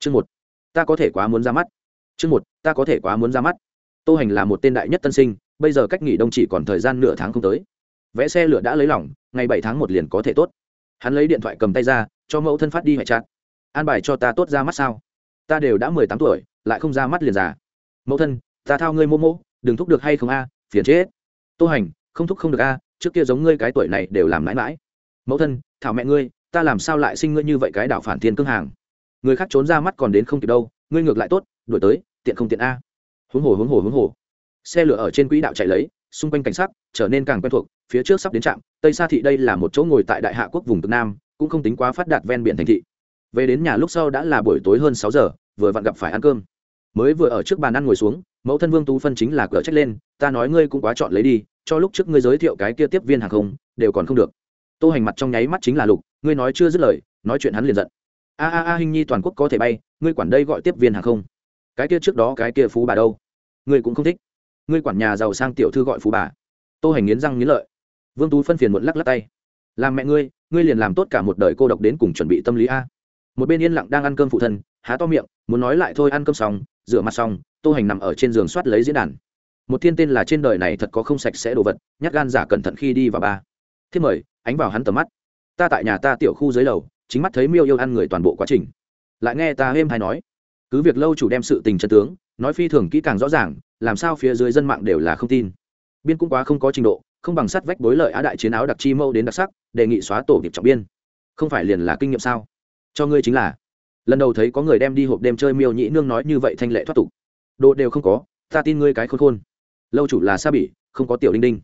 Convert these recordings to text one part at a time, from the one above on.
chương một, ta có thể quá muốn ra mắt. Chương một, ta có thể quá muốn ra mắt. Tô hành là một tên đại nhất tân sinh, bây giờ cách nghỉ đông chỉ còn thời gian nửa tháng không tới. Vẽ xe lửa đã lấy lỏng, ngày bảy tháng một liền có thể tốt. Hắn lấy điện thoại cầm tay ra, cho mẫu thân phát đi hệ chặt an bài cho ta tốt ra mắt sao? Ta đều đã mười tám tuổi, lại không ra mắt liền già. Mẫu thân, ta thao ngươi mô mô, đừng thúc được hay không a, phiền chết. Tô hành, không thúc không được a, trước kia giống ngươi cái tuổi này đều làm mãi mãi. Mẫu thân, thảo mẹ ngươi, ta làm sao lại sinh ngươi như vậy cái đảo phản thiên cương hàng? Người khác trốn ra mắt còn đến không kịp đâu, ngươi ngược lại tốt, đuổi tới, tiện không tiện a. Huống hồ huống hồ huống hồ. Xe lửa ở trên quỹ đạo chạy lấy, xung quanh cảnh sát trở nên càng quen thuộc, phía trước sắp đến trạm, tây sa thị đây là một chỗ ngồi tại đại hạ quốc vùng cực nam, cũng không tính quá phát đạt ven biển thành thị. Về đến nhà lúc sau đã là buổi tối hơn sáu giờ, vừa vặn gặp phải ăn cơm. Mới vừa ở trước bàn ăn ngồi xuống, mẫu thân vương tú phân chính là cửa trách lên, ta nói ngươi cũng quá chọn lấy đi, cho lúc trước ngươi giới thiệu cái kia tiếp viên hàng không, đều còn không được. Tô hành mặt trong nháy mắt chính là lục, ngươi nói chưa dứt lời, nói chuyện hắn liền giận a a a, hình nhi toàn quốc có thể bay, ngươi quản đây gọi tiếp viên hàng không. Cái kia trước đó cái kia phú bà đâu? Ngươi cũng không thích. Ngươi quản nhà giàu sang tiểu thư gọi phú bà. Tô hành nghiến răng nghiến lợi. Vương tú phân phiền muộn lắc lắc tay. Làm mẹ ngươi ngươi liền làm tốt cả một đời cô độc đến cùng chuẩn bị tâm lý a. Một bên yên lặng đang ăn cơm phụ thân, há to miệng, muốn nói lại thôi ăn cơm xong, rửa mặt xong, tô hành nằm ở trên giường soát lấy diễn đàn. Một thiên tên là trên đời này thật có không sạch sẽ đồ vật, nhát gan giả cẩn thận khi đi vào ba. Thiết mời, ánh vào hắn tầm mắt. Ta tại nhà ta tiểu khu dưới lầu chính mắt thấy miêu yêu ăn người toàn bộ quá trình. Lại nghe ta êm hay nói, cứ việc lâu chủ đem sự tình chân tướng, nói phi thường kỹ càng rõ ràng, làm sao phía dưới dân mạng đều là không tin. Biên cũng quá không có trình độ, không bằng sắt vách đối lợi á đại chiến áo đặc chi mâu đến đặc sắc, đề nghị xóa tổ nghiệp trọng biên. Không phải liền là kinh nghiệm sao? Cho ngươi chính là. Lần đầu thấy có người đem đi hộp đêm chơi miêu nhĩ nương nói như vậy thanh lệ thoát tục. Đồ đều không có, ta tin ngươi cái khôn khôn. Lâu chủ là sa bỉ, không có tiểu đinh đinh.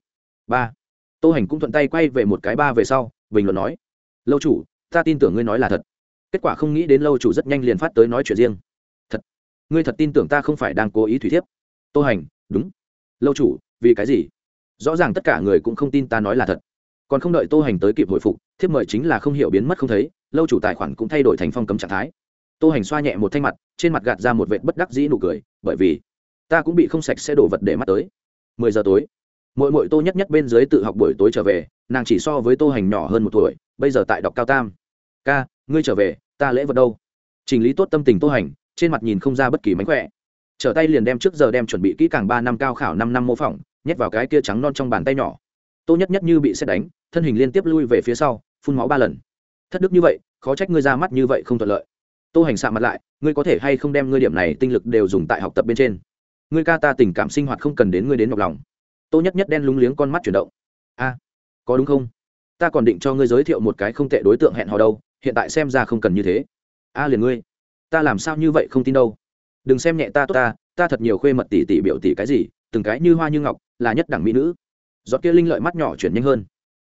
Ba. Tô hành cũng thuận tay quay về một cái ba về sau, bình luận nói, lâu chủ ta tin tưởng ngươi nói là thật. Kết quả không nghĩ đến lâu chủ rất nhanh liền phát tới nói chuyện riêng. Thật, ngươi thật tin tưởng ta không phải đang cố ý thủy thiếp? Tô hành, đúng. Lâu chủ, vì cái gì? Rõ ràng tất cả người cũng không tin ta nói là thật. Còn không đợi tô hành tới kịp hồi phục, thiếp mời chính là không hiểu biến mất không thấy, lâu chủ tài khoản cũng thay đổi thành phong cấm trạng thái. Tô hành xoa nhẹ một thanh mặt, trên mặt gạt ra một vệt bất đắc dĩ nụ cười, bởi vì ta cũng bị không sạch sẽ đổ vật để mắt tới. Mười giờ tối mỗi mỗi tô nhất nhất bên dưới tự học buổi tối trở về, nàng chỉ so với tô hành nhỏ hơn một tuổi bây giờ tại đọc cao tam. Ca, ngươi trở về, ta lễ vật đâu? Chỉnh lý tốt tâm tình tô hành, trên mặt nhìn không ra bất kỳ mánh khỏe. Trở tay liền đem trước giờ đem chuẩn bị kỹ càng ba năm cao khảo năm năm mô phỏng, nhét vào cái kia trắng non trong bàn tay nhỏ. Tô nhất nhất như bị xét đánh, thân hình liên tiếp lui về phía sau, phun máu ba lần. Thất đức như vậy, khó trách ngươi ra mắt như vậy không thuận lợi. Tô hành xạ mặt lại, ngươi có thể hay không đem ngươi điểm này tinh lực đều dùng tại học tập bên trên? Ngươi ca ta tình cảm sinh hoạt không cần đến ngươi đến nhọc lòng. Tô nhất nhất đen lúng liếng con mắt chuyển động. A, có đúng không? Ta còn định cho ngươi giới thiệu một cái không tệ đối tượng hẹn hò đâu, hiện tại xem ra không cần như thế. A liền ngươi, ta làm sao như vậy không tin đâu? Đừng xem nhẹ ta tốt ta ta thật nhiều khuê mật tỷ tỷ biểu tỷ cái gì, từng cái như hoa như ngọc, là nhất đẳng mỹ nữ. Giọt kia linh lợi mắt nhỏ chuyển nhanh hơn.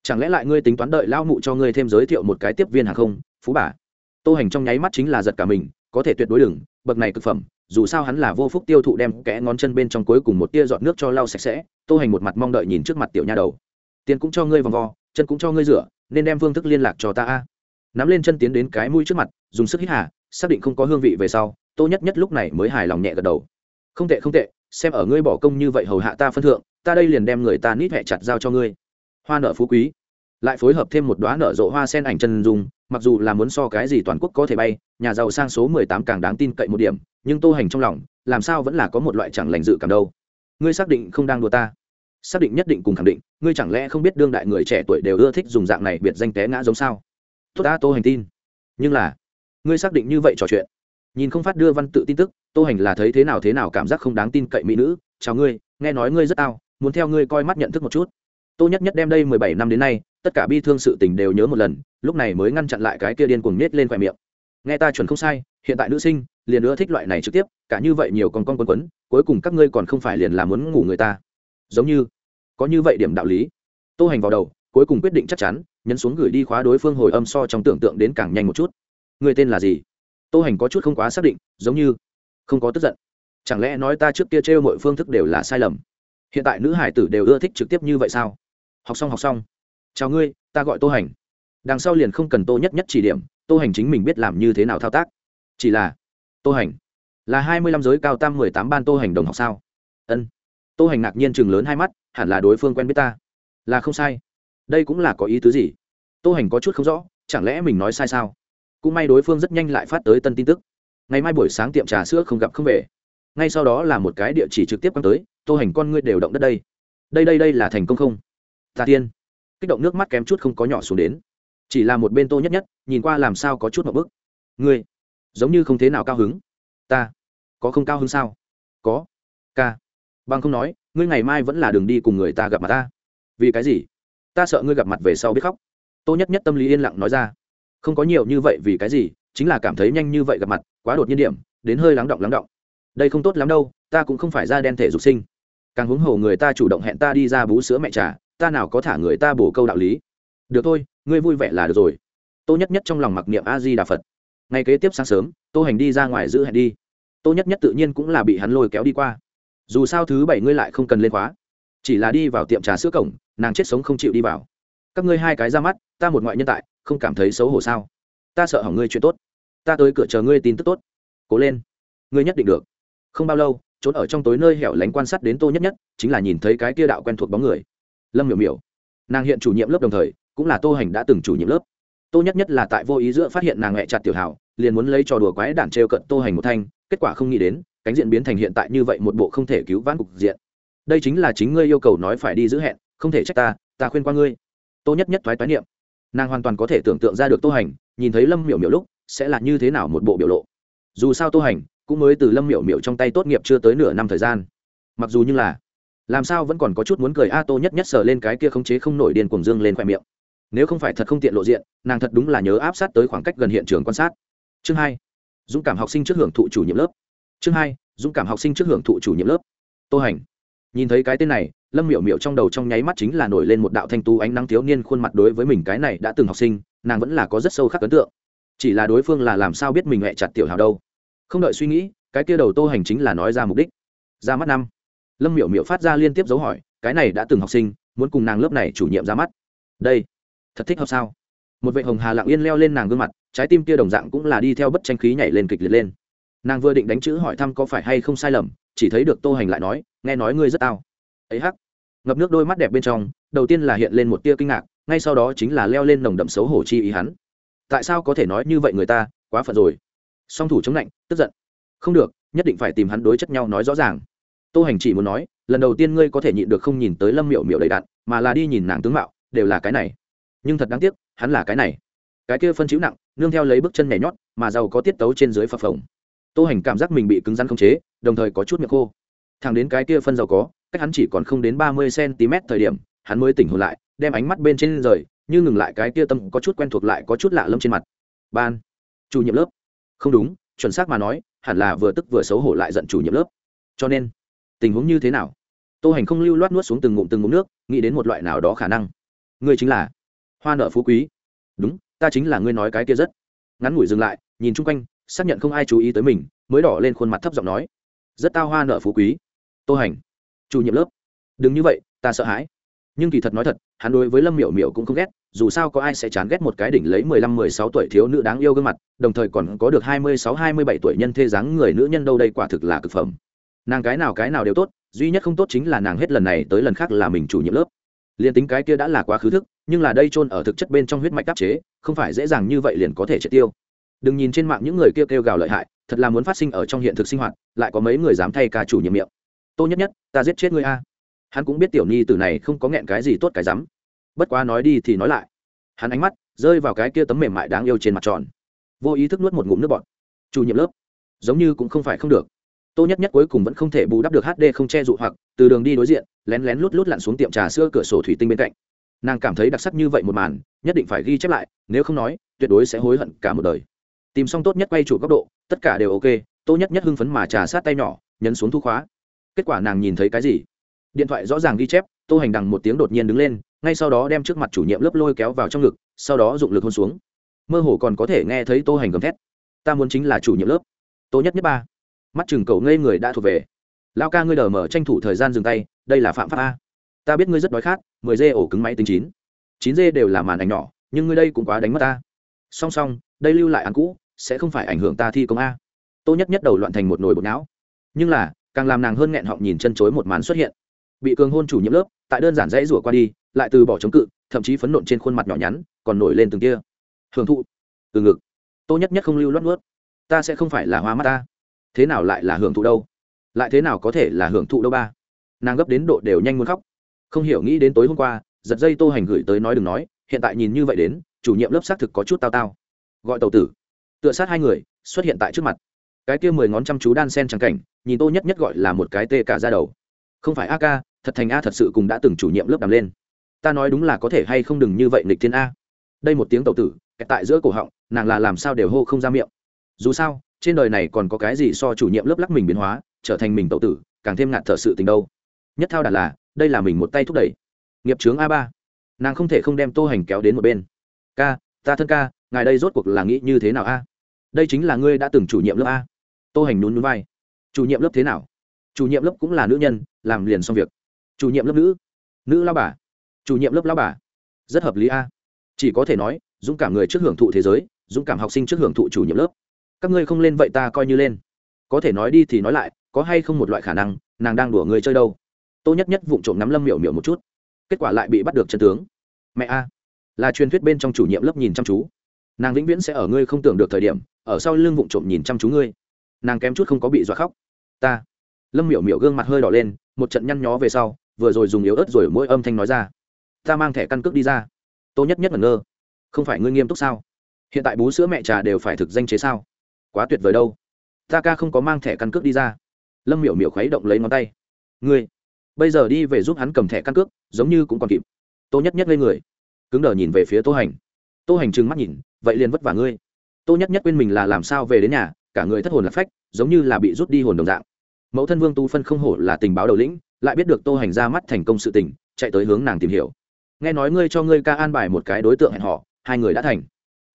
Chẳng lẽ lại ngươi tính toán đợi lao mụ cho ngươi thêm giới thiệu một cái tiếp viên hàng không, phú bà? Tô hành trong nháy mắt chính là giật cả mình, có thể tuyệt đối đừng, bậc này cực phẩm, dù sao hắn là vô phúc tiêu thụ đem kẽ ngón chân bên trong cuối cùng một tia giọt nước cho lau sạch sẽ. Tô hành một mặt mong đợi nhìn trước mặt tiểu nha đầu. Tiền cũng cho ngươi vòng vo chân cũng cho ngươi rửa, nên đem phương thức liên lạc cho ta a. Nắm lên chân tiến đến cái mũi trước mặt, dùng sức hít hà, xác định không có hương vị về sau, tô nhất nhất lúc này mới hài lòng nhẹ gật đầu. Không tệ không tệ, xem ở ngươi bỏ công như vậy hầu hạ ta phân thượng, ta đây liền đem người ta nít hẹ chặt giao cho ngươi. Hoa nợ phú quý. Lại phối hợp thêm một đoá nở rộ hoa sen ảnh chân dung, mặc dù là muốn so cái gì toàn quốc có thể bay, nhà giàu sang số mười tám càng đáng tin cậy một điểm, nhưng tô hành trong lòng, làm sao vẫn là có một loại chẳng lành dự cảm đâu. Ngươi xác định không đang đùa ta xác định nhất định cùng khẳng định, ngươi chẳng lẽ không biết đương đại người trẻ tuổi đều ưa thích dùng dạng này biệt danh té ngã giống sao? Tốt đã, tô hành tin. Nhưng là, ngươi xác định như vậy trò chuyện. Nhìn không phát đưa văn tự tin tức, tô hành là thấy thế nào thế nào cảm giác không đáng tin cậy mỹ nữ. Chào ngươi, nghe nói ngươi rất ao, muốn theo ngươi coi mắt nhận thức một chút. Tô nhất nhất đem đây mười bảy năm đến nay, tất cả bi thương sự tình đều nhớ một lần, lúc này mới ngăn chặn lại cái kia điên cuồng nết lên khoe miệng. Nghe ta chuẩn không sai, hiện tại nữ sinh, liền ưa thích loại này trực tiếp, cả như vậy nhiều con con quấn quấn, cuối cùng các ngươi còn không phải liền là muốn ngủ người ta. Giống như có như vậy điểm đạo lý. Tô hành vào đầu, cuối cùng quyết định chắc chắn, nhấn xuống gửi đi khóa đối phương hồi âm so trong tưởng tượng đến càng nhanh một chút. Người tên là gì? Tô hành có chút không quá xác định, giống như không có tức giận. Chẳng lẽ nói ta trước kia trêu mọi phương thức đều là sai lầm? Hiện tại nữ hải tử đều ưa thích trực tiếp như vậy sao? Học xong học xong. Chào ngươi, ta gọi tô hành. Đằng sau liền không cần tô nhất nhất chỉ điểm, tô hành chính mình biết làm như thế nào thao tác. Chỉ là, tô hành, là hai mươi lăm giới cao tam mười tám ban tô hành đồng học sao? Ân tô hành ngạc nhiên chừng lớn hai mắt, hẳn là đối phương quen biết ta. Là không sai. Đây cũng là có ý tứ gì? Tô hành có chút không rõ, chẳng lẽ mình nói sai sao? Cũng may đối phương rất nhanh lại phát tới tân tin tức. Ngày mai buổi sáng tiệm trà sữa không gặp không về. Ngay sau đó là một cái địa chỉ trực tiếp quăng tới, tô hành, con ngươi đều động đất đây. Đây đây đây là thành công không? Ta tiên. Kích động nước mắt kém chút không có nhỏ xuống đến. Chỉ là một bên tô nhất nhất, nhìn qua làm sao có chút một bức ngươi, giống như không thế nào cao hứng. Ta, có không cao hứng sao? Có. Ca bằng không nói, ngươi ngày mai vẫn là đường đi cùng người ta gặp mặt ta. Vì cái gì? Ta sợ ngươi gặp mặt về sau biết khóc. Tô nhất nhất tâm lý yên lặng nói ra. Không có nhiều như vậy vì cái gì, chính là cảm thấy nhanh như vậy gặp mặt, quá đột nhiên điểm, đến hơi lắng động lắng động. Đây không tốt lắm đâu, ta cũng không phải ra đen thể dục sinh. Càng huống hồ người ta chủ động hẹn ta đi ra bú sữa mẹ trà, ta nào có thả người ta bổ câu đạo lý. Được thôi, ngươi vui vẻ là được rồi. Tô nhất nhất trong lòng mặc niệm a di đà phật. Ngay kế tiếp sáng sớm, tô hành đi ra ngoài giữ hẹn đi. Tô nhất nhất tự nhiên cũng là bị hắn lôi kéo đi qua dù sao thứ bảy ngươi lại không cần lên khóa. Chỉ là đi vào tiệm trà sữa cổng, nàng chết sống không chịu đi vào. Các ngươi hai cái ra mắt, ta một ngoại nhân tại, không cảm thấy xấu hổ sao? Ta sợ hỏng ngươi chuyện tốt. Ta tới cửa chờ ngươi tin tức tốt. Cố lên. Ngươi nhất định được. Không bao lâu, trốn ở trong tối nơi hẻo lánh quan sát đến tô nhất nhất, chính là nhìn thấy cái kia đạo quen thuộc bóng người. Lâm miểu miểu. Nàng hiện chủ nhiệm lớp đồng thời, cũng là tô hành đã từng chủ nhiệm lớp. Tô nhất nhất là tại vô ý giữa phát hiện nàng hẹ chặt tiểu hảo liền muốn lấy trò đùa quái đản trêu cận tô hành một thanh, kết quả không nghĩ đến cánh diện biến thành hiện tại như vậy một bộ không thể cứu vãn cục diện. Đây chính là chính ngươi yêu cầu nói phải đi giữ hẹn, không thể trách ta ta khuyên qua ngươi. Tô nhất nhất thoái toái niệm. Nàng hoàn toàn có thể tưởng tượng ra được tô hành, nhìn thấy lâm miểu miểu lúc, sẽ là như thế nào một bộ biểu lộ. Dù sao tô hành cũng mới từ lâm miểu miểu trong tay tốt nghiệp chưa tới nửa năm thời gian. Mặc dù như là, làm sao vẫn còn có chút muốn cười a, tô nhất nhất sờ lên cái kia khống chế không nổi điên cuồng dương lên khoe miệng. Nếu không phải thật không tiện lộ diện, nàng thật đúng là nhớ áp sát tới khoảng cách gần hiện trường quan sát. Chương hai. Dũng cảm học sinh trước hưởng thụ chủ nhiệm lớp chương hai, dũng cảm học sinh trước hưởng thụ chủ nhiệm lớp. Tô hành. Nhìn thấy cái tên này, lâm miểu miểu trong đầu trong nháy mắt chính là nổi lên một đạo thanh tú ánh nắng thiếu niên khuôn mặt đối với mình cái này đã từng học sinh, nàng vẫn là có rất sâu khắc ấn tượng. Chỉ là đối phương là làm sao biết mình hẹ chặt tiểu hào đâu. Không đợi suy nghĩ, cái kia đầu tô hành chính là nói ra mục đích. Ra mắt năm. Lâm miểu miểu phát ra liên tiếp dấu hỏi, cái này đã từng học sinh, muốn cùng nàng lớp này chủ nhiệm ra mắt. Đây, thật thích hợp sao? Một vệ hồng hà lặng yên leo lên nàng gương mặt, trái tim kia đồng dạng cũng là đi theo bất tranh khí nhảy lên kịch liệt lên nàng vừa định đánh chữ hỏi thăm có phải hay không sai lầm, chỉ thấy được tô hành lại nói, nghe nói ngươi rất tao. Ấy hắc. Ngập nước đôi mắt đẹp bên trong, đầu tiên là hiện lên một tia kinh ngạc, ngay sau đó chính là leo lên nồng đậm xấu hổ chi ý hắn. Tại sao có thể nói như vậy người ta, quá phận rồi. Song thủ chống lạnh, tức giận. Không được, nhất định phải tìm hắn đối chất nhau nói rõ ràng. Tô hành chỉ muốn nói, lần đầu tiên ngươi có thể nhịn được không nhìn tới lâm miệu miệu đầy đạn mà là đi nhìn nàng tướng mạo, đều là cái này. Nhưng thật đáng tiếc, hắn là cái này. Cái kia phân chịu nặng, nương theo lấy bước chân nhảy nhót, mà giàu có tiết tấu trên dưới phập phồng tô hành cảm giác mình bị cứng rắn không chế, đồng thời có chút miệng khô. Thằng đến cái kia phân giàu có, cách hắn chỉ còn không đến ba mươi cm thời điểm, hắn mới tỉnh hồn lại, đem ánh mắt bên trên rời, như ngừng lại cái kia tâm có chút quen thuộc lại có chút lạ lâm trên mặt. Ban, chủ nhiệm lớp. Không đúng, chuẩn xác mà nói, hẳn là vừa tức vừa xấu hổ lại giận chủ nhiệm lớp. Cho nên, tình huống như thế nào? Tô hành không lưu loát nuốt xuống từng ngụm từng ngụm nước, nghĩ đến một loại nào đó khả năng. Ngươi chính là hoa nợ phú quý. Đúng, ta chính là ngươi nói cái kia rất. Ngắn ngủi dừng lại, nhìn chung quanh xác nhận không ai chú ý tới mình, mới đỏ lên khuôn mặt thấp giọng nói, rất tao hoa nợ phú quý. Tô hành, chủ nhiệm lớp. Đừng như vậy, ta sợ hãi. Nhưng kỳ thật nói thật, hắn đối với lâm miểu miểu cũng không ghét, dù sao có ai sẽ chán ghét một cái đỉnh lấy mười lăm, mười sáu tuổi thiếu nữ đáng yêu gương mặt, đồng thời còn có được hai mươi sáu, hai mươi bảy tuổi nhân thê dáng người nữ nhân đâu đây quả thực là cực phẩm. Nàng cái nào cái nào đều tốt, duy nhất không tốt chính là nàng hết lần này tới lần khác là mình chủ nhiệm lớp. Liền tính cái kia đã là quá khứ thức, nhưng là đây chôn ở thực chất bên trong huyết mạch đáp chế, không phải dễ dàng như vậy liền có thể triệt tiêu đừng nhìn trên mạng những người kia kêu, kêu gào lợi hại thật là muốn phát sinh ở trong hiện thực sinh hoạt lại có mấy người dám thay ca chủ nhiệm miệng. Tô nhất nhất ta giết chết ngươi a. Hắn cũng biết tiểu nhi từ này không có nghẹn cái gì tốt cái rắm. Bất quá nói đi thì nói lại. Hắn ánh mắt rơi vào cái kia tấm mềm mại đáng yêu trên mặt tròn. Vô ý thức nuốt một ngụm nước bọt. Chủ nhiệm lớp. Giống như cũng không phải không được. Tô nhất nhất cuối cùng vẫn không thể bù đắp được hd không che dụ hoặc từ đường đi đối diện lén lén lút lút lặn xuống tiệm trà sữa cửa sổ thủy tinh bên cạnh. Nàng cảm thấy đặc sắc như vậy một màn nhất định phải ghi chép lại nếu không nói tuyệt đối sẽ hối hận cả một đời tìm xong tốt nhất quay chủ góc độ, tất cả đều ok tô nhất nhất hưng phấn mà trà sát tay nhỏ, nhấn xuống thu khóa. Kết quả nàng nhìn thấy cái gì? Điện thoại rõ ràng ghi chép, tô hành đằng một tiếng đột nhiên đứng lên, ngay sau đó đem trước mặt chủ nhiệm lớp lôi kéo vào trong ngực, sau đó dụng lực hôn xuống. Mơ hồ còn có thể nghe thấy tô hành gầm thét. Ta muốn chính là chủ nhiệm lớp. Tô nhất nhất ba. Mắt chừng cầu ngây người đã thuộc về. Lao ca ngươi đờ mở tranh thủ thời gian dừng tay, đây là phạm pháp a. Ta biết ngươi rất đói khát, mười dê ổ cứng máy tính chín. Chín dê đều là màn ảnh nhỏ, nhưng ngươi đây cũng quá đánh mất ta. Song song, đây lưu lại án cũ sẽ không phải ảnh hưởng ta thi công a. Tô nhất nhất đầu loạn thành một nồi bột não. Nhưng là, càng làm nàng hơn nghẹn họng nhìn chân chối một màn xuất hiện. Bị cường hôn chủ nhiệm lớp, tại đơn giản dãy rủa qua đi, lại từ bỏ chống cự, thậm chí phấn nộn trên khuôn mặt nhỏ nhắn, còn nổi lên từng kia hưởng thụ. Từ ngực. Tô nhất nhất không lưu loát nuốt. Ta sẽ không phải là hoa mắt ta. Thế nào lại là hưởng thụ đâu? Lại thế nào có thể là hưởng thụ đâu ba? Nàng gấp đến độ đều nhanh muốn khóc. Không hiểu nghĩ đến tối hôm qua, giật dây tô hành gửi tới nói đừng nói, hiện tại nhìn như vậy đến, chủ nhiệm lớp xác thực có chút tao tao. Gọi tàu tử tựa sát hai người, xuất hiện tại trước mặt. Cái kia mười ngón chăm chú đan sen trắng cảnh, nhìn tô nhất nhất gọi là một cái tê cả ra đầu. Không phải a ca, thật thành a thật sự cùng đã từng chủ nhiệm lớp đàm lên. Ta nói đúng là có thể hay không đừng như vậy nịch thiên a. Đây một tiếng tàu tử, kẹt tại giữa cổ họng, nàng là làm sao đều hô không ra miệng. Dù sao, trên đời này còn có cái gì so chủ nhiệm lớp lắc mình biến hóa, trở thành mình tàu tử, càng thêm ngạt thở sự tình đâu. Nhất thao đàn là, đây là mình một tay thúc đẩy. Nghiệp trướng a ba. Nàng không thể không đem tô hành kéo đến một bên. Ca, ta thân ca, ngài đây rốt cuộc là nghĩ như thế nào a? Đây chính là ngươi đã từng chủ nhiệm lớp a. Tô hành nhún nhún vai. Chủ nhiệm lớp thế nào? Chủ nhiệm lớp cũng là nữ nhân, làm liền xong việc. Chủ nhiệm lớp nữ? Nữ lao bà. Chủ nhiệm lớp lao bà. Rất hợp lý a. Chỉ có thể nói, dũng cảm người trước hưởng thụ thế giới, dũng cảm học sinh trước hưởng thụ chủ nhiệm lớp. Các ngươi không lên vậy ta coi như lên. Có thể nói đi thì nói lại, có hay không một loại khả năng, nàng đang đùa người chơi đâu? Tô nhất nhất vụng trộm nắm lâm miểu miểu một chút. Kết quả lại bị bắt được chân tướng. Mẹ a. Là truyền thuyết bên trong chủ nhiệm lớp nhìn chăm chú nàng vĩnh viễn sẽ ở ngươi không tưởng được thời điểm, ở sau lưng vụng trộm nhìn chăm chú ngươi. Nàng kém chút không có bị dọa khóc. Ta. Lâm miểu miểu gương mặt hơi đỏ lên, một trận nhăn nhó về sau, vừa rồi dùng yếu ớt rồi mỗi âm thanh nói ra. Ta mang thẻ căn cước đi ra. Tô nhất nhất ngẩn ngơ. Không phải ngươi nghiêm túc sao? Hiện tại bú sữa mẹ trà đều phải thực danh chế sao? Quá tuyệt vời đâu. Ta ca không có mang thẻ căn cước đi ra. Lâm miểu miểu khuấy động lấy ngón tay. Ngươi. Bây giờ đi về giúp hắn cầm thẻ căn cước, giống như cũng còn kịp. Tô nhất nhất lên người. Cứng đờ nhìn về phía tô hành tô hành trừng mắt nhìn, vậy liền vất vả ngươi. Tô nhất nhất quên mình là làm sao về đến nhà, cả người thất hồn lạc phách, giống như là bị rút đi hồn đồng dạng. Mẫu thân vương tu phân không hổ là tình báo đầu lĩnh, lại biết được tô hành ra mắt thành công sự tình, chạy tới hướng nàng tìm hiểu. Nghe nói ngươi cho ngươi ca an bài một cái đối tượng hẹn họ hai người đã thành.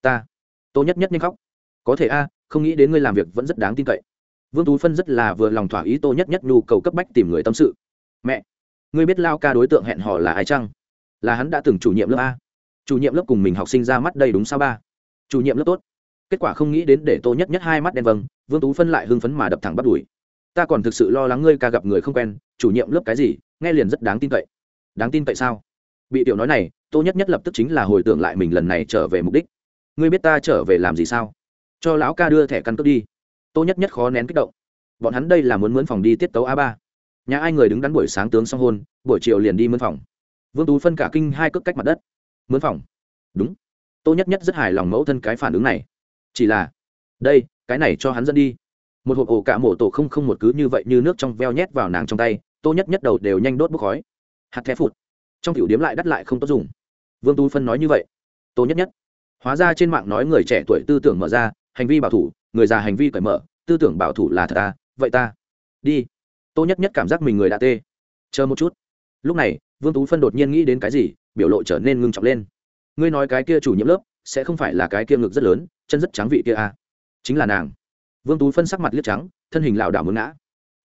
Ta. Tô nhất nhất nhanh khóc. Có thể a, không nghĩ đến ngươi làm việc vẫn rất đáng tin cậy. Vương tú phân rất là vừa lòng thỏa ý tô nhất nhất nhu cầu cấp bách tìm người tâm sự. Mẹ, ngươi biết lao ca đối tượng hẹn hò là ai chăng? Là hắn đã từng chủ nhiệm lớp a chủ nhiệm lớp cùng mình học sinh ra mắt đây đúng sao ba? Chủ nhiệm lớp tốt. Kết quả không nghĩ đến để tô nhất nhất hai mắt đen vâng vương tú phân lại hưng phấn mà đập thẳng bắt đùi ta còn thực sự lo lắng ngươi ca gặp người không quen, chủ nhiệm lớp cái gì, nghe liền rất đáng tin cậy. Đáng tin cậy sao? Bị tiểu nói này tô nhất nhất lập tức chính là hồi tưởng lại mình lần này trở về mục đích. Ngươi biết ta trở về làm gì sao? Cho lão ca đưa thẻ căn cước đi. Tô nhất nhất khó nén kích động. Bọn hắn đây là muốn mướn phòng đi tiết tấu a ba. Nhà ai người đứng đắn buổi sáng tướng xong hôn, buổi chiều liền đi mướn phòng. Vương tú phân cả kinh hai cước cách mặt đất mướn phòng. Đúng. Tô nhất nhất rất hài lòng mẫu thân cái phản ứng này. Chỉ là, đây, cái này cho hắn dẫn đi. Một hộp ổ cả mổ tổ không không một cứ như vậy như nước trong veo nhét vào nàng trong tay, tô nhất nhất đầu đều nhanh đốt bốc khói. Hạt thép phụt. Trong tiểu điếm lại đắt lại không tốt dùng. Vương tú phân nói như vậy. Tô nhất nhất. Hóa ra trên mạng nói người trẻ tuổi tư tưởng mở ra, hành vi bảo thủ, người già hành vi cởi mở, tư tưởng bảo thủ là thật ta vậy ta. Đi. Tô nhất nhất cảm giác mình người đã tê. Chờ một chút. Lúc này, vương tú phân đột nhiên nghĩ đến cái gì? Biểu lộ trở nên ngưng trọng lên. Ngươi nói cái kia chủ nhiệm lớp, sẽ không phải là cái kia ngực rất lớn, chân rất trắng vị kia à. chính là nàng. Vương tú phân sắc mặt liếc trắng, thân hình lảo đảo muốn ngã.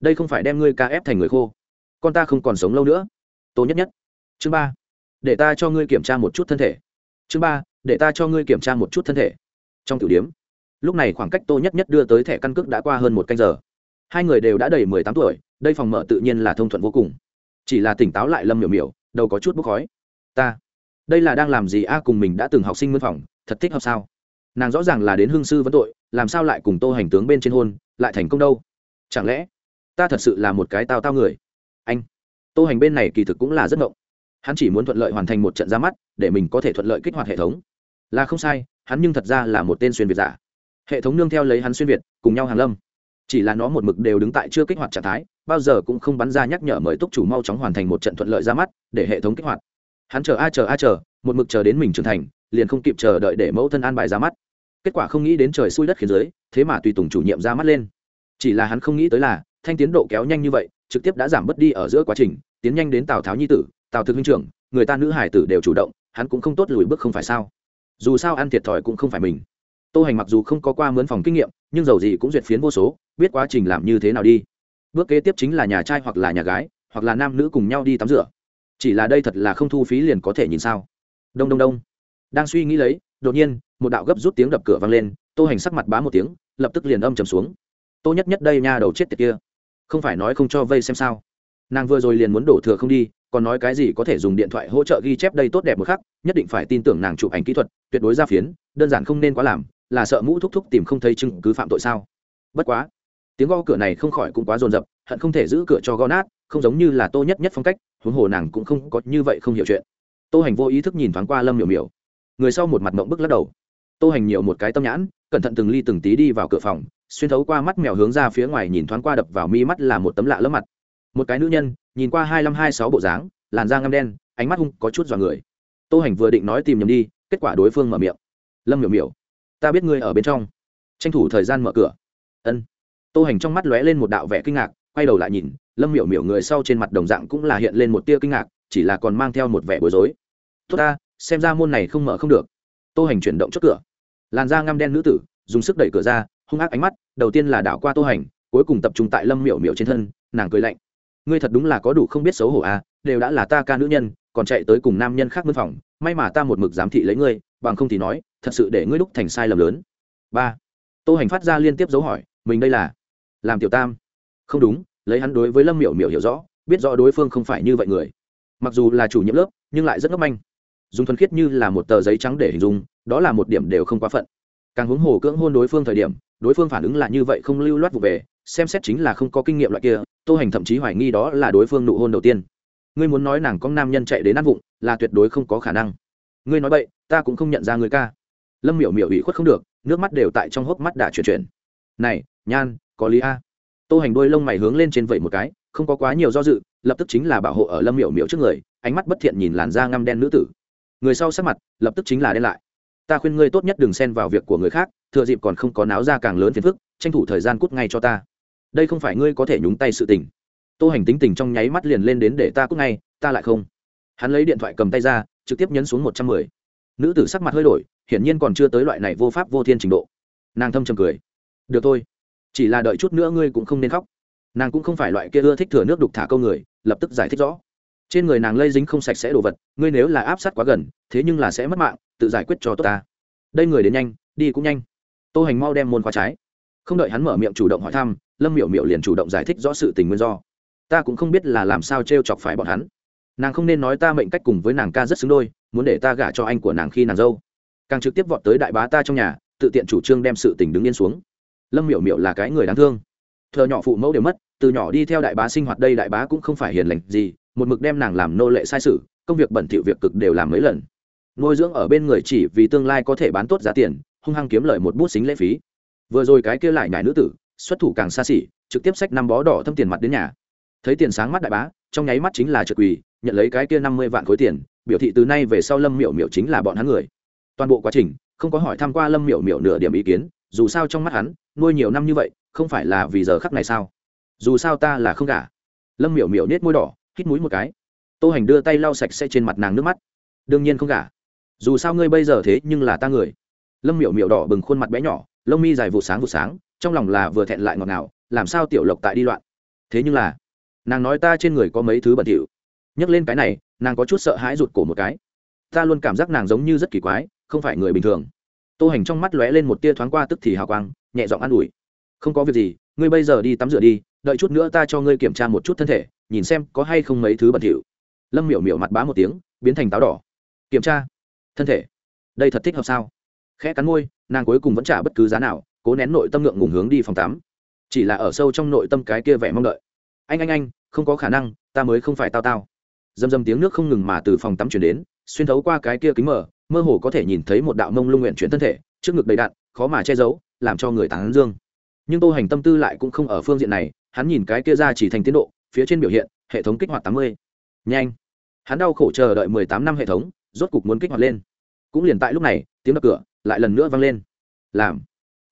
Đây không phải đem ngươi ca ép thành người khô. Con ta không còn sống lâu nữa. Tố nhất nhất. Chương ba. Để ta cho ngươi kiểm tra một chút thân thể. Chương ba. Để ta cho ngươi kiểm tra một chút thân thể. Trong tiểu điếm lúc này khoảng cách tô nhất nhất đưa tới thẻ căn cước đã qua hơn một canh giờ. Hai người đều đã đầy mười tám tuổi, đây phòng mở tự nhiên là thông thuận vô cùng. Chỉ là tỉnh táo lại lâm miểu miểu, đầu có chút bốc khói ta. Đây là đang làm gì? A, cùng mình đã từng học sinh mân phòng thật thích hợp sao? Nàng rõ ràng là đến hương sư vấn tội, làm sao lại cùng tô hành tướng bên trên hôn, lại thành công đâu? Chẳng lẽ ta thật sự là một cái tao tao người? Anh, tô hành bên này kỳ thực cũng là rất ngộng. Hắn chỉ muốn thuận lợi hoàn thành một trận ra mắt, để mình có thể thuận lợi kích hoạt hệ thống. Là không sai, hắn nhưng thật ra là một tên xuyên việt giả. Hệ thống nương theo lấy hắn xuyên việt, cùng nhau hàng lâm. Chỉ là nó một mực đều đứng tại chưa kích hoạt trạng thái, bao giờ cũng không bắn ra nhắc nhở mời túc chủ mau chóng hoàn thành một trận thuận lợi ra mắt, để hệ thống kích hoạt hắn chờ a chờ a chờ, một mực chờ đến mình trưởng thành, liền không kịp chờ đợi để mẫu thân an bài ra mắt. Kết quả không nghĩ đến trời xui đất khiến giới thế mà tùy tùng chủ nhiệm ra mắt lên. Chỉ là hắn không nghĩ tới là, thanh tiến độ kéo nhanh như vậy, trực tiếp đã giảm bớt đi ở giữa quá trình, tiến nhanh đến tào tháo nhi tử, tào thực huynh trưởng, người ta nữ hải tử đều chủ động, hắn cũng không tốt lùi bước không phải sao? Dù sao ăn thiệt thòi cũng không phải mình. Tô hành mặc dù không có qua mướn phòng kinh nghiệm, nhưng dầu gì cũng duyệt phiến vô số, biết quá trình làm như thế nào đi. Bước kế tiếp chính là nhà trai hoặc là nhà gái, hoặc là nam nữ cùng nhau đi tắm rửa chỉ là đây thật là không thu phí liền có thể nhìn sao? Đông đông đông. Đang suy nghĩ lấy, đột nhiên, một đạo gấp rút tiếng đập cửa vang lên, tô hành sắc mặt bá một tiếng, lập tức liền âm trầm xuống. Tô nhất nhất đây nha đầu chết tiệt kia, không phải nói không cho vây xem sao? Nàng vừa rồi liền muốn đổ thừa không đi, còn nói cái gì có thể dùng điện thoại hỗ trợ ghi chép đây tốt đẹp một khắc, nhất định phải tin tưởng nàng chụp ảnh kỹ thuật, tuyệt đối ra phiến, đơn giản không nên quá làm, là sợ mũ thúc thúc tìm không thấy chứng cứ phạm tội sao? Bất quá, tiếng gõ cửa này không khỏi cũng quá rồn rập hận không thể giữ cửa cho gõ nát, không giống như là tô nhất nhất phong cách huống hồ nàng cũng không có như vậy không hiểu chuyện. Tô hành vô ý thức nhìn thoáng qua lâm miểu miểu. Người sau một mặt mộng bức lắc đầu. Tô hành nhiều một cái tâm nhãn, cẩn thận từng ly từng tí đi vào cửa phòng, xuyên thấu qua mắt mèo hướng ra phía ngoài nhìn thoáng qua đập vào mi mắt là một tấm lạ lớp mặt. Một cái nữ nhân, nhìn qua hai năm hai sáu bộ dáng, làn da ngăm đen, ánh mắt hung có chút dọa người. Tô hành vừa định nói tìm nhầm đi, kết quả đối phương mở miệng. Lâm miểu miểu, ta biết ngươi ở bên trong. Tranh thủ thời gian mở cửa. Ân. Tô hành trong mắt lóe lên một đạo vẻ kinh ngạc, quay đầu lại nhìn lâm miểu miểu người sau trên mặt đồng dạng cũng là hiện lên một tia kinh ngạc, chỉ là còn mang theo một vẻ bối rối. Tốt ta, xem ra môn này không mở không được. Tô hành chuyển động trước cửa. Làn da ngăm đen nữ tử, dùng sức đẩy cửa ra, hung ác ánh mắt, đầu tiên là đảo qua tô hành, cuối cùng tập trung tại lâm miểu miểu trên thân, nàng cười lạnh. Ngươi thật đúng là có đủ không biết xấu hổ à đều đã là ta ca nữ nhân, còn chạy tới cùng nam nhân khác mân phòng, may mà ta một mực giám thị lấy ngươi, bằng không thì nói, thật sự để ngươi đúc thành sai lầm lớn. Ba. Tô hành phát ra liên tiếp dấu hỏi, mình đây là làm tiểu tam? Không đúng lấy hắn đối với lâm miểu miểu hiểu rõ, biết rõ đối phương không phải như vậy người. Mặc dù là chủ nhiệm lớp, nhưng lại rất ngốc manh. Dùng thuần khiết như là một tờ giấy trắng để hình dung, đó là một điểm đều không quá phận. Càng huống hồ cưỡng hôn đối phương thời điểm, đối phương phản ứng là như vậy không lưu loát vụ về, xem xét chính là không có kinh nghiệm loại kia, tô hành thậm chí hoài nghi đó là đối phương nụ hôn đầu tiên. Ngươi muốn nói nàng có nam nhân chạy đến ăn vụng, là tuyệt đối không có khả năng. Ngươi nói vậy ta cũng không nhận ra người ca. Lâm miểu miểu ủy khuất không được, nước mắt đều tại trong hốc mắt đã chuyển chuyển. Này, nhan, có lý a? Tô hành đôi lông mày hướng lên trên vậy một cái, không có quá nhiều do dự, lập tức chính là bảo hộ ở lâm miểu miểu trước người, ánh mắt bất thiện nhìn làn da ngăm đen nữ tử. Người sau sắc mặt, lập tức chính là đen lại. Ta khuyên ngươi tốt nhất đừng xen vào việc của người khác, thừa dịp còn không có náo ra càng lớn phiền phức, tranh thủ thời gian cút ngay cho ta. Đây không phải ngươi có thể nhúng tay sự tình. Tô hành tính tình trong nháy mắt liền lên đến để ta cút ngay, ta lại không. Hắn lấy điện thoại cầm tay ra, trực tiếp nhấn xuống một trăm mười. Nữ tử sắc mặt hơi đổi, hiển nhiên còn chưa tới loại này vô pháp vô thiên trình độ. Nàng thâm trầm cười. Được thôi chỉ là đợi chút nữa ngươi cũng không nên khóc. Nàng cũng không phải loại kia ưa thích thừa nước đục thả câu người, lập tức giải thích rõ. Trên người nàng lây dính không sạch sẽ đồ vật, ngươi nếu là áp sát quá gần, thế nhưng là sẽ mất mạng, tự giải quyết cho tốt ta. Đây người đến nhanh, đi cũng nhanh. Tô hành mau đem môn khóa trái. Không đợi hắn mở miệng chủ động hỏi thăm, lâm miểu miểu liền chủ động giải thích rõ sự tình nguyên do. Ta cũng không biết là làm sao t r e o chọc phải bọn hắn. Nàng không nên nói ta mệnh cách cùng với nàng ca rất xứng đôi, muốn để ta gả cho anh của nàng khi nàng dâu. Càng trực tiếp vọt tới đại bá ta trong nhà, tự tiện chủ trương đem sự tình đứng yên xuống lâm miểu miểu là cái người đáng thương. Thợ nhỏ phụ mẫu đều mất, từ nhỏ đi theo đại bá sinh hoạt đây đại bá cũng không phải hiền lành gì, một mực đem nàng làm nô lệ sai sự, công việc bẩn thỉu việc cực đều làm mấy lần. Nuôi dưỡng ở bên người chỉ vì tương lai có thể bán tốt giá tiền, hung hăng kiếm lời một bút xính lễ phí. Vừa rồi cái kia lại nhải nữ tử, xuất thủ càng xa xỉ, trực tiếp xách năm bó đỏ thâm tiền mặt đến nhà. Thấy tiền sáng mắt đại bá, trong nháy mắt chính là trượt quỳ, nhận lấy cái kia năm mươi vạn khối tiền, biểu thị từ nay về sau lâm miểu miểu chính là bọn hắn người. Toàn bộ quá trình, không có hỏi tham q u a lâm miểu miểu nửa điểm ý kiến, dù sao trong mắt hắn nuôi nhiều năm như vậy, không phải là vì giờ khắc này sao? Dù sao ta là không cả lâm miểu miểu nết môi đỏ, hít mũi một cái. Tô hành đưa tay lau sạch sẽ trên mặt nàng nước mắt. Đương nhiên không cả dù sao ngươi bây giờ thế nhưng là ta người. Lâm miểu miểu đỏ bừng khuôn mặt bé nhỏ, lông mi dài vụ sáng vụ sáng, trong lòng là vừa thẹn lại ngọt ngào, làm sao tiểu lộc tại đi loạn? Thế nhưng là, nàng nói ta trên người có mấy thứ bẩn thỉu. Nhắc lên cái này, nàng có chút sợ hãi rụt cổ một cái. Ta luôn cảm giác nàng giống như rất kỳ quái, không phải người bình thường. Tô hành trong mắt lóe lên một tia thoáng qua tức thì hào quang nhẹ giọng an ủi. Không có việc gì, ngươi bây giờ đi tắm rửa đi, đợi chút nữa ta cho ngươi kiểm tra một chút thân thể, nhìn xem có hay không mấy thứ bẩn thỉu. Lâm miểu miểu mặt bá một tiếng, biến thành táo đỏ. Kiểm tra, thân thể, đây thật thích hợp sao? Khẽ cắn môi, nàng cuối cùng vẫn trả bất cứ giá nào, cố nén nội tâm ngượng ngùng hướng đi phòng tắm. Chỉ là ở sâu trong nội tâm cái kia vẻ mong đợi. Anh anh anh, không có khả năng, ta mới không phải tao tao. Dầm dầm tiếng nước không ngừng mà từ phòng tắm chuyển đến, xuyên thấu qua cái kia kính mở mơ hồ có thể nhìn thấy một đạo mông lung nguyện chuyển thân thể, trước ngực đầy đạn, khó mà che giấu làm cho người tán dương. Nhưng tô hành tâm tư lại cũng không ở phương diện này, hắn nhìn cái kia ra chỉ thành tiến độ, phía trên biểu hiện, hệ thống kích hoạt tám mươi. Nhanh. Hắn đau khổ chờ đợi mười tám năm hệ thống, rốt cục muốn kích hoạt lên. Cũng liền tại lúc này, tiếng đập cửa lại lần nữa vang lên. Làm.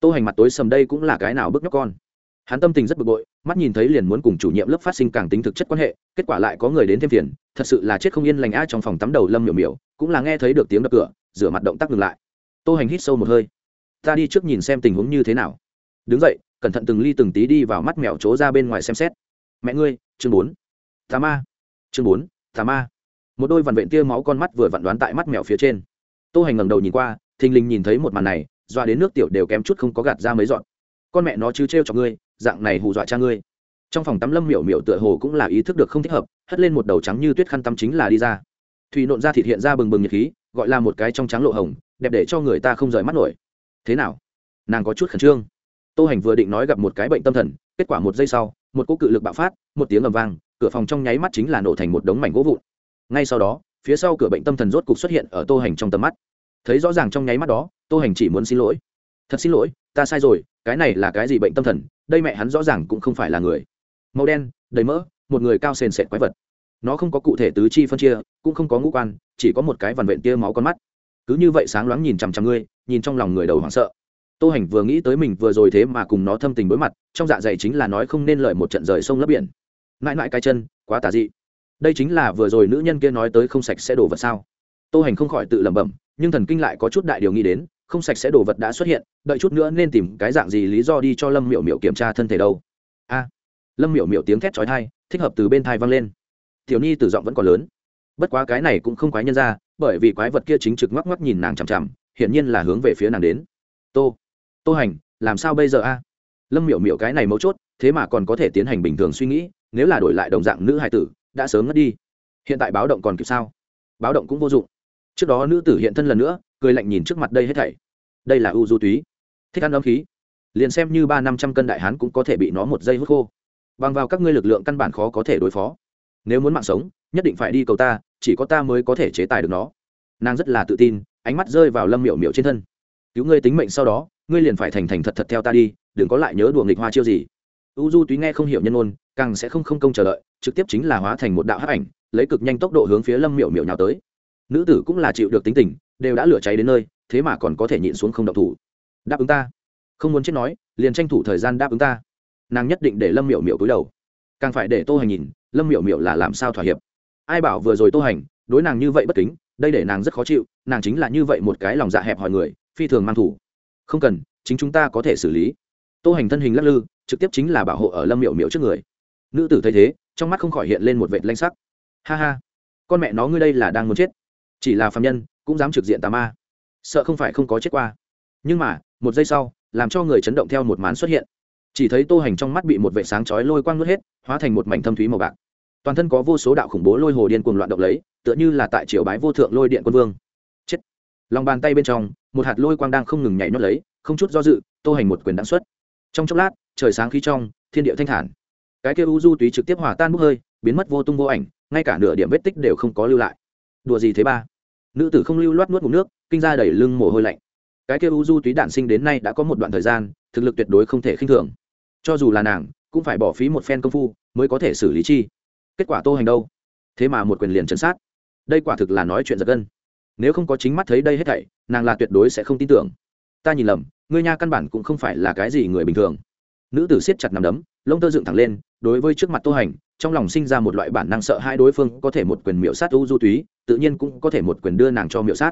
Tô hành mặt tối sầm đây cũng là cái nào bức nhóc con. Hắn tâm tình rất bực bội, mắt nhìn thấy liền muốn cùng chủ nhiệm lớp phát sinh càng tính thực chất quan hệ, kết quả lại có người đến thêm phiền, thật sự là chết không yên lành a trong phòng tắm đầu lâm miểu miểu, cũng là nghe thấy được tiếng đập cửa, rửa mặt động tác ngừng lại. Tô hành hít sâu một hơi ta đi trước nhìn xem tình huống như thế nào. Đứng dậy, cẩn thận từng ly từng tí đi vào mắt mèo chỗ ra bên ngoài xem xét. Mẹ ngươi, chương bốn. Tà ma. Chương bốn, tà ma. Một đôi vằn vện tia máu con mắt vừa vặn đoán tại mắt mèo phía trên. Tô hành ngẩng đầu nhìn qua, thình lình nhìn thấy một màn này, dọa đến nước tiểu đều kém chút không có gạt ra mấy dọn con mẹ nó chứ trêu cho ngươi, dạng này hù dọa cha ngươi. Trong phòng tắm lâm miểu miểu tựa hồ cũng là ý thức được không thích hợp, hất lên một đầu trắng như tuyết khăn tắm chính là đi ra. Thùy nộn ra thịt hiện ra bừng bừng nhiệt khí, gọi là một cái trong trắng lộ hồng, đẹp để cho người ta không rời mắt nổi thế nào? Nàng có chút khẩn trương. Tô hành vừa định nói gặp một cái bệnh tâm thần, kết quả một giây sau, một cỗ cự lực bạo phát, một tiếng ầm vang, cửa phòng trong nháy mắt chính là nổ thành một đống mảnh gỗ vụn. Ngay sau đó, phía sau cửa bệnh tâm thần rốt cục xuất hiện ở tô hành trong tầm mắt. Thấy rõ ràng trong nháy mắt đó, tô hành chỉ muốn xin lỗi. Thật xin lỗi, ta sai rồi, cái này là cái gì bệnh tâm thần? Đây mẹ hắn rõ ràng cũng không phải là người. Màu đen, đầy mỡ, một người cao sền sệt quái vật. Nó không có cụ thể tứ chi phân chia, cũng không có ngũ quan, chỉ có một cái vằn vện tia máu con mắt cứ như vậy sáng loáng nhìn chằm chằm ngươi, nhìn trong lòng người đầu hoảng sợ. Tô hành vừa nghĩ tới mình vừa rồi thế mà cùng nó thâm tình đối mặt, trong dạ dày chính là nói không nên lợi một trận rời sông lấp biển. Mãi mãi cái chân, quá tà dị. Đây chính là vừa rồi nữ nhân kia nói tới không sạch sẽ đổ vật sao? Tô hành không khỏi tự lẩm bẩm, nhưng thần kinh lại có chút đại điều nghĩ đến, không sạch sẽ đổ vật đã xuất hiện, đợi chút nữa nên tìm cái dạng gì lý do đi cho lâm miểu miểu kiểm tra thân thể đâu? A! Lâm miểu miểu tiếng thét trói thai thích hợp từ bên thai vang lên. Tiểu nhi tử giọng vẫn còn lớn bất quá cái này cũng không quái nhân ra, bởi vì quái vật kia chính trực ngoắc ngoắc nhìn nàng chằm chằm, hiển nhiên là hướng về phía nàng đến. Tô tô hành, làm sao bây giờ a? Lâm miểu miểu cái này mấu chốt, thế mà còn có thể tiến hành bình thường suy nghĩ, nếu là đổi lại đồng dạng nữ hài tử, đã sớm ngất đi. Hiện tại báo động còn kịp sao? Báo động cũng vô dụng. Trước đó nữ tử hiện thân lần nữa, cười lạnh nhìn trước mặt đây hết thảy. Đây là u du túy. Thích ăn âm khí. Liền xem như ba năm trăm cân đại hán cũng có thể bị nó một giây hút khô. Bằng vào các ngươi lực lượng căn bản khó có thể đối phó nếu muốn mạng sống, nhất định phải đi cầu ta, chỉ có ta mới có thể chế tài được nó. Nàng rất là tự tin, ánh mắt rơi vào lâm miểu miểu trên thân. Cứu ngươi tính mệnh sau đó, ngươi liền phải thành thành thật thật theo ta đi, đừng có lại nhớ đùa nghịch hoa chiêu gì. U du túy nghe không hiểu nhân ôn càng sẽ không không công chờ đợi, trực tiếp chính là hóa thành một đạo hắc ảnh, lấy cực nhanh tốc độ hướng phía lâm miểu miểu nhào tới. Nữ tử cũng là chịu được tính tình, đều đã lửa cháy đến nơi, thế mà còn có thể nhịn xuống không động thủ. Đáp ứng ta. Không muốn chết nói, liền tranh thủ thời gian đáp ứng ta. Nàng nhất định để lâm miểu miểu cúi đầu. Càng phải để tô hành nhìn lâm miểu miểu là làm sao thỏa hiệp? Ai bảo vừa rồi tô hành, đối nàng như vậy bất kính, đây để nàng rất khó chịu, nàng chính là như vậy một cái lòng dạ hẹp hòi người, phi thường mang thủ. Không cần, chính chúng ta có thể xử lý. Tô hành thân hình lắc lư, trực tiếp chính là bảo hộ ở lâm miểu miểu trước người. Nữ tử thấy thế, trong mắt không khỏi hiện lên một vệt lanh sắc. Ha ha, con mẹ nó ngươi đây là đang muốn chết. Chỉ là phạm nhân, cũng dám trực diện tà ma. Sợ không phải không có chết qua. Nhưng mà, một giây sau, làm cho người chấn động theo một màn xuất hiện chỉ thấy tô hành trong mắt bị một vệ sáng chói lôi quang nuốt hết, hóa thành một mảnh thâm thúy màu bạc. Toàn thân có vô số đạo khủng bố lôi hồ điên cuồng loạn động lấy, tựa như là tại triều bái vô thượng lôi điện quân vương. Chết! Lòng bàn tay bên trong, một hạt lôi quang đang không ngừng nhảy nhót lấy, không chút do dự, tô hành một quyền đáng xuất. Trong chốc lát, trời sáng khí trong, thiên địa thanh thản. Cái kia u du túy trực tiếp hòa tan bốc hơi, biến mất vô tung vô ảnh, ngay cả nửa điểm vết tích đều không có lưu lại. Đùa gì thế ba? Nữ tử không lưu loát nuốt ngụm nước, kinh ra đẩy lưng mồ hôi lạnh. Cái kia u du túy đản sinh đến nay đã có một đoạn thời gian, thực lực tuyệt đối không thể khinh thường cho dù là nàng, cũng phải bỏ phí một phen công phu mới có thể xử lý chi. Kết quả tô hành đâu? Thế mà một quyền liền chấn sát. Đây quả thực là nói chuyện giật gân. Nếu không có chính mắt thấy đây hết thảy, nàng là tuyệt đối sẽ không tin tưởng. Ta nhìn lầm, ngươi nha căn bản cũng không phải là cái gì người bình thường. Nữ tử siết chặt nằm đấm, lông tơ dựng thẳng lên, đối với trước mặt tô hành, trong lòng sinh ra một loại bản năng sợ hai đối phương có thể một quyền miệu sát u du túy, tự nhiên cũng có thể một quyền đưa nàng cho miệu sát.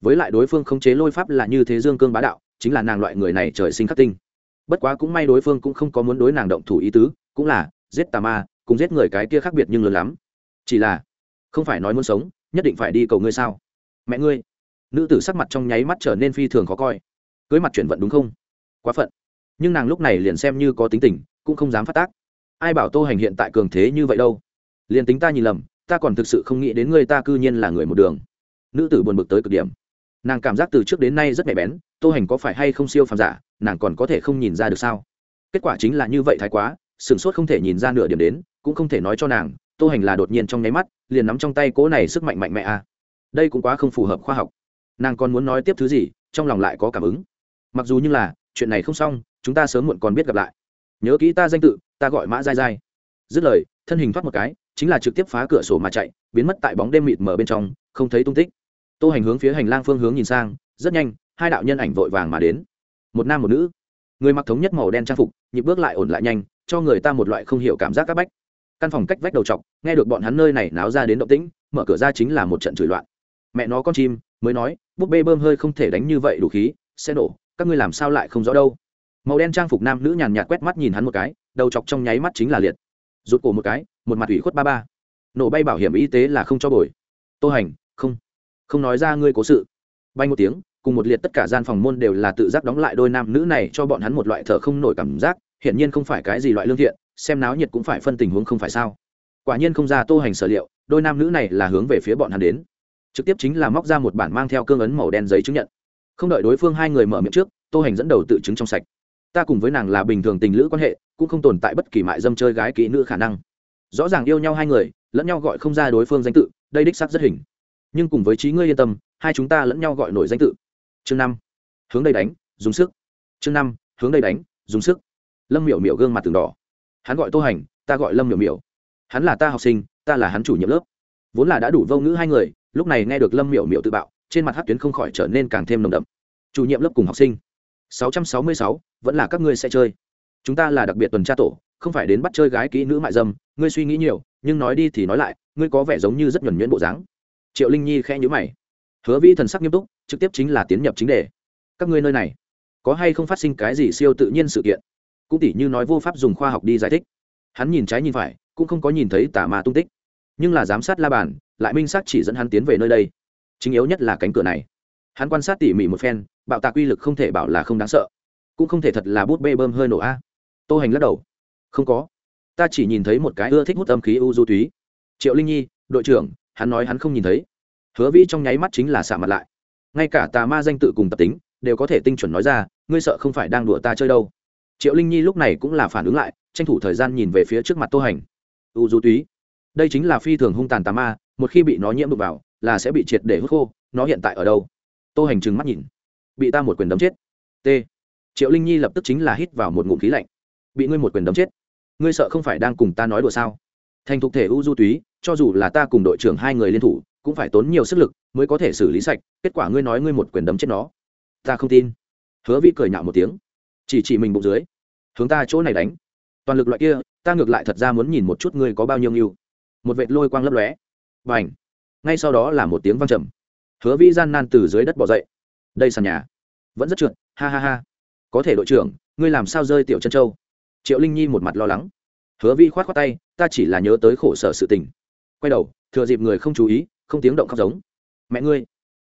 Với lại đối phương không chế lôi pháp là như thế dương cương bá đạo, chính là nàng loại người này trời sinh khắc tinh bất quá cũng may đối phương cũng không có muốn đối nàng động thủ ý tứ, cũng là, giết tà ma, cùng giết người cái kia khác biệt nhưng lớn lắm. Chỉ là, không phải nói muốn sống, nhất định phải đi cầu ngươi sao? Mẹ ngươi. Nữ tử sắc mặt trong nháy mắt trở nên phi thường khó coi. Cưới mặt chuyển vận đúng không? Quá phận. Nhưng nàng lúc này liền xem như có tính tình, cũng không dám phát tác. Ai bảo tô hành hiện tại cường thế như vậy đâu? Liền tính ta nhìn lầm, ta còn thực sự không nghĩ đến ngươi ta cư nhiên là người một đường. Nữ tử buồn bực tới cực điểm. Nàng cảm giác từ trước đến nay rất nhạy bén tô hành có phải hay không siêu phàm giả, nàng còn có thể không nhìn ra được sao? Kết quả chính là như vậy thái quá, sửng sốt không thể nhìn ra nửa điểm đến, cũng không thể nói cho nàng, tô hành là đột nhiên trong nháy mắt, liền nắm trong tay cỗ này sức mạnh mạnh mẽ a à. đây cũng quá không phù hợp khoa học. Nàng còn muốn nói tiếp thứ gì, trong lòng lại có cảm ứng. Mặc dù như là, chuyện này không xong, chúng ta sớm muộn còn biết gặp lại. Nhớ kỹ ta danh tự, ta gọi mã dai dai dứt lời, thân hình thoát một cái, chính là trực tiếp phá cửa sổ mà chạy, biến mất tại bóng đêm mịt mờ bên trong, không thấy tung tích. Tô hành hướng phía hành lang phương hướng nhìn sang, rất nhanh hai đạo nhân ảnh vội vàng mà đến. Một nam một nữ. Người mặc thống nhất màu đen trang phục, nhịp bước lại ổn lại nhanh, cho người ta một loại không hiểu cảm giác c áp bách. Căn phòng cách vách đầu t nghe được bọn hắn nơi này náo ra đến động tĩnh, mở cửa ra chính là một trận chửi loạn. Mẹ nó con chim, mới nói, búp bê bơm hơi không thể đánh như vậy đủ khí, sẽ nổ, các ngươi làm sao lại không rõ đâu. Màu đen trang phục nam nữ nhàn nhạt quét mắt nhìn hắn một cái, đầu chọc trong nháy mắt chính là liệt. Rụt cổ một cái, một mặt ủy khuất ba ba. Nổ bay bảo hiểm y tế là không cho bồi. Tô hành, không. Không nói ra ngươi cố sự. Bay một tiếng cùng một liệt tất cả gian phòng môn đều là tự giác đóng lại đôi nam nữ này cho bọn hắn một loại thở không nổi cảm giác, hiển nhiên không phải cái gì loại lương thiện, xem náo nhiệt cũng phải phân tình huống không phải sao. Quả nhiên không ra tô hành sở liệu, đôi nam nữ này là hướng về phía bọn hắn đến. Trực tiếp chính là móc ra một bản mang theo cương ấn màu đen giấy chứng nhận. Không đợi đối phương hai người mở miệng trước, tô hành dẫn đầu tự chứng trong sạch. Ta cùng với nàng là bình thường tình lữ quan hệ, cũng không tồn tại bất kỳ mại dâm chơi gái kỹ nữ khả năng. Rõ ràng yêu nhau hai người, lẫn nhau gọi không ra đối phương danh tự, đây đích xác rất hình. Nhưng cùng với trí ngươi yên tâm, hai chúng ta lẫn nhau gọi nổi danh tự chương năm. Hướng đây đánh dùng sức. Chương năm hướng đây đánh dùng sức. Lâm miểu miểu gương mặt từng đỏ. Hắn gọi tô hành ta gọi lâm miểu miểu. Hắn là ta học sinh ta là hắn chủ nhiệm lớp. Vốn là đã đủ vô ngữ hai người lúc này nghe được lâm miểu miểu tự bạo trên mặt hát tuyến không khỏi trở nên càng thêm nồng đậm. Chủ nhiệm lớp cùng học sinh. 666, vẫn là các ngươi sẽ chơi. Chúng ta là đặc biệt tuần tra tổ không phải đến bắt chơi gái kỹ nữ mại dâm. Ngươi suy nghĩ nhiều nhưng nói đi thì nói lại ngươi có vẻ giống như rất nhuẩn nhuyễn bộ dáng. Triệu linh nhi khẽ nhữ mày hứa vĩ thần sắc nghiêm túc, trực tiếp chính là tiến nhập chính đề. Các ngươi nơi này, có hay không phát sinh cái gì siêu tự nhiên sự kiện? Cũng tỉ như nói vô pháp dùng khoa học đi giải thích. Hắn nhìn trái nhìn phải, cũng không có nhìn thấy tà ma tung tích. Nhưng là giám sát la bàn, lại minh xác chỉ dẫn hắn tiến về nơi đây. Chính yếu nhất là cánh cửa này. Hắn quan sát tỉ mỉ một phen, bạo tạc uy lực không thể bảo là không đáng sợ. Cũng không thể thật là bút bê bơm hơi nổ a. Tô hành lắc đầu. Không có. Ta chỉ nhìn thấy một cái ưa thích hút âm khí u du túy. Triệu linh nhi, đội trưởng, hắn nói hắn không nhìn thấy hứa vĩ trong nháy mắt chính là xả mặt lại. Ngay cả tà ma danh tự cùng tập tính đều có thể tinh chuẩn nói ra, ngươi sợ không phải đang đùa ta chơi đâu. Triệu linh nhi lúc này cũng là phản ứng lại, tranh thủ thời gian nhìn về phía trước mặt tô hành. U du túy, đây chính là phi thường hung tàn tà ma, một khi bị nó nhiễm đục vào, là sẽ bị triệt để hút khô, nó hiện tại ở đâu? Tô hành trừng mắt nhìn. Bị ta một quyền đấm chết. T. Triệu linh nhi lập tức chính là hít vào một ngụm khí lạnh. Bị ngươi một quyền đấm chết. Ngươi sợ không phải đang cùng ta nói đùa sao? Thành thục thể u du túy, cho dù là ta cùng đội trưởng hai người liên thủ cũng phải tốn nhiều sức lực mới có thể xử lý sạch, kết quả ngươi nói ngươi một quyền đấm chết nó. Ta không tin. Hứa vĩ cười nhạo một tiếng. Chỉ chỉ mình bụng dưới. Hướng ta chỗ này đánh. Toàn lực loại kia, ta ngược lại thật ra muốn nhìn một chút ngươi có bao nhiêu nghiêu một vệt lôi quang lấp lóe. Và ảnh ngay sau đó là một tiếng văng trầm. Hứa vĩ gian nan từ dưới đất bỏ dậy. Đây sàn nhà. Vẫn rất trượt. Ha ha ha. Có thể đội trưởng, ngươi làm sao rơi tiểu chân châu? Triệu linh nhi một mặt lo lắng. Hứa vi khoát khoát tay, ta chỉ là nhớ tới khổ sở sự tình. Quay đầu, thừa dịp người không chú ý không tiếng động khóc giống. Mẹ ngươi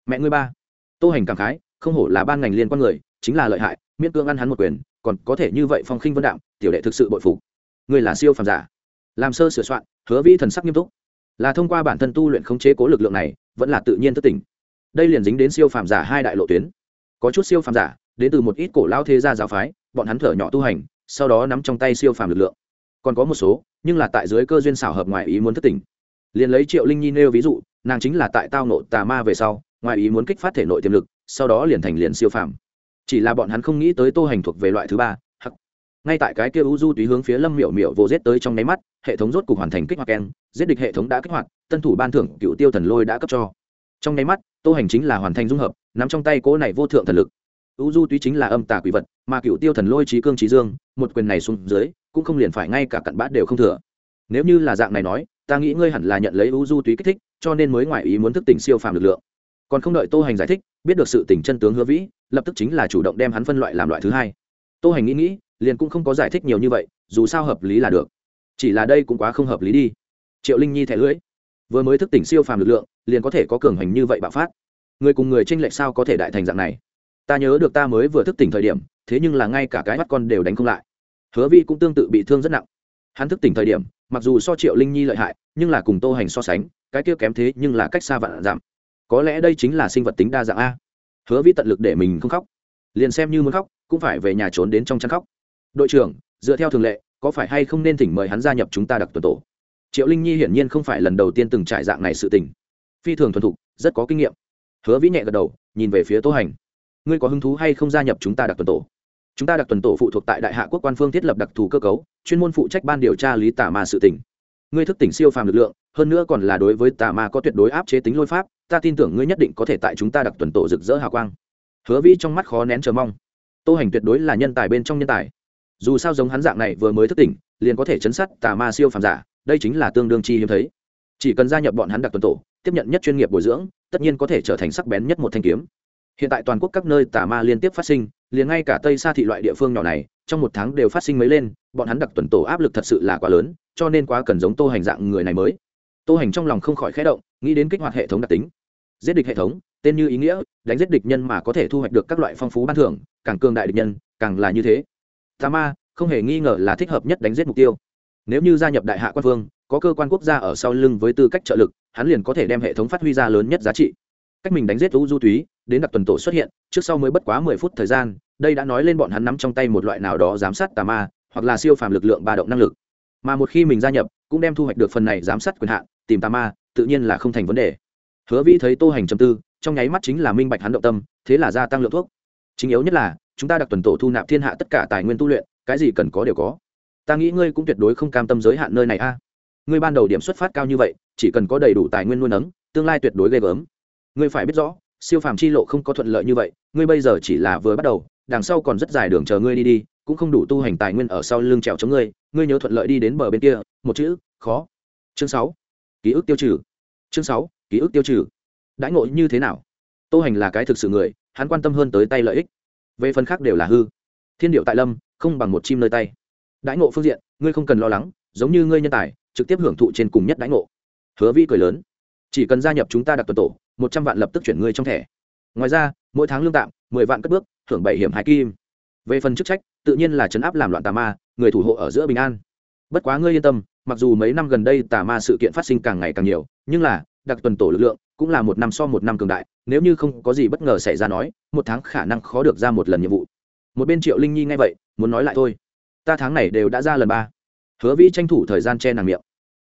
mẹ ngươi ba. Tô hành cảm khái không hổ là ban ngành liên quan người chính là lợi hại miễn cưỡng ăn hắn một quyền còn có thể như vậy phong khinh vân đạm tiểu đệ thực sự bội phục. Ngươi là siêu phàm giả. Làm sơ sửa soạn hứa vi thần sắc nghiêm túc. Là thông qua bản thân tu luyện khống chế cố lực lượng này vẫn là tự nhiên thất tình. Đây liền dính đến siêu phàm giả hai đại lộ tuyến. Có chút siêu phàm giả đến từ một ít cổ lao thế gia giáo phái bọn hắn thở nhỏ tu hành sau đó nắm trong tay siêu phàm lực lượng. Còn có một số nhưng là tại dưới cơ duyên xảo hợp ngoài ý muốn thất tình, liền lấy triệu linh nhi nêu ví dụ nàng chính là tại tao nộ tà ma về sau, ngoài ý muốn kích phát thể nội tiềm lực, sau đó liền thành liền siêu phàm. Chỉ là bọn hắn không nghĩ tới tô hành thuộc về loại thứ ba, hắc. Ngay tại cái kia u du túy hướng phía lâm miểu miểu vô giết tới trong nháy mắt, hệ thống rốt cục hoàn thành kích hoạt keng giết địch hệ thống đã kích hoạt, tân thủ ban thưởng cựu tiêu thần lôi đã cấp cho. Trong nháy mắt, tô hành chính là hoàn thành dung hợp, nắm trong tay cỗ này vô thượng thần lực. U du túy chính là âm tà quỷ vật, mà cựu tiêu thần lôi trí cương trí dương, một quyền này xuống dưới, cũng không liền phải ngay cả cặn bát đều không thừa. Nếu như là dạng này nói, ta nghĩ ngươi hẳn là nhận lấy u du túy kích thích cho nên mới ngoại ý muốn thức tỉnh siêu phàm lực lượng. Còn không đợi tô hành giải thích, biết được sự tỉnh chân tướng hứa vĩ, lập tức chính là chủ động đem hắn phân loại làm loại thứ hai. Tô hành nghĩ nghĩ, liền cũng không có giải thích nhiều như vậy, dù sao hợp lý là được. Chỉ là đây cũng quá không hợp lý đi. Triệu linh nhi thẻ lưỡi vừa mới thức tỉnh siêu phàm lực lượng, liền có thể có cường hành như vậy bạo phát. Người cùng người tranh lệch sao có thể đại thành dạng này? Ta nhớ được ta mới vừa thức tỉnh thời điểm, thế nhưng là ngay cả cái mắt con đều đánh không lại. Hứa vi cũng tương tự bị thương rất nặng. Hắn thức tỉnh thời điểm, mặc dù so triệu linh nhi lợi hại, nhưng là cùng tô hành so sánh cái kia kém thế nhưng là cách xa vạn giảm. Có lẽ đây chính là sinh vật tính đa dạng a. Hứa vi tận lực để mình không khóc. Liền xem như muốn khóc, cũng phải về nhà trốn đến trong chăn khóc. Đội trưởng, dựa theo thường lệ, có phải hay không nên thỉnh mời hắn gia nhập chúng ta đặc tuần tổ? Triệu linh nhi hiển nhiên không phải lần đầu tiên từng trải dạng này sự tình. Phi thường thuần thục, rất có kinh nghiệm. Hứa vĩ nhẹ gật đầu, nhìn về phía tô hành. Ngươi có hứng thú hay không gia nhập chúng ta đặc tuần tổ? Chúng ta đặc tuần tổ phụ thuộc tại đại hạ quốc quan phương thiết lập đặc thù cơ cấu, chuyên môn phụ trách ban điều tra lý tả ma sự tỉnh ngươi thức tỉnh siêu phàm lực lượng hơn nữa còn là đối với tà ma có tuyệt đối áp chế tính lôi pháp, ta tin tưởng ngươi nhất định có thể tại chúng ta đặc tuần tổ rực rỡ hào quang. Hứa vĩ trong mắt khó nén chờ mong. Tô hành tuyệt đối là nhân tài bên trong nhân tài. Dù sao giống hắn dạng này vừa mới thức tỉnh, liền có thể chấn sát tà ma siêu phàm giả, đây chính là tương đương chi hiếm thấy. Chỉ cần gia nhập bọn hắn đặc tuần tổ, tiếp nhận nhất chuyên nghiệp bồi dưỡng, tất nhiên có thể trở thành sắc bén nhất một thanh kiếm. Hiện tại toàn quốc các nơi tà ma liên tiếp phát sinh, liền ngay cả tây xa thị loại địa phương nhỏ này, trong một tháng đều phát sinh mấy lên, bọn hắn đặc tuần tổ áp lực thật sự là quá lớn, cho nên quá cần giống tô hành dạng người này mới tô hành trong lòng không khỏi khẽ động, nghĩ đến kích hoạt hệ thống đặc tính. Giết địch hệ thống, tên như ý nghĩa, đánh giết địch nhân mà có thể thu hoạch được các loại phong phú ban thưởng, càng cường đại địch nhân, càng là như thế. Tà ma, không hề nghi ngờ là thích hợp nhất đánh giết mục tiêu. Nếu như gia nhập đại hạ quan vương, có cơ quan quốc gia ở sau lưng với tư cách trợ lực, hắn liền có thể đem hệ thống phát huy ra lớn nhất giá trị. Cách mình đánh giết u du túy, đến đặc tuần tổ xuất hiện, trước sau mới bất quá mười phút thời gian, đây đã nói lên bọn hắn nắm trong tay một loại nào đó giám sát tà ma, hoặc là siêu phàm lực lượng ba động năng lực. Mà một khi mình gia nhập cũng đem thu hoạch được phần này giám sát quyền hạn, tìm tà ma, tự nhiên là không thành vấn đề. Hứa vĩ thấy tô hành trầm tư, trong nháy mắt chính là minh bạch hắn động tâm, thế là gia tăng lượng thuốc. Chính yếu nhất là, chúng ta đặc tuần tổ thu nạp thiên hạ tất cả tài nguyên tu luyện, cái gì cần có đều có. Ta nghĩ ngươi cũng tuyệt đối không cam tâm giới hạn nơi này a. Ngươi ban đầu điểm xuất phát cao như vậy, chỉ cần có đầy đủ tài nguyên nuôi nấng, tương lai tuyệt đối ghê gớm. Ngươi phải biết rõ, siêu phàm chi lộ không có thuận lợi như vậy, ngươi bây giờ chỉ là vừa bắt đầu, đằng sau còn rất dài đường chờ ngươi đi đi cũng không đủ tu hành tài nguyên ở sau lưng trèo chống ngươi ngươi nhớ thuận lợi đi đến bờ bên kia, một chữ, khó. Chương sáu, ký ức tiêu trừ. Chương sáu, ký ức tiêu trừ. Đãi ngộ như thế nào? Tô hành là cái thực sự người, hắn quan tâm hơn tới tay lợi ích. Về phần khác đều là hư. Thiên điệu tại lâm, không bằng một chim nơi tay. Đãi ngộ phương diện, ngươi không cần lo lắng, giống như ngươi nhân tài, trực tiếp hưởng thụ trên cùng nhất đãi ngộ. Hứa vi cười lớn. Chỉ cần gia nhập chúng ta đặc tuần tổ, một trăm vạn lập tức chuyển ngươi trong thẻ. Ngoài ra, mỗi tháng lương tạm, mười vạn cất bước, thưởng bảy hiểm hai kim về phần chức trách, tự nhiên là chấn áp làm loạn tà ma, người thủ hộ ở giữa bình an. Bất quá ngươi yên tâm, mặc dù mấy năm gần đây tà ma sự kiện phát sinh càng ngày càng nhiều, nhưng là, đặc tuần tổ lực lượng cũng là một năm so một năm cường đại, nếu như không có gì bất ngờ xảy ra nói, một tháng khả năng khó được ra một lần nhiệm vụ. Một bên triệu linh nhi nghe vậy, muốn nói lại thôi. Ta tháng này đều đã ra lần ba. Hứa vĩ tranh thủ thời gian che nàng miệng.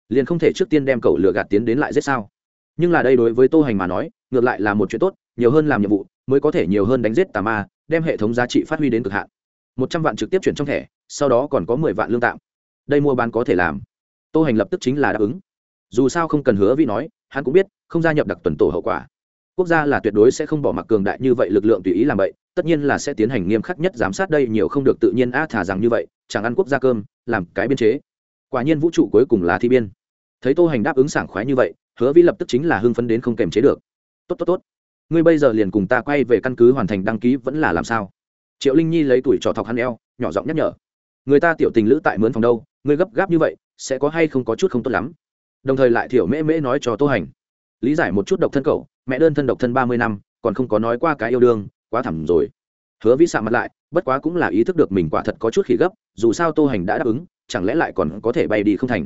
Liền không thể trước tiên đem cậu lừa gạt tiến đến lại giết sao? Nhưng là đây đối với tô hành mà nói, ngược lại là một chuyện tốt, nhiều hơn làm nhiệm vụ, mới có thể nhiều hơn đánh giết tà ma, đem hệ thống giá trị phát huy đến cực hạn một trăm vạn trực tiếp chuyển trong thẻ, sau đó còn có mười vạn lương tạm. Đây mua bán có thể làm. Tô hành lập tức chính là đáp ứng. Dù sao không cần hứa vi nói, hắn cũng biết, không gia nhập đặc tuần tổ hậu quả. Quốc gia là tuyệt đối sẽ không bỏ mặc cường đại như vậy lực lượng tùy ý làm vậy, tất nhiên là sẽ tiến hành nghiêm khắc nhất giám sát đây nhiều không được tự nhiên a thả rằng như vậy, chẳng ăn quốc gia cơm, làm cái biên chế. Quả nhiên vũ trụ cuối cùng là thi biên. Thấy tô hành đáp ứng sảng khoái như vậy, hứa vi lập tức chính là hưng phấn đến không kềm chế được. Tốt tốt tốt. Ngươi bây giờ liền cùng ta quay về căn cứ hoàn thành đăng ký vẫn là làm sao? Triệu linh nhi lấy tuổi trò thọc hắn eo, nhỏ giọng nhắc nhở. Người ta tiểu tình lữ tại mướn phòng đâu ngươi gấp gáp như vậy, sẽ có hay không có chút không tốt lắm. Đồng thời lại thiểu mễ mễ nói cho tô hành. Lý giải một chút độc thân cậu, mẹ đơn thân độc thân ba mươi năm, còn không có nói qua cái yêu đương, quá thẳm rồi. Hứa vĩ sạ mặt lại, bất quá cũng là ý thức được mình quả thật có chút khỉ gấp, dù sao tô hành đã đáp ứng, chẳng lẽ lại còn có thể bay đi không thành?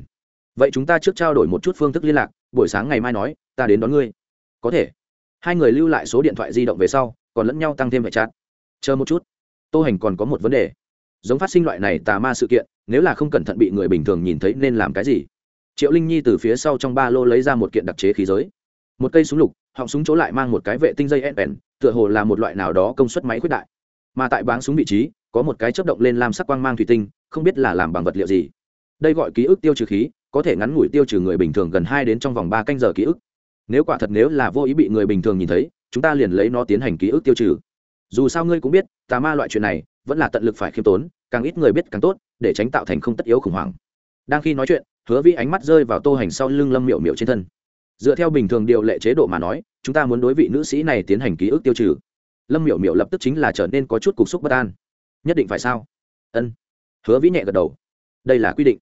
Vậy chúng ta trước trao đổi một chút phương thức liên lạc, buổi sáng ngày mai nói, ta đến đón ngươi. Có thể. Hai người lưu lại số điện thoại di động về sau, còn lẫn nhau tăng thêm vệ chát chờ một chút tô hành còn có một vấn đề. Giống phát sinh loại này tà ma sự kiện, nếu là không cẩn thận bị người bình thường nhìn thấy nên làm cái gì? Triệu linh nhi từ phía sau trong ba lô lấy ra một kiện đặc chế khí giới. Một cây súng lục, họng súng chỗ lại mang một cái vệ tinh dây ép tựa hồ là một loại nào đó công suất máy khuyết đại. Mà tại báng súng vị trí, có một cái chớp động lên làm sắc quang mang thủy tinh, không biết là làm bằng vật liệu gì. Đây gọi ký ức tiêu trừ khí, có thể ngắn ngủi tiêu trừ người bình thường gần hai đến trong vòng ba canh giờ ký ức. Nếu quả thật nếu là vô ý bị người bình thường nhìn thấy, chúng ta liền lấy nó tiến hành ký ức tiêu trừ dù sao ngươi cũng biết, tà ma loại chuyện này vẫn là tận lực phải khiêm tốn, càng ít người biết càng tốt, để tránh tạo thành không tất yếu khủng hoảng. Đang khi nói chuyện, hứa vi ánh mắt rơi vào tô hành sau lưng lâm miệu miệu trên thân. Dựa theo bình thường điều lệ chế độ mà nói, chúng ta muốn đối vị nữ sĩ này tiến hành ký ức tiêu trừ. Lâm miệu miệu lập tức chính là trở nên có chút cục xúc bất an. Nhất định phải sao? Ân. Hứa vĩ nhẹ gật đầu. Đây là quy định.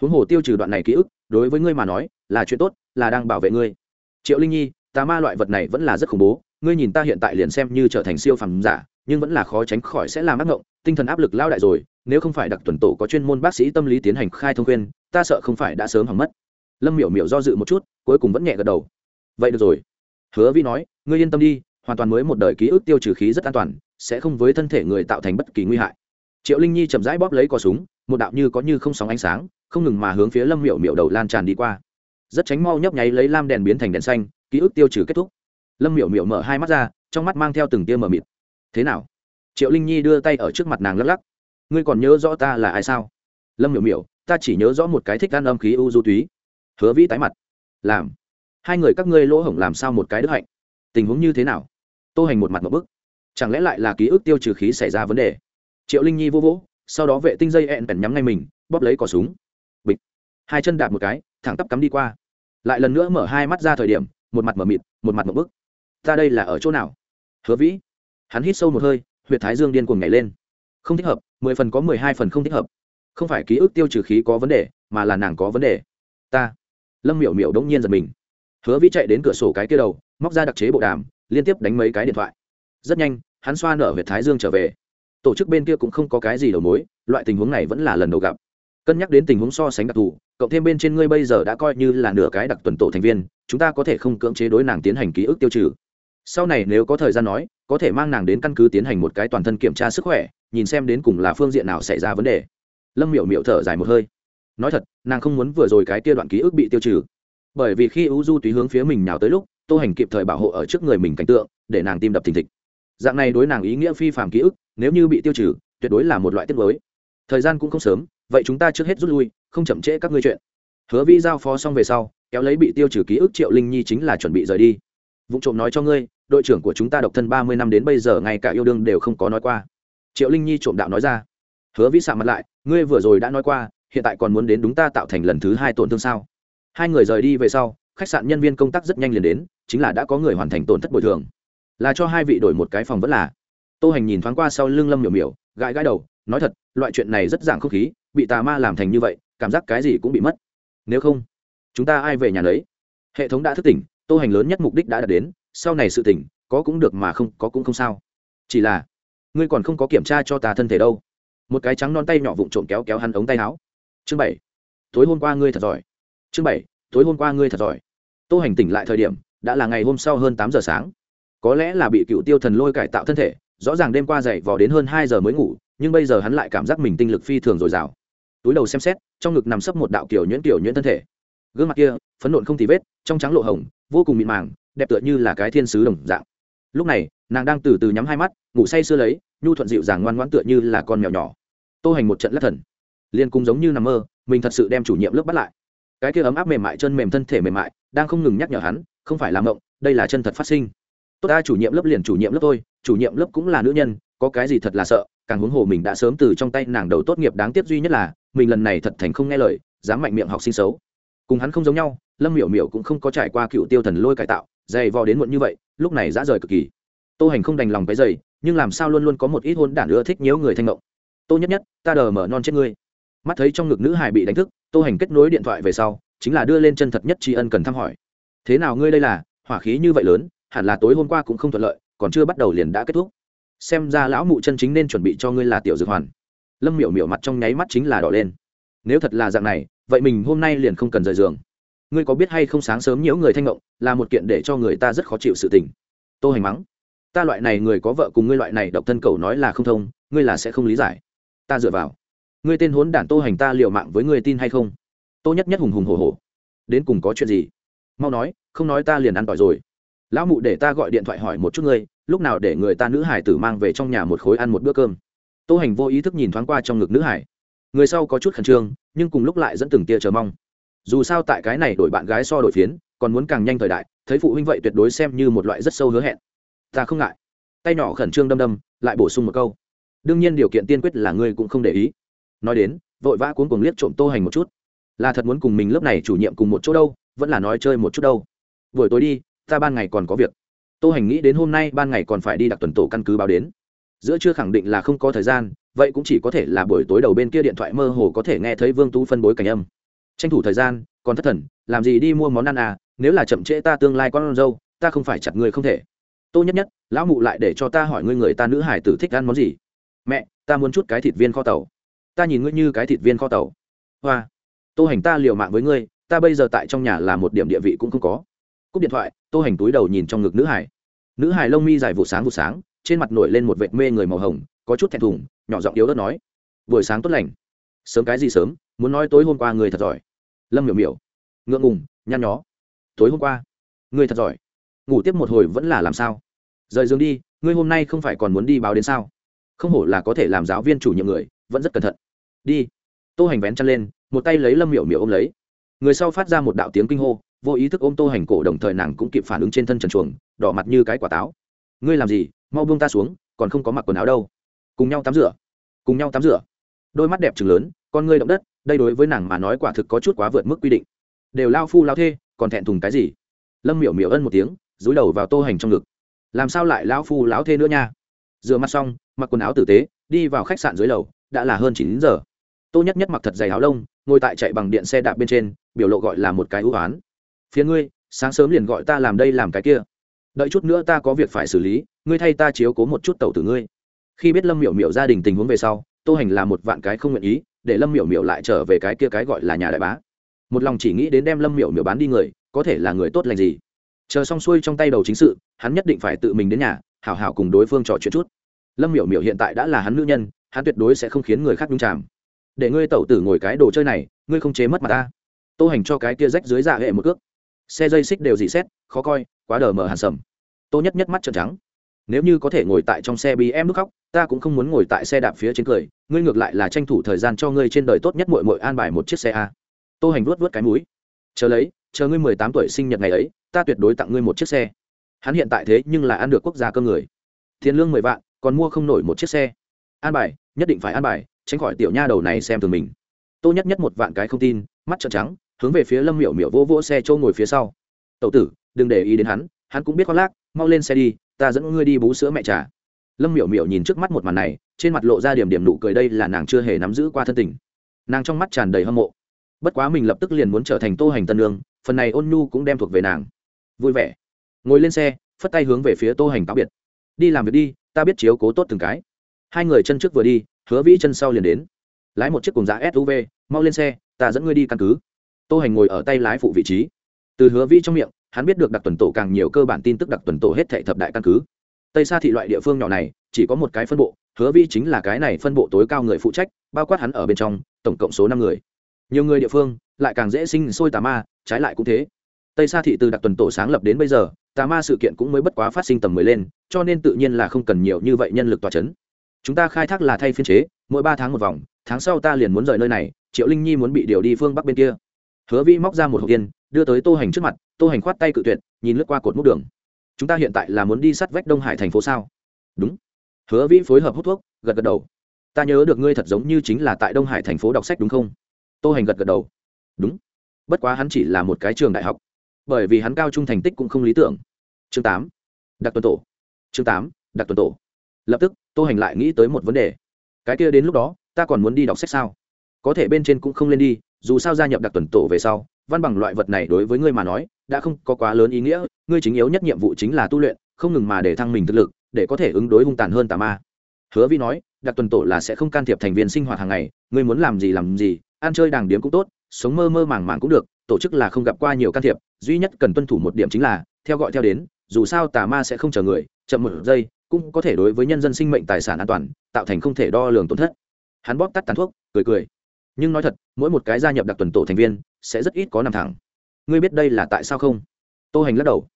Huống hồ tiêu trừ đoạn này ký ức, đối với ngươi mà nói, là chuyện tốt, là đang bảo vệ ngươi. Triệu linh nhi, tà ma loại vật này vẫn là rất khủng bố ngươi nhìn ta hiện tại liền xem như trở thành siêu phàm giả, nhưng vẫn là khó tránh khỏi sẽ làm ác ngộng, tinh thần áp lực lao đại rồi, nếu không phải đặc tuần tổ có chuyên môn bác sĩ tâm lý tiến hành khai thông khuyên, ta sợ không phải đã sớm hỏng mất. Lâm miểu miểu do dự một chút, cuối cùng vẫn nhẹ gật đầu. Vậy được rồi. Hứa vi nói, ngươi yên tâm đi, hoàn toàn mới một đời ký ức tiêu trừ khí rất an toàn, sẽ không với thân thể người tạo thành bất kỳ nguy hại. Triệu linh nhi chậm rãi bóp lấy cò súng, một đạo như có như không sóng ánh sáng, không ngừng mà hướng phía lâm miểu miểu đầu lan tràn đi qua. Rất tránh mau nhấp nháy lấy lam đèn biến thành đèn xanh, ký ức tiêu trừ kết thúc lâm miểu miểu mở hai mắt ra, trong mắt mang theo từng tia mờ mịt. Thế nào? Triệu linh nhi đưa tay ở trước mặt nàng lắc lắc. Ngươi còn nhớ rõ ta là ai sao? Lâm miểu miểu, ta chỉ nhớ rõ một cái thích ăn âm khí u du túy. Hứa vĩ tái mặt. Làm. Hai người các ngươi lỗ hổng làm sao một cái đức hạnh? Tình huống như thế nào? Tô hành một mặt một bức. Chẳng lẽ lại là ký ức tiêu trừ khí xảy ra vấn đề? Triệu linh nhi vô vỗ sau đó vệ tinh dây ẹn bèn nhắm ngay mình, bóp lấy cỏ súng. Bịch. Hai chân đạp một cái, thẳng tắp cắm đi qua. Lại lần nữa mở hai mắt ra thời điểm, một mặt mở mịt, một mặt một bức ta đây là ở chỗ nào? Hứa vĩ. Hắn hít sâu một hơi, Huyệt thái dương điên cuồng nhảy lên. Không thích hợp, mười phần có mười hai phần không thích hợp. Không phải ký ức tiêu trừ khí có vấn đề, mà là nàng có vấn đề. Ta. Lâm miểu miểu đông nhiên giật mình. Hứa vĩ chạy đến cửa sổ cái kia đầu, móc ra đặc chế bộ đàm, liên tiếp đánh mấy cái điện thoại. Rất nhanh, hắn xoa nở Huyệt thái dương trở về. Tổ chức bên kia cũng không có cái gì đầu mối, loại tình huống này vẫn là lần đầu gặp. Cân nhắc đến tình huống so sánh đặc thù, cộng thêm bên trên ngươi bây giờ đã coi như là nửa cái đặc tuần tổ thành viên, chúng ta có thể không cưỡng chế đối nàng tiến hành ký ức tiêu trừ sau này nếu có thời gian nói, có thể mang nàng đến căn cứ tiến hành một cái toàn thân kiểm tra sức khỏe, nhìn xem đến cùng là phương diện nào xảy ra vấn đề. Lâm miểu miểu thở dài một hơi. Nói thật, nàng không muốn vừa rồi cái kia đoạn ký ức bị tiêu trừ. Bởi vì khi u du tùy hướng phía mình nào tới lúc, tô hành kịp thời bảo hộ ở trước người mình cảnh tượng, để nàng tim đập thình thịch. Dạng này đối nàng ý nghĩa phi phạm ký ức, nếu như bị tiêu trừ, tuyệt đối là một loại tiết mới thời gian cũng không sớm, vậy chúng ta trước hết rút lui, không chậm trễ các ngươi chuyện. Hứa Vi giao phó xong về sau, kéo lấy bị tiêu trừ ký ức triệu linh nhi chính là chuẩn bị rời đi vụ trộm nói cho ngươi, đội trưởng của chúng ta độc thân ba mươi năm đến bây giờ ngay cả yêu đương đều không có nói qua. Triệu linh nhi trộm đạo nói ra. Hứa vĩ sạ mặt lại, ngươi vừa rồi đã nói qua, hiện tại còn muốn đến đúng ta tạo thành lần thứ hai tổn thương sao? Hai người rời đi về sau, khách sạn nhân viên công tác rất nhanh liền đến, chính là đã có người hoàn thành tổn thất bồi thường. Là cho hai vị đổi một cái phòng vẫn là. Tô hành nhìn thoáng qua sau lưng lâm miểu miểu, gãi gãi đầu, nói thật, loại chuyện này rất dạng không khí, bị tà ma làm thành như vậy, cảm giác cái gì cũng bị mất. Nếu không, chúng ta ai về nhà lấy hệ thống đã thức tỉnh tô hành lớn nhất mục đích đã đạt đến, sau này sự tỉnh có cũng được mà không, có cũng không sao. Chỉ là, ngươi còn không có kiểm tra cho ta thân thể đâu. Một cái trắng non tay nhỏ vụn trộm kéo kéo hắn ống tay áo. Chương bảy, tối hôm qua ngươi thật giỏi. Chương bảy, tối hôm qua ngươi thật giỏi. Tô hành tỉnh lại thời điểm, đã là ngày hôm sau hơn tám giờ sáng. Có lẽ là bị cựu tiêu thần lôi cải tạo thân thể, rõ ràng đêm qua dậy vò đến hơn hai giờ mới ngủ, nhưng bây giờ hắn lại cảm giác mình tinh lực phi thường dồi dào. Túi đầu xem xét, trong ngực nằm sấp một đạo kiểu nhuyễn kiểu nhuyễn thân thể. Gương mặt kia, phấn nộn không tì vết, trong trắng lộ hồng vô cùng mịn màng, đẹp tựa như là cái thiên sứ đồng dạng. Lúc này, nàng đang từ từ nhắm hai mắt, ngủ say sưa lấy, nhu thuận dịu dàng ngoan ngoãn tựa như là con mèo nhỏ. Tô hành một trận lắc thần. Liên cung giống như nằm mơ, mình thật sự đem chủ nhiệm lớp bắt lại. Cái kia ấm áp mềm mại chân mềm thân thể mềm mại, đang không ngừng nhắc nhở hắn, không phải làm mộng, đây là chân thật phát sinh. Tốt ta chủ nhiệm lớp liền chủ nhiệm lớp tôi chủ nhiệm lớp cũng là nữ nhân, có cái gì thật là sợ, càng huống hồ mình đã sớm từ trong tay nàng đầu tốt nghiệp đáng tiếc duy nhất là, mình lần này thật thành không nghe lời, dám mạnh miệng học sinh xấu. Cùng hắn không giống nhau lâm miểu miểu cũng không có trải qua cựu tiêu thần lôi cải tạo, dày vò đến muộn như vậy, lúc này dã rời cực kỳ. Tô hành không đành lòng cái dày nhưng làm sao luôn luôn có một ít hôn đản ưa thích nhớ người thanh mộng. Tô nhất nhất, ta đờ mở non chết ngươi. Mắt thấy trong ngực nữ hải bị đánh thức, tô hành kết nối điện thoại về sau, chính là đưa lên chân thật nhất tri ân cần thăm hỏi. Thế nào ngươi đây là? Hỏa khí như vậy lớn, hẳn là tối hôm qua cũng không thuận lợi, còn chưa bắt đầu liền đã kết thúc. Xem ra lão mụ chân chính nên chuẩn bị cho ngươi là tiểu dược hoàn. Lâm miểu miểu mặt trong nháy mắt chính là đỏ lên. Nếu thật là dạng này, vậy mình hôm nay liền không cần rời giường ngươi có biết hay không sáng sớm nhiễu người thanh ngộng là một kiện để cho người ta rất khó chịu sự tình. Tô hành mắng, ta loại này người có vợ cùng ngươi loại này độc thân cầu nói là không thông, ngươi là sẽ không lý giải. Ta dựa vào, ngươi tên hốn đản tô hành ta liều mạng với ngươi tin hay không? Tô nhất nhất hùng hùng hổ hổ, đến cùng có chuyện gì? Mau nói, không nói ta liền ăn tỏi rồi. Lão mụ để ta gọi điện thoại hỏi một chút ngươi, lúc nào để người ta nữ hải tử mang về trong nhà một khối ăn một bữa cơm? Tô hành vô ý thức nhìn thoáng qua trong ngực nữ hải. Người sau có chút khẩn trương, nhưng cùng lúc lại dẫn từng tia chờ mong dù sao tại cái này đổi bạn gái so đổi phiến, còn muốn càng nhanh thời đại, thấy phụ huynh vậy tuyệt đối xem như một loại rất sâu hứa hẹn. Ta không ngại. Tay nhỏ khẩn trương đâm đâm, lại bổ sung một câu. Đương nhiên điều kiện tiên quyết là ngươi cũng không để ý. Nói đến, vội vã cuốn cuồng liếc trộm tô hành một chút. Là thật muốn cùng mình lớp này chủ nhiệm cùng một chỗ đâu, vẫn là nói chơi một chút đâu. Buổi tối đi, ta ban ngày còn có việc. Tô hành nghĩ đến hôm nay ban ngày còn phải đi đặc tuần tổ căn cứ báo đến. Giữa chưa khẳng định là không có thời gian, vậy cũng chỉ có thể là buổi tối đầu bên kia điện thoại mơ hồ có thể nghe thấy vương tú phân bối cảnh âm tranh thủ thời gian, còn thất thần, làm gì đi mua món ăn à nếu là chậm trễ ta tương lai con dâu, ta không phải chặt người không thể. Tô nhất nhất, lão mụ lại để cho ta hỏi ngươi người ta nữ hải tử thích ăn món gì? Mẹ, ta muốn chút cái thịt viên kho tàu. Ta nhìn ngươi như cái thịt viên kho tàu. Hoa. Tô hành ta liều mạng với ngươi, ta bây giờ tại trong nhà là một điểm địa vị cũng không có. Cúp điện thoại, tô hành túi đầu nhìn trong ngực nữ hải. Nữ hải lông mi dài vụ sáng vụ sáng, trên mặt nổi lên một vệt mê người màu hồng, có chút thẹn thùng, nhỏ giọng yếu đất nói. Buổi sáng tốt lành. Sớm cái gì sớm? Muốn nói tối hôm qua người thật giỏi lâm miểu miểu. Ngượng ngùng, nhăn nhó. Tối hôm qua, ngươi thật giỏi. Ngủ tiếp một hồi vẫn là làm sao? Rời giường đi, ngươi hôm nay không phải còn muốn đi báo đến sao? Không hổ là có thể làm giáo viên chủ nhiệm người, vẫn rất cẩn thận. Đi. Tô hành vén chăn lên, một tay lấy lâm miểu miểu ôm lấy. Người sau phát ra một đạo tiếng kinh hô, vô ý thức ôm tô hành cổ đồng thời nàng cũng kịp phản ứng trên thân trần chuồng, đỏ mặt như cái quả táo. Ngươi làm gì? Mau buông ta xuống, còn không có mặc quần áo đâu. Cùng nhau tắm rửa. Cùng nhau tắm rửa. Đôi mắt đẹp trừng lớn, con ngươi động đất đây đối với nàng mà nói quả thực có chút quá vượt mức quy định. Đều lao phu lao thê, còn thẹn thùng cái gì? Lâm miểu miểu ân một tiếng, dúi đầu vào tô hành trong ngực. Làm sao lại lão phu lão thê nữa nha? Rửa mặt xong, mặc quần áo tử tế, đi vào khách sạn dưới lầu, đã là hơn chín giờ. Tô nhất nhất mặc thật dày áo lông, ngồi tại chạy bằng điện xe đạp bên trên, biểu lộ gọi là một cái ưu oán phía ngươi, sáng sớm liền gọi ta làm đây làm cái kia. Đợi chút nữa ta có việc phải xử lý, ngươi thay ta chiếu cố một chút tàu từ ngươi. Khi biết lâm miểu miểu gia đình tình huống về sau, tô hành là một vạn cái không nguyện ý để lâm miểu miểu lại trở về cái kia cái gọi là nhà đại bá. Một lòng chỉ nghĩ đến đem lâm miểu miểu bán đi người, có thể là người tốt lành gì. Chờ xong xuôi trong tay đầu chính sự, hắn nhất định phải tự mình đến nhà, hảo hảo cùng đối phương trò chuyện chút. Lâm miểu miểu hiện tại đã là hắn nữ nhân, hắn tuyệt đối sẽ không khiến người khác nhung chàm. Để ngươi tẩu tử ngồi cái đồ chơi này, ngươi không chế mất mặt ta. Tô hành cho cái kia rách dưới dạ hệ một cước. Xe dây xích đều dị xét, khó coi, quá đờ mờ hàn sầm. Tô nhất nhất mắt trợn trắng nếu như có thể ngồi tại trong xe bị em nước khóc, ta cũng không muốn ngồi tại xe đạp phía trên cười, ngươi ngược lại là tranh thủ thời gian cho ngươi trên đời tốt nhất mội mội an bài một chiếc xe a. Tô hành vuốt vuốt cái mũi. Chờ lấy, chờ ngươi mười tám tuổi sinh nhật ngày ấy, ta tuyệt đối tặng ngươi một chiếc xe. Hắn hiện tại thế nhưng là ăn được quốc gia cơ người. Tiền lương mười vạn, còn mua không nổi một chiếc xe. An bài, nhất định phải an bài, tránh khỏi tiểu nha đầu này xem thường mình. Tô nhất nhất một vạn cái không tin, mắt trợn trắng, hướng về phía lâm miểu miểu vô vô xe trâu ngồi phía sau. Tậu tử, đừng để ý đến hắn hắn cũng biết khoác lác, mau lên xe đi ta dẫn ngươi đi bú sữa mẹ trà. Lâm miểu miểu nhìn trước mắt một màn này, trên mặt lộ ra điểm điểm nụ cười đây là nàng chưa hề nắm giữ qua thân tình. Nàng trong mắt tràn đầy hâm mộ. Bất quá mình lập tức liền muốn trở thành tô hành tân lương phần này ôn nhu cũng đem thuộc về nàng. Vui vẻ. Ngồi lên xe, phất tay hướng về phía tô hành cáo biệt. Đi làm việc đi, ta biết chiếu cố tốt từng cái. Hai người chân trước vừa đi, hứa vĩ chân sau liền đến. Lái một chiếc cùng giá suv mau lên xe, ta dẫn ngươi đi căn cứ. Tô hành ngồi ở tay lái phụ vị trí. Từ hứa vĩ trong miệng hắn biết được đặc tuần tổ càng nhiều cơ bản tin tức đặc tuần tổ hết thệ thập đại căn cứ. Tây xa thị loại địa phương nhỏ này, chỉ có một cái phân bộ, hứa vi chính là cái này phân bộ tối cao người phụ trách, bao quát hắn ở bên trong, tổng cộng số năm người. Nhiều người địa phương, lại càng dễ sinh sôi tà ma, trái lại cũng thế. Tây sa thị từ đặc tuần tổ sáng lập đến bây giờ, tà ma sự kiện cũng mới bất quá phát sinh tầm mới lên, cho nên tự nhiên là không cần nhiều như vậy nhân lực tòa c h ấ n chúng ta khai thác là thay phiên chế, mỗi ba tháng một vòng, tháng sau ta liền muốn rời nơi này, triệu linh nhi muốn bị điều đi phương bắc bên kia hứa vĩ móc ra một hộp tiền, đưa tới tô hành trước mặt tô hành khoát tay cự tuyệt nhìn lướt qua cột múc đường. Chúng ta hiện tại là muốn đi sắt vách đông hải thành phố sao? Đúng. Hứa vĩ phối hợp hút thuốc gật gật đầu. Ta nhớ được ngươi thật giống như chính là tại đông hải thành phố đọc sách đúng không? Tô hành gật gật đầu. Đúng. Bất quá hắn chỉ là một cái trường đại học. Bởi vì hắn cao trung thành tích cũng không lý tưởng. Chương tám. Đặc tuần tổ. Chương tám. Đặc tuần tổ. Lập tức tô hành lại nghĩ tới một vấn đề. Cái kia đến lúc đó ta còn muốn đi đọc sách sao? Có thể bên trên cũng không lên đi dù sao gia nhập đặc tuần tổ về sau, văn bằng loại vật này đối với ngươi mà nói, đã không có quá lớn ý nghĩa, ngươi chính yếu nhất nhiệm vụ chính là tu luyện, không ngừng mà để thăng mình thực lực, để có thể ứng đối hung tàn hơn tà ma. Hứa vi nói, đặc tuần tổ là sẽ không can thiệp thành viên sinh hoạt hàng ngày, ngươi muốn làm gì làm gì, ăn chơi đàng điếm cũng tốt, sống mơ mơ màng màng cũng được, tổ chức là không gặp qua nhiều can thiệp, duy nhất cần tuân thủ một điểm chính là, theo gọi theo đến, dù sao tà ma sẽ không chờ người, chậm một giây, cũng có thể đối với nhân dân sinh mệnh tài sản an toàn, tạo thành không thể đo lường tổn thất. Hắn bóp tắt tàn thuốc, cười cười nhưng nói thật, mỗi một cái gia nhập đặc tuần tổ thành viên sẽ rất ít có nằm thẳng. Ngươi biết đây là tại sao không? Tô hành lắc đầu.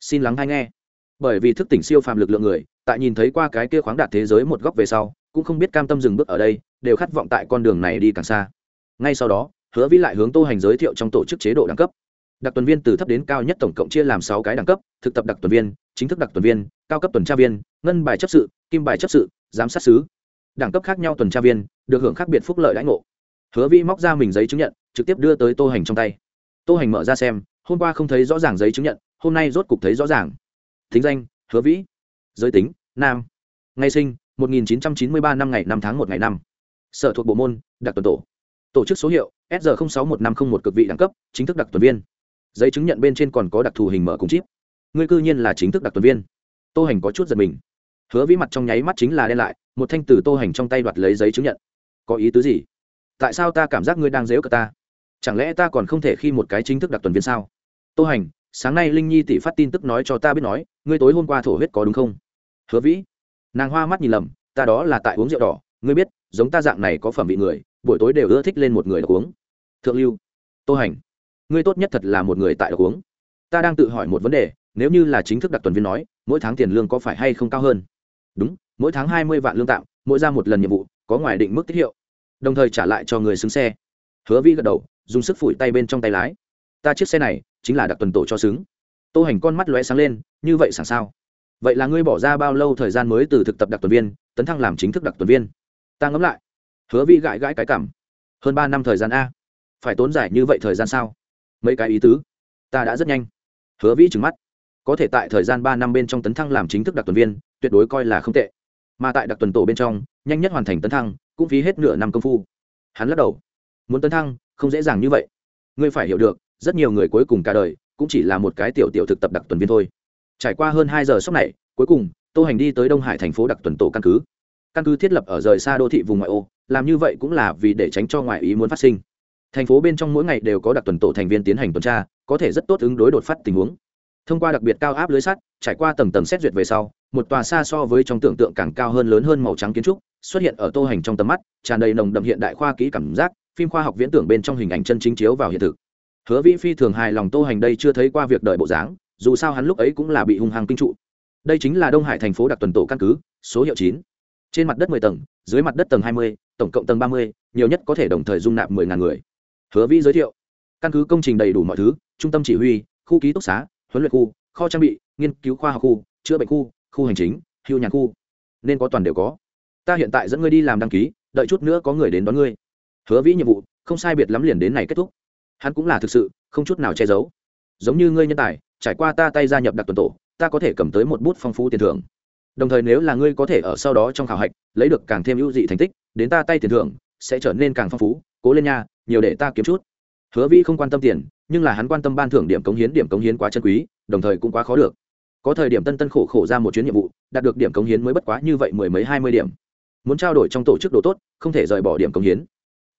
Xin lắng hay nghe. Bởi vì thức tỉnh siêu phàm lực lượng người, tại nhìn thấy qua cái kia khoáng đạt thế giới một góc về sau, cũng không biết cam tâm dừng bước ở đây, đều khát vọng tại con đường này đi càng xa. Ngay sau đó, hứa vĩ lại hướng tô hành giới thiệu trong tổ chức chế độ đẳng cấp. Đặc tuần viên từ thấp đến cao nhất tổng cộng chia làm sáu cái đẳng cấp, thực tập đặc tuần viên, chính thức đặc tuần viên, cao cấp tuần tra viên, ngân bài chấp sự, kim bài chấp sự, giám sát xứ đẳng cấp khác nhau tuần tra viên, được hưởng khác biệt phúc lợi đãi ngộ hứa vĩ móc ra mình giấy chứng nhận, trực tiếp đưa tới tô hành trong tay. Tô hành mở ra xem, hôm qua không thấy rõ ràng giấy chứng nhận, hôm nay rốt cục thấy rõ ràng. Thính danh, hứa vĩ. Giới tính, nam. Ngày sinh 1993 năm ngày, năm tháng một ngày, năm. Sở thuộc bộ môn, đặc tuần tổ. Tổ chức số hiệu, s sáu năm không một cực vị đẳng cấp, chính thức đặc tuần viên. Giấy chứng nhận bên trên còn có đặc thù hình mở cùng chip. Ngươi cư nhiên là chính thức đặc tuần viên. Tô hành có chút giật mình. Hứa vĩ mặt trong nháy mắt chính là đen lại, một thanh từ tô hành trong tay đoạt lấy giấy chứng nhận. Có ý tứ gì? Tại sao ta cảm giác ngươi đang dếu cờ ta? Chẳng lẽ ta còn không thể khi một cái chính thức đặc tuần viên sao? Tô hành, sáng nay linh nhi tỷ phát tin tức nói cho ta biết nói, ngươi tối hôm qua thổ huyết có đúng không? Hứa vĩ, nàng hoa mắt nhìn lầm, ta đó là tại uống rượu đỏ, ngươi biết, giống ta dạng này có phẩm vị người, buổi tối đều ưa thích lên một người đọc uống. Thượng lưu, tô hành, ngươi tốt nhất thật là một người tại đọc uống. Ta đang tự hỏi một vấn đề, nếu như là chính thức đặc tuần viên nói, mỗi tháng tiền lương có phải hay không cao hơn? Đúng, mỗi tháng hai mươi vạn lương tạm, mỗi ra một lần nhiệm vụ, có ngoài định mức tiết hiệu đồng thời trả lại cho người xứng xe. Hứa vi gật đầu, dùng sức phủi tay bên trong tay lái. Ta chiếc xe này chính là đặc tuần tổ cho xứng. Tô hành con mắt lóe sáng lên, như vậy sẵn sao? Vậy là ngươi bỏ ra bao lâu thời gian mới từ thực tập đặc tuần viên, tấn thăng làm chính thức đặc tuần viên? Ta ngẫm lại. Hứa vi gãi gãi cái cảm. Hơn ba năm thời gian a? Phải tốn giải như vậy thời gian sao? Mấy cái ý tứ? Ta đã rất nhanh. Hứa vĩ trừng mắt. Có thể tại thời gian ba năm bên trong tấn thăng làm chính thức đặc tuần viên, tuyệt đối coi là không tệ mà tại đặc tuần tổ bên trong, nhanh nhất hoàn thành tấn thăng, cũng phí hết nửa năm công phu. Hắn lắc đầu. Muốn tấn thăng, không dễ dàng như vậy. Ngươi phải hiểu được, rất nhiều người cuối cùng cả đời, cũng chỉ là một cái tiểu tiểu thực tập đặc tuần viên thôi. Trải qua hơn hai giờ sốc này, cuối cùng, tô hành đi tới đông hải thành phố đặc tuần tổ căn cứ. Căn cứ thiết lập ở rời xa đô thị vùng ngoại ô, làm như vậy cũng là vì để tránh cho ngoại ý muốn phát sinh. Thành phố bên trong mỗi ngày đều có đặc tuần tổ thành viên tiến hành tuần tra, có thể rất tốt ứng đối đột phát tình huống. Thông qua đặc biệt cao áp lưới sắt, trải qua tầng tầng xét duyệt về sau một tòa xa so với trong tưởng tượng càng cao hơn lớn hơn màu trắng kiến trúc, xuất hiện ở tô hành trong tầm mắt, tràn đầy nồng đậm hiện đại khoa kỹ cảm giác, phim khoa học viễn tưởng bên trong hình ảnh chân chính chiếu vào hiện thực. Hứa vĩ phi thường hài lòng tô hành đây chưa thấy qua việc đợi bộ dáng, dù sao hắn lúc ấy cũng là bị hung hăng kinh trụ. Đây chính là đông hải thành phố đặc tuần tổ căn cứ, số hiệu chín. Trên mặt đất mười tầng, dưới mặt đất tầng hai mươi, tổng cộng tầng ba mươi, nhiều nhất có thể đồng thời dung nạp mười ngàn người. Hứa vĩ giới thiệu. Căn cứ công trình đầy đủ mọi thứ, trung tâm chỉ huy, khu ký túc xá, huấn luyện khu, kho trang bị, nghiên cứu khoa học khu, chữa bệnh khu khu hành chính, hưu nhà khu. Nên có toàn đều có. Ta hiện tại dẫn ngươi đi làm đăng ký, đợi chút nữa có người đến đón ngươi. Hứa vĩ nhiệm vụ, không sai biệt lắm liền đến này kết thúc. Hắn cũng là thực sự, không chút nào che giấu. Giống như ngươi nhân tài, trải qua ta tay gia nhập đặc tuần tổ, ta có thể cầm tới một bút phong phú tiền thưởng. Đồng thời nếu là ngươi có thể ở sau đó trong khảo hạch, lấy được càng thêm ưu dị thành tích, đến ta tay tiền thưởng, sẽ trở nên càng phong phú. Cố lên nha, nhiều để ta kiếm chút. Hứa vĩ không quan tâm tiền, nhưng là hắn quan tâm ban thưởng điểm cống hiến điểm cống hiến quá chân quý, đồng thời cũng quá khó được có thời điểm tân tân khổ khổ ra một chuyến nhiệm vụ, đạt được điểm cống hiến mới bất quá như vậy mười mấy hai mươi điểm. Muốn trao đổi trong tổ chức đồ tốt, không thể rời bỏ điểm cống hiến.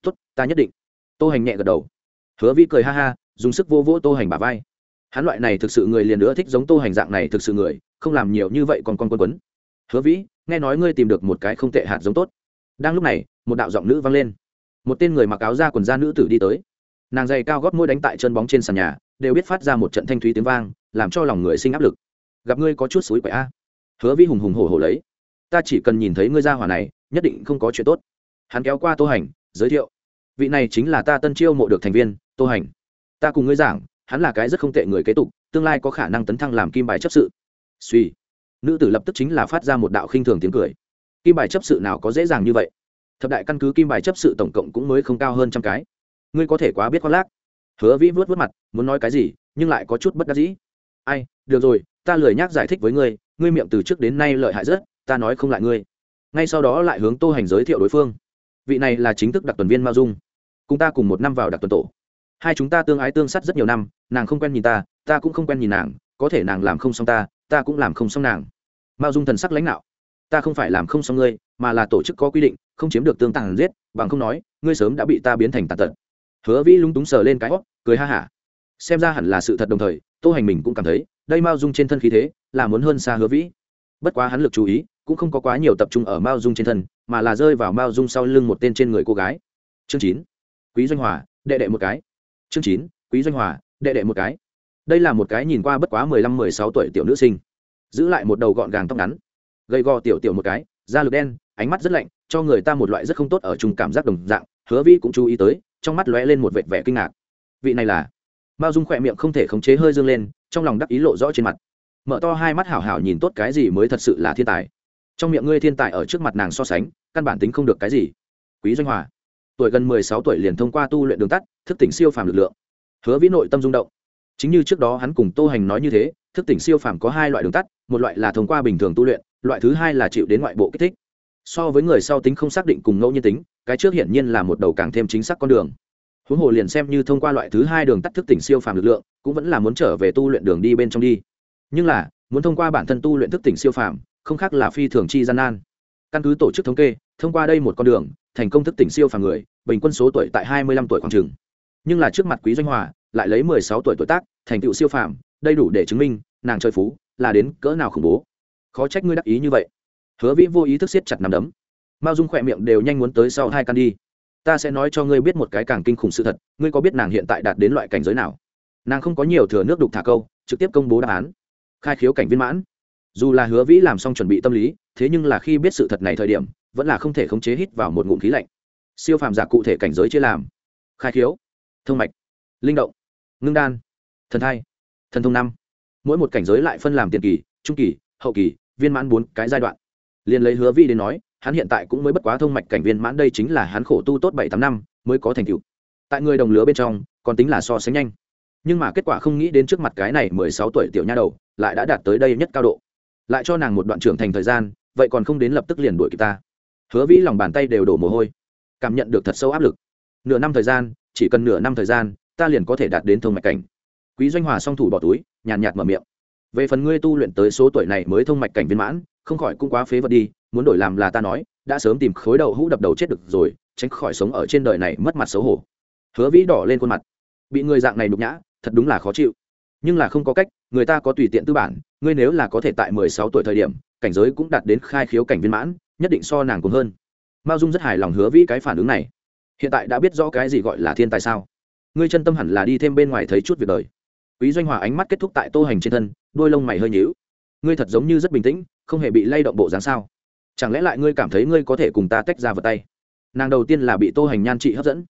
Tốt, ta nhất định. Tô hành nhẹ gật đầu. Hứa vĩ cười ha ha, dùng sức vô vỗ tô hành bà vai. Hắn loại này thực sự người liền nữa thích giống tô hành dạng này thực sự người, không làm nhiều như vậy còn con quân quấn. Hứa vĩ nghe nói ngươi tìm được một cái không tệ hạt giống tốt. Đang lúc này, một đạo giọng nữ vang lên. Một tên người mặc áo da quần da nữ tử đi tới. Nàng dày cao gót môi đánh tại chân bóng trên sàn nhà, đều biết phát ra một trận thanh thúy tiếng vang, làm cho lòng người sinh áp lực gặp ngươi có chút suối quậy a. Hứa vi hùng hùng hổ hổ lấy. Ta chỉ cần nhìn thấy ngươi ra hỏa này, nhất định không có chuyện tốt. Hắn kéo qua tô hành, giới thiệu. Vị này chính là ta tân chiêu mộ được thành viên, tô hành. Ta cùng ngươi giảng, hắn là cái rất không tệ người kế tục, tương lai có khả năng tấn thăng làm kim bài chấp sự. Suy. Nữ tử lập tức chính là phát ra một đạo khinh thường tiếng cười. Kim bài chấp sự nào có dễ dàng như vậy? Thập đại căn cứ kim bài chấp sự tổng cộng cũng mới không cao hơn trăm cái. Ngươi có thể quá biết khoác lác. Hứa vĩ vớt vớt mặt, muốn nói cái gì, nhưng lại có chút bất đắc dĩ. Ai, được rồi ta lười nhắc giải thích với ngươi ngươi miệng từ trước đến nay lợi hại rất, ta nói không lại ngươi. Ngay sau đó lại hướng tô hành giới thiệu đối phương. Vị này là chính thức đặc tuần viên mao dung. Cùng ta cùng một năm vào đặc tuần tổ. Hai chúng ta tương ái tương sát rất nhiều năm, nàng không quen nhìn ta ta cũng không quen nhìn nàng, có thể nàng làm không xong ta ta cũng làm không xong nàng. Mao dung thần sắc lãnh đạo. Ta không phải làm không xong ngươi, mà là tổ chức có quy định, không chiếm được tương tàng giết, bằng không nói, ngươi sớm đã bị ta biến thành tàn tật. Hứa vĩ lúng túng sờ lên cái hót cười ha hả. Xem ra hẳn là sự thật đồng thời, tô hành mình cũng cảm thấy đây mao dung trên thân khí thế là muốn hơn xa hứa vĩ. Bất quá hắn lực chú ý cũng không có quá nhiều tập trung ở mao dung trên thân, mà là rơi vào mao dung sau lưng một tên trên người cô gái. Chương chín, quý doanh hòa, đệ đệ một cái. Chương chín, quý doanh hòa, đệ đệ một cái. Đây là một cái nhìn qua bất quá mười lăm, mười sáu tuổi tiểu nữ sinh. Giữ lại một đầu gọn gàng tóc ngắn. Gầy gò tiểu tiểu một cái, da lực đen, ánh mắt rất lạnh, cho người ta một loại rất không tốt ở chung cảm giác đồng dạng, hứa Vĩ cũng chú ý tới, trong mắt lóe lên một vệt vẻ kinh ngạc. Vị này là? Mao dung khỏe miệng không thể khống chế hơi dương lên trong lòng đắc ý lộ rõ trên mặt. Mở to hai mắt hảo hảo nhìn tốt cái gì mới thật sự là thiên tài. Trong miệng ngươi thiên tài ở trước mặt nàng so sánh, căn bản tính không được cái gì. Quý doanh hòa, tuổi gần mười sáu tuổi liền thông qua tu luyện đường tắt, thức tỉnh siêu phàm lực lượng. Hứa vĩ nội tâm rung động. Chính như trước đó hắn cùng tô hành nói như thế, thức tỉnh siêu phàm có hai loại đường tắt, một loại là thông qua bình thường tu luyện, loại thứ hai là chịu đến ngoại bộ kích thích. So với người sau tính không xác định cùng ngẫu nhiên tính, cái trước hiển nhiên là một đầu càng thêm chính xác con đường huống hồ liền xem như thông qua loại thứ hai đường tắt thức tỉnh siêu phàm lực lượng, cũng vẫn là muốn trở về tu luyện đường đi bên trong đi. Nhưng là, muốn thông qua bản thân tu luyện thức tỉnh siêu phàm, không khác là phi thường chi gian nan. Căn cứ tổ chức thống kê, thông qua đây một con đường, thành công thức tỉnh siêu phàm người, bình quân số tuổi tại hai mươi lăm tuổi khoảng trường nhưng là trước mặt quý doanh hòa, lại lấy mười sáu tuổi tuổi tác, thành tựu siêu phàm đây đủ để chứng minh, nàng chơi phú, là đến cỡ nào khủng bố. Khó trách ngươi đắc ý như vậy. Hứa vĩ vô ý thức siết chặt nằm đấm. Mao dung khỏe miệng đều nhanh muốn tới sau hai căn đi ta sẽ nói cho ngươi biết một cái càng kinh khủng sự thật, ngươi có biết nàng hiện tại đạt đến loại cảnh giới nào? Nàng không có nhiều thừa nước đục thả câu, trực tiếp công bố đáp án. Khai khiếu cảnh viên mãn. Dù là hứa vĩ làm xong chuẩn bị tâm lý, thế nhưng là khi biết sự thật này thời điểm, vẫn là không thể khống chế hít vào một ngụm khí lạnh. Siêu phàm giả cụ thể cảnh giới chia làm. Khai khiếu. Thông mạch. Linh động. Ngưng đan. Thần thai. Thần thông năm. Mỗi một cảnh giới lại phân làm tiền kỳ, trung kỳ, hậu kỳ, viên mãn bốn cái giai đoạn. Liền lấy hứa vi đến nói hắn hiện tại cũng mới bất quá thông mạch cảnh viên mãn, đây chính là hắn khổ tu tốt bảy tám năm mới có thành tựu. Tại người đồng lứa bên trong, còn tính là so sánh nhanh. Nhưng mà kết quả không nghĩ đến trước mặt cái này mười sáu tuổi tiểu nha đầu, lại đã đạt tới đây nhất cao độ. Lại cho nàng một đoạn trưởng thành thời gian, vậy còn không đến lập tức liền đuổi kịp ta. Hứa vĩ lòng bàn tay đều đổ mồ hôi, cảm nhận được thật sâu áp lực. Nửa năm thời gian, chỉ cần nửa năm thời gian, ta liền có thể đạt đến thông mạch cảnh. Quý doanh hòa song thủ bỏ túi, nhàn nhạt mở miệng. Về phần ngươi tu luyện tới số tuổi này mới thông mạch cảnh viên mãn không khỏi cũng quá phế vật đi, muốn đổi làm là ta nói, đã sớm tìm khối đầu hũ đập đầu chết được rồi, tránh khỏi sống ở trên đời này mất mặt xấu hổ. Hứa vĩ đỏ lên khuôn mặt. Bị người dạng này nhục nhã, thật đúng là khó chịu. Nhưng là không có cách, người ta có tùy tiện tư bản, ngươi nếu là có thể tại mười sáu tuổi thời điểm, cảnh giới cũng đạt đến khai khiếu cảnh viên mãn, nhất định so nàng cùng hơn. Mao dung rất hài lòng hứa vĩ cái phản ứng này. Hiện tại đã biết rõ cái gì gọi là thiên tài sao. Ngươi chân tâm hẳn là đi thêm bên ngoài thấy chút việc đời. Quý doanh hòa ánh mắt kết thúc tại tô hành trên thân, đôi lông mày hơi nhíu ngươi thật giống như rất bình tĩnh, không hề bị lay động bộ dáng sao? Chẳng lẽ lại ngươi cảm thấy ngươi có thể cùng ta tách ra vào tay? Nàng đầu tiên là bị tô hành nhan trị hấp dẫn.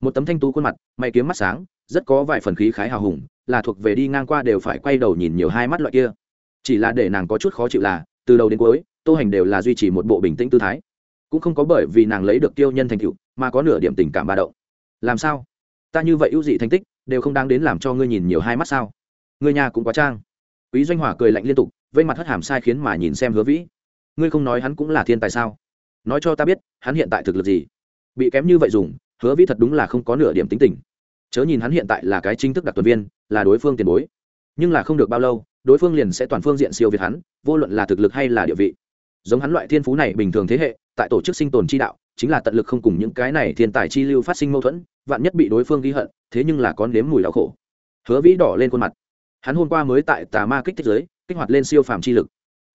Một tấm thanh tú khuôn mặt, mày kiếm mắt sáng, rất có vài phần khí khái hào hùng, là thuộc về đi ngang qua đều phải quay đầu nhìn nhiều hai mắt loại kia. Chỉ là để nàng có chút khó chịu là, từ đầu đến cuối, tô hành đều là duy trì một bộ bình tĩnh tư thái. Cũng không có bởi vì nàng lấy được tiêu nhân thành tựu, mà có nửa điểm tình cảm ba động. Làm sao? Ta như vậy ưu dị thành tích, đều không đáng đến làm cho ngươi nhìn nhiều hai mắt sao? Ngươi nhà cũng quá trang. Quý doanh hỏa cười lạnh liên tục vây mặt hất hàm sai khiến mà nhìn xem hứa vĩ. Ngươi không nói hắn cũng là thiên tài sao? Nói cho ta biết, hắn hiện tại thực lực gì? Bị kém như vậy dùng, hứa vĩ thật đúng là không có nửa điểm tính tình. Chớ nhìn hắn hiện tại là cái chính thức đặc tuần viên, là đối phương tiền bối. Nhưng là không được bao lâu, đối phương liền sẽ toàn phương diện siêu việt hắn, vô luận là thực lực hay là địa vị. Giống hắn loại thiên phú này bình thường thế hệ, tại tổ chức sinh tồn chi đạo, chính là tận lực không cùng những cái này thiên tài chi lưu phát sinh mâu thuẫn, vạn nhất bị đối phương ghi hận, thế nhưng là có nếm mùi đau khổ. Hứa vĩ đỏ lên khuôn mặt. Hắn hôm qua mới tại tà ma kích thích giới kích hoạt lên siêu phàm chi lực.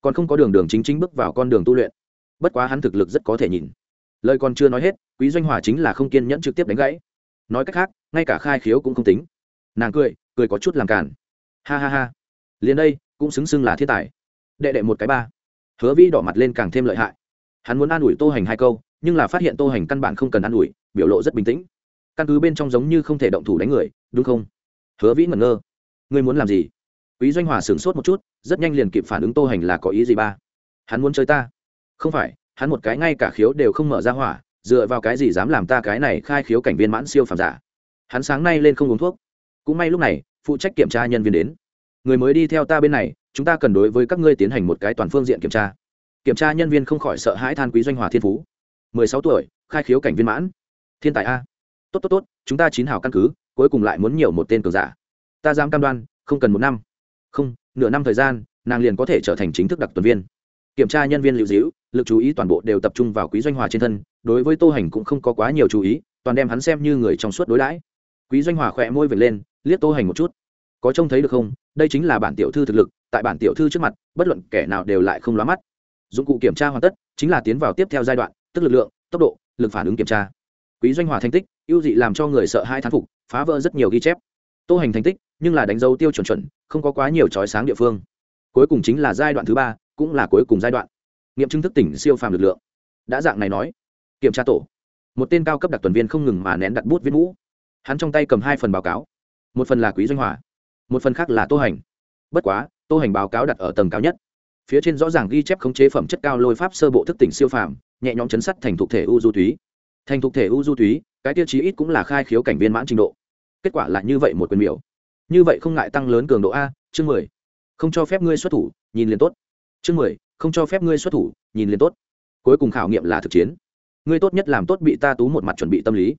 Còn không có đường đường chính chính bước vào con đường tu luyện. Bất quá hắn thực lực rất có thể nhìn. Lời còn chưa nói hết, quý doanh hòa chính là không kiên nhẫn trực tiếp đánh gãy. Nói cách khác, ngay cả khai khiếu cũng không tính. Nàng cười cười có chút làm cản ha ha ha. Liền đây, cũng xứng xưng là thiên tài. Đệ đệ một cái ba. Hứa vĩ đỏ mặt lên càng thêm lợi hại. Hắn muốn an ủi tô hành hai câu, nhưng là phát hiện tô hành căn bản không cần an ủi, biểu lộ rất bình tĩnh. Căn cứ bên trong giống như không thể động thủ đánh người, đúng không? Hứa vĩ ngẩn ngơ. Ngươi muốn làm gì? Quý doanh hòa sửng sốt một chút rất nhanh liền kịp phản ứng tô hành là có ý gì ba? Hắn muốn chơi ta? Không phải, hắn một cái ngay cả khiếu đều không mở ra hỏa, dựa vào cái gì dám làm ta cái này khai khiếu cảnh viên mãn siêu phàm giả? Hắn sáng nay lên không uống thuốc. Cũng may lúc này, phụ trách kiểm tra nhân viên đến. Người mới đi theo ta bên này, chúng ta cần đối với các ngươi tiến hành một cái toàn phương diện kiểm tra. Kiểm tra nhân viên không khỏi sợ hãi than quý doanh hòa thiên phú. Mười sáu tuổi, khai khiếu cảnh viên mãn. Thiên tài a. Tốt tốt tốt, chúng ta chín hào căn cứ, cuối cùng lại muốn nhiều một tên cường giả. Ta dám cam đoan, không cần một năm. Không nửa năm thời gian, nàng liền có thể trở thành chính thức đặc tuần viên. Kiểm tra nhân viên lưu giữ, lực chú ý toàn bộ đều tập trung vào quý doanh hòa trên thân, đối với tô hành cũng không có quá nhiều chú ý, toàn đem hắn xem như người trong suốt đối đãi. Quý doanh hòa khỏe môi vệt lên, liếc tô hành một chút. Có trông thấy được không? Đây chính là bản tiểu thư thực lực, tại bản tiểu thư trước mặt, bất luận kẻ nào đều lại không lóa mắt. Dụng cụ kiểm tra hoàn tất, chính là tiến vào tiếp theo giai đoạn, tức lực lượng, tốc độ, lực phản ứng kiểm tra. Quý doanh hòa thành tích, ưu dị làm cho người sợ hai thán phục, phá vỡ rất nhiều ghi chép. Tô hành thành tích nhưng là đánh dấu tiêu chuẩn chuẩn, không có quá nhiều trói sáng địa phương. Cuối cùng chính là giai đoạn thứ ba, cũng là cuối cùng giai đoạn. Nghiệm chứng thức tỉnh siêu phàm lực lượng. Đã dạng này nói. Kiểm tra tổ. Một tên cao cấp đặc tuần viên không ngừng mà nén đặt bút viết mũ. Hắn trong tay cầm hai phần báo cáo. Một phần là quý doanh hòa. Một phần khác là tô hành. Bất quá, tô hành báo cáo đặt ở tầng cao nhất. Phía trên rõ ràng ghi chép khống chế phẩm chất cao lôi pháp sơ bộ thức tỉnh siêu phàm, nhẹ nhõm chấn sắt thành thục thể u du túy. Thành thục thể u du túy, cái tiêu chí ít cũng là khai khiếu cảnh viên mãn trình độ. Kết quả là như vậy một quyền miểu như vậy không ngại tăng lớn cường độ a, chương mười. Không cho phép ngươi xuất thủ, nhìn liền tốt. Chương mười, không cho phép ngươi xuất thủ, nhìn liền tốt. Cuối cùng khảo nghiệm là thực chiến. Ngươi tốt nhất làm tốt bị ta tú một mặt chuẩn bị tâm lý.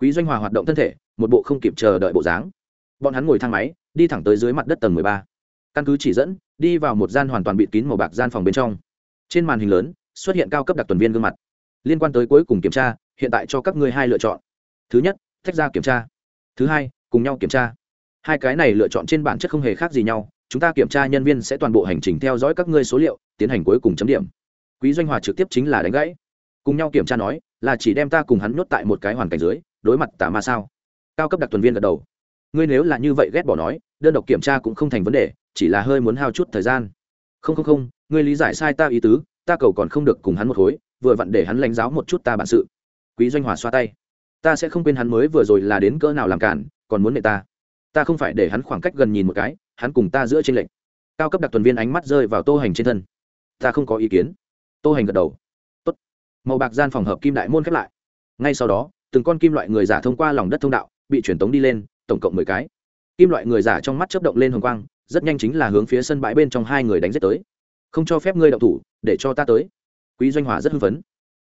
Quý doanh hòa hoạt động thân thể, một bộ không kịp chờ đợi bộ dáng. Bọn hắn ngồi thang máy, đi thẳng tới dưới mặt đất tầng mười ba. Căn cứ chỉ dẫn, đi vào một gian hoàn toàn bịt kín màu bạc gian phòng bên trong. Trên màn hình lớn, xuất hiện cao cấp đặc tuần viên gương mặt. Liên quan tới cuối cùng kiểm tra, hiện tại cho các ngươi hai lựa chọn. Thứ nhất, tách ra kiểm tra. Thứ hai, cùng nhau kiểm tra hai cái này lựa chọn trên bản chất không hề khác gì nhau, chúng ta kiểm tra nhân viên sẽ toàn bộ hành trình theo dõi các ngươi số liệu, tiến hành cuối cùng chấm điểm. Quý doanh hòa trực tiếp chính là đánh gãy. Cùng nhau kiểm tra nói, là chỉ đem ta cùng hắn nhốt tại một cái hoàn cảnh dưới, đối mặt tà ma sao? Cao cấp đặc tuần viên gật đầu. Ngươi nếu là như vậy ghét bỏ nói, đơn độc kiểm tra cũng không thành vấn đề, chỉ là hơi muốn hao chút thời gian. Không không không, ngươi lý giải sai ta ý tứ, ta cầu còn không được cùng hắn một khối, vừa vặn để hắn lãnh giáo một chút ta bản sự. Quý doanh hòa xoa tay. Ta sẽ không quên hắn mới vừa rồi là đến cỡ nào làm cản, còn muốn nệ ta ta không phải để hắn khoảng cách gần nhìn một cái, hắn cùng ta giữa trên lệnh cao cấp đặc tuần viên ánh mắt rơi vào tô hành trên thân. Ta không có ý kiến. Tô hành gật đầu. Tốt. màu bạc gian phòng hợp kim đại môn khép lại. Ngay sau đó, từng con kim loại người giả thông qua lòng đất thông đạo, bị truyền tống đi lên, tổng cộng mười cái. Kim loại người giả trong mắt chớp động lên hồng quang, rất nhanh chính là hướng phía sân bãi bên trong hai người đánh giết tới. Không cho phép ngươi đậu thủ, để cho ta tới. Quý doanh hòa rất hưng phấn.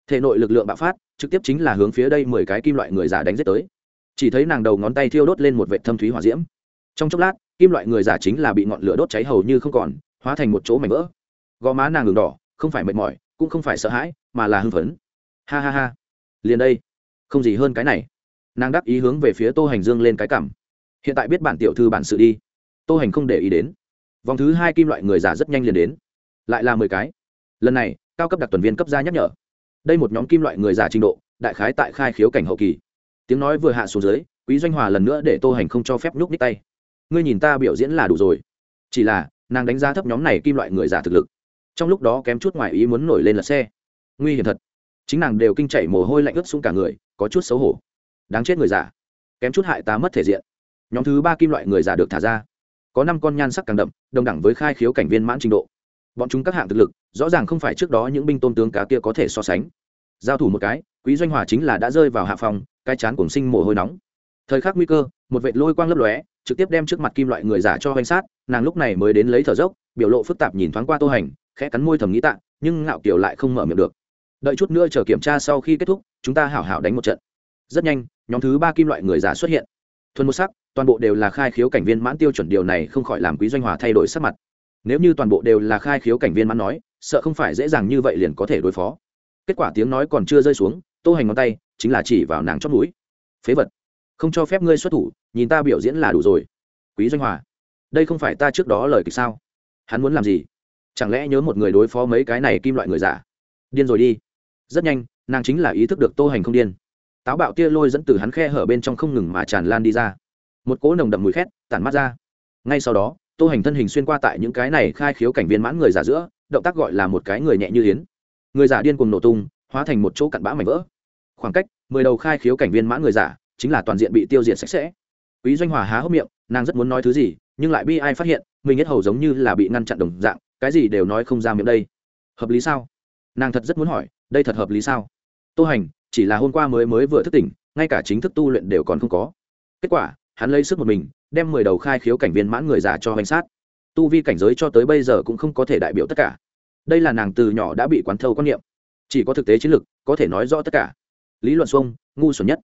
Thể nội lực lượng bạo phát, trực tiếp chính là hướng phía đây mười cái kim loại người giả đánh giết tới chỉ thấy nàng đầu ngón tay thiêu đốt lên một vệ thâm thúy hỏa diễm. Trong chốc lát, kim loại người giả chính là bị ngọn lửa đốt cháy hầu như không còn, hóa thành một chỗ mảnh vỡ. Gò má nàng ngừng đỏ, không phải mệt mỏi, cũng không phải sợ hãi, mà là hưng phấn. Ha ha ha. Liền đây. Không gì hơn cái này. Nàng đáp ý hướng về phía tô hành dương lên cái cảm hiện tại biết bản tiểu thư bản sự đi. Tô hành không để ý đến. Vòng thứ hai kim loại người giả rất nhanh liền đến. Lại là mười cái. Lần này, cao cấp đặc tuần viên cấp ra nhắc nhở. Đây một nhóm kim loại người giả trình độ, đại khái tại khai khiếu cảnh hậu kỳ tiếng nói vừa hạ xuống dưới, quý doanh hòa lần nữa để tô hành không cho phép nhúc ních tay. Ngươi nhìn ta biểu diễn là đủ rồi. Chỉ là, nàng đánh giá thấp nhóm này kim loại người giả thực lực. Trong lúc đó kém chút ngoài ý muốn nổi lên lật xe. Nguy hiểm thật. Chính nàng đều kinh chảy mồ hôi lạnh ướt xuống cả người, có chút xấu hổ. Đáng chết người giả. Kém chút hại ta mất thể diện. Nhóm thứ ba kim loại người giả được thả ra. Có năm con nhan sắc càng đậm, đồng đẳng với khai khiếu cảnh viên mãn trình độ. Bọn chúng các hạng thực lực, rõ ràng không phải trước đó những binh tôn tướng cá kia có thể so sánh. Giao thủ một cái quý doanh hòa chính là đã rơi vào hạ phòng cái chán cùng sinh mồ hôi nóng. Thời khắc nguy cơ, một vệ lôi quang lấp lóe, trực tiếp đem trước mặt kim loại người giả cho hoành sát, nàng lúc này mới đến lấy thở dốc, biểu lộ phức tạp nhìn thoáng qua tô hành, khẽ cắn môi thầm nghĩ tạ, nhưng ngạo kiều lại không mở miệng được. Đợi chút nữa chờ kiểm tra sau khi kết thúc, chúng ta hảo hảo đánh một trận. Rất nhanh, nhóm thứ ba kim loại người giả xuất hiện. Thuần một sắc, toàn bộ đều là khai khiếu cảnh viên mãn tiêu chuẩn, điều này không khỏi làm quý doanh hòa thay đổi sắc mặt. Nếu như toàn bộ đều là khai khiếu cảnh viên mãn nói, sợ không phải dễ dàng như vậy liền có thể đối phó. Kết quả tiếng nói còn chưa rơi xuống tô hành ngón tay chính là chỉ vào nàng chót mũi. Phế vật. Không cho phép ngươi xuất thủ, nhìn ta biểu diễn là đủ rồi. Quý doanh hòa, đây không phải ta trước đó lời kịch sao? Hắn muốn làm gì? Chẳng lẽ nhớ một người đối phó mấy cái này kim loại người giả? Điên rồi đi. Rất nhanh, nàng chính là ý thức được tô hành không điên. Táo bạo tia lôi dẫn từ hắn khe hở bên trong không ngừng mà tràn lan đi ra. Một cỗ nồng đậm mùi khét tản mắt ra. Ngay sau đó, tô hành thân hình xuyên qua tại những cái này khai khiếu cảnh viên mãn người giả giữa, động tác gọi là một cái người nhẹ như yến. Người giả điên cùng nổ tung hóa thành một chỗ cặn bã mảnh vỡ. Khoảng cách, mười đầu khai khiếu cảnh viên mãn người giả, chính là toàn diện bị tiêu diệt sạch sẽ. Quý doanh hòa há hốc miệng, nàng rất muốn nói thứ gì, nhưng lại bi ai phát hiện, mình nhất hầu giống như là bị ngăn chặn đồng dạng, cái gì đều nói không ra miệng đây. Hợp lý sao? Nàng thật rất muốn hỏi, đây thật hợp lý sao? Tô hành, chỉ là hôm qua mới mới vừa thức tỉnh, ngay cả chính thức tu luyện đều còn không có. Kết quả, hắn lấy sức một mình, đem mười đầu khai khiếu cảnh viên mãn người già cho hành sát. Tu vi cảnh giới cho tới bây giờ cũng không có thể đại biểu tất cả. Đây là nàng từ nhỏ đã bị quán thâu quan niệm chỉ có thực tế chiến lược, có thể nói rõ tất cả. Lý luận xuông, ngu xuẩn nhất.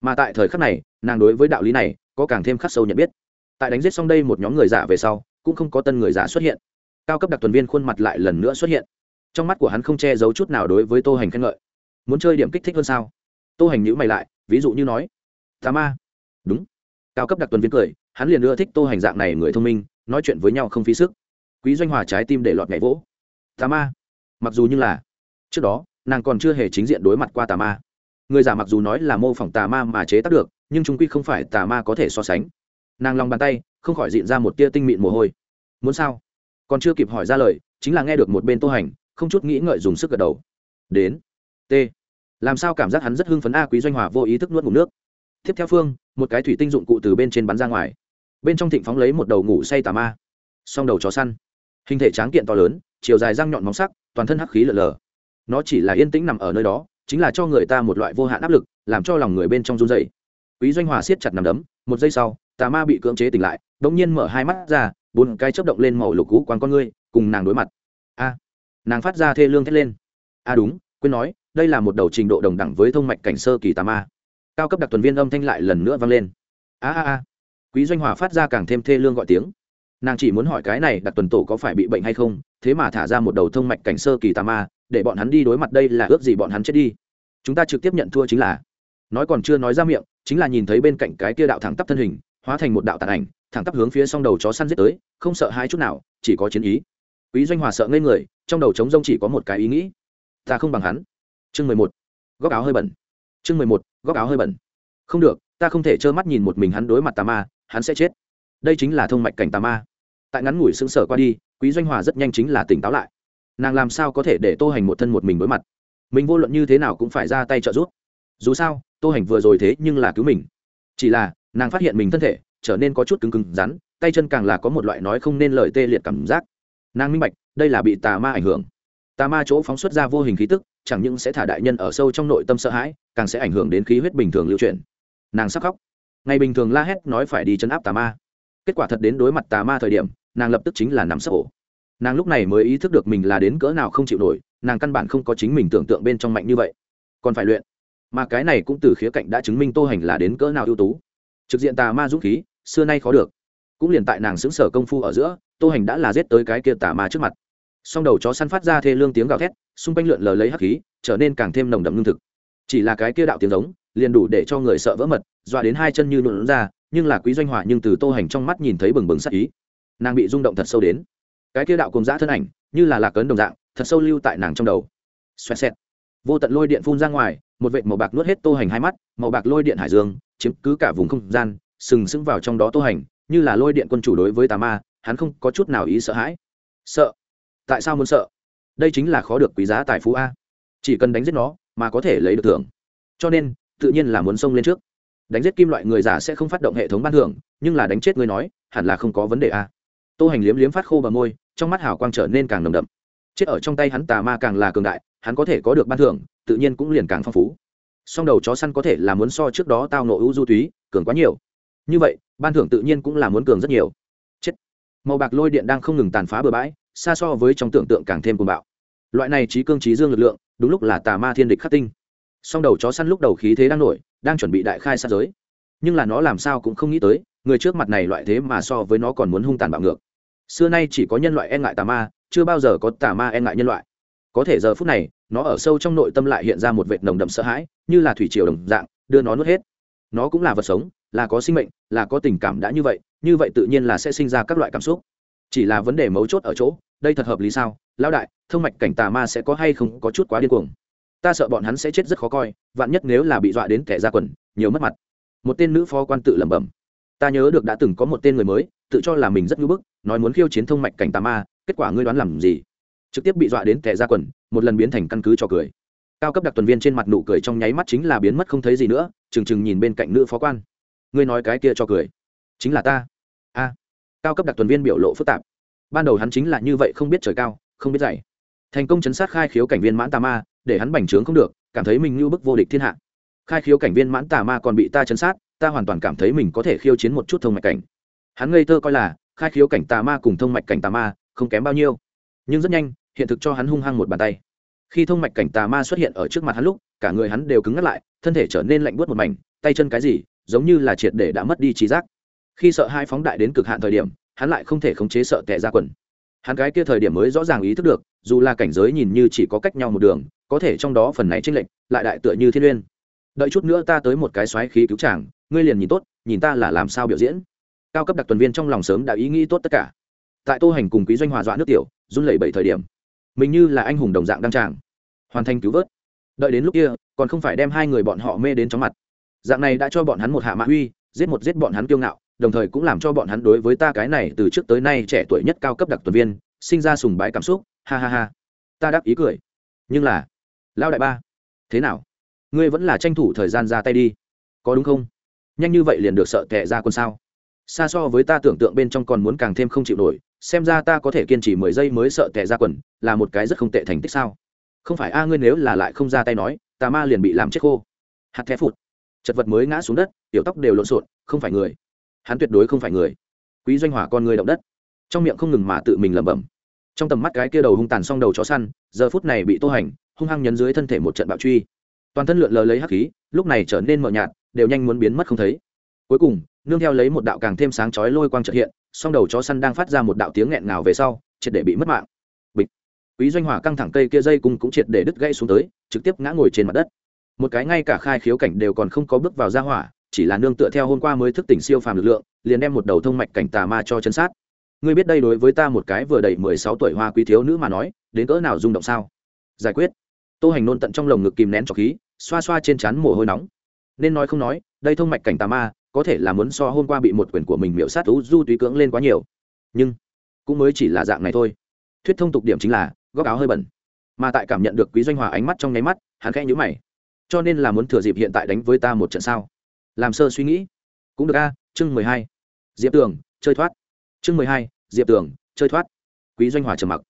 Mà tại thời khắc này, nàng đối với đạo lý này, có càng thêm khắc sâu nhận biết. Tại đánh giết xong đây một nhóm người giả về sau, cũng không có tân người giả xuất hiện. Cao cấp đặc tuần viên khuôn mặt lại lần nữa xuất hiện. Trong mắt của hắn không che giấu chút nào đối với tô hành khen ngợi. Muốn chơi điểm kích thích hơn sao? Tô hành nhữ mày lại, ví dụ như nói, tà ma. Đúng. Cao cấp đặc tuần viên cười, hắn liền ưa thích tô hành dạng này người thông minh, nói chuyện với nhau không phí sức. Quý doanh hòa trái tim để lọt nhảy vỗ. Tà ma. Mặc dù như là, trước đó nàng còn chưa hề chính diện đối mặt qua tà ma. Người giả mặc dù nói là mô phỏng tà ma mà chế tác được, nhưng chúng quy không phải tà ma có thể so sánh. Nàng lòng bàn tay, không khỏi diện ra một tia tinh mịn mồ hôi. Muốn sao? Còn chưa kịp hỏi ra lời, chính là nghe được một bên tô hành, không chút nghĩ ngợi dùng sức gật đầu. Đến. T. Làm sao cảm giác hắn rất hưng phấn a quý doanh hòa vô ý thức nuốt ngủ nước. Tiếp theo phương, một cái thủy tinh dụng cụ từ bên trên bắn ra ngoài. Bên trong thịnh phóng lấy một đầu ngủ say tà ma. Song đầu chó săn. Hình thể tráng kiện to lớn, chiều dài răng nhọn móng sắc, toàn thân hắc khí lở lờ nó chỉ là yên tĩnh nằm ở nơi đó, chính là cho người ta một loại vô hạn áp lực, làm cho lòng người bên trong run dày quý doanh hòa siết chặt nằm đấm, một giây sau, tà ma bị cưỡng chế tỉnh lại đ ỗ n g nhiên mở hai mắt ra, bốn cái chớp động lên màu lục cũ quán con ngươi, cùng nàng đối mặt. A, nàng phát ra thê lương thét lên. A, đúng, quên nói, đây là một đầu trình độ đồng đẳng với thông mạch cảnh sơ kỳ tà ma. Cao cấp đặc tuần viên âm thanh lại lần nữa vang lên. A a a. Quý doanh hòa phát ra càng thêm thê lương gọi tiếng. Nàng chỉ muốn hỏi cái này đặc tuần tổ có phải bị bệnh hay không, thế mà thả ra một đầu thông mạch cảnh sơ kỳ tà ma để bọn hắn đi đối mặt đây là ước gì bọn hắn chết đi. Chúng ta trực tiếp nhận thua chính là, nói còn chưa nói ra miệng, chính là nhìn thấy bên cạnh cái kia đạo thẳng tắp thân hình, hóa thành một đạo tàn ảnh, thẳng tắp hướng phía s đầu chó săn giết tới, không sợ hai chút nào, chỉ có chiến ý. Quý doanh hòa sợ ngây người, trong đầu trống rông chỉ có một cái ý nghĩ. Ta không bằng hắn. Chương mười một. Góc áo hơi bẩn. Chương mười một. Góc áo hơi bẩn. Không được, ta không thể trơ mắt nhìn một mình hắn đối mặt tà ma, hắn sẽ chết. Đây chính là thông mạch cảnh tà ma. Tại ngắn ngủi sững sờ qua đi, quý doanh hòa rất nhanh chính là tỉnh táo lại nàng làm sao có thể để tô hành một thân một mình đối mặt? Mình vô luận như thế nào cũng phải ra tay trợ giúp. Dù sao, tô hành vừa rồi thế nhưng là cứu mình. Chỉ là, nàng phát hiện mình thân thể trở nên có chút cứng cứng rắn, tay chân càng là có một loại nói không nên lời tê liệt cảm giác. Nàng minh bạch, đây là bị tà ma ảnh hưởng. Tà ma chỗ phóng xuất ra vô hình khí tức, chẳng những sẽ thả đại nhân ở sâu trong nội tâm sợ hãi, càng sẽ ảnh hưởng đến khí huyết bình thường lưu chuyển. Nàng sắp khóc. Ngày bình thường la hét nói phải đi chấn áp tà ma. Kết quả thật đến đối mặt tà ma thời điểm, nàng lập tức chính là nằm sấp ổ nàng lúc này mới ý thức được mình là đến cỡ nào không chịu nổi, nàng căn bản không có chính mình tưởng tượng bên trong mạnh như vậy. Còn phải luyện. Mà cái này cũng từ khía cạnh đã chứng minh tô hành là đến cỡ nào ưu tú. Trực diện tà ma dũng khí, xưa nay khó được. Cũng liền tại nàng xứng sở công phu ở giữa, tô hành đã là giết tới cái kia tà ma trước mặt. Song đầu chó săn phát ra thê lương tiếng gào thét, xung quanh lượn lờ lấy hắc khí, trở nên càng thêm nồng đậm lương thực. Chỉ là cái kia đạo tiếng giống, liền đủ để cho người sợ vỡ mật, dọa đến hai chân như nụn ra, nhưng là quý doanh hỏa nhưng từ tô hành trong mắt nhìn thấy bừng bừng sắc ý. Nàng bị rung động thật sâu đến cái kia đạo cùng giã thân ảnh, như là lạc cấn đồng dạng, thật sâu lưu tại nàng trong đầu. Xoẹt xẹt. Vô tận lôi điện phun ra ngoài, một vệt màu bạc nuốt hết tô hành hai mắt, màu bạc lôi điện hải dương, chiếm cứ cả vùng không gian, sừng sững vào trong đó tô hành, như là lôi điện quân chủ đối với tà ma, hắn không có chút nào ý sợ hãi. Sợ? Tại sao muốn sợ? Đây chính là khó được quý giá tài phú a. Chỉ cần đánh giết nó, mà có thể lấy được thưởng. Cho nên, tự nhiên là muốn xông lên trước. Đánh giết kim loại người giả sẽ không phát động hệ thống ban thưởng, nhưng là đánh chết người nói, hẳn là không có vấn đề a tô hành liếm liếm phát khô bờ môi, trong mắt hào quang trở nên càng nồng đậm. Chết ở trong tay hắn tà ma càng là cường đại, hắn có thể có được ban thưởng, tự nhiên cũng liền càng phong phú. Song đầu chó săn có thể là muốn so trước đó tao nộ ưu du túy, cường quá nhiều. Như vậy, ban thưởng tự nhiên cũng là muốn cường rất nhiều. Chết. Màu bạc lôi điện đang không ngừng tàn phá bừa bãi, xa so với trong tưởng tượng càng thêm cuồng bạo. Loại này trí cương trí dương lực lượng, đúng lúc là tà ma thiên địch khắc tinh. Song đầu chó săn lúc đầu khí thế đang nổi, đang chuẩn bị đại khai sát giới. Nhưng là nó làm sao cũng không nghĩ tới, người trước mặt này loại thế mà so với nó còn muốn hung tàn bạo ngược xưa nay chỉ có nhân loại e ngại tà ma, chưa bao giờ có tà ma e ngại nhân loại. Có thể giờ phút này, nó ở sâu trong nội tâm lại hiện ra một vệt nồng đậm sợ hãi, như là thủy triều đồng dạng, đưa nó nuốt hết. Nó cũng là vật sống, là có sinh mệnh, là có tình cảm đã như vậy như vậy tự nhiên là sẽ sinh ra các loại cảm xúc. Chỉ là vấn đề mấu chốt ở chỗ, đây thật hợp lý sao? Lão đại, thông mạch cảnh tà ma sẽ có hay không có chút quá điên cuồng? Ta sợ bọn hắn sẽ chết rất khó coi, vạn nhất nếu là bị dọa đến kẻ ra quần, nhiều mất mặt. Một tên nữ phó quan tự lẩm bẩm. Ta nhớ được đã từng có một tên người mới, tự cho là mình rất ngưỡng bức nói muốn khiêu chiến thông mạch cảnh tà ma, kết quả ngươi đoán làm gì? Trực tiếp bị dọa đến tệ ra quần, một lần biến thành căn cứ cho cười. Cao cấp đặc tuần viên trên mặt nụ cười trong nháy mắt chính là biến mất không thấy gì nữa trừng trừng nhìn bên cạnh nữ phó quan. Ngươi nói cái kia cho cười. Chính là ta. A. Cao cấp đặc tuần viên biểu lộ phức tạp. Ban đầu hắn chính là như vậy không biết trời cao, không biết dày. Thành công chấn sát khai khiếu cảnh viên mãn tà ma, để hắn bành trướng không được, cảm thấy mình như bức vô địch thiên hạ. Khai khiếu cảnh viên mãn tà ma còn bị ta chấn sát, ta hoàn toàn cảm thấy mình có thể khiêu chiến một chút thông mạch cảnh. Hắn ngây thơ coi là khai khiếu cảnh tà ma cùng thông mạch cảnh tà ma, không kém bao nhiêu. Nhưng rất nhanh, hiện thực cho hắn hung hăng một bàn tay. Khi thông mạch cảnh tà ma xuất hiện ở trước mặt hắn lúc, cả người hắn đều cứng ngắt lại, thân thể trở nên lạnh buốt một mảnh, tay chân cái gì, giống như là triệt để đã mất đi trí giác. Khi sợ hai phóng đại đến cực hạn thời điểm, hắn lại không thể khống chế sợ tệ ra quần. Hắn cái kia thời điểm mới rõ ràng ý thức được, dù là cảnh giới nhìn như chỉ có cách nhau một đường, có thể trong đó phần này tranh lệch, lại đại tựa như thiên liên đợi chút nữa ta tới một cái xoáy khí cứu chàng, ngươi liền nhìn tốt, nhìn ta là làm sao biểu diễn cao cấp đặc tuần viên trong lòng sớm đã ý nghĩ tốt tất cả. Tại tô hành cùng quý doanh hòa dọa nước tiểu, run lẩy bảy thời điểm, mình như là anh hùng đồng dạng đăng tràng, hoàn thành cứu vớt. Đợi đến lúc kia, còn không phải đem hai người bọn họ mê đến chóng mặt. Dạng này đã cho bọn hắn một hạ mạ uy, giết một giết bọn hắn kiêu ngạo, đồng thời cũng làm cho bọn hắn đối với ta cái này từ trước tới nay trẻ tuổi nhất cao cấp đặc tuần viên, sinh ra sùng bái cảm xúc, ha ha ha. Ta đáp ý cười. Nhưng là lao đại ba, thế nào? Ngươi vẫn là tranh thủ thời gian ra tay đi. Có đúng không? Nhanh như vậy liền được sợ tệ ra quân sao? Xa so với ta tưởng tượng bên trong còn muốn càng thêm không chịu nổi, xem ra ta có thể kiên trì mười giây mới sợ tệ ra quần, là một cái rất không tệ thành tích sao? Không phải a, ngươi nếu là lại không ra tay nói, tà ma liền bị làm chết khô. Hạt thép phụt. Chật vật mới ngã xuống đất, tiểu tóc đều lộn xộn, không phải người. Hắn tuyệt đối không phải người. Quý doanh hỏa con người động đất. Trong miệng không ngừng mà tự mình lẩm bẩm. Trong tầm mắt cái kia đầu hung tàn xong đầu chó săn, giờ phút này bị tô hành, hung hăng nhấn dưới thân thể một trận bạo truy. Toàn thân lượn lờ lấy hắc khí, lúc này trở nên mờ nhạt, đều nhanh muốn biến mất không thấy cuối cùng, nương theo lấy một đạo càng thêm sáng chói lôi quang trợ hiện, song đầu chó săn đang phát ra một đạo tiếng nghẹn nào về sau, triệt để bị mất mạng. Bịch. Quý doanh hỏa căng thẳng cây kia dây cung cũng triệt để đứt gãy xuống tới, trực tiếp ngã ngồi trên mặt đất. Một cái ngay cả khai khiếu cảnh đều còn không có bước vào ra hỏa, chỉ là nương tựa theo hôm qua mới thức tỉnh siêu phàm lực lượng, liền đem một đầu thông mạch cảnh tà ma cho chân sát. Ngươi biết đây đối với ta một cái vừa đầy mười sáu tuổi hoa quý thiếu nữ mà nói, đến cỡ nào rung động sao? Giải quyết. Tô hành nôn tận trong lồng ngực kìm nén trọc khí, xoa xoa trên trán mồ hôi nóng. Nên nói không nói, đây thông mạch cảnh tà ma có thể là muốn so hôm qua bị một quyền của mình miễu sát tú du túy cưỡng lên quá nhiều. Nhưng cũng mới chỉ là dạng này thôi. Thuyết thông tục điểm chính là góc áo hơi bẩn. Mà tại cảm nhận được quý doanh hòa ánh mắt trong nháy mắt hắn khẽ nhữ mày. Cho nên là muốn thừa dịp hiện tại đánh với ta một trận sao? Làm sơ suy nghĩ. Cũng được a à, chương mười hai. Diệp tường chơi thoát. Chương mười hai diệp tường chơi thoát. Quý doanh hòa trầm mặc.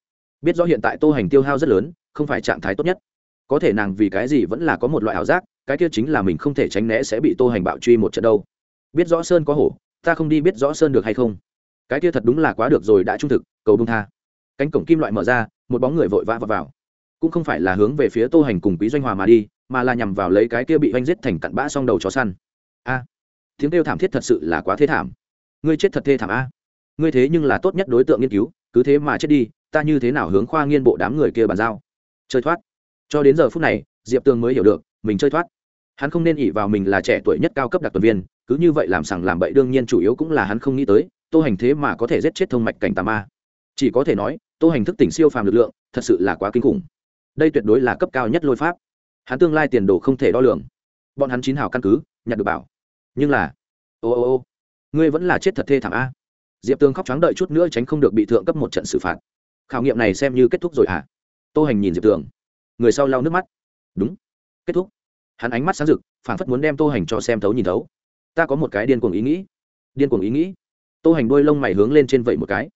Biết rõ hiện tại tô hành tiêu hao rất lớn không phải trạng thái tốt nhất. Có thể nàng vì cái gì vẫn là có một loại ảo giác cái kia chính là mình không thể tránh né sẽ bị tô hành bạo truy một trận đâu biết rõ sơn có hổ ta không đi biết rõ sơn được hay không. Cái kia thật đúng là quá được rồi đã trung thực cầu bông tha. Cánh cổng kim loại mở ra một bóng người vội vã vào, vào. Cũng không phải là hướng về phía tô hành cùng quý doanh hòa mà đi mà là nhằm vào lấy cái kia bị oanh giết thành cặn bã s đầu chó săn. A! Tiếng kêu thảm thiết thật sự là quá thế thảm. Ngươi chết thật thê thảm a. Ngươi thế nhưng là tốt nhất đối tượng nghiên cứu cứ thế mà chết đi ta như thế nào hướng khoa nghiên bộ đám người kia bàn giao? Chơi thoát. Cho đến giờ phút này diệp tường mới hiểu được mình chơi thoát. Hắn không nên ỉ vào mình là trẻ tuổi nhất cao cấp đặc tuần viên cứ như vậy làm sằng làm bậy đương nhiên chủ yếu cũng là hắn không nghĩ tới, tô hành thế mà có thể giết chết thông mạch cảnh tà ma. Chỉ có thể nói, tô hành thức tỉnh siêu phàm lực lượng, thật sự là quá kinh khủng. Đây tuyệt đối là cấp cao nhất lôi pháp. Hắn tương lai tiền đồ không thể đo lường. Bọn hắn chín hào căn cứ, nhặt được bảo. Nhưng là, ô ô ô, ngươi vẫn là chết thật thê thảm a. Diệp tường khóc trắng đợi chút nữa tránh không được bị thượng cấp một trận xử phạt. Khảo nghiệm này xem như kết thúc rồi hả? Tô hành nhìn diệp tường. Người sau lau nước mắt. Đúng, kết thúc. Hắn ánh mắt sáng rực phản phất muốn đem tô hành cho xem thấu nhìn thấu ta có một cái điên cuồng ý nghĩ. Điên cuồng ý nghĩ? Tô hành đôi lông mày hướng lên trên vậy một cái.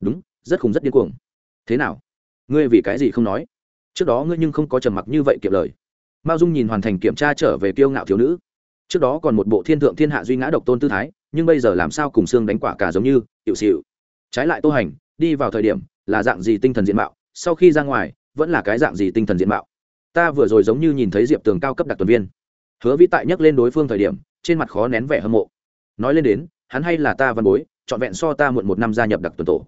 Đúng, rất khủng, rất điên cuồng. Thế nào? Ngươi vì cái gì không nói? Trước đó ngươi nhưng không có trầm mặc như vậy kiệm lời. Mao dung nhìn hoàn thành kiểm tra trở về kiêu ngạo thiếu nữ. Trước đó còn một bộ thiên thượng thiên hạ duy ngã độc tôn tư thái, nhưng bây giờ làm sao cùng xương đánh quả cả giống như hiệu xịu trái lại tô hành, đi vào thời điểm, là dạng gì tinh thần diện mạo? Sau khi ra ngoài, vẫn là cái dạng gì tinh thần diện mạo? Ta vừa rồi giống như nhìn thấy diệp tường cao cấp đặc tuần viên. Hứa vĩ tại nhắc lên đối phương thời điểm trên mặt khó nén vẻ hâm mộ. Nói lên đến, hắn hay là ta văn bối, trọn vẹn so ta muộn một năm gia nhập đặc tuần tổ.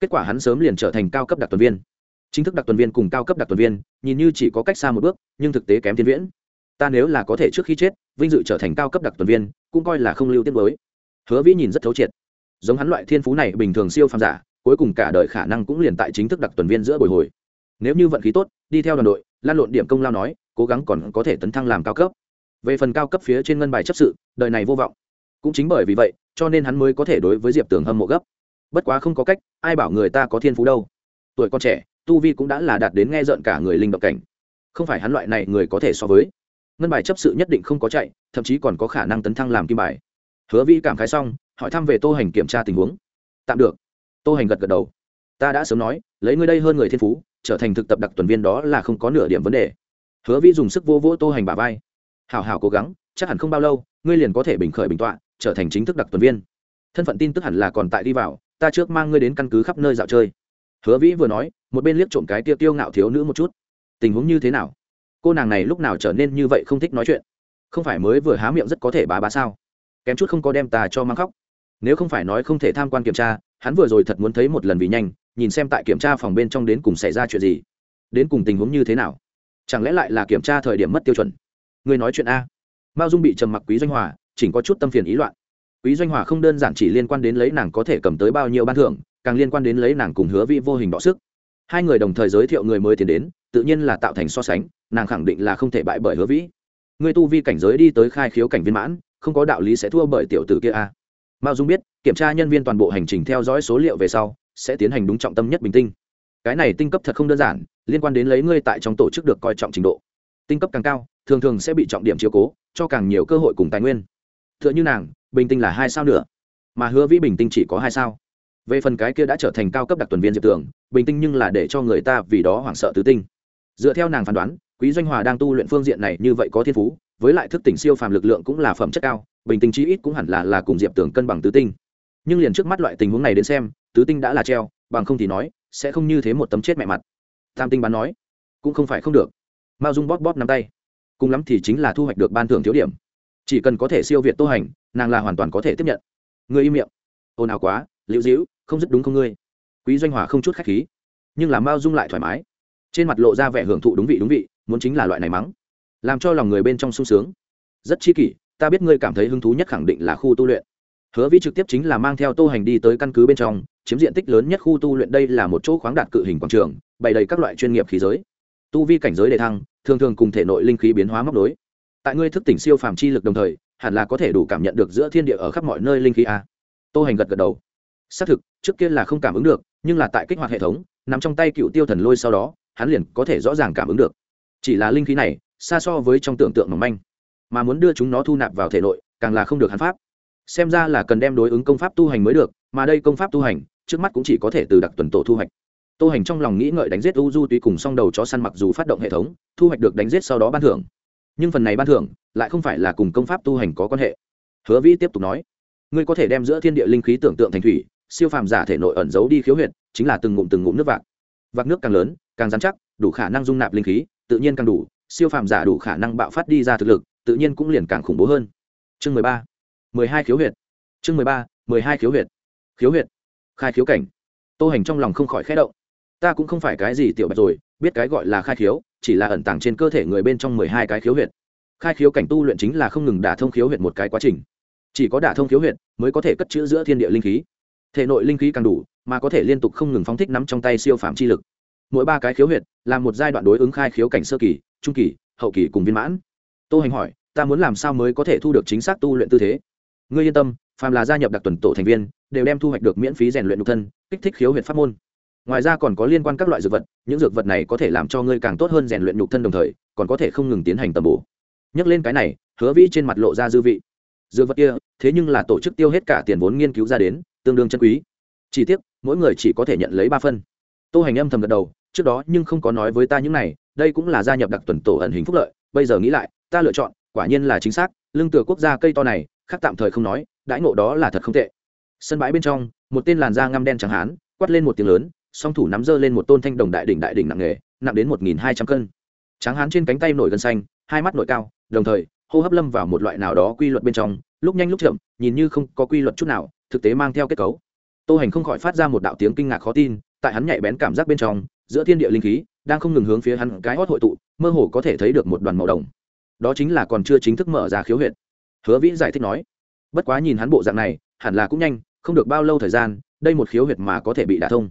Kết quả hắn sớm liền trở thành cao cấp đặc tuần viên. Chính thức đặc tuần viên cùng cao cấp đặc tuần viên, nhìn như chỉ có cách xa một bước, nhưng thực tế kém tiến viễn. Ta nếu là có thể trước khi chết, vinh dự trở thành cao cấp đặc tuần viên, cũng coi là không lưu tiết mới hứa vĩ nhìn rất thấu triệt. Giống hắn loại thiên phú này bình thường siêu phàm giả, cuối cùng cả đời khả năng cũng liền tại chính thức đặc tuần viên giữa bồi hồi. Nếu như vận khí tốt, đi theo đoàn đội, lan lộn điểm công lao nói, cố gắng còn có thể tấn thăng làm cao cấp về phần cao cấp phía trên ngân bài chấp sự, đời này vô vọng. Cũng chính bởi vì vậy, cho nên hắn mới có thể đối với diệp tường hâm mộ gấp. Bất quá không có cách, ai bảo người ta có thiên phú đâu. Tuổi con trẻ, tu vi cũng đã là đạt đến nghe rợn cả người linh động cảnh. Không phải hắn loại này người có thể so với. Ngân bài chấp sự nhất định không có chạy, thậm chí còn có khả năng tấn thăng làm kim bài. Hứa vi cảm khái xong, hỏi thăm về tô hành kiểm tra tình huống. Tạm được. Tô hành gật gật đầu. Ta đã sớm nói, lấy ngươi đây hơn người thiên phú, trở thành thực tập đặc tuần viên đó là không có nửa điểm vấn đề. Hứa vi dùng sức vô vỗ tô hành bà vai hào hào cố gắng, chắc hẳn không bao lâu, ngươi liền có thể bình khởi bình tọa, trở thành chính thức đặc tuần viên. Thân phận tin tức hẳn là còn tại đi vào, ta trước mang ngươi đến căn cứ khắp nơi dạo chơi. Hứa vĩ vừa nói, một bên liếc trộm cái tiêu tiêu ngạo thiếu nữ một chút. Tình huống như thế nào? Cô nàng này lúc nào trở nên như vậy không thích nói chuyện? Không phải mới vừa há miệng rất có thể bá bá sao? Kém chút không có đem ta cho mang khóc. Nếu không phải nói không thể tham quan kiểm tra, hắn vừa rồi thật muốn thấy một lần vì nhanh, nhìn xem tại kiểm tra phòng bên trong đến cùng xảy ra chuyện gì. Đến cùng tình huống như thế nào? Chẳng lẽ lại là kiểm tra thời điểm mất tiêu chuẩn? Ngươi nói chuyện a. Mao dung bị trầm mặc quý doanh hòa, chỉnh có chút tâm phiền ý loạn. Quý doanh hòa không đơn giản chỉ liên quan đến lấy nàng có thể cầm tới bao nhiêu ban thưởng, càng liên quan đến lấy nàng cùng hứa vị vô hình đọ sức. Hai người đồng thời giới thiệu người mới tiến đến, tự nhiên là tạo thành so sánh, nàng khẳng định là không thể bại bởi hứa vĩ. Người tu vi cảnh giới đi tới khai khiếu cảnh viên mãn, không có đạo lý sẽ thua bởi tiểu tử kia a. Mao dung biết, kiểm tra nhân viên toàn bộ hành trình theo dõi số liệu về sau, sẽ tiến hành đúng trọng tâm nhất bình tinh. Cái này tinh cấp thật không đơn giản, liên quan đến lấy ngươi tại trong tổ chức được coi trọng trình độ. Tinh cấp càng cao thường thường sẽ bị trọng điểm chiếu cố, cho càng nhiều cơ hội cùng tài nguyên. T h ư ợ n h ư nàng, bình tinh là hai sao nữa, mà hứa vĩ bình tinh chỉ có hai sao. Về phần cái kia đã trở thành cao cấp đặc tuần viên diệp tưởng bình tinh nhưng là để cho người ta vì đó hoảng sợ tứ tinh. Dựa theo nàng phán đoán, quý doanh hòa đang tu luyện phương diện này như vậy có thiên phú, với lại thức tỉnh siêu phàm lực lượng cũng là phẩm chất cao, bình tinh chí ít cũng hẳn là là cùng diệp tưởng cân bằng tứ tinh. Nhưng liền trước mắt loại tình huống này đến xem, tứ tinh đã là treo, bằng không thì nói, sẽ không như thế một tấm chết mẹ mặt. Tam tinh bán nói, cũng không phải không được. Mao dung bóp bóp nắm tay cùng lắm thì chính là thu hoạch được ban thưởng thiếu điểm. Chỉ cần có thể siêu việt tô hành, nàng là hoàn toàn có thể tiếp nhận. Người im miệng. Ồn ào quá, liễu dĩu không dứt đúng không ngươi? Quý doanh hòa không chút khách khí, nhưng làm mao dung lại thoải mái. Trên mặt lộ ra vẻ hưởng thụ đúng vị đúng vị, muốn chính là loại này mắng. Làm cho lòng người bên trong sung sướng. Rất chi kỷ, ta biết ngươi cảm thấy hứng thú nhất khẳng định là khu tu luyện. Hứa vi trực tiếp chính là mang theo tô hành đi tới căn cứ bên trong, chiếm diện tích lớn nhất khu tu luyện đây là một chỗ khoáng đạt cự hình quảng trường, bày đầy các loại chuyên nghiệp khí giới tu vi cảnh giới đề thăng, thường thường cùng thể nội linh khí biến hóa móc đối tại ngươi thức tỉnh siêu phàm chi lực đồng thời, hẳn là có thể đủ cảm nhận được giữa thiên địa ở khắp mọi nơi linh khí a. Tô hành gật gật đầu. Xác thực, trước kia là không cảm ứng được, nhưng là tại kích hoạt hệ thống, nằm trong tay cựu tiêu thần lôi sau đó, hắn liền có thể rõ ràng cảm ứng được. Chỉ là linh khí này, xa so với trong tưởng tượng mỏng manh. Mà muốn đưa chúng nó thu nạp vào thể nội, càng là không được hắn pháp. Xem ra là cần đem đối ứng công pháp tu hành mới được, mà đây công pháp tu hành, trước mắt cũng chỉ có thể từ đặc tuần tổ thu hoạch tô hành trong lòng nghĩ ngợi đánh giết u du tuy cùng song đầu chó săn mặc dù phát động hệ thống, thu hoạch được đánh giết sau đó ban thưởng. Nhưng phần này ban thưởng lại không phải là cùng công pháp tu hành có quan hệ. Hứa vĩ tiếp tục nói, ngươi có thể đem giữa thiên địa linh khí tưởng tượng thành thủy, siêu phàm giả thể nội ẩn giấu đi khiếu huyệt, chính là từng ngụm từng ngụm nước vạc. Vạc nước càng lớn, càng dán chắc, đủ khả năng dung nạp linh khí, tự nhiên càng đủ, siêu phàm giả đủ khả năng bạo phát đi ra thực lực, tự nhiên cũng liền càng khủng bố hơn. Chương mười ba, mười hai khiếu huyệt. Chương mười ba, mười hai khiếu huyệt. Khiếu huyệt, khai khiếu cảnh. Tô hành trong lòng không khỏi khẽ động ta cũng không phải cái gì tiểu bạch rồi, biết cái gọi là khai khiếu, chỉ là ẩn tàng trên cơ thể người bên trong mười hai cái khiếu huyệt. Khai khiếu cảnh tu luyện chính là không ngừng đả thông khiếu huyệt một cái quá trình. Chỉ có đả thông khiếu huyệt mới có thể cất chữ giữa thiên địa linh khí. Thể nội linh khí càng đủ, mà có thể liên tục không ngừng phóng thích nắm trong tay siêu phạm chi lực. Mỗi ba cái khiếu huyệt là một giai đoạn đối ứng khai khiếu cảnh sơ kỳ, trung kỳ, hậu kỳ cùng viên mãn. Tô hành hỏi, ta muốn làm sao mới có thể thu được chính xác tu luyện tư thế? Ngươi yên tâm, phàm là gia nhập đặc tuần tổ thành viên, đều đem thu hoạch được miễn phí rèn luyện nhục thân, kích thích khiếu huyệt pháp môn ngoài ra còn có liên quan các loại dược vật, những dược vật này có thể làm cho ngươi càng tốt hơn rèn luyện nhục thân đồng thời, còn có thể không ngừng tiến hành tầm bổ. Nhắc lên cái này, hứa vĩ trên mặt lộ ra dư vị. Dược vật kia, thế nhưng là tổ chức tiêu hết cả tiền vốn nghiên cứu ra đến, tương đương chân quý. Chỉ tiếc, mỗi người chỉ có thể nhận lấy ba phân. Tô hành âm thầm gật đầu, trước đó nhưng không có nói với ta những này, đây cũng là gia nhập đặc tuần tổ ẩn hình phúc lợi, bây giờ nghĩ lại, ta lựa chọn, quả nhiên là chính xác lương tựa quốc gia cây to này, khác tạm thời không nói, đãi ngộ đó là thật không tệ. Sân bãi bên trong, một tên làn da ngăm đen trắng hán, quát lên một tiếng lớn song thủ nắm giơ lên một tôn thanh đồng đại đỉnh đại đỉnh nặng nghề, nặng đến một nghìn hai trăm cân. Tráng hán trên cánh tay nổi gân xanh, hai mắt nổi cao, đồng thời, hô hấp lâm vào một loại nào đó quy luật bên trong, lúc nhanh lúc chậm, nhìn như không có quy luật chút nào, thực tế mang theo kết cấu. Tô hành không khỏi phát ra một đạo tiếng kinh ngạc khó tin, tại hắn nhạy bén cảm giác bên trong, giữa thiên địa linh khí đang không ngừng hướng phía hắn cái hót hội tụ, mơ hồ có thể thấy được một đoàn màu đồng. Đó chính là còn chưa chính thức mở ra khiếu huyệt. Hứa vĩ giải thích nói, bất quá nhìn hắn bộ dạng này, hẳn là cũng nhanh, không được bao lâu thời gian, đây một khiếu huyệt mà có thể bị đả thông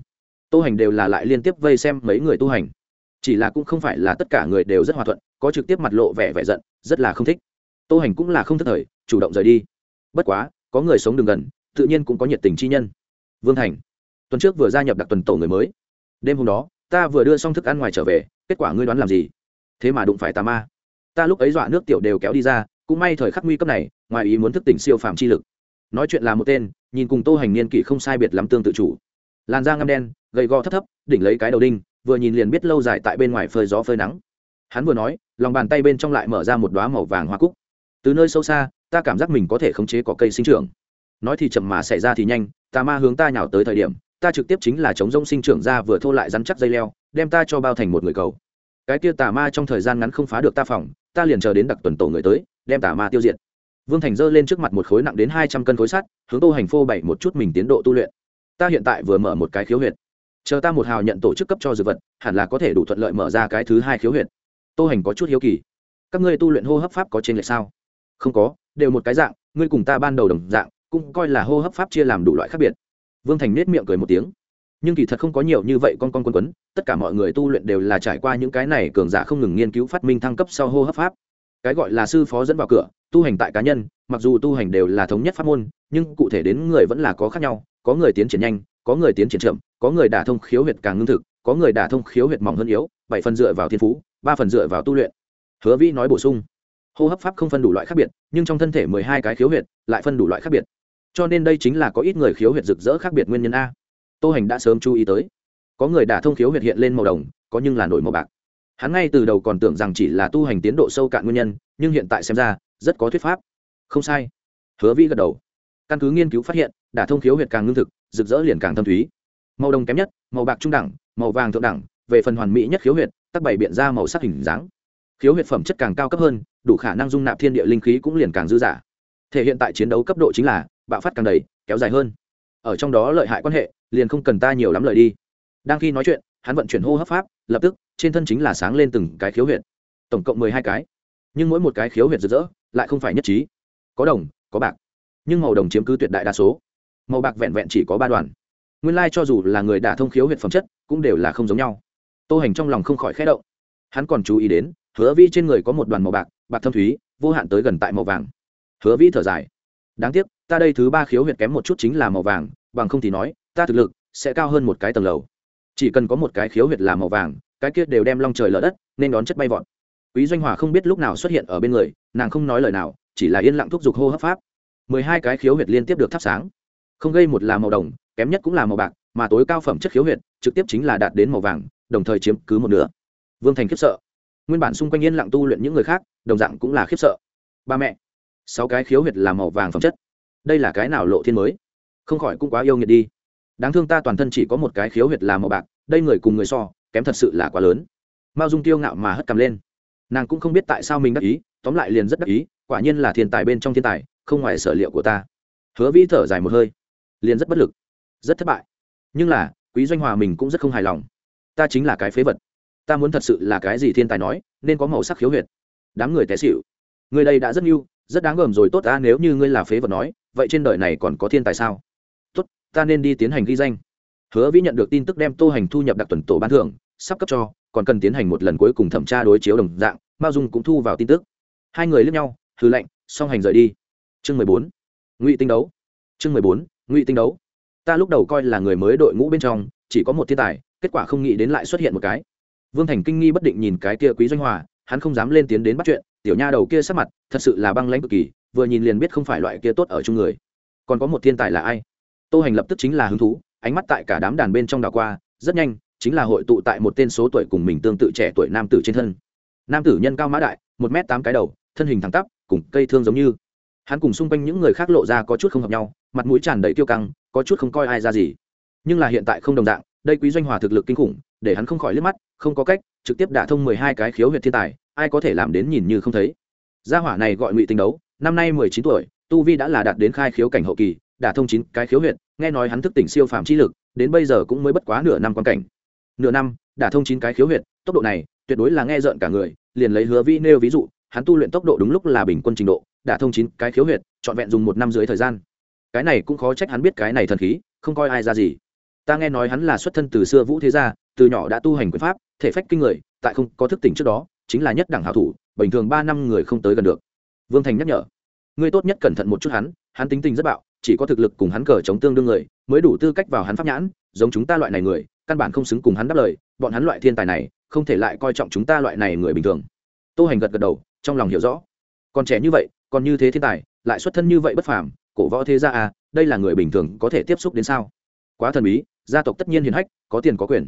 tu hành đều là lại liên tiếp vây xem mấy người tu hành. Chỉ là cũng không phải là tất cả người đều rất hòa thuận, có trực tiếp mặt lộ vẻ vẻ giận, rất là không thích. Tu hành cũng là không thức thời, chủ động rời đi. Bất quá, có người sống đường gần, tự nhiên cũng có nhiệt tình chi nhân. Vương thành, tuần trước vừa gia nhập đặc tuần tổ người mới. Đêm hôm đó, ta vừa đưa xong thức ăn ngoài trở về, kết quả ngươi đoán làm gì? Thế mà đụng phải tà ma. Ta lúc ấy dọa nước tiểu đều kéo đi ra, cũng may thời khắc nguy cấp này, ngoài ý muốn thức tỉnh siêu phàm chi lực. Nói chuyện là một tên, nhìn cùng tô hành niên kỷ không sai biệt lắm tương tự chủ làn da ngâm đen, gầy gò thấp thấp, đỉnh lấy cái đầu đinh, vừa nhìn liền biết lâu dài tại bên ngoài phơi gió phơi nắng. Hắn vừa nói, lòng bàn tay bên trong lại mở ra một đoá màu vàng hoa cúc. Từ nơi sâu xa, ta cảm giác mình có thể khống chế có cây sinh trưởng. Nói thì chậm mà xảy ra thì nhanh, tà ma hướng ta nhào tới thời điểm, ta trực tiếp chính là chống rông sinh trưởng ra vừa thô lại rắn chắc dây leo, đem ta cho bao thành một người cầu. Cái kia tà ma trong thời gian ngắn không phá được ta phòng, ta liền chờ đến đặc tuần tổ người tới, đem tà ma tiêu diệt. Vương thành giơ lên trước mặt một khối nặng đến hai trăm cân khối sắt, hướng tô hành phô bảy một chút mình tiến độ tu luyện ta hiện tại vừa mở một cái khiếu huyệt. Chờ ta một hào nhận tổ chức cấp cho dược vật, hẳn là có thể đủ thuận lợi mở ra cái thứ hai khiếu huyệt. Tô hành có chút hiếu kỳ. Các ngươi tu luyện hô hấp pháp có trên lệch sao? Không có, đều một cái dạng, ngươi cùng ta ban đầu đồng dạng, cũng coi là hô hấp pháp chia làm đủ loại khác biệt. Vương thành nết miệng cười một tiếng. Nhưng kỳ thật không có nhiều như vậy con con quân quấn, tất cả mọi người tu luyện đều là trải qua những cái này cường giả không ngừng nghiên cứu phát minh thăng cấp sau hô hấp pháp. Cái gọi là sư phó dẫn vào cửa, tu hành tại cá nhân, mặc dù tu hành đều là thống nhất pháp môn, nhưng cụ thể đến người vẫn là có khác nhau có người tiến triển nhanh, có người tiến triển chậm, có người đả thông khiếu huyệt càng ngưng thực, có người đả thông khiếu huyệt mỏng hơn yếu, bảy phần dựa vào thiên phú, ba phần dựa vào tu luyện. Hứa vĩ nói bổ sung, hô hấp pháp không phân đủ loại khác biệt, nhưng trong thân thể mười hai cái khiếu huyệt lại phân đủ loại khác biệt. Cho nên đây chính là có ít người khiếu huyệt rực rỡ khác biệt nguyên nhân a. Tô hành đã sớm chú ý tới. Có người đả thông khiếu huyệt hiện lên màu đồng, có nhưng là nổi màu bạc. Hắn ngay từ đầu còn tưởng rằng chỉ là tu hành tiến độ sâu cạn nguyên nhân, nhưng hiện tại xem ra, rất có thuyết pháp. Không sai. Hứa vĩ gật đầu. Căn cứ nghiên cứu phát hiện đả thông khiếu huyệt càng ngưng thực, rực rỡ liền càng thâm thúy. Màu đồng kém nhất, màu bạc trung đẳng, màu vàng thượng đẳng, về phần hoàn mỹ nhất khiếu huyệt, tắc bày biện ra màu sắc hình dáng. Khiếu huyệt phẩm chất càng cao cấp hơn, đủ khả năng dung nạp thiên địa linh khí cũng liền càng dư dả. Thể hiện tại chiến đấu cấp độ chính là, bạo phát càng đầy, kéo dài hơn. Ở trong đó lợi hại quan hệ, liền không cần ta nhiều lắm lời đi. Đang khi nói chuyện, hắn vận chuyển hô hấp pháp, lập tức, trên thân chính là sáng lên từng cái khiếu huyệt. Tổng cộng mười hai cái. Nhưng mỗi một cái khiếu huyệt rực rỡ, lại không phải nhất trí. Có đồng, có bạc. Nhưng màu đồng chiếm cứ tuyệt đại đa số màu bạc vẹn vẹn chỉ có ba đoàn. Nguyên lai cho dù là người đả thông khiếu huyệt phẩm chất, cũng đều là không giống nhau. Tô hành trong lòng không khỏi khẽ động. Hắn còn chú ý đến, hứa vi trên người có một đoàn màu bạc bạc thâm thúy, vô hạn tới gần tại màu vàng. Hứa vi thở dài. Đáng tiếc, ta đây thứ ba khiếu huyệt kém một chút chính là màu vàng, bằng không thì nói, ta thực lực sẽ cao hơn một cái tầng lầu. Chỉ cần có một cái khiếu huyệt là màu vàng, cái kia đều đem long trời lở đất, nên đón chất bay vọt. Quý doanh hòa không biết lúc nào xuất hiện ở bên người, nàng không nói lời nào, chỉ là yên lặng thúc giục hô hấp pháp. Mười hai cái khiếu huyệt liên tiếp được thắp sáng không gây một là màu đồng, kém nhất cũng là màu bạc, mà tối cao phẩm chất khiếu huyệt, trực tiếp chính là đạt đến màu vàng, đồng thời chiếm cứ một nửa. Vương thành khiếp sợ. Nguyên bản xung quanh yên lặng tu luyện những người khác, đồng dạng cũng là khiếp sợ. Ba mẹ, sáu cái khiếu huyệt là màu vàng phẩm chất. Đây là cái nào lộ thiên mới? Không khỏi cũng quá yêu nghiệt đi. Đáng thương ta toàn thân chỉ có một cái khiếu huyệt là màu bạc, đây người cùng người so, kém thật sự là quá lớn. Mao dung tiêu ngạo mà hất cầm lên. Nàng cũng không biết tại sao mình đắc ý, tóm lại liền rất đắc ý, quả nhiên là thiên tài bên trong thiên tài, không ngoài sở liệu của ta. Hứa vĩ thở dài một hơi liền rất bất lực, rất thất bại. Nhưng là, quý doanh hòa mình cũng rất không hài lòng. Ta chính là cái phế vật. Ta muốn thật sự là cái gì thiên tài nói, nên có màu sắc khiếu huyệt. Đám người té xịu người đây đã rất yêu rất đáng gờm rồi, tốt ta, nếu như ngươi là phế vật nói, vậy trên đời này còn có thiên tài sao? Tốt, ta nên đi tiến hành ghi danh. Hứa vĩ nhận được tin tức đem tô hành thu nhập đặc tuần tổ ban thưởng, sắp cấp cho, còn cần tiến hành một lần cuối cùng thẩm tra đối chiếu đồng dạng, mao dung cũng thu vào tin tức. Hai người lướt nhau hư lệnh song hành rời đi. Chương mười bốn, ngụy tinh đấu. Chương mười bốn ngụy tinh đấu. Ta lúc đầu coi là người mới đội ngũ bên trong, chỉ có một thiên tài, kết quả không nghĩ đến lại xuất hiện một cái. Vương thành kinh nghi bất định nhìn cái kia quý doanh hòa, hắn không dám lên tiến đến bắt chuyện, tiểu nha đầu kia sắc mặt thật sự là băng lãnh cực kỳ, vừa nhìn liền biết không phải loại kia tốt ở chung người. Còn có một thiên tài là ai? Tô hành lập tức chính là hứng thú, ánh mắt tại cả đám đàn bên trong đảo qua, rất nhanh, chính là hội tụ tại một tên số tuổi cùng mình tương tự trẻ tuổi nam tử trên thân. Nam tử nhân cao mã đại, một m tám cái đầu, thân hình thẳng tắp, cùng cây thương giống như hắn cùng xung quanh những người khác lộ ra có chút không hợp nhau, mặt mũi tràn đầy tiêu căng, có chút không coi ai ra gì. Nhưng là hiện tại không đồng dạng, đây quý doanh hòa thực lực kinh khủng, để hắn không khỏi liếc mắt, không có cách, trực tiếp đả thông mười hai cái khiếu huyệt thiên tài, ai có thể làm đến nhìn như không thấy. Gia hỏa này gọi ngụy tinh đấu, năm nay mười chín tuổi, tu vi đã là đạt đến khai khiếu cảnh hậu kỳ, đả thông chín cái khiếu huyệt, nghe nói hắn thức tỉnh siêu phàm trí lực, đến bây giờ cũng mới bất quá nửa năm quan cảnh. Nửa năm, đả thông chín cái khiếu huyệt, tốc độ này, tuyệt đối là nghe rợn cả người, liền lấy hứa vi nêu ví dụ, hắn tu luyện tốc độ đúng lúc là bình quân trình độ đã thông chín cái khiếu huyệt, trọn vẹn dùng một năm dưới thời gian. Cái này cũng khó trách hắn biết cái này thần khí, không coi ai ra gì. Ta nghe nói hắn là xuất thân từ xưa vũ thế gia, từ nhỏ đã tu hành quyền pháp, thể phách kinh người, tại không có thức tỉnh trước đó, chính là nhất đẳng hảo thủ, bình thường ba năm người không tới gần được. Vương thành nhắc nhở, ngươi tốt nhất cẩn thận một chút hắn hắn tính tình rất bạo, chỉ có thực lực cùng hắn cờ chống tương đương người, mới đủ tư cách vào hắn pháp nhãn, giống chúng ta loại này người, căn bản không xứng cùng hắn đáp lời, bọn hắn loại thiên tài này, không thể lại coi trọng chúng ta loại này người bình thường. Tô hành gật gật đầu, trong lòng hiểu rõ. Còn trẻ như vậy còn như thế thiên tài, lại xuất thân như vậy bất phàm, cổ võ thế gia à đây là người bình thường có thể tiếp xúc đến sao? Quá thần bí, gia tộc tất nhiên hiền hách, có tiền có quyền.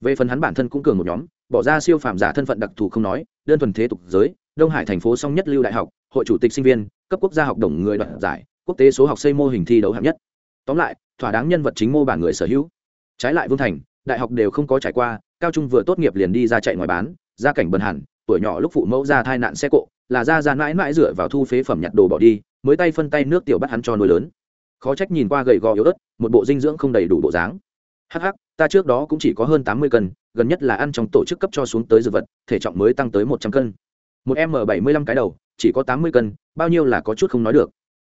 Về phần hắn bản thân cũng cường một nhóm, bỏ ra siêu phàm giả thân phận đặc thù không nói, đơn thuần thế tục giới, đông hải thành phố song nhất lưu đại học, hội chủ tịch sinh viên, cấp quốc gia học đồng người đoạt giải, quốc tế số học xây mô hình thi đấu hạng nhất. Tóm lại, thỏa đáng nhân vật chính mô bản người sở hữu. Trái lại vương thành, đại học đều không có trải qua, cao trung vừa tốt nghiệp liền đi ra chạy ngoài bán, gia cảnh bần hẳn, tuổi nhỏ lúc phụ mẫu ra thai nạn xe cộ là ra ra mãi mãi dựa vào thu phế phẩm nhặt đồ bỏ đi, mới tay phân tay nước tiểu bắt hắn cho nuôi lớn. Khó trách nhìn qua gầy gò yếu ớt, một bộ dinh dưỡng không đầy đủ bộ dáng. Hh ta trước đó cũng chỉ có hơn tám mươi cân, gần nhất là ăn trong tổ chức cấp cho xuống tới dược vật, thể trọng mới tăng tới một trăm cân. Một m bảy mươi lăm cái đầu, chỉ có tám mươi cân, bao nhiêu là có chút không nói được.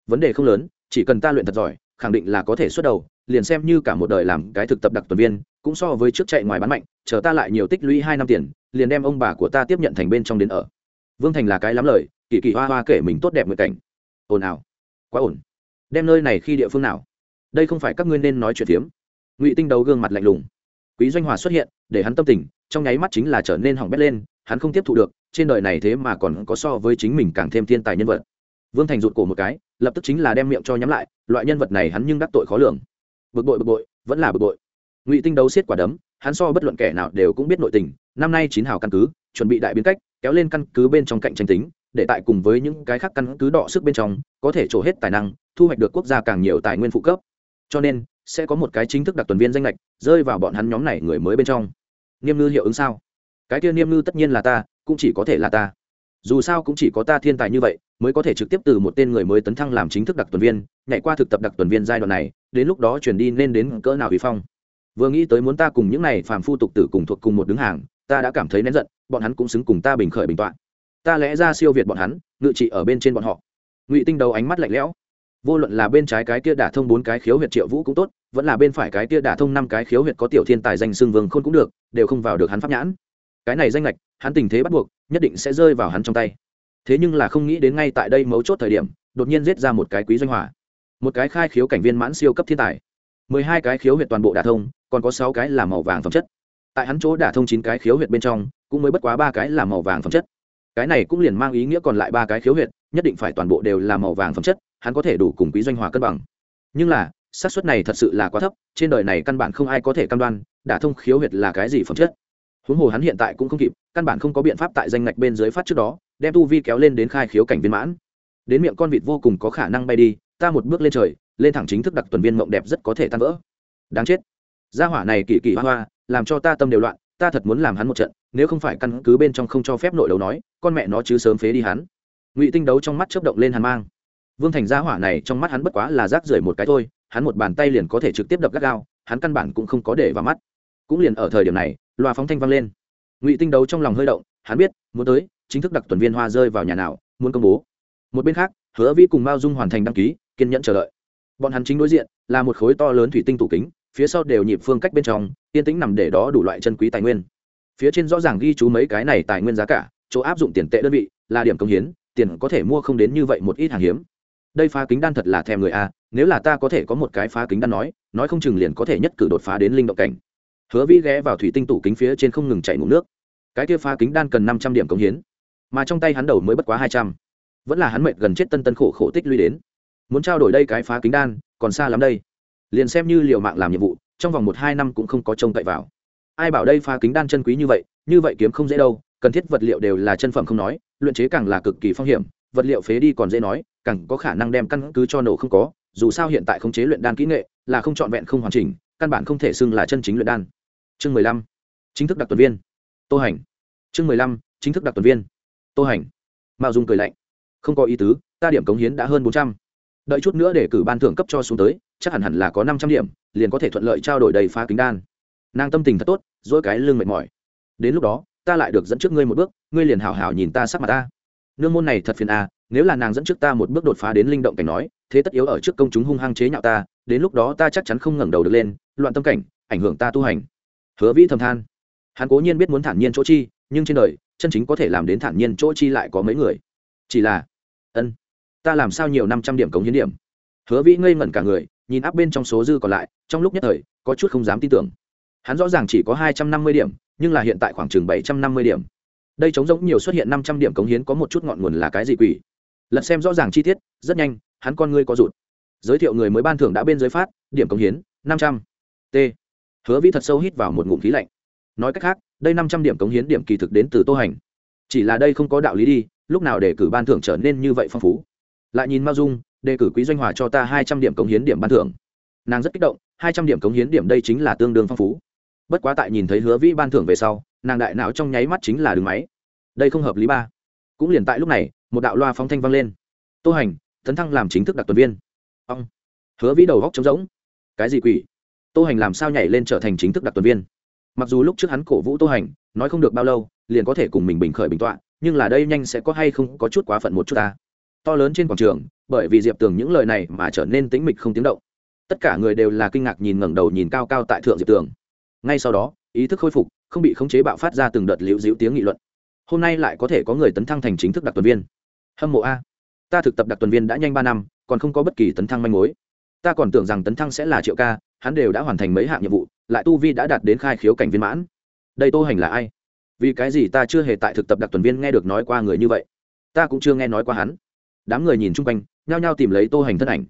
Vấn đề không lớn, chỉ cần ta luyện thật giỏi, khẳng định là có thể xuất đầu, liền xem như cả một đời làm cái thực tập đặc tuần viên, cũng so với trước chạy ngoài bán mạnh, chờ ta lại nhiều tích lũy hai năm tiền, liền đem ông bà của ta tiếp nhận thành bên trong đến ở vương thành là cái lắm lời, kỳ kỳ hoa hoa kể mình tốt đẹp nguyện cảnh. Ồn ào. Quá ổn đem nơi này khi địa phương nào? Đây không phải các ngươi nên nói chuyện phiếm. Ngụy tinh đầu gương mặt lạnh lùng. Quý doanh hòa xuất hiện, để hắn tâm tình, trong nháy mắt chính là trở nên hỏng bét lên, hắn không tiếp thu được, trên đời này thế mà còn có so với chính mình càng thêm thiên tài nhân vật. Vương thành rụt cổ một cái, lập tức chính là đem miệng cho nhắm lại, loại nhân vật này hắn nhưng đắc tội khó lường. Bực bội bực bội, vẫn là bực bội. Ngụy tinh đấu xiết quả đấm, hắn so bất luận kẻ nào đều cũng biết nội tình, năm nay chín hào căn cứ, chuẩn bị đại biến cách kéo lên căn cứ bên trong cạnh tranh tính, để tại cùng với những cái khác căn cứ đọ sức bên trong, có thể trổ hết tài năng, thu hoạch được quốc gia càng nhiều tài nguyên phụ cấp. Cho nên, sẽ có một cái chính thức đặc tuần viên danh lệch, rơi vào bọn hắn nhóm này người mới bên trong. Niêm ngư hiệu ứng sao? Cái kia niêm ngư tất nhiên là ta, cũng chỉ có thể là ta. Dù sao cũng chỉ có ta thiên tài như vậy, mới có thể trực tiếp từ một tên người mới tấn thăng làm chính thức đặc tuần viên, nhảy qua thực tập đặc tuần viên giai đoạn này, đến lúc đó chuyển đi nên đến cỡ nào vì phong. Vừa nghĩ tới muốn ta cùng những này phàm phu tục tử cùng thuộc cùng một đứng hàng ta đã cảm thấy nén giận, bọn hắn cũng xứng cùng ta bình khởi bình tọa. Ta lẽ ra siêu việt bọn hắn, ngự trị ở bên trên bọn họ. Ngụy tinh đầu ánh mắt lạnh lẽo. Vô luận là bên trái cái kia đả thông bốn cái khiếu huyệt triệu vũ cũng tốt, vẫn là bên phải cái kia đả thông năm cái khiếu huyệt có tiểu thiên tài danh xương vương khôn cũng được, đều không vào được hắn pháp nhãn. Cái này danh lệch hắn tình thế bắt buộc, nhất định sẽ rơi vào hắn trong tay. Thế nhưng là không nghĩ đến ngay tại đây mấu chốt thời điểm, đột nhiên giết ra một cái quý doanh hỏa. Một cái khai khiếu cảnh viên mãn siêu cấp thiên tài. Mười hai cái khiếu huyệt toàn bộ đả thông, còn có sáu cái là màu vàng phẩm chất tại hắn chỗ đả thông chín cái khiếu huyệt bên trong, cũng mới bất quá ba cái là màu vàng phẩm chất. Cái này cũng liền mang ý nghĩa còn lại ba cái khiếu huyệt, nhất định phải toàn bộ đều là màu vàng phẩm chất, hắn có thể đủ cùng quý doanh hòa cân bằng. Nhưng là, xác suất này thật sự là quá thấp, trên đời này căn bản không ai có thể cam đoan, đả thông khiếu huyệt là cái gì phẩm chất. Huống hồ hắn hiện tại cũng không kịp, căn bản không có biện pháp tại danh ngạch bên dưới phát trước đó, đem tu vi kéo lên đến khai khiếu cảnh viên mãn. Đến miệng con vịt vô cùng có khả năng bay đi, ta một bước lên trời, lên thẳng chính thức đặc tuần viên mộng đẹp rất có thể tan vỡ. Đáng chết. Gia hỏa này kỳ kỳ hoa hoa làm cho ta tâm đều loạn, ta thật muốn làm hắn một trận, nếu không phải căn cứ bên trong không cho phép nội đấu nói, con mẹ nó chứ sớm phế đi hắn. Ngụy tinh đấu trong mắt chớp động lên hàn mang. Vương thành gia hỏa này trong mắt hắn bất quá là rác rưởi một cái thôi, hắn một bàn tay liền có thể trực tiếp đập gắt gao, hắn căn bản cũng không có để vào mắt. Cũng liền ở thời điểm này, loa phóng thanh vang lên. Ngụy tinh đấu trong lòng hơi động, hắn biết, muốn tới, chính thức đặc tuần viên hoa rơi vào nhà nào, muốn công bố. Một bên khác, hứa vĩ cùng mao dung hoàn thành đăng ký, kiên nhẫn chờ đợi. Bọn hắn chính đối diện, là một khối to lớn thủy tinh tủ kính phía sau đều nhịp phương cách bên trong, yên tĩnh nằm để đó đủ loại chân quý tài nguyên. Phía trên rõ ràng ghi chú mấy cái này tài nguyên giá cả, chỗ áp dụng tiền tệ đơn vị, là điểm công hiến, tiền có thể mua không đến như vậy một ít hàng hiếm. Đây phá kính đan thật là thèm người a, nếu là ta có thể có một cái phá kính đan nói nói không chừng liền có thể nhất cử đột phá đến linh động cảnh. Hứa vĩ ghé vào thủy tinh tủ kính phía trên không ngừng chạy ngủ nước. Cái kia phá kính đan cần năm trăm điểm công hiến, mà trong tay hắn đầu mới bất quá hai trăm. Vẫn là hắn mệt gần chết tân tân khổ khổ tích lũy đến. Muốn trao đổi đây cái phá kính đan, còn xa lắm đây liền xem như liều mạng làm nhiệm vụ, trong vòng một hai năm cũng không có trông cậy vào. Ai bảo đây phá kính đan chân quý như vậy như vậy kiếm không dễ đâu, cần thiết vật liệu đều là chân phẩm không nói, luyện chế càng là cực kỳ phong hiểm, vật liệu phế đi còn dễ nói, càng có khả năng đem căn cứ cho nổ không có, dù sao hiện tại khống chế luyện đan kỹ nghệ là không trọn vẹn không hoàn chỉnh, căn bản không thể xưng là chân chính luyện đan. Chương mười lăm, chính thức đặc tuần viên. Tô hành. Chương mười lăm, chính thức đặc tuần viên. Tô hành. Mao dung cười lạnh. Không có ý tứ, ta điểm cống hiến đã hơn bốn trăm. Đợi chút nữa để cử ban thưởng cấp cho xuống tới chắc hẳn hẳn là có năm trăm điểm, liền có thể thuận lợi trao đổi đầy phá kính đan. Nàng tâm tình thật tốt, dỗi cái lưng mệt mỏi. Đến lúc đó, ta lại được dẫn trước ngươi một bước, ngươi liền hảo hảo nhìn ta sắc mặt ta. Nương môn này thật phiền à nếu là nàng dẫn trước ta một bước đột phá đến linh động cảnh nói, thế tất yếu ở trước công chúng hung hăng chế nhạo ta, đến lúc đó ta chắc chắn không ngẩng đầu được lên, loạn tâm cảnh, ảnh hưởng ta tu hành. Hứa vĩ thầm than. Hắn cố nhiên biết muốn thản nhiên chỗ chi, nhưng trên đời, chân chính có thể làm đến thản nhiên chỗ chi lại có mấy người. Chỉ là, ân, ta làm sao nhiều năm trăm điểm cống hiến điểm? Hứa vĩ ngây ngẩn cả người nhìn áp bên trong số dư còn lại, trong lúc nhất thời, có chút không dám tin tưởng. Hắn rõ ràng chỉ có hai trăm năm mươi điểm, nhưng là hiện tại khoảng chừng bảy trăm năm mươi điểm. Đây trống giống nhiều xuất hiện năm trăm điểm cống hiến có một chút ngọn nguồn là cái gì quỷ? Lật xem rõ ràng chi tiết, rất nhanh, hắn con ngươi có rụt. Giới thiệu người mới ban thưởng đã bên giới phát, điểm cống hiến, năm trăm. T. Hứa vĩ thật sâu hít vào một ngụm khí lạnh. Nói cách khác, đây năm trăm điểm cống hiến điểm kỳ thực đến từ tô hành. Chỉ là đây không có đạo lý đi, lúc nào để cử ban thưởng trở nên như vậy phong phú? Lại nhìn mao dung đề cử quý doanh hòa cho ta hai trăm điểm cống hiến điểm ban thưởng. Nàng rất kích động, hai trăm điểm cống hiến điểm đây chính là tương đương phong phú. Bất quá tại nhìn thấy hứa vĩ ban thưởng về sau, nàng đại não trong nháy mắt chính là đường máy. Đây không hợp lý ba. Cũng liền tại lúc này, một đạo loa phóng thanh vang lên. Tô hành, tấn thăng làm chính thức đặc tuần viên. Ông. Hứa vĩ đầu góc trống rỗng. Cái gì quỷ? Tô hành làm sao nhảy lên trở thành chính thức đặc tuần viên? Mặc dù lúc trước hắn cổ vũ tô hành, nói không được bao lâu, liền có thể cùng mình bình khởi bình tọa, nhưng là đây nhanh sẽ có hay không có chút quá phận một chút ta to lớn trên quảng trường, bởi vì diệp tường những lời này mà trở nên tĩnh mịch không tiếng động. Tất cả người đều là kinh ngạc nhìn ngẩng đầu nhìn cao cao tại thượng diệp tường. Ngay sau đó, ý thức khôi phục, không bị khống chế bạo phát ra từng đợt liễu dĩu tiếng nghị luận. Hôm nay lại có thể có người tấn thăng thành chính thức đặc tuần viên. Hâm mộ a. Ta thực tập đặc tuần viên đã nhanh ba năm, còn không có bất kỳ tấn thăng manh mối. Ta còn tưởng rằng tấn thăng sẽ là triệu ca, hắn đều đã hoàn thành mấy hạng nhiệm vụ, lại tu vi đã đạt đến khai khiếu cảnh viên mãn. Đây tô hành là ai? Vì cái gì ta chưa hề tại thực tập đặc tuần viên nghe được nói qua người như vậy? Ta cũng chưa nghe nói qua hắn đám người nhìn chung quanh, nhao nhao tìm lấy tô hành thân ảnh.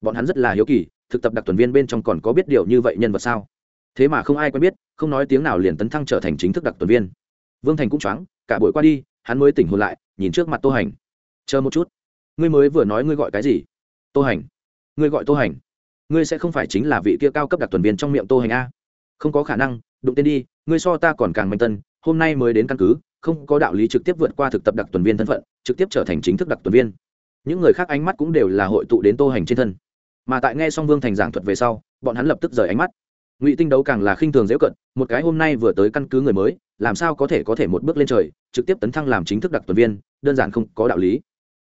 Bọn hắn rất là hiếu kỳ, thực tập đặc tuần viên bên trong còn có biết điều như vậy nhân vật sao? Thế mà không ai quen biết, không nói tiếng nào liền tấn thăng trở thành chính thức đặc tuần viên. Vương thành cũng choáng, cả buổi qua đi, hắn mới tỉnh hồn lại, nhìn trước mặt tô hành. Chờ một chút, ngươi mới vừa nói ngươi gọi cái gì? Tô hành. Ngươi gọi tô hành? Ngươi sẽ không phải chính là vị kia cao cấp đặc tuần viên trong miệng tô hành a? Không có khả năng, đụng tên đi, ngươi so ta còn càng manh tân, hôm nay mới đến căn cứ, không có đạo lý trực tiếp vượt qua thực tập đặc tuần viên thân phận, trực tiếp trở thành chính thức đặc tuần viên những người khác ánh mắt cũng đều là hội tụ đến tô hành trên thân. Mà tại nghe xong vương thành giảng thuật về sau, bọn hắn lập tức rời ánh mắt. Ngụy tinh đấu càng là khinh thường dễ cận, một cái hôm nay vừa tới căn cứ người mới, làm sao có thể có thể một bước lên trời, trực tiếp tấn thăng làm chính thức đặc tuần viên, đơn giản không có đạo lý.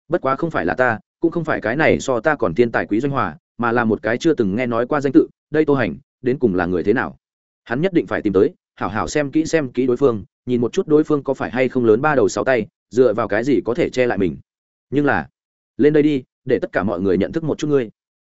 Bất quá không phải là ta, cũng không phải cái này so ta còn thiên tài quý doanh hòa, mà là một cái chưa từng nghe nói qua danh tự, đây tô hành, đến cùng là người thế nào? Hắn nhất định phải tìm tới, hảo hảo xem kỹ xem kỹ đối phương, nhìn một chút đối phương có phải hay không lớn ba đầu sáu tay, dựa vào cái gì có thể che lại mình. Nhưng là lên đây đi, để tất cả mọi người nhận thức một chút ngươi.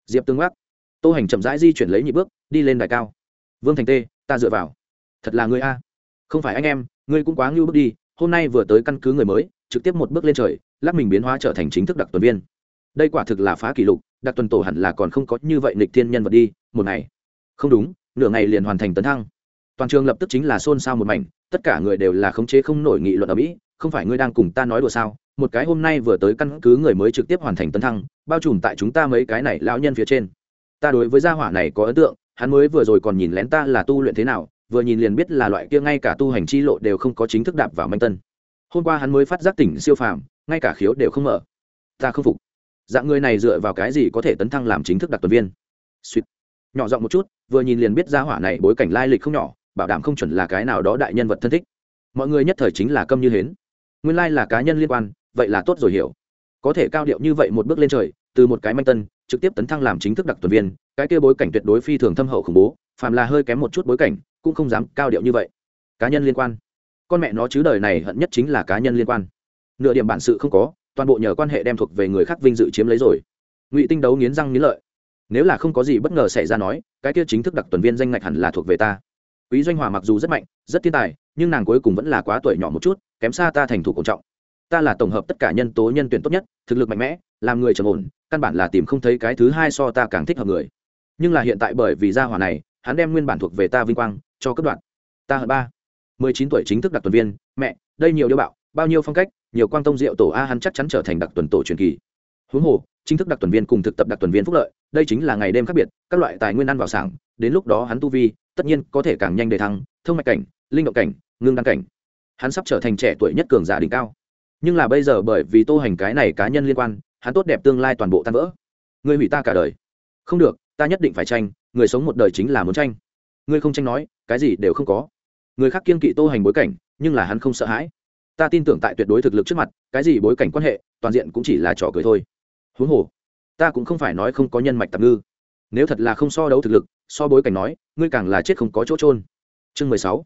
Diệp tương gác tô hành chậm rãi di chuyển lấy nhị bước, đi lên đài cao. Vương thành tê, ta dựa vào. Thật là ngươi a. Không phải anh em, ngươi cũng quá ngưu bước đi, hôm nay vừa tới căn cứ người mới, trực tiếp một bước lên trời lắc mình biến hóa trở thành chính thức đặc tuần viên. Đây quả thực là phá kỷ lục, đặc tuần tổ hẳn là còn không có như vậy nịch thiên nhân vật đi, một ngày. Không đúng, nửa ngày liền hoàn thành tấn thăng. Toàn trường lập tức chính là xôn xao một mảnh, tất cả người đều là khống chế không nổi nghị luận ở mỹ, không phải ngươi đang cùng ta nói đùa sao? Một cái hôm nay vừa tới căn cứ người mới trực tiếp hoàn thành tấn thăng, bao trùm tại chúng ta mấy cái này lão nhân phía trên. Ta đối với gia hỏa này có ấn tượng, hắn mới vừa rồi còn nhìn lén ta là tu luyện thế nào, vừa nhìn liền biết là loại kia ngay cả tu hành chi lộ đều không có chính thức đạp vào manh tân. Hôm qua hắn mới phát giác tỉnh siêu phàm, ngay cả khiếu đều không mở. Ta không phục. Dạng người này dựa vào cái gì có thể tấn thăng làm chính thức đặc tuần viên? Suýt. Nhỏ giọng một chút, vừa nhìn liền biết gia hỏa này bối cảnh lai lịch không nhỏ, bảo đảm không chuẩn là cái nào đó đại nhân vật thân thích. Mọi người nhất thời chính là câm như hến nguyên lai là cá nhân liên quan, vậy là tốt rồi hiểu. Có thể cao điệu như vậy một bước lên trời, từ một cái manh tân, trực tiếp tấn thăng làm chính thức đặc tuần viên, cái kia bối cảnh tuyệt đối phi thường thâm hậu khủng bố, phàm là hơi kém một chút bối cảnh, cũng không dám cao điệu như vậy. Cá nhân liên quan. Con mẹ nó chứ đời này hận nhất chính là cá nhân liên quan. Nửa điểm bản sự không có, toàn bộ nhờ quan hệ đem thuộc về người khác vinh dự chiếm lấy rồi. Ngụy tinh đấu nghiến răng nghiến lợi. Nếu là không có gì bất ngờ xảy ra nói, cái kia chính thức đặc tuần viên danh ngạch hẳn là thuộc về ta quý doanh hòa mặc dù rất mạnh, rất thiên tài, nhưng nàng cuối cùng vẫn là quá tuổi nhỏ một chút, kém xa ta thành thủ cổ trọng. Ta là tổng hợp tất cả nhân tố nhân tuyển tốt nhất, thực lực mạnh mẽ, làm người trầm ổn, căn bản là tìm không thấy cái thứ hai so ta càng thích hợp người. Nhưng là hiện tại bởi vì gia hỏa này, hắn đem nguyên bản thuộc về ta vinh quang, cho cấp đoạn ta hận ba. Mười chín tuổi chính thức đặc tuần viên, mẹ, đây nhiều điêu bạo, bao nhiêu phong cách, nhiều quang tông diệu tổ a hắn chắc chắn trở thành đặc tuần tổ truyền kỳ. Huống hồ, chính thức đặc tuần viên cùng thực tập đặc tuần viên phúc lợi, đây chính là ngày đêm khác biệt, các loại tài nguyên ăn vào sảng đến lúc đó hắn tu vi, tất nhiên có thể càng nhanh để thăng, thông mạch cảnh, linh động cảnh, ngưng đăng cảnh. Hắn sắp trở thành trẻ tuổi nhất cường giả đỉnh cao. Nhưng là bây giờ bởi vì tô hành cái này cá nhân liên quan, hắn tốt đẹp tương lai toàn bộ tan vỡ. Ngươi hủy ta cả đời. Không được, ta nhất định phải tranh, người sống một đời chính là muốn tranh. Ngươi không tranh nói, cái gì đều không có. Người khác kiên kỵ tô hành bối cảnh, nhưng là hắn không sợ hãi. Ta tin tưởng tại tuyệt đối thực lực trước mặt, cái gì bối cảnh quan hệ, toàn diện cũng chỉ là trò cười thôi. Huống hồ, ta cũng không phải nói không có nhân mạch tạm ngư. Nếu thật là không so đấu thực lực so bối cảnh nói, ngươi càng là chết không có chỗ trôn chương mười sáu.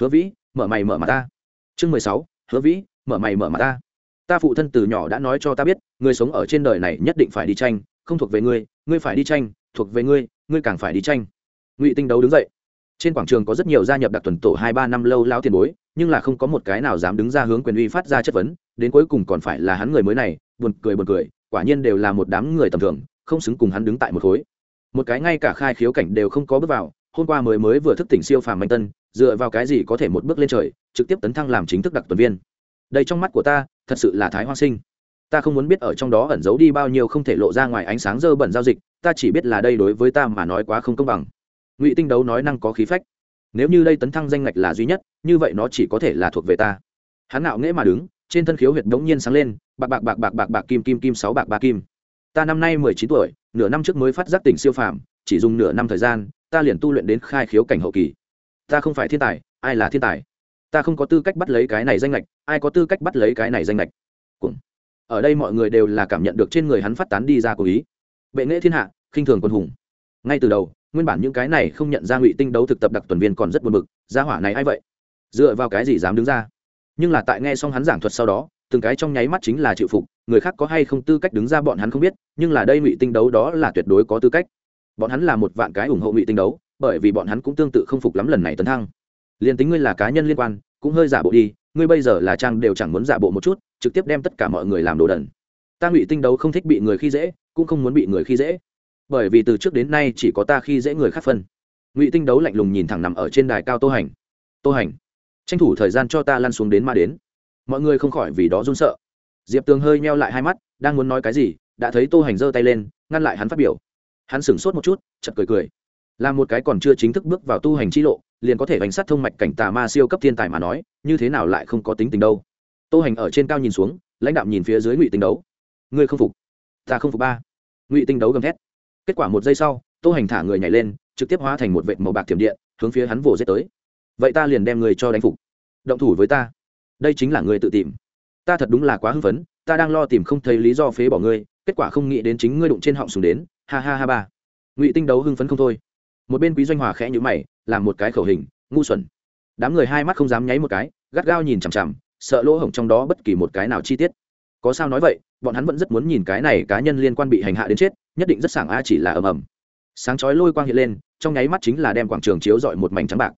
Hứa vĩ, mở mày mở mà ta. Chương mười sáu. Hứa vĩ, mở mày mở mà ta. Ta phụ thân từ nhỏ đã nói cho ta biết, người sống ở trên đời này nhất định phải đi tranh, không thuộc về ngươi ngươi phải đi tranh, thuộc về ngươi ngươi càng phải đi tranh. Ngụy tinh đấu đứng dậy. Trên quảng trường có rất nhiều gia nhập đặc tuần tổ hai ba năm lâu lao tiền bối, nhưng là không có một cái nào dám đứng ra hướng quyền uy phát ra chất vấn, đến cuối cùng còn phải là hắn người mới này, buồn cười buồn cười, quả nhiên đều là một đám người tầm thường, không xứng cùng hắn đứng tại một khối một cái ngay cả khai khiếu cảnh đều không có bước vào, hôm qua mới mới vừa thức tỉnh siêu phàm mạnh tân, dựa vào cái gì có thể một bước lên trời, trực tiếp tấn thăng làm chính thức đặc tuần viên. Đây trong mắt của ta, thật sự là thái hoa sinh. Ta không muốn biết ở trong đó ẩn giấu đi bao nhiêu không thể lộ ra ngoài ánh sáng dơ bẩn giao dịch, ta chỉ biết là đây đối với ta mà nói quá không công bằng. Ngụy tinh đấu nói năng có khí phách. Nếu như đây tấn thăng danh ngạch là duy nhất, như vậy nó chỉ có thể là thuộc về ta. Hắn nạo nghễ mà đứng, trên thân khiếu huyệt đống nhiên sáng lên, bạc bạc bạc bạc bạc bạc kim kim kim sáu bạc ba kim ta năm nay mười chín tuổi, nửa năm trước mới phát giác tỉnh siêu phàm, chỉ dùng nửa năm thời gian, ta liền tu luyện đến khai khiếu cảnh hậu kỳ. Ta không phải thiên tài, ai là thiên tài? Ta không có tư cách bắt lấy cái này danh lệch ai có tư cách bắt lấy cái này danh lệch cũng. Ở đây mọi người đều là cảm nhận được trên người hắn phát tán đi ra cố ý. Bệ nghệ thiên hạ, khinh thường quân hùng. Ngay từ đầu, nguyên bản những cái này không nhận ra ngụy tinh đấu thực tập đặc tuần viên còn rất buồn bực, gia hỏa này ai vậy? Dựa vào cái gì dám đứng ra? Nhưng là tại nghe xong hắn giảng thuật sau đó, từng cái trong nháy mắt chính là chịu phục người khác có hay không tư cách đứng ra bọn hắn không biết, nhưng là đây ngụy tinh đấu đó là tuyệt đối có tư cách. Bọn hắn là một vạn cái ủng hộ ngụy tinh đấu, bởi vì bọn hắn cũng tương tự không phục lắm lần này tấn thăng. Liền tính ngươi là cá nhân liên quan, cũng hơi giả bộ đi, ngươi bây giờ là trang đều chẳng muốn giả bộ một chút, trực tiếp đem tất cả mọi người làm đồ đần. Ta ngụy tinh đấu không thích bị người khi dễ, cũng không muốn bị người khi dễ. Bởi vì từ trước đến nay chỉ có ta khi dễ người khác phân. Ngụy tinh đấu lạnh lùng nhìn thẳng nằm ở trên đài cao tô hành. Tô hành, tranh thủ thời gian cho ta lăn xuống đến ma đến. Mọi người không khỏi vì đó run sợ diệp tường hơi meo lại hai mắt, đang muốn nói cái gì, đã thấy tô hành giơ tay lên, ngăn lại hắn phát biểu. Hắn sửng sốt một chút chật cười cười. Là một cái còn chưa chính thức bước vào tu hành chi lộ, liền có thể bánh sát thông mạch cảnh tà ma siêu cấp thiên tài mà nói, như thế nào lại không có tính tình đâu. Tô hành ở trên cao nhìn xuống, lãnh đạo nhìn phía dưới ngụy tinh đấu. Ngươi không phục? Ta không phục ba. Ngụy tinh đấu gầm thét. Kết quả một giây sau, tô hành thả người nhảy lên, trực tiếp hóa thành một vệt màu bạc thiểm điện, hướng phía hắn vồ dết tới. Vậy ta liền đem người cho đánh phục. Động thủ với ta. Đây chính là người tự tìm ta thật đúng là quá hưng phấn, ta đang lo tìm không thấy lý do phế bỏ ngươi, kết quả không nghĩ đến chính ngươi đụng trên họng xuống đến, ha ha ha ba. Ngụy tinh đấu hưng phấn không thôi. Một bên quý doanh hòa khẽ nhữ mày, làm một cái khẩu hình, ngu xuẩn. Đám người hai mắt không dám nháy một cái, gắt gao nhìn chằm chằm, sợ lỗ hổng trong đó bất kỳ một cái nào chi tiết. Có sao nói vậy, bọn hắn vẫn rất muốn nhìn cái này cá nhân liên quan bị hành hạ đến chết, nhất định rất sảng a chỉ là ầm ầm. Sáng chói lôi quang hiện lên, trong nháy mắt chính là đem quảng trường chiếu dọi một mảnh trắng bạc.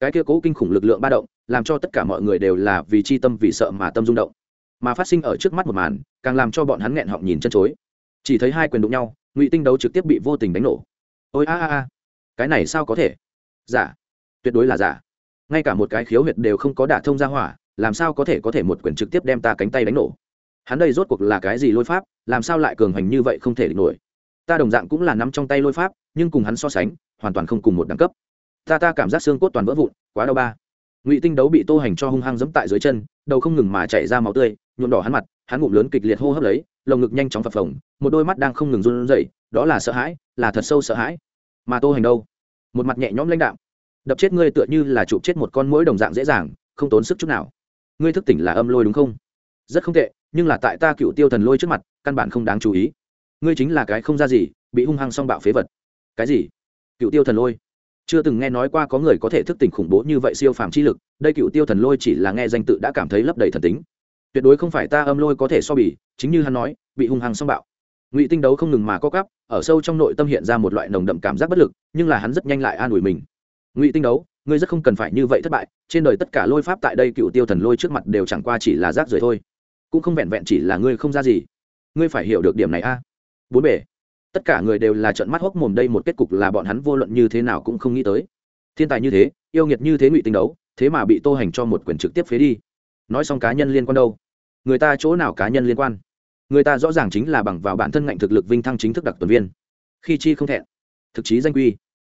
Cái kia cố kinh khủng lực lượng ba động, làm cho tất cả mọi người đều là vì chi tâm vì sợ mà tâm rung động mà phát sinh ở trước mắt một màn, càng làm cho bọn hắn nghẹn họng nhìn chân chối. Chỉ thấy hai quyền đụng nhau, ngụy tinh đấu trực tiếp bị vô tình đánh nổ. Ôi a a a, cái này sao có thể? Giả, tuyệt đối là giả. Ngay cả một cái khiếu huyệt đều không có đả thông ra hỏa, làm sao có thể có thể một quyền trực tiếp đem ta cánh tay đánh nổ? Hắn đây rốt cuộc là cái gì lôi pháp, làm sao lại cường hành như vậy không thể địch nổi? Ta đồng dạng cũng là nắm trong tay lôi pháp, nhưng cùng hắn so sánh, hoàn toàn không cùng một đẳng cấp. Ta ta cảm giác xương cốt toàn vỡ vụn, quá đau ba. Ngụy tinh đấu bị tô hành cho hung hăng dẫm tại dưới chân, đầu không ngừng mà chảy ra máu tươi nhuộm đỏ hắn mặt, hắn ngụm lớn kịch liệt hô hấp lấy, lồng ngực nhanh chóng phập phồng, một đôi mắt đang không ngừng run rẩy, đó là sợ hãi, là thật sâu sợ hãi. Mà tô hành đâu? Một mặt nhẹ nhõm lãnh đạm. Đập chết ngươi tựa như là chụp chết một con mũi đồng dạng dễ dàng, không tốn sức chút nào. Ngươi thức tỉnh là âm lôi đúng không? Rất không tệ, nhưng là tại ta cựu tiêu thần lôi trước mặt, căn bản không đáng chú ý. Ngươi chính là cái không ra gì, bị hung hăng song bạo phế vật. Cái gì? Cựu tiêu thần lôi? Chưa từng nghe nói qua có người có thể thức tỉnh khủng bố như vậy siêu phàm chi lực, đây cựu tiêu thần lôi chỉ là nghe danh tự đã cảm thấy lấp đầy thần tính tuyệt đối không phải ta âm lôi có thể so bì, chính như hắn nói, bị hung hăng song bạo. Ngụy tinh đấu không ngừng mà co cắp ở sâu trong nội tâm hiện ra một loại nồng đậm cảm giác bất lực, nhưng là hắn rất nhanh lại an ủi mình. Ngụy tinh đấu, ngươi rất không cần phải như vậy thất bại, trên đời tất cả lôi pháp tại đây cựu tiêu thần lôi trước mặt đều chẳng qua chỉ là rác rưởi thôi. Cũng không vẹn vẹn chỉ là ngươi không ra gì. Ngươi phải hiểu được điểm này a. Bốn bể tất cả người đều là trận mắt hốc mồm đây một kết cục là bọn hắn vô luận như thế nào cũng không nghĩ tới. Thiên tài như thế, yêu nghiệt như thế ngụy tinh đấu, thế mà bị tô hành cho một quyền trực tiếp phế đi. Nói xong cá nhân liên quan đâu? Người ta chỗ nào cá nhân liên quan. Người ta rõ ràng chính là bằng vào bản thân ngạnh thực lực vinh thăng chính thức đặc tuần viên. Khi chi không thẹn. Thực chí danh quy.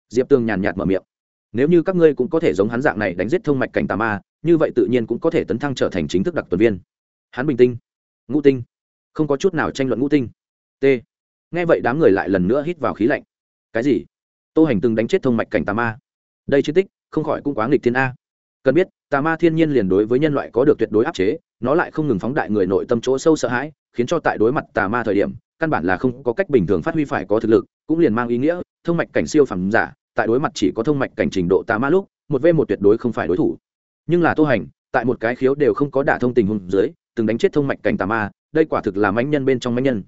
Diệp tường nhàn nhạt mở miệng. Nếu như các ngươi cũng có thể giống hắn dạng này đánh giết thông mạch cảnh tà ma, như vậy tự nhiên cũng có thể tấn thăng trở thành chính thức đặc tuần viên. Hắn bình tinh ngũ tinh. Không có chút nào tranh luận ngũ tinh. T. Nghe vậy đám người lại lần nữa hít vào khí lạnh. Cái gì? Tô hành từng đánh chết thông mạch cảnh tà ma. Đây chiến tích, không khỏi cũng quá nghịch thiên a cần biết, tà ma thiên nhiên liền đối với nhân loại có được tuyệt đối áp chế, nó lại không ngừng phóng đại người nội tâm chỗ sâu sợ hãi, khiến cho tại đối mặt tà ma thời điểm, căn bản là không có cách bình thường phát huy phải có thực lực, cũng liền mang ý nghĩa, thông mạch cảnh siêu phẩm giả, tại đối mặt chỉ có thông mạch cảnh trình độ tà ma lúc, một v một tuyệt đối không phải đối thủ. Nhưng là tô hành, tại một cái khiếu đều không có đả thông tình huống dưới, từng đánh chết thông mạch cảnh tà ma, đây quả thực là mãnh nhân bên trong mãnh nhân.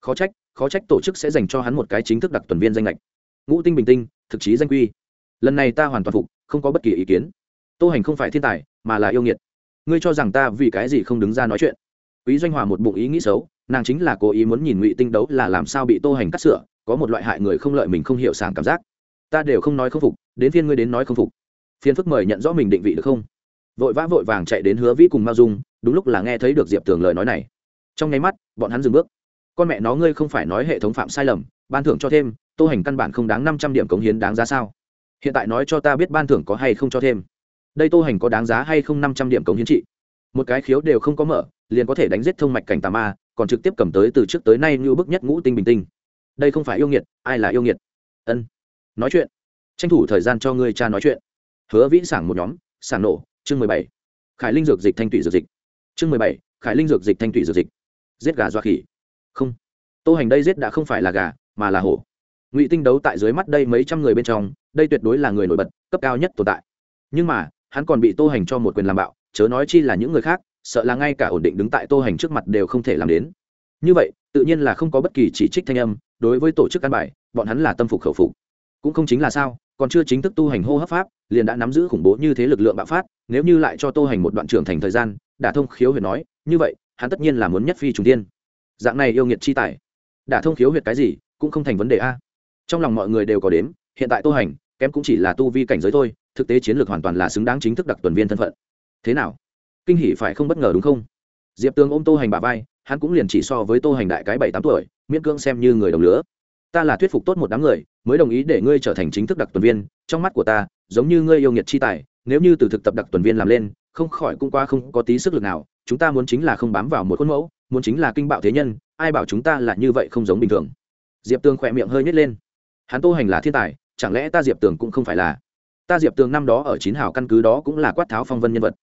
Khó trách khó trách tổ chức sẽ dành cho hắn một cái chính thức đặc tuần viên danh lệch. Ngũ tinh bình tinh, thực chí danh quy. Lần này ta hoàn toàn phục, không có bất kỳ ý kiến tô hành không phải thiên tài, mà là yêu nghiệt. Ngươi cho rằng ta vì cái gì không đứng ra nói chuyện? Quý doanh hòa một bụng ý nghĩ xấu, nàng chính là cố ý muốn nhìn ngụy tinh đấu là làm sao bị tô hành cắt sửa, có một loại hại người không lợi mình không hiểu sảng cảm giác. Ta đều không nói không phục, đến phiên ngươi đến nói không phục. Phiên phức mời nhận rõ mình định vị được không? Vội vã vội vàng chạy đến hứa vĩ cùng mao dung, đúng lúc là nghe thấy được diệp tường lời nói này. Trong nháy mắt, bọn hắn dừng bước. Con mẹ nó ngươi không phải nói hệ thống phạm sai lầm, ban thưởng cho thêm, tô hành căn bản không đáng năm trăm điểm cống hiến đáng giá sao? Hiện tại nói cho ta biết ban thưởng có hay không cho thêm đây tô hành có đáng giá hay không năm trăm điểm cống hiến trị? Một cái khiếu đều không có mở, liền có thể đánh giết thông mạch cảnh tà ma, còn trực tiếp cầm tới từ trước tới nay như bức nhất ngũ tinh bình tinh. Đây không phải yêu nghiệt, ai là yêu nghiệt? Ân. Nói chuyện. Tranh thủ thời gian cho ngươi cha nói chuyện. Hứa vĩ sảng một nhóm, sảng nổ, chương mười bảy. Khải linh dược dịch thanh thủy dược dịch. Chương mười bảy, khải linh dược dịch thanh thủy dược dịch. Giết gà doa khỉ. Không. Tô hành đây giết đã không phải là gà, mà là hổ. Ngụy tinh đấu tại dưới mắt đây mấy trăm người bên trong, đây tuyệt đối là người nổi bật, cấp cao nhất tồn tại. Nhưng mà hắn còn bị tô hành cho một quyền làm bạo, chớ nói chi là những người khác, sợ là ngay cả ổn định đứng tại tô hành trước mặt đều không thể làm đến. Như vậy, tự nhiên là không có bất kỳ chỉ trích thanh âm, đối với tổ chức căn bài, bọn hắn là tâm phục khẩu phục. Cũng không chính là sao, còn chưa chính thức tu hành hô hấp pháp, liền đã nắm giữ khủng bố như thế lực lượng bạo phát, nếu như lại cho tô hành một đoạn trưởng thành thời gian, đả thông khiếu huyệt nói, như vậy, hắn tất nhiên là muốn nhất phi trùng tiên dạng này yêu nghiệt chi tài. Đả thông khiếu huyệt cái gì, cũng không thành vấn đề a. Trong lòng mọi người đều có đếm, hiện tại tô hành kém cũng chỉ là tu vi cảnh giới thôi, thực tế chiến lược hoàn toàn là xứng đáng chính thức đặc tuần viên thân phận. Thế nào? Kinh hỷ phải không bất ngờ đúng không? Diệp tường ôm tô hành bà vai, hắn cũng liền chỉ so với tô hành đại cái bảy tám tuổi, miễn cưỡng xem như người đồng lứa. Ta là thuyết phục tốt một đám người, mới đồng ý để ngươi trở thành chính thức đặc tuần viên, trong mắt của ta, giống như ngươi yêu nghiệt chi tài, nếu như từ thực tập đặc tuần viên làm lên, không khỏi cũng qua không có tí sức lực nào, chúng ta muốn chính là không bám vào một khuôn mẫu, muốn chính là kinh bạo thế nhân, ai bảo chúng ta là như vậy không giống bình thường. Diệp tường khỏe miệng hơi nhét lên. Hắn tô hành là thiên tài chẳng lẽ ta diệp tường cũng không phải là ta diệp tường năm đó ở chín hào căn cứ đó cũng là quát tháo phong vân nhân vật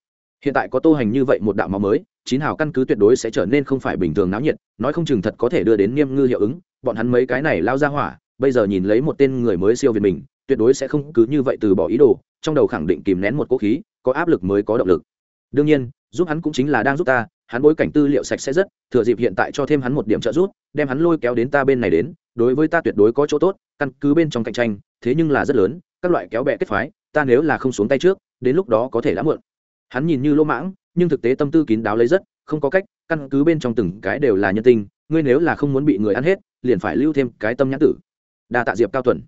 hiện tại có tô hành như vậy một đạo máu mới chín hào căn cứ tuyệt đối sẽ trở nên không phải bình thường náo nhiệt nói không chừng thật có thể đưa đến niêm ngư hiệu ứng bọn hắn mấy cái này lao ra hỏa bây giờ nhìn lấy một tên người mới siêu việt mình tuyệt đối sẽ không cứ như vậy từ bỏ ý đồ trong đầu khẳng định kìm nén một cố khí có áp lực mới có động lực đương nhiên giúp hắn cũng chính là đang giúp ta hắn bối cảnh tư liệu sạch sẽ rất thừa dịp hiện tại cho thêm hắn một điểm trợ giúp đem hắn lôi kéo đến ta bên này đến đối với ta tuyệt đối có chỗ tốt căn cứ bên trong cạnh tranh thế nhưng là rất lớn các loại kéo bẹ kết phái ta nếu là không xuống tay trước đến lúc đó có thể đã muộn. Hắn nhìn như lỗ mãng nhưng thực tế tâm tư kín đáo lấy rất không có cách căn cứ bên trong từng cái đều là nhân tình, ngươi nếu là không muốn bị người ăn hết liền phải lưu thêm cái tâm nhãn tử. Đa tạ diệp cao tuần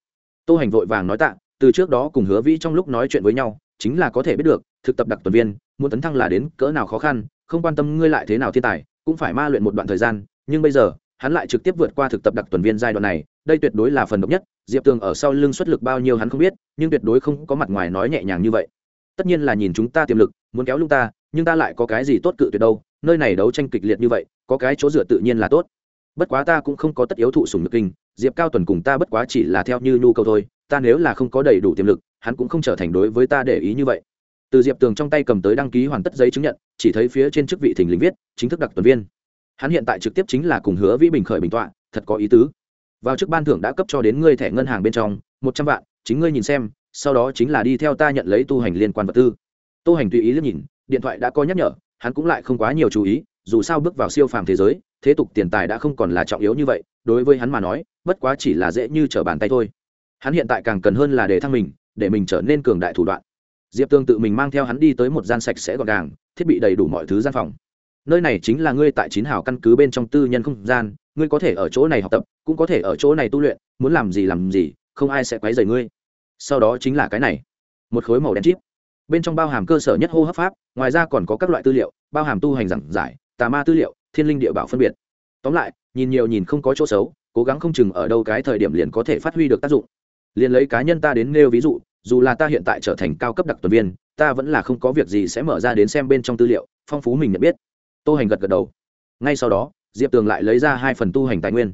tô hành vội vàng nói tạ từ trước đó cùng hứa vĩ trong lúc nói chuyện với nhau chính là có thể biết được thực tập đặc tuần viên muốn tấn thăng là đến cỡ nào khó khăn không quan tâm ngươi lại thế nào thiên tài cũng phải ma luyện một đoạn thời gian nhưng bây giờ hắn lại trực tiếp vượt qua thực tập đặc tuần viên giai đoạn này, đây tuyệt đối là phần độc nhất, diệp tường ở sau lưng xuất lực bao nhiêu hắn không biết, nhưng tuyệt đối không có mặt ngoài nói nhẹ nhàng như vậy. Tất nhiên là nhìn chúng ta tiềm lực, muốn kéo lung ta, nhưng ta lại có cái gì tốt cự tuyệt đâu, nơi này đấu tranh kịch liệt như vậy, có cái chỗ dựa tự nhiên là tốt. Bất quá ta cũng không có tất yếu thụ sùng nhược kinh, diệp cao tuần cùng ta bất quá chỉ là theo như nhu cầu thôi, ta nếu là không có đầy đủ tiềm lực, hắn cũng không trở thành đối với ta để ý như vậy. Từ diệp tường trong tay cầm tới đăng ký hoàn tất giấy chứng nhận, chỉ thấy phía trên chức vị thình lình viết, chính thức đặc tuần viên hắn hiện tại trực tiếp chính là cùng hứa vĩ bình khởi bình tọa, thật có ý tứ. Vào trước ban thưởng đã cấp cho đến ngươi thẻ ngân hàng bên trong, một trăm vạn, chính ngươi nhìn xem, sau đó chính là đi theo ta nhận lấy tu hành liên quan vật tư. Tu hành tùy ý liếc nhìn, điện thoại đã có nhắc nhở, hắn cũng lại không quá nhiều chú ý, dù sao bước vào siêu phàm thế giới, thế tục tiền tài đã không còn là trọng yếu như vậy, đối với hắn mà nói, bất quá chỉ là dễ như trở bàn tay thôi. Hắn hiện tại càng cần hơn là để thăng mình, để mình trở nên cường đại thủ đoạn. Diệp tương tự mình mang theo hắn đi tới một gian sạch sẽ gọn gàng, thiết bị đầy đủ mọi thứ gian phòng nơi này chính là ngươi tại chín hào căn cứ bên trong tư nhân không gian, ngươi có thể ở chỗ này học tập, cũng có thể ở chỗ này tu luyện, muốn làm gì làm gì, không ai sẽ quấy rầy ngươi. Sau đó chính là cái này, một khối màu đen chip. Bên trong bao hàm cơ sở nhất hô hấp pháp, ngoài ra còn có các loại tư liệu, bao hàm tu hành giảng giải, tà ma tư liệu, thiên linh địa bảo phân biệt. Tóm lại, nhìn nhiều nhìn không có chỗ xấu, cố gắng không chừng ở đâu cái thời điểm liền có thể phát huy được tác dụng. Liền lấy cá nhân ta đến nêu ví dụ, dù là ta hiện tại trở thành cao cấp đặc tuần viên, ta vẫn là không có việc gì sẽ mở ra đến xem bên trong tư liệu, phong phú mình nhận biết tô hành gật gật đầu. Ngay sau đó, diệp tường lại lấy ra hai phần tu hành tài nguyên.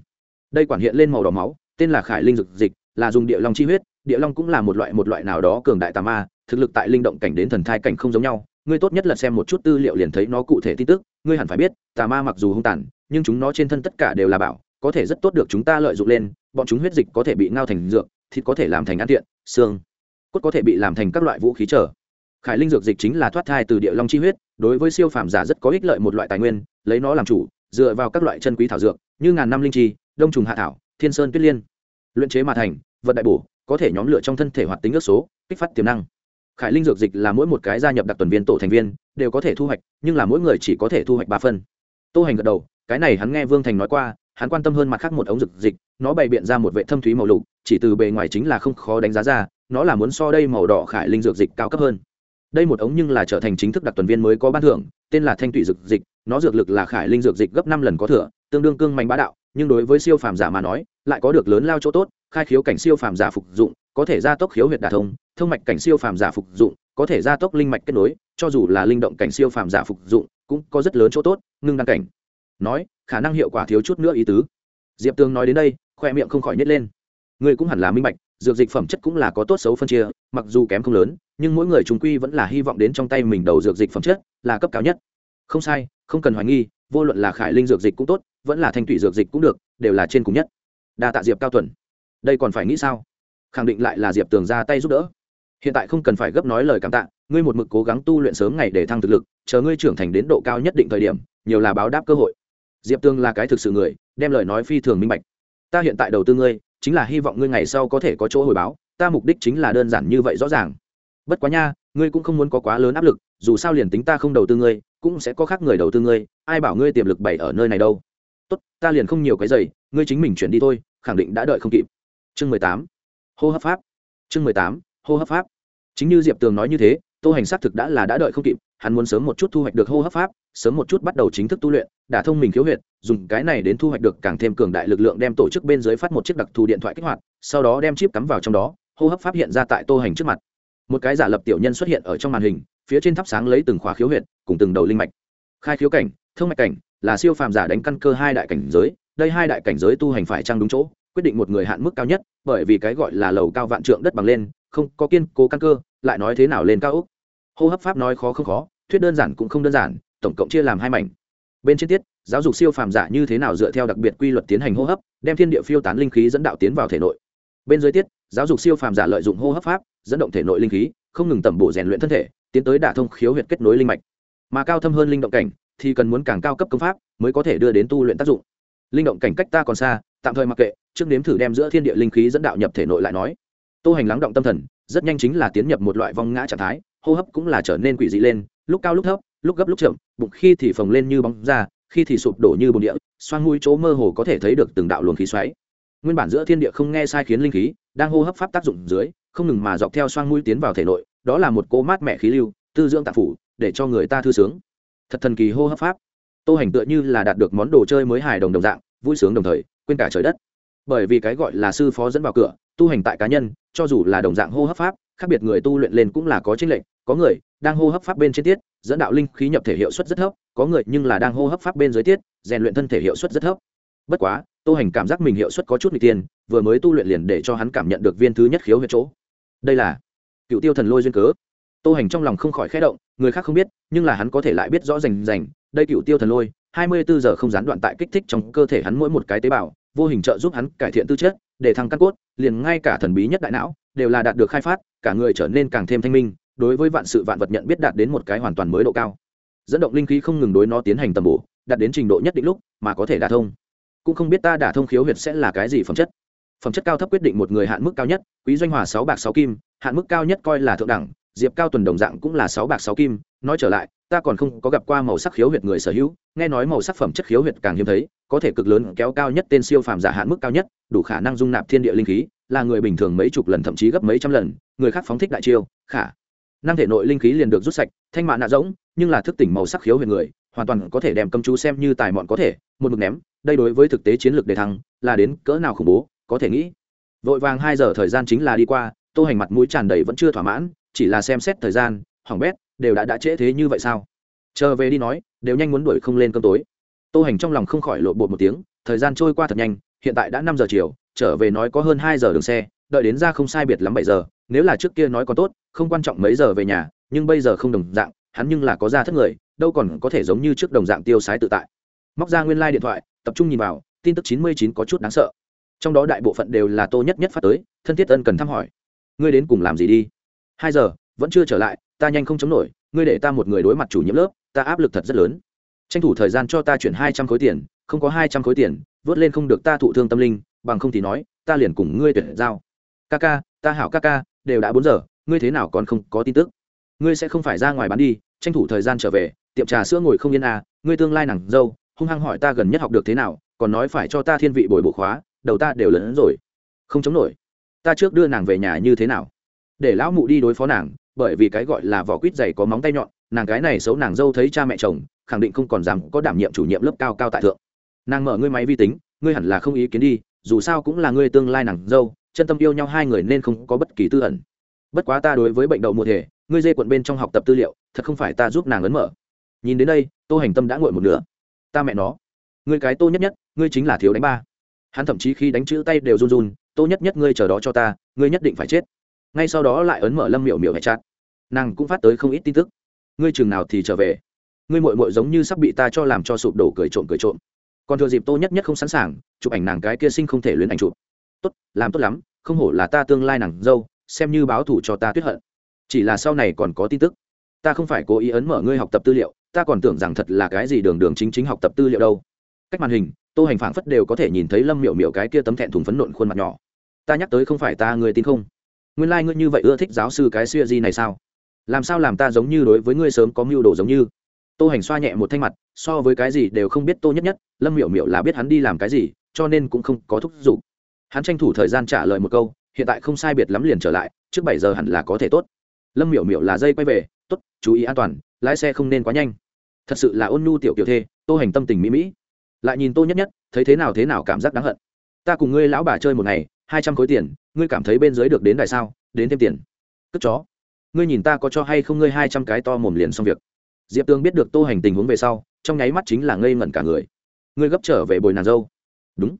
Đây quản hiện lên màu đỏ máu, tên là khải linh dực dịch, là dùng địa long chi huyết, địa long cũng là một loại một loại nào đó cường đại tà ma, thực lực tại linh động cảnh đến thần thai cảnh không giống nhau. Ngươi tốt nhất là xem một chút tư liệu liền thấy nó cụ thể tin tức, ngươi hẳn phải biết, tà ma mặc dù hung tàn, nhưng chúng nó trên thân tất cả đều là bảo, có thể rất tốt được chúng ta lợi dụng lên, bọn chúng huyết dịch có thể bị ngao thành dược, thịt có thể làm thành ăn tiện, xương, cốt có thể bị làm thành các loại vũ khí trở khải linh dược dịch chính là thoát thai từ địa long chi huyết, đối với siêu phàm giả rất có ích lợi một loại tài nguyên, lấy nó làm chủ, dựa vào các loại chân quý thảo dược, như ngàn năm linh chi, đông trùng hạ thảo, thiên sơn tuyết liên. Luyện chế mà thành, vật đại bổ, có thể nhóm lựa trong thân thể hoạt tính ước số, kích phát tiềm năng. Khải linh dược dịch là mỗi một cái gia nhập đặc tuần viên tổ thành viên, đều có thể thu hoạch, nhưng là mỗi người chỉ có thể thu hoạch ba phân tô hành gật đầu, cái này hắn nghe vương thành nói qua, hắn quan tâm hơn mặt khác một ống dược dịch, nó bày biện ra một vệ thâm thúy màu lục, chỉ từ bề ngoài chính là không khó đánh giá ra, nó là muốn so đây màu đỏ khải linh dược dịch cao cấp hơn đây một ống nhưng là trở thành chính thức đặc tuần viên mới có ban thưởng, tên là thanh tụy dược dịch, nó dược lực là khải linh dược dịch gấp năm lần có thừa, tương đương cương mạnh bá đạo, nhưng đối với siêu phàm giả mà nói, lại có được lớn lao chỗ tốt, khai khiếu cảnh siêu phàm giả phục dụng, có thể gia tốc khiếu huyệt đả thông thông mạch cảnh siêu phàm giả phục dụng, có thể gia tốc linh mạch kết nối, cho dù là linh động cảnh siêu phàm giả phục dụng, cũng có rất lớn chỗ tốt, ngưng đăng cảnh. Nói, khả năng hiệu quả thiếu chút nữa ý tứ. Diệp Tương nói đến đây, khoe miệng không khỏi nhét lên. Người cũng hẳn là minh bạch dược dịch phẩm chất cũng là có tốt xấu phân chia, mặc dù kém không lớn, nhưng mỗi người chúng quy vẫn là hy vọng đến trong tay mình đầu dược dịch phẩm chất là cấp cao nhất. Không sai, không cần hoài nghi, vô luận là khải linh dược dịch cũng tốt, vẫn là thanh thủy dược dịch cũng được, đều là trên cùng nhất. Đa tạ diệp cao tuần. Đây còn phải nghĩ sao? Khẳng định lại là diệp tường ra tay giúp đỡ. Hiện tại không cần phải gấp nói lời cảm tạ, ngươi một mực cố gắng tu luyện sớm ngày để thăng thực lực, chờ ngươi trưởng thành đến độ cao nhất định thời điểm, nhiều là báo đáp cơ hội. Diệp tường là cái thực sự người, đem lời nói phi thường minh bạch. Ta hiện tại đầu tư ngươi chính là hy vọng ngươi ngày sau có thể có chỗ hồi báo, ta mục đích chính là đơn giản như vậy rõ ràng. Bất quá nha, ngươi cũng không muốn có quá lớn áp lực, dù sao liền tính ta không đầu tư ngươi, cũng sẽ có khác người đầu tư ngươi, ai bảo ngươi tiềm lực bày ở nơi này đâu. Tốt, ta liền không nhiều cái giày, ngươi chính mình chuyển đi thôi, khẳng định đã đợi không kịp. Chương mười tám. Hô hấp pháp. Chương mười tám. Hô hấp pháp. Chính như diệp tường nói như thế tô hành xác thực đã là đã đợi không kịp, hắn muốn sớm một chút thu hoạch được hô hấp pháp, sớm một chút bắt đầu chính thức tu luyện, đả thông mình khiếu huyệt, dùng cái này đến thu hoạch được càng thêm cường đại lực lượng đem tổ chức bên dưới phát một chiếc đặc thù điện thoại kích hoạt, sau đó đem chip cắm vào trong đó, hô hấp pháp hiện ra tại tô hành trước mặt. Một cái giả lập tiểu nhân xuất hiện ở trong màn hình, phía trên thắp sáng lấy từng khóa khiếu huyệt, cùng từng đầu linh mạch. Khai khiếu cảnh thương mạch cảnh, là siêu phàm giả đánh căn cơ hai đại cảnh giới, đây hai đại cảnh giới tu hành phải trang đúng chỗ, quyết định một người hạn mức cao nhất, bởi vì cái gọi là lầu cao vạn trượng đất bằng lên, không có kiên cố căn cơ lại nói thế nào lên cao úc? Hô hấp pháp nói khó không khó, thuyết đơn giản cũng không đơn giản, tổng cộng chia làm hai mảnh. Bên trên tiết, giáo dục siêu phàm giả như thế nào dựa theo đặc biệt quy luật tiến hành hô hấp, đem thiên địa phiêu tán linh khí dẫn đạo tiến vào thể nội. Bên dưới tiết, giáo dục siêu phàm giả lợi dụng hô hấp pháp, dẫn động thể nội linh khí, không ngừng tẩm bổ rèn luyện thân thể, tiến tới đả thông khiếu huyệt kết nối linh mạch. Mà cao thâm hơn linh động cảnh, thì cần muốn càng cao cấp công pháp mới có thể đưa đến tu luyện tác dụng. Linh động cảnh cách ta còn xa, tạm thời mặc kệ, trước nếm thử đem giữa thiên địa linh khí dẫn đạo nhập thể nội lại nói. Tô hành lắng động tâm thần rất nhanh chính là tiến nhập một loại vong ngã trạng thái, hô hấp cũng là trở nên quỷ dị lên, lúc cao lúc thấp, lúc gấp lúc chậm, bụng khi thì phồng lên như bóng ra khi thì sụp đổ như bồn địa, xoang mũi chỗ mơ hồ có thể thấy được từng đạo luồng khí xoáy. Nguyên bản giữa thiên địa không nghe sai khiến linh khí, đang hô hấp pháp tác dụng dưới, không ngừng mà dọc theo xoang mũi tiến vào thể nội, đó là một cỗ mát mẻ khí lưu, tư dưỡng tạp phủ, để cho người ta thư sướng. Thật thần kỳ hô hấp pháp. Tô hành tựa như là đạt được món đồ chơi mới hài đồng đồng dạng, vui sướng đồng thời, quên cả trời đất. Bởi vì cái gọi là sư phó dẫn vào cửa tu hành tại cá nhân, cho dù là đồng dạng hô hấp pháp, khác biệt người tu luyện lên cũng là có tranh lệch, có người đang hô hấp pháp bên trên tiết, dẫn đạo linh khí nhập thể hiệu suất rất thấp, có người nhưng là đang hô hấp pháp bên dưới tiết, rèn luyện thân thể hiệu suất rất thấp. Bất quá tô hành cảm giác mình hiệu suất có chút n tiền, vừa mới tu luyện liền để cho hắn cảm nhận được viên thứ nhất khiếu huyệt chỗ. Đây là cựu tiêu thần lôi duyên cớ. Tô hành trong lòng không khỏi khẽ động, người khác không biết, nhưng là hắn có thể lại biết rõ rành rành, đây cựu tiêu thần lôi, hai mươi bốn giờ không gián đoạn tại kích thích trong cơ thể hắn mỗi một cái tế bào, vô hình trợ giúp hắn cải thiện tư chất để thăng căn cốt, liền ngay cả thần bí nhất đại não đều là đạt được khai phát, cả người trở nên càng thêm thanh minh, đối với vạn sự vạn vật nhận biết đạt đến một cái hoàn toàn mới độ cao. Dẫn động linh khí không ngừng đối nó tiến hành tầm bổ, đạt đến trình độ nhất định lúc mà có thể đả thông. Cũng không biết ta đả thông khiếu huyệt sẽ là cái gì phẩm chất. Phẩm chất cao thấp quyết định một người hạn mức cao nhất, quý doanh hòa sáu bạc sáu kim, hạn mức cao nhất coi là thượng đẳng, diệp cao tuần đồng dạng cũng là sáu bạc sáu kim nói trở lại, ta còn không có gặp qua màu sắc khiếu huyệt người sở hữu, nghe nói màu sắc phẩm chất khiếu huyệt càng hiếm thấy, có thể cực lớn kéo cao nhất tên siêu phàm giả hạn mức cao nhất, đủ khả năng dung nạp thiên địa linh khí, là người bình thường mấy chục lần thậm chí gấp mấy trăm lần, người khác phóng thích đại chiêu, khả năng thể nội linh khí liền được rút sạch, thanh mạ nạ rỗng, nhưng là thức tỉnh màu sắc khiếu huyệt người, hoàn toàn có thể đem cầm chú xem như tài mọn có thể, một mực ném, đây đối với thực tế chiến lược đề thăng, là đến cỡ nào khủng bố, có thể nghĩ. Vội vàng hai giờ thời gian chính là đi qua, tô hành mặt mũi tràn đầy vẫn chưa thỏa mãn, chỉ là xem xét thời gian hỏng bét đều đã đã trễ thế như vậy sao? Chờ về đi nói, đều nhanh muốn đuổi không lên cơm tối. Tô hành trong lòng không khỏi lộ bột một tiếng, thời gian trôi qua thật nhanh, hiện tại đã năm giờ chiều, trở về nói có hơn hai giờ đường xe, đợi đến ra không sai biệt lắm bảy giờ, nếu là trước kia nói có tốt, không quan trọng mấy giờ về nhà, nhưng bây giờ không đồng dạng, hắn nhưng là có ra thất người, đâu còn có thể giống như trước đồng dạng tiêu sái tự tại. Móc ra nguyên lai、like、điện thoại, tập trung nhìn vào, tin tức chín mươi chín có chút đáng sợ. Trong đó đại bộ phận đều là tô nhất nhất phát tới, thân thiết ân cần thăm hỏi. Ngươi đến cùng làm gì đi? Hai giờ vẫn chưa trở lại, ta nhanh không chống nổi, ngươi để ta một người đối mặt chủ nhiệm lớp, ta áp lực thật rất lớn. Tranh thủ thời gian cho ta chuyển hai trăm khối tiền, không có hai trăm khối tiền, vớt lên không được ta thụ thương tâm linh, bằng không thì nói, ta liền cùng ngươi tuyển giao. Ca ca, ta hảo ca ca, đều đã bốn giờ, ngươi thế nào còn không có tin tức? Ngươi sẽ không phải ra ngoài bán đi, tranh thủ thời gian trở về, tiệm trà sữa ngồi không yên à ngươi tương lai nàng dâu, hung hăng hỏi ta gần nhất học được thế nào, còn nói phải cho ta thiên vị bồi bổ khóa, đầu ta đều lớn rồi. Không chống nổi. Ta trước đưa nàng về nhà như thế nào? Để lão mụ đi đối phó nàng bởi vì cái gọi là vỏ quýt dày có móng tay nhọn, nàng cái này xấu nàng dâu thấy cha mẹ chồng, khẳng định không còn dám có đảm nhiệm chủ nhiệm lớp cao cao tại thượng. Nàng mở ngươi máy vi tính, ngươi hẳn là không ý kiến đi, dù sao cũng là ngươi tương lai nàng dâu, chân tâm yêu nhau hai người nên không có bất kỳ tư ẩn. Bất quá ta đối với bệnh đậu mùa thể, ngươi dê quận bên trong học tập tư liệu, thật không phải ta giúp nàng ấn mở. Nhìn đến đây, tô hành tâm đã nguội một nửa. Ta mẹ nó, ngươi cái tô nhất nhất, ngươi chính là thiếu đánh ba. Hắn thậm chí khi đánh chữ tay đều run run, tô nhất nhất ngươi chờ đó cho ta, ngươi nhất định phải chết. Ngay sau đó lại ấn mở lâm miểu miểu hẹ chát nàng cũng phát tới không ít tin tức. Ngươi chừng nào thì trở về? Ngươi mội mội giống như sắp bị ta cho làm cho sụp đổ cười trộm cười trộm. Còn thừa dịp tô nhất nhất không sẵn sàng, chụp ảnh nàng cái kia sinh không thể luyến ảnh chụp. Tốt, làm tốt lắm, không hổ là ta tương lai nàng dâu, xem như báo thủ cho ta tuyết hận. Chỉ là sau này còn có tin tức. Ta không phải cố ý ấn mở ngươi học tập tư liệu, ta còn tưởng rằng thật là cái gì đường đường chính chính học tập tư liệu đâu. Cách màn hình, tô hành phảng phất đều có thể nhìn thấy lâm miểu miểu cái kia tấm thẹn thùng phấn nộn khuôn mặt nhỏ. Ta nhắc tới không phải ta người tin không? Nguyên lai、like、ngươi như vậy ưa thích giáo sư cái xuya di này sao? Làm sao làm ta giống như đối với ngươi sớm có mưu đồ giống như? Tô hành xoa nhẹ một thanh mặt, so với cái gì đều không biết tô nhất nhất, lâm miểu miểu là biết hắn đi làm cái gì, cho nên cũng không có thúc giục. Hắn tranh thủ thời gian trả lời một câu, hiện tại không sai biệt lắm liền trở lại, trước bảy giờ hẳn là có thể tốt. Lâm miểu miểu là dây quay về t ố t chú ý an toàn, lái xe không nên quá nhanh. Thật sự là ôn nhu tiểu kiểu thê, tô hành tâm tình mỹ mỹ. Lại nhìn tô nhất nhất, thấy thế nào thế nào cảm giác đáng hận. Ta cùng ngươi lão bà chơi một ngày, hai trăm khối tiền, ngươi cảm thấy bên dưới được đến đài sao, đến thêm tiền. Cất chó ngươi nhìn ta có cho hay không ngươi hai trăm cái to mồm liền xong việc. Diệp tương biết được tô hành tình huống về sau, trong nháy mắt chính là ngây ngẩn cả người. Ngươi gấp trở về bồi nàng dâu. Đúng.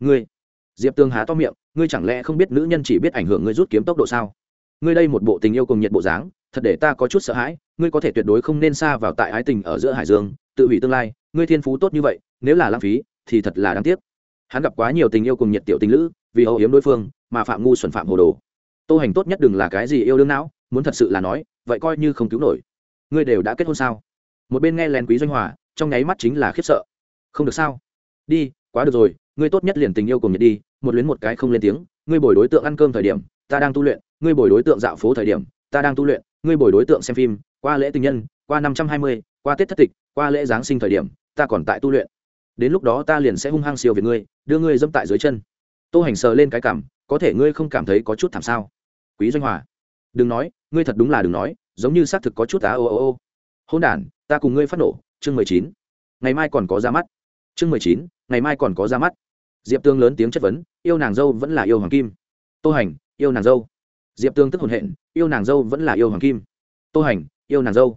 Ngươi. Diệp tương há to miệng, ngươi chẳng lẽ không biết nữ nhân chỉ biết ảnh hưởng ngươi rút kiếm tốc độ sao? Ngươi đây một bộ tình yêu cùng nhiệt bộ dáng, thật để ta có chút sợ hãi, ngươi có thể tuyệt đối không nên xa vào tại ái tình ở giữa hải dương, tự hủy tương lai, ngươi thiên phú tốt như vậy, nếu là lãng phí, thì thật là đáng tiếc. Hắn gặp quá nhiều tình yêu cùng nhiệt tiểu tình lữ, vì hậu hiếm đối phương, mà phạm ngu xuẩn phạm hồ đồ. Tô hành tốt nhất đừng là cái gì yêu đương não muốn thật sự là nói, vậy coi như không cứu nổi. Ngươi đều đã kết hôn sao? Một bên nghe lén quý doanh hòa, trong nháy mắt chính là khiếp sợ. Không được sao? Đi, quá được rồi, ngươi tốt nhất liền tình yêu cùng nhật đi, một luyến một cái không lên tiếng. Ngươi bồi đối tượng ăn cơm thời điểm, ta đang tu luyện. Ngươi bồi đối tượng dạo phố thời điểm, ta đang tu luyện. Ngươi bồi đối tượng xem phim, qua lễ tình nhân, qua năm trăm hai mươi, qua tết thất tịch, qua lễ giáng sinh thời điểm, ta còn tại tu luyện. Đến lúc đó ta liền sẽ hung hăng siêu về ngươi, đưa ngươi dâm tại dưới chân. Tô hành sờ lên cái cảm, có thể ngươi không cảm thấy có chút thảm sao? Quý doanh hòa đừng nói, ngươi thật đúng là đừng nói, giống như xác thực có chút á ô ô ô. Hôn đ ta cùng ngươi phát nổ, chương mười chín. Ngày mai còn có ra mắt. Chương mười chín, ngày mai còn có ra mắt. Diệp tương lớn tiếng chất vấn, yêu nàng dâu vẫn là yêu hoàng kim. Tô hành, yêu nàng dâu. Diệp tương tức hồn hện, yêu nàng dâu vẫn là yêu hoàng kim. Tô hành, yêu nàng dâu.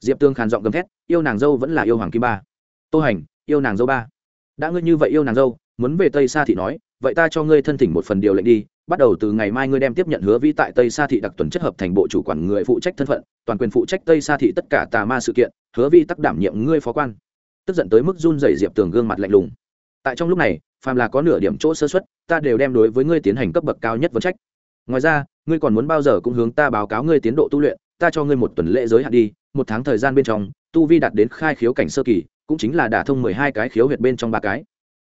Diệp tương khàn giọng gầm thét, yêu nàng dâu vẫn là yêu hoàng kim ba. Tô hành, yêu nàng dâu ba đã ngươi như vậy yêu nàng dâu, muốn về tây sa thị nói, vậy ta cho ngươi thân thỉnh một phần điều lệnh đi, bắt đầu từ ngày mai ngươi đem tiếp nhận hứa vĩ tại tây sa thị đặc tuần chất hợp thành bộ chủ quản người phụ trách thân phận, toàn quyền phụ trách tây sa thị tất cả tà ma sự kiện, hứa vĩ tắc đảm nhiệm ngươi phó quan. Tức giận tới mức run dày diệp tường gương mặt lạnh lùng. Tại trong lúc này, phàm là có nửa điểm chỗ sơ xuất ta đều đem đối với ngươi tiến hành cấp bậc cao nhất vấn trách. Ngoài ra, ngươi còn muốn bao giờ cũng hướng ta báo cáo ngươi tiến độ tu luyện, ta cho ngươi một tuần lễ giới hạn đi, một tháng thời gian bên trong, tu vi đạt đến khai khiếu cảnh sơ kỳ cũng chính là đả thông mười hai cái khiếu huyệt bên trong ba cái.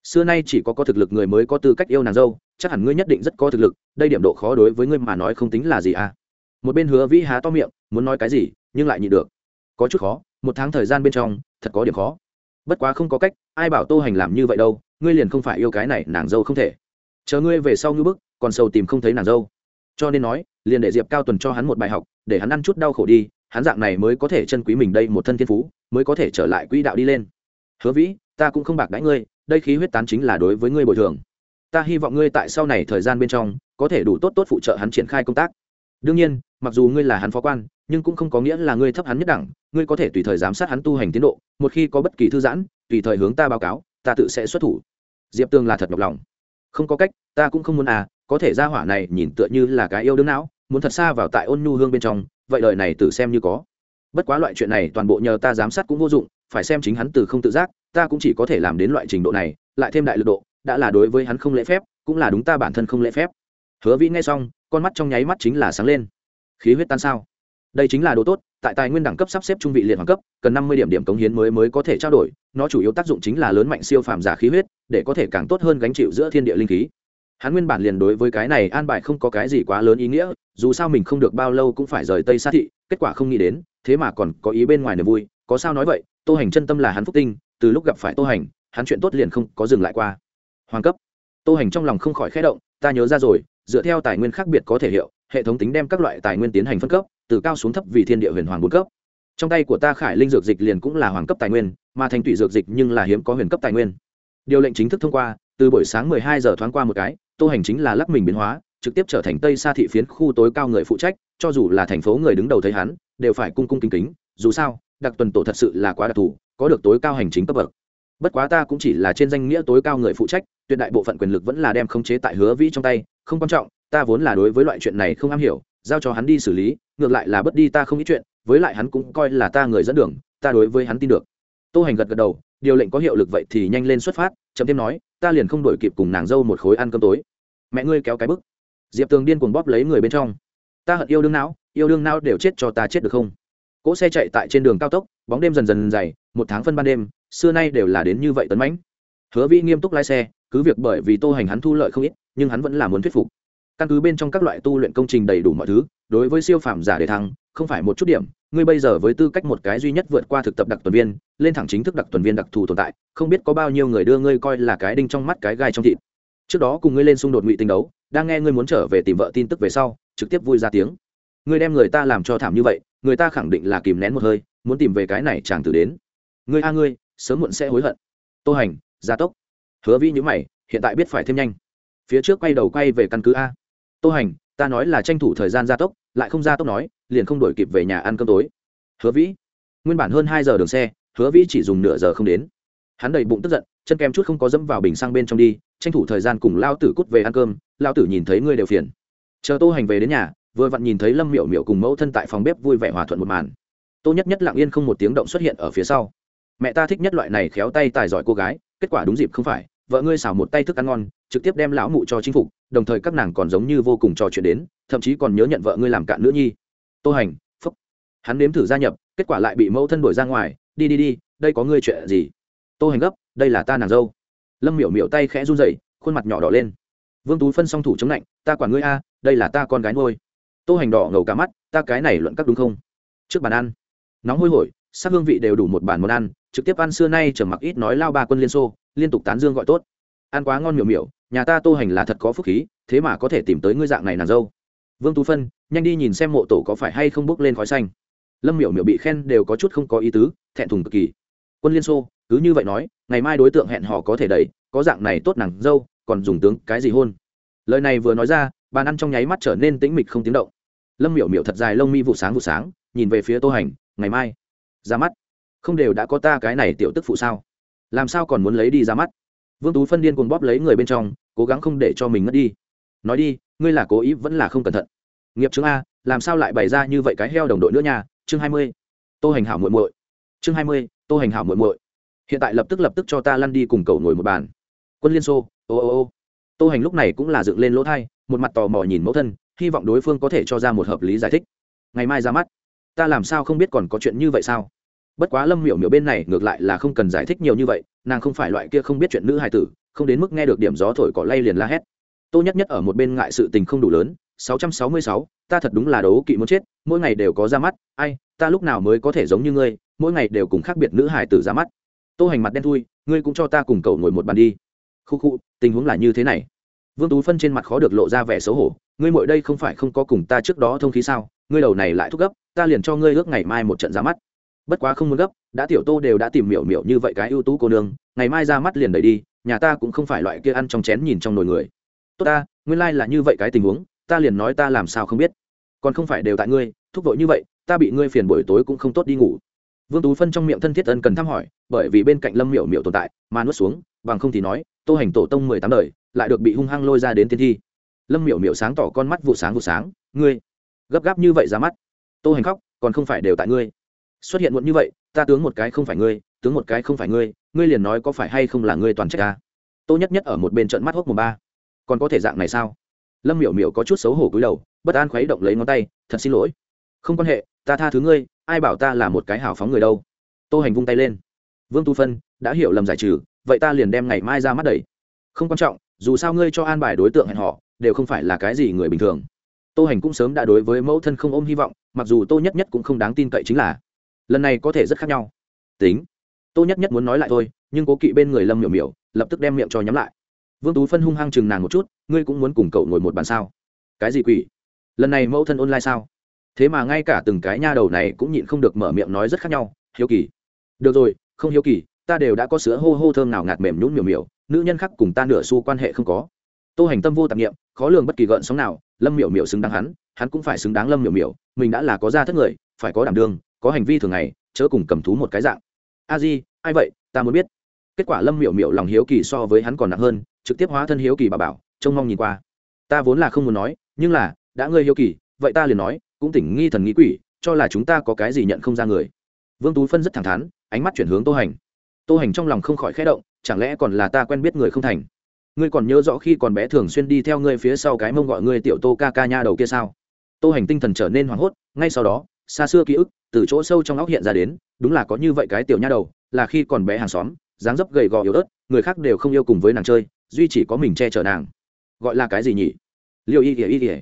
Xưa nay chỉ có có thực lực người mới có tư cách yêu nàng dâu, chắc hẳn ngươi nhất định rất có thực lực, đây điểm độ khó đối với ngươi mà nói không tính là gì à. Một bên hứa vĩ há to miệng, muốn nói cái gì, nhưng lại nhịn được. Có chút khó, một tháng thời gian bên trong, thật có điểm khó. Bất quá không có cách, ai bảo tô hành làm như vậy đâu, ngươi liền không phải yêu cái này, nàng dâu không thể. Chờ ngươi về sau ngư bức, còn sầu tìm không thấy nàng dâu. Cho nên nói, liền để diệp cao tuần cho hắn một bài học, để hắn ăn chút đau khổ đi hắn dạng này mới có thể chân quý mình đây một thân thiên phú, mới có thể trở lại quỹ đạo đi lên. Hứa vĩ, ta cũng không bạc đãi ngươi, đây khí huyết tán chính là đối với ngươi bồi thường. Ta hy vọng ngươi tại sau này thời gian bên trong, có thể đủ tốt tốt phụ trợ hắn triển khai công tác. Đương nhiên, mặc dù ngươi là hắn phó quan, nhưng cũng không có nghĩa là ngươi thấp hắn nhất đẳng, ngươi có thể tùy thời giám sát hắn tu hành tiến độ, một khi có bất kỳ thư giãn, tùy thời hướng ta báo cáo, ta tự sẽ xuất thủ. Diệp tương là thật nhọc lòng. Không có cách, ta cũng không muốn à có thể ra hỏa này nhìn tựa như là cái yêu đương não, muốn thật xa vào tại ôn nhu hương bên trong vậy đời này tự xem như có. Bất quá loại chuyện này toàn bộ nhờ ta giám sát cũng vô dụng, phải xem chính hắn từ không tự giác, ta cũng chỉ có thể làm đến loại trình độ này, lại thêm đại lực độ, đã là đối với hắn không lễ phép, cũng là đúng ta bản thân không lễ phép. Hứa vĩ nghe xong, con mắt trong nháy mắt chính là sáng lên. Khí huyết tan sao? Đây chính là đồ tốt, tại tài nguyên đẳng cấp sắp xếp trung vị liệt hoàng cấp, cần năm mươi điểm điểm cống hiến mới mới có thể trao đổi, nó chủ yếu tác dụng chính là lớn mạnh siêu phàm giả khí huyết, để có thể càng tốt hơn gánh chịu giữa thiên địa linh khí hắn nguyên bản liền đối với cái này an bài không có cái gì quá lớn ý nghĩa, dù sao mình không được bao lâu cũng phải rời tây xa thị, kết quả không nghĩ đến, thế mà còn có ý bên ngoài niềm vui. Có sao nói vậy, tô hành chân tâm là hắn phúc tinh, từ lúc gặp phải tô hành, hắn chuyện tốt liền không có dừng lại qua. Hoàng cấp. Tô hành trong lòng không khỏi khẽ động, ta nhớ ra rồi, dựa theo tài nguyên khác biệt có thể hiệu hệ thống tính đem các loại tài nguyên tiến hành phân cấp, từ cao xuống thấp vì thiên địa huyền hoàng bốn cấp. Trong tay của ta khải linh dược dịch liền cũng là hoàng cấp tài nguyên, mà thành tụy dược dịch nhưng là hiếm có huyền cấp tài nguyên. Điều lệnh chính thức thông qua, từ buổi sáng 12 giờ thoáng qua một cái tô hành chính là lắc mình biến hóa, trực tiếp trở thành tây xa thị phiến khu tối cao người phụ trách, cho dù là thành phố người đứng đầu thấy hắn, đều phải cung cung kính kính, dù sao, đặc tuần tổ thật sự là quá đặc thù, có được tối cao hành chính cấp bậc. Bất quá ta cũng chỉ là trên danh nghĩa tối cao người phụ trách, tuyệt đại bộ phận quyền lực vẫn là đem khống chế tại hứa vĩ trong tay, không quan trọng, ta vốn là đối với loại chuyện này không am hiểu, giao cho hắn đi xử lý, ngược lại là bất đi ta không ít chuyện, với lại hắn cũng coi là ta người dẫn đường, ta đối với hắn tin được. Tô hành gật gật đầu điều lệnh có hiệu lực vậy thì nhanh lên xuất phát chấm thêm nói, ta liền không đổi kịp cùng nàng dâu một khối ăn cơm tối. Mẹ ngươi kéo cái bức. Diệp tường điên cuồng bóp lấy người bên trong. Ta hận yêu đương não, yêu đương não đều chết cho ta chết được không? Cỗ xe chạy tại trên đường cao tốc, bóng đêm dần dần dày, một tháng phân ban đêm, xưa nay đều là đến như vậy tấn mãnh. Hứa vĩ nghiêm túc lái xe, cứ việc bởi vì tô hành hắn thu lợi không ít, nhưng hắn vẫn là muốn thuyết phục căn cứ bên trong các loại tu luyện công trình đầy đủ mọi thứ, đối với siêu phàm giả để thăng, không phải một chút điểm, ngươi bây giờ với tư cách một cái duy nhất vượt qua thực tập đặc tuần viên, lên thẳng chính thức đặc tuần viên đặc thù tồn tại, không biết có bao nhiêu người đưa ngươi coi là cái đinh trong mắt cái gai trong thịt. Trước đó cùng ngươi lên xung đột ngụy tình đấu, đang nghe ngươi muốn trở về tìm vợ tin tức về sau, trực tiếp vui ra tiếng. Ngươi đem người ta làm cho thảm như vậy, người ta khẳng định là kìm nén một hơi, muốn tìm về cái này chàng tử đến. Ngươi a ngươi, sớm muộn sẽ hối hận. Tô hành, gia tốc. Hứa vi nhữ mày, hiện tại biết phải thêm nhanh. Phía trước quay đầu quay về căn cứ a tô hành, ta nói là tranh thủ thời gian gia tốc, lại không gia tốc nói, liền không đổi kịp về nhà ăn cơm tối. Hứa vĩ, nguyên bản hơn hai giờ đường xe, hứa vĩ chỉ dùng nửa giờ không đến. Hắn đầy bụng tức giận, chân kem chút không có dẫm vào bình sang bên trong đi, tranh thủ thời gian cùng lao tử cút về ăn cơm, lao tử nhìn thấy ngươi đều phiền. Chờ tô hành về đến nhà, vừa vặn nhìn thấy lâm miểu miểu cùng mẫu thân tại phòng bếp vui vẻ hòa thuận một màn. Tô nhất nhất lặng yên không một tiếng động xuất hiện ở phía sau. Mẹ ta thích nhất loại này khéo tay tài giỏi cô gái, kết quả đúng dịp không phải, vợ ngươi xào một tay thức ăn ngon, trực tiếp đem lão mụ cho chính phục đồng thời các nàng còn giống như vô cùng trò chuyện đến, thậm chí còn nhớ nhận vợ ngươi làm cạn nữ nhi. Tô hành, phúc. Hắn nếm thử gia nhập, kết quả lại bị mẫu thân đuổi ra ngoài. Đi đi đi, đây có ngươi chuyện gì? Tô hành gấp, đây là ta nàng dâu. Lâm miểu miểu tay khẽ run rẩy, khuôn mặt nhỏ đỏ lên. Vương tú phân song thủ chống lạnh, ta quản ngươi a, đây là ta con gái nuôi. Tô hành đỏ ngầu cả mắt, ta cái này luận các đúng không? Trước bàn ăn. Nóng hôi hổi, sắc hương vị đều đủ một bàn món ăn, trực tiếp ăn xưa nay chờ mặc ít nói lao ba quân liên xô, liên tục tán dương gọi tốt. Ăn quá ngon miểu miểu nhà ta tô hành là thật có phúc khí, thế mà có thể tìm tới ngươi dạng này nàng dâu. Vương tú phân, nhanh đi nhìn xem mộ tổ có phải hay không bốc lên khói xanh. Lâm miểu miểu bị khen đều có chút không có ý tứ, thẹn thùng cực kỳ. Quân liên xô, cứ như vậy nói, ngày mai đối tượng hẹn họ có thể đẩy có dạng này tốt nàng dâu, còn dùng tướng cái gì hôn. Lời này vừa nói ra, bàn ăn trong nháy mắt trở nên tĩnh mịch không tiếng động. Lâm miểu miểu thật dài lông mi vụ sáng vụ sáng, nhìn về phía tô hành, ngày mai, ra mắt. Không đều đã có ta cái này tiểu tức phụ sao? Làm sao còn muốn lấy đi ra mắt? Vương tú phân điên cuồng bóp lấy người bên trong, cố gắng không để cho mình ngất đi. Nói đi, ngươi là cố ý vẫn là không cẩn thận. Nghiệp chứng a, làm sao lại bày ra như vậy cái heo đồng đội nữa nha? Chương hai mươi. Tô hành hảo muội muội. Chương hai mươi, tô hành hảo muội muội. Hiện tại lập tức lập tức cho ta lăn đi cùng cầu ngồi một bàn. Quân liên xô, ô ô ô. Tô hành lúc này cũng là dựng lên lỗ thai, một mặt tò mò nhìn mẫu thân, hy vọng đối phương có thể cho ra một hợp lý giải thích. Ngày mai ra mắt. Ta làm sao không biết còn có chuyện như vậy sao? Bất quá lâm miểu miểu bên này ngược lại là không cần giải thích nhiều như vậy nàng không phải loại kia không biết chuyện nữ hài tử không đến mức nghe được điểm gió thổi cỏ lay liền la hét. Tô nhất nhất ở một bên ngại sự tình không đủ lớn 666, ta thật đúng là đấu kỵ muốn chết mỗi ngày đều có ra mắt ai ta lúc nào mới có thể giống như ngươi mỗi ngày đều cùng khác biệt nữ hài tử ra mắt. Tô hành mặt đen thui ngươi cũng cho ta cùng cậu ngồi một bàn đi. Khu khu tình huống là như thế này. Vương tú phân trên mặt khó được lộ ra vẻ xấu hổ ngươi mội đây không phải không có cùng ta trước đó thông khí sao ngươi đầu này lại thúc gấp ta liền cho ngươi ước ngày mai một trận ra mắt bất quá không muốn gấp, đã tiểu tô đều đã tìm miểu miểu như vậy cái ưu tú cô nương, ngày mai ra mắt liền đẩy đi, nhà ta cũng không phải loại kia ăn trong chén nhìn trong nồi người. Tốt ta, nguyên lai、like、là như vậy cái tình huống, ta liền nói ta làm sao không biết. Còn không phải đều tại ngươi, thúc vội như vậy, ta bị ngươi phiền buổi tối cũng không tốt đi ngủ. Vương tú phân trong miệng thân thiết ân cần thăm hỏi, bởi vì bên cạnh lâm miểu miểu tồn tại, mà nuốt xuống, bằng không thì nói, tô hành tổ tông mười tám đời, lại được bị hung hăng lôi ra đến tiên thi. Lâm miểu miểu sáng tỏ con mắt vụ sáng vụ sáng, ngươi, gấp gáp như vậy ra mắt. Tô hành khóc, còn không phải đều tại ngươi xuất hiện muộn như vậy, ta tướng một cái không phải ngươi, tướng một cái không phải ngươi ngươi liền nói có phải hay không là ngươi toàn trách ta? Tô nhất nhất ở một bên trận mắt hốc mùng ba. Còn có thể dạng này sao? Lâm miểu miểu có chút xấu hổ cúi đầu, bất an khuấy động lấy ngón tay, thật xin lỗi. Không quan hệ, ta tha thứ ngươi, ai bảo ta là một cái hào phóng người đâu? Tô hành vung tay lên. Vương tu phân, đã hiểu lầm giải trừ, vậy ta liền đem ngày mai ra mắt đầy không quan trọng, dù sao ngươi cho an bài đối tượng hẹn họ đều không phải là cái gì người bình thường. Tô hành cũng sớm đã đối với mẫu thân không ôm hy vọng, mặc dù tô nhất nhất cũng không đáng tin cậy chính là lần này có thể rất khác nhau. Tính. Tô nhất nhất muốn nói lại thôi, nhưng cố kỵ bên người lâm miểu miểu lập tức đem miệng cho nhắm lại. Vương tú phân hung hăng chừng nàng một chút, ngươi cũng muốn cùng cậu ngồi một bàn sao? Cái gì quỷ? Lần này mẫu thân online sao? Thế mà ngay cả từng cái nha đầu này cũng nhịn không được mở miệng nói rất khác nhau, hiếu kỳ. Được rồi, không hiếu kỳ, ta đều đã có sữa hô hô thơm nào ngạt mềm nhún miểu miểu, nữ nhân khác cùng ta nửa xu quan hệ không có. Tô hành tâm vô tạp nghiệm khó lường bất kỳ gợn sóng nào, lâm miểu miểu xứng đáng hắn hắn cũng phải xứng đáng lâm miểu miểu, mình đã là có gia thất người, phải có đảm đương có hành vi thường ngày, chớ cùng cầm thú một cái dạng. A di, ai vậy? Ta muốn biết. Kết quả lâm miểu miểu lòng hiếu kỳ so với hắn còn nặng hơn, trực tiếp hóa thân hiếu kỳ bà bảo, trông mong nhìn qua. Ta vốn là không muốn nói, nhưng là, đã ngươi hiếu kỳ, vậy ta liền nói, cũng tỉnh nghi thần nghĩ quỷ, cho là chúng ta có cái gì nhận không ra người. Vương tú phân rất thẳng thắn, ánh mắt chuyển hướng tô hành. Tô hành trong lòng không khỏi khẽ động, chẳng lẽ còn là ta quen biết người không thành? Ngươi còn nhớ rõ khi còn bé thường xuyên đi theo ngươi phía sau cái mông gọi ngươi tiểu tô ca ca nha đầu kia sao? Tô hành tinh thần trở nên hoảng hốt, ngay sau đó xa xưa ký ức từ chỗ sâu trong óc hiện ra đến, đúng là có như vậy cái tiểu nha đầu, là khi còn bé hàng xóm, dáng dấp gầy gò yếu ớt, người khác đều không yêu cùng với nàng chơi, duy chỉ có mình che chở nàng. Gọi là cái gì nhỉ? Liệu y ỉa y ỉa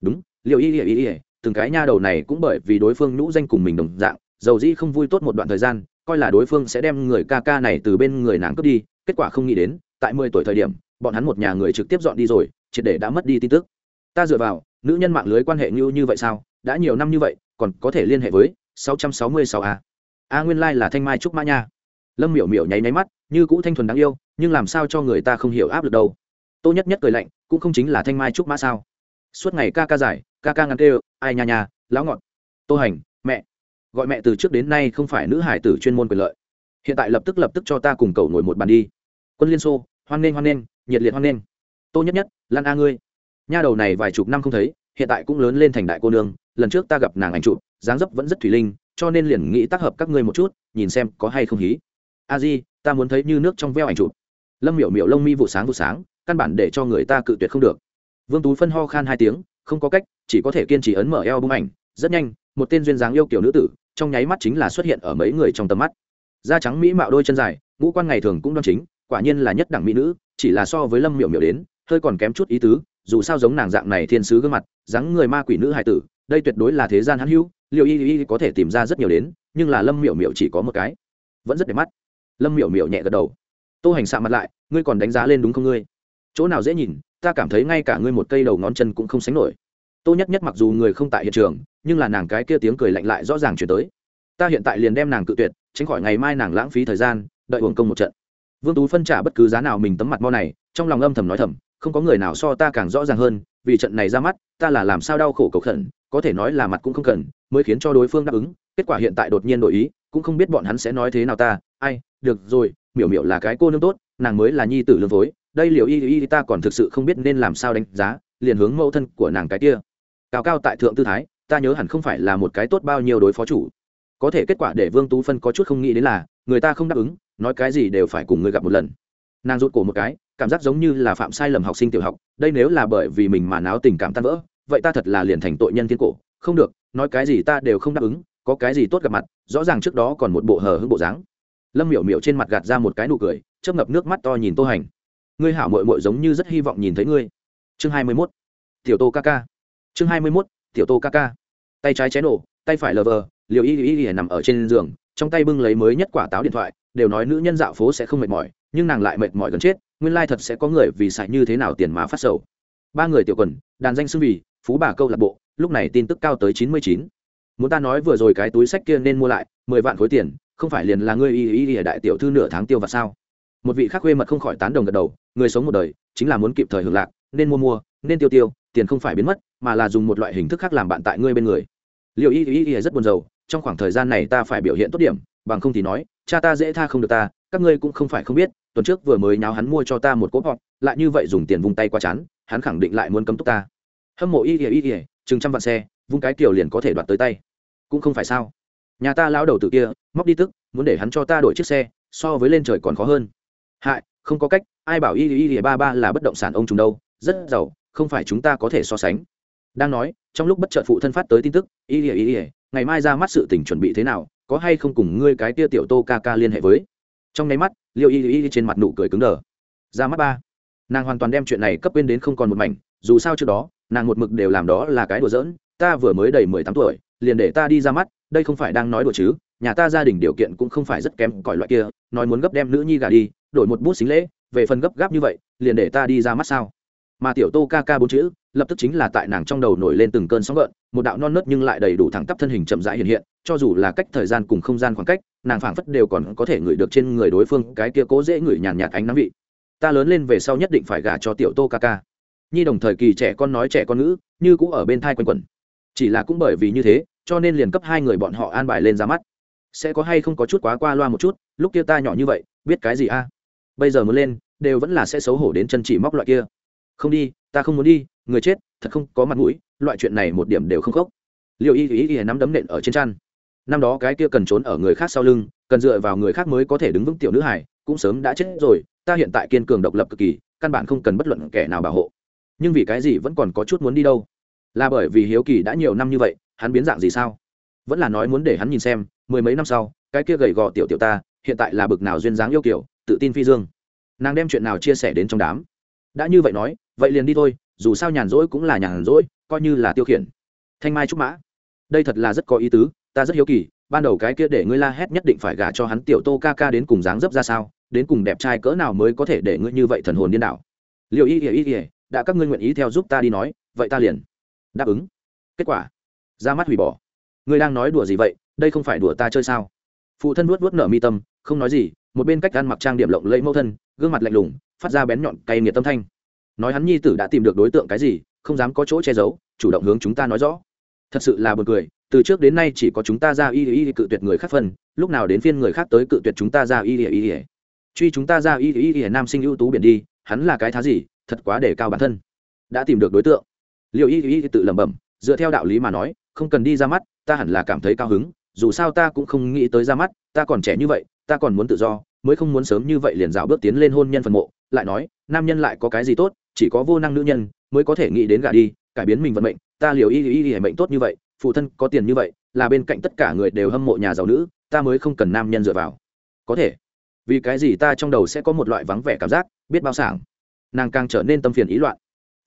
đúng liệu y ỉa y ỉa từng cái nha đầu này cũng bởi vì đối phương nhũ danh cùng mình đồng dạng dầu dĩ không vui tốt một đoạn thời gian, coi là đối phương sẽ đem người ca ca này từ bên người nàng cướp đi, kết quả không nghĩ đến, tại mười tuổi thời điểm, bọn hắn một nhà người trực tiếp dọn đi rồi, triệt để đã mất đi tin tức. Ta dựa vào, nữ nhân mạng lưới quan hệ như như vậy sao? Đã nhiều năm như vậy còn có thể liên hệ với 666 a. A nguyên lai là thanh mai trúc mã nha. Lâm miểu miểu nháy nháy mắt, như cũ thanh thuần đáng yêu, nhưng làm sao cho người ta không hiểu áp lực đâu. Tô nhất nhất cười lạnh, cũng không chính là thanh mai trúc mã sao. Suốt ngày ca ca giải, ca ca ngắn kêu, ai nha nha, lão ngọn tô hành, mẹ. Gọi mẹ từ trước đến nay không phải nữ hải tử chuyên môn quyền lợi. Hiện tại lập tức lập tức cho ta cùng cậu ngồi một bàn đi. Quân liên xô, hoan nghênh hoan nghênh, nhiệt liệt hoan nghênh. Tô nhất nhất lan a ngươi. Nha đầu này vài chục năm không thấy, hiện tại cũng lớn lên thành đại cô nương lần trước ta gặp nàng ảnh chụp, dáng dấp vẫn rất thủy linh, cho nên liền nghĩ tác hợp các ngươi một chút, nhìn xem có hay không hí. A di, ta muốn thấy như nước trong veo ảnh chụp. Lâm miểu miểu lông mi vụ sáng vụ sáng, căn bản để cho người ta cự tuyệt không được. Vương tú phân ho khan hai tiếng, không có cách, chỉ có thể kiên trì ấn mở eo bung ảnh. Rất nhanh, một tên duyên dáng yêu kiểu nữ tử, trong nháy mắt chính là xuất hiện ở mấy người trong tầm mắt. Da trắng mỹ mạo đôi chân dài, ngũ quan ngày thường cũng đoan chính, quả nhiên là nhất đẳng mỹ nữ, chỉ là so với lâm miểu miểu đến, hơi còn kém chút ý tứ, dù sao giống nàng dạng này thiên sứ gương mặt, dáng người ma quỷ nữ hài tử đây tuyệt đối là thế gian hắn hữu liệu y y có thể tìm ra rất nhiều đến, nhưng là lâm miểu miểu chỉ có một cái. Vẫn rất đẹp mắt. Lâm miểu miểu nhẹ gật đầu. Tô hành xạ mặt lại, ngươi còn đánh giá lên đúng không ngươi? Chỗ nào dễ nhìn, ta cảm thấy ngay cả ngươi một cây đầu ngón chân cũng không sánh nổi. Tô nhất nhất mặc dù người không tại hiện trường, nhưng là nàng cái kia tiếng cười lạnh lại rõ ràng chuyển tới. Ta hiện tại liền đem nàng cự tuyệt, tránh khỏi ngày mai nàng lãng phí thời gian, đợi uổng công một trận. Vương tú phân trả bất cứ giá nào mình tấm mặt mo này, trong lòng âm thầm nói thầm, không có người nào so ta càng rõ ràng hơn, vì trận này ra mắt, ta là làm sao đau khổ cầu khẩn có thể nói là mặt cũng không cần, mới khiến cho đối phương đáp ứng, kết quả hiện tại đột nhiên đổi ý, cũng không biết bọn hắn sẽ nói thế nào ta, ai, được rồi, miểu miểu là cái cô nương tốt, nàng mới là nhi tử lương phối đây liệu y y ta còn thực sự không biết nên làm sao đánh giá, liền hướng mẫu thân của nàng cái kia. Cao cao tại thượng tư thái, ta nhớ hẳn không phải là một cái tốt bao nhiêu đối phó chủ. Có thể kết quả để vương tú phân có chút không nghĩ đến là, người ta không đáp ứng, nói cái gì đều phải cùng người gặp một lần. Nàng rụt cổ một cái, cảm giác giống như là phạm sai lầm học sinh tiểu học, đây nếu là bởi vì mình mà náo tình cảm tan vỡ vậy ta thật là liền thành tội nhân thiên cổ, không được, nói cái gì ta đều không đáp ứng, có cái gì tốt gặp mặt, rõ ràng trước đó còn một bộ hờ hững bộ dáng. Lâm miểu miểu trên mặt gạt ra một cái nụ cười, chớp ngập nước mắt to nhìn tô hành. Ngươi hảo mội mội giống như rất hy vọng nhìn thấy ngươi. Chương hai mươi mốt. Tiểu tô ca ca. Chương hai mươi mốt. Tiểu tô ca ca. Tay trái cháy nổ, tay phải lờ vờ, liều y y y nằm ở trên giường, trong tay bưng lấy mới nhất quả táo điện thoại, đều nói nữ nhân dạo phố sẽ không mệt mỏi, nhưng nàng lại mệt mỏi gần chết, nguyên lai thật sẽ có người vì xài như thế nào tiền mà phát sầu. Ba người tiểu quần, đàn danh xưng vì phú bà câu lạc bộ, lúc này tin tức cao tới chín mươi chín. Muốn ta nói vừa rồi cái túi sách kia nên mua lại, mười vạn khối tiền, không phải liền là ngươi y y y đại tiểu thư nửa tháng tiêu và sao? Một vị khác khuê mật không khỏi tán đồng gật đầu, người sống một đời, chính là muốn kịp thời hưởng lạc, nên mua mua, nên tiêu tiêu, tiền không phải biến mất, mà là dùng một loại hình thức khác làm bạn tại ngươi bên người. Liệu y y y rất buồn rầu, trong khoảng thời gian này ta phải biểu hiện tốt điểm, bằng không thì nói, cha ta dễ tha không được ta, các ngươi cũng không phải không biết, tuần trước vừa mới nháo hắn mua cho ta một cốp họp, lại như vậy dùng tiền vung tay qua chán, hắn khẳng định lại muốn cấm túc ta hâm mộ y ỉa y ỉa chừng trăm vạn xe, vung cái kiểu liền có thể đoạt tới tay. Cũng không phải sao. Nhà ta lão đầu từ kia, móc đi tức, muốn để hắn cho ta đổi chiếc xe, so với lên trời còn khó hơn. Hại, không có cách, ai bảo y y y ba ba là bất động sản ông trùng đâu, rất giàu, không phải chúng ta có thể so sánh. Đang nói, trong lúc bất chợt phụ thân phát tới tin tức, y y y y, ngày mai ra mắt sự tình chuẩn bị thế nào, có hay không cùng ngươi cái tia tiểu tô ca ca liên hệ với. Trong nháy mắt liệu y y trên mặt nụ cười cứng đờ. Ra mắt ba. Nàng hoàn toàn đem chuyện này cấp quên đến không còn một mảnh, dù sao trước đó nàng một mực đều làm đó là cái đùa giỡn ta vừa mới đầy mười tám tuổi liền để ta đi ra mắt đây không phải đang nói đùa chứ nhà ta gia đình điều kiện cũng không phải rất kém cỏi loại kia nói muốn gấp đem nữ nhi gà đi đổi một bút xính lễ về phần gấp gáp như vậy liền để ta đi ra mắt sao? Mà tiểu tô ca ca bốn chữ lập tức chính là tại nàng trong đầu nổi lên từng cơn sóng gợn một đạo non nớt nhưng lại đầy đủ thẳng tắp thân hình chậm rãi hiện hiện cho dù là cách thời gian cùng không gian khoảng cách nàng phảng phất đều còn có thể ngửi được trên người đối phương cái kia cố dễ ngửi nhàn nhạt, nhạt ánh nắng vị. Ta lớn lên về sau nhất định phải gả cho tiểu tô ca ca nhi đồng thời kỳ trẻ con nói trẻ con ngữ, như cũng ở bên thai quanh quẩn. Chỉ là cũng bởi vì như thế, cho nên liền cấp hai người bọn họ an bài lên ra mắt. Sẽ có hay không có chút quá qua loa một chút, lúc kia ta nhỏ như vậy, biết cái gì a? Bây giờ muốn lên, đều vẫn là sẽ xấu hổ đến chân chỉ móc loại kia. Không đi, ta không muốn đi, người chết, thật không có mặt mũi, loại chuyện này một điểm đều không khóc liệu y y y nắm đấm nện ở trên chăn. Năm đó cái kia cần trốn ở người khác sau lưng, cần dựa vào người khác mới có thể đứng vững tiểu nữ hải, cũng sớm đã chết rồi, ta hiện tại kiên cường độc lập cực kỳ, căn bản không cần bất luận kẻ nào bảo hộ nhưng vì cái gì vẫn còn có chút muốn đi đâu? Là bởi vì hiếu kỳ đã nhiều năm như vậy, hắn biến dạng gì sao? Vẫn là nói muốn để hắn nhìn xem, mười mấy năm sau, cái kia gầy gò tiểu tiểu ta, hiện tại là bực nào duyên dáng yêu kiểu, tự tin phi dương. Nàng đem chuyện nào chia sẻ đến trong đám? Đã như vậy nói, vậy liền đi thôi, dù sao nhàn rỗi cũng là nhàn rỗi, coi như là tiêu khiển. Thanh mai trúc mã. Đây thật là rất có ý tứ, ta rất hiếu kỳ, ban đầu cái kia để ngươi la hét nhất định phải gả cho hắn tiểu tô ca ca đến cùng dáng dấp ra sao, đến cùng đẹp trai cỡ nào mới có thể để ngươi như vậy thần hồn điên đảo. Liệu y ỉa y ỉa đã các ngươi nguyện ý theo giúp ta đi nói, vậy ta liền đáp ứng. Kết quả, ra mắt hủy bỏ. Ngươi đang nói đùa gì vậy, đây không phải đùa ta chơi sao? Phụ thân vuốt vuốt nở mi tâm, không nói gì, một bên cách ăn mặc trang điểm lộng lẫy mẫu thân, gương mặt lạnh lùng, phát ra bén nhọn cay nghiệt tâm thanh. Nói hắn nhi tử đã tìm được đối tượng cái gì, không dám có chỗ che giấu, chủ động hướng chúng ta nói rõ. Thật sự là buồn cười, từ trước đến nay chỉ có chúng ta ra y y cự tuyệt người khác phân, lúc nào đến phiên người khác tới cự tuyệt chúng ta ra y y truy chúng ta ra y y y nam sinh ưu tú biển đi hắn là cái thá gì, thật quá để cao bản thân. Đã tìm được đối tượng. Liệu y y tự lẩm bẩm, dựa theo đạo lý mà nói, không cần đi ra mắt, ta hẳn là cảm thấy cao hứng, dù sao ta cũng không nghĩ tới ra mắt, ta còn trẻ như vậy, ta còn muốn tự do, mới không muốn sớm như vậy liền dạo bước tiến lên hôn nhân phần mộ, lại nói, nam nhân lại có cái gì tốt, chỉ có vô năng nữ nhân mới có thể nghĩ đến gả đi, cải biến mình vận mệnh, ta liều y y y mệnh tốt như vậy, phụ thân có tiền như vậy, là bên cạnh tất cả người đều hâm mộ nhà giàu nữ, ta mới không cần nam nhân dựa vào. Có thể vì cái gì ta trong đầu sẽ có một loại vắng vẻ cảm giác, biết bao sảng. Nàng càng trở nên tâm phiền ý loạn.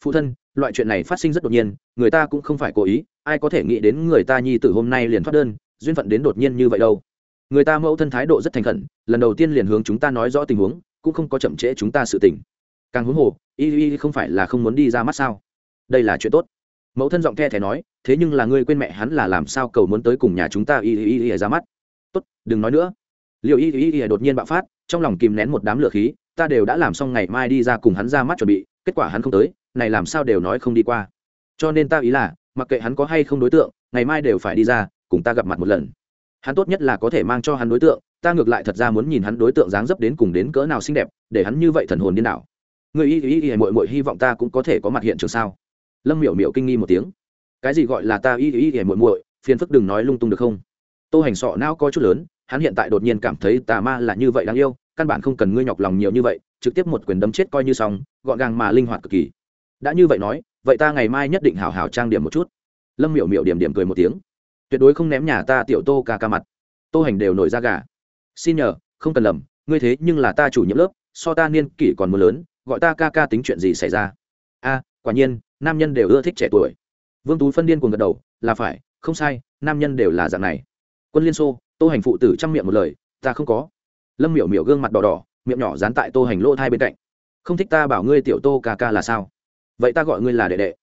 Phụ thân, loại chuyện này phát sinh rất đột nhiên, người ta cũng không phải cố ý, ai có thể nghĩ đến người ta nhi tử hôm nay liền thoát đơn, duyên phận đến đột nhiên như vậy đâu. Người ta mẫu thân thái độ rất thành khẩn, lần đầu tiên liền hướng chúng ta nói rõ tình huống, cũng không có chậm trễ chúng ta sự tình. Càng huống hồ, y y không phải là không muốn đi ra mắt sao? Đây là chuyện tốt. Mẫu thân giọng the thẻ nói, thế nhưng là ngươi quên mẹ hắn là làm sao cầu muốn tới cùng nhà chúng ta y y y ra mắt? Tốt, đừng nói nữa liệu y y y đột nhiên bạo phát, trong lòng kìm nén một đám lửa khí, ta đều đã làm xong ngày mai đi ra cùng hắn ra mắt chuẩn bị, kết quả hắn không tới, này làm sao đều nói không đi qua. Cho nên ta ý là, mặc kệ hắn có hay không đối tượng, ngày mai đều phải đi ra, cùng ta gặp mặt một lần. Hắn tốt nhất là có thể mang cho hắn đối tượng, ta ngược lại thật ra muốn nhìn hắn đối tượng dáng dấp đến cùng đến cỡ nào xinh đẹp, để hắn như vậy thần hồn điên đảo. Người y y y mội mội hy vọng ta cũng có thể có mặt hiện trường sao? Lâm miểu miểu kinh nghi một tiếng. Cái gì gọi là ta y y y mội mội phiền phức đừng nói lung tung được không? Tô hành sọ não có chút lớn hắn hiện tại đột nhiên cảm thấy tà ma là như vậy đáng yêu, căn bản không cần ngươi nhọc lòng nhiều như vậy, trực tiếp một quyền đấm chết coi như xong, gọn gàng mà linh hoạt cực kỳ. Đã như vậy nói, vậy ta ngày mai nhất định hào hào trang điểm một chút. Lâm miểu miểu điểm điểm cười một tiếng. Tuyệt đối không ném nhà ta tiểu tô ca ca mặt. Tô hành đều nổi ra gà. Xin nhờ, không cần lầm, ngươi thế nhưng là ta chủ nhiệm lớp, so ta niên kỷ còn mưa lớn, gọi ta ca ca tính chuyện gì xảy ra? A, quả nhiên, nam nhân đều ưa thích trẻ tuổi. Vương tú phân điên cuồng gật đầu, là phải, không sai, nam nhân đều là dạng này. Quân liên xô tô hành phụ tử chăm miệng một lời, ta không có. Lâm miểu miểu gương mặt đỏ đỏ, miệng nhỏ dán tại tô hành lỗ thai bên cạnh. Không thích ta bảo ngươi tiểu tô ca ca là sao? Vậy ta gọi ngươi là đệ đệ.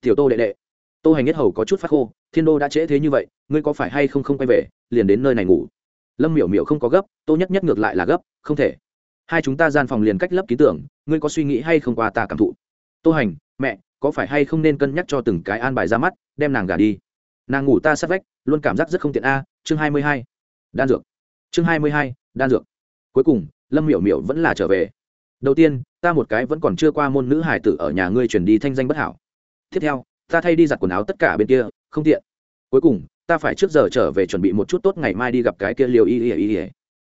Tiểu tô đệ đệ. Tô hành nhất hầu có chút phát khô, thiên đô đã trễ thế như vậy, ngươi có phải hay không không quay về, liền đến nơi này ngủ? Lâm miểu miểu không có gấp, tô nhất nhất ngược lại là gấp, không thể. Hai chúng ta gian phòng liền cách lấp ký tưởng ngươi có suy nghĩ hay không qua ta cảm thụ? Tô hành, mẹ, có phải hay không nên cân nhắc cho từng cái an bài ra mắt, đem nàng gả đi? Nàng ngủ ta sát vách, luôn cảm giác rất không tiện a. Chương hai mươi hai đan dược. Chương hai mươi hai, đan dược. Cuối cùng, lâm miểu miểu vẫn là trở về. Đầu tiên, ta một cái vẫn còn chưa qua môn nữ hải tử ở nhà ngươi chuyển đi thanh danh bất hảo. Tiếp theo, ta thay đi giặt quần áo tất cả bên kia, không tiện. Cuối cùng, ta phải trước giờ trở về chuẩn bị một chút tốt ngày mai đi gặp cái kia liều y y y y.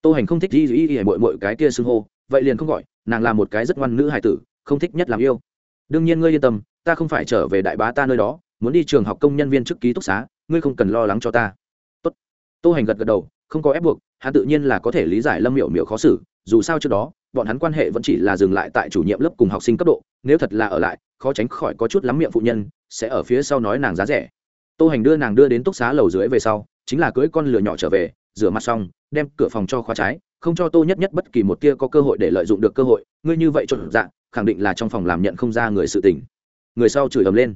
Tô hành không thích y y y mội mội cái kia xưng hô, vậy liền không gọi, nàng là một cái rất ngoan nữ hải tử, không thích nhất làm yêu. Đương nhiên ngươi yên tâm, ta không phải trở về đại bá ta nơi đó, muốn đi trường học công nhân viên chức ký túc xá, ngươi không cần lo lắng cho ta. Tốt. tô hành gật gật đầu không có ép buộc, hắn tự nhiên là có thể lý giải lâm miểu miểu khó xử, dù sao trước đó, bọn hắn quan hệ vẫn chỉ là dừng lại tại chủ nhiệm lớp cùng học sinh cấp độ, nếu thật là ở lại, khó tránh khỏi có chút lắm miệng phụ nhân, sẽ ở phía sau nói nàng giá rẻ. Tô hành đưa nàng đưa đến túc xá lầu dưới về sau, chính là cưới con lửa nhỏ trở về, rửa mặt xong, đem cửa phòng cho khóa trái, không cho tô nhất nhất bất kỳ một tia có cơ hội để lợi dụng được cơ hội, ngươi như vậy trộn dạng khẳng định là trong phòng làm nhận không ra người sự tình. Người sau chửi ầm lên.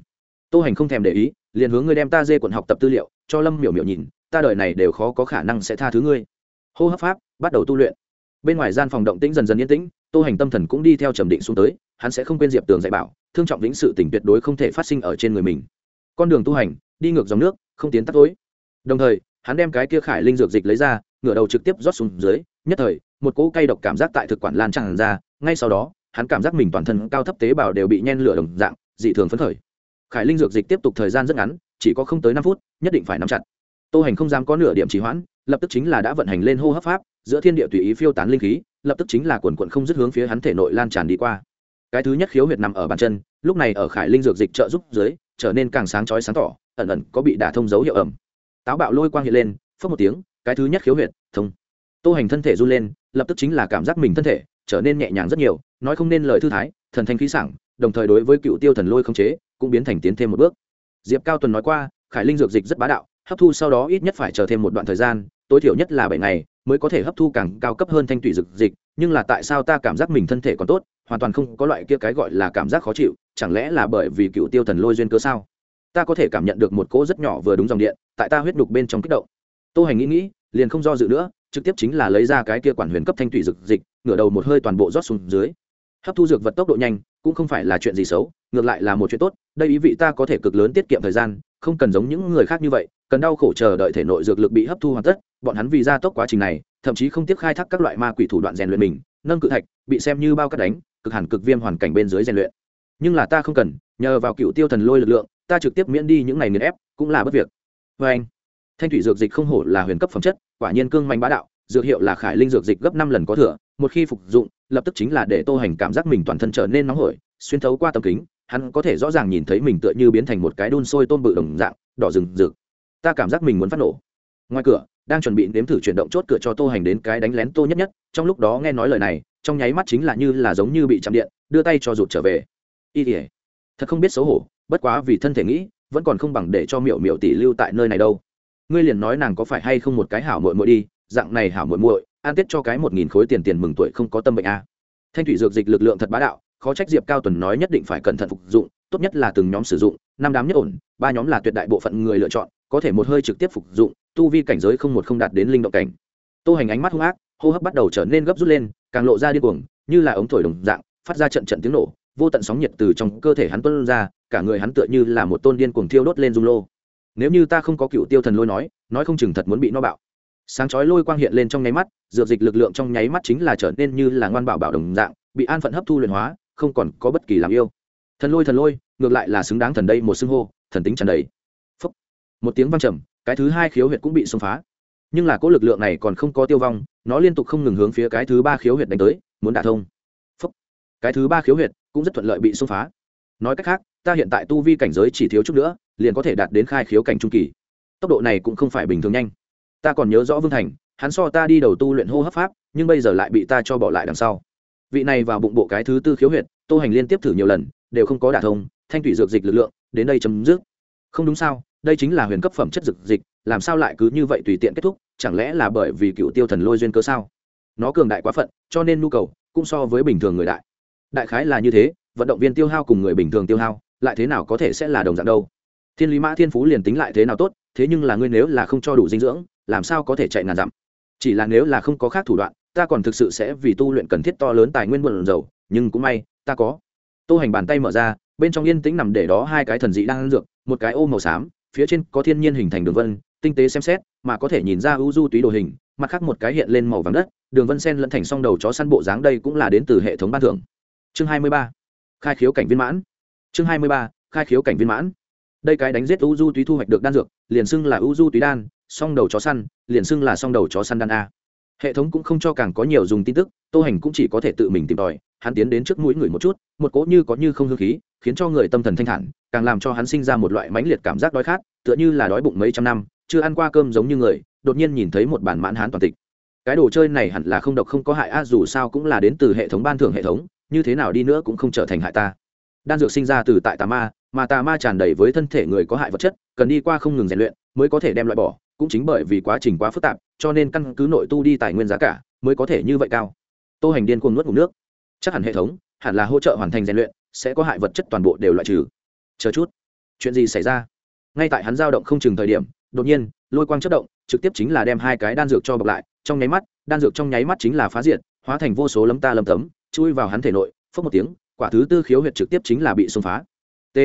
Tô hành không thèm để ý, liền hướng ngươi đem ta dê quận học tập tư liệu, cho lâm miểu miểu nhìn ta đời này đều khó có khả năng sẽ tha thứ ngươi. Hô hấp pháp, bắt đầu tu luyện. Bên ngoài gian phòng động tĩnh dần dần yên tĩnh, tô hành tâm thần cũng đi theo trầm định xuống tới, hắn sẽ không quên diệp tường dạy bảo, thương trọng lĩnh sự tỉnh tuyệt đối không thể phát sinh ở trên người mình. Con đường tu hành, đi ngược dòng nước, không tiến tắt tối. Đồng thời, hắn đem cái kia khải linh dược dịch lấy ra, ngửa đầu trực tiếp rót xuống dưới, nhất thời, một cỗ cay độc cảm giác tại thực quản lan tràn ra, ngay sau đó, hắn cảm giác mình toàn thân cao thấp tế bào đều bị nhen lửa đồng dạng, dị thường phấn khởi. Khải linh dược dịch tiếp tục thời gian rất ngắn, chỉ có không tới năm phút, nhất định phải nắm chặt tô hành không dám có nửa điểm trì hoãn, lập tức chính là đã vận hành lên hô hấp pháp, giữa thiên địa tùy ý phiêu tán linh khí, lập tức chính là quần quận không dứt hướng phía hắn thể nội lan tràn đi qua. Cái thứ nhất khiếu huyệt nằm ở bàn chân, lúc này ở khải linh dược dịch trợ giúp dưới, trở nên càng sáng chói sáng tỏ, ẩn ẩn có bị đả thông dấu hiệu ẩm. Táo bạo lôi quang hiện lên phớt một tiếng, cái thứ nhất khiếu huyệt, thông. Tô hành thân thể run lên, lập tức chính là cảm giác mình thân thể trở nên nhẹ nhàng rất nhiều, nói không nên lời thư thái, thần thanh khí sảng, đồng thời đối với cựu tiêu thần lôi không chế, cũng biến thành tiến thêm một bước. Diệp cao tuần nói qua, khải linh dược dịch rất bá đạo hấp thu sau đó ít nhất phải chờ thêm một đoạn thời gian, tối thiểu nhất là bảy ngày mới có thể hấp thu càng cao cấp hơn thanh thủy dược dịch, nhưng là tại sao ta cảm giác mình thân thể còn tốt, hoàn toàn không có loại kia cái gọi là cảm giác khó chịu, chẳng lẽ là bởi vì cựu tiêu thần lôi duyên cớ sao? Ta có thể cảm nhận được một cỗ rất nhỏ vừa đúng dòng điện, tại ta huyết đục bên trong kích động. Tô hành nghĩ nghĩ, liền không do dự nữa, trực tiếp chính là lấy ra cái kia quản huyền cấp thanh thủy dược dịch, ngửa đầu một hơi toàn bộ rót xuống dưới. Hấp thu dược vật tốc độ nhanh, cũng không phải là chuyện gì xấu, ngược lại là một chuyện tốt, đây ý vị ta có thể cực lớn tiết kiệm thời gian không cần giống những người khác như vậy, cần đau khổ chờ đợi thể nội dược lực bị hấp thu hoàn tất, bọn hắn vì gia tốc quá trình này, thậm chí không tiếp khai thác các loại ma quỷ thủ đoạn rèn luyện mình, nâng cự thạch, bị xem như bao cắt đánh, cực hẳn cực viêm hoàn cảnh bên dưới rèn luyện. Nhưng là ta không cần, nhờ vào cựu tiêu thần lôi lực lượng, ta trực tiếp miễn đi những này nghiền ép, cũng là bất việc. Vê anh, thanh thủy dược dịch không hổ là huyền cấp phẩm chất, quả nhiên cương manh bá đạo, dược hiệu là khải linh dược dịch gấp năm lần có thừa, một khi phục dụng, lập tức chính là để tô hành cảm giác mình toàn thân trở nên nóng hổi, xuyên thấu qua tầm kính hắn có thể rõ ràng nhìn thấy mình tựa như biến thành một cái đun sôi tôm bự đồng dạng, đỏ rừng rực. Ta cảm giác mình muốn phát nổ. Ngoài cửa, đang chuẩn bị nếm thử chuyển động chốt cửa cho tô hành đến cái đánh lén tô nhất nhất, trong lúc đó nghe nói lời này, trong nháy mắt chính là như là giống như bị chạm điện, đưa tay cho rụt trở về. Y ỉa thật không biết xấu hổ, bất quá vì thân thể nghĩ, vẫn còn không bằng để cho miệu miệu tỷ lưu tại nơi này đâu. Ngươi liền nói nàng có phải hay không một cái hảo muội muội đi, dạng này hảo muội muội, an tiết cho cái một nghìn khối tiền tiền mừng tuổi không có tâm bệnh a à. thanh thủy dược dịch lực lượng thật bá đạo khó trách diệp cao tuần nói nhất định phải cẩn thận phục dụng, tốt nhất là từng nhóm sử dụng, năm đám nhất ổn, ba nhóm là tuyệt đại bộ phận người lựa chọn, có thể một hơi trực tiếp phục dụng, tu vi cảnh giới không một không đạt đến linh động cảnh. Tô hành ánh mắt hung ác, hô hấp bắt đầu trở nên gấp rút lên, càng lộ ra điên cuồng, như là ống thổi đồng dạng, phát ra trận trận tiếng nổ, vô tận sóng nhiệt từ trong cơ thể hắn tuôn ra, cả người hắn tựa như là một tôn điên cuồng thiêu đốt lên dung lô. Nếu như ta không có cựu tiêu thần lôi nói nói không chừng thật muốn bị no bạo. Sáng chói lôi quang hiện lên trong nháy mắt, dược dịch lực lượng trong nháy mắt chính là trở nên như là ngoan bảo bảo đồng dạng, bị an phận hấp thu luyện hóa không còn có bất kỳ làm yêu. Thần lôi thần lôi, ngược lại là xứng đáng thần đây một xưng hô, thần tính tràn đầy. Phúc. một tiếng vang trầm, cái thứ hai khiếu huyệt cũng bị xông phá. Nhưng là cỗ lực lượng này còn không có tiêu vong, nó liên tục không ngừng hướng phía cái thứ ba khiếu huyệt đánh tới, muốn đả thông. Phúc. cái thứ ba khiếu huyệt cũng rất thuận lợi bị xông phá. Nói cách khác, ta hiện tại tu vi cảnh giới chỉ thiếu chút nữa, liền có thể đạt đến khai khiếu cảnh trung kỳ. Tốc độ này cũng không phải bình thường nhanh. Ta còn nhớ rõ vương thành, hắn so ta đi đầu tu luyện hô hấp pháp, nhưng bây giờ lại bị ta cho bỏ lại đằng sau vị này vào bụng bộ cái thứ tư khiếu huyệt, tô hành liên tiếp thử nhiều lần, đều không có đả thông, thanh thủy dược dịch lực lượng, đến đây chấm dứt. Không đúng sao, đây chính là huyền cấp phẩm chất dược dịch, làm sao lại cứ như vậy tùy tiện kết thúc, chẳng lẽ là bởi vì cựu tiêu thần lôi duyên cơ sao? Nó cường đại quá phận, cho nên nhu cầu cũng so với bình thường người đại. Đại khái là như thế, vận động viên tiêu hao cùng người bình thường tiêu hao, lại thế nào có thể sẽ là đồng dạng đâu? Thiên lý mã thiên phú liền tính lại thế nào tốt, thế nhưng là ngươi nếu là không cho đủ dinh dưỡng, làm sao có thể chạy ngàn dặm? Chỉ là nếu là không có khác thủ đoạn ta còn thực sự sẽ vì tu luyện cần thiết to lớn tài nguyên buồn dầu nhưng cũng may, ta có. Tô hành bàn tay mở ra, bên trong yên tĩnh nằm để đó hai cái thần dị đang ăn dược, một cái ô màu xám, phía trên có thiên nhiên hình thành đường vân, tinh tế xem xét, mà có thể nhìn ra ưu du túy đồ hình, mặt khác một cái hiện lên màu vàng đất, đường vân sen lẫn thành song đầu chó săn bộ dáng đây cũng là đến từ hệ thống ban thưởng. Chương hai mươi ba, khai khiếu cảnh viên mãn. Chương hai mươi ba, khai khiếu cảnh viên mãn. Đây cái đánh giết u du túy thu hoạch được đan dược, liền xưng là u du túy đan, song đầu chó săn, liền xưng là song đầu chó săn đan a hệ thống cũng không cho càng có nhiều dùng tin tức, tô hành cũng chỉ có thể tự mình tìm tòi, hắn tiến đến trước mũi người một chút, một cỗ như có như không hương khí, khiến cho người tâm thần thanh thản, càng làm cho hắn sinh ra một loại mãnh liệt cảm giác đói khát, tựa như là đói bụng mấy trăm năm, chưa ăn qua cơm giống như người, đột nhiên nhìn thấy một bản mãn hán toàn tịch. Cái đồ chơi này hẳn là không độc không có hại a, dù sao cũng là đến từ hệ thống ban thưởng hệ thống, như thế nào đi nữa cũng không trở thành hại ta. Đan dược sinh ra từ tại tà ma, mà tà ma tràn đầy với thân thể người có hại vật chất, cần đi qua không ngừng rèn luyện mới có thể đem loại bỏ, cũng chính bởi vì quá trình quá phức tạp cho nên căn cứ nội tu đi tài nguyên giá cả mới có thể như vậy cao. Tô hành điên cuồng nuốt ngủ nước. Chắc hẳn hệ thống, hẳn là hỗ trợ hoàn thành rèn luyện, sẽ có hại vật chất toàn bộ đều loại trừ. Chờ chút. Chuyện gì xảy ra? Ngay tại hắn dao động không chừng thời điểm, đột nhiên, lôi quang chất động, trực tiếp chính là đem hai cái đan dược cho bọc lại, trong nháy mắt, đan dược trong nháy mắt chính là phá diệt, hóa thành vô số lấm ta lấm tấm, chui vào hắn thể nội phớt một tiếng, quả thứ tư khiếu huyệt trực tiếp chính là bị xông phá. T.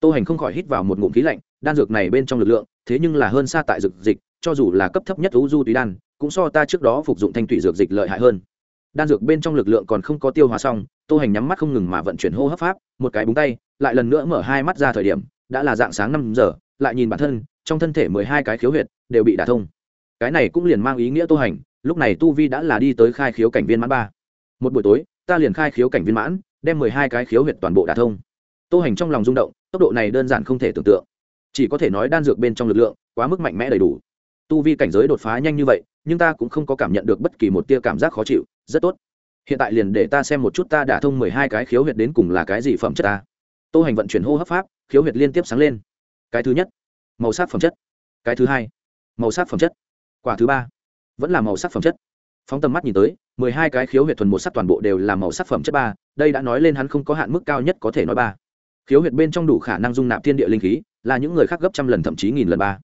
Tô hành không khỏi hít vào một ngụm khí lạnh, đan dược này bên trong lực lượng, thế nhưng là hơn xa tại dược dịch cho dù là cấp thấp nhất u du túy đan, cũng so ta trước đó phục dụng thanh thủy dược dịch lợi hại hơn. Đan dược bên trong lực lượng còn không có tiêu hóa xong, tô hành nhắm mắt không ngừng mà vận chuyển hô hấp pháp, một cái búng tay, lại lần nữa mở hai mắt ra thời điểm, đã là dạng sáng năm giờ, lại nhìn bản thân, trong thân thể mười hai cái khiếu huyệt đều bị đả thông. Cái này cũng liền mang ý nghĩa tô hành, lúc này tu vi đã là đi tới khai khiếu cảnh viên mãn ba. Một buổi tối, ta liền khai khiếu cảnh viên mãn, đem mười hai cái khiếu huyệt toàn bộ đả thông. Tô hành trong lòng rung động, tốc độ này đơn giản không thể tưởng tượng. Chỉ có thể nói đan dược bên trong lực lượng quá mức mạnh mẽ đầy đủ tu vi cảnh giới đột phá nhanh như vậy, nhưng ta cũng không có cảm nhận được bất kỳ một tia cảm giác khó chịu, rất tốt. Hiện tại liền để ta xem một chút ta đã thông mười hai cái khiếu huyệt đến cùng là cái gì phẩm chất ta. Tô hành vận chuyển hô hấp pháp, khiếu huyệt liên tiếp sáng lên. Cái thứ nhất, màu sắc phẩm chất. Cái thứ hai, màu sắc phẩm chất. Quả thứ ba, vẫn là màu sắc phẩm chất. Phóng tầm mắt nhìn tới, mười hai cái khiếu huyệt thuần một sắc toàn bộ đều là màu sắc phẩm chất ba, đây đã nói lên hắn không có hạn mức cao nhất có thể nói ba. Khiếu huyệt bên trong đủ khả năng dung nạp thiên địa linh khí, là những người khác gấp trăm lần thậm chí nghìn lần ba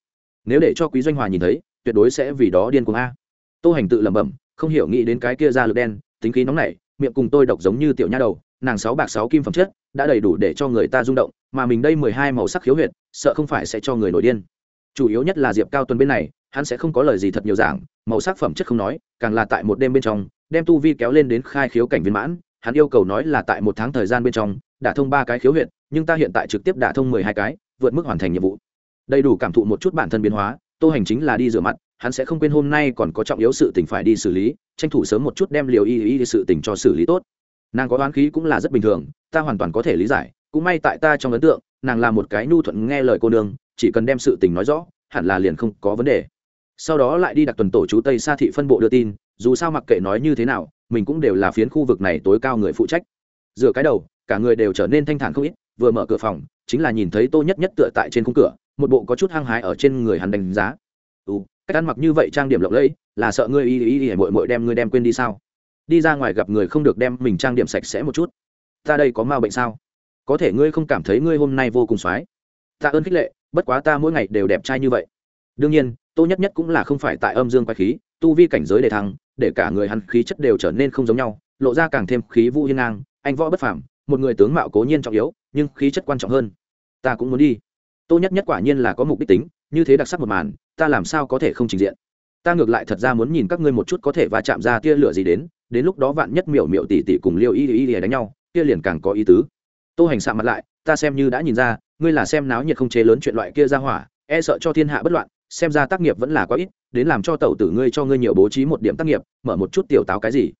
nếu để cho quý doanh hòa nhìn thấy, tuyệt đối sẽ vì đó điên cuồng a. Tô hành tự lẩm bẩm, không hiểu nghĩ đến cái kia ra lực đen, tính khí nóng nảy, miệng cùng tôi độc giống như tiểu nha đầu, nàng sáu bạc sáu kim phẩm chất, đã đầy đủ để cho người ta rung động, mà mình đây mười hai màu sắc khiếu huyệt, sợ không phải sẽ cho người nổi điên. Chủ yếu nhất là diệp cao tuần bên này, hắn sẽ không có lời gì thật nhiều giảng màu sắc phẩm chất không nói, càng là tại một đêm bên trong, đem tu vi kéo lên đến khai khiếu cảnh viên mãn, hắn yêu cầu nói là tại một tháng thời gian bên trong đả thông ba cái khiếu huyệt, nhưng ta hiện tại trực tiếp đả thông mười hai cái, vượt mức hoàn thành nhiệm vụ đầy đủ cảm thụ một chút bản thân biến hóa, tô hành chính là đi rửa mặt, hắn sẽ không quên hôm nay còn có trọng yếu sự tình phải đi xử lý, tranh thủ sớm một chút đem liều y y sự tình cho xử lý tốt. Nàng có oán khí cũng là rất bình thường, ta hoàn toàn có thể lý giải, cũng may tại ta trong ấn tượng, nàng là một cái nhu thuận nghe lời cô nương, chỉ cần đem sự tình nói rõ, hẳn là liền không có vấn đề. Sau đó lại đi đặt tuần tổ chú tây xa thị phân bộ đưa tin, dù sao mặc kệ nói như thế nào, mình cũng đều là phiến khu vực này tối cao người phụ trách. Dựa cái đầu, cả người đều trở nên thanh thản không ít, vừa mở cửa phòng, chính là nhìn thấy tô nhất nhất tựa tại trên khung cửa một bộ có chút hăng hái ở trên người hắn đánh giá. Ừ cách ăn mặc như vậy trang điểm lộng lẫy, là sợ ngươi y y y mội mội đem ngươi đem quên đi sao? Đi ra ngoài gặp người không được đem mình trang điểm sạch sẽ một chút. Ta đây có ma bệnh sao? Có thể ngươi không cảm thấy ngươi hôm nay vô cùng soái ta ơn khích lệ, bất quá ta mỗi ngày đều đẹp trai như vậy. Đương nhiên tô nhất nhất cũng là không phải tại âm dương quay khí, tu vi cảnh giới đề thăng, để cả người hắn khí chất đều trở nên không giống nhau, lộ ra càng thêm khí vũ hiên ngang, anh võ bất phảm một người tướng mạo cố nhiên trọng yếu, nhưng khí chất quan trọng hơn. Ta cũng muốn đi tô nhất nhất quả nhiên là có mục đích tính, như thế đặc sắc một màn, ta làm sao có thể không trình diện? Ta ngược lại thật ra muốn nhìn các ngươi một chút có thể va chạm ra tia lửa gì đến đến lúc đó vạn nhất miểu miểu tỉ tỉ cùng liêu y y y đánh nhau, kia liền càng có ý tứ. Tô hành sạ mặt lại, ta xem như đã nhìn ra, ngươi là xem náo nhiệt không chế lớn chuyện loại kia ra hỏa e sợ cho thiên hạ bất loạn, xem ra tác nghiệp vẫn là quá ít, đến làm cho tẩu tử ngươi cho ngươi nhiều bố trí một điểm tác nghiệp, mở một chút tiểu táo cái gì.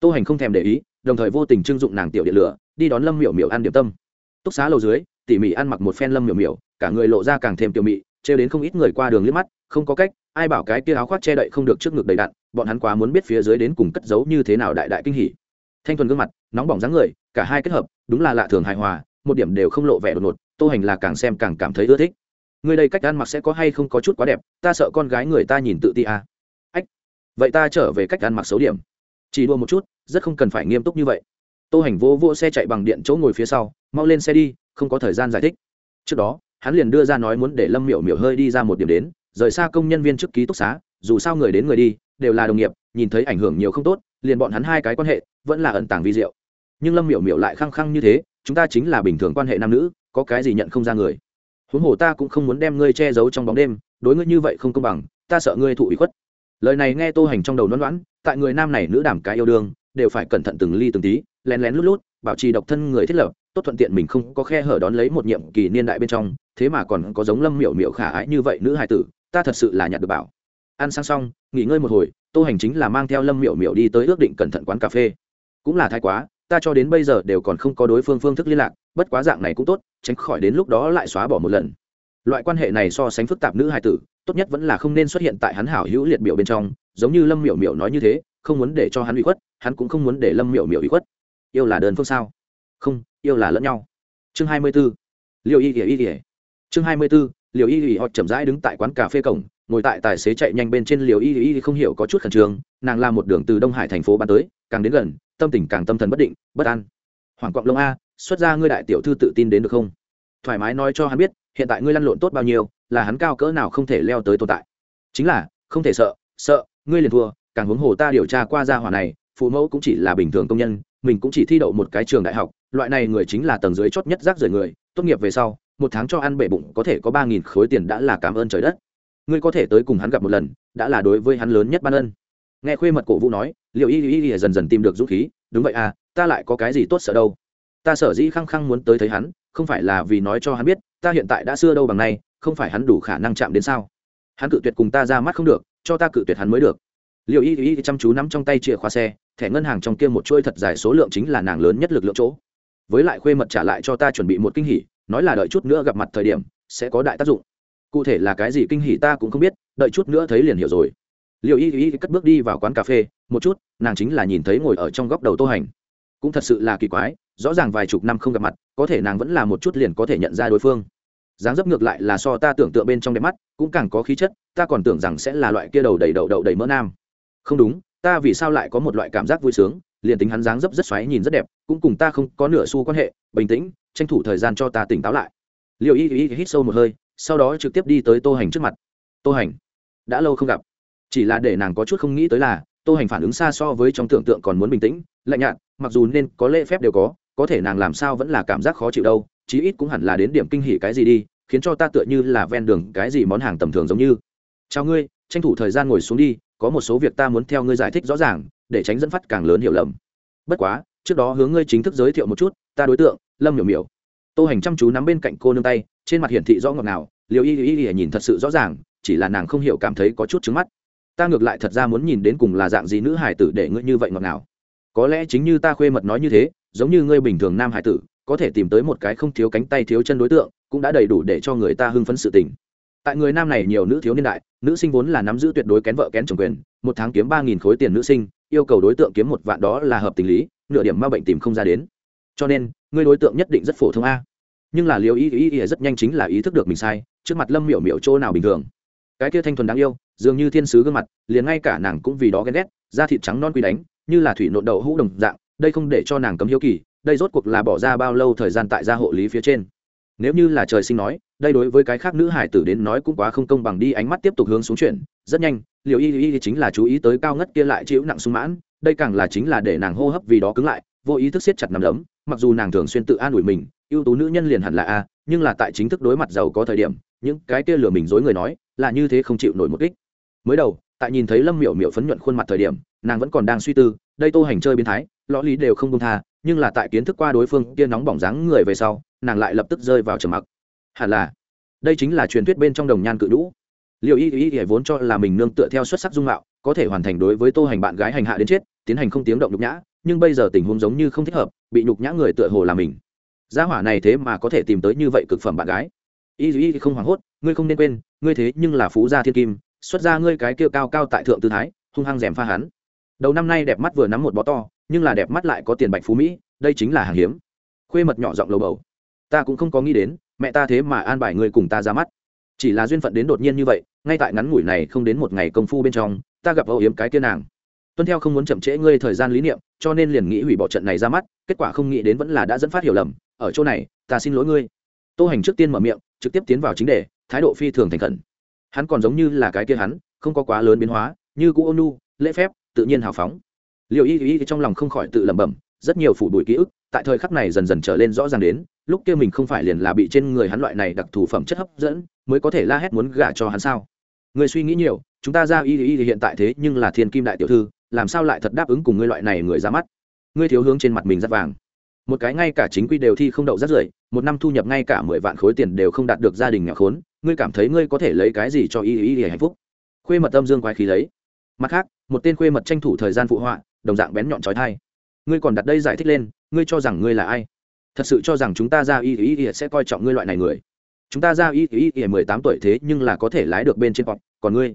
Tô hành không thèm để ý, đồng thời vô tình trưng dụng nàng tiểu điện lửa, đi đón lâm miểu miểu ăn điểm tâm. Túc xá lầu dưới, tỉ mỉ ăn mặc một phen lâm miểu miểu cả người lộ ra càng thêm tiểu mị, trêu đến không ít người qua đường liếc mắt, không có cách, ai bảo cái kia áo khoác che đậy không được trước ngực đầy đặn, bọn hắn quá muốn biết phía dưới đến cùng cất giấu như thế nào đại đại kinh hỉ. Thanh thuần gương mặt, nóng bỏng dáng người, cả hai kết hợp, đúng là lạ thường hài hòa, một điểm đều không lộ vẻ đột ngột, tô hành là càng xem càng cảm thấy ưa thích. Người đây cách ăn mặc sẽ có hay không có chút quá đẹp, ta sợ con gái người ta nhìn tự ti à. ách, vậy ta trở về cách ăn mặc xấu điểm. Chỉ đua một chút, rất không cần phải nghiêm túc như vậy. Tô hành vô vô xe chạy bằng điện chỗ ngồi phía sau, mau lên xe đi, không có thời gian giải thích. Trước đó hắn liền đưa ra nói muốn để lâm miểu miểu hơi đi ra một điểm đến, rời xa công nhân viên chức ký túc xá, dù sao người đến người đi, đều là đồng nghiệp, nhìn thấy ảnh hưởng nhiều không tốt, liền bọn hắn hai cái quan hệ vẫn là ẩn tàng vi diệu. Nhưng lâm miểu miểu lại khăng khăng như thế, chúng ta chính là bình thường quan hệ nam nữ, có cái gì nhận không ra người. Huống hồ ta cũng không muốn đem ngươi che giấu trong bóng đêm, đối ngươi như vậy không công bằng, ta sợ ngươi thụ ủy khuất. Lời này nghe tô hành trong đầu nón loãn tại người nam này nữ đảm cái yêu đương, đều phải cẩn thận từng ly từng tí, lén lén lút lút, bảo trì độc thân người thiết lập, tốt thuận tiện mình không có khe hở đón lấy một nhiệm kỳ niên đại bên trong thế mà còn có giống lâm miểu miểu khả ái như vậy nữ hài tử, ta thật sự là nhặt được bảo. Ăn sang xong, nghỉ ngơi một hồi, tô hành chính là mang theo lâm miểu miểu đi tới ước định cẩn thận quán cà phê. Cũng là thái quá, ta cho đến bây giờ đều còn không có đối phương phương thức liên lạc, bất quá dạng này cũng tốt, tránh khỏi đến lúc đó lại xóa bỏ một lần. Loại quan hệ này so sánh phức tạp nữ hài tử, tốt nhất vẫn là không nên xuất hiện tại hắn hảo hữu liệt biểu bên trong, giống như lâm miểu miểu nói như thế, không muốn để cho hắn bị khuất, hắn cũng không muốn để lâm miểu miểu bị khuất. Yêu là đơn phương sao? Không, yêu là lẫn nhau. Chương hai mươi b ố liệu y ỉa y ỉa chương hai mươi b ố liều y y họ chậm rãi đứng tại quán cà phê cổng, ngồi tại tài xế chạy nhanh bên trên liều y y không hiểu có chút khẩn trương, nàng làm một đường từ đông hải thành phố bán tới, càng đến gần, tâm tình càng tâm thần bất định, bất an. Hoàng quạng lông a, xuất ra ngươi đại tiểu thư tự tin đến được không? Thoải mái nói cho hắn biết, hiện tại ngươi lăn lộn tốt bao nhiêu, là hắn cao cỡ nào không thể leo tới tồn tại. Chính là, không thể sợ sợ, ngươi liền thua, càng huống hồ ta điều tra qua gia hỏa này, phụ mẫu cũng chỉ là bình thường công nhân, mình cũng chỉ thi đậu một cái trường đại học, loại này người chính là tầng dưới chót nhất rác rưởi người, tốt nghiệp về sau một tháng cho ăn bể bụng có thể có ba nghìn khối tiền đã là cảm ơn trời đất. Ngươi có thể tới cùng hắn gặp một lần, đã là đối với hắn lớn nhất ban ân. Nghe khuê mật cổ vũ nói liệu y y y dần dần tìm được dũng khí, đúng vậy à ta lại có cái gì tốt sợ đâu? Ta sở dĩ khăng khăng muốn tới thấy hắn, không phải là vì nói cho hắn biết, ta hiện tại đã xưa đâu bằng này không phải hắn đủ khả năng chạm đến sao? Hắn cự tuyệt cùng ta ra mắt không được, cho ta cự tuyệt hắn mới được. Liệu y y chăm chú nắm trong tay chìa khóa xe, thẻ ngân hàng trong kia một chuôi thật dài số lượng chính là nàng lớn nhất lực lượng chỗ. Với lại khuê mật trả lại cho ta chuẩn bị một kinh hỉ nói là đợi chút nữa gặp mặt thời điểm, sẽ có đại tác dụng. Cụ thể là cái gì kinh hỉ ta cũng không biết, đợi chút nữa thấy liền hiểu rồi. Liệu y y cất bước đi vào quán cà phê, một chút, nàng chính là nhìn thấy ngồi ở trong góc đầu tô hành. Cũng thật sự là kỳ quái, rõ ràng vài chục năm không gặp mặt, có thể nàng vẫn là một chút liền có thể nhận ra đối phương. Dáng dấp ngược lại là so ta tưởng tượng bên trong đẹp mắt, cũng càng có khí chất, ta còn tưởng rằng sẽ là loại kia đầu đầy đầu đậu đầy mỡ nam. Không đúng, ta vì sao lại có một loại cảm giác vui sướng liền tính hắn dáng dấp rất xoáy nhìn rất đẹp, cũng cùng ta không có nửa xu quan hệ, bình tĩnh, tranh thủ thời gian cho ta tỉnh táo lại. Liệu y y hít sâu một hơi, sau đó trực tiếp đi tới tô hành trước mặt. Tô hành, đã lâu không gặp. Chỉ là để nàng có chút không nghĩ tới là, tô hành phản ứng xa so với trong tưởng tượng còn muốn bình tĩnh, lạnh nhạt, mặc dù nên có lễ phép đều có có thể nàng làm sao vẫn là cảm giác khó chịu đâu, chí ít cũng hẳn là đến điểm kinh hỉ cái gì đi, khiến cho ta tựa như là ven đường cái gì món hàng tầm thường giống như. Chào ngươi, tranh thủ thời gian ngồi xuống đi có một số việc ta muốn theo ngươi giải thích rõ ràng, để tránh dẫn phát càng lớn hiểu lầm. Bất quá, trước đó hướng ngươi chính thức giới thiệu một chút, ta đối tượng, lâm miểu miểu. Tô hành chăm chú nắm bên cạnh cô nương tay, trên mặt hiển thị rõ ngọt nào liều y y y nhìn thật sự rõ ràng, chỉ là nàng không hiểu cảm thấy có chút trứng mắt. Ta ngược lại thật ra muốn nhìn đến cùng là dạng gì nữ hải tử để ngươi như vậy ngọt nào có lẽ chính như ta khuê mật nói như thế, giống như ngươi bình thường nam hải tử, có thể tìm tới một cái không thiếu cánh tay thiếu chân đối tượng, cũng đã đầy đủ để cho người ta hưng phấn sự tình tại người nam này nhiều nữ thiếu niên đại, nữ sinh vốn là nắm giữ tuyệt đối kén vợ kén chồng quyền, một tháng kiếm ba nghìn khối tiền nữ sinh, yêu cầu đối tượng kiếm một vạn đó là hợp tình lý, nửa điểm ma bệnh tìm không ra đến. Cho nên, người đối tượng nhất định rất phổ thông a. Nhưng là liều ý ý ý rất nhanh chính là ý thức được mình sai, trước mặt lâm miểu miểu chỗ nào bình thường. Cái kia thanh thuần đáng yêu, dường như thiên sứ gương mặt, liền ngay cả nàng cũng vì đó ghen ghét, da thịt trắng non quy đánh, như là thủy nộn đậu hũ đồng dạng, đây không để cho nàng cấm hiếu kỳ, đây rốt cuộc là bỏ ra bao lâu thời gian tại gia hộ lý phía trên nếu như là trời sinh nói, đây đối với cái khác nữ hải tử đến nói cũng quá không công bằng đi, ánh mắt tiếp tục hướng xuống chuyển, rất nhanh liệu y y chính là chú ý tới cao ngất kia lại chịu nặng sung mãn, đây càng là chính là để nàng hô hấp vì đó cứng lại, vô ý thức siết chặt nằm đấm, mặc dù nàng thường xuyên tự an ủi mình, ưu tú nữ nhân liền hẳn là a, nhưng là tại chính thức đối mặt giàu có thời điểm, những cái kia lừa mình dối người nói, là như thế không chịu nổi một kích. Mới đầu, tại nhìn thấy lâm miểu miểu phấn nhuận khuôn mặt thời điểm, nàng vẫn còn đang suy tư, đây tô hành chơi biến thái, lõ lý đều không công tha, nhưng là tại kiến thức qua đối phương kia nóng bỏng dáng người về sau nàng lại lập tức rơi vào trầm mặc. Hẳn là, đây chính là truyền thuyết bên trong đồng nhan cự đũ liệu y y y vốn cho là mình nương tựa theo xuất sắc dung mạo, có thể hoàn thành đối với tô hành bạn gái hành hạ đến chết, tiến hành không tiếng động nhục nhã, nhưng bây giờ tình huống giống như không thích hợp, bị nhục nhã người tựa hồ là mình. Gia hỏa này thế mà có thể tìm tới như vậy cực phẩm bạn gái. Y y không hoảng hốt, ngươi không nên quên, ngươi thế nhưng là phú gia thiên kim, xuất ra ngươi cái kia cao cao tại thượng tư thái, hung hăng rèm pha hắn. Đầu năm nay đẹp mắt vừa nắm một bó to, nhưng là đẹp mắt lại có tiền bạch phú mỹ, đây chính là hàng hiếm. Khuê mật nhỏ giọng lầu bầu ta cũng không có nghĩ đến, mẹ ta thế mà an bài ngươi cùng ta ra mắt. Chỉ là duyên phận đến đột nhiên như vậy, ngay tại ngắn ngủi này không đến một ngày công phu bên trong, ta gặp âu yếm cái kia nàng. Tuân theo không muốn chậm trễ ngươi thời gian lý niệm, cho nên liền nghĩ hủy bỏ trận này ra mắt, kết quả không nghĩ đến vẫn là đã dẫn phát hiểu lầm, ở chỗ này, ta xin lỗi ngươi. Tô hành trước tiên mở miệng, trực tiếp tiến vào chính đề, thái độ phi thường thành khẩn. Hắn còn giống như là cái kia hắn, không có quá lớn biến hóa, như cũ ôn nu lễ phép, tự nhiên hào phóng. Liệu y y trong lòng không khỏi tự lẩm bẩm, rất nhiều phủ đuổi ký ức, tại thời khắc này dần dần trở lên rõ ràng đến lúc kia mình không phải liền là bị trên người hắn loại này đặc thù phẩm chất hấp dẫn, mới có thể la hét muốn gả cho hắn sao? Người suy nghĩ nhiều, chúng ta ra y y hiện tại thế nhưng là thiên kim đại tiểu thư, làm sao lại thật đáp ứng cùng ngươi loại này người ra mắt? Ngươi thiếu hướng trên mặt mình rất vàng. Một cái ngay cả chính quy đều thi không đậu rất rưởi, một năm thu nhập ngay cả mười vạn khối tiền đều không đạt được gia đình nghèo khốn, ngươi cảm thấy ngươi có thể lấy cái gì cho y y y hạnh phúc? Khuê mật âm dương quái khí lấy. Mặt khác, một tên khuê mật tranh thủ thời gian phụ họa, đồng dạng bén nhọn trói thai. Ngươi còn đặt đây giải thích lên, ngươi cho rằng ngươi là ai? Thật sự cho rằng chúng ta ra y y y sẽ coi trọng ngươi loại này người. Chúng ta ra y y y mười tám tuổi thế nhưng là có thể lái được bên trên pop còn ngươi?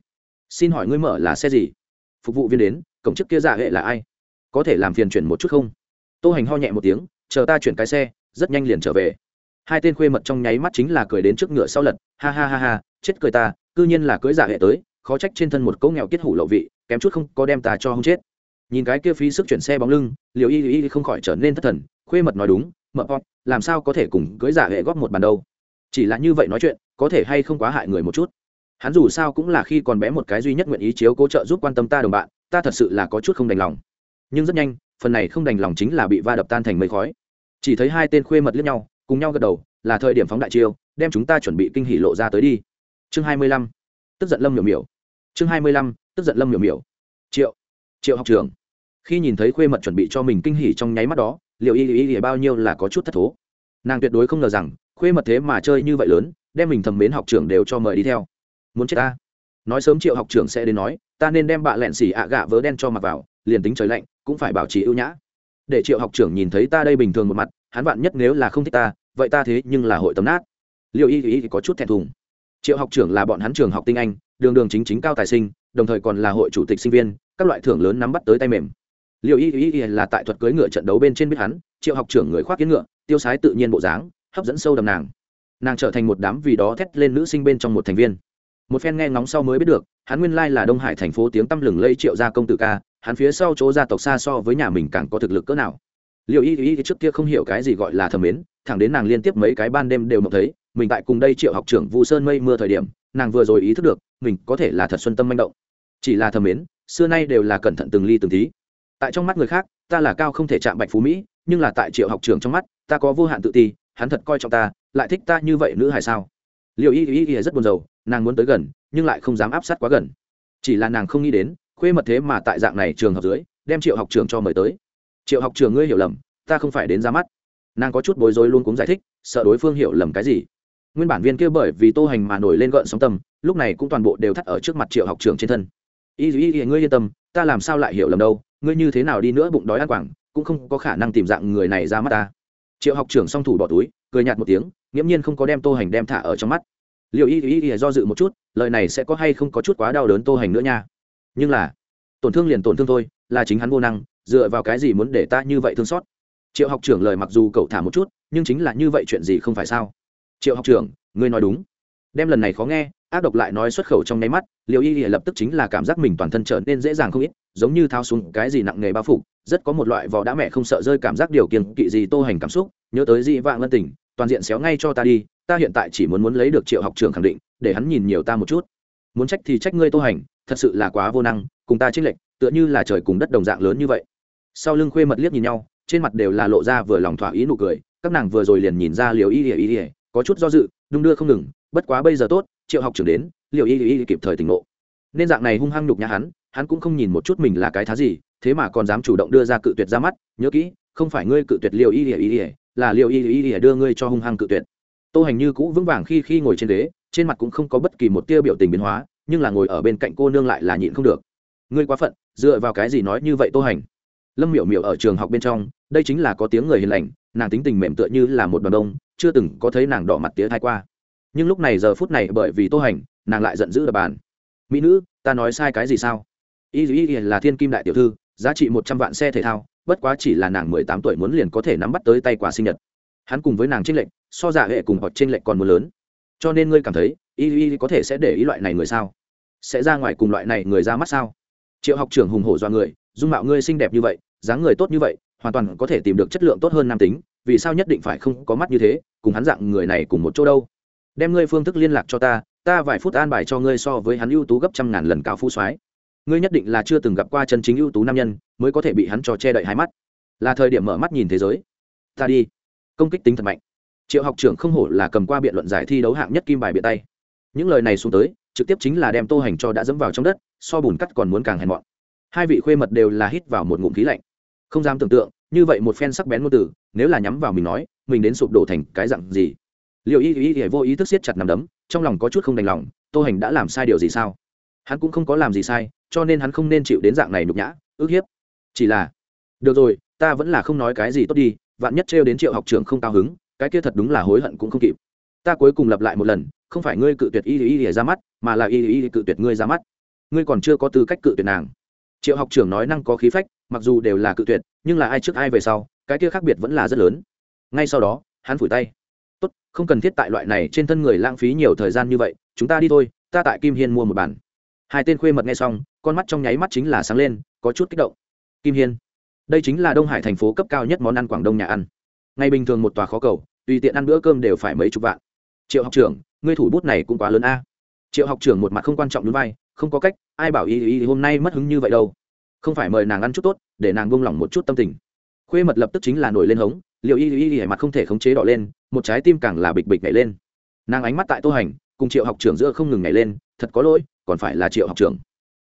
Xin hỏi ngươi mở là xe gì? Phục vụ viên đến, cổng chức kia giả hệ là ai? Có thể làm phiền chuyển một chút không? Tô hành ho nhẹ một tiếng, chờ ta chuyển cái xe, rất nhanh liền trở về. Hai tên khuê mật trong nháy mắt chính là cười đến trước ngựa sau lật, ha ha ha ha, chết cười ta, cư nhiên là cưới giả hệ tới, khó trách trên thân một cỗ nghèo kết hủ lậu vị, kém chút không có đem ta cho không chết. Nhìn cái kia phí sức chuyển xe bóng lưng liều y y không khỏi trở nên thất thần, khuê mật nói đúng Mở pot làm sao có thể cùng cưới giả hệ góp một bàn đâu? Chỉ là như vậy nói chuyện, có thể hay không quá hại người một chút? Hắn dù sao cũng là khi còn bé một cái duy nhất nguyện ý chiếu cố trợ giúp quan tâm ta đồng bạn, ta thật sự là có chút không đành lòng. Nhưng rất nhanh, phần này không đành lòng chính là bị va đập tan thành mây khói. Chỉ thấy hai tên khuê mật liếc nhau, cùng nhau gật đầu, là thời điểm phóng đại chiêu, đem chúng ta chuẩn bị kinh hỉ lộ ra tới đi. Chương hai mươi lăm, tức giận lâm miểu miểu. Chương hai mươi lăm, tức giận lâm miểu miểu. Triệu triệu học trường khi nhìn thấy khuê mật chuẩn bị cho mình kinh hỉ trong nháy mắt đó liệu y y bao nhiêu là có chút thất thố. Nàng tuyệt đối không ngờ rằng, khuê mật thế mà chơi như vậy lớn, đem mình thầm mến học trưởng đều cho mời đi theo. Muốn chết ta? Nói sớm triệu học trưởng sẽ đến nói, ta nên đem bạ lẹn xỉ ạ gạ vớ đen cho mặc vào, liền tính trời lạnh, cũng phải bảo trì ưu nhã. Để triệu học trưởng nhìn thấy ta đây bình thường một mặt, hắn vạn nhất nếu là không thích ta, vậy ta thế nhưng là hội tấm nát. Liệu y y có chút thẹn thùng. Triệu học trưởng là bọn hắn trường học tinh anh, đường đường chính chính cao tài sinh, đồng thời còn là hội chủ tịch sinh viên, các loại thưởng lớn nắm bắt tới tay mềm liệu y y y là tại thuật cưới ngựa trận đấu bên trên biết hắn, triệu học trưởng người khoác kiến ngựa, tiêu sái tự nhiên bộ dáng, hấp dẫn sâu đầm nàng. Nàng trở thành một đám vì đó thét lên nữ sinh bên trong một thành viên. Một phen nghe ngóng sau mới biết được, hắn nguyên lai là đông hải thành phố tiếng tăm lừng lây triệu gia công tử ca, hắn phía sau chỗ gia tộc xa so với nhà mình càng có thực lực cỡ nào. Liệu y y trước kia không hiểu cái gì gọi là thầm mến, thẳng đến nàng liên tiếp mấy cái ban đêm đều mộng thấy, mình tại cùng đây triệu học trưởng vu sơn mây mưa thời điểm, nàng vừa rồi ý thức được, mình có thể là thật xuân tâm manh động. Chỉ là thầm mến, xưa nay đều là cẩn thận từng ly từng tí tại trong mắt người khác, ta là cao không thể chạm bạch phú mỹ, nhưng là tại triệu học trường trong mắt, ta có vô hạn tự ti, hắn thật coi trọng ta, lại thích ta như vậy nữ hài sao? Liệu y y y rất buồn rầu, nàng muốn tới gần, nhưng lại không dám áp sát quá gần. Chỉ là nàng không nghĩ đến, khuê mật thế mà tại dạng này trường học dưới, đem triệu học trường cho mời tới. Triệu học trường ngươi hiểu lầm, ta không phải đến ra mắt. Nàng có chút bối rối luôn cũng giải thích, sợ đối phương hiểu lầm cái gì. Nguyên bản viên kia bởi vì tô hành mà nổi lên gợn sóng tâm, lúc này cũng toàn bộ đều thắt ở trước mặt triệu học trường trên thân. Y y y, ngươi yên tâm, ta làm sao lại hiểu lầm đâu? Ngươi như thế nào đi nữa bụng đói ăn quảng, cũng không có khả năng tìm dạng người này ra mắt ta. Triệu học trưởng song thủ bỏ túi, cười nhạt một tiếng, nghiễm nhiên không có đem tô hành đem thả ở trong mắt. Liệu y y y do dự một chút, lời này sẽ có hay không có chút quá đau đớn tô hành nữa nha. Nhưng là, tổn thương liền tổn thương thôi, là chính hắn vô năng, dựa vào cái gì muốn để ta như vậy thương xót? Triệu học trưởng lời mặc dù cậu thả một chút, nhưng chính là như vậy chuyện gì không phải sao? Triệu học trưởng, ngươi nói đúng đem lần này khó nghe, ác độc lại nói xuất khẩu trong nháy mắt liệu y lìa lập tức chính là cảm giác mình toàn thân trở nên dễ dàng không ít, giống như thao xuống cái gì nặng nghề bao phủ, rất có một loại vò đã mẹ không sợ rơi cảm giác điều kiện kỵ gì tô hành cảm xúc, nhớ tới dị vạng lân tình, toàn diện xéo ngay cho ta đi, ta hiện tại chỉ muốn muốn lấy được triệu học trường khẳng định, để hắn nhìn nhiều ta một chút. Muốn trách thì trách ngươi tô hành, thật sự là quá vô năng, cùng ta trích lệnh tựa như là trời cùng đất đồng dạng lớn như vậy. Sau lưng khuê mật liếc nhìn nhau, trên mặt đều là lộ ra vừa lòng thỏa ý nụ cười, các nàng vừa rồi liền nhìn ra liều y ỉa y ỉa có chút do dự, đung đưa không ngừng bất quá bây giờ tốt, triệu học trưởng đến, Liệu y y kịp thời tỉnh ngộ. Nên dạng này hung hăng nhục nhà hắn hắn cũng không nhìn một chút mình là cái thá gì, thế mà còn dám chủ động đưa ra cự tuyệt ra mắt, nhớ kỹ, không phải ngươi cự tuyệt Liệu y Y y, là Liệu y Y Y đưa ngươi cho hung hăng cự tuyệt. Tô hành như cũ vững vàng khi khi ngồi trên ghế, trên mặt cũng không có bất kỳ một tia biểu tình biến hóa, nhưng là ngồi ở bên cạnh cô nương lại là nhịn không được. Ngươi quá phận, dựa vào cái gì nói như vậy tô hành? Lâm miểu miểu ở trường học bên trong, đây chính là có tiếng người hiền lành, nàng tính tình mềm tựa như là một đoàn đông chưa từng có thấy nàng đỏ mặt tía thai qua nhưng lúc này giờ phút này bởi vì tô hành, nàng lại giận dữ đập bàn. Mỹ nữ, ta nói sai cái gì sao? Y y là thiên kim đại tiểu thư, giá trị một trăm vạn xe thể thao, bất quá chỉ là nàng mười tám tuổi muốn liền có thể nắm bắt tới tay quà sinh nhật. Hắn cùng với nàng trinh lệnh so giả hệ cùng hoặc trinh lệnh còn muốn lớn. Cho nên ngươi cảm thấy, y y có thể sẽ để ý loại này người sao? Sẽ ra ngoài cùng loại này người ra mắt sao? Triệu học trưởng hùng hổ do người, dung mạo ngươi xinh đẹp như vậy, dáng người tốt như vậy, hoàn toàn có thể tìm được chất lượng tốt hơn nam tính, vì sao nhất định phải không có mắt như thế, cùng hắn dạng người này cùng một chỗ đâu? Đem ngươi phương thức liên lạc cho ta ta vài phút an bài cho ngươi so với hắn ưu tú gấp trăm ngàn lần cao phú soái. Ngươi nhất định là chưa từng gặp qua chân chính ưu tú nam nhân, mới có thể bị hắn cho che đậy hai mắt. Là thời điểm mở mắt nhìn thế giới. Ta đi. Công kích tính thật mạnh. Triệu học trưởng không hổ là cầm qua biện luận giải thi đấu hạng nhất kim bài biện tay. Những lời này xuống tới, trực tiếp chính là đem tô hành cho đã dẫm vào trong đất, so bùn cắt còn muốn càng hèn mọn. Hai vị khuê mật đều là hít vào một ngụm khí lạnh. Không dám tưởng tượng, như vậy một phen sắc bén ngôn từ, nếu là nhắm vào mình nói, mình đến sụp đổ thành cái dặn gì? Liệu y y y vô ý thức siết chặt nằm đấm, trong lòng có chút không đành lòng, tô hành đã làm sai điều gì sao? Hắn cũng không có làm gì sai, cho nên hắn không nên chịu đến dạng này nhục nhã, ức hiếp. Chỉ là, được rồi, ta vẫn là không nói cái gì tốt đi, vạn nhất trêu đến triệu học trưởng không cao hứng, cái kia thật đúng là hối hận cũng không kịp. Ta cuối cùng lặp lại một lần, không phải ngươi cự tuyệt y y y ra mắt, mà là y y cự tuyệt ngươi ra mắt. Ngươi còn chưa có tư cách cự tuyệt nàng. Triệu học trưởng nói năng có khí phách, mặc dù đều là cự tuyệt, nhưng là ai trước ai về sau, cái kia khác biệt vẫn là rất lớn. Ngay sau đó, hắn phủi tay tốt, không cần thiết tại loại này trên thân người lãng phí nhiều thời gian như vậy, chúng ta đi thôi, ta tại kim hiên mua một bản. Hai tên khuê mật nghe xong, con mắt trong nháy mắt chính là sáng lên, có chút kích động. Kim hiên, đây chính là đông hải thành phố cấp cao nhất món ăn quảng đông nhà ăn. Ngày bình thường một tòa khó cầu, tùy tiện ăn bữa cơm đều phải mấy chục vạn. Triệu học trưởng, ngươi thủ bút này cũng quá lớn a. Triệu học trưởng một mặt không quan trọng núi vai, không có cách, ai bảo y y hôm nay mất hứng như vậy đâu. Không phải mời nàng ăn chút tốt, để nàng buông lỏng một chút tâm tình. Khuê mật lập tức chính là nổi lên hống liệu y y y mặt không thể khống chế đỏ lên, một trái tim càng là bịch bịch nhảy lên. Nàng ánh mắt tại tô hành, cùng triệu học trưởng giữa không ngừng nhảy lên, thật có lỗi, còn phải là triệu học trưởng.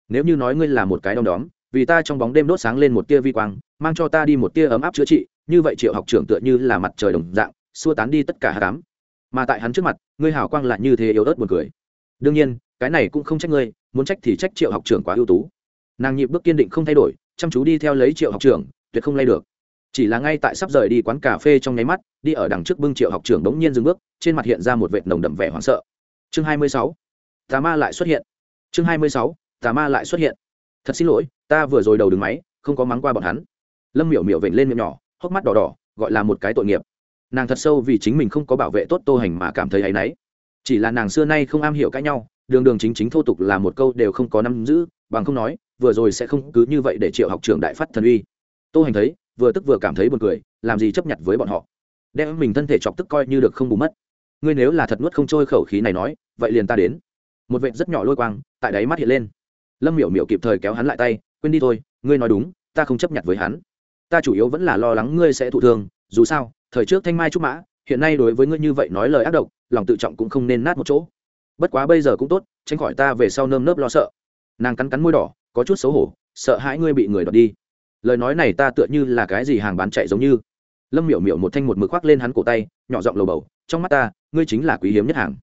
Nếu như nói ngươi là một cái đom đóm, vì ta trong bóng đêm đốt sáng lên một tia vi quang, mang cho ta đi một tia ấm áp chữa trị, như vậy triệu học trưởng tựa như là mặt trời đồng dạng, xua tán đi tất cả hạ cám mà tại hắn trước mặt, ngươi hào quang lại như thế yếu ớt buồn cười. Đương nhiên, cái này cũng không trách ngươi, muốn trách thì trách triệu học trưởng quá ưu tú. Nàng nhịp bước kiên định không thay đổi, chăm chú đi theo lấy triệu học trưởng, tuyệt không lay được chỉ là ngay tại sắp rời đi quán cà phê trong nháy mắt, đi ở đằng trước bưng triệu học trưởng đống nhiên dừng bước, trên mặt hiện ra một vệt nồng đậm vẻ hoảng sợ. Chương hai mươi sáu, tà ma lại xuất hiện. Chương hai mươi sáu, tà ma lại xuất hiện. Thật xin lỗi, ta vừa rồi đầu đứng máy, không có mắng qua bọn hắn. Lâm miểu miểu vểnh lên miệng nhỏ, hốc mắt đỏ đỏ, gọi là một cái tội nghiệp. Nàng thật sâu vì chính mình không có bảo vệ tốt tô hành mà cảm thấy áy náy. Chỉ là nàng xưa nay không am hiểu cãi nhau, đường đường chính chính thô tục là một câu đều không có nắm giữ, bằng không nói, vừa rồi sẽ không cứ như vậy để triệu học trưởng đại phát thần uy. Tô hành thấy vừa tức vừa cảm thấy buồn cười, làm gì chấp nhận với bọn họ. Đem mình thân thể chọc tức coi như được không bù mất. Ngươi nếu là thật nuốt không trôi khẩu khí này nói, vậy liền ta đến. Một vệt rất nhỏ lôi quang, tại đáy mắt hiện lên. Lâm miểu miểu kịp thời kéo hắn lại tay, quên đi thôi, ngươi nói đúng, ta không chấp nhận với hắn. Ta chủ yếu vẫn là lo lắng ngươi sẽ thụ thương, dù sao, thời trước thanh mai trúc mã, hiện nay đối với ngươi như vậy nói lời ác độc, lòng tự trọng cũng không nên nát một chỗ. Bất quá bây giờ cũng tốt, tránh khỏi ta về sau nơm nớp lo sợ. Nàng cắn cắn môi đỏ, có chút xấu hổ, sợ hãi ngươi bị người đọt đi lời nói này ta tựa như là cái gì hàng bán chạy giống như. Lâm miểu miểu một thanh một mực khoác lên hắn cổ tay, nhỏ giọng lầu bầu, trong mắt ta, ngươi chính là quý hiếm nhất hàng.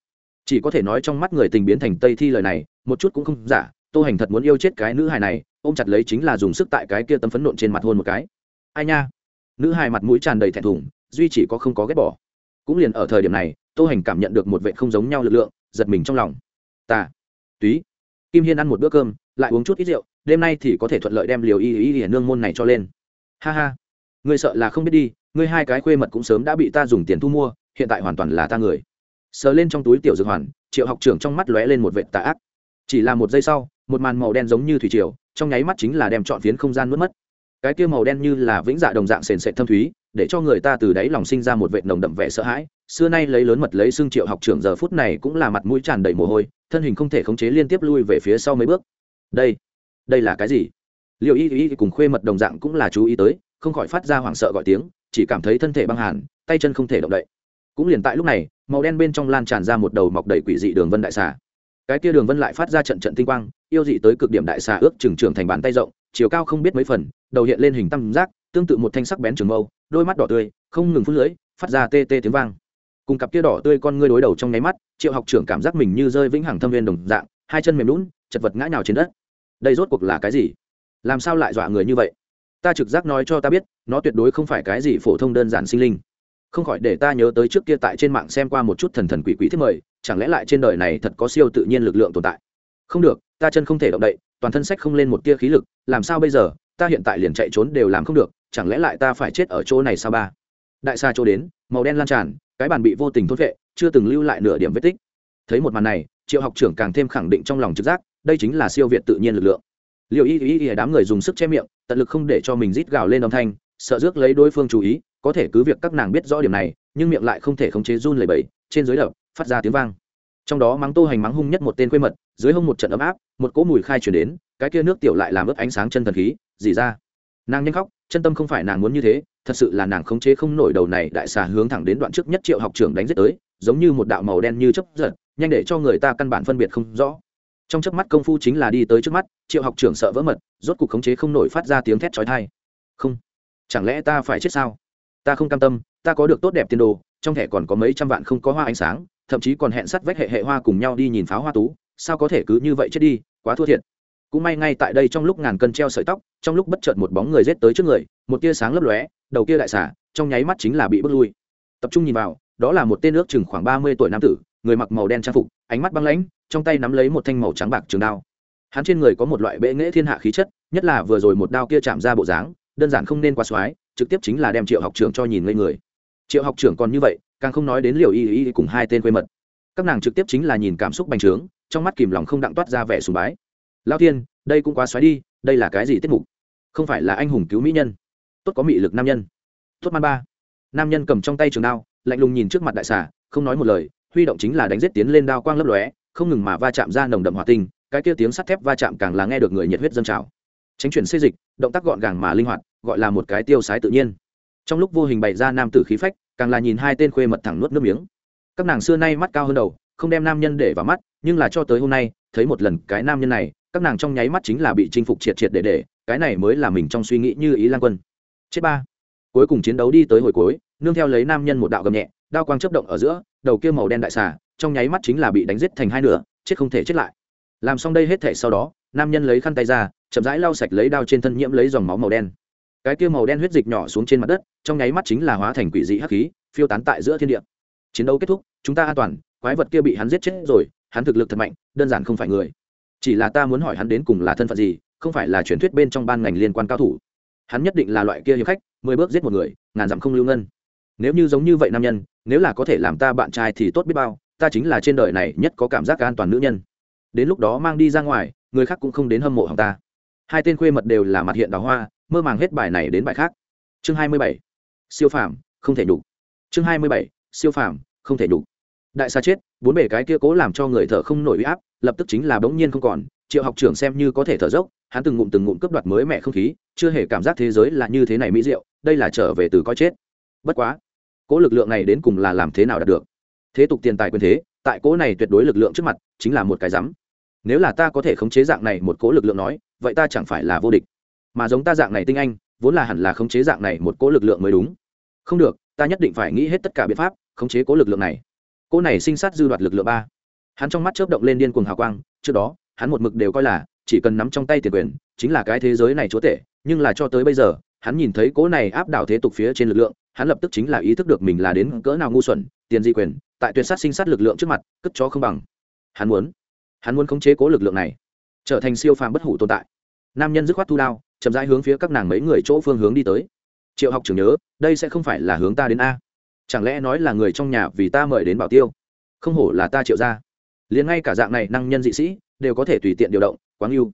Chỉ có thể nói trong mắt người tình biến thành tây thi lời này, một chút cũng không giả, tô hành thật muốn yêu chết cái nữ hài này, ôm chặt lấy chính là dùng sức tại cái kia tấm phấn nộn trên mặt hôn một cái. Ai nha? Nữ hài mặt mũi tràn đầy thẹn thùng, duy chỉ có không có ghét bỏ. Cũng liền ở thời điểm này, tô hành cảm nhận được một vệ không giống nhau lực lượng, giật mình trong lòng. Ta, túy, kim hiên ăn một bữa cơm, lại uống chút ít rượu đêm nay thì có thể thuận lợi đem liều y y y nương môn này cho lên. Ha ha. Ngươi sợ là không biết đi, ngươi hai cái khuê mật cũng sớm đã bị ta dùng tiền thu mua, hiện tại hoàn toàn là ta người. Sờ lên trong túi tiểu dược hoàn, triệu học trưởng trong mắt lóe lên một vệ tà ác. Chỉ là một giây sau, một màn màu đen giống như thủy triều, trong nháy mắt chính là đem chọn phiến không gian mất mất. Cái kia màu đen như là vĩnh dạ đồng dạng sền sệt thâm thúy, để cho người ta từ đáy lòng sinh ra một vệ nồng đậm vẻ sợ hãi. Xưa nay lấy lớn mật lấy xương triệu học trưởng giờ phút này cũng là mặt mũi tràn đầy mồ hôi, thân hình không thể khống chế liên tiếp lui về phía sau mấy bước. Đây đây là cái gì? Liệu y y cùng khuê mật đồng dạng cũng là chú ý tới, không khỏi phát ra hoảng sợ gọi tiếng, chỉ cảm thấy thân thể băng hàn, tay chân không thể động đậy. Cũng liền tại lúc này, màu đen bên trong lan tràn ra một đầu mọc đầy quỷ dị đường vân đại xà. Cái kia đường vân lại phát ra trận trận tinh quang, yêu dị tới cực điểm đại xà ước trừng trưởng thành bàn tay rộng, chiều cao không biết mấy phần, đầu hiện lên hình tam giác, tương tự một thanh sắc bén trường mâu, đôi mắt đỏ tươi, không ngừng phút lưỡi phát ra tê tê tiếng vang. Cùng cặp kia đỏ tươi con ngươi đối đầu trong nháy mắt, triệu học trưởng cảm giác mình như rơi vĩnh hằng thâm viên đồng dạng, hai chân mềm lún chật vật ngã nhào trên đất đây rốt cuộc là cái gì? Làm sao lại dọa người như vậy? Ta trực giác nói cho ta biết, nó tuyệt đối không phải cái gì phổ thông đơn giản sinh linh. Không khỏi để ta nhớ tới trước kia tại trên mạng xem qua một chút thần thần quỷ quỷ thiết mời, chẳng lẽ lại trên đời này thật có siêu tự nhiên lực lượng tồn tại? Không được, ta chân không thể động đậy, toàn thân sách không lên một tia khí lực, làm sao bây giờ? Ta hiện tại liền chạy trốn đều làm không được, chẳng lẽ lại ta phải chết ở chỗ này sao ba? Đại xa chỗ đến, màu đen lan tràn, cái bàn bị vô tình thốt vệ chưa từng lưu lại nửa điểm vết tích. Thấy một màn này, triệu học trưởng càng thêm khẳng định trong lòng trực giác đây chính là siêu việt tự nhiên lực lượng. Liệu y y y đám người dùng sức che miệng, tận lực không để cho mình rít gào lên âm thanh, sợ rước lấy đối phương chú ý, có thể cứ việc các nàng biết rõ điểm này, nhưng miệng lại không thể khống chế run lẩy bẩy, trên dưới đập, phát ra tiếng vang. Trong đó mắng tô hành mắng hung nhất một tên quê mật, dưới hông một trận ấm áp, một cỗ mùi khai chuyển đến, cái kia nước tiểu lại làm ướp ánh sáng chân thần khí, dì ra. Nàng nhanh khóc, chân tâm không phải nàng muốn như thế, thật sự là nàng khống chế không nổi đầu này đại xà hướng thẳng đến đoạn trước nhất triệu học trưởng đánh giết tới, giống như một đạo màu đen như chấp giật, nhanh để cho người ta căn bản phân biệt không rõ trong chớp mắt công phu chính là đi tới trước mắt, triệu học trưởng sợ vỡ mật, rốt cuộc khống chế không nổi phát ra tiếng thét chói tai. Không, chẳng lẽ ta phải chết sao? Ta không cam tâm, ta có được tốt đẹp tiền đồ, trong thẻ còn có mấy trăm vạn không có hoa ánh sáng, thậm chí còn hẹn sắt vách hệ hệ hoa cùng nhau đi nhìn pháo hoa tú, sao có thể cứ như vậy chết đi, quá thua thiệt. Cũng may ngay tại đây trong lúc ngàn cân treo sợi tóc, trong lúc bất chợt một bóng người rết tới trước người, một tia sáng lấp lóe, đầu kia đại xả, trong nháy mắt chính là bị bước lui. Tập trung nhìn vào, đó là một tên nước chừng khoảng ba mươi tuổi nam tử, người mặc màu đen trang phục, ánh mắt băng lãnh trong tay nắm lấy một thanh màu trắng bạc trường đao. Hắn trên người có một loại bệ nghệ thiên hạ khí chất, nhất là vừa rồi một đao kia chạm ra bộ dáng, đơn giản không nên quá soái trực tiếp chính là đem triệu học trưởng cho nhìn ngây người. Triệu học trưởng còn như vậy, càng không nói đến liều y y cùng hai tên quê mật. Các nàng trực tiếp chính là nhìn cảm xúc bành trướng, trong mắt kìm lòng không đặng toát ra vẻ sùng bái. Lao thiên, đây cũng quá xoáy đi, đây là cái gì tiết mục? Không phải là anh hùng cứu mỹ nhân. Tốt có mị lực nam nhân. Tốt man ba. Nam nhân cầm trong tay trường đao, lạnh lùng nhìn trước mặt đại xà, không nói một lời, huy động chính là đánh giết tiến lên đao quang lấp lóe không ngừng mà va chạm ra nồng đậm hỏa tinh, cái kia tiếng sắt thép va chạm càng là nghe được người nhiệt huyết dân trào. Tránh chuyển xê dịch, động tác gọn gàng mà linh hoạt, gọi là một cái tiêu sái tự nhiên. Trong lúc vô hình bày ra nam tử khí phách, càng là nhìn hai tên khuê mật thẳng nuốt nước miếng. Các nàng xưa nay mắt cao hơn đầu, không đem nam nhân để vào mắt, nhưng là cho tới hôm nay, thấy một lần cái nam nhân này, các nàng trong nháy mắt chính là bị chinh phục triệt triệt để để, cái này mới là mình trong suy nghĩ như ý lan quân. Chết ba. Cuối cùng chiến đấu đi tới hồi cuối, nương theo lấy nam nhân một đạo gầm nhẹ, đao quang chấp động ở giữa, đầu kia màu đen đại xà trong nháy mắt chính là bị đánh giết thành hai nửa, chết không thể chết lại. Làm xong đây hết thể sau đó, nam nhân lấy khăn tay ra, chậm rãi lau sạch lấy đao trên thân nhiễm lấy dòng máu màu đen. Cái kia màu đen huyết dịch nhỏ xuống trên mặt đất, trong nháy mắt chính là hóa thành quỷ dị hắc khí, phiêu tán tại giữa thiên địa. Chiến đấu kết thúc, chúng ta an toàn, quái vật kia bị hắn giết chết rồi, hắn thực lực thật mạnh, đơn giản không phải người. Chỉ là ta muốn hỏi hắn đến cùng là thân phận gì, không phải là truyền thuyết bên trong ban ngành liên quan cao thủ. Hắn nhất định là loại kia hiệp khách, mười bước giết một người, ngàn dặm không lưu ngân. Nếu như giống như vậy nam nhân, nếu là có thể làm ta bạn trai thì tốt biết bao ta chính là trên đời này nhất có cảm giác an toàn nữ nhân. Đến lúc đó mang đi ra ngoài, người khác cũng không đến hâm mộ hỏng ta. Hai tên khuê mật đều là mặt hiện đào hoa, mơ màng hết bài này đến bài khác. Chương hai mươi bảy. Siêu phàm, không thể đủ chương hai mươi bảy. Siêu phàm, không thể đủ đại xa chết, bốn bể cái kia cố làm cho người thở không nổi huy áp, lập tức chính là bỗng nhiên không còn. Triệu học trưởng xem như có thể thở dốc, hắn từng ngụm từng ngụm cướp đoạt mới mẹ không khí, chưa hề cảm giác thế giới là như thế này mỹ diệu, đây là trở về từ coi chết. Bất quá, cố lực lượng này đến cùng là làm thế nào đạt được? Thế tục tiền tài quyền thế, tại cố này tuyệt đối lực lượng trước mặt, chính là một cái rắm nếu là ta có thể khống chế dạng này một cố lực lượng nói, vậy ta chẳng phải là vô địch. Mà giống ta dạng này tinh anh, vốn là hẳn là khống chế dạng này một cố lực lượng mới đúng. Không được, ta nhất định phải nghĩ hết tất cả biện pháp, khống chế cố lực lượng này. Cố này sinh sát dư đoạt lực lượng ba. Hắn trong mắt chớp động lên điên cuồng hào quang, trước đó, hắn một mực đều coi là, chỉ cần nắm trong tay tiền quyền, chính là cái thế giới này chúa tể, nhưng là cho tới bây giờ, hắn nhìn thấy cố này áp đảo thế tục phía trên lực lượng, hắn lập tức chính là ý thức được mình là đến cỡ nào ngu xuẩn, tiền di quyền tại tuyệt sát sinh sát lực lượng trước mặt, cất chó không bằng. Hắn muốn hắn muốn khống chế cố lực lượng này, trở thành siêu phàm bất hủ tồn tại. Nam nhân dứt khoát thu đao, chậm rãi hướng phía các nàng mấy người chỗ phương hướng đi tới. Triệu học trưởng nhớ, đây sẽ không phải là hướng ta đến a. Chẳng lẽ nói là người trong nhà vì ta mời đến bảo tiêu? Không hổ là ta triệu ra liền ngay cả dạng này năng nhân dị sĩ, đều có thể tùy tiện điều động, quáng yêu.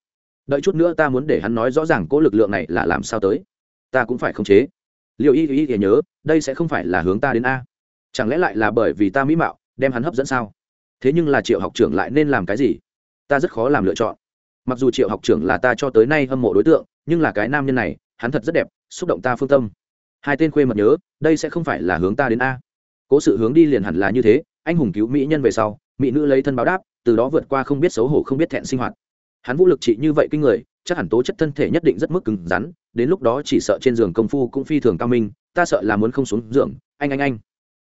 Đợi chút nữa ta muốn để hắn nói rõ ràng cố lực lượng này là làm sao tới. Ta cũng phải khống chế. Liệu y y Y nhớ, đây sẽ không phải là hướng ta đến a chẳng lẽ lại là bởi vì ta mỹ mạo, đem hắn hấp dẫn sao? Thế nhưng là triệu học trưởng lại nên làm cái gì? Ta rất khó làm lựa chọn. Mặc dù triệu học trưởng là ta cho tới nay hâm mộ đối tượng, nhưng là cái nam nhân này, hắn thật rất đẹp, xúc động ta phương tâm. Hai tên khuê mật nhớ, đây sẽ không phải là hướng ta đến a. Cố sự hướng đi liền hẳn là như thế, anh hùng cứu mỹ nhân về sau, mỹ nữ lấy thân báo đáp, từ đó vượt qua không biết xấu hổ không biết thẹn sinh hoạt. Hắn vũ lực trị như vậy kinh người, chắc hẳn tố chất thân thể nhất định rất mức cứng rắn, đến lúc đó chỉ sợ trên giường công phu cũng phi thường cao minh, ta sợ là muốn không xuống giường, anh anh anh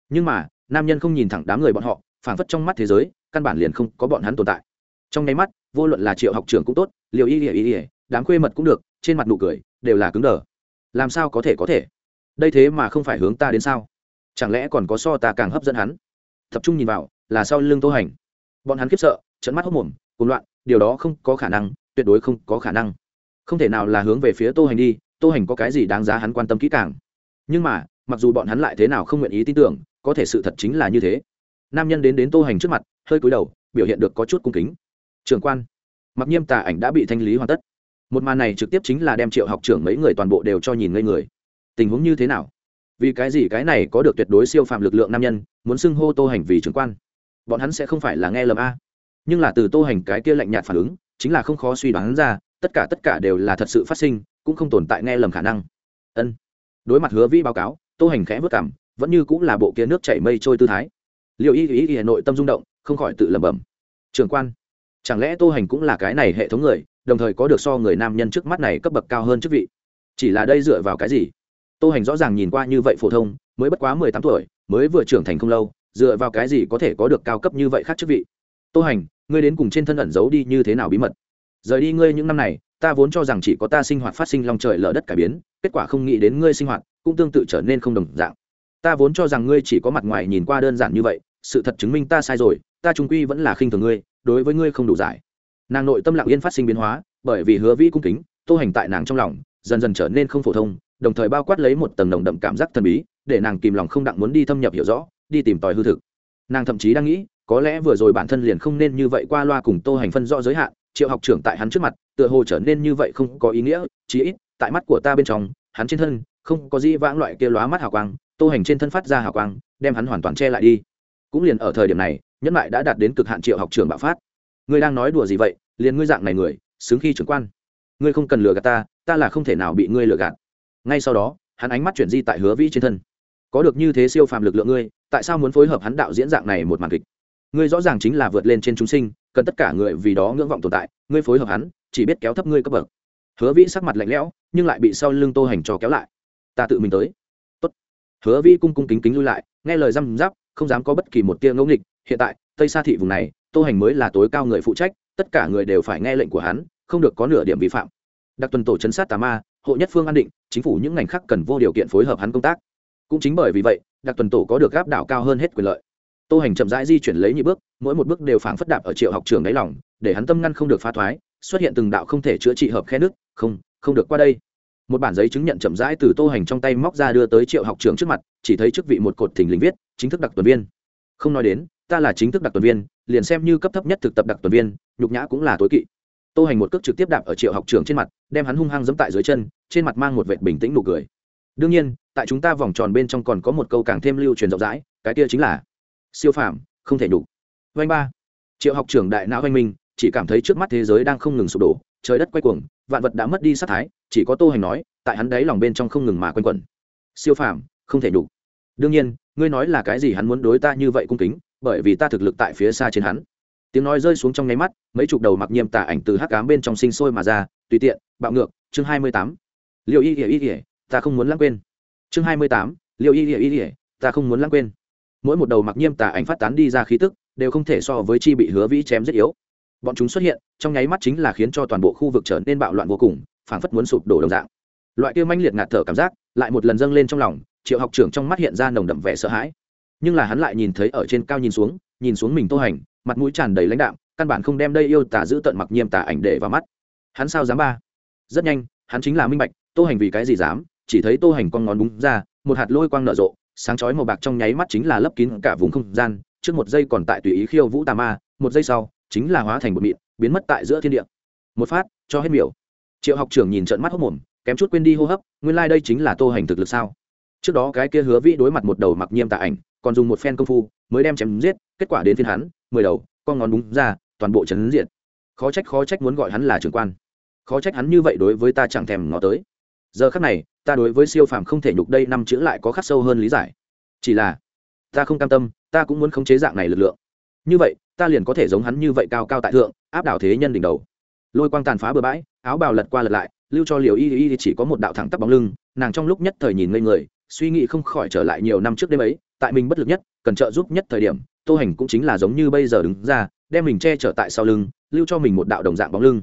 nhưng mà, nam nhân không nhìn thẳng đám người bọn họ, phảng phất trong mắt thế giới, căn bản liền không có bọn hắn tồn tại. Trong nháy mắt, vô luận là triệu học trường cũng tốt, liều y ỉa y ỉa đám khuê mật cũng được, trên mặt nụ cười, đều là cứng đờ. Làm sao có thể có thể? Đây thế mà không phải hướng ta đến sao? Chẳng lẽ còn có so ta càng hấp dẫn hắn? Tập trung nhìn vào, là sau lưng tô hành. Bọn hắn khiếp sợ trận mắt hốc mồm, cuồng loạn, điều đó không có khả năng, tuyệt đối không có khả năng. Không thể nào là hướng về phía tô hành đi, tô hành có cái gì đáng giá hắn quan tâm kỹ càng? Nhưng mà, mặc dù bọn hắn lại thế nào không nguyện ý tin tưởng có thể sự thật chính là như thế. Nam nhân đến đến tô hành trước mặt, hơi cúi đầu, biểu hiện được có chút cung kính. Trường quan, mặc nhiêm tà ảnh đã bị thanh lý hoàn tất. Một màn này trực tiếp chính là đem triệu học trưởng mấy người toàn bộ đều cho nhìn ngây người. Tình huống như thế nào? Vì cái gì cái này có được tuyệt đối siêu phạm lực lượng nam nhân, muốn xưng hô tô hành vì trưởng quan? Bọn hắn sẽ không phải là nghe lầm a. Nhưng là từ tô hành cái kia lạnh nhạt phản ứng, chính là không khó suy đoán ra, tất cả tất cả đều là thật sự phát sinh, cũng không tồn tại nghe lầm khả năng. Ân. Đối mặt hứa vĩ báo cáo, tô hành khẽ vất cảm vẫn như cũng là bộ kia nước chảy mây trôi tư thái. Liệu ý ý hà nội tâm rung động, không khỏi tự lẩm bẩm. Trường quan, chẳng lẽ tô hành cũng là cái này hệ thống người, đồng thời có được so người nam nhân trước mắt này cấp bậc cao hơn chức vị? Chỉ là đây dựa vào cái gì? Tô hành rõ ràng nhìn qua như vậy phổ thông, mới bất quá mười tám tuổi, mới vừa trưởng thành không lâu, dựa vào cái gì có thể có được cao cấp như vậy khác chức vị? Tô hành, ngươi đến cùng trên thân ẩn giấu đi như thế nào bí mật? Rời đi ngươi những năm này, ta vốn cho rằng chỉ có ta sinh hoạt phát sinh lòng trời lở đất cải biến, kết quả không nghĩ đến ngươi sinh hoạt cũng tương tự trở nên không đồng dạng ta vốn cho rằng ngươi chỉ có mặt ngoài nhìn qua đơn giản như vậy, sự thật chứng minh ta sai rồi, ta trung quy vẫn là khinh thường ngươi, đối với ngươi không đủ giải. Nàng nội tâm lặng yên phát sinh biến hóa, bởi vì hứa vĩ cung kính, tô hành tại nàng trong lòng, dần dần trở nên không phổ thông, đồng thời bao quát lấy một tầng nồng đậm cảm giác thần bí, để nàng kìm lòng không đặng muốn đi thâm nhập hiểu rõ, đi tìm tòi hư thực. Nàng thậm chí đang nghĩ, có lẽ vừa rồi bản thân liền không nên như vậy qua loa cùng tô hành phân rõ giới hạn, triệu học trưởng tại hắn trước mặt, tựa hồ trở nên như vậy không có ý nghĩa, chí ít, tại mắt của ta bên trong, hắn trên thân, không có gì vãng loại kia lóa mắt hào quang tô hành trên thân phát ra hào quang, đem hắn hoàn toàn che lại đi. Cũng liền ở thời điểm này, nhẫn lại đã đạt đến cực hạn triệu học trưởng bạo phát. Ngươi đang nói đùa gì vậy? Liền ngươi dạng này người, xứng khi trưởng quan. Ngươi không cần lừa gạt ta ta là không thể nào bị ngươi lừa gạt. Ngay sau đó, hắn ánh mắt chuyển di tại hứa vĩ trên thân. Có được như thế siêu phàm lực lượng ngươi, tại sao muốn phối hợp hắn đạo diễn dạng này một màn kịch? Ngươi rõ ràng chính là vượt lên trên chúng sinh, cần tất cả người vì đó ngưỡng vọng tồn tại, ngươi phối hợp hắn, chỉ biết kéo thấp ngươi cấp bậc. Hứa vĩ sắc mặt lạnh lẽo, nhưng lại bị sau lưng tô hành cho kéo lại. Ta tự mình tới hứa vĩ cung cung kính kính lui lại, nghe lời răm giáp không dám có bất kỳ một tia ngẫu nghịch. Hiện tại, tây sa thị vùng này, tô hành mới là tối cao người phụ trách, tất cả người đều phải nghe lệnh của hắn, không được có nửa điểm vi phạm. Đặc tuần tổ chấn sát tà ma, hộ nhất phương an định, chính phủ những ngành khác cần vô điều kiện phối hợp hắn công tác. Cũng chính bởi vì vậy, đặc tuần tổ có được gáp đảo cao hơn hết quyền lợi. Tô hành chậm rãi di chuyển lấy nhị bước, mỗi một bước đều phảng phất đạp ở triệu học trường đáy lòng, để hắn tâm ngăn không được phá thoái, xuất hiện từng đạo không thể chữa trị hợp khe nước không không được qua đây một bản giấy chứng nhận chậm rãi từ tô hành trong tay móc ra đưa tới triệu học trưởng trước mặt, chỉ thấy chức vị một cột thình lình viết, chính thức đặc tuần viên. Không nói đến, ta là chính thức đặc tuần viên, liền xem như cấp thấp nhất thực tập đặc tuần viên, nhục nhã cũng là tối kỵ. Tô hành một cước trực tiếp đạp ở triệu học trưởng trên mặt, đem hắn hung hăng dẫm tại dưới chân, trên mặt mang một vệt bình tĩnh nụ cười. Đương nhiên, tại chúng ta vòng tròn bên trong còn có một câu càng thêm lưu truyền rộng rãi, cái kia chính là, siêu phàm, không thể đủ. Vanh ba. Triệu học trưởng đại não vanh minh, chỉ cảm thấy trước mắt thế giới đang không ngừng sụp đổ trời đất quay cuồng, vạn vật đã mất đi sát thái, chỉ có tô hành nói, tại hắn đấy lòng bên trong không ngừng mà quanh quẩn. Siêu phàm, không thể đủ. Đương nhiên, ngươi nói là cái gì hắn muốn đối ta như vậy cung kính, bởi vì ta thực lực tại phía xa trên hắn. Tiếng nói rơi xuống trong nháy mắt, mấy chục đầu mặc nhiêm tả ảnh từ hắc cám bên trong sinh sôi mà ra, tùy tiện, bạo ngược, chương hai mươi tám. Liệu y ỉa y ỉa ta không muốn lãng quên. Chương hai mươi tám liệu y ỉa y ỉa ta không muốn lãng quên. Mỗi một đầu mặc nhiêm tà ảnh phát tán đi ra khí tức, đều không thể so với chi bị hứa vĩ chém rất yếu bọn chúng xuất hiện, trong nháy mắt chính là khiến cho toàn bộ khu vực trở nên bạo loạn vô cùng, phảng phất muốn sụp đổ đồng dạng. Loại kia manh liệt ngạt thở cảm giác, lại một lần dâng lên trong lòng, triệu học trưởng trong mắt hiện ra nồng đậm vẻ sợ hãi. Nhưng là hắn lại nhìn thấy ở trên cao nhìn xuống nhìn xuống mình tô hành, mặt mũi tràn đầy lãnh đạm, căn bản không đem đây yêu tả giữ tận mặc nhiêm tả ảnh để vào mắt. Hắn sao dám ba? Rất nhanh, hắn chính là minh bạch, tô hành vì cái gì dám, chỉ thấy tô hành con ngón búng ra, một hạt lôi quang nở rộ, sáng chói màu bạc trong nháy mắt chính là lấp kín cả vùng không gian, trước một giây còn tại tùy ý khiêu vũ tà ma, một giây sau chính là hóa thành bột mịn, biến mất tại giữa thiên địa. Một phát, cho hết miểu. Triệu học trưởng nhìn trận mắt hốc mồm, kém chút quên đi hô hấp, nguyên lai、like、đây chính là tô hành thực lực sao? Trước đó cái kia hứa vĩ đối mặt một đầu mặc nhiêm tạ ảnh, còn dùng một phen công phu, mới đem chém giết, kết quả đến phiên hắn, mười đầu, con ngón búng ra, toàn bộ trấn diện khó trách khó trách muốn gọi hắn là trưởng quan. Khó trách hắn như vậy đối với ta chẳng thèm ngó tới. Giờ khắc này, ta đối với siêu phàm không thể nhục đây năm chữ lại có khắc sâu hơn lý giải. Chỉ là, ta không cam tâm, ta cũng muốn khống chế dạng này lực lượng như vậy, ta liền có thể giống hắn như vậy cao cao tại thượng, áp đảo thế nhân đỉnh đầu. Lôi quang tàn phá bừa bãi, áo bào lật qua lật lại, lưu cho liều y y chỉ có một đạo thẳng tắp bóng lưng, nàng trong lúc nhất thời nhìn ngây người, suy nghĩ không khỏi trở lại nhiều năm trước đêm ấy, tại mình bất lực nhất, cần trợ giúp nhất thời điểm, tô hành cũng chính là giống như bây giờ đứng ra, đem mình che chở tại sau lưng, lưu cho mình một đạo đồng dạng bóng lưng.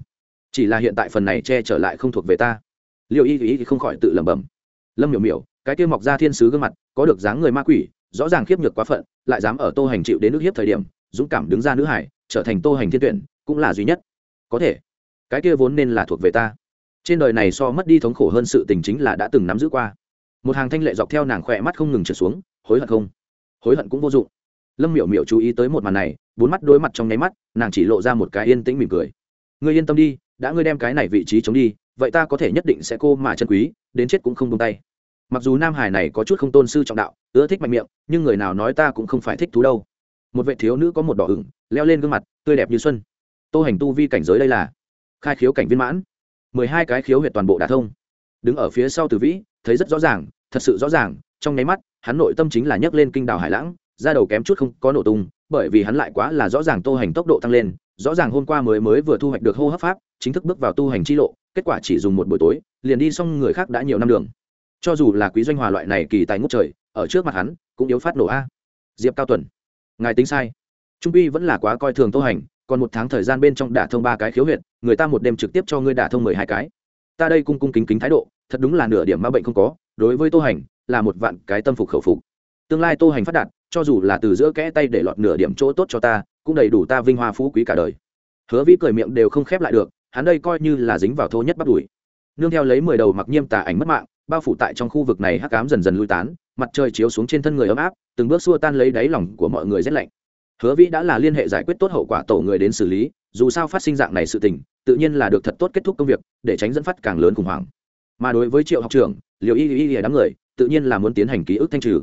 Chỉ là hiện tại phần này che chở lại không thuộc về ta. Liệu y y không khỏi tự lẩm bẩm. Lâm miểu miểu, cái kia mọc ra thiên sứ gương mặt, có được dáng người ma quỷ, rõ ràng khiếp nhược quá phận, lại dám ở tô hành chịu đến nước hiếp thời điểm dũng cảm đứng ra nữ hải, trở thành tô hành thiên tuyển, cũng là duy nhất có thể. Cái kia vốn nên là thuộc về ta. Trên đời này so mất đi thống khổ hơn sự tình chính là đã từng nắm giữ qua. Một hàng thanh lệ dọc theo nàng khỏe mắt không ngừng trượt xuống, hối hận không? Hối hận cũng vô dụng. Lâm miểu miểu chú ý tới một màn này, bốn mắt đối mặt trong nháy mắt, nàng chỉ lộ ra một cái yên tĩnh mỉm cười. Ngươi yên tâm đi, đã ngươi đem cái này vị trí chống đi, vậy ta có thể nhất định sẽ cô mà chân quý, đến chết cũng không tung tay. Mặc dù nam hải này có chút không tôn sư trọng đạo, ưa thích mạnh miệng, nhưng người nào nói ta cũng không phải thích thú đâu một vệ thiếu nữ có một đỏ ửng, leo lên gương mặt, tươi đẹp như xuân. Tô hành tu vi cảnh giới đây là khai khiếu cảnh viên mãn, mười hai cái khiếu huyệt toàn bộ đả thông. Đứng ở phía sau từ vĩ, thấy rất rõ ràng, thật sự rõ ràng, trong nháy mắt, hắn nội tâm chính là nhấc lên kinh đảo hải lãng, ra đầu kém chút không có nổ tung, bởi vì hắn lại quá là rõ ràng tô hành tốc độ tăng lên, rõ ràng hôm qua mới mới vừa thu hoạch được hô hấp pháp, chính thức bước vào tu hành chi lộ, kết quả chỉ dùng một buổi tối, liền đi xong người khác đã nhiều năm đường. Cho dù là quý doanh hòa loại này kỳ tài ngút trời, ở trước mặt hắn, cũng yếu phát nổ a. Diệp cao tuần ngài tính sai. Trung uy vẫn là quá coi thường tô hành, còn một tháng thời gian bên trong đả thông ba cái khiếu huyệt, người ta một đêm trực tiếp cho ngươi đả thông mười hai cái. Ta đây cung cung kính kính thái độ, thật đúng là nửa điểm ma bệnh không có, đối với tô hành, là một vạn cái tâm phục khẩu phục. Tương lai tô hành phát đạt, cho dù là từ giữa kẽ tay để lọt nửa điểm chỗ tốt cho ta, cũng đầy đủ ta vinh hoa phú quý cả đời. Hứa vĩ cười miệng đều không khép lại được, hắn đây coi như là dính vào thô nhất bắt đuổi. Nương theo lấy mười đầu mặc nghiêm tà ảnh mất mạng, bao phủ tại trong khu vực này hắc cám dần dần lui tán mặt trời chiếu xuống trên thân người ấm áp, từng bước xua tan lấy đáy lòng của mọi người rét lạnh. Hứa vĩ đã là liên hệ giải quyết tốt hậu quả tổ người đến xử lý, dù sao phát sinh dạng này sự tình, tự nhiên là được thật tốt kết thúc công việc, để tránh dẫn phát càng lớn khủng hoảng. Mà đối với triệu học trưởng liệu y y y đám người, tự nhiên là muốn tiến hành ký ức thanh trừ.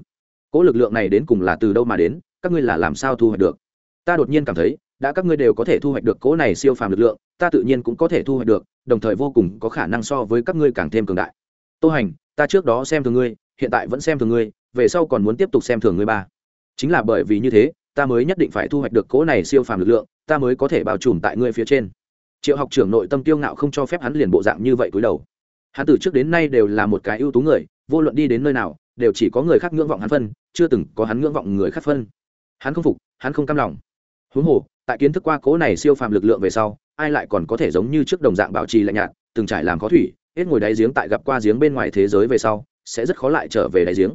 Cỗ lực lượng này đến cùng là từ đâu mà đến, các ngươi là làm sao thu hoạch được? Ta đột nhiên cảm thấy, đã các ngươi đều có thể thu hoạch được cỗ này siêu phàm lực lượng, ta tự nhiên cũng có thể thu hoạch được, đồng thời vô cùng có khả năng so với các ngươi càng thêm cường đại. Tô hành, ta trước đó xem thường ngươi hiện tại vẫn xem thường ngươi, về sau còn muốn tiếp tục xem thường ngươi ba. Chính là bởi vì như thế, ta mới nhất định phải thu hoạch được cỗ này siêu phàm lực lượng, ta mới có thể bao trùm tại ngươi phía trên. Triệu học trưởng nội tâm tiêu ngạo không cho phép hắn liền bộ dạng như vậy cúi đầu. Hắn từ trước đến nay đều là một cái ưu tú người, vô luận đi đến nơi nào, đều chỉ có người khác ngưỡng vọng hắn phân, chưa từng có hắn ngưỡng vọng người khác phân. Hắn không phục, hắn không cam lòng. Huống hồ, tại kiến thức qua cố này siêu phàm lực lượng về sau, ai lại còn có thể giống như trước đồng dạng bảo trì lạnh nhạt, từng trải làm khó thủy, hết ngồi đáy giếng tại gặp qua giếng bên ngoài thế giới về sau sẽ rất khó lại trở về đáy giếng.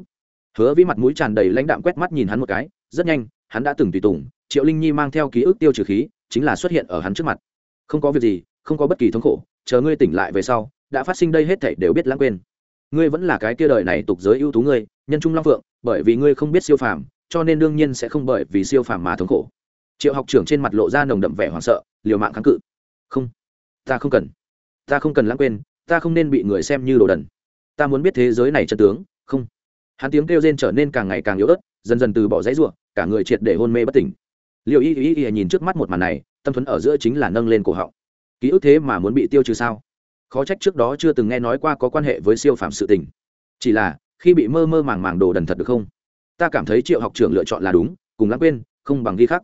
Hứa vĩ mặt mũi tràn đầy lãnh đạm quét mắt nhìn hắn một cái, rất nhanh, hắn đã từng tùy tùng, triệu linh nhi mang theo ký ức tiêu trừ khí, chính là xuất hiện ở hắn trước mặt. Không có việc gì, không có bất kỳ thống khổ, chờ ngươi tỉnh lại về sau, đã phát sinh đây hết thảy đều biết lãng quên. Ngươi vẫn là cái kia đời này tục giới ưu tú ngươi, nhân trung long phượng, bởi vì ngươi không biết siêu phàm, cho nên đương nhiên sẽ không bởi vì siêu phàm mà thống khổ. Triệu học trưởng trên mặt lộ ra nồng đậm vẻ hoảng sợ, liều mạng kháng cự. Không, ta không cần. Ta không cần lãng quên, ta không nên bị người xem như đồ đần ta muốn biết thế giới này chân tướng, không? Hắn tiếng kêu rên trở nên càng ngày càng yếu ớt, dần dần từ bỏ dãy ruộng, cả người triệt để hôn mê bất tỉnh. Liệu y y y nhìn trước mắt một màn này, tâm thuấn ở giữa chính là nâng lên cổ họng. Ký ức thế mà muốn bị tiêu trừ sao? Khó trách trước đó chưa từng nghe nói qua có quan hệ với siêu phạm sự tình. Chỉ là, khi bị mơ mơ màng màng đồ đần thật được không? Ta cảm thấy triệu học trưởng lựa chọn là đúng, cùng lãng quên, không bằng ghi khắc.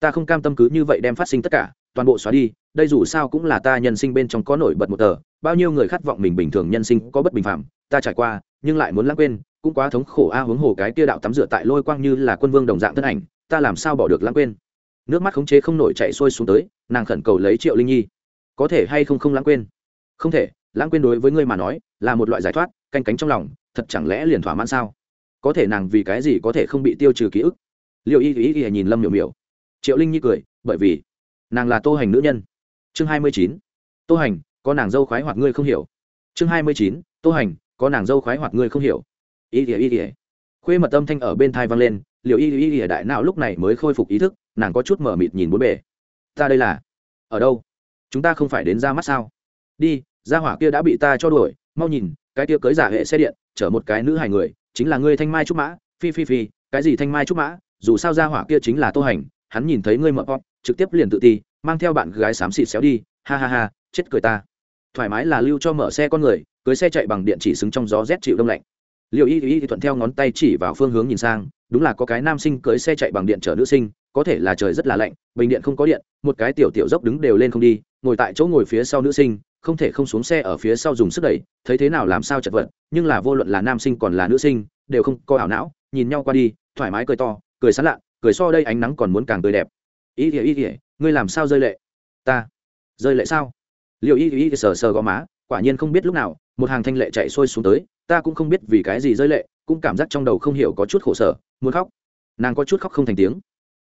Ta không cam tâm cứ như vậy đem phát sinh tất cả toàn bộ xóa đi, đây dù sao cũng là ta nhân sinh bên trong có nổi bật một tờ, bao nhiêu người khát vọng mình bình thường nhân sinh có bất bình phạm, ta trải qua, nhưng lại muốn lãng quên, cũng quá thống khổ a, huống hồ cái tia đạo tắm rửa tại lôi quang như là quân vương đồng dạng thân ảnh, ta làm sao bỏ được lãng quên? Nước mắt khống chế không nổi chạy xuôi xuống tới, nàng khẩn cầu lấy triệu linh nhi. Có thể hay không không lãng quên? Không thể, lãng quên đối với ngươi mà nói, là một loại giải thoát, canh cánh trong lòng, thật chẳng lẽ liền thỏa mãn sao? Có thể nàng vì cái gì có thể không bị tiêu trừ ký ức? Liệu y y y nhìn lâm miểu miểu. Triệu linh nhi cười, bởi vì nàng là tô hành nữ nhân. Chương hai mươi chín, tô hành, có nàng dâu khoái hoặc ngươi không hiểu. Chương hai mươi chín, tô hành, có nàng dâu khoái hoặc ngươi không hiểu. Y ỉa y ỉa. Khuê mật âm thanh ở bên thai vang lên liệu y y ỉa đại nào lúc này mới khôi phục ý thức, nàng có chút mở mịt nhìn bốn bề. Ta đây là, ở đâu? Chúng ta không phải đến ra mắt sao? Đi ra hỏa kia đã bị ta cho đuổi, mau nhìn, cái kia cưới giả hệ xe điện, chở một cái nữ hài người, chính là ngươi thanh mai trúc mã. Phi phi phi, cái gì thanh mai trúc mã? Dù sao ra hỏa kia chính là tô hành hắn nhìn thấy ngươi mở pop, trực tiếp liền tự ti, mang theo bạn gái xám xịt xéo đi, ha ha ha, chết cười ta. Thoải mái là lưu cho mở xe con người, cưới xe chạy bằng điện chỉ xứng trong gió rét chịu đông lạnh. Liệu y y thì thuận theo ngón tay chỉ vào phương hướng nhìn sang, đúng là có cái nam sinh cưới xe chạy bằng điện chở nữ sinh, có thể là trời rất là lạnh, bình điện không có điện, một cái tiểu tiểu dốc đứng đều lên không đi, ngồi tại chỗ ngồi phía sau nữ sinh, không thể không xuống xe ở phía sau dùng sức đẩy, thấy thế nào làm sao chật vật, nhưng là vô luận là nam sinh còn là nữ sinh, đều không có ảo não, nhìn nhau qua đi, thoải mái cười to, cười sán lạ cười so đây ánh nắng còn muốn càng tươi đẹp. Ý ỉa ý ỉa ngươi làm sao rơi lệ? Ta. Rơi lệ sao? Liệu ý ý sờ sờ gò má, quả nhiên không biết lúc nào, một hàng thanh lệ chạy sôi xuống tới, ta cũng không biết vì cái gì rơi lệ, cũng cảm giác trong đầu không hiểu có chút khổ sở, muốn khóc. Nàng có chút khóc không thành tiếng.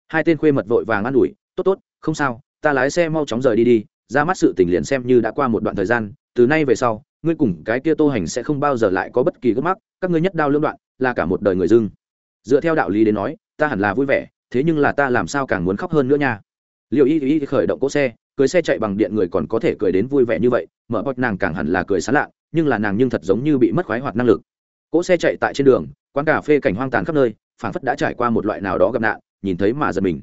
Hai tên khuê mật vội vàng an ủi, tốt tốt, không sao, ta lái xe mau chóng rời đi đi, ra mắt sự tình liền xem như đã qua một đoạn thời gian, từ nay về sau, ngươi cùng cái kia tô hành sẽ không bao giờ lại có bất kỳ gấp mắc, các ngươi nhất đao lưỡng đoạn, là cả một đời người dưng. Dựa theo đạo lý đến nói, ta hẳn là vui vẻ thế nhưng là ta làm sao càng muốn khóc hơn nữa nha. Liệu y y khởi động cỗ xe, cưới xe chạy bằng điện người còn có thể cười đến vui vẻ như vậy, mở bọt nàng càng hẳn là cười sán lạ, nhưng là nàng nhưng thật giống như bị mất khoái hoạt năng lực. Cỗ xe chạy tại trên đường, quán cà phê cảnh hoang tàn khắp nơi, phảng phất đã trải qua một loại nào đó gặp nạn, nhìn thấy mà giật mình.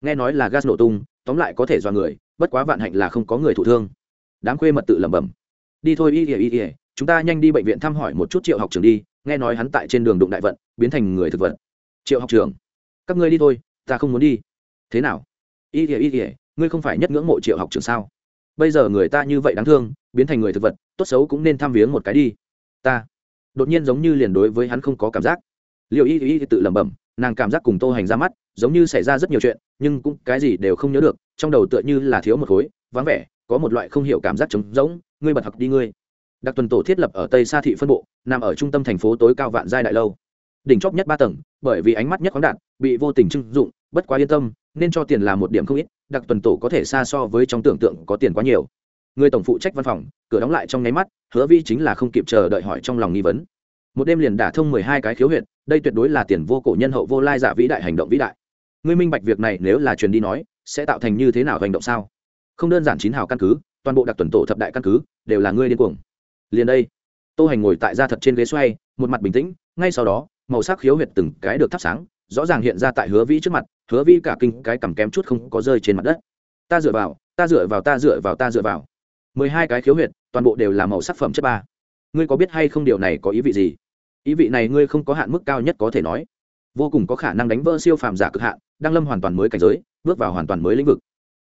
Nghe nói là gas nổ tung, tóm lại có thể do người, bất quá vạn hạnh là không có người thụ thương. Đám khuê mật tự lẩm bẩm. Đi thôi y ỉa y ỉa chúng ta nhanh đi bệnh viện thăm hỏi một chút triệu học trường đi, nghe nói hắn tại trên đường đụng đại vận, biến thành người thực vật. Triệu học trường các ngươi đi thôi, ta không muốn đi. Thế nào? Y thìa y thìa ngươi không phải nhất ngưỡng mộ triệu học trường sao? Bây giờ người ta như vậy đáng thương, biến thành người thực vật, tốt xấu cũng nên tham viếng một cái đi. Ta. Đột nhiên giống như liền đối với hắn không có cảm giác. Liệu y y tự lẩm bẩm, nàng cảm giác cùng tô hành ra mắt, giống như xảy ra rất nhiều chuyện, nhưng cũng cái gì đều không nhớ được, trong đầu tựa như là thiếu một khối, vắng vẻ, có một loại không hiểu cảm giác trống rỗng, ngươi bật học đi ngươi. Đặc tuần tổ thiết lập ở tây sa thị phân bộ, nằm ở trung tâm thành phố tối cao vạn giai đại lâu đỉnh chóp nhất ba tầng, bởi vì ánh mắt nhất khoáng đạn bị vô tình trưng dụng, bất quá yên tâm, nên cho tiền là một điểm không ít, đặc tuần tổ có thể xa so với trong tưởng tượng có tiền quá nhiều. Người tổng phụ trách văn phòng, cửa đóng lại trong nháy mắt, hứa vi chính là không kịp chờ đợi hỏi trong lòng nghi vấn. Một đêm liền đả thông mười hai cái khiếu huyện đây tuyệt đối là tiền vô cổ nhân hậu vô lai giả vĩ đại hành động vĩ đại. Ngươi minh bạch việc này nếu là truyền đi nói, sẽ tạo thành như thế nào hành động sao? Không đơn giản chín hào căn cứ, toàn bộ đặc tuần tổ thập đại căn cứ, đều là ngươi điên cuồng. Liền đây, tô hành ngồi tại gia thật trên ghế xoay, một mặt bình tĩnh, ngay sau đó màu sắc khiếu huyệt từng cái được thắp sáng, rõ ràng hiện ra tại hứa vĩ trước mặt, hứa vĩ cả kinh cái cầm kém chút không có rơi trên mặt đất. Ta dựa vào, ta dựa vào, ta dựa vào, ta dựa vào. Mười hai cái khiếu huyệt, toàn bộ đều là màu sắc phẩm chất ba. Ngươi có biết hay không điều này có ý vị gì? Ý vị này ngươi không có hạn mức cao nhất có thể nói. Vô cùng có khả năng đánh vỡ siêu phàm giả cực hạn đang lâm hoàn toàn mới cảnh giới, bước vào hoàn toàn mới lĩnh vực.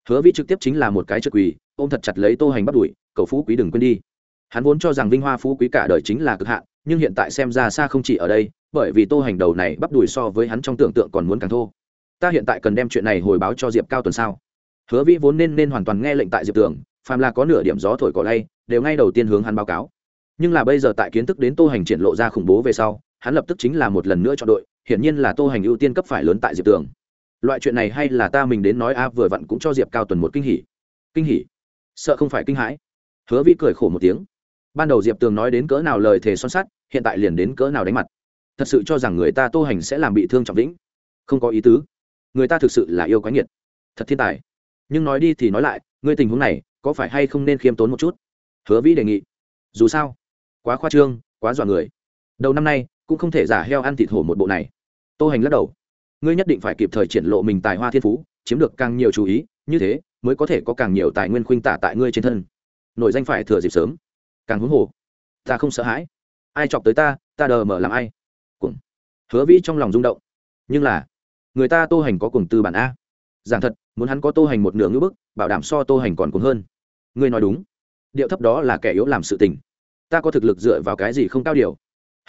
Hứa vĩ trực tiếp chính là một cái trực quỳ, ôm thật chặt lấy tô hành bắt đuổi, cầu phú quý đừng quên đi. Hắn vốn cho rằng vinh hoa phú quý cả đời chính là cực hạn, nhưng hiện tại xem ra xa không chỉ ở đây bởi vì tô hành đầu này bắp đùi so với hắn trong tưởng tượng còn muốn càng thô. Ta hiện tại cần đem chuyện này hồi báo cho diệp cao tuần sao? Hứa vĩ vốn nên nên hoàn toàn nghe lệnh tại diệp tường, phàm là có nửa điểm gió thổi cỏ lay, đều ngay đầu tiên hướng hắn báo cáo. Nhưng là bây giờ tại kiến thức đến tô hành triển lộ ra khủng bố về sau, hắn lập tức chính là một lần nữa chọn đội, hiển nhiên là tô hành ưu tiên cấp phải lớn tại diệp tường. Loại chuyện này hay là ta mình đến nói a, vừa vặn cũng cho diệp cao tuần một kinh hỉ. Kinh hỉ? Sợ không phải kinh hãi. Hứa vĩ cười khổ một tiếng. Ban đầu diệp tường nói đến cỡ nào lời thề son sắt, hiện tại liền đến cỡ nào đánh mặt thật sự cho rằng người ta tô hành sẽ làm bị thương trọng lĩnh không có ý tứ. Người ta thực sự là yêu quái nghiệt. Thật thiên tài. Nhưng nói đi thì nói lại, ngươi tình huống này, có phải hay không nên khiêm tốn một chút? Hứa vĩ đề nghị. Dù sao, quá khoa trương, quá dọa người. Đầu năm nay, cũng không thể giả heo ăn thịt hổ một bộ này. Tô hành lắc đầu. Ngươi nhất định phải kịp thời triển lộ mình tài hoa thiên phú, chiếm được càng nhiều chú ý, như thế, mới có thể có càng nhiều tài nguyên khuynh tả tại ngươi trên thân. Nội danh phải thừa dịp sớm. Càng huống hồ, ta không sợ hãi. Ai chọc tới ta ta đờ mở làm ai? Hứa vĩ trong lòng rung động. Nhưng là, người ta tô hành có cùng tư bản a. Giảng thật, muốn hắn có tô hành một nửa ngữ bức, bảo đảm so tô hành còn cùng hơn. Ngươi nói đúng. Điệu thấp đó là kẻ yếu làm sự tình. Ta có thực lực dựa vào cái gì không cao điều?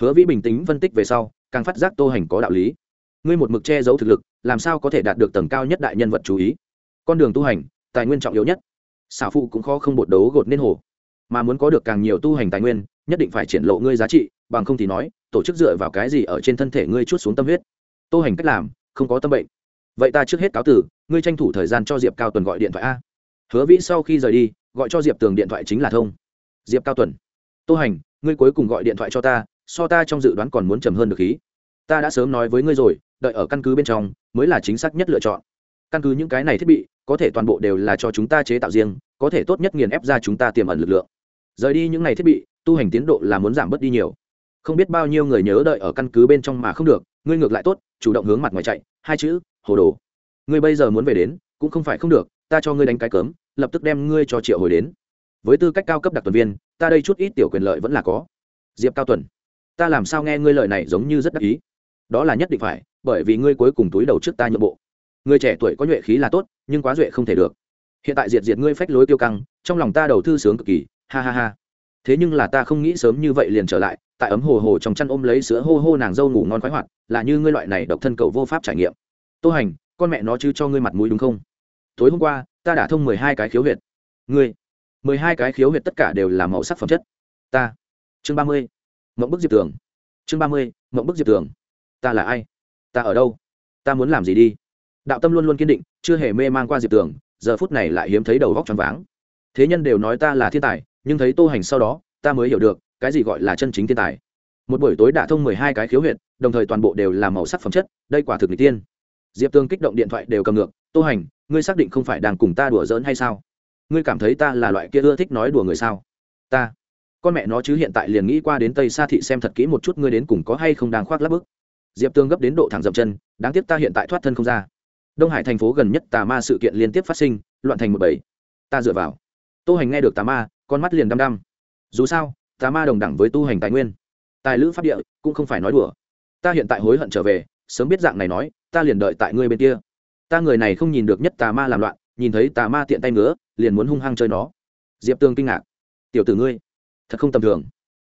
Hứa vĩ bình tĩnh phân tích về sau, càng phát giác tô hành có đạo lý. Ngươi một mực che giấu thực lực, làm sao có thể đạt được tầng cao nhất đại nhân vật chú ý? Con đường tu hành, tài nguyên trọng yếu nhất. Xảo phụ cũng khó không bột đấu gột nên hồ. Mà muốn có được càng nhiều tu hành tài nguyên, nhất định phải triển lộ ngươi giá trị, bằng không thì nói tổ chức dựa vào cái gì ở trên thân thể ngươi chút xuống tâm huyết? Tu hành cách làm, không có tâm bệnh. Vậy ta trước hết cáo tử ngươi tranh thủ thời gian cho diệp cao tuần gọi điện thoại a. Hứa vĩ sau khi rời đi, gọi cho diệp tường điện thoại chính là thông. Diệp cao tuần. Tô hành, ngươi cuối cùng gọi điện thoại cho ta, so ta trong dự đoán còn muốn trầm hơn được khí. Ta đã sớm nói với ngươi rồi, đợi ở căn cứ bên trong, mới là chính xác nhất lựa chọn. Căn cứ những cái này thiết bị, có thể toàn bộ đều là cho chúng ta chế tạo riêng, có thể tốt nhất nghiền ép ra chúng ta tiềm ẩn lực lượng. Rời đi những ngày thiết bị, tu hành tiến độ là muốn giảm bớt đi nhiều không biết bao nhiêu người nhớ đợi ở căn cứ bên trong mà không được ngươi ngược lại tốt chủ động hướng mặt ngoài chạy hai chữ hồ đồ. Ngươi bây giờ muốn về đến cũng không phải không được ta cho ngươi đánh cái cấm, lập tức đem ngươi cho triệu hồi đến. Với tư cách cao cấp đặc tuần viên ta đây chút ít tiểu quyền lợi vẫn là có. Diệp cao tuần ta làm sao nghe ngươi lời này giống như rất đắc ý? Đó là nhất định phải bởi vì ngươi cuối cùng túi đầu trước ta nhượng bộ. Người trẻ tuổi có nhuệ khí là tốt nhưng quá duệ không thể được. Hiện tại diệt diệt ngươi phách lối tiêu căng trong lòng ta đầu thư sướng cực kỳ ha ha ha thế nhưng là ta không nghĩ sớm như vậy liền trở lại, tại ấm hồ hồ trong chăn ôm lấy sữa hô hô nàng dâu ngủ ngon khoái hoạt, là như ngươi loại này độc thân cầu vô pháp trải nghiệm. Tô hành, con mẹ nó chứ cho ngươi mặt mũi đúng không? Tối hôm qua, ta đã thông mười hai cái khiếu huyệt. Ngươi, mười hai cái khiếu huyệt tất cả đều là màu sắc phẩm chất. Ta, chương ba mươi, mộng bức diệp tường. Chương ba mươi, mộng bức diệp tường. Ta là ai? Ta ở đâu? Ta muốn làm gì đi? Đạo tâm luôn luôn kiên định, chưa hề mê mang qua diệp tường, giờ phút này lại hiếm thấy đầu góc t r váng. Thế nhân đều nói ta là thiên tài nhưng thấy tô hành sau đó, ta mới hiểu được, cái gì gọi là chân chính thiên tài. Một buổi tối đã thông mười hai cái khiếu huyện đồng thời toàn bộ đều là màu sắc phẩm chất, đây quả thực n g tiên. Diệp tương kích động điện thoại đều cầm ngược, tô hành, ngươi xác định không phải đang cùng ta đùa giỡn hay sao? Ngươi cảm thấy ta là loại kia ưa thích nói đùa người sao? Ta? Con mẹ nó chứ hiện tại liền nghĩ qua đến tây xa thị xem thật kỹ một chút ngươi đến cùng có hay không đang khoác lắp bức. Diệp tương gấp đến độ thẳng dậm chân, đáng tiếc ta hiện tại thoát thân không ra. Đông hải thành phố gần nhất tà ma sự kiện liên tiếp phát sinh, loạn thành một bảy ta dựa vào. Tô hành nghe được tà ma con mắt liền đăm đăm. Dù sao, tà ma đồng đẳng với tu hành tài nguyên, tài lữ pháp địa cũng không phải nói đùa. Ta hiện tại hối hận trở về, sớm biết dạng này nói, ta liền đợi tại ngươi bên kia. Ta người này không nhìn được nhất tà ma làm loạn, nhìn thấy tà ma tiện tay ngứa, liền muốn hung hăng chơi nó. Diệp tương kinh ngạc. Tiểu tử ngươi, thật không tầm thường.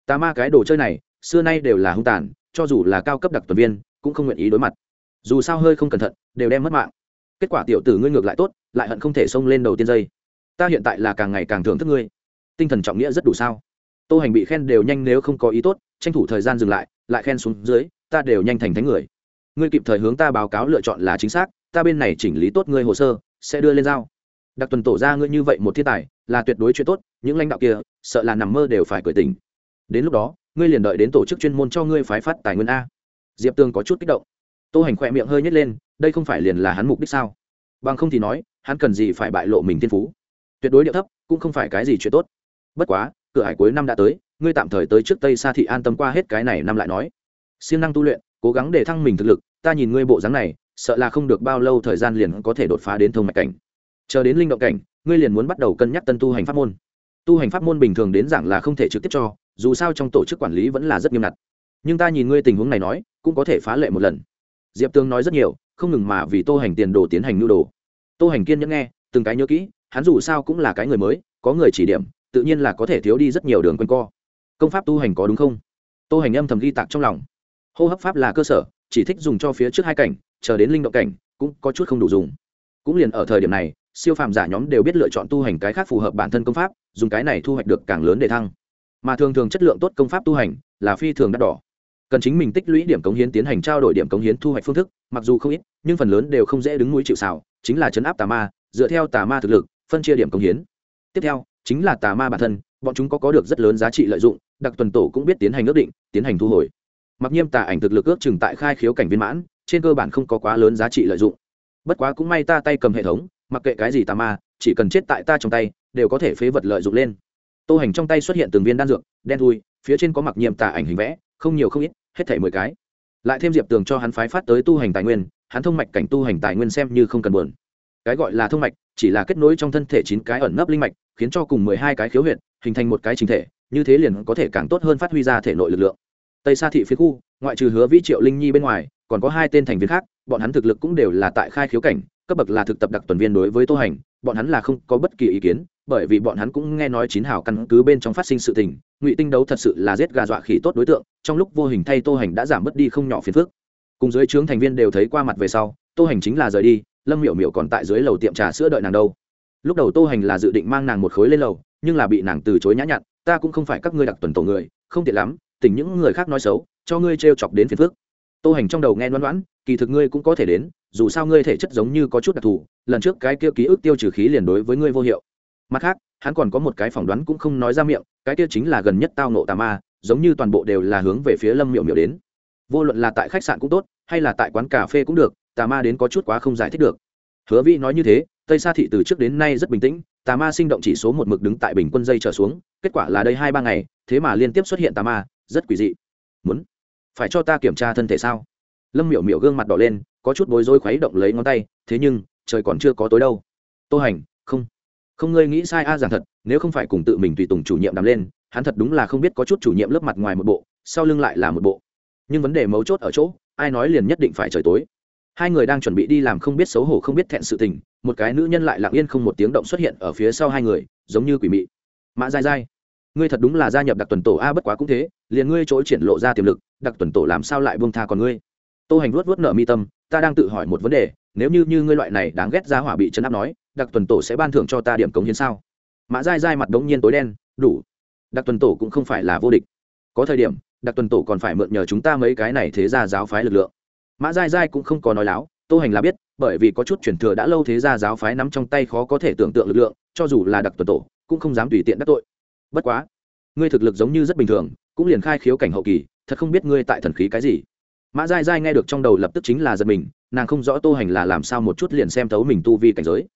Tà ma cái đồ chơi này, xưa nay đều là hung tàn, cho dù là cao cấp đặc tuần viên, cũng không nguyện ý đối mặt. Dù sao hơi không cẩn thận, đều đem mất mạng. Kết quả tiểu tử ngươi ngược lại tốt, lại hận không thể xông lên đầu tiên dây. Ta hiện tại là càng ngày càng thưởng thức ngươi tinh thần trọng nghĩa rất đủ sao? Tô hành bị khen đều nhanh nếu không có ý tốt, tranh thủ thời gian dừng lại lại khen xuống dưới, ta đều nhanh thành thánh người. Ngươi kịp thời hướng ta báo cáo lựa chọn là chính xác, ta bên này chỉnh lý tốt ngươi hồ sơ, sẽ đưa lên giao. Đặc tuần tổ ra ngươi như vậy một thiên tài, là tuyệt đối chuyện tốt, những lãnh đạo kia, sợ là nằm mơ đều phải cởi tình đến lúc đó, ngươi liền đợi đến tổ chức chuyên môn cho ngươi phái phát tài nguyên a. Diệp tương có chút kích động. Tô hành khỏe miệng hơi nhét lên, đây không phải liền là hắn mục đích sao? Bằng không thì nói, hắn cần gì phải bại lộ mình thiên phú? Tuyệt đối điệu thấp, cũng không phải cái gì chuyện tốt bất quá, cửa hải cuối năm đã tới, ngươi tạm thời tới trước tây xa thị an tâm qua hết cái này năm lại nói. Siêng năng tu luyện, cố gắng để thăng mình thực lực, ta nhìn ngươi bộ dáng này, sợ là không được bao lâu thời gian liền có thể đột phá đến thông mạch cảnh. Chờ đến linh động cảnh, ngươi liền muốn bắt đầu cân nhắc tân tu hành pháp môn. Tu hành pháp môn bình thường đến dạng là không thể trực tiếp cho, dù sao trong tổ chức quản lý vẫn là rất nghiêm ngặt. Nhưng ta nhìn ngươi tình huống này nói, cũng có thể phá lệ một lần. Diệp tương nói rất nhiều, không ngừng mà vì tô hành tiền đồ tiến hành nhu đồ. Tô hành kiên nhẫn nghe, từng cái nhớ kỹ, hắn dù sao cũng là cái người mới, có người chỉ điểm tự nhiên là có thể thiếu đi rất nhiều đường quanh co. Công pháp tu hành có đúng không? Tô hành âm thầm ghi tạc trong lòng. Hô hấp pháp là cơ sở, chỉ thích dùng cho phía trước hai cảnh, chờ đến linh động cảnh, cũng có chút không đủ dùng. Cũng liền ở thời điểm này, siêu phàm giả nhóm đều biết lựa chọn tu hành cái khác phù hợp bản thân công pháp, dùng cái này thu hoạch được càng lớn để thăng. Mà thường thường chất lượng tốt công pháp tu hành là phi thường đắt đỏ. Cần chính mình tích lũy điểm cống hiến tiến hành trao đổi điểm cống hiến thu hoạch phương thức, mặc dù không ít, nhưng phần lớn đều không dễ đứng núi chịu xào chính là chấn áp tà ma, dựa theo tà ma thực lực, phân chia điểm cống hiến. Tiếp theo chính là tà ma bản thân, bọn chúng có có được rất lớn giá trị lợi dụng, đặc tuần tổ cũng biết tiến hành ước định, tiến hành thu hồi. Mặc nhiên tà ảnh thực lực ước chừng tại khai khiếu cảnh viên mãn, trên cơ bản không có quá lớn giá trị lợi dụng. Bất quá cũng may ta tay cầm hệ thống, mặc kệ cái gì tà ma, chỉ cần chết tại ta trong tay, đều có thể phế vật lợi dụng lên. Tô hành trong tay xuất hiện từng viên đan dược, đen thui, phía trên có mặc nhiệm tà ảnh hình vẽ, không nhiều không ít, hết thảy mười cái. Lại thêm diệp tường cho hắn phái phát tới tu hành tài nguyên, hắn thông mạch cảnh tu hành tài nguyên xem như không cần buồn cái gọi là thông mạch, chỉ là kết nối trong thân thể chín cái ẩn nấp linh mạch, khiến cho cùng mười hai cái khiếu huyện hình thành một cái chính thể, như thế liền có thể càng tốt hơn phát huy ra thể nội lực lượng. Tây sa thị phía khu, ngoại trừ hứa vĩ triệu linh nhi bên ngoài, còn có hai tên thành viên khác, bọn hắn thực lực cũng đều là tại khai khiếu cảnh, cấp bậc là thực tập đặc tuần viên đối với tô hành, bọn hắn là không có bất kỳ ý kiến, bởi vì bọn hắn cũng nghe nói chín hào căn cứ bên trong phát sinh sự tình, ngụy tinh đấu thật sự là giết gà dọa khỉ tốt đối tượng, trong lúc vô hình thay tô hành đã giảm bớt đi không nhỏ phiền phức. Cùng dưới trướng thành viên đều thấy qua mặt về sau, tô hành chính là rời đi lâm miểu miểu còn tại dưới lầu tiệm trà sữa đợi nàng đâu. Lúc đầu tô hành là dự định mang nàng một khối lên lầu, nhưng là bị nàng từ chối nhã nhặn, ta cũng không phải các ngươi đặc tuần tổ người, không tiện lắm, tỉnh những người khác nói xấu, cho ngươi t chọc đến phiền phức. Tô hành trong đầu nghe đoán đoán kỳ thực ngươi cũng có thể đến, dù sao ngươi thể chất giống như có chút đặc thù, lần trước cái kia ký ức tiêu trừ khí liền đối với ngươi vô hiệu. Mặt khác, hắn còn có một cái phỏng đoán cũng không nói ra miệng, cái kia chính là gần nhất tao nộ tà ma, giống như toàn bộ đều là hướng về phía lâm miệu miệu đến. Vô luận là tại khách sạn cũng tốt, hay là tại quán cà phê cũng được tà ma đến có chút quá không giải thích được. Hứa vĩ nói như thế, tây sa thị từ trước đến nay rất bình tĩnh, tà ma sinh động chỉ số một mực đứng tại bình quân dây trở xuống, kết quả là đây hai ba ngày, thế mà liên tiếp xuất hiện tà ma, rất quỷ dị. Muốn phải cho ta kiểm tra thân thể sao? Lâm miểu miểu gương mặt đỏ lên, có chút bối rối khuấy động lấy ngón tay, thế nhưng, trời còn chưa có tối đâu. Tô hành, không. Không ngươi nghĩ sai a, giảng thật, nếu không phải cùng tự mình tùy tùng chủ nhiệm đắm lên, hắn thật đúng là không biết có chút chủ nhiệm lớp mặt ngoài một bộ, sau lưng lại là một bộ. Nhưng vấn đề mấu chốt ở chỗ, ai nói liền nhất định phải trời tối hai người đang chuẩn bị đi làm không biết xấu hổ không biết thẹn sự tình, một cái nữ nhân lại lặng yên không một tiếng động xuất hiện ở phía sau hai người, giống như quỷ mị. Mã dai dai ngươi thật đúng là gia nhập đặc tuần tổ a bất quá cũng thế, liền ngươi chỗ triển lộ ra tiềm lực, đặc tuần tổ làm sao lại buông tha còn ngươi? Tô hành vuốt vuốt nợ mi tâm, ta đang tự hỏi một vấn đề, nếu như như ngươi loại này đáng ghét ra hỏa bị chấn áp nói, đặc tuần tổ sẽ ban thưởng cho ta điểm cống hiến sao? Mã dai dai mặt đống nhiên tối đen, đủ. Đặc tuần tổ cũng không phải là vô địch. Có thời điểm, đặc tuần tổ còn phải mượn nhờ chúng ta mấy cái này thế ra giáo phái lực lượng mã dai dai cũng không có nói láo tô hành là biết, bởi vì có chút chuyển thừa đã lâu thế ra giáo phái nắm trong tay khó có thể tưởng tượng lực lượng, cho dù là đặc tuần tổ, cũng không dám tùy tiện đắc tội. Bất quá, ngươi thực lực giống như rất bình thường, cũng liền khai khiếu cảnh hậu kỳ, thật không biết ngươi tại thần khí cái gì. Mã dai dai nghe được trong đầu lập tức chính là giật mình, nàng không rõ tô hành là làm sao một chút liền xem thấu mình tu vi cảnh giới.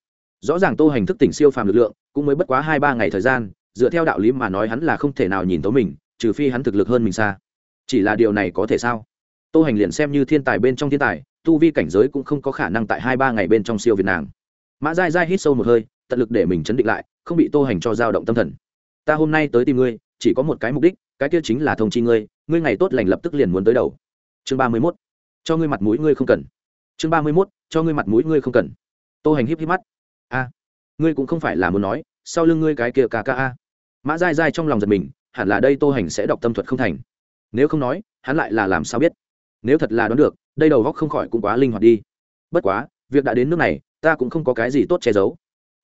Rõ ràng tô hành thức tỉnh siêu phàm lực lượng, cũng mới bất quá hai ba ngày thời gian, dựa theo đạo lý mà nói hắn là không thể nào nhìn thấu mình, trừ phi hắn thực lực hơn mình xa. Chỉ là điều này có thể sao? Tô hành liền xem như thiên tài bên trong thiên tài, tu vi cảnh giới cũng không có khả năng tại hai ba ngày bên trong siêu việt nàng. Mã dai dai hít sâu một hơi, tận lực để mình chấn định lại, không bị tô hành cho dao động tâm thần. Ta hôm nay tới tìm ngươi, chỉ có một cái mục đích, cái kia chính là thông chi ngươi ngươi ngày tốt lành lập tức liền muốn tới đầu. Chương ba mươi mốt. Cho ngươi mặt mũi ngươi không cần. Chương ba mươi mốt. Cho ngươi mặt mũi ngươi không cần. Tô hành híp híp mắt. A, ngươi cũng không phải là muốn nói, sau lưng ngươi cái kia ca ca a. Mã dai dai trong lòng giật mình, hẳn là đây tô hành sẽ đọc tâm thuật không thành. Nếu không nói, hắn lại là làm sao biết? Nếu thật là đoán được, đây đầu góc không khỏi cũng quá linh hoạt đi. Bất quá, việc đã đến nước này, ta cũng không có cái gì tốt che giấu.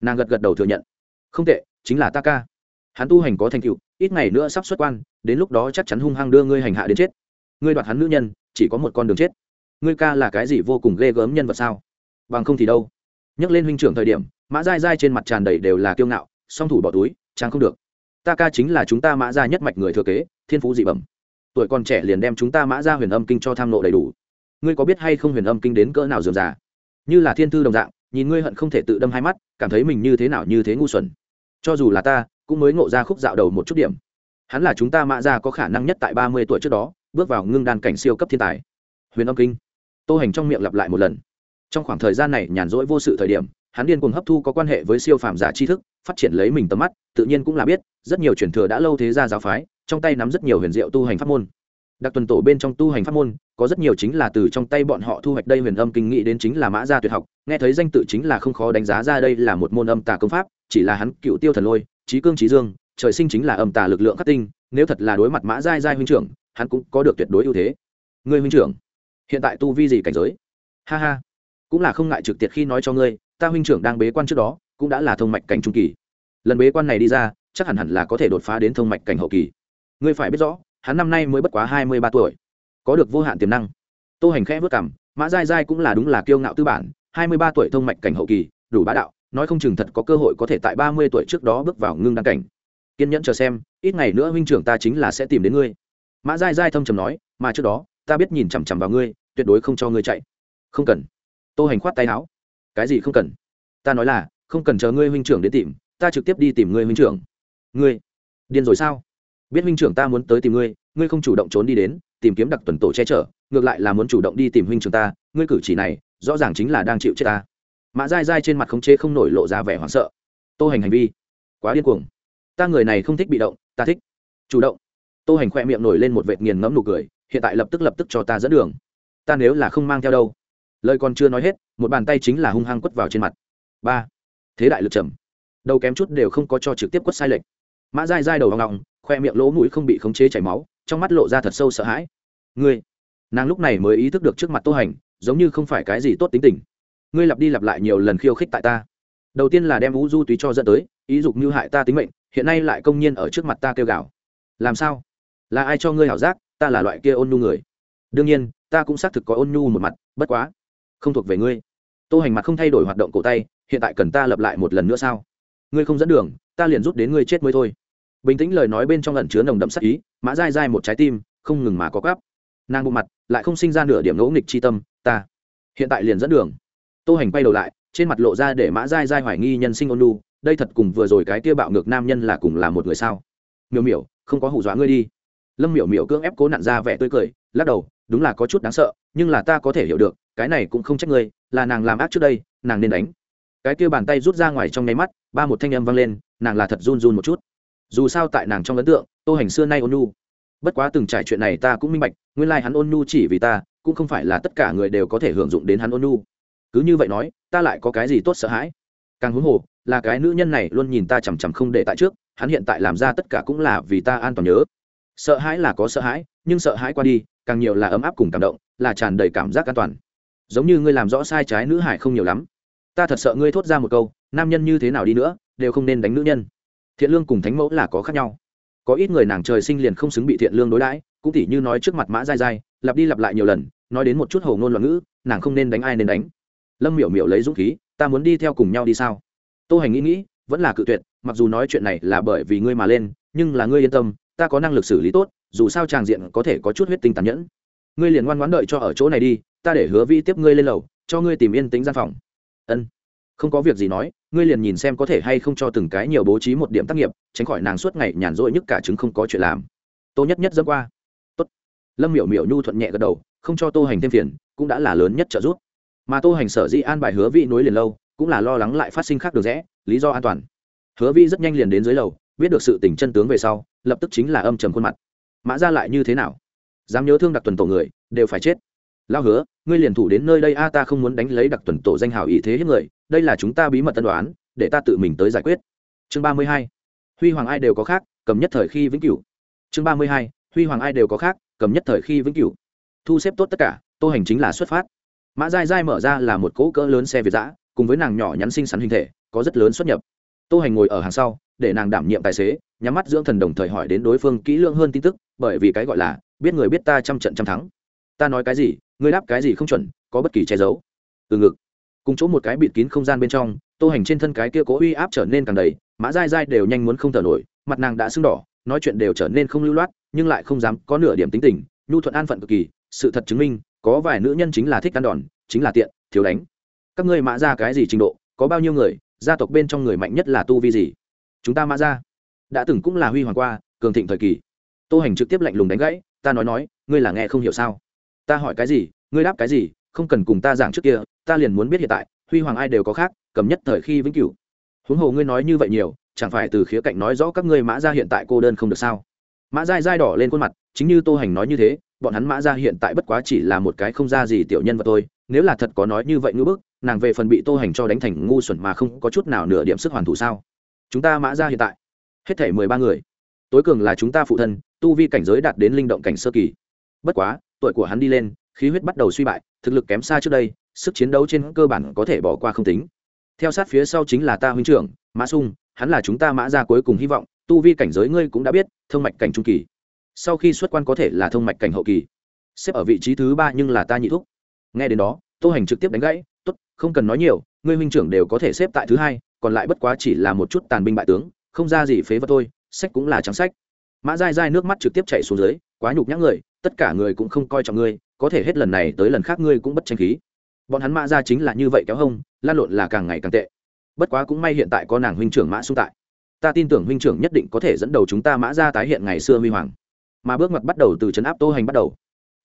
Nàng gật gật đầu thừa nhận. Không tệ, chính là ta ca. Hắn tu hành có thành tựu, ít ngày nữa sắp xuất quan, đến lúc đó chắc chắn hung hăng đưa ngươi hành hạ đến chết. Ngươi đoạt hắn nữ nhân, chỉ có một con đường chết. Ngươi ca là cái gì vô cùng ghê gớm nhân vật sao? Bằng không thì đâu. Nhắc lên huynh trưởng thời điểm, mã dai dai trên mặt tràn đầy đều là kiêu ngạo, song thủ bỏ túi, chàng không được. Ta ca chính là chúng ta mã ra nhất mạch người thừa kế, thiên phú dị bẩm tuổi còn trẻ liền đem chúng ta mã ra huyền âm kinh cho tham nộ đầy đủ. Ngươi có biết hay không huyền âm kinh đến cỡ nào dườm già? Như là thiên thư đồng dạng, nhìn ngươi hận không thể tự đâm hai mắt, cảm thấy mình như thế nào như thế ngu xuẩn. Cho dù là ta, cũng mới ngộ ra khúc dạo đầu một chút điểm. Hắn là chúng ta mã ra có khả năng nhất tại ba mươi tuổi trước đó, bước vào ngưng đan cảnh siêu cấp thiên tài. Huyền âm kinh. Tô hành trong miệng lặp lại một lần. Trong khoảng thời gian này nhàn rỗi vô sự thời điểm, hắn điên cuồng hấp thu có quan hệ với siêu phàm giả tri thức, phát triển lấy mình tầm mắt, tự nhiên cũng là biết, rất nhiều truyền thừa đã lâu thế gia giáo phái trong tay nắm rất nhiều huyền diệu tu hành pháp môn. Đặc tuần tổ bên trong tu hành pháp môn, có rất nhiều chính là từ trong tay bọn họ thu hoạch đây huyền âm kinh nghị đến chính là mã gia tuyệt học, nghe thấy danh tự chính là không khó đánh giá ra đây là một môn âm tà công pháp, chỉ là hắn cựu tiêu thần lôi, trí cương trí dương, trời sinh chính là âm tà lực lượng khắc tinh, nếu thật là đối mặt mã giai giai huynh trưởng, hắn cũng có được tuyệt đối ưu thế. Ngươi huynh trưởng, hiện tại tu vi gì cảnh giới? Ha ha, cũng là không ngại trực tiệt khi nói cho ngươi, ta huynh trưởng đang bế quan trước đó, cũng đã là thông mạch cảnh trung kỳ. Lần bế quan này đi ra, chắc hẳn hẳn là có thể đột phá đến thông mạch cảnh hậu kỳ ngươi phải biết rõ, hắn năm nay mới bất quá hai mươi ba tuổi, có được vô hạn tiềm năng. Tô hành khẽ vất cảm mã dai dai cũng là đúng là kiêu ngạo tư bản, hai mươi ba tuổi thông mạch cảnh hậu kỳ, đủ bá đạo, nói không chừng thật có cơ hội có thể tại ba mươi tuổi trước đó bước vào ngưng đăng cảnh. Kiên nhẫn chờ xem, ít ngày nữa huynh trưởng ta chính là sẽ tìm đến ngươi. Mã dai dai thâm trầm nói, mà trước đó, ta biết nhìn chằm chằm vào ngươi, tuyệt đối không cho ngươi chạy. Không cần. Tô hành khoát tay áo. Cái gì không cần? Ta nói là, không cần chờ ngươi huynh trưởng đến tìm, ta trực tiếp đi tìm ngươi huynh trưởng. Ngươi điên rồi sao? Biết huynh trưởng ta muốn tới tìm ngươi ngươi không chủ động trốn đi đến, tìm kiếm đặc tuần tổ che chở, ngược lại là muốn chủ động đi tìm huynh trưởng ta, ngươi cử chỉ này, rõ ràng chính là đang chịu chết ta. Mã dai dai trên mặt khống chế không nổi lộ ra vẻ hoảng sợ. Tô hành hành vi, quá điên cuồng. Ta người này không thích bị động, ta thích chủ động. Tô hành khoe miệng nổi lên một vệt nghiền ngẫm nụ cười, hiện tại lập tức lập tức cho ta dẫn đường. Ta nếu là không mang theo đâu. Lời còn chưa nói hết, một bàn tay chính là hung hăng quất vào trên mặt. Ba. Thế đại lực trầm. Đầu kém chút đều không có cho trực tiếp quất sai lệch. Mã dai dai đầu hoang ngọng khoe miệng lỗ mũi không bị khống chế chảy máu, trong mắt lộ ra thật sâu sợ hãi. Ngươi, nàng lúc này mới ý thức được trước mặt tô hành, giống như không phải cái gì tốt tính tình. Ngươi lặp đi lặp lại nhiều lần khiêu khích tại ta. Đầu tiên là đem vũ du túy cho dẫn tới, ý dục như hại ta tính mệnh, hiện nay lại công nhiên ở trước mặt ta kêu gào. Làm sao? Là ai cho ngươi hảo giác, ta là loại kia ôn nhu người. Đương nhiên, ta cũng xác thực có ôn nhu một mặt, bất quá, không thuộc về ngươi. Tô hành mặt không thay đổi hoạt động cổ tay, hiện tại cần ta lập lại một lần nữa sao? Ngươi không dẫn đường, ta liền rút đến ngươi chết mới thôi bình tĩnh lời nói bên trong lần chứa nồng đậm sắc ý, mã dai dai một trái tim, không ngừng mà có gáp nàng bộ mặt, lại không sinh ra nửa điểm ngỗ nghịch c h i tâm, ta hiện tại liền dẫn đường. Tô hành bay đầu lại, trên mặt lộ ra để mã dai dai hoài nghi nhân sinh ôn lu đây thật cùng vừa rồi cái tia bạo ngược nam nhân là cùng là một người sao? Miểu miểu, không có hù dọa ngươi đi. Lâm miểu miểu cưỡng ép cố nặn ra vẻ tươi cười, lắc đầu, đúng là có chút đáng sợ, nhưng là ta có thể hiểu được, cái này cũng không trách ngươi, là nàng làm ác trước đây, nàng nên đánh. Cái kia bàn tay rút ra ngoài trong nháy mắt, ba một thanh âm vang lên, nàng là thật run run một chút dù sao tại nàng trong ấn tượng, tô hành xưa nay ôn nhu. Bất quá từng trải chuyện này ta cũng minh bạch, nguyên lai hắn ôn nhu chỉ vì ta, cũng không phải là tất cả người đều có thể hưởng dụng đến hắn ôn nhu. Cứ như vậy nói, ta lại có cái gì tốt sợ hãi? Càng huống hồ, là cái nữ nhân này luôn nhìn ta chằm chằm không để tại trước, hắn hiện tại làm ra tất cả cũng là vì ta an toàn nhớ. Sợ hãi là có sợ hãi, nhưng sợ hãi qua đi, càng nhiều là ấm áp cùng cảm động, là tràn đầy cảm giác an toàn. Giống như ngươi làm rõ sai trái nữ hải không nhiều lắm. Ta thật sợ ngươi thốt ra một câu, nam nhân như thế nào đi nữa, đều không nên đánh nữ nhân thiện lương cùng thánh mẫu là có khác nhau. Có ít người nàng trời sinh liền không xứng bị thiện lương đối đãi, cũng tỉ như nói trước mặt mã dai dai lặp đi lặp lại nhiều lần, nói đến một chút hầu ngôn loạn ngữ, nàng không nên đánh ai nên đánh. Lâm miểu miểu lấy dũng khí, ta muốn đi theo cùng nhau đi sao? Tô hành nghĩ nghĩ, vẫn là cự tuyệt, mặc dù nói chuyện này là bởi vì ngươi mà lên, nhưng là ngươi yên tâm, ta có năng lực xử lý tốt, dù sao tràng diện có thể có chút huyết tinh tàn nhẫn. Ngươi liền ngoan ngoãn đợi cho ở chỗ này đi, ta để hứa vi tiếp ngươi lên lầu, cho ngươi tìm yên tính gian phòng. Ân không có việc gì nói, ngươi liền nhìn xem có thể hay không cho từng cái nhiều bố trí một điểm tác nghiệp, tránh khỏi nàng suốt ngày nhàn rỗi nhất cả chứng không có chuyện làm. Tô nhất nhất dẫm qua. Tốt. lâm miểu miểu nhu thuận nhẹ gật đầu, không cho tô hành thêm phiền, cũng đã là lớn nhất trợ giúp. Mà tô hành sở di an bài hứa vi nối liền lâu, cũng là lo lắng lại phát sinh khác được rẽ lý do an toàn. Hứa vi rất nhanh liền đến dưới lầu, biết được sự tình chân tướng về sau, lập tức chính là âm trầm khuôn mặt. Mã ra lại như thế nào? Dám nhớ thương đặc tuần tổ người, đều phải chết. Lao hứa, ngươi liền thủ đến nơi đây a, ta không muốn đánh lấy đặc tuần tổ danh hào ý thế hết người đây là chúng ta bí mật tân đoán, để ta tự mình tới giải quyết. Chương ba mươi hai, huy hoàng ai đều có khác, cầm nhất thời khi vĩnh cửu. Chương ba mươi hai, huy hoàng ai đều có khác, cầm nhất thời khi vĩnh cửu. Thu xếp tốt tất cả, tô hành chính là xuất phát. Mã dai dai mở ra là một cỗ cỡ lớn xe việt giã cùng với nàng nhỏ nhắn xinh xắn hình thể, có rất lớn xuất nhập. Tô hành ngồi ở hàng sau, để nàng đảm nhiệm tài xế, nhắm mắt dưỡng thần đồng thời hỏi đến đối phương kỹ lưỡng hơn tin tức, bởi vì cái gọi là, biết người biết ta trăm trận trăm thắng. Ta nói cái gì, ngươi đáp cái gì không chuẩn, có bất kỳ che giấu. Từ ngực cùng chỗ một cái bịt kín không gian bên trong, tô hành trên thân cái kia cố uy áp trở nên càng đầy, mã dai dai đều nhanh muốn không thở nổi, mặt nàng đã sưng đỏ, nói chuyện đều trở nên không lưu loát, nhưng lại không dám có nửa điểm tính tình, nhu thuận an phận cực kỳ, sự thật chứng minh, có vài nữ nhân chính là thích ăn đòn, chính là tiện, thiếu đánh. Các ngươi mã ra cái gì trình độ, có bao nhiêu người, gia tộc bên trong người mạnh nhất là tu vi gì? Chúng ta mã ra, đã từng cũng là huy hoàng qua, cường thịnh thời kỳ. Tô hành trực tiếp lạnh lùng đánh gãy, ta nói nói, ngươi là nghe không hiểu sao? Ta hỏi cái gì, ngươi đáp cái gì không cần cùng ta giảng trước kia, ta liền muốn biết hiện tại, huy hoàng ai đều có khác, cầm nhất thời khi vĩnh cửu. Huống hồ ngươi nói như vậy nhiều, chẳng phải từ khía cạnh nói rõ các ngươi mã ra hiện tại cô đơn không được sao? Mã dai dai đỏ lên khuôn mặt, chính như tô hành nói như thế, bọn hắn mã ra hiện tại bất quá chỉ là một cái không ra gì tiểu nhân vật thôi, nếu là thật có nói như vậy ngữ bức, nàng về phần bị tô hành cho đánh thành ngu xuẩn mà không có chút nào nửa điểm sức hoàn thủ sao? Chúng ta mã ra hiện tại, hết thể mười ba người, tối cường là chúng ta phụ thân, tu vi cảnh giới đạt đến linh động cảnh sơ kỳ. Bất quá, tuổi của hắn đi lên khí huyết bắt đầu suy bại, thực lực kém xa trước đây, sức chiến đấu trên cơ bản có thể bỏ qua không tính. Theo sát phía sau chính là ta huynh trưởng, mã sung, hắn là chúng ta mã ra cuối cùng hy vọng, tu vi cảnh giới ngươi cũng đã biết, thông mạch cảnh trung kỳ. Sau khi xuất quan có thể là thông mạch cảnh hậu kỳ. Xếp ở vị trí thứ ba nhưng là ta nhị thúc. Nghe đến đó, tô hành trực tiếp đánh gãy, tốt, không cần nói nhiều, ngươi huynh trưởng đều có thể xếp tại thứ hai, còn lại bất quá chỉ là một chút tàn binh bại tướng, không ra gì phế vật thôi, sách cũng là trắng sách. Mã dai dai nước mắt trực tiếp chạy xuống dưới, quá nhục nhã người, tất cả người cũng không coi trọng ngươi có thể hết lần này tới lần khác ngươi cũng bất tranh khí. Bọn hắn mã ra chính là như vậy kéo hông, lan lộn là càng ngày càng tệ. Bất quá cũng may hiện tại có nàng huynh trưởng mã xung tại. Ta tin tưởng huynh trưởng nhất định có thể dẫn đầu chúng ta mã ra tái hiện ngày xưa huy hoàng. Mà bước mặt bắt đầu từ trấn áp tô hành bắt đầu.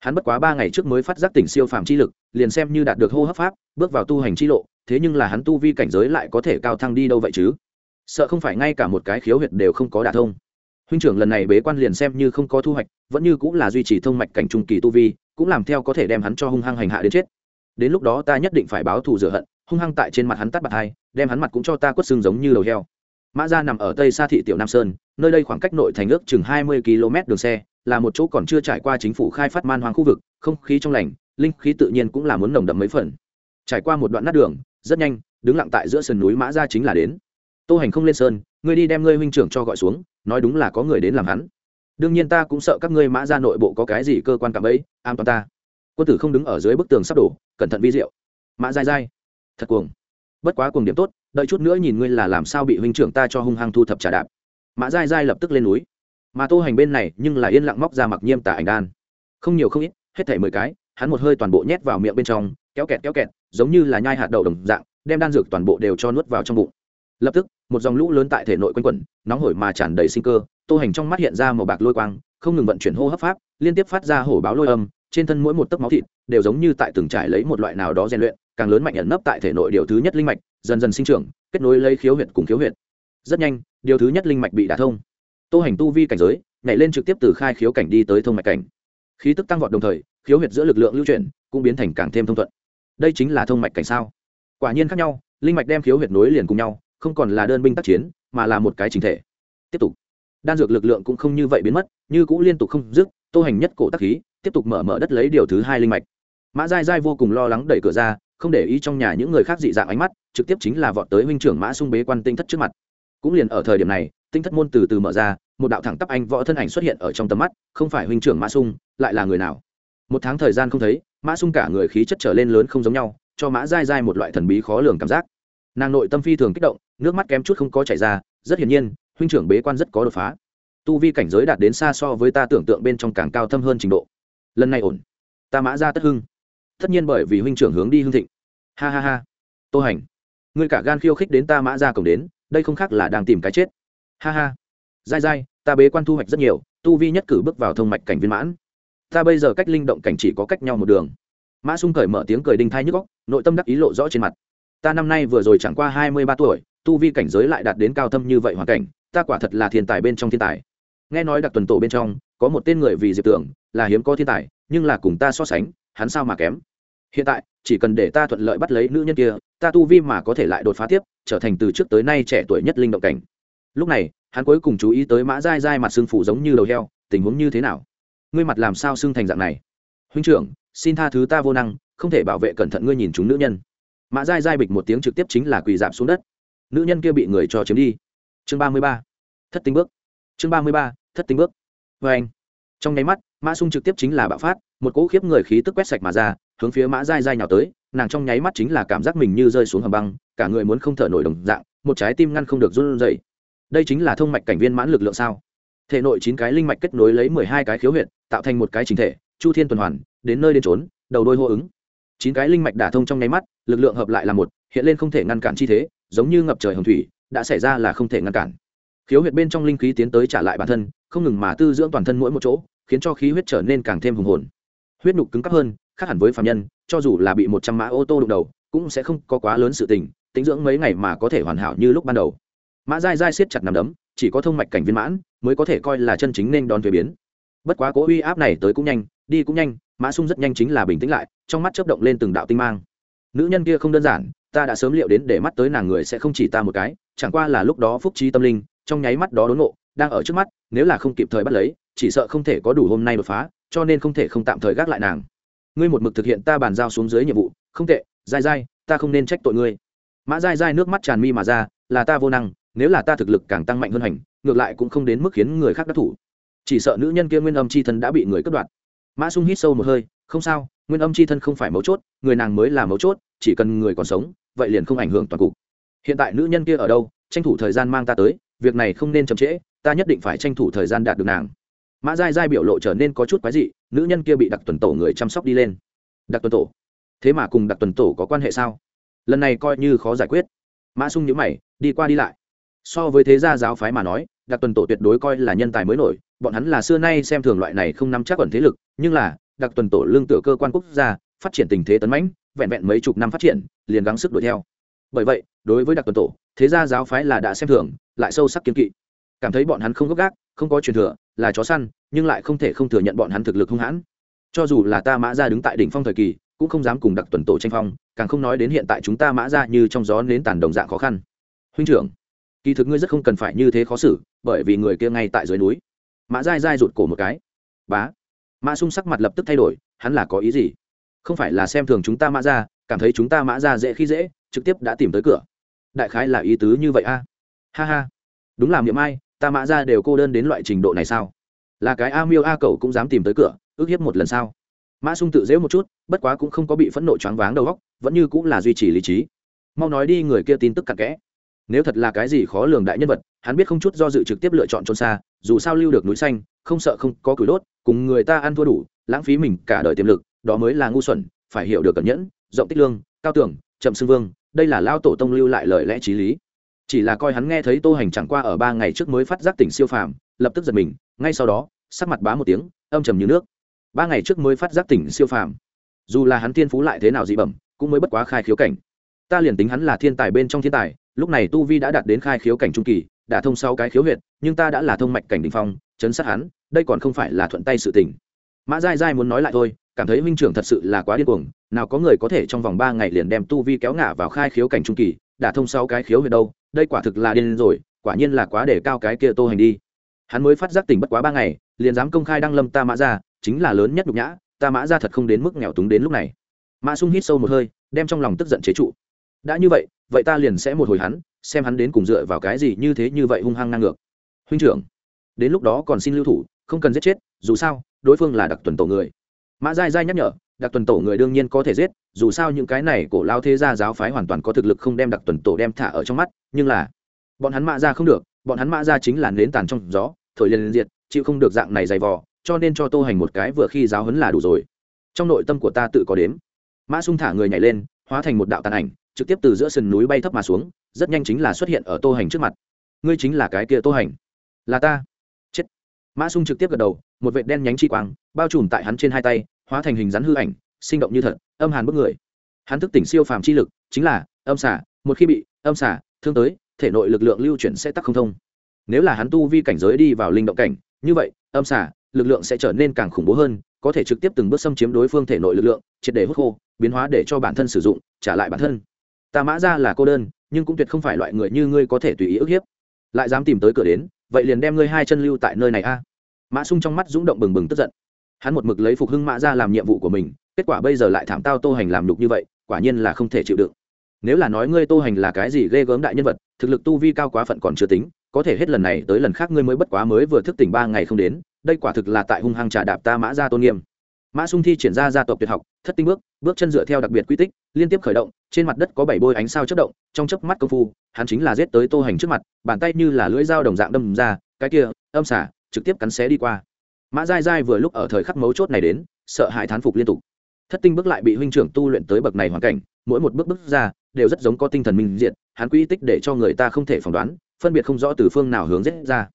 Hắn bất quá ba ngày trước mới phát giác tỉnh siêu phàm chi lực, liền xem như đạt được hô hấp pháp, bước vào tu hành chi lộ, thế nhưng là hắn tu vi cảnh giới lại có thể cao thăng đi đâu vậy chứ? Sợ không phải ngay cả một cái khiếu huyệt đều không có đả thông. Huynh trưởng lần này bế quan liền xem như không có thu hoạch, vẫn như cũng là duy trì thông mạch cảnh trung kỳ tu vi cũng làm theo có thể đem hắn cho hung hăng hành hạ đến chết. Đến lúc đó ta nhất định phải báo thù rửa hận, hung hăng tại trên mặt hắn tắt bạc hai, đem hắn mặt cũng cho ta quất xương giống như đầu heo. Mã gia nằm ở tây xa thị tiểu nam sơn, nơi đây khoảng cách nội thành ước chừng hai mươi km đường xe, là một chỗ còn chưa trải qua chính phủ khai phát man hoang khu vực, không khí trong lành, linh khí tự nhiên cũng là muốn nồng đậm mấy phần. Trải qua một đoạn nát đường, rất nhanh, đứng lặng tại giữa sườn núi mã gia chính là đến. Tô hành không lên sơn, ngươi đi đem ngươi huynh trưởng cho gọi xuống, nói đúng là có người đến làm hắn đương nhiên ta cũng sợ các ngươi mã ra nội bộ có cái gì cơ quan cảm ấy an toàn ta. Quân tử không đứng ở dưới bức tường sắp đổ, cẩn thận vi diệu. Mã dai dai thật cuồng. Bất quá cuồng điểm tốt, đợi chút nữa nhìn ngươi là làm sao bị huynh trưởng ta cho hung hăng thu thập trả đạp. Mã dai dai lập tức lên núi. Mà tô hành bên này nhưng là yên lặng móc ra mặc nhiêm tả ảnh đan. Không nhiều không ít, hết thảy mười cái, hắn một hơi toàn bộ nhét vào miệng bên trong, kéo kẹt kéo kẹt, giống như là nhai hạt đậu đồng dạng, đem đan dược toàn bộ đều cho nuốt vào trong bụng lập tức, một dòng lũ lớn tại thể nội quanh quẩn, nóng hổi mà tràn đầy sinh cơ, tô hành trong mắt hiện ra màu bạc lôi quang, không ngừng vận chuyển hô hấp pháp, liên tiếp phát ra hổ báo lôi âm, trên thân mỗi một tấc máu thịt đều giống như tại từng trải lấy một loại nào đó rèn luyện, càng lớn mạnh ẩn nấp tại thể nội điều thứ nhất linh mạch, dần dần sinh trưởng, kết nối lấy khiếu huyệt cùng khiếu huyệt. Rất nhanh, điều thứ nhất linh mạch bị đả thông. Tô hành tu vi cảnh giới, nhảy lên trực tiếp từ khai khiếu cảnh đi tới thông mạch cảnh. Khí tức tăng vọt đồng thời, khiếu huyệt giữa lực lượng lưu chuyển, cũng biến thành càng thêm thông thuận. Đây chính là thông mạch cảnh sao? Quả nhiên khác nhau, linh mạch đem khiếu huyệt nối liền cùng nhau không còn là đơn binh tác chiến, mà là một cái chính thể. Tiếp tục. Đan dược lực lượng cũng không như vậy biến mất, như cũng liên tục không dứt, tô hành nhất cổ tác khí, tiếp tục mở mở đất lấy điều thứ hai linh mạch. Mã dai dai vô cùng lo lắng đẩy cửa ra, không để ý trong nhà những người khác dị dạng ánh mắt, trực tiếp chính là vọt tới huynh trưởng mã sung bế quan tinh thất trước mặt. Cũng liền ở thời điểm này, tinh thất môn từ từ mở ra, một đạo thẳng tắp anh võ thân ảnh xuất hiện ở trong tầm mắt, không phải huynh trưởng mã sung, lại là người nào? Một tháng thời gian không thấy, mã sung cả người khí chất trở lên lớn không giống nhau, cho mã dai dai một loại thần bí khó lường cảm giác nàng nội tâm phi thường kích động, nước mắt kém chút không có chảy ra, rất hiển nhiên, huynh trưởng bế quan rất có đột phá. Tu vi cảnh giới đạt đến xa so với ta tưởng tượng bên trong càng cao thâm hơn trình độ. Lần này ổn. Ta mã ra tất hưng. Tất nhiên bởi vì huynh trưởng hướng đi hưng thịnh. Ha ha ha. Tô hành, ngươi cả gan khiêu khích đến ta mã ra cổng đến, đây không khác là đang tìm cái chết. Ha ha. Dai dai, ta bế quan thu hoạch rất nhiều, tu vi nhất cử bước vào thông mạch cảnh viên mãn. Ta bây giờ cách linh động cảnh chỉ có cách nhau một đường. Mã sung cởi mở tiếng cười đinh thai nhức góc nội tâm đắc ý lộ rõ trên mặt ta năm nay vừa rồi chẳng qua hai mươi ba tuổi, tu vi cảnh giới lại đạt đến cao thâm như vậy hoàn cảnh, ta quả thật là thiên tài bên trong thiên tài. Nghe nói đặc tuần tổ bên trong, có một tên người vì diệp tưởng, là hiếm có thiên tài, nhưng là cùng ta so sánh, hắn sao mà kém? Hiện tại, chỉ cần để ta thuận lợi bắt lấy nữ nhân kia, ta tu vi mà có thể lại đột phá tiếp, trở thành từ trước tới nay trẻ tuổi nhất linh động cảnh. Lúc này, hắn cuối cùng chú ý tới mã dai dai mặt xương phủ giống như đầu heo, tình huống như thế nào? Ngươi mặt làm sao xương thành dạng này? Huynh trưởng, xin tha thứ ta vô năng, không thể bảo vệ cẩn thận ngươi nhìn chúng nữ nhân mã dai dai bịch một tiếng trực tiếp chính là quỳ dạp xuống đất. Nữ nhân kia bị người cho chiếm đi. Chương ba mươi ba. Thất tinh bước. Chương ba mươi ba, thất tinh bước. Vê anh. Trong nháy mắt, mã sung trực tiếp chính là bạo phát, một cỗ khiếp người khí tức quét sạch mà ra, hướng phía mã dai dai nhào tới, nàng trong nháy mắt chính là cảm giác mình như rơi xuống hầm băng, cả người muốn không thở nổi đồng dạng, một trái tim ngăn không được run dậy đây chính là thông mạch cảnh viên mãn lực lượng sao? Thể nội chín cái linh mạch kết nối lấy mười hai cái khiếu huyện tạo thành một cái chính thể, chu thiên tuần hoàn, đến nơi đến trốn đầu đôi hô ứng. Chín cái linh mạch đả thông trong nháy mắt lực lượng hợp lại là một, hiện lên không thể ngăn cản chi thế, giống như ngập trời hồng thủy, đã xảy ra là không thể ngăn cản. Khiếu huyệt bên trong linh khí tiến tới trả lại bản thân, không ngừng mà tư dưỡng toàn thân mỗi một chỗ, khiến cho khí huyết trở nên càng thêm hùng hồn. Huyết nhục cứng cắp hơn, khác hẳn với phạm nhân, cho dù là bị một trăm mã ô tô đụng đầu, cũng sẽ không có quá lớn sự tình, tính dưỡng mấy ngày mà có thể hoàn hảo như lúc ban đầu. Mã dai dai siết chặt nằm đấm, chỉ có thông mạch cảnh viên mãn, mới có thể coi là chân chính nên đón thuế biến. Bất quá cố uy áp này tới cũng nhanh, đi cũng nhanh, mã sung rất nhanh chính là bình tĩnh lại, trong mắt chớp động lên từng đạo tinh mang nữ nhân kia không đơn giản, ta đã sớm liệu đến để mắt tới nàng người sẽ không chỉ ta một cái, chẳng qua là lúc đó phúc trí tâm linh, trong nháy mắt đó đốn ngộ, đang ở trước mắt, nếu là không kịp thời bắt lấy, chỉ sợ không thể có đủ hôm nay đột phá, cho nên không thể không tạm thời gác lại nàng. Ngươi một mực thực hiện ta bàn giao xuống dưới nhiệm vụ, không tệ, dai dai, ta không nên trách tội ngươi. Mã dai dai nước mắt tràn mi mà ra, là ta vô năng, nếu là ta thực lực càng tăng mạnh hơn hành, ngược lại cũng không đến mức khiến người khác đắc thủ. Chỉ sợ nữ nhân kia nguyên âm c h i thân đã bị người cướp đoạt. Mã sung hít sâu một hơi, không sao nguyên âm c h i thân không phải mấu chốt, người nàng mới là mấu chốt, chỉ cần người còn sống, vậy liền không ảnh hưởng toàn cục. Hiện tại nữ nhân kia ở đâu, tranh thủ thời gian mang ta tới, việc này không nên chậm trễ, ta nhất định phải tranh thủ thời gian đạt được nàng. Mã dai dai biểu lộ trở nên có chút quái dị, nữ nhân kia bị đặc tuần tổ người chăm sóc đi lên. Đặc tuần tổ? Thế mà cùng đặc tuần tổ có quan hệ sao? Lần này coi như khó giải quyết. Mã sung nhữ mày, đi qua đi lại. So với thế gia giáo phái mà nói, đặc tuần tổ tuyệt đối coi là nhân tài mới nổi, bọn hắn là xưa nay xem thường loại này không nắm chắc ẩn thế lực, nhưng là đặc tuần tổ lương tựa cơ quan quốc gia, phát triển tình thế tấn mãnh, vẹn vẹn mấy chục năm phát triển, liền gắng sức đuổi theo. Bởi vậy, đối với đặc tuần tổ, thế gia giáo phái là đã xem thường, lại sâu sắc kiến kỵ. Cảm thấy bọn hắn không gốc gác không có truyền thừa, là chó săn, nhưng lại không thể không thừa nhận bọn hắn thực lực hung hãn. Cho dù là ta mã ra đứng tại đỉnh phong thời kỳ, cũng không dám cùng đặc tuần tổ tranh phong, càng không nói đến hiện tại chúng ta mã ra như trong gió nến tàn đồng dạng khó khăn. Huynh trưởng, kỳ thực ngươi rất không cần phải như thế khó xử, bởi vì người kia ngay tại dưới núi. Mã dai dai rụt cổ một cái. Bá mã sung sắc mặt lập tức thay đổi, hắn là có ý gì? Không phải là xem thường chúng ta mã ra cảm thấy chúng ta mã ra dễ khi dễ, trực tiếp đã tìm tới cửa. Đại khái là ý tứ như vậy a. Ha ha. Đúng là miệng ai, ta mã ra đều cô đơn đến loại trình độ này sao? Là cái a miêu a cầu cũng dám tìm tới cửa, ước hiếp một lần sao? Mã sung tự dễu một chút, bất quá cũng không có bị phẫn nộ choáng váng đầu góc vẫn như cũng là duy trì lý trí. Mau nói đi, người kia tin tức cặn kẽ. Nếu thật là cái gì khó lường đại nhân vật, hắn biết không chút do dự trực tiếp lựa chọn trốn xa, dù sao lưu được núi xanh, không sợ không có cửi đốt cùng người ta ăn thua đủ, lãng phí mình cả đời tiềm lực, đó mới là ngu xuẩn, phải hiểu được cẩn nhẫn, rộng tích lương, cao tưởng, chậm xưng vương, đây là lao tổ tông lưu lại lời lẽ t r í lý. Chỉ là coi hắn nghe thấy tô hành chẳng qua ở ba ngày trước mới phát giác tỉnh siêu phàm, lập tức giật mình, ngay sau đó, sắc mặt bá một tiếng, âm trầm như nước. Ba ngày trước mới phát giác tỉnh siêu phàm. Dù là hắn thiên phú lại thế nào dị bẩm, cũng mới bất quá khai khiếu cảnh. Ta liền tính hắn là thiên tài bên trong thiên tài, lúc này tu vi đã đạt đến khai khiếu cảnh trung kỳ, đã thông sau cái khiếu huyệt, nhưng ta đã là thông mạch cảnh đ ỉ n h phong chấn sát hắn, đây còn không phải là thuận tay sự tình. Mã dai dai muốn nói lại thôi, cảm thấy minh trưởng thật sự là quá điên cuồng, nào có người có thể trong vòng ba ngày liền đem tu vi kéo ngả vào khai khiếu cảnh trung kỳ đã thông sau cái khiếu về đâu, đây quả thực là điên rồi, quả nhiên là quá để cao cái kia tô hành đi. Hắn mới phát giác tỉnh bất quá ba ngày, liền dám công khai đăng lâm ta mã ra chính là lớn nhất nhục nhã, ta mã ra thật không đến mức nghèo túng đến lúc này. Mã sung hít sâu một hơi, đem trong lòng tức giận chế trụ. Đã như vậy vậy ta liền sẽ một hồi hắn, xem hắn đến cùng dựa vào cái gì như thế như vậy hung hăng ngang ngược. Huynh trưởng đến lúc đó còn xin lưu thủ, không cần giết chết, dù sao, đối phương là đặc tuần tổ người. Mã dai dai nhắc nhở, đặc tuần tổ người đương nhiên có thể giết, dù sao những cái này cổ lao thế gia giáo phái hoàn toàn có thực lực không đem đặc tuần tổ đem thả ở trong mắt, nhưng là, bọn hắn mã ra không được, bọn hắn mã ra chính là nến tàn trong gió, thổi liền diệt, chịu không được dạng này dày vò, cho nên cho tô hành một cái vừa khi giáo hấn là đủ rồi. Trong nội tâm của ta tự có đếm. Mã sung thả người nhảy lên, hóa thành một đạo tàn ảnh, trực tiếp từ giữa sườn núi bay thấp mà xuống, rất nhanh chính là xuất hiện ở tô hành trước mặt. Ngươi chính là cái kia tô hành. Là ta mã sung trực tiếp gật đầu, một vệt đen nhánh chi quang bao trùm tại hắn trên hai tay, hóa thành hình rắn hư ảnh, sinh động như thật, âm hàn bức người. Hắn thức tỉnh siêu phàm chi lực, chính là âm xả một khi bị âm xả thương tới, thể nội lực lượng lưu chuyển sẽ tắc không thông. Nếu là hắn tu vi cảnh giới đi vào linh động cảnh, như vậy, âm xả lực lượng sẽ trở nên càng khủng bố hơn, có thể trực tiếp từng bước xâm chiếm đối phương thể nội lực lượng, triệt để hút khô, biến hóa để cho bản thân sử dụng, trả lại bản thân. Ta mã ra là cô đơn, nhưng cũng tuyệt không phải loại người như ngươi có thể tùy ý ức hiếp. Lại dám tìm tới cửa đến vậy liền đem ngươi hai chân lưu tại nơi này a. Mã sung trong mắt rúng động bừng bừng tức giận. Hắn một mực lấy phục hưng mã ra làm nhiệm vụ của mình, kết quả bây giờ lại thảm tao tô hành làm đục như vậy, quả nhiên là không thể chịu đựng. Nếu là nói ngươi tô hành là cái gì ghê gớm đại nhân vật, thực lực tu vi cao quá phận còn chưa tính, có thể hết lần này tới lần khác ngươi mới bất quá mới vừa thức tỉnh ba ngày không đến, đây quả thực là tại hung hăng trà đạp ta mã ra tôn nghiêm mã sung thi triển ra gia tộc tuyệt học, thất tinh bước bước chân dựa theo đặc biệt quy tích, liên tiếp khởi động, trên mặt đất có bảy bôi ánh sao chất động, trong chớp mắt công phu, hắn chính là giết tới tô hành trước mặt, bàn tay như là lưỡi dao đồng dạng đâm ra, cái kia, âm xả, trực tiếp cắn xé đi qua. Mã dai dai vừa lúc ở thời khắc mấu chốt này đến, sợ hãi thán phục liên tục. Thất tinh bước lại bị huynh trưởng tu luyện tới bậc này hoàn cảnh, mỗi một bước bước ra, đều rất giống có tinh thần minh diện hắn quy tích để cho người ta không thể phỏng đoán, phân biệt không rõ từ phương nào hướng giết ra.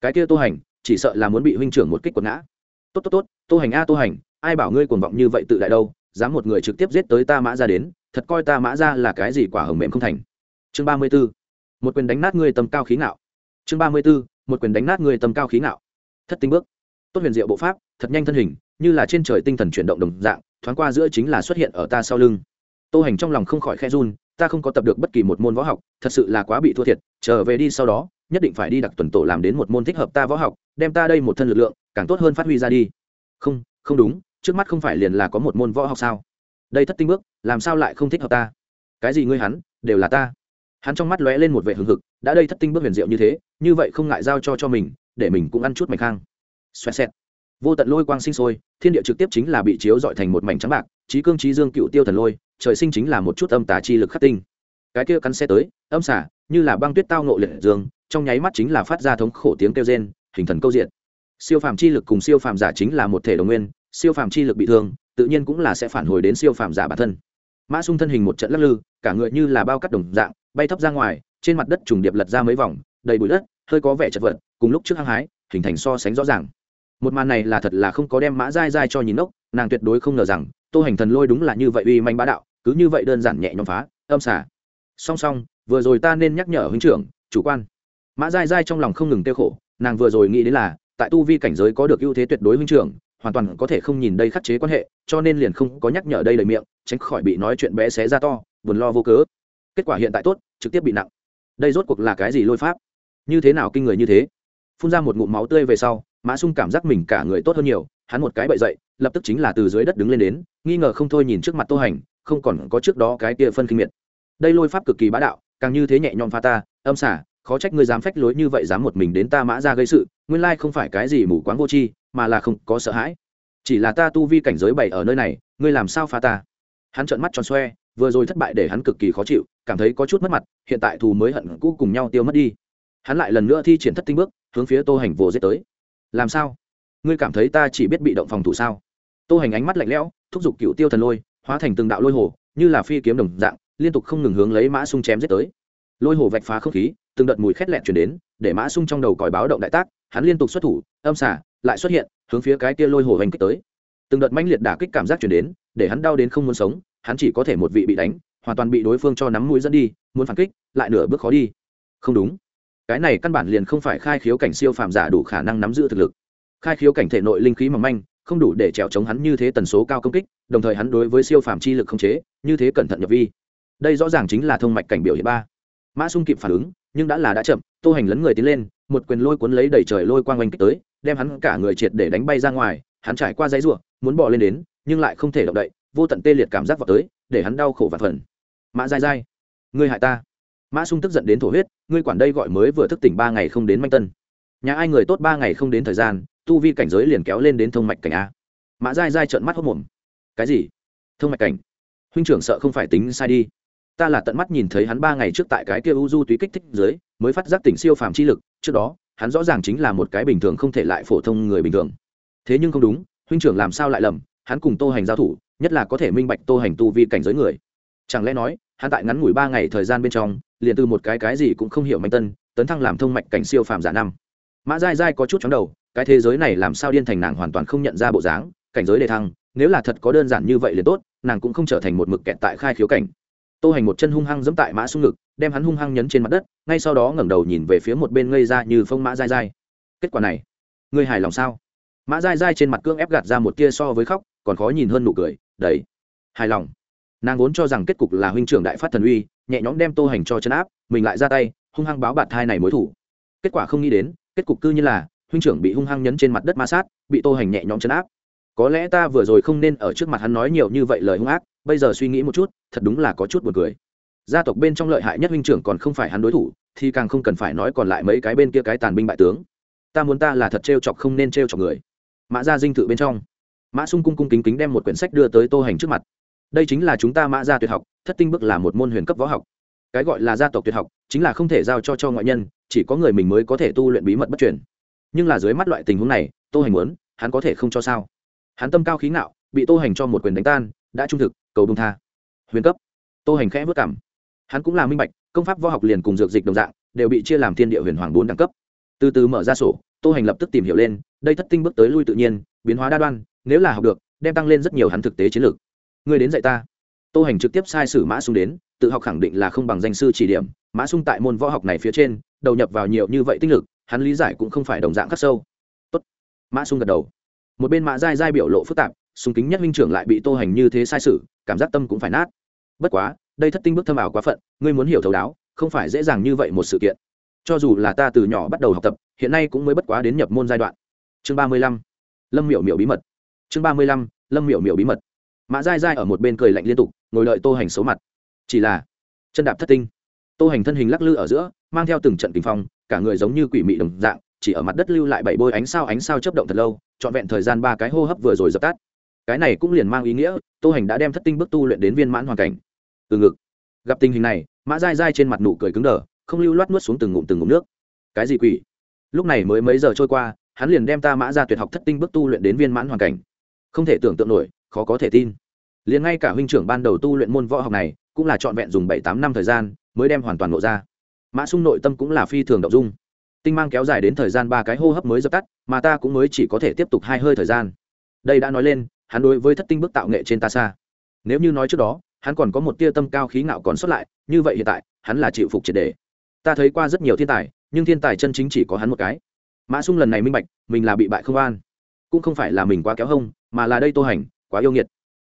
Cái kia tô hành, chỉ sợ là muốn bị huynh trưởng một kích quật ngã. Tốt tốt tốt, tô hành a, tô hành ai bảo ngươi cuồng vọng như vậy tự đại đâu, dám một người trực tiếp giết tới ta mã ra đến, thật coi ta mã ra là cái gì quả hồng mềm không thành. Chương ba mươi b ố một quyền đánh nát ngươi tầm cao khí ngạo. Chương ba mươi b ố một quyền đánh nát ngươi tầm cao khí ngạo. Thất tinh bước. Tốt huyền diệu bộ pháp, thật nhanh thân hình, như là trên trời tinh thần chuyển động đồng dạng, thoáng qua giữa chính là xuất hiện ở ta sau lưng. Tô hành trong lòng không khỏi khe run, ta không có tập được bất kỳ một môn võ học, thật sự là quá bị thua thiệt, trở về đi sau đó, nhất định phải đi đặc tuần tổ làm đến một môn thích hợp ta võ học, đem ta đây một thân lực lượng, càng tốt hơn phát huy ra đi. Không không đúng, trước mắt không phải liền là có một môn võ học sao? Đây thất tinh bước, làm sao lại không thích hợp ta? Cái gì ngươi hắn, đều là ta. Hắn trong mắt lóe lên một vẻ hừng hực, đã đây thất tinh bước huyền diệu như thế, như vậy không ngại giao cho cho mình, để mình cũng ăn chút mạch khang. Xoẹt xẹt. Vô tận lôi quang sinh sôi, thiên địa trực tiếp chính là bị chiếu dọi thành một mảnh trắng bạc trí cương trí dương cựu tiêu thần lôi, trời sinh chính là một chút âm tà chi lực khắc tinh. Cái kia cắn xe tới, âm xả, như là băng tuyết tao nộ liệt dương, trong nháy mắt chính là phát ra thống khổ tiếng kêu rên, hình thần câu diện siêu phàm chi lực cùng siêu phàm giả chính là một thể đồng nguyên, siêu phàm chi lực bị thương, tự nhiên cũng là sẽ phản hồi đến siêu phàm giả bản thân. Mã sung thân hình một trận lắc lư, cả người như là bao cắt đồng dạng, bay thấp ra ngoài, trên mặt đất trùng điệp lật ra mấy vòng, đầy bụi đất, hơi có vẻ chật vật, cùng lúc trước hăng hái, hình thành so sánh rõ ràng. Một màn này là thật là không có đem mã dai dai cho nhìn ốc, nàng tuyệt đối không ngờ rằng, tô hành thần lôi đúng là như vậy uy manh bá đạo, cứ như vậy đơn giản nhẹ nhõm phá, âm xả. Song song, vừa rồi ta nên nhắc nhở huynh trưởng, chủ quan. Mã dai dai trong lòng không ngừng tiêu khổ, nàng vừa rồi nghĩ đến là tại tu vi cảnh giới có được ưu thế tuyệt đối huynh trưởng, hoàn toàn có thể không nhìn đây khắc chế quan hệ, cho nên liền không có nhắc nhở đây lời miệng, tránh khỏi bị nói chuyện bé xé ra to, buồn lo vô cớ. Kết quả hiện tại tốt, trực tiếp bị nặng. Đây rốt cuộc là cái gì lôi pháp? Như thế nào kinh người như thế? Phun ra một ngụm máu tươi về sau, mã sung cảm giác mình cả người tốt hơn nhiều, hắn một cái bậy dậy, lập tức chính là từ dưới đất đứng lên đến, nghi ngờ không thôi nhìn trước mặt tô hành, không còn có trước đó cái kia phân kinh miệt. Đây lôi pháp cực kỳ bá đạo, càng như thế nhẹ nhõm pha ta, âm xả, khó trách ngươi dám phách lối như vậy dám một mình đến ta mã ra gây sự nguyên lai không phải cái gì mù quáng vô tri, mà là không có sợ hãi. Chỉ là ta tu vi cảnh giới bày ở nơi này, ngươi làm sao phá ta? Hắn trợn mắt tròn xoe, vừa rồi thất bại để hắn cực kỳ khó chịu, cảm thấy có chút mất mặt, hiện tại thù mới hận cũ cùng nhau tiêu mất đi. Hắn lại lần nữa thi triển thất tinh bước, hướng phía tô hành vồ giết tới. Làm sao? Ngươi cảm thấy ta chỉ biết bị động phòng thủ sao? Tô hành ánh mắt lạnh lẽo, thúc giục cựu tiêu thần lôi, hóa thành từng đạo lôi hồ, như là phi kiếm đồng dạng, liên tục không ngừng hướng lấy mã sung chém giết tới. Lôi hồ vạch phá không khí, từng đợt mùi khét lẹn chuyển đến, để mã sung trong đầu còi báo động đại tác hắn liên tục xuất thủ, âm xả, lại xuất hiện, hướng phía cái kia lôi hồ hành kích tới. Từng đợt mãnh liệt đả kích cảm giác chuyển đến, để hắn đau đến không muốn sống, hắn chỉ có thể một vị bị đánh, hoàn toàn bị đối phương cho nắm mũi dẫn đi, muốn phản kích, lại nửa bước khó đi. Không đúng. Cái này căn bản liền không phải khai khiếu cảnh siêu phàm giả đủ khả năng nắm giữ thực lực. Khai khiếu cảnh thể nội linh khí mỏng manh, không đủ để trèo chống hắn như thế tần số cao công kích, đồng thời hắn đối với siêu phàm chi lực không chế, như thế cẩn thận nhập vi. Đây rõ ràng chính là thông mạch cảnh biểu hiện ba mã sung kịp phản ứng, nhưng đã là đã chậm, tô hành lấn người tiến lên, một quyền lôi cuốn lấy đầy trời lôi quang oanh kích tới, đem hắn cả người triệt để đánh bay ra ngoài, hắn trải qua dãy ruộng, muốn bỏ lên đến, nhưng lại không thể động đậy, vô tận tê liệt cảm giác vào tới, để hắn đau khổ và phần. Mã dai dai ngươi hại ta. Mã sung tức giận đến thổ huyết, ngươi quản đây gọi mới vừa thức tỉnh ba ngày không đến manh tân. Nhà ai người tốt ba ngày không đến thời gian, tu vi cảnh giới liền kéo lên đến thông mạch cảnh a. Mã dai dai trợn mắt hốc mồm. Cái gì? Thông mạch cảnh? Huynh trưởng sợ không phải tính sai đi ta là tận mắt nhìn thấy hắn ba ngày trước tại cái kia u du túy kích thích dưới, mới phát giác tỉnh siêu phàm chi lực, trước đó, hắn rõ ràng chính là một cái bình thường không thể lại phổ thông người bình thường. Thế nhưng không đúng, huynh trưởng làm sao lại lầm, hắn cùng tô hành giao thủ, nhất là có thể minh bạch tô hành tu vi cảnh giới người. Chẳng lẽ nói, hắn tại ngắn ngủi ba ngày thời gian bên trong, liền từ một cái cái gì cũng không hiểu mạnh tân, tấn thăng làm thông mạch cảnh siêu phàm giả năm. Mã dai dai có chút chóng đầu, cái thế giới này làm sao điên thành nàng hoàn toàn không nhận ra bộ dáng, cảnh giới đề thăng, nếu là thật có đơn giản như vậy liền tốt, nàng cũng không trở thành một mực kẹt tại khai khiếu cảnh tô hành một chân hung hăng giẫm tại mã sung ngực, đem hắn hung hăng nhấn trên mặt đất, ngay sau đó ngẩng đầu nhìn về phía một bên ngây ra như phông mã dai dai. Kết quả này, ngươi hài lòng sao? Mã dai dai trên mặt cương ép gạt ra một tia so với khóc, còn khó nhìn hơn nụ cười, đấy, hài lòng. Nàng vốn cho rằng kết cục là huynh trưởng đại phát thần uy, nhẹ nhõm đem tô hành cho chân áp, mình lại ra tay, hung hăng báo bạt thai này mối thủ. Kết quả không nghĩ đến, kết cục cư như là, huynh trưởng bị hung hăng nhấn trên mặt đất ma sát, bị tô hành nhẹ nhõm chân áp. Có lẽ ta vừa rồi không nên ở trước mặt hắn nói nhiều như vậy lời hung ác bây giờ suy nghĩ một chút, thật đúng là có chút buồn cười. Gia tộc bên trong lợi hại nhất huynh trưởng còn không phải hắn đối thủ, thì càng không cần phải nói còn lại mấy cái bên kia cái tàn binh bại tướng. Ta muốn ta là thật trêu chọc không nên trêu chọc người. Mã gia dinh thự bên trong. Mã sung cung cung kính kính đem một quyển sách đưa tới tô hành trước mặt. Đây chính là chúng ta mã gia tuyệt học, thất tinh bức là một môn huyền cấp võ học. Cái gọi là gia tộc tuyệt học, chính là không thể giao cho cho ngoại nhân, chỉ có người mình mới có thể tu luyện bí mật bất truyền. Nhưng là dưới mắt loại tình huống này, tô hành muốn, hắn có thể không cho sao? Hắn tâm cao khí ngạo, bị tô hành cho một quyền đánh tan, đã trung thực cầu bông tha. Huyền cấp. Tô hành khẽ vất cảm hắn cũng là minh bạch, công pháp võ học liền cùng dược dịch đồng dạng, đều bị chia làm thiên địa huyền hoàng bốn đẳng cấp. Từ từ mở ra sổ, tô hành lập tức tìm hiểu lên, đây thất tinh bước tới lui tự nhiên, biến hóa đa đoan, nếu là học được, đem tăng lên rất nhiều hắn thực tế chiến lược. Người đến dạy ta. Tô hành trực tiếp sai sử mã sung đến, tự học khẳng định là không bằng danh sư chỉ điểm, mã sung tại môn võ học này phía trên, đầu nhập vào nhiều như vậy tinh lực, hắn lý giải cũng không phải đồng dạng khắc sâu. Tốt. mã sung gật đầu. Một bên mã dai dai biểu lộ phức tạp súng kính nhất minh trưởng lại bị tô hành như thế sai sử cảm giác tâm cũng phải nát. Bất quá, đây thất tinh bước thâm ảo quá phận, ngươi muốn hiểu thấu đáo, không phải dễ dàng như vậy một sự kiện. Cho dù là ta từ nhỏ bắt đầu học tập, hiện nay cũng mới bất quá đến nhập môn giai đoạn. Chương ba mươi lăm, lâm miểu miểu bí mật. Chương ba mươi lăm, lâm miểu miểu bí mật. Mã dai dai ở một bên cười lạnh liên tục, ngồi đợi tô hành xấu mặt. Chỉ là, chân đạp thất tinh. Tô hành thân hình lắc lư ở giữa, mang theo từng trận kinh phong, cả người giống như quỷ mị đồng dạng, chỉ ở mặt đất lưu lại bảy bôi ánh sao ánh sao chấp động thật lâu, trọn vẹn thời gian ba cái hô hấp vừa rồi dập tắt cái này cũng liền mang ý nghĩa, tô hành đã đem thất tinh bước tu luyện đến viên mãn hoàn cảnh. Từ ngực, gặp tình hình này, mã dai dai trên mặt nụ cười cứng đờ, không lưu loát nuốt xuống từng ngụm từng ngụm nước. Cái gì quỷ? Lúc này mới mấy giờ trôi qua, hắn liền đem ta mã ra tuyệt học thất tinh bước tu luyện đến viên mãn hoàn cảnh. Không thể tưởng tượng nổi, khó có thể tin. Liền ngay cả huynh trưởng ban đầu tu luyện môn võ học này, cũng là trọn vẹn dùng bảy tám năm thời gian, mới đem hoàn toàn lộ ra. Mã sung nội tâm cũng là phi thường động dung. Tinh mang kéo dài đến thời gian ba cái hô hấp mới dập tắt, mà ta cũng mới chỉ có thể tiếp tục hai hơi thời gian. Đây đã nói lên hắn đối với thất tinh bức tạo nghệ trên ta xa. Nếu như nói trước đó, hắn còn có một tia tâm cao khí ngạo còn xuất lại, như vậy hiện tại, hắn là chịu phục triệt đề. Ta thấy qua rất nhiều thiên tài, nhưng thiên tài chân chính chỉ có hắn một cái. Mã sung lần này minh bạch, mình là bị bại không an cũng không phải là mình quá kéo hông, mà là đây tô hành, quá yêu nghiệt.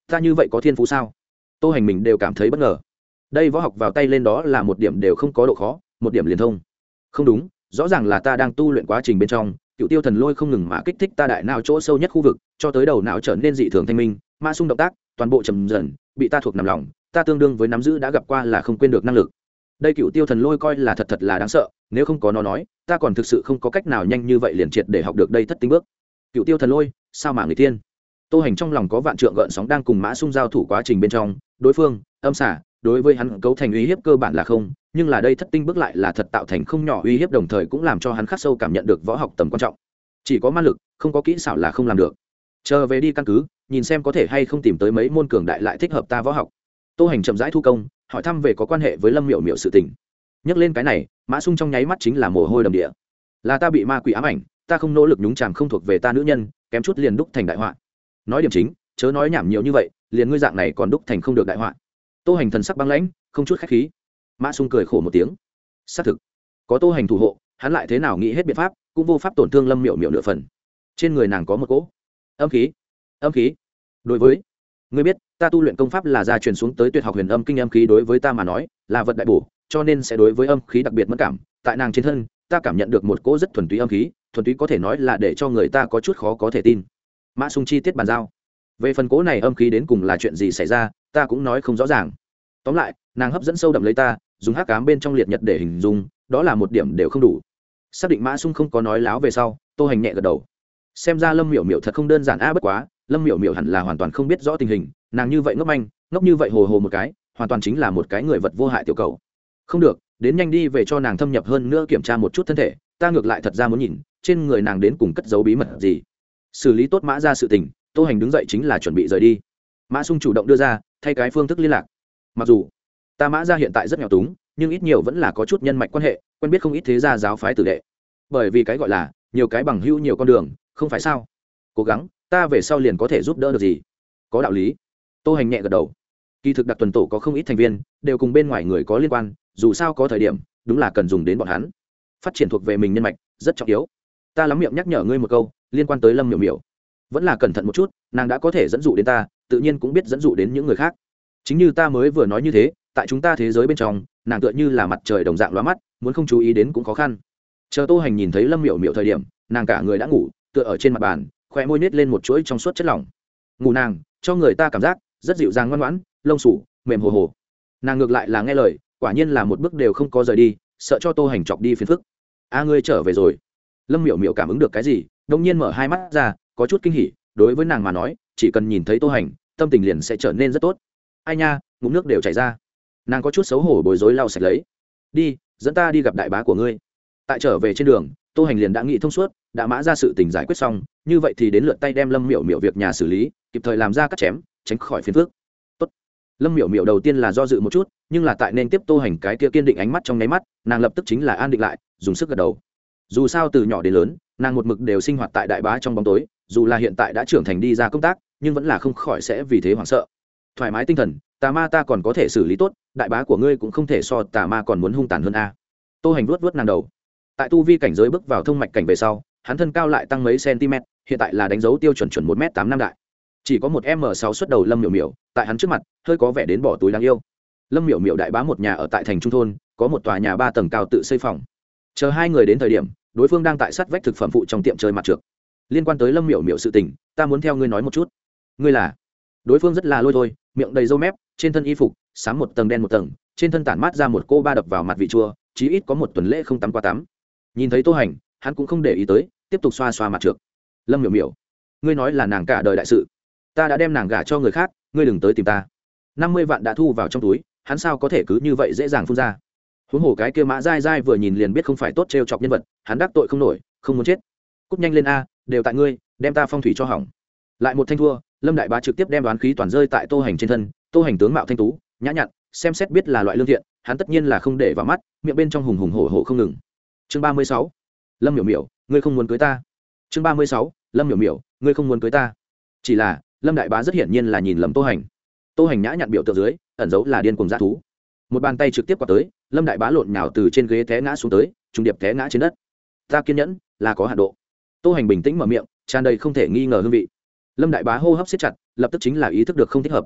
Ta như vậy có thiên phú sao? Tô hành mình đều cảm thấy bất ngờ. Đây võ học vào tay lên đó là một điểm đều không có độ khó, một điểm liền thông. Không đúng, rõ ràng là ta đang tu luyện quá trình bên trong cựu tiêu thần lôi không ngừng mà kích thích ta đại nào chỗ sâu nhất khu vực, cho tới đầu não trở nên dị thường thanh minh, ma sung động tác, toàn bộ trầm dần, bị ta thuộc nằm lòng, ta tương đương với nắm giữ đã gặp qua là không quên được năng lực. Đây cựu tiêu thần lôi coi là thật thật là đáng sợ, nếu không có nó nói, ta còn thực sự không có cách nào nhanh như vậy liền triệt để học được đây thất tinh bước. Cựu tiêu thần lôi, sao mà người tiên? Tô hành trong lòng có vạn trượng gợn sóng đang cùng mã sung giao thủ quá trình bên trong, đối phương, âm xả, đối với hắn cấu thành uy hiếp cơ bản là không nhưng là đây thất tinh bước lại là thật tạo thành không nhỏ uy hiếp, đồng thời cũng làm cho hắn khắc sâu cảm nhận được võ học tầm quan trọng. Chỉ có ma lực, không có kỹ xảo là không làm được. Chờ về đi căn cứ, nhìn xem có thể hay không tìm tới mấy môn cường đại lại thích hợp ta võ học. Tô hành chậm rãi thu công, hỏi thăm về có quan hệ với lâm miệu miệu sự tình. Nhắc lên cái này, mã sung trong nháy mắt chính là mồ hôi đầm địa. Là ta bị ma quỷ ám ảnh, ta không nỗ lực nhúng chàm không thuộc về ta nữ nhân, kém chút liền đúc thành đại họa. Nói điểm chính, chớ nói nhảm nhiều như vậy, liền ngươi dạng này còn đúc thành không được đại họa. Tô hành thần sắc băng lãnh, không chút khách khí mã sung cười khổ một tiếng. Xác thực, có tô hành thủ hộ, hắn lại thế nào nghĩ hết biện pháp, cũng vô pháp tổn thương lâm miệu miệu nửa phần. Trên người nàng có một cỗ âm khí âm khí. Đối với, ngươi biết, ta tu luyện công pháp là gia truyền xuống tới tuyệt học huyền âm kinh âm khí đối với ta mà nói, là vật đại bổ, cho nên sẽ đối với âm khí đặc biệt mất cảm. Tại nàng trên thân, ta cảm nhận được một cỗ rất thuần túy âm khí, thuần túy có thể nói là để cho người ta có chút khó có thể tin. Mã sung chi tiết bàn giao. Về phần cỗ này âm khí đến cùng là chuyện gì xảy ra, ta cũng nói không rõ ràng tóm lại, nàng hấp dẫn sâu đậm lấy ta, dùng hắc cám bên trong liệt nhật để hình dung, đó là một điểm đều không đủ. Xác định mã sung không có nói láo về sau, tô hành nhẹ gật đầu. Xem ra lâm miểu miểu thật không đơn giản a, bất quá, lâm miểu miểu hẳn là hoàn toàn không biết rõ tình hình, nàng như vậy ngốc manh, ngốc như vậy hồ hồ một cái, hoàn toàn chính là một cái người vật vô hại tiểu cầu. Không được, đến nhanh đi về cho nàng thâm nhập hơn nữa kiểm tra một chút thân thể, ta ngược lại thật ra muốn nhìn, trên người nàng đến cùng cất giấu bí mật gì. Xử lý tốt mã ra sự tình, tô hành đứng dậy chính là chuẩn bị rời đi. Mã sung chủ động đưa ra, thay cái phương thức liên lạc mặc dù, ta mã ra hiện tại rất nghèo túng, nhưng ít nhiều vẫn là có chút nhân mạch quan hệ, quen biết không ít thế gia giáo phái tử đệ. Bởi vì cái gọi là, nhiều cái bằng hữu, nhiều con đường, không phải sao? Cố gắng, ta về sau liền có thể giúp đỡ được gì? Có đạo lý. Tô hành nhẹ gật đầu. Kỳ thực đặc tuần tổ có không ít thành viên, đều cùng bên ngoài người có liên quan, dù sao có thời điểm, đúng là cần dùng đến bọn hắn. Phát triển thuộc về mình nhân mạch, rất trọng yếu. Ta lắm miệng nhắc nhở ngươi một câu, liên quan tới lâm miểu miểu. Vẫn là cẩn thận một chút, nàng đã có thể dẫn dụ đến ta, tự nhiên cũng biết dẫn dụ đến những người khác chính như ta mới vừa nói như thế, tại chúng ta thế giới bên trong, nàng tựa như là mặt trời đồng dạng lóa mắt, muốn không chú ý đến cũng khó khăn. Chờ tô hành nhìn thấy lâm miểu miểu thời điểm, nàng cả người đã ngủ, tựa ở trên mặt bàn khoe môi nết lên một chuỗi trong suốt chất lỏng. Ngủ nàng, cho người ta cảm giác rất dịu dàng ngoan ngoãn, lông sủ, mềm hồ hồ. Nàng ngược lại là nghe lời, quả nhiên là một bước đều không có rời đi, sợ cho tô hành chọc đi phiền phức. A, ngươi trở về rồi. Lâm miểu miểu cảm ứng được cái gì đông nhiên mở hai mắt ra, có chút kinh hỉ, đối với nàng mà nói, chỉ cần nhìn thấy tô hành, tâm tình liền sẽ trở nên rất tốt ai nha, ngụm nước đều chảy ra. Nàng có chút xấu hổ bối rối lau sạch lấy. Đi, dẫn ta đi gặp đại bá của ngươi. Tại trở về trên đường, tô hành liền đã nghĩ thông suốt, đã mã ra sự tình giải quyết xong, như vậy thì đến lượt tay đem lâm miểu miểu việc nhà xử lý, kịp thời làm ra cắt chém, tránh khỏi phiền phước Tốt. lâm miểu miểu đầu tiên là do dự một chút, nhưng là tại nên tiếp tô hành cái kia kiên định ánh mắt trong nháy mắt, nàng lập tức chính là an định lại, dùng sức gật đầu. Dù sao từ nhỏ đến lớn, nàng một mực đều sinh hoạt tại đại bá trong bóng tối, dù là hiện tại đã trưởng thành đi ra công tác, nhưng vẫn là không khỏi sẽ vì thế hoảng sợ thoải mái tinh thần, tà ma ta còn có thể xử lý tốt, đại bá của ngươi cũng không thể so tà ma còn muốn hung tàn hơn a. Tô hành vuốt vuốt nàng đầu. Tại tu vi cảnh giới bước vào thông mạch cảnh về sau, hắn thân cao lại tăng mấy cm hiện tại là đánh dấu tiêu chuẩn chuẩn một m tám năm đại. Chỉ có một m sáu xuất đầu lâm miểu miểu, tại hắn trước mặt, hơi có vẻ đến bỏ túi đáng yêu. Lâm miểu miểu đại bá một nhà ở tại thành trung thôn, có một tòa nhà ba tầng cao tự xây phòng. Chờ hai người đến thời điểm, đối phương đang tại sát vách thực phẩm phụ trong tiệm chơi mặt trượt liên quan tới lâm miểu miểu sự tình, ta muốn theo ngươi nói một chút. Ngươi là? Đối phương rất là lôi thôi, miệng đầy râu mép, trên thân y phục sáng một tầng đen một tầng, trên thân tản mát ra một cô ba đập vào mặt vị chua, chí ít có một tuần lễ không tắm qua tắm. Nhìn thấy tô hành, hắn cũng không để ý tới, tiếp tục xoa xoa mặt trượt lâm miểu miểu, ngươi nói là nàng cả đời đại sự. Ta đã đem nàng gả cho người khác, ngươi đừng tới tìm ta. Năm mươi vạn đã thu vào trong túi, hắn sao có thể cứ như vậy dễ dàng phun ra? Huống hồ cái kia mã dai dai vừa nhìn liền biết không phải tốt t chọc nhân vật, hắn đắc tội không nổi, không muốn chết. Cúp nhanh lên a, đều tại ngươi, đem ta phong thủy cho hỏng. Lại một thanh thua lâm đại bá trực tiếp đem đoán khí toàn rơi tại tô hành trên thân, tô hành tướng mạo thanh tú, nhã nhặn, xem xét biết là loại lương thiện, hắn tất nhiên là không để vào mắt, miệng bên trong hùng hùng hổ hổ không ngừng. Chương ba mươi sáu, lâm miểu miểu, ngươi không muốn cưới ta. Chương ba mươi sáu, lâm miểu miểu, ngươi không muốn cưới ta. Chỉ là, lâm đại bá rất hiển nhiên là nhìn lầm tô hành. Tô hành nhã nhặn biểu tượng dưới, ẩn giấu là điên cùng dã thú. Một bàn tay trực tiếp qua tới, lâm đại bá lộn nhào từ trên ghế té ngã xuống tới, trùng điệp té ngã trên đất. Ta kiên nhẫn, là có hạ độ. Tô hành bình tĩnh mở miệng, tràn đầy không thể nghi ngờ hương vị lâm đại bá hô hấp siết chặt, lập tức chính là ý thức được không thích hợp.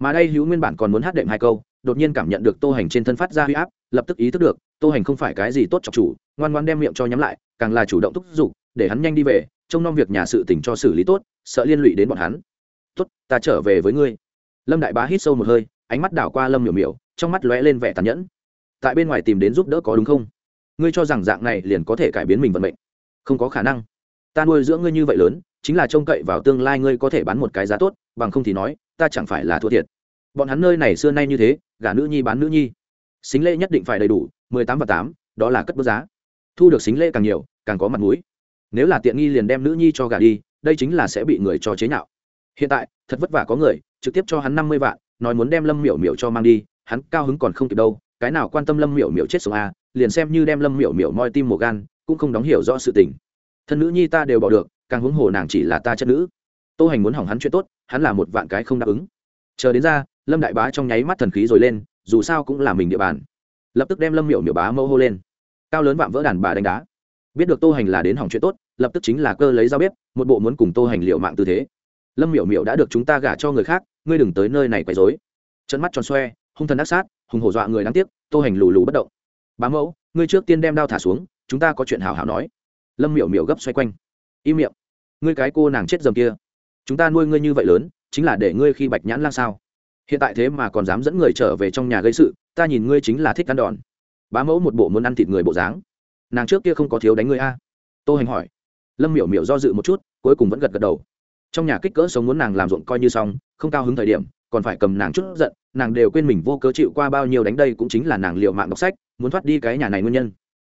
Mà đây hữu nguyên bản còn muốn hát đệm hai câu, đột nhiên cảm nhận được tô hành trên thân phát ra huy áp, lập tức ý thức được, tô hành không phải cái gì tốt chọc chủ, ngoan ngoan đem miệng cho nhắm lại, càng là chủ động thúc giục, để hắn nhanh đi về, trông nom việc nhà sự tỉnh cho xử lý tốt, sợ liên lụy đến bọn hắn. Tốt, ta trở về với ngươi. Lâm đại bá hít sâu một hơi, ánh mắt đảo qua lâm miểu miểu, trong mắt lóe lên vẻ tàn nhẫn. Tại bên ngoài tìm đến giúp đỡ có đúng không? Ngươi cho rằng dạng này liền có thể cải biến mình vận mệnh? Không có khả năng. Ta nuôi dưỡng ngươi như vậy lớn chính là trông cậy vào tương lai ngươi có thể bán một cái giá tốt, bằng không thì nói, ta chẳng phải là thua thiệt. Bọn hắn nơi này xưa nay như thế, gả nữ nhi bán nữ nhi. Xính lễ nhất định phải đầy đủ, mười tám và tám, đó là cất bước giá. Thu được xính lễ càng nhiều, càng có mặt mũi. Nếu là tiện nghi liền đem nữ nhi cho gả đi, đây chính là sẽ bị người cho chế nhạo. Hiện tại, thật vất vả có người, trực tiếp cho hắn năm mươi vạn, nói muốn đem lâm miểu miểu cho mang đi, hắn cao hứng còn không kịp đâu, cái nào quan tâm lâm miểu miểu chết sống a liền xem như đem lâm miểu miểu moi tim mổ gan, cũng không đóng hiểu rõ sự tình. Thân nữ nhi ta đều bỏ được càng huống hồ nàng chỉ là ta chất nữ. Tô hành muốn hỏng hắn chuyện tốt, hắn là một vạn cái không đáp ứng. Chờ đến ra, lâm đại bá trong nháy mắt thần khí rồi lên, dù sao cũng là mình địa bàn. Lập tức đem lâm miểu miểu bá mẫu hô lên. Cao lớn vạm vỡ đàn bà đánh đá. Biết được tô hành là đến hỏng chuyện tốt, lập tức chính là cơ lấy dao bếp, một bộ muốn cùng tô hành liệu mạng tư thế. Lâm miểu miểu đã được chúng ta gả cho người khác, ngươi đừng tới nơi này quấy dối chân mắt tròn xoe, hung thần ác sát, hùng hổ dọa người đáng tiếc, tô hành lù lù bất động. Bá mẫu, ngươi trước tiên đem đao thả xuống, chúng ta có chuyện hào hào nói. Lâm miểu miểu gấp xoay quanh im miệng. Ngươi cái cô nàng chết dầm kia, chúng ta nuôi ngươi như vậy lớn, chính là để ngươi khi bạch nhãn lang sao? Hiện tại thế mà còn dám dẫn người trở về trong nhà gây sự, ta nhìn ngươi chính là thích ăn đòn. Bá mẫu một bộ muốn ăn thịt người bộ dáng. Nàng trước kia không có thiếu đánh ngươi a. Tô hành hỏi. Lâm miểu miểu do dự một chút, cuối cùng vẫn gật gật đầu. Trong nhà kích cỡ sống muốn nàng làm ruộng coi như xong, không cao hứng thời điểm, còn phải cầm nàng chút giận, nàng đều quên mình vô cớ chịu qua bao nhiêu đánh đây cũng chính là nàng liệu mạng đọc sách, muốn thoát đi cái nhà này nguyên nhân.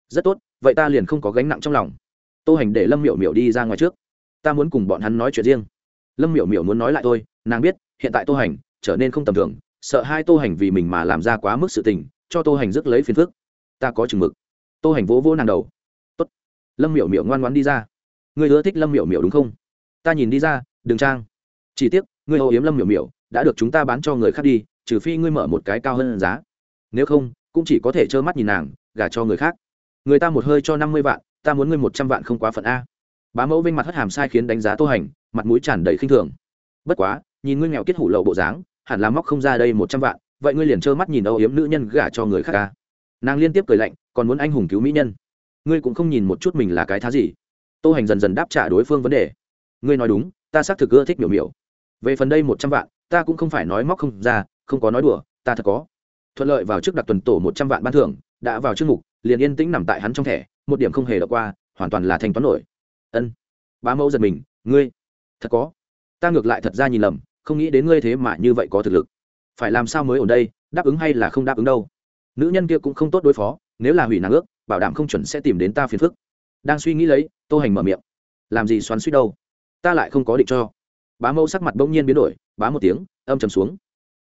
Rất tốt, vậy ta liền không có gánh nặng trong lòng tô hành để lâm miểu miểu đi ra ngoài trước. Ta muốn cùng bọn hắn nói chuyện riêng. Lâm miểu miểu muốn nói lại tôi nàng biết, hiện tại tô hành trở nên không tầm thường, sợ hai tô hành vì mình mà làm ra quá mức sự tình, cho tô hành rước lấy phiền phức. Ta có chừng mực. Tô hành vỗ vỗ nàng đầu. Tốt. Lâm miểu miểu ngoan ngoan đi ra. Người ưa thích lâm miểu miểu đúng không? Ta nhìn đi ra, đừng trang. Chỉ tiếc, ngươi âu yếm lâm miểu miểu, đã được chúng ta bán cho người khác đi, trừ phi ngươi mở một cái cao hơn giá. Nếu không, cũng chỉ có thể trơ mắt nhìn nàng, gả cho người khác. Người ta một hơi cho năm mươi vạn ta muốn ngươi một trăm vạn không quá phận a. Bá mẫu vinh mặt hất hàm sai khiến đánh giá tô hành, mặt mũi tràn đầy khinh thường. Bất quá, nhìn ngươi nghèo kết hủ lậu bộ dáng, hẳn là móc không ra đây một trăm vạn, vậy ngươi liền trơ mắt nhìn âu yếm nữ nhân gả cho người khác ca nàng liên tiếp cười lạnh, còn muốn anh hùng cứu mỹ nhân. Ngươi cũng không nhìn một chút mình là cái thá gì. Tô hành dần dần đáp trả đối phương vấn đề. Ngươi nói đúng, ta xác thực ưa thích miểu miểu. Về phần đây một trăm vạn, ta cũng không phải nói móc không ra, không có nói đùa, ta thật có. Thuận lợi vào trước đặt tuần tổ một trăm vạn ban thưởng, đã vào trước mục, liền yên tĩnh nằm tại hắn trong thẻ một điểm không hề đọc qua, hoàn toàn là thanh toán nổi. Ân. Bá mẫu giật mình, ngươi, thật có. Ta ngược lại thật ra nhìn lầm, không nghĩ đến ngươi thế mà như vậy có thực lực. Phải làm sao mới ở đây, đáp ứng hay là không đáp ứng đâu? Nữ nhân kia cũng không tốt đối phó, nếu là hủy nàng ước, bảo đảm không chuẩn sẽ tìm đến ta phiền phức. Đang suy nghĩ lấy, tô hành mở miệng. Làm gì xoắn suýt đâu, ta lại không có định cho. Bá mẫu sắc mặt bỗng nhiên biến đổi, bá một tiếng, âm trầm xuống.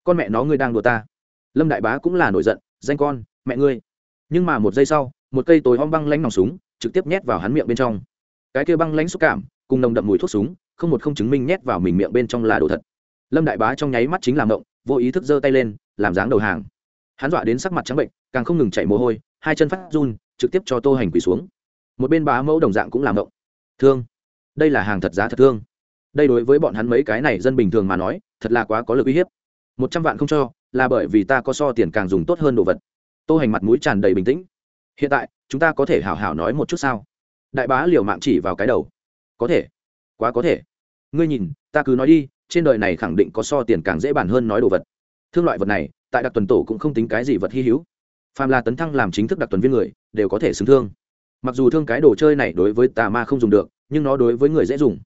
Con mẹ nó ngươi đang đùa ta. Lâm đại bá cũng là nổi giận, danh con, mẹ ngươi. Nhưng mà một giây sau một cây tối om băng lánh nòng súng, trực tiếp nhét vào hắn miệng bên trong. Cái kia băng lánh xúc cảm, cùng nồng đậm mùi thuốc súng, không một không chứng minh nhét vào mình miệng bên trong là đồ thật. Lâm đại bá trong nháy mắt chính làm động vô ý thức giơ tay lên, làm dáng đầu hàng. Hắn dọa đến sắc mặt trắng bệnh, càng không ngừng chảy mồ hôi, hai chân phát run, trực tiếp cho tô hành quỳ xuống. Một bên bá mẫu đồng dạng cũng làm động thương. Đây là hàng thật giá thật thương. Đây đối với bọn hắn mấy cái này dân bình thường mà nói, thật là quá có lực uy hiếp. Một trăm vạn không cho, là bởi vì ta có so tiền càng dùng tốt hơn đồ vật. Tô hành mặt mũi tràn đầy bình tĩnh hiện tại, chúng ta có thể hảo hảo nói một chút sao? Đại bá liều mạng chỉ vào cái đầu. Có thể. Quá có thể. Ngươi nhìn, ta cứ nói đi, trên đời này khẳng định có so tiền càng dễ bàn hơn nói đồ vật. Thương loại vật này, tại đặc tuần tổ cũng không tính cái gì vật hy hữu. Phàm là tấn thăng làm chính thức đặc tuần viên người, đều có thể xứng thương. Mặc dù thương cái đồ chơi này đối với tà ma không dùng được, nhưng nó đối với người dễ dùng.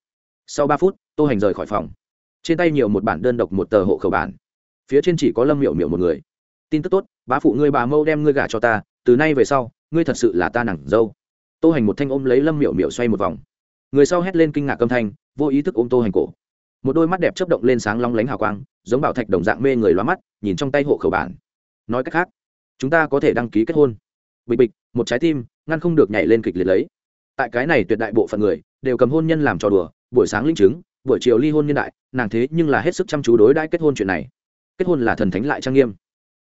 Sau ba phút, tô hành rời khỏi phòng. Trên tay nhiều một bản đơn độc một tờ hộ khẩu bản. Phía trên chỉ có lâm miệu miệu một người. Tin tức tốt, bá phụ ngươi bà mâu đem ngươi gả cho ta, từ nay về sau ngươi thật sự là ta nàng dâu. Tô hành một thanh ôm lấy lâm miểu miểu xoay một vòng. Người sau hét lên kinh ngạc âm thanh, vô ý thức ôm tô hành cổ. Một đôi mắt đẹp chấp động lên sáng long lánh hào quang, giống bảo thạch đồng dạng mê người loa mắt, nhìn trong tay hộ khẩu bản. Nói cách khác, chúng ta có thể đăng ký kết hôn. Bịch bịch, một trái tim, ngăn không được nhảy lên kịch liệt lấy. Tại cái này tuyệt đại bộ phận người, đều cầm hôn nhân làm trò đùa, buổi sáng linh chứng, buổi chiều ly hôn nhân đại, nàng thế nhưng là hết sức chăm chú đối đãi kết hôn chuyện này. Kết hôn là thần thánh lại trang nghiêm.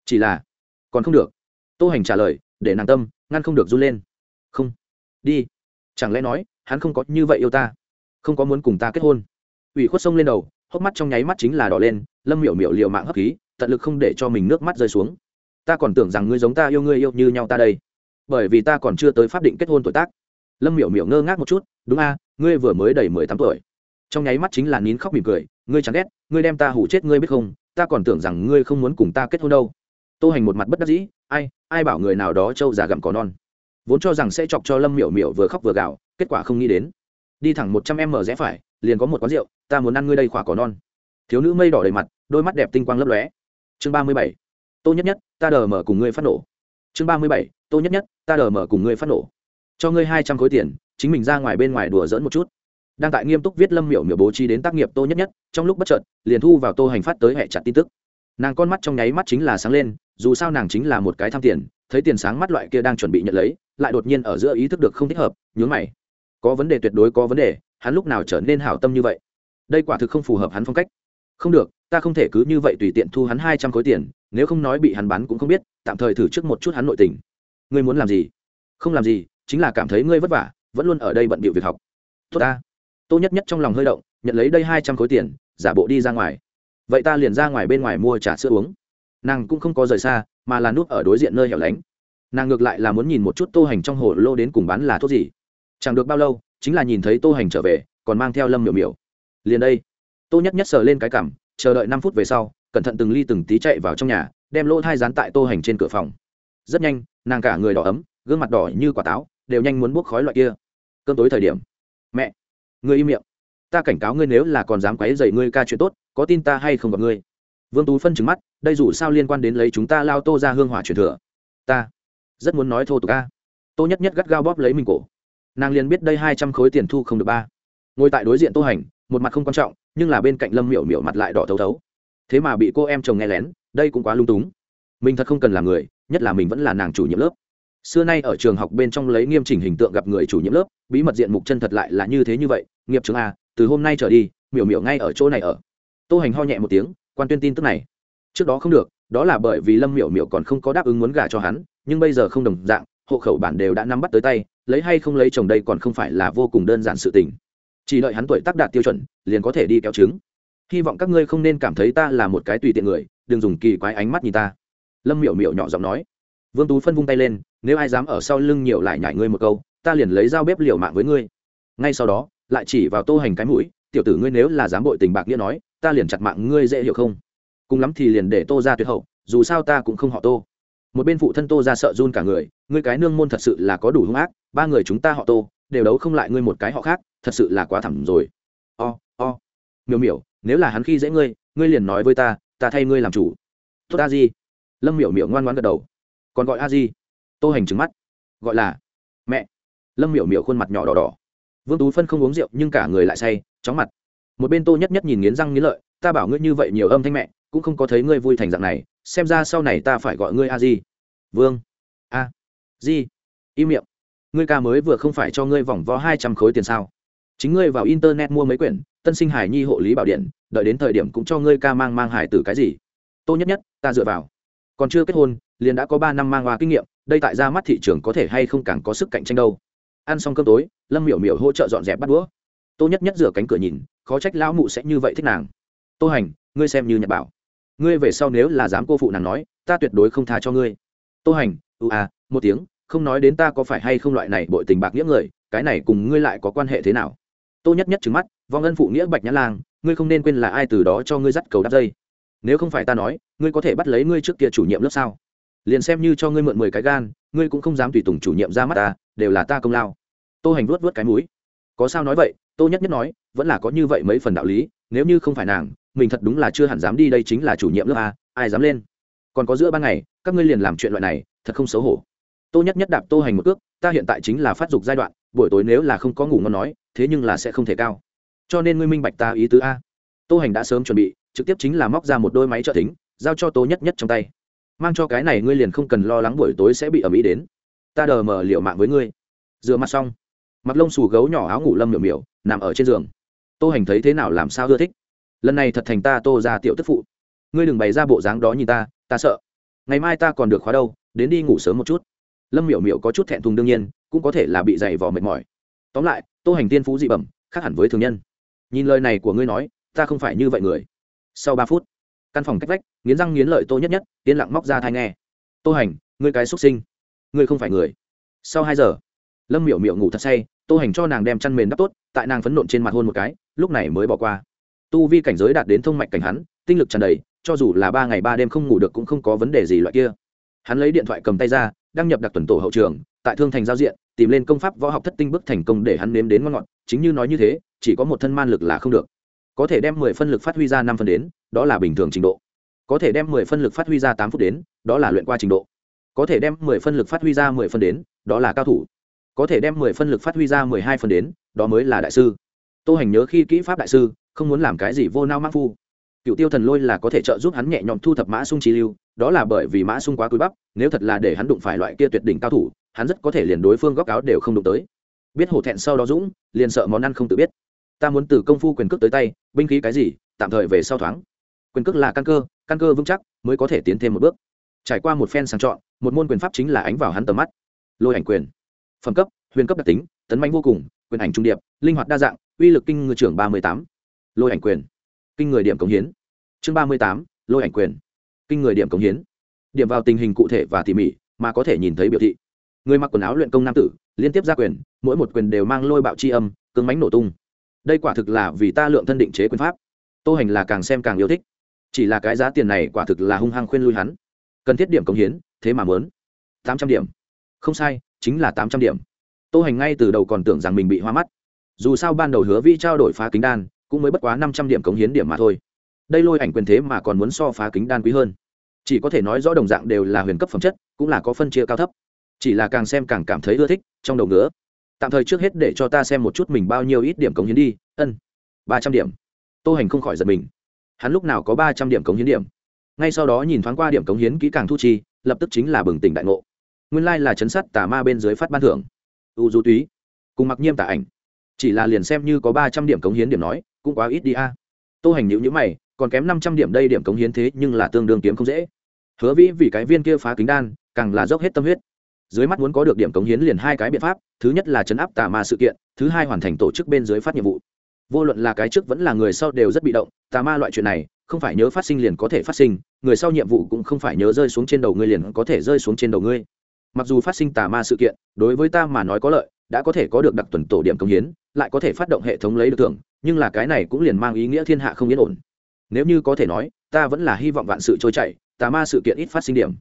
Chỉ là, còn không được. Tô hành trả lời để nàng tâm, ngăn không được run lên. Không. Đi. Chẳng lẽ nói, hắn không có như vậy yêu ta? Không có muốn cùng ta kết hôn? Ủy khuất sông lên đầu, hốc mắt trong nháy mắt chính là đỏ lên, lâm miểu miểu liều mạng hấp khí, tận lực không để cho mình nước mắt rơi xuống. Ta còn tưởng rằng ngươi giống ta yêu ngươi yêu như nhau ta đây. Bởi vì ta còn chưa tới pháp định kết hôn tuổi tác. Lâm miểu miểu ngơ ngác một chút, đúng a, ngươi vừa mới đầy mười tám tuổi. Trong nháy mắt chính là nín khóc mỉm cười, ngươi chẳng ghét, ngươi đem ta hủ chết ngươi biết không? Ta còn tưởng rằng ngươi không muốn cùng ta kết hôn đâu tô hành một mặt bất đắc dĩ, ai ai bảo người nào đó trâu già gặm cỏ non? Vốn cho rằng sẽ chọc cho lâm miểu miểu vừa khóc vừa gạo kết quả không nghĩ đến. Đi thẳng một trăm em mở rẽ phải, liền có một quán rượu, ta muốn ăn ngươi đây khỏa cỏ non. Thiếu nữ mây đỏ đầy mặt, đôi mắt đẹp tinh quang lấp lóe. Chương ba mươi bảy, tô nhất nhất, ta đờ mở cùng ngươi phát nổ. Chương ba mươi bảy, tô nhất nhất, ta đờ mở cùng ngươi phát nổ. Cho ngươi hai trăm khối tiền, chính mình ra ngoài bên ngoài đùa dỡn một chút. Đang tại nghiêm túc viết lâm miểu miểu bố trí đến tác nghiệp tô nhất nhất, trong lúc bất chợt, liền thu vào tô hành phát tới hệ chặt tin tức. Nàng con mắt trong nháy mắt chính là sáng lên dù sao nàng chính là một cái tham tiền, thấy tiền sáng mắt loại kia đang chuẩn bị nhận lấy, lại đột nhiên ở giữa ý thức được không thích hợp nhún mày. Có vấn đề tuyệt đối có vấn đề, hắn lúc nào trở nên hảo tâm như vậy? Đây quả thực không phù hợp hắn phong cách. Không được, ta không thể cứ như vậy tùy tiện thu hắn hai trăm khối tiền, nếu không nói bị hắn bắn cũng không biết, tạm thời thử trước một chút hắn nội tình. Ngươi muốn làm gì? Không làm gì, chính là cảm thấy ngươi vất vả, vẫn luôn ở đây bận bịu việc học. Tốt ta. Tô nhất nhất trong lòng hơi động, nhận lấy đây hai trăm khối tiền, giả bộ đi ra ngoài. Vậy ta liền ra ngoài bên ngoài mua trà sữa uống nàng cũng không có rời xa, mà là núp ở đối diện nơi hẻo lánh. Nàng ngược lại là muốn nhìn một chút tô hành trong hồ lô đến cùng bán là thuốc gì. Chẳng được bao lâu, chính là nhìn thấy tô hành trở về, còn mang theo lâm miểu miểu. Liền đây, tô nhất nhất sờ lên cái cảm, chờ đợi năm phút về sau, cẩn thận từng ly từng tí chạy vào trong nhà, đem lỗ thai dán tại tô hành trên cửa phòng. Rất nhanh, nàng cả người đỏ ấm, gương mặt đỏ như quả táo, đều nhanh muốn buốc khói loại kia. Cơm tối thời điểm, mẹ người im miệng. Ta cảnh cáo ngươi nếu là còn dám quấy dậy ngươi ca chuyện tốt, có tin ta hay không gặp ngươi? Vương tú phân trừng mắt, đây dù sao liên quan đến lấy chúng ta lao tô ra hương hỏa truyền thừa. Ta rất muốn nói thô tục ca tô nhất nhất gắt gao bóp lấy mình cổ. Nàng liền biết đây hai trăm khối tiền thu không được ba. Ngồi tại đối diện tô hành, một mặt không quan trọng, nhưng là bên cạnh lâm miểu miểu mặt lại đỏ thấu thấu. Thế mà bị cô em chồng nghe lén, đây cũng quá lung túng. Mình thật không cần làm người, nhất là mình vẫn là nàng chủ nhiệm lớp. Xưa nay ở trường học bên trong lấy nghiêm chỉnh hình tượng gặp người chủ nhiệm lớp, bí mật diện mục chân thật lại là như thế như vậy, nghiệp trường a, từ hôm nay trở đi, miểu miểu ngay ở chỗ này ở. Tô hành ho nhẹ một tiếng quan tuyên tin tức này. Trước đó không được, đó là bởi vì lâm miểu miểu còn không có đáp ứng muốn gả cho hắn, nhưng bây giờ không đồng dạng, hộ khẩu bản đều đã nắm bắt tới tay, lấy hay không lấy chồng đây còn không phải là vô cùng đơn giản sự tình. Chỉ đợi hắn tuổi tác đạt tiêu chuẩn, liền có thể đi kéo trứng. Hy vọng các ngươi không nên cảm thấy ta là một cái tùy tiện người, đừng dùng kỳ quái ánh mắt nhìn ta. Lâm miểu miểu nhỏ giọng nói. Vương tú phân vung tay lên, nếu ai dám ở sau lưng nhiều lại nhảy ngươi một câu, ta liền lấy dao bếp liều mạng với ngươi. Ngay sau đó, lại chỉ vào tô hành cái mũi, tiểu tử ngươi nếu là dám bội tình bạc nghĩa nói ta liền chặt mạng ngươi dễ hiểu không? Cùng lắm thì liền để tô ra tuyệt hậu dù sao ta cũng không họ tô. Một bên phụ thân tô ra sợ run cả người ngươi cái nương môn thật sự là có đủ hung ác ba người chúng ta họ tô đều đấu không lại ngươi một cái họ khác thật sự là quá thẳm rồi. O, o, miểu miểu nếu là hắn khi dễ ngươi ngươi liền nói với ta ta thay ngươi làm chủ. Tốt a di. Lâm miểu miểu ngoan ngoan gật đầu. Còn gọi a di. Tô hành trứng mắt. Gọi là mẹ. Lâm miểu miểu khuôn mặt nhỏ đỏ đỏ. Vương tú phân không uống rượu nhưng cả người lại say chóng mặt một bên tô nhất nhất nhìn nghiến răng nghiến lợi, ta bảo ngươi như vậy nhiều âm thanh mẹ, cũng không có thấy ngươi vui thành dạng này, xem ra sau này ta phải gọi ngươi a di. Vương. A. Di. Im miệng. Ngươi ca mới vừa không phải cho ngươi vòng vo hai trăm khối tiền sao? Chính ngươi vào internet mua mấy quyển, tân sinh hải nhi hộ lý bảo điện, đợi đến thời điểm cũng cho ngươi ca mang mang hải từ cái gì? Tô nhất nhất, ta dựa vào. Còn chưa kết hôn, liền đã có ba năm mang hoa kinh nghiệm, đây tại ra mắt thị trường có thể hay không càng có sức cạnh tranh đâu. Ăn xong cơm tối, lâm miểu miểu hỗ trợ dọn dẹp bắt đũa. Tô nhất nhất rửa cánh cửa nhìn khó trách lão mụ sẽ như vậy thích nàng. Tô hành, ngươi xem như nhật bảo. Ngươi về sau nếu là dám cô phụ nàng nói, ta tuyệt đối không tha cho ngươi. Tô hành ưu à một tiếng, không nói đến ta có phải hay không loại này bội tình bạc nghĩa người, cái này cùng ngươi lại có quan hệ thế nào? Tô nhất nhất trứng mắt, vong ân phụ nghĩa bạch nhã lang, ngươi không nên quên là ai từ đó cho ngươi dắt cầu đắp dây. Nếu không phải ta nói, ngươi có thể bắt lấy ngươi trước kia chủ nhiệm lớp sao? Liền xem như cho ngươi mượn mười cái gan, ngươi cũng không dám tùy tùng chủ nhiệm ra mắt ta, đều là ta công lao. Tô hành vuốt vuốt cái mũi. Có sao nói vậy? Tô nhất nhất nói vẫn là có như vậy mấy phần đạo lý, nếu như không phải nàng, mình thật đúng là chưa hẳn dám đi đây chính là chủ nhiệm lớp a, ai dám lên? Còn có giữa ban ngày, các ngươi liền làm chuyện loại này, thật không xấu hổ. Tô nhất nhất đạp tô hành một cước, ta hiện tại chính là phát dục giai đoạn, buổi tối nếu là không có ngủ ngon nói, thế nhưng là sẽ không thể cao. Cho nên ngươi minh bạch ta ý tứ a. Tô hành đã sớm chuẩn bị, trực tiếp chính là móc ra một đôi máy trợ thính, giao cho tô nhất nhất trong tay. Mang cho cái này ngươi liền không cần lo lắng buổi tối sẽ bị ở ý đến. Ta đờ mờ liệu mạng với ngươi. Rửa mặt xong. Mặc lông xù gấu nhỏ áo ngủ lâm miểu miểu, nằm ở trên giường tô hành thấy thế nào làm sao ưa thích? Lần này thật thành ta tô ra tiểu tức phụ. Ngươi đừng bày ra bộ dáng đó nhìn ta ta sợ. Ngày mai ta còn được khóa đâu, đến đi ngủ sớm một chút. Lâm miểu miểu có chút thẹn thùng đương nhiên, cũng có thể là bị dày vò mệt mỏi. Tóm lại, tô hành tiên phú dị bẩm, khác hẳn với thường nhân. Nhìn lời này của ngươi nói, ta không phải như vậy người. Sau ba phút, căn phòng cách vách, nghiến răng nghiến lợi tô nhất nhất, yên lặng móc ra thai nghe. Tô hành, ngươi cái xuất sinh. Ngươi không phải người. Sau hai giờ, lâm miểu miểu ngủ thật say, tô hành cho nàng đem chăn mền đắp tốt, tại nàng phấn nộn trên mặt hôn một cái lúc này mới bỏ qua. Tu vi cảnh giới đạt đến thông mạch cảnh hắn, tinh lực tràn đầy, cho dù là ba ngày ba đêm không ngủ được cũng không có vấn đề gì loại kia. Hắn lấy điện thoại cầm tay ra, đăng nhập đặc tuần tổ hậu trường, tại thương thành giao diện, tìm lên công pháp võ học thất tinh bức thành công để hắn nếm đến ngon ngọt, chính như nói như thế, chỉ có một thân man lực là không được. Có thể đem mười phân lực phát huy ra năm phân đến, đó là bình thường trình độ. Có thể đem mười phân lực phát huy ra tám phút đến, đó là luyện qua trình độ. Có thể đem mười phân lực phát huy ra mười phân đến, đó là cao thủ. Có thể đem mười phân lực phát huy ra mười hai phân đến, đó mới là đại sư tô hành nhớ khi kỹ pháp đại sư, không muốn làm cái gì vô nao mắc phu. Cựu tiêu thần lôi là có thể trợ giúp hắn nhẹ nhõm thu thập mã sung trí lưu, đó là bởi vì mã sung quá cúi bắp, nếu thật là để hắn đụng phải loại kia tuyệt đỉnh cao thủ, hắn rất có thể liền đối phương góc áo đều không đụng tới. Biết hổ thẹn sau đó dũng, liền sợ món ăn không tự biết. Ta muốn từ công phu quyền cước tới tay, binh khí cái gì, tạm thời về sau thoáng. Quyền cước là căn cơ căn cơ vững chắc, mới có thể tiến thêm một bước. Trải qua một phen sàng chọn, một môn quyền pháp chính là ánh vào hắn tầm mắt. Lôi ảnh quyền. Phẩm cấp, huyền cấp đặc tính, tấn mạnh vô cùng, quyền ảnh trung điệp, linh hoạt đa dạng uy lực kinh người trưởng ba mươi tám, lôi ảnh quyền, kinh người điểm cống hiến. Chương ba mươi tám, lôi ảnh quyền, kinh người điểm cống hiến. Điểm vào tình hình cụ thể và tỉ mỉ mà có thể nhìn thấy biểu thị. Người mặc quần áo luyện công nam tử, liên tiếp ra quyền, mỗi một quyền đều mang lôi bạo c âm, cứng mánh nổ tung. Đây quả thực là vì ta lượng thân định chế quyền pháp. Tô hành là càng xem càng yêu thích. Chỉ là cái giá tiền này quả thực là hung hăng khuyên lui hắn. Cần thiết điểm cống hiến, thế mà mớn tám trăm điểm. Không sai, chính là tám trăm điểm. Tô hành ngay từ đầu còn tưởng rằng mình bị hoa mắt dù sao ban đầu hứa vi trao đổi phá kính đan cũng mới bất quá năm trăm điểm cống hiến điểm mà thôi. Đây lôi ảnh quyền thế mà còn muốn so phá kính đan quý hơn. Chỉ có thể nói rõ đồng dạng đều là huyền cấp phẩm chất, cũng là có phân chia cao thấp. Chỉ là càng xem càng cảm thấy ưa thích trong đầu nữa tạm thời trước hết để cho ta xem một chút mình bao nhiêu ít điểm cống hiến đi, ân. Ba trăm điểm. Tô hành không khỏi giật mình. Hắn lúc nào có ba trăm điểm cống hiến điểm? Ngay sau đó nhìn thoáng qua điểm cống hiến kỹ càng thu chi, lập tức chính là bừng tỉnh đại ngộ. Nguyên lai là chấn sát tà ma bên dưới phát ban thưởng. U du túy. Cùng mặc nhiêm tả ảnh chỉ là liền xem như có ba trăm điểm cống hiến điểm nói, cũng quá ít đi a. Tô hành nhữ nhữ mày, còn kém năm trăm điểm đây điểm cống hiến thế nhưng là tương đương kiếm không dễ. Hứa vĩ vì cái viên kia phá kính đan, càng là dốc hết tâm huyết. Dưới mắt muốn có được điểm cống hiến liền hai cái biện pháp, thứ nhất là chấn áp tà ma sự kiện, thứ hai hoàn thành tổ chức bên dưới phát nhiệm vụ. Vô luận là cái trước vẫn là người sau đều rất bị động, tà ma loại chuyện này, không phải nhớ phát sinh liền có thể phát sinh, người sau nhiệm vụ cũng không phải nhớ rơi xuống trên đầu ngươi liền có thể rơi xuống trên đầu ngươi. Mặc dù phát sinh tà ma sự kiện, đối với ta mà nói có lợi đã có thể có được đặc tuần tổ điểm công hiến, lại có thể phát động hệ thống lấy được thưởng, nhưng là cái này cũng liền mang ý nghĩa thiên hạ không yên ổn. Nếu như có thể nói, ta vẫn là hy vọng vạn sự trôi chảy, tà ma sự kiện ít phát sinh điểm.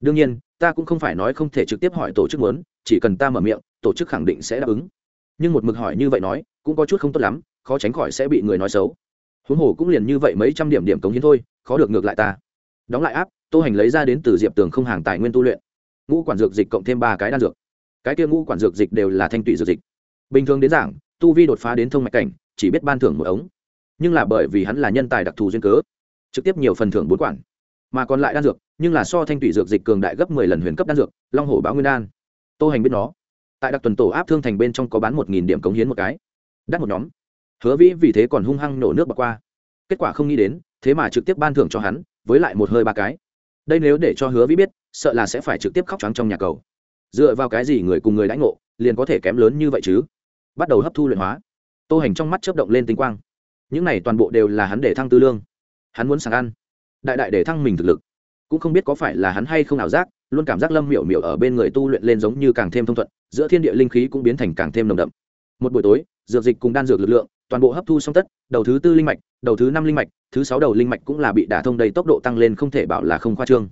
Đương nhiên, ta cũng không phải nói không thể trực tiếp hỏi tổ chức muốn, chỉ cần ta mở miệng, tổ chức khẳng định sẽ đáp ứng. Nhưng một mực hỏi như vậy nói, cũng có chút không tốt lắm, khó tránh khỏi sẽ bị người nói xấu. Huống hồ cũng liền như vậy mấy trăm điểm điểm cống hiến thôi, khó được ngược lại ta. Đóng lại áp tô hành lấy ra đến từ diệp tường không hàng tài nguyên tu luyện. Ngũ quản dược dịch cộng thêm ba cái đan dược cái kia ngũ quản dược dịch đều là thanh tụy dược dịch. Bình thường đến giảng, tu vi đột phá đến thông mạch cảnh, chỉ biết ban thưởng một ống. Nhưng là bởi vì hắn là nhân tài đặc thù duyên cớ, trực tiếp nhiều phần thưởng bốn quản. Mà còn lại đan dược, nhưng là so thanh tụy dược dịch cường đại gấp mười lần huyền cấp đan dược, long hổ báo nguyên đan. Tô hành biết nó. Tại đặc tuần tổ áp thương thành bên trong có bán một nghìn điểm cống hiến một cái. Đắt một nhóm. Hứa vĩ vì thế còn hung hăng nổ nước bạc qua. Kết quả không nghĩ đến, thế mà trực tiếp ban thưởng cho hắn, với lại một hơi ba cái. Đây nếu để cho hứa vĩ biết, sợ là sẽ phải trực tiếp khóc trắng trong nhà cầu dựa vào cái gì người cùng người đãi ngộ liền có thể kém lớn như vậy chứ? Bắt đầu hấp thu luyện hóa. Tô hành trong mắt chớp động lên tinh quang. Những này toàn bộ đều là hắn để thăng tư lương. Hắn muốn sàng ăn. Đại đại để thăng mình thực lực. Cũng không biết có phải là hắn hay không ảo giác, luôn cảm giác lâm miểu miểu ở bên người tu luyện lên giống như càng thêm thông thuận, giữa thiên địa linh khí cũng biến thành càng thêm nồng đậm. Một buổi tối, dược dịch cùng đan dược lực lượng, toàn bộ hấp thu xong tất, đầu thứ tư linh mạch, đầu thứ năm linh mạch, thứ sáu đầu linh mạch cũng là bị đả thông đầy tốc độ tăng lên không thể bảo là không khoa trương.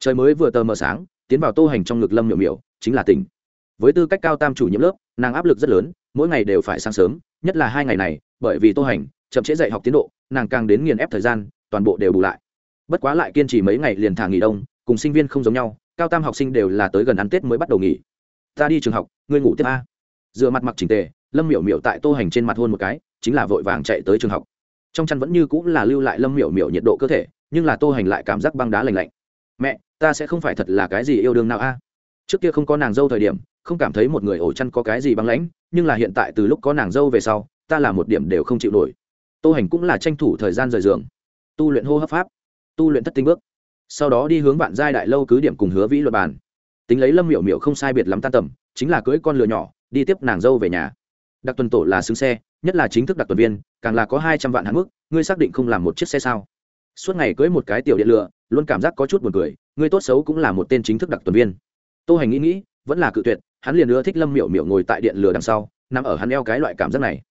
Trời mới vừa tờ mờ sáng tiến vào tô hành trong ngực lâm miểu miểu, chính là tỉnh. Với tư cách cao tam chủ nhiệm lớp, nàng áp lực rất lớn, mỗi ngày đều phải sáng sớm, nhất là hai ngày này, bởi vì tô hành chậm trễ dạy học tiến độ, nàng càng đến nghiền ép thời gian, toàn bộ đều bù lại. Bất quá lại kiên trì mấy ngày liền thả nghỉ đông, cùng sinh viên không giống nhau, cao tam học sinh đều là tới gần ăn tết mới bắt đầu nghỉ. Ta đi trường học, ngươi ngủ tiếp a dựa mặt mặc chỉnh tề, lâm miểu miểu tại tô hành trên mặt hôn một cái, chính là vội vàng chạy tới trường học. Trong chăn vẫn như cũng là lưu lại lâm miểu miểu nhiệt độ cơ thể, nhưng là tô hành lại cảm giác băng đá lành lạnh. Mẹ ta sẽ không phải thật là cái gì yêu đương nào a. Trước kia không có nàng dâu thời điểm, không cảm thấy một người ổ chăn có cái gì băng lãnh, nhưng là hiện tại từ lúc có nàng dâu về sau, ta là một điểm đều không chịu nổi. Tô hành cũng là tranh thủ thời gian rời giường. Tu luyện hô hấp pháp, tu luyện thất tinh bước. Sau đó đi hướng vạn giai đại lâu cứ điểm cùng hứa vĩ luật bàn. Tính lấy lâm miểu miểu không sai biệt lắm tan tầm, chính là cưỡi con lừa nhỏ, đi tiếp nàng dâu về nhà. Đặc tuần tổ là xứng xe, nhất là chính thức đặc tuần viên, càng là có hai trăm vạn hạn mức, ngươi xác định không làm một chiếc xe sao? Suốt ngày cưới một cái tiểu điện lựa luôn cảm giác có chút buồn cười ngươi tốt xấu cũng là một tên chính thức đặc tuần viên. Tô hành nghĩ nghĩ, vẫn là cự tuyệt, hắn liền ưa thích lâm miểu miểu ngồi tại điện lửa đằng sau, nằm ở hắn eo cái loại cảm giác này.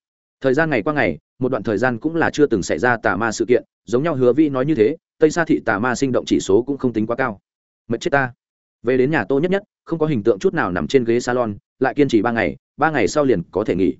Thời gian ngày qua ngày, một đoạn thời gian cũng là chưa từng xảy ra tà ma sự kiện, giống nhau hứa vi nói như thế, tây sa thị tà ma sinh động chỉ số cũng không tính quá cao. Mệt chết ta. Về đến nhà tô nhất nhất, không có hình tượng chút nào nằm trên ghế salon, lại kiên trì ba ngày ba ngày sau liền có thể nghỉ.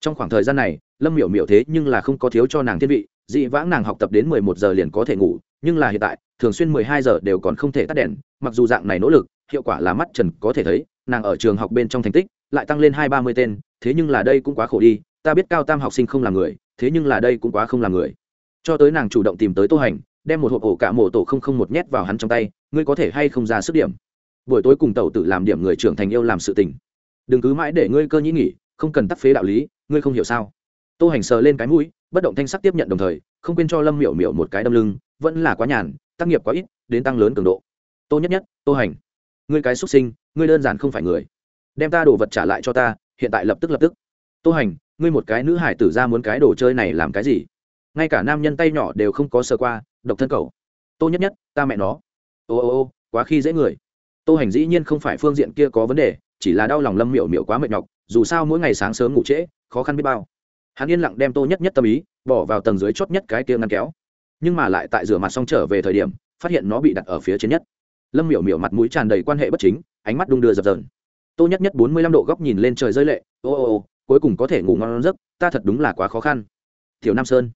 Trong khoảng thời gian này, lâm miểu miểu thế nhưng là không có thiếu cho nàng thiên vị, dị vãng nàng học tập đến mười một giờ liền có thể ngủ nhưng là hiện tại, thường xuyên mười hai giờ đều còn không thể tắt đèn, mặc dù dạng này nỗ lực, hiệu quả là mắt trần có thể thấy, nàng ở trường học bên trong thành tích lại tăng lên hai ba mươi tên, thế nhưng là đây cũng quá khổ đi, ta biết cao tam học sinh không là người, thế nhưng là đây cũng quá không là người. Cho tới nàng chủ động tìm tới tô hành, đem một hộp ổ cả mổ tổ không không một nhét vào hắn trong tay, ngươi có thể hay không ra sức điểm? Buổi tối cùng tẩu tự làm điểm người trưởng thành yêu làm sự tình. Đừng cứ mãi để ngươi cơ nhĩ nghỉ, không cần tắc phế đạo lý, ngươi không hiểu sao? Tô hành sờ lên cái mũi, bất động thanh sắc tiếp nhận đồng thời, không quên cho lâm miểu miểu một cái đâm lưng vẫn là quá nhàn, tác nghiệp quá ít, đến tăng lớn cường độ. Tô nhất nhất, tô hành, ngươi cái xuất sinh, ngươi đơn giản không phải người. Đem ta đồ vật trả lại cho ta, hiện tại lập tức lập tức. Tô hành, ngươi một cái nữ hải tử ra muốn cái đồ chơi này làm cái gì? Ngay cả nam nhân tay nhỏ đều không có sơ qua, độc thân cầu. Tô nhất nhất, ta mẹ nó. Ô ô ô, quá khi dễ người. Tô hành dĩ nhiên không phải phương diện kia có vấn đề, chỉ là đau lòng lâm miểu miểu quá mệt nhọc, dù sao mỗi ngày sáng sớm ngủ trễ, khó khăn biết bao. Hắn yên lặng đem tô nhất nhất tâm ý, bỏ vào tầng dưới chót nhất cái kia ngăn kéo nhưng mà lại tại rửa mặt xong trở về thời điểm, phát hiện nó bị đặt ở phía trên nhất. Lâm miểu miểu mặt mũi tràn đầy quan hệ bất chính, ánh mắt đung đưa dập dờn. Tô nhất nhất bốn mươi lăm độ góc nhìn lên trời rơi lệ, ô ô ô, cuối cùng có thể ngủ ngon giấc, ta thật đúng là quá khó khăn. Tiểu nam sơn.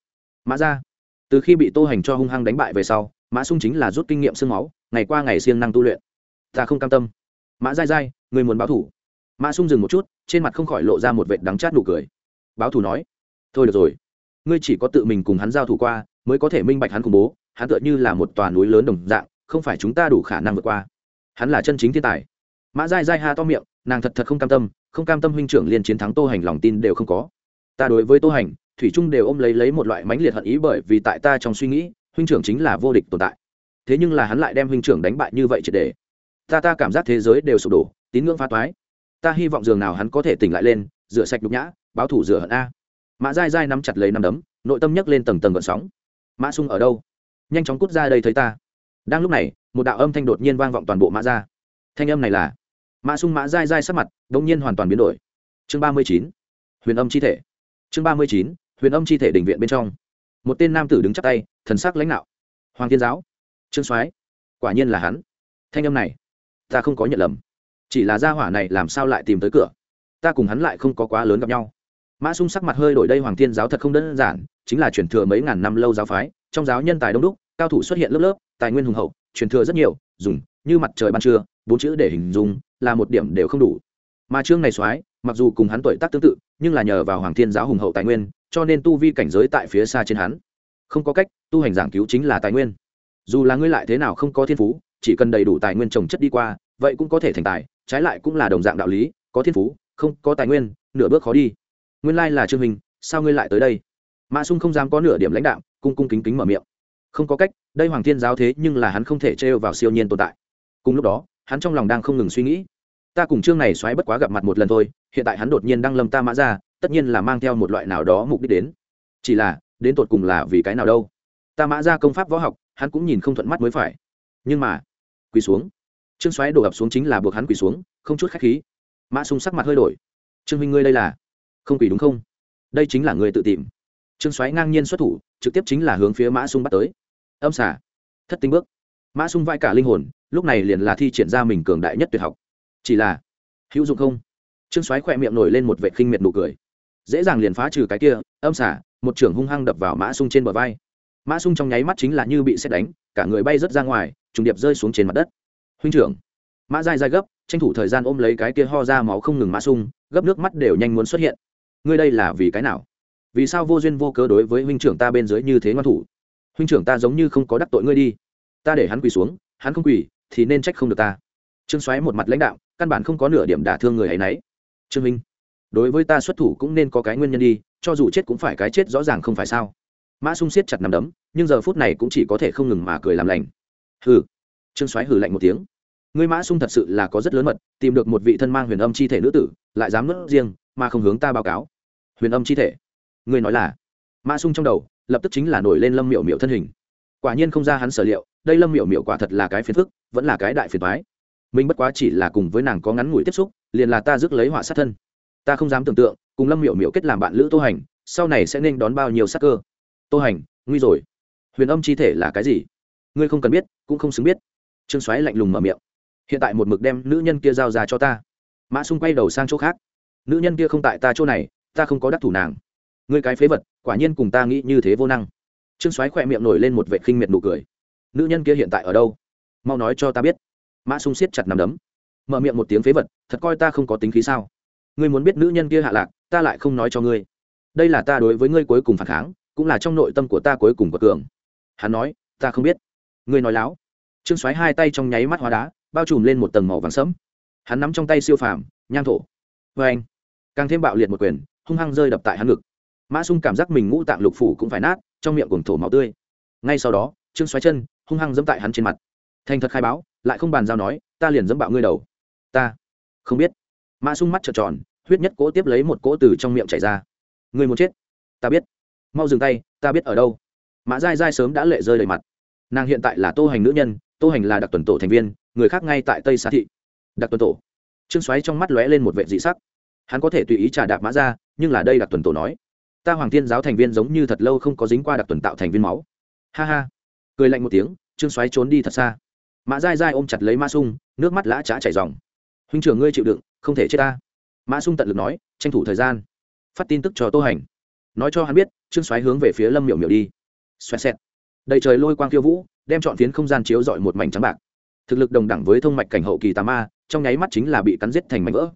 Mã ra từ khi bị tô hành cho hung hăng đánh bại về sau, mã sung chính là rút kinh nghiệm sương máu, ngày qua ngày siêng năng tu luyện. Ta không cam tâm. Mã dai dai người muốn báo thủ. Mã sung dừng một chút, trên mặt không khỏi lộ ra một vệt đắng chát nụ cười. Báo thủ nói, thôi được rồi, ngươi chỉ có tự mình cùng hắn giao thủ qua mới có thể minh bạch hắn khủng bố, hắn tựa như là một tòa núi lớn đồng dạng, không phải chúng ta đủ khả năng vượt qua. Hắn là chân chính thiên tài. Mã dai dai ha to miệng, nàng thật thật không cam tâm, không cam tâm huynh trưởng liên chiến thắng tô hành lòng tin đều không có. Ta đối với tô hành, thủy trung đều ôm lấy lấy một loại mãnh liệt hận ý bởi vì tại ta trong suy nghĩ, huynh trưởng chính là vô địch tồn tại. Thế nhưng là hắn lại đem huynh trưởng đánh bại như vậy triệt để. Ta ta cảm giác thế giới đều sụp đổ, tín ngưỡng phá toái. Ta hy vọng dường nào hắn có thể tỉnh lại lên, rửa sạch nhục nhã, báo thủ rửa hận a. Mã dai dai nắm chặt lấy nắm đấm, nội tâm nhấc lên tầng tầng gợn sóng mã sung ở đâu? Nhanh chóng cút ra đây thấy ta. Đang lúc này, một đạo âm thanh đột nhiên vang vọng toàn bộ mã ra thanh âm này là, mã sung mã dai dai sắc mặt đ ỗ n g nhiên hoàn toàn biến đổi. Chương ba mươi chín, huyền âm chi thể. Chương ba mươi chín, huyền âm chi thể đình viện bên trong. Một tên nam tử đứng chắc tay, thần sắc lãnh đạo. Hoàng thiên giáo. Trương soái. Quả nhiên là hắn. Thanh âm này, ta không có nhận lầm. Chỉ là gia hỏa này làm sao lại tìm tới cửa? Ta cùng hắn lại không có quá lớn gặp nhau mã sung sắc mặt hơi đổi đây hoàng thiên giáo thật không đơn giản, chính là chuyển thừa mấy ngàn năm lâu giáo phái, trong giáo nhân tài đông đúc, cao thủ xuất hiện lớp lớp, tài nguyên hùng hậu, truyền thừa rất nhiều, dùng, như mặt trời ban trưa, bốn chữ để hình dung, là một điểm đều không đủ. Mà trương này soái, mặc dù cùng hắn tuổi tác tương tự, nhưng là nhờ vào hoàng thiên giáo hùng hậu tài nguyên, cho nên tu vi cảnh giới tại phía xa trên hắn. Không có cách, tu hành giảng cứu chính là tài nguyên. Dù là ngươi lại thế nào không có thiên phú, chỉ cần đầy đủ tài nguyên trồng chất đi qua, vậy cũng có thể thành tài, trái lại cũng là đồng dạng đạo lý, có thiên phú, không có tài nguyên, nửa bước khó đi nguyên lai là trương minh sao ngươi lại tới đây? Mã sung không dám có nửa điểm lãnh đạo cung cung kính kính mở miệng. Không có cách, đây hoàng thiên giáo thế nhưng là hắn không thể trêu vào siêu nhiên tồn tại. Cùng lúc đó, hắn trong lòng đang không ngừng suy nghĩ. Ta cùng chương này xoáy bất quá gặp mặt một lần thôi, hiện tại hắn đột nhiên đang lâm ta mã ra, tất nhiên là mang theo một loại nào đó mục đích đến. Chỉ là, đến tột cùng là vì cái nào đâu? Ta mã ra công pháp võ học, hắn cũng nhìn không thuận mắt mới phải. Nhưng mà, quỳ xuống. Trương xoáy đổ ập xuống chính là buộc hắn quỳ xuống, không chút khách khí. Mã sung sắc mặt hơi đổi. Trương minh ngươi đây là? Không quỷ đúng không? Đây chính là người tự tìm. Trương xoáy ngang nhiên xuất thủ, trực tiếp chính là hướng phía mã sung bắt tới. Âm xả thất tinh bước. Mã sung vai cả linh hồn, lúc này liền là thi triển ra mình cường đại nhất tuyệt học. Chỉ là, hữu dụng không? Trương xoáy khỏe miệng nổi lên một vệ khinh miệt nụ cười. Dễ dàng liền phá trừ cái kia, âm xả một trưởng hung hăng đập vào mã sung trên bờ vai. Mã sung trong nháy mắt chính là như bị xét đánh, cả người bay rớt ra ngoài, trùng điệp rơi xuống trên mặt đất. Huynh trưởng. Mã dai dai gấp, tranh thủ thời gian ôm lấy cái kia ho ra máu không ngừng mã sung, gấp nước mắt đều nhanh muốn xuất hiện ngươi đây là vì cái nào? Vì sao vô duyên vô cớ đối với huynh trưởng ta bên dưới như thế ngoan thủ? Huynh trưởng ta giống như không có đắc tội ngươi đi. Ta để hắn quỳ xuống, hắn không quỳ, thì nên trách không được ta. Trương xoáy một mặt lãnh đạo, căn bản không có nửa điểm đả thương người ấy nấy. Trương minh, đối với ta xuất thủ cũng nên có cái nguyên nhân đi, cho dù chết cũng phải cái chết rõ ràng không phải sao. Mã sung siết chặt nằm đấm, nhưng giờ phút này cũng chỉ có thể không ngừng mà cười làm lành. Hừ. Trương xoáy hừ lạnh một tiếng. Ngươi mã sung thật sự là có rất lớn mật, tìm được một vị thân mang huyền âm chi thể nữ tử, lại dám nuốt riêng mà không hướng ta báo cáo. Huyền âm chi thể. Ngươi nói là? Mã sung trong đầu, lập tức chính là nổi lên lâm miểu miểu thân hình. Quả nhiên không ra hắn sở liệu, đây lâm miểu miểu quả thật là cái phiền phức, vẫn là cái đại phiền thoái mình bất quá chỉ là cùng với nàng có ngắn ngủi tiếp xúc, liền là ta rước lấy họa sát thân. Ta không dám tưởng tượng, cùng lâm miểu miểu kết làm bạn lữ tô hành, sau này sẽ nên đón bao nhiêu sắc cơ. Tô hành, nguy rồi. Huyền âm chi thể là cái gì? Ngươi không cần biết, cũng không xứng biết. Trương xoáy lạnh lùng mở miệng. Hiện tại một mực đem nữ nhân kia giao ra cho ta. Mã xung quay đầu sang chỗ khác nữ nhân kia không tại ta chỗ này, ta không có đắc thủ nàng. Ngươi cái phế vật, quả nhiên cùng ta nghĩ như thế vô năng. Trương xoáy khỏe miệng nổi lên một vệ khinh miệt nụ cười. Nữ nhân kia hiện tại ở đâu? Mau nói cho ta biết. Mã sung siết chặt nằm đấm. Mở miệng một tiếng phế vật, thật coi ta không có tính khí sao? Ngươi muốn biết nữ nhân kia hạ lạc, ta lại không nói cho ngươi. Đây là ta đối với ngươi cuối cùng phản kháng, cũng là trong nội tâm của ta cuối cùng của cường. Hắn nói, ta không biết. Ngươi nói láo. Trương xoáy hai tay trong nháy mắt hóa đá, bao trùm lên một tầng màu vàng sẫm. Hắn nắm trong tay siêu phàm, nhang thổ vê anh, càng thêm bạo liệt một quyền, hung hăng rơi đập tại hắn ngực. Mã sung cảm giác mình ngũ tạng lục phủ cũng phải nát, trong miệng cùng thổ máu tươi. Ngay sau đó, trương xoáy chân hung hăng dẫm tại hắn trên mặt. Thành thật khai báo, lại không bàn giao nói, ta liền dẫm bạo ngươi đầu. Ta? Không biết. Mã sung mắt trợn tròn, huyết nhất cỗ tiếp lấy một cỗ từ trong miệng chảy ra. Người muốn chết? Ta biết. Mau dừng tay, ta biết ở đâu. Mã dai dai sớm đã lệ rơi đầy mặt. Nàng hiện tại là tô hành nữ nhân, tô hành là đặc tuần tổ thành viên, người khác ngay tại tây xá thị. Đặc tuần tổ trương xoáy trong mắt lóe lên một vệ dị sắc. Hắn có thể tùy ý trả đạp mã ra, nhưng là đây đặc tuần tổ nói, ta hoàng thiên giáo thành viên giống như thật lâu không có dính qua đặc tuần tạo thành viên máu. Ha ha. Cười lạnh một tiếng, trương xoáy trốn đi thật xa. Mã dai dai ôm chặt lấy Mã sung, nước mắt lã trá chảy dòng huynh trưởng ngươi chịu đựng, không thể chết ta. Mã sung tận lực nói, tranh thủ thời gian, phát tin tức cho tô hành. Nói cho hắn biết, trương xoáy hướng về phía lâm miểu miểu đi. Xoẹt xẹt. Đầy trời lôi quang khiêu vũ, đem chọn phiến không gian chiếu dọi một mảnh trắng bạc thực lực đồng đẳng với thông mạch cảnh hậu kỳ tà ma, trong nháy mắt chính là bị cắn giết thành mảnh vỡ.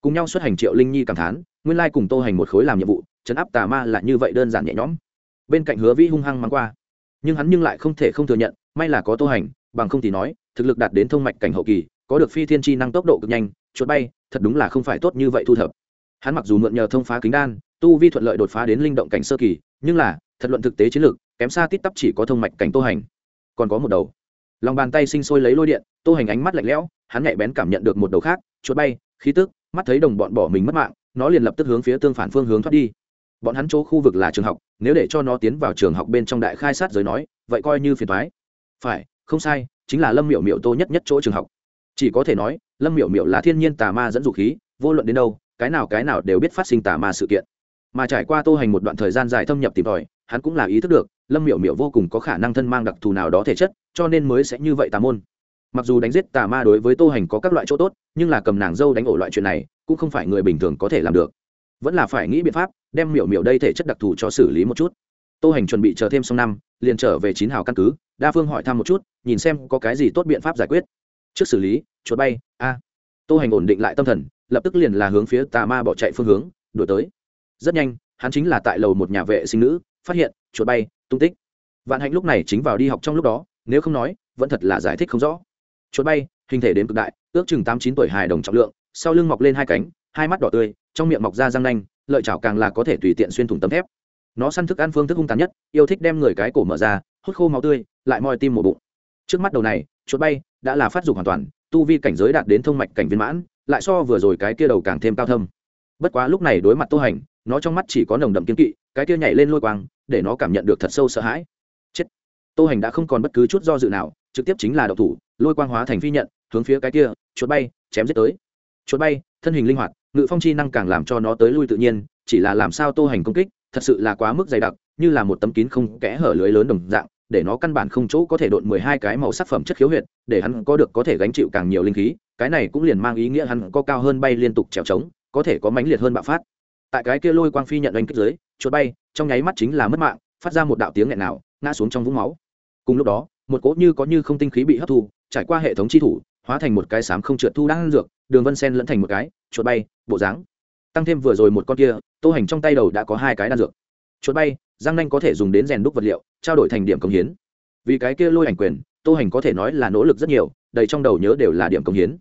Cùng nhau xuất hành triệu linh nhi cảm thán, nguyên lai cùng tô hành một khối làm nhiệm vụ chấn áp tà ma là như vậy đơn giản nhẹ nhõm. Bên cạnh hứa vĩ hung hăng mang qua. Nhưng hắn nhưng lại không thể không thừa nhận, may là có tô hành, bằng không thì nói, thực lực đạt đến thông mạch cảnh hậu kỳ, có được phi thiên chi năng tốc độ cực nhanh, chuột bay, thật đúng là không phải tốt như vậy thu thập. Hắn mặc dù mượn nhờ thông phá kính đan, tu vi thuận lợi đột phá đến linh động cảnh sơ kỳ, nhưng là, thật luận thực tế chiến lược, kém xa tít tắp chỉ có thông mạch cảnh tô hành. Còn có một đầu lòng bàn tay sinh sôi lấy lôi điện, tô hành ánh mắt lạnh lẽo, hắn nhạy bén cảm nhận được một đầu khác, chuột bay, khí tức, mắt thấy đồng bọn bỏ mình mất mạng, nó liền lập tức hướng phía tương phản phương hướng thoát đi. Bọn hắn chỗ khu vực là trường học, nếu để cho nó tiến vào trường học bên trong đại khai sát giới nói, vậy coi như phiền thoái phải, không sai, chính là lâm miểu miểu tô nhất nhất chỗ trường học. Chỉ có thể nói, lâm miểu miểu là thiên nhiên tà ma dẫn dụ khí, vô luận đến đâu, cái nào cái nào đều biết phát sinh tà ma sự kiện. Mà trải qua tô hành một đoạn thời gian dài thâm nhập tìm tòi hắn cũng là ý thức được, lâm miểu miểu vô cùng có khả năng thân mang đặc thù nào đó thể chất, cho nên mới sẽ như vậy tà môn. Mặc dù đánh giết tà ma đối với tô hành có các loại chỗ tốt, nhưng là cầm nàng dâu đánh ổ loại chuyện này, cũng không phải người bình thường có thể làm được. Vẫn là phải nghĩ biện pháp, đem miểu miểu đây thể chất đặc thù cho xử lý một chút. Tô hành chuẩn bị chờ thêm xong năm, liền trở về chín hào căn cứ, đa phương hỏi thăm một chút, nhìn xem có cái gì tốt biện pháp giải quyết. Trước xử lý, chuột bay, a. Tô hành ổn định lại tâm thần, lập tức liền là hướng phía tà ma bỏ chạy phương hướng, đuổi tới. Rất nhanh, hắn chính là tại lầu một nhà vệ sinh nữ phát hiện, chuột bay, tung tích. Vạn hạnh lúc này chính vào đi học trong lúc đó, nếu không nói, vẫn thật là giải thích không rõ. Chuột bay, hình thể đến cực đại, ước chừng tám chín tuổi hài đồng trọng lượng, sau lưng mọc lên hai cánh, hai mắt đỏ tươi, trong miệng mọc ra răng nanh, lợi chảo càng là có thể tùy tiện xuyên thủng tấm thép. Nó săn thức ăn phương thức hung tàn nhất, yêu thích đem người cái cổ mở ra, hút khô máu tươi, lại moi tim một bụng. Trước mắt đầu này, chuột bay, đã là phát dục hoàn toàn, tu vi cảnh giới đạt đến thông mạch cảnh viên mãn, lại so vừa rồi cái kia đầu càng thêm cao thâm. Bất quá lúc này đối mặt tô hành nó trong mắt chỉ có nồng đậm kiên kỵ, cái kia nhảy lên lôi quang, để nó cảm nhận được thật sâu sợ hãi. Chết. Tô hành đã không còn bất cứ chút do dự nào, trực tiếp chính là đậu thủ, lôi quang hóa thành phi nhận, hướng phía cái kia, chuột bay, chém giết tới. Chuột bay, thân hình linh hoạt, ngự phong chi năng càng làm cho nó tới lui tự nhiên, chỉ là làm sao tô hành công kích, thật sự là quá mức dày đặc, như là một tấm kín không kẽ hở lưới lớn đồng dạng, để nó căn bản không chỗ có thể đột mười hai cái màu sắc phẩm chất khiếu huyệt, để hắn có được có thể gánh chịu càng nhiều linh khí, cái này cũng liền mang ý nghĩa hắn có cao hơn bay liên tục trèo trống, có thể có mãnh liệt hơn bạo phát tại cái kia lôi quang phi nhận anh kích dưới, chuột bay, trong nháy mắt chính là mất mạng, phát ra một đạo tiếng nghẹn nào, ngã xuống trong vũng máu. Cùng lúc đó, một cỗ như có như không tinh khí bị hấp thu, trải qua hệ thống chi thủ, hóa thành một cái sám không trượt thu đang dược, đường vân sen lẫn thành một cái, chuột bay, bộ dáng. Tăng thêm vừa rồi một con kia, tô hành trong tay đầu đã có hai cái đan dược. Chuột bay giang nanh có thể dùng đến rèn đúc vật liệu, trao đổi thành điểm công hiến. Vì cái kia lôi ảnh quyền, tô hành có thể nói là nỗ lực rất nhiều, đầy trong đầu nhớ đều là điểm công hiến.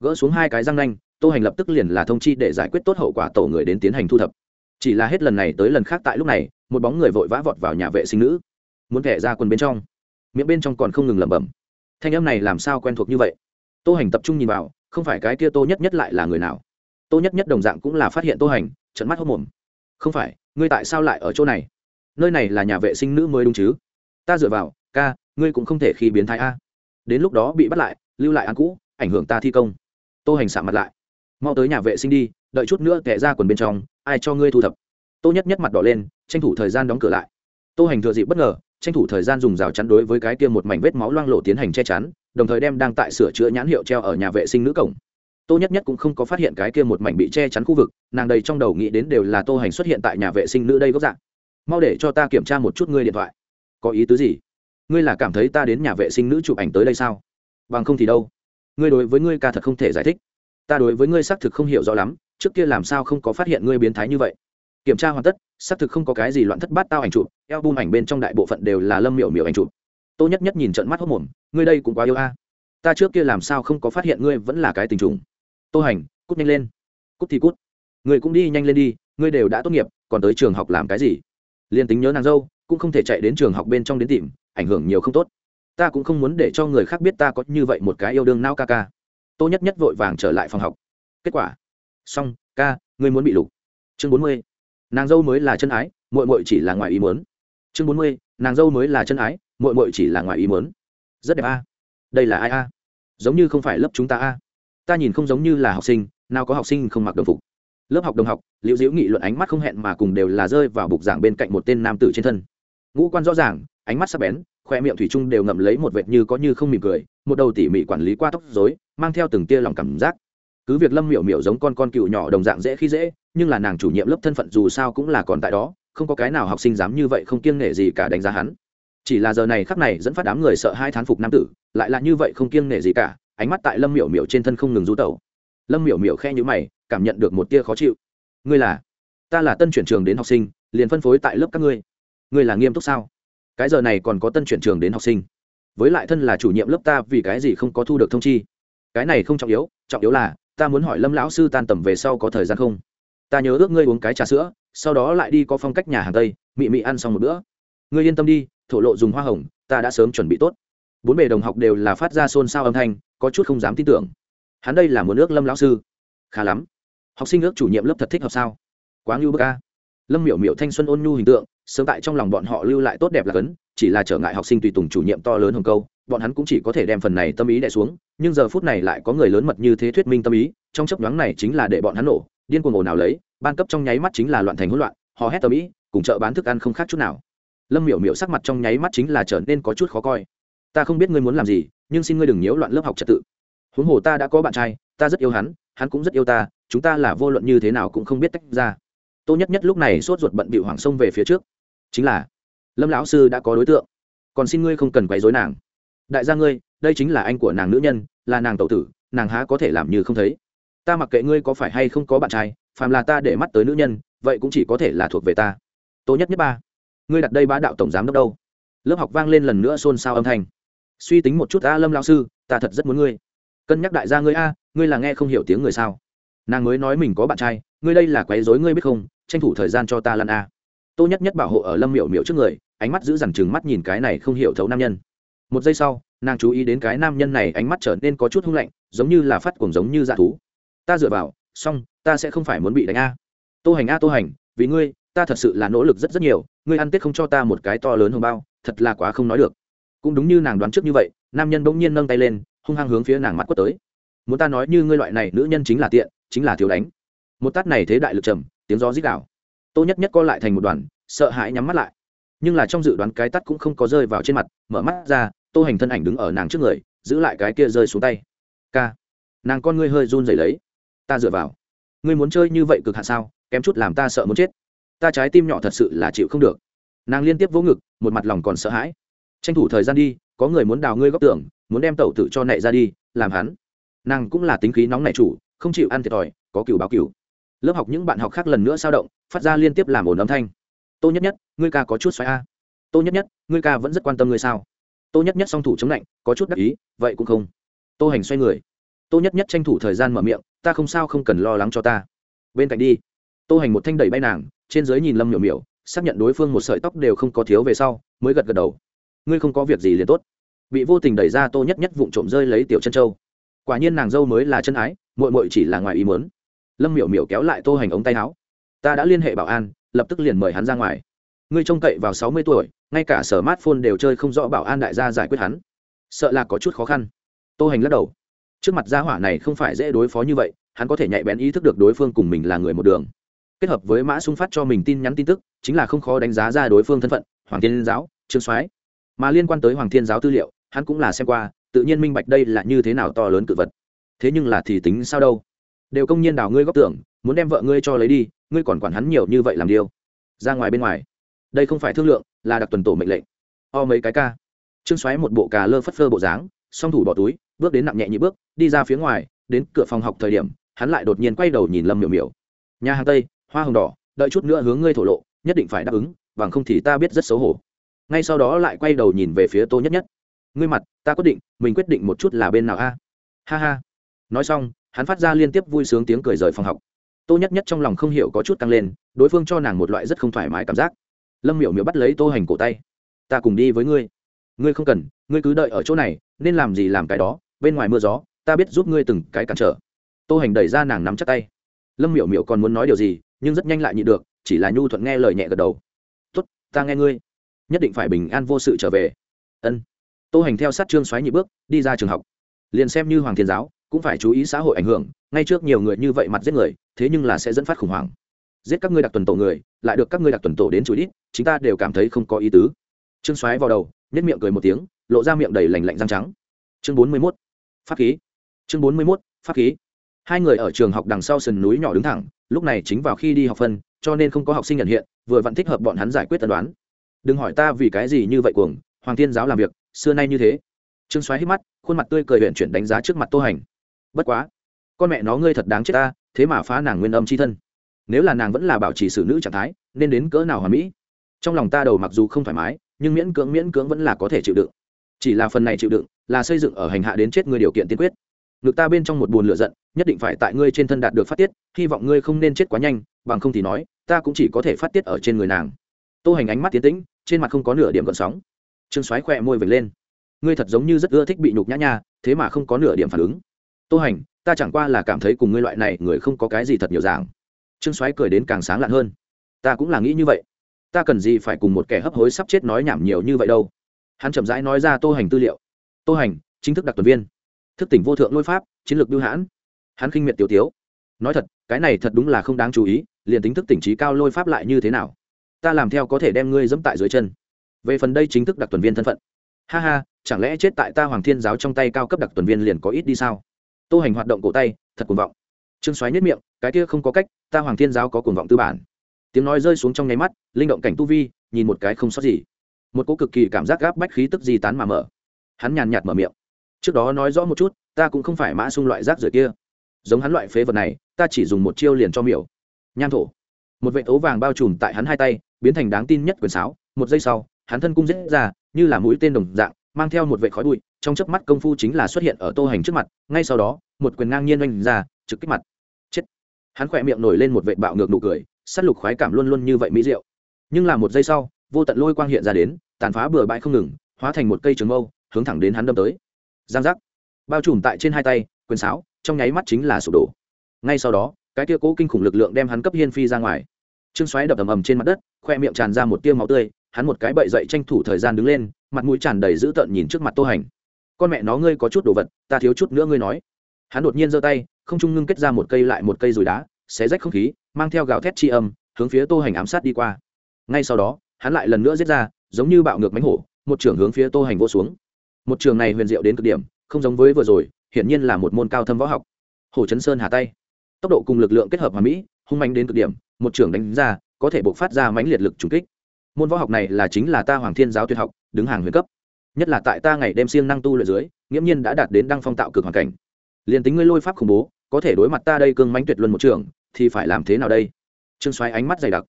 Gỡ xuống hai cái răng nanh tô hành lập tức liền là thông chi để giải quyết tốt hậu quả tổ người đến tiến hành thu thập. Chỉ là hết lần này tới lần khác tại lúc này, một bóng người vội vã vọt vào nhà vệ sinh nữ, muốn thẻ ra quần bên trong. Miệng bên trong còn không ngừng lẩm bẩm. Thanh âm này làm sao quen thuộc như vậy? Tô hành tập trung nhìn vào, không phải cái kia tô nhất nhất lại là người nào? Tô nhất nhất đồng dạng cũng là phát hiện tô hành trận mắt hốc mồm. Không phải, ngươi tại sao lại ở chỗ này? Nơi này là nhà vệ sinh nữ mới đúng chứ? Ta dựa vào, ca, ngươi cũng không thể khi biến thái a. Đến lúc đó bị bắt lại, lưu lại ăn cũ, ảnh hưởng ta thi công. Tô hành sạm mặt lại mau tới nhà vệ sinh đi, đợi chút nữa kẻ ra quần bên trong, ai cho ngươi thu thập. Tô nhất nhất mặt đỏ lên, tranh thủ thời gian đóng cửa lại. Tô hành thừa dịp bất ngờ, tranh thủ thời gian dùng rào chắn đối với cái kia một mảnh vết máu loang lộ tiến hành che chắn, đồng thời đem đang tại sửa chữa nhãn hiệu treo ở nhà vệ sinh nữ cổng. Tô nhất nhất cũng không có phát hiện cái kia một mảnh bị che chắn khu vực, nàng đầy trong đầu nghĩ đến đều là tô hành xuất hiện tại nhà vệ sinh nữ đây gốc dạng. Mau để cho ta kiểm tra một chút ngươi điện thoại. Có ý tứ gì? Ngươi là cảm thấy ta đến nhà vệ sinh nữ chụp ảnh tới đây sao? Bằng không thì đâu. Ngươi đối với ngươi ca thật không thể giải thích ta đối với ngươi xác thực không hiểu rõ lắm, trước kia làm sao không có phát hiện ngươi biến thái như vậy. Kiểm tra hoàn tất, xác thực không có cái gì loạn thất bát tao ảnh chụp eo bum ảnh bên trong đại bộ phận đều là lâm miểu miểu ảnh chụp. Tô nhất nhất nhìn trận mắt hốc mồm, ngươi đây cũng quá yêu a. Ta trước kia làm sao không có phát hiện ngươi vẫn là cái tình trùng. Tô hành, cút nhanh lên. Cút thì cút. Ngươi cũng đi nhanh lên đi, ngươi đều đã tốt nghiệp, còn tới trường học làm cái gì? Liền tính nhớ nàng dâu, cũng không thể chạy đến trường học bên trong đến tìm, ảnh hưởng nhiều không tốt. Ta cũng không muốn để cho người khác biết ta có như vậy một cái yêu đương nao ca ca tô nhất nhất vội vàng trở lại phòng học. Kết quả. Xong, ca, ngươi muốn bị lục. Chương bốn mươi. Nàng dâu mới là chân ái mội mội chỉ là ngoài ý muốn. Chương bốn mươi, nàng dâu mới là chân ái mội mội chỉ là ngoài ý muốn. Rất đẹp a. Đây là ai a? Giống như không phải lớp chúng ta a. Ta nhìn không giống như là học sinh, nào có học sinh không mặc đồng phục. Lớp học đồng học, liễu diễu nghị luận ánh mắt không hẹn mà cùng đều là rơi vào bục giảng bên cạnh một tên nam tử trên thân. Ngũ quan rõ ràng, ánh mắt sắc bén, khoe miệng thủy chung đều ngậm lấy một vệt như có như không mỉm cười, một đầu tỉ mỉ quản lý qua tóc dối mang theo từng tia lòng cảm giác. Cứ việc lâm miểu miểu giống con con cựu nhỏ đồng dạng dễ khi dễ, nhưng là nàng chủ nhiệm lớp thân phận dù sao cũng là còn tại đó, không có cái nào học sinh dám như vậy không kiêng nể gì cả đánh giá hắn. Chỉ là giờ này khắc này dẫn phát đám người sợ hai thán phục nam tử, lại là như vậy không kiêng nể gì cả, ánh mắt tại lâm miểu miểu trên thân không ngừng rú tẩu. Lâm miểu miểu khe nhữ mày, cảm nhận được một tia khó chịu. Ngươi là, ta là tân chuyển trường đến học sinh, liền phân phối tại lớp các ngươi. Ngươi là nghiêm túc sao? Cái giờ này còn có tân chuyển trường đến học sinh. Với lại thân là chủ nhiệm lớp ta vì cái gì không có thu được thông chi? Cái này không trọng yếu trọng yếu là, ta muốn hỏi lâm lão sư tan tầm về sau có thời gian không? Ta nhớ ước ngươi uống cái trà sữa, sau đó lại đi có phong cách nhà hàng tây, mị mị ăn xong một bữa. Ngươi yên tâm đi, thổ lộ dùng hoa hồng, ta đã sớm chuẩn bị tốt. Bốn bề đồng học đều là phát ra xôn xao âm thanh, có chút không dám tin tưởng. Hắn đây là muốn nước lâm lão sư. Khá lắm. Học sinh ước chủ nhiệm lớp thật thích học sao? Quá ngưu bức ca lâm miểu miểu thanh xuân ôn nhu hình tượng, sớm tại trong lòng bọn họ lưu lại tốt đẹp là cấn, chỉ là trở ngại học sinh tùy tùng chủ nhiệm to lớn hồng câu bọn hắn cũng chỉ có thể đem phần này tâm ý đẻ xuống, nhưng giờ phút này lại có người lớn mật như thế thuyết minh tâm ý, trong chấp nhoáng này chính là để bọn hắn nổ, điên cuồng ồn nào lấy, ban cấp trong nháy mắt chính là loạn thành hỗn loạn họ hét tâm ý, cùng chợ bán thức ăn không khác chút nào. Lâm miểu miểu sắc mặt trong nháy mắt chính là trở nên có chút khó coi. Ta không biết ngươi muốn làm gì, nhưng xin ngươi đừng nhiễu loạn lớp học trật tự. Huống hồ ta đã có bạn trai, ta rất yêu hắn hắn cũng rất yêu ta, chúng ta là vô luận như thế nào cũng không biết tách ra. Tô nhất nhất lúc này sốt ruột bận bị hoảng sông về phía trước. Chính là, lâm lão sư đã có đối tượng, còn xin ngươi không cần quấy rối nàng đại gia ngươi, đây chính là anh của nàng nữ nhân, là nàng tậu tử, nàng há có thể làm như không thấy? Ta mặc kệ ngươi có phải hay không có bạn trai, phàm là ta để mắt tới nữ nhân, vậy cũng chỉ có thể là thuộc về ta. Tô nhất nhất ba. Ngươi đặt đây bá đạo tổng giám đốc đâu? Lớp học vang lên lần nữa xôn xao âm thanh. Suy tính một chút a lâm lao sư, ta thật rất muốn ngươi. Cân nhắc đại gia ngươi a, ngươi là nghe không hiểu tiếng người sao? Nàng mới nói mình có bạn trai, ngươi đây là quấy dối ngươi biết không? Tranh thủ thời gian cho ta lăn a. Tô nhất nhất bảo hộ ở lâm miểu miểu trước người, ánh mắt giữ dằn chừng mắt nhìn cái này không hiểu thấu nam nhân một giây sau, nàng chú ý đến cái nam nhân này ánh mắt trở nên có chút hung lạnh, giống như là phát cuồng giống như dạ thú. Ta dựa vào, xong, ta sẽ không phải muốn bị đánh a. Tô hành a, tô hành, vì ngươi, ta thật sự là nỗ lực rất rất nhiều, ngươi ăn tết không cho ta một cái to lớn hơn bao, thật là quá không nói được. Cũng đúng như nàng đoán trước như vậy, nam nhân bỗng nhiên nâng tay lên, hung hăng hướng phía nàng mắt quất tới. Muốn ta nói như ngươi loại này nữ nhân chính là tiện, chính là thiếu đánh. Một tát này thế đại lực trầm, tiếng gió rít đảo tô nhất nhất co lại thành một đoàn, sợ hãi nhắm mắt lại. Nhưng là trong dự đoán cái tắt cũng không có rơi vào trên mặt, mở mắt ra tô hành thân ảnh đứng ở nàng trước người, giữ lại cái kia rơi xuống tay. K nàng con ngươi hơi run rẩy lấy. Ta dựa vào. Ngươi muốn chơi như vậy cực hạ sao? Kém chút làm ta sợ muốn chết. Ta trái tim nhỏ thật sự là chịu không được. Nàng liên tiếp vỗ ngực, một mặt lòng còn sợ hãi. Tranh thủ thời gian đi, có người muốn đào ngươi góc tưởng muốn đem tẩu tự cho nệ ra đi, làm hắn. Nàng cũng là tính khí nóng nảy chủ, không chịu ăn thiệt thòi, có cừu báo cừu lớp học những bạn học khác lần nữa sao động, phát ra liên tiếp làm ồn âm thanh. Tô nhất nhất, ngươi ca có chút xoáy a. Tô nhất nhất, ngươi ca vẫn rất quan tâm ngươi sao? Tô nhất nhất song thủ chống lạnh, có chút đắc ý, vậy cũng không. Tô hành xoay người. Tô nhất nhất tranh thủ thời gian mở miệng, ta không sao không cần lo lắng cho ta. Bên cạnh đi. Tô hành một thanh đẩy bay nàng, trên dưới nhìn lâm miểu miểu, xác nhận đối phương một sợi tóc đều không có thiếu về sau, mới gật gật đầu. Ngươi không có việc gì liền tốt. Bị vô tình đẩy ra tô nhất nhất vụng trộm rơi lấy tiểu chân châu quả nhiên nàng dâu mới là chân ái, muội muội chỉ là ngoài ý mớn lâm miểu miểu kéo lại tô hành ống tay áo. Ta đã liên hệ bảo an, lập tức liền mời hắn ra ngoài. Ngươi trông cậy vào sáu mươi tuổi ngay cả sở mát phone đều chơi không rõ bảo an đại gia giải quyết hắn. Sợ là có chút khó khăn. Tô hành lắc đầu. Trước mặt gia hỏa này không phải dễ đối phó như vậy, hắn có thể nhạy bén ý thức được đối phương cùng mình là người một đường. Kết hợp với mã xung phát cho mình tin nhắn tin tức, chính là không khó đánh giá ra đối phương thân phận, hoàng thiên giáo, trương soái. Mà liên quan tới hoàng thiên giáo tư liệu, hắn cũng là xem qua, tự nhiên minh bạch đây là như thế nào to lớn cự vật. Thế nhưng là thì tính sao đâu? Đều công nhiên đào ngươi góp tưởng, muốn đem vợ ngươi cho lấy đi, ngươi còn quản hắn nhiều như vậy làm điều. Ra ngoài bên ngoài đây không phải thương lượng, là đặc tuần tổ mệnh lệnh. O mấy cái ca. Trương xoáy một bộ cà lơ phất phơ bộ dáng, song thủ bỏ túi, bước đến nặng nhẹ nhị bước, đi ra phía ngoài, đến cửa phòng học thời điểm, hắn lại đột nhiên quay đầu nhìn lâm miểu miểu. Nhà hàng tây, hoa hồng đỏ, đợi chút nữa hướng ngươi thổ lộ, nhất định phải đáp ứng, bằng không thì ta biết rất xấu hổ. Ngay sau đó lại quay đầu nhìn về phía tô nhất nhất. Ngươi mặt, ta quyết định, mình quyết định một chút là bên nào a? Ha ha. Nói xong, hắn phát ra liên tiếp vui sướng tiếng cười rời phòng học. Tô nhất nhất trong lòng không hiểu có chút tăng lên, đối phương cho nàng một loại rất không thoải mái cảm giác lâm miểu miểu bắt lấy tô hành cổ tay. Ta cùng đi với ngươi. Ngươi không cần, ngươi cứ đợi ở chỗ này, nên làm gì làm cái đó, bên ngoài mưa gió, ta biết giúp ngươi từng cái cản trở. Tô hành đẩy ra nàng nắm chắc tay. Lâm miểu miểu còn muốn nói điều gì, nhưng rất nhanh lại nhịn được, chỉ là nhu thuận nghe lời nhẹ gật đầu. Tốt, ta nghe ngươi. Nhất định phải bình an vô sự trở về. Ân. Tô hành theo sát trương xoáy nhị bước, đi ra trường học. Liền xem như hoàng thiên giáo, cũng phải chú ý xã hội ảnh hưởng, ngay trước nhiều người như vậy mặt giết người, thế nhưng là sẽ dẫn phát khủng hoảng giết các ngươi đặc tuần tổ người, lại được các ngươi đặc tuần tổ đến chủ ít chúng ta đều cảm thấy không có ý tứ. Trương xoáy vào đầu nhất miệng cười một tiếng, lộ ra miệng đầy lành lạnh răng trắng. Chương bốn mươi mốt, pháp khí. Chương bốn mươi mốt, pháp khí. Hai người ở trường học đằng sau sườn núi nhỏ đứng thẳng, lúc này chính vào khi đi học phân, cho nên không có học sinh nhận hiện, vừa vẫn thích hợp bọn hắn giải quyết tân đoán. Đừng hỏi ta vì cái gì như vậy cuồng, hoàng thiên giáo làm việc, xưa nay như thế. Trương xoáy hít mắt, khuôn mặt tươi cười huyện chuyển đánh giá trước mặt tô hành. Bất quá, con mẹ nó ngươi thật đáng chết ta, thế mà phá nàng nguyên âm c h i thân nếu là nàng vẫn là bảo trì xử nữ trạng thái, nên đến cỡ nào hoàn mỹ? Trong lòng ta đầu mặc dù không thoải mái, nhưng miễn cưỡng miễn cưỡng vẫn là có thể chịu đựng. Chỉ là phần này chịu đựng là xây dựng ở hành hạ đến chết người điều kiện tiên quyết. Ngực ta bên trong một buồn lửa giận, nhất định phải tại ngươi trên thân đạt được phát tiết, hy vọng ngươi không nên chết quá nhanh, bằng không thì nói, ta cũng chỉ có thể phát tiết ở trên người nàng. Tô hành ánh mắt tiến tĩnh, trên mặt không có nửa điểm gợn sóng. Trương xoáy khỏe môi vệt lên. Ngươi thật giống như rất ưa thích bị nhục nhã nha, thế mà không có nửa điểm phản ứng. Tô hành, ta chẳng qua là cảm thấy cùng ngươi loại này người không có cái gì thật nhiều dạng trương Soái cười đến càng sáng lạn hơn. Ta cũng là nghĩ như vậy. Ta cần gì phải cùng một kẻ hấp hối sắp chết nói nhảm nhiều như vậy đâu? Hắn chậm rãi nói ra tô hành tư liệu. Tô hành, chính thức đặc tuần viên. Thức tỉnh vô thượng lôi pháp, chiến lược bưu hãn. Hắn khinh miệt tiểu tiếu. Nói thật, cái này thật đúng là không đáng chú ý, liền tính thức tỉnh trí cao lôi pháp lại như thế nào? Ta làm theo có thể đem ngươi dẫm tại dưới chân. Về phần đây chính thức đặc tuần viên thân phận. Ha ha, chẳng lẽ chết tại ta hoàng thiên giáo trong tay cao cấp đặc tuần viên liền có ít đi sao? Tô hành hoạt động cổ tay, thật cuồng vọng. Trương xoáy nhất miệng, cái kia không có cách ta hoàng thiên giáo có cuồng vọng tư bản. Tiếng nói rơi xuống trong nháy mắt, linh động cảnh tu vi, nhìn một cái không sót gì. Một cô cực kỳ cảm giác gáp bách khí tức di tán mà mở. Hắn nhàn nhạt mở miệng. Trước đó nói rõ một chút, ta cũng không phải mã xung loại rác rưởi kia. Giống hắn loại phế vật này, ta chỉ dùng một chiêu liền cho miểu. Nham thổ. Một vệ ấu vàng bao trùm tại hắn hai tay, biến thành đáng tin nhất quyền sáo. Một giây sau, hắn thân cung dễ ra, như là mũi tên đồng dạng, mang theo một vệ khói bụi, trong chớp mắt công phu chính là xuất hiện ở tô hành trước mặt. Ngay sau đó, một quyền ngang nhiên oanh ra, trực kích mặt hắn khỏe miệng nổi lên một vệ bạo ngược nụ cười s á t lục khoái cảm luôn luôn như vậy mỹ diệu. Nhưng là một giây sau, vô tận lôi quang hiện ra đến, tàn phá bừa bãi không ngừng, hóa thành một cây trường mâu, hướng thẳng đến hắn đâm tới. Giang giác. Bao trùm tại trên hai tay, quyền sáo, trong nháy mắt chính là sụp đổ. Ngay sau đó, cái tia cố kinh khủng lực lượng đem hắn cấp hiên phi ra ngoài. Trương xoáy đập ầm ầm trên mặt đất khoe miệng tràn ra một tiêu máu tươi, hắn một cái bậy dậy tranh thủ thời gian đứng lên, mặt mũi tràn đầy dữ tợn nhìn trước mặt tô hành. Con mẹ nó, ngươi có chút đồ vật, ta thiếu chút nữa ngươi nói hắn đột nhiên giơ tay, không trung ngưng kết ra một cây lại một cây rồi đá, xé rách không khí, mang theo gào thét chi âm, hướng phía tô hành ám sát đi qua. Ngay sau đó, hắn lại lần nữa giết ra, giống như bạo ngược mánh hổ, một trường hướng phía tô hành vô xuống. Một trường này huyền diệu đến cực điểm, không giống với vừa rồi, hiển nhiên là một môn cao thâm võ học. Hồ chấn sơn hà tay. Tốc độ cùng lực lượng kết hợp hòa mỹ, hung mạnh đến cực điểm, một trường đánh ra, có thể buộc phát ra mãnh liệt lực trùng kích. Môn võ học này là chính là ta hoàng thiên giáo tuyệt học, đứng hàng huyền cấp. Nhất là tại ta ngày đêm siêng năng tu luyện dưới, nghiễm nhiên đã đạt đến đăng phong tạo cực hoàn cảnh liền tính ngươi lôi pháp khủng bố, có thể đối mặt ta đây cương mãnh tuyệt luân một trường, thì phải làm thế nào đây? Trương xoáy ánh mắt dày đặc.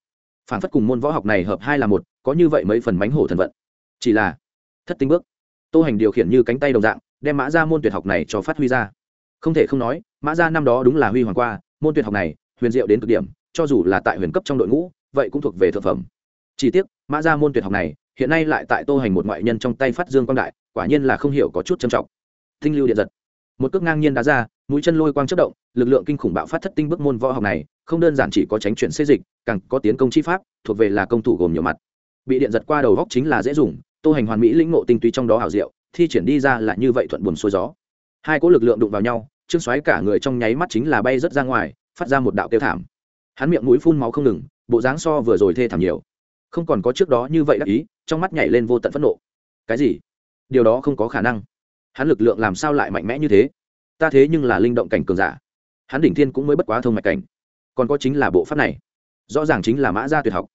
Phản phất cùng môn võ học này hợp hai là một, có như vậy mấy phần mánh hổ thần vận. Chỉ là, thất tinh bước. Tô hành điều khiển như cánh tay đồng dạng, đem mã ra môn tuyệt học này cho phát huy ra. Không thể không nói, mã ra năm đó đúng là huy hoàng qua, môn tuyệt học này, huyền diệu đến cực điểm, cho dù là tại huyền cấp trong đội ngũ, vậy cũng thuộc về thực phẩm. Chỉ tiếc, mã ra môn tuyệt học này, hiện nay lại tại tô hành một ngoại nhân trong tay phát dương quang đại, quả nhiên là không hiểu có chút trầm trọng. Tinh lưu điện giật một cước ngang nhiên đá ra, mũi chân lôi quang chất động, lực lượng kinh khủng bạo phát thất tinh bước môn võ học này, không đơn giản chỉ có tránh chuyển xê dịch, càng có tiến công chi pháp, thuộc về là công thủ gồm nhiều mặt. Bị điện giật qua đầu góc chính là dễ dùng, tô hành hoàn mỹ lĩnh ngộ tinh túy trong đó hảo diệu, thi triển đi ra là như vậy thuận buồm xuôi gió. Hai cỗ lực lượng đụng vào nhau, trương xoáy cả người trong nháy mắt chính là bay rớt ra ngoài, phát ra một đạo kêu thảm. Hắn miệng mũi phun máu không ngừng, bộ dáng so vừa rồi thê thảm nhiều. Không còn có trước đó như vậy đắc ý, trong mắt nhảy lên vô tận phẫn nộ. Cái gì? Điều đó không có khả năng hắn lực lượng làm sao lại mạnh mẽ như thế? Ta thế nhưng là linh động cảnh cường giả. Hắn đỉnh thiên cũng mới bất quá thông mạch cảnh. Còn có chính là bộ pháp này. Rõ ràng chính là mã gia tuyệt học.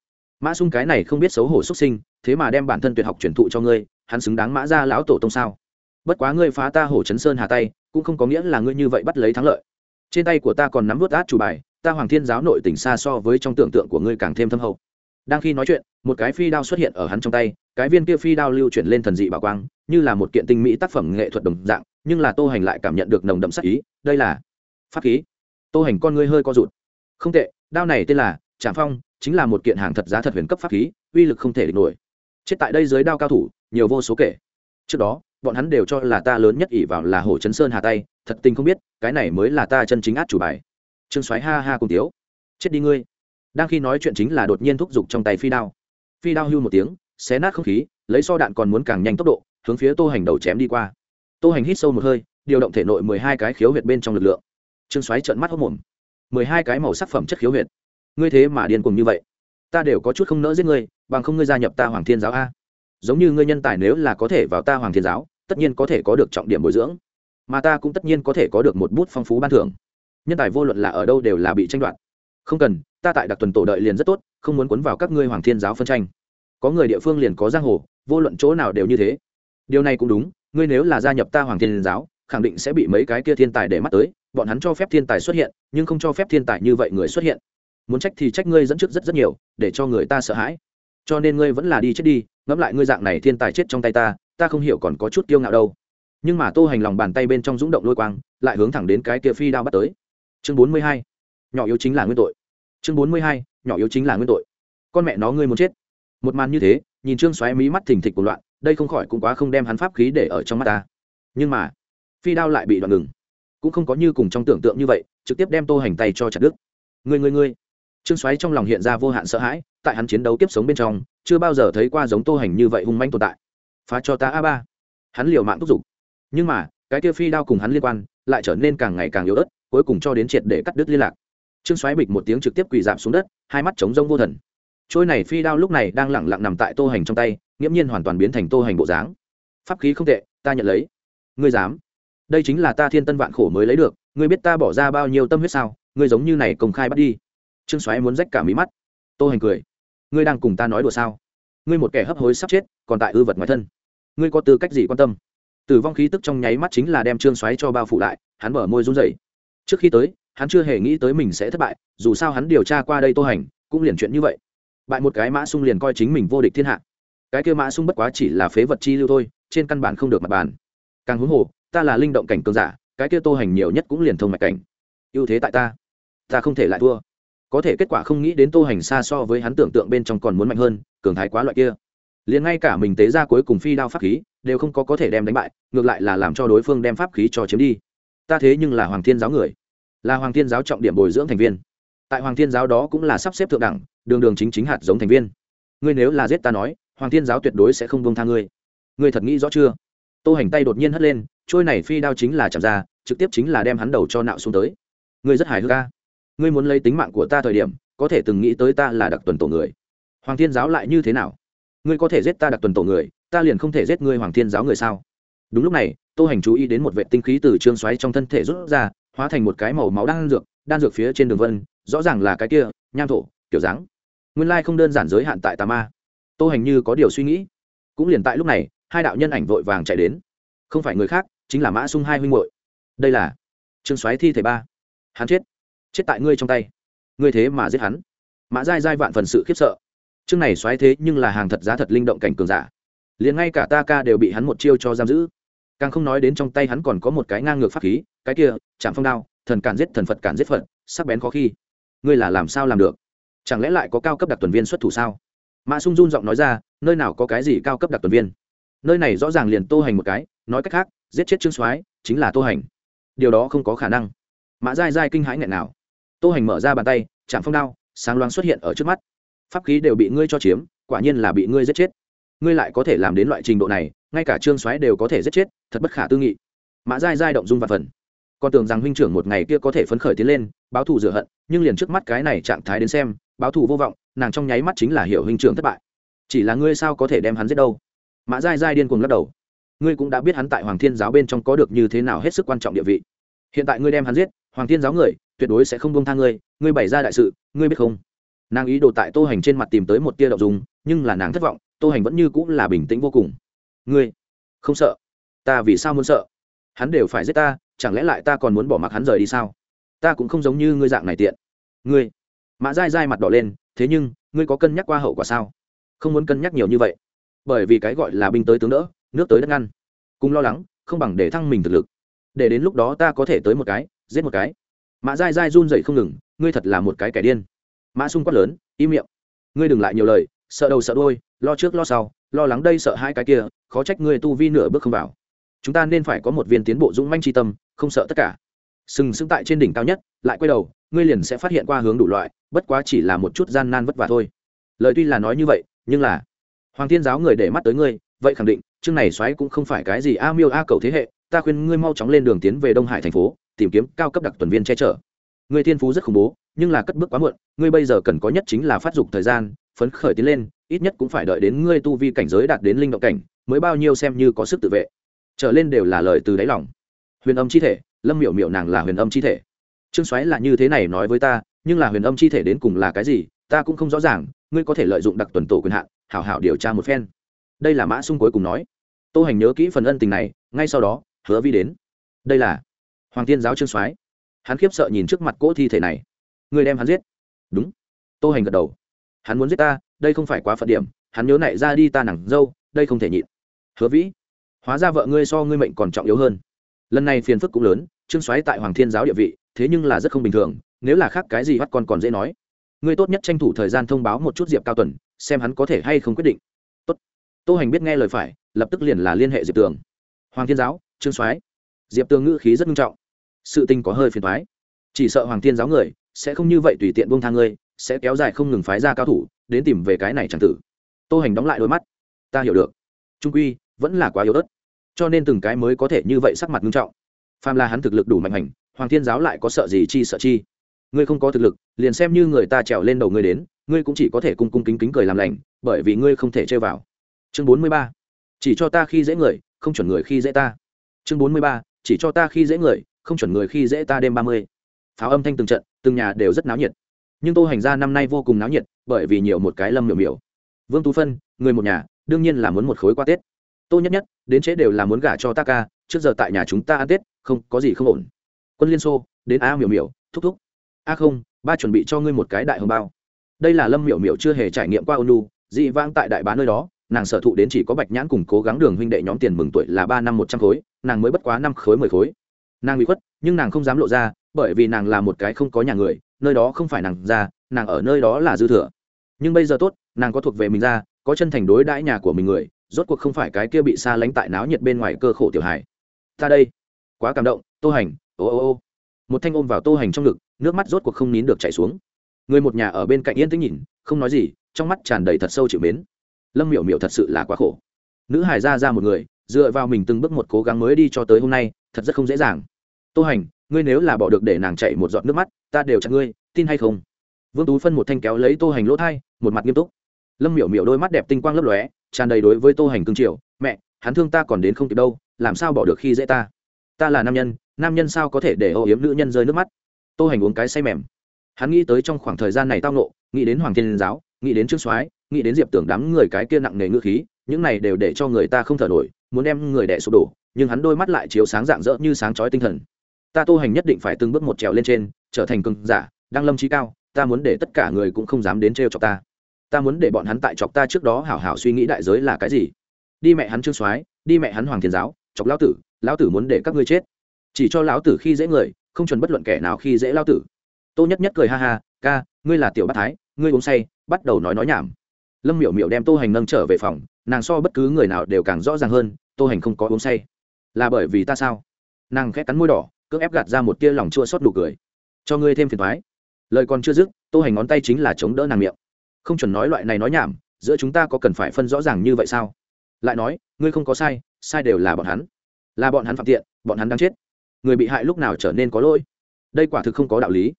Mã sung cái này không biết xấu hổ xuất sinh, thế mà đem bản thân tuyệt học truyền thụ cho ngươi, hắn xứng đáng mã gia lão tổ tông sao? Bất quá ngươi phá ta hổ chấn sơn hà tay, cũng không có nghĩa là ngươi như vậy bắt lấy thắng lợi. Trên tay của ta còn nắm vớt át chủ bài, ta hoàng thiên giáo nội tỉnh xa so với trong tưởng tượng của ngươi càng thêm thâm hậu. Đang khi nói chuyện, một cái phi đao xuất hiện ở hắn trong tay cái viên kia phi đao lưu chuyển lên thần dị bảo quang, như là một kiện tinh mỹ tác phẩm nghệ thuật đồng dạng, nhưng là tô hành lại cảm nhận được nồng đậm sắc ý, đây là pháp khí. Tô hành con ngươi hơi co rụt. Không tệ, đao này tên là trạm phong, chính là một kiện hàng thật giá thật huyền cấp pháp khí, uy lực không thể địch nổi. Chết tại đây dưới đao cao thủ, nhiều vô số kể. Trước đó, bọn hắn đều cho là ta lớn nhất ỷ vào là hồ chấn sơn hà tay thật tình không biết, cái này mới là ta chân chính át chủ bài. Trương soái ha ha cùng tiếu. Chết đi ngươi. Đang khi nói chuyện chính là đột nhiên thúc giục trong tay phi đao. Phi đao hưu một tiếng xé nát không khí, lấy so đạn còn muốn càng nhanh tốc độ, hướng phía tô hành đầu chém đi qua. Tô hành hít sâu một hơi, điều động thể nội mười hai cái khiếu huyệt bên trong lực lượng. Trương xoáy trợn mắt hốc mồm mười hai cái màu sắc phẩm chất khiếu huyệt. Ngươi thế mà điên cùng như vậy. Ta đều có chút không nỡ giết ngươi, bằng không ngươi gia nhập ta hoàng thiên giáo a. Giống như ngươi nhân tài nếu là có thể vào ta hoàng thiên giáo, tất nhiên có thể có được trọng điểm bồi dưỡng. Mà ta cũng tất nhiên có thể có được một bút phong phú ban thưởng. Nhân tài vô luận là ở đâu đều là bị tranh đoạt. Không cần, ta tại đặc tuần tổ đợi liền rất tốt, không muốn cuốn vào các ngươi hoàng thiên giáo phân tranh có người địa phương liền có giang hồ, vô luận chỗ nào đều như thế. Điều này cũng đúng, ngươi nếu là gia nhập ta hoàng thiên giáo, khẳng định sẽ bị mấy cái kia thiên tài để mắt tới, bọn hắn cho phép thiên tài xuất hiện, nhưng không cho phép thiên tài như vậy người xuất hiện. Muốn trách thì trách ngươi dẫn trước rất rất nhiều, để cho người ta sợ hãi. Cho nên ngươi vẫn là đi chết đi, ngẫm lại ngươi dạng này thiên tài chết trong tay ta ta không hiểu còn có chút kiêu ngạo đâu. Nhưng mà tô hành lòng bàn tay bên trong rúng động lôi quang, lại hướng thẳng đến cái kia phi đao bắt tới. Chương bốn mươi hai, nhỏ yếu chính là nguyên tội. Chương bốn mươi hai, nhỏ yếu chính là nguyên tội. Con mẹ nó ngươi muốn chết một màn như thế, nhìn trương xoáy mí mắt thình thịch của loạn, đây không khỏi cũng quá không đem hắn pháp khí để ở trong mắt ta. Nhưng mà, phi đao lại bị đoạn ngừng. Cũng không có như cùng trong tưởng tượng như vậy, trực tiếp đem tô hành tay cho chặt đứt. Người người người trương xoáy trong lòng hiện ra vô hạn sợ hãi, tại hắn chiến đấu tiếp sống bên trong, chưa bao giờ thấy qua giống tô hành như vậy hung manh tồn tại. Phá cho ta a ba. Hắn liều mạng thúc giục. Nhưng mà, cái kia phi đao cùng hắn liên quan, lại trở nên càng ngày càng yếu ớt, cuối cùng cho đến triệt để cắt đứt liên lạc. Trương xoáy bịch một tiếng trực tiếp quỳ giảm xuống đất, hai mắt trống rông vô thần trôi này phi đao lúc này đang lẳng lặng nằm tại tô hành trong tay, nghiễm nhiên hoàn toàn biến thành tô hành bộ dáng. Pháp khí không tệ, ta nhận lấy. Ngươi dám? Đây chính là ta thiên tân vạn khổ mới lấy được, ngươi biết ta bỏ ra bao nhiêu tâm huyết sao? Ngươi giống như này công khai bắt đi. Trương xoáy muốn rách cả mí mắt. Tô hành cười. Ngươi đang cùng ta nói đùa sao? Ngươi một kẻ hấp hối sắp chết, còn tại ư vật ngoài thân. Ngươi có tư cách gì quan tâm? Tử vong khí tức trong nháy mắt chính là đem trương xoáy cho bao phủ lại, hắn mở môi run rẩy. Trước khi tới, hắn chưa hề nghĩ tới mình sẽ thất bại, dù sao hắn điều tra qua đây tô hành, cũng liền chuyện như vậy bại một cái mã sung liền coi chính mình vô địch thiên hạ. Cái kia mã sung bất quá chỉ là phế vật chi lưu thôi, trên căn bản không được mặt bàn. Càng huống hồ, ta là linh động cảnh cường giả, cái kia tô hành nhiều nhất cũng liền thông mạch cảnh. Ưu thế tại ta. Ta không thể lại thua. Có thể kết quả không nghĩ đến tô hành xa so với hắn tưởng tượng bên trong còn muốn mạnh hơn, cường thái quá loại kia. Liền ngay cả mình tế ra cuối cùng phi đao pháp khí, đều không có có thể đem đánh bại, ngược lại là làm cho đối phương đem pháp khí cho chiếm đi. Ta thế nhưng là hoàng thiên giáo người. Là hoàng thiên giáo trọng điểm bồi dưỡng thành viên tại hoàng thiên giáo đó cũng là sắp xếp thượng đẳng, đường đường chính chính hạt giống thành viên. Ngươi nếu là giết ta nói, hoàng thiên giáo tuyệt đối sẽ không bông tha ngươi. Ngươi thật nghĩ rõ chưa? Tô hành tay đột nhiên hất lên, trôi này phi đao chính là chạm ra, trực tiếp chính là đem hắn đầu cho nạo xuống tới. Ngươi rất hài hước ca ngươi muốn lấy tính mạng của ta thời điểm, có thể từng nghĩ tới ta là đặc tuần tổ người. Hoàng thiên giáo lại như thế nào? Ngươi có thể giết ta đặc tuần tổ người, ta liền không thể giết ngươi hoàng thiên giáo người sao? Đúng lúc này, tô hành chú ý đến một vệ tinh khí từ trương xoáy trong thân thể rút ra, hóa thành một cái màu máu đan dược đan dược phía trên đường vân rõ ràng là cái kia, nham thổ, kiểu dáng. Nguyên lai không đơn giản giới hạn tại tà ma. Tô hành như có điều suy nghĩ. Cũng liền tại lúc này, hai đạo nhân ảnh vội vàng chạy đến. Không phải người khác, chính là mã sung hai huynh hội đây là trương xoáy thi thể ba. Hắn chết. Chết tại ngươi trong tay. Ngươi thế mà giết hắn. Mã dai dai vạn phần sự khiếp sợ. Chương này xoáy thế nhưng là hàng thật giá thật linh động cảnh cường giả. Liền ngay cả ta ca đều bị hắn một chiêu cho giam giữ. Càng không nói đến trong tay hắn còn có một cái ngang ngược pháp khí, cái kia chạm phong đao, thần cản giết thần phật cản giết phật, sắc bén khó khi ngươi là làm sao làm được? Chẳng lẽ lại có cao cấp đặc tuần viên xuất thủ sao? Mã sung run giọng nói ra, nơi nào có cái gì cao cấp đặc tuần viên? Nơi này rõ ràng liền tô hành một cái, nói cách khác, giết chết trương soái chính là tô hành. Điều đó không có khả năng. Mã dai dai kinh hãi nghẹn nào. Tô hành mở ra bàn tay, chạm phong đao, sáng loáng xuất hiện ở trước mắt. Pháp khí đều bị ngươi cho chiếm, quả nhiên là bị ngươi giết chết. Ngươi lại có thể làm đến loại trình độ này, ngay cả trương soái đều có thể giết chết, thật bất khả tư nghị. Mã dai dai động dung và phần còn tưởng rằng huynh trưởng một ngày kia có thể phấn khởi tiến lên, báo thù rửa hận, nhưng liền trước mắt cái này trạng thái đến xem, báo thù vô vọng, nàng trong nháy mắt chính là hiểu huynh trưởng thất bại. Chỉ là ngươi sao có thể đem hắn giết đâu? Mã dai dai điên cuồng lắc đầu. Ngươi cũng đã biết hắn tại hoàng thiên giáo bên trong có được như thế nào hết sức quan trọng địa vị. Hiện tại ngươi đem hắn giết, hoàng thiên giáo người, tuyệt đối sẽ không bông tha ngươi ngươi bày ra đại sự, ngươi biết không? Nàng ý đồ tại tô hành trên mặt tìm tới một tia đậu dùng nhưng là nàng thất vọng, tô hành vẫn như cũng là bình tĩnh vô cùng. Ngươi, không sợ? Ta vì sao muốn sợ? Hắn đều phải giết ta, chẳng lẽ lại ta còn muốn bỏ mặc hắn rời đi sao? Ta cũng không giống như ngươi dạng này tiện. Ngươi, mã dai dai mặt đỏ lên, thế nhưng, ngươi có cân nhắc qua hậu quả sao? Không muốn cân nhắc nhiều như vậy. Bởi vì cái gọi là binh tới tướng đỡ, nước tới đất ngăn. Cùng lo lắng, không bằng để thăng mình thực lực. Để đến lúc đó ta có thể tới một cái, giết một cái. Mã dai dai run dậy không ngừng, ngươi thật là một cái kẻ điên. Mã sung quát lớn, im miệng. Ngươi đừng lại nhiều lời, sợ đầu sợ đôi lo trước lo sau, lo lắng đây sợ hai cái kia, khó trách ngươi tu vi nửa bước không vào chúng ta nên phải có một viên tiến bộ dũng manh tri tâm, không sợ tất cả. Sừng sững tại trên đỉnh cao nhất, lại quay đầu, ngươi liền sẽ phát hiện qua hướng đủ loại, bất quá chỉ là một chút gian nan vất vả thôi. Lời tuy là nói như vậy, nhưng là, hoàng thiên giáo người để mắt tới ngươi, vậy khẳng định, chương này xoáy cũng không phải cái gì a miêu a cầu thế hệ, ta khuyên ngươi mau chóng lên đường tiến về đông hải thành phố, tìm kiếm cao cấp đặc tuần viên che chở. Ngươi thiên phú rất khủng bố, nhưng là cất bước quá muộn, ngươi bây giờ cần có nhất chính là phát dục thời gian, phấn khởi tiến lên, ít nhất cũng phải đợi đến ngươi tu vi cảnh giới đạt đến linh động cảnh, mới bao nhiêu xem như có sức tự vệ trở lên đều là lời từ đáy lòng. Huyền âm chi thể, lâm miểu miểu nàng là huyền âm chi thể. Trương soái là như thế này nói với ta, nhưng là huyền âm chi thể đến cùng là cái gì, ta cũng không rõ ràng, ngươi có thể lợi dụng đặc tuần tổ quyền hạn, hảo hảo điều tra một phen. Đây là mã sung cuối cùng nói. Tô hành nhớ kỹ phần ân tình này, ngay sau đó, hứa vi đến. Đây là hoàng tiên giáo trương soái. Hắn khiếp sợ nhìn trước mặt cỗ thi thể này. Người đem hắn giết. Đúng. Tô hành gật đầu. Hắn muốn giết ta, đây không phải quá phận điểm, hắn nhớ nảy ra đi ta nặng dâu, đây không thể nhịn. Hứa vĩ hóa ra vợ ngươi so ngươi mệnh còn trọng yếu hơn. Lần này phiền phức cũng lớn, trương soái tại hoàng thiên giáo địa vị, thế nhưng là rất không bình thường, nếu là khác cái gì bắt con còn dễ nói. Ngươi tốt nhất tranh thủ thời gian thông báo một chút diệp cao tuần, xem hắn có thể hay không quyết định. Tốt. tô hành biết nghe lời phải, lập tức liền là liên hệ diệp tường. Hoàng thiên giáo, trương soái. Diệp tường ngữ khí rất nghiêm trọng. Sự tình có hơi phiền thoái chỉ sợ hoàng thiên giáo người, sẽ không như vậy tùy tiện buông thang ngươi, sẽ kéo dài không ngừng phái ra cao thủ, đến tìm về cái này chẳng tử. Tô hành đóng lại đôi mắt. Ta hiểu được. Trung quy, vẫn là quá yếu ớt cho nên từng cái mới có thể như vậy sắc mặt nghiêm trọng. Phàm là hắn thực lực đủ mạnh hành, hoàng thiên giáo lại có sợ gì chi sợ chi? Ngươi không có thực lực, liền xem như người ta trèo lên đầu ngươi đến, ngươi cũng chỉ có thể cung cung kính kính cười làm lành, bởi vì ngươi không thể chơi vào. Chương bốn mươi ba. Chỉ cho ta khi dễ người, không chuẩn người khi dễ ta. Chương bốn mươi ba. Chỉ cho ta khi dễ người, không chuẩn người khi dễ ta đêm ba mươi. Pháo âm thanh từng trận, từng nhà đều rất náo nhiệt. Nhưng tô hành gia năm nay vô cùng náo nhiệt, bởi vì nhiều một cái lâm miểu miểu. Vương tú phân, người một nhà, đương nhiên là muốn một khối qua tết tô nhất nhất, đến chế đều là muốn gả cho ta ca, trước giờ tại nhà chúng ta ăn tết, không có gì không ổn. Quân liên xô, đến a miểu miểu, thúc thúc. A không, ba chuẩn bị cho ngươi một cái đại hồng bao. Đây là lâm miểu miểu chưa hề trải nghiệm qua ônu dị vang tại đại bá nơi đó, nàng sở thụ đến chỉ có bạch nhãn cùng cố gắng đường huynh đệ nhóm tiền mừng tuổi là ba năm một trăm khối, nàng mới bất quá năm khối mười khối. Nàng bị khuất, nhưng nàng không dám lộ ra, bởi vì nàng là một cái không có nhà người, nơi đó không phải nàng ra, nàng ở nơi đó là dư thừa. Nhưng bây giờ tốt, nàng có thuộc về mình ra, có chân thành đối đãi nhà của mình người rốt cuộc không phải cái kia bị xa lánh tại náo nhiệt bên ngoài cơ khổ tiểu hải ta đây. Quá cảm động, tô hành, ô ô ô. Một thanh ôm vào tô hành trong ngực, nước mắt rốt cuộc không nín được chảy xuống. Người một nhà ở bên cạnh yên tĩnh nhìn, không nói gì, trong mắt tràn đầy thật sâu chịu mến. Lâm miểu miểu thật sự là quá khổ. Nữ hải ra ra một người, dựa vào mình từng bước một cố gắng mới đi cho tới hôm nay, thật rất không dễ dàng. Tô hành, ngươi nếu là bỏ được để nàng chạy một giọt nước mắt, ta đều chặn ngươi, tin hay không? Vương tú phân một thanh kéo lấy tô hành lỗ thai, một mặt nghiêm túc lâm miểu miểu đôi mắt đẹp tinh quang lấp lóe, tràn đầy đối với tô hành cương triều mẹ, hắn thương ta còn đến không kịp đâu, làm sao bỏ được khi dễ ta? Ta là nam nhân nam nhân sao có thể để âu yếm nữ nhân rơi nước mắt? Tô hành uống cái say mềm. Hắn nghĩ tới trong khoảng thời gian này tao nộ nghĩ đến hoàng thiên giáo, nghĩ đến trương soái, nghĩ đến diệp tưởng đám người cái kia nặng nề ngữ khí, những này đều để cho người ta không thở nổi, muốn đem người đẻ sụp đổ, nhưng hắn đôi mắt lại chiếu sáng rạng rỡ như sáng chói tinh thần. Ta tô hành nhất định phải từng bước một trèo lên trên, trở thành cường giả, đang lâm trí cao, ta muốn để tất cả người cũng không dám đến trêu chọc ta ta muốn để bọn hắn tại chọc ta trước đó hảo hảo suy nghĩ đại giới là cái gì? Đi mẹ hắn trương soái, đi mẹ hắn hoàng thiên giáo, chọc lão tử lão tử muốn để các ngươi chết. Chỉ cho lão tử khi dễ người, không chuẩn bất luận kẻ nào khi dễ lão tử. Tô nhất nhất cười ha ha, ca, ngươi là tiểu bát thái, ngươi uống say, bắt đầu nói nói nhảm. Lâm miểu miểu đem tô hành nâng trở về phòng, nàng so bất cứ người nào đều càng rõ ràng hơn, tô hành không có uống say. Là bởi vì ta sao? Nàng khẽ cắn môi đỏ, cưỡng ép gạt ra một tia lòng chua xót đủ cười. Cho ngươi thêm phiền thoái. Lời còn chưa dứt, tô hành ngón tay chính là chống đỡ nàng miệng không chuẩn nói loại này nói nhảm, giữa chúng ta có cần phải phân rõ ràng như vậy sao? Lại nói, ngươi không có sai sai đều là bọn hắn. Là bọn hắn phạm tiện, bọn hắn đang chết. Người bị hại lúc nào trở nên có lỗi? Đây quả thực không có đạo lý.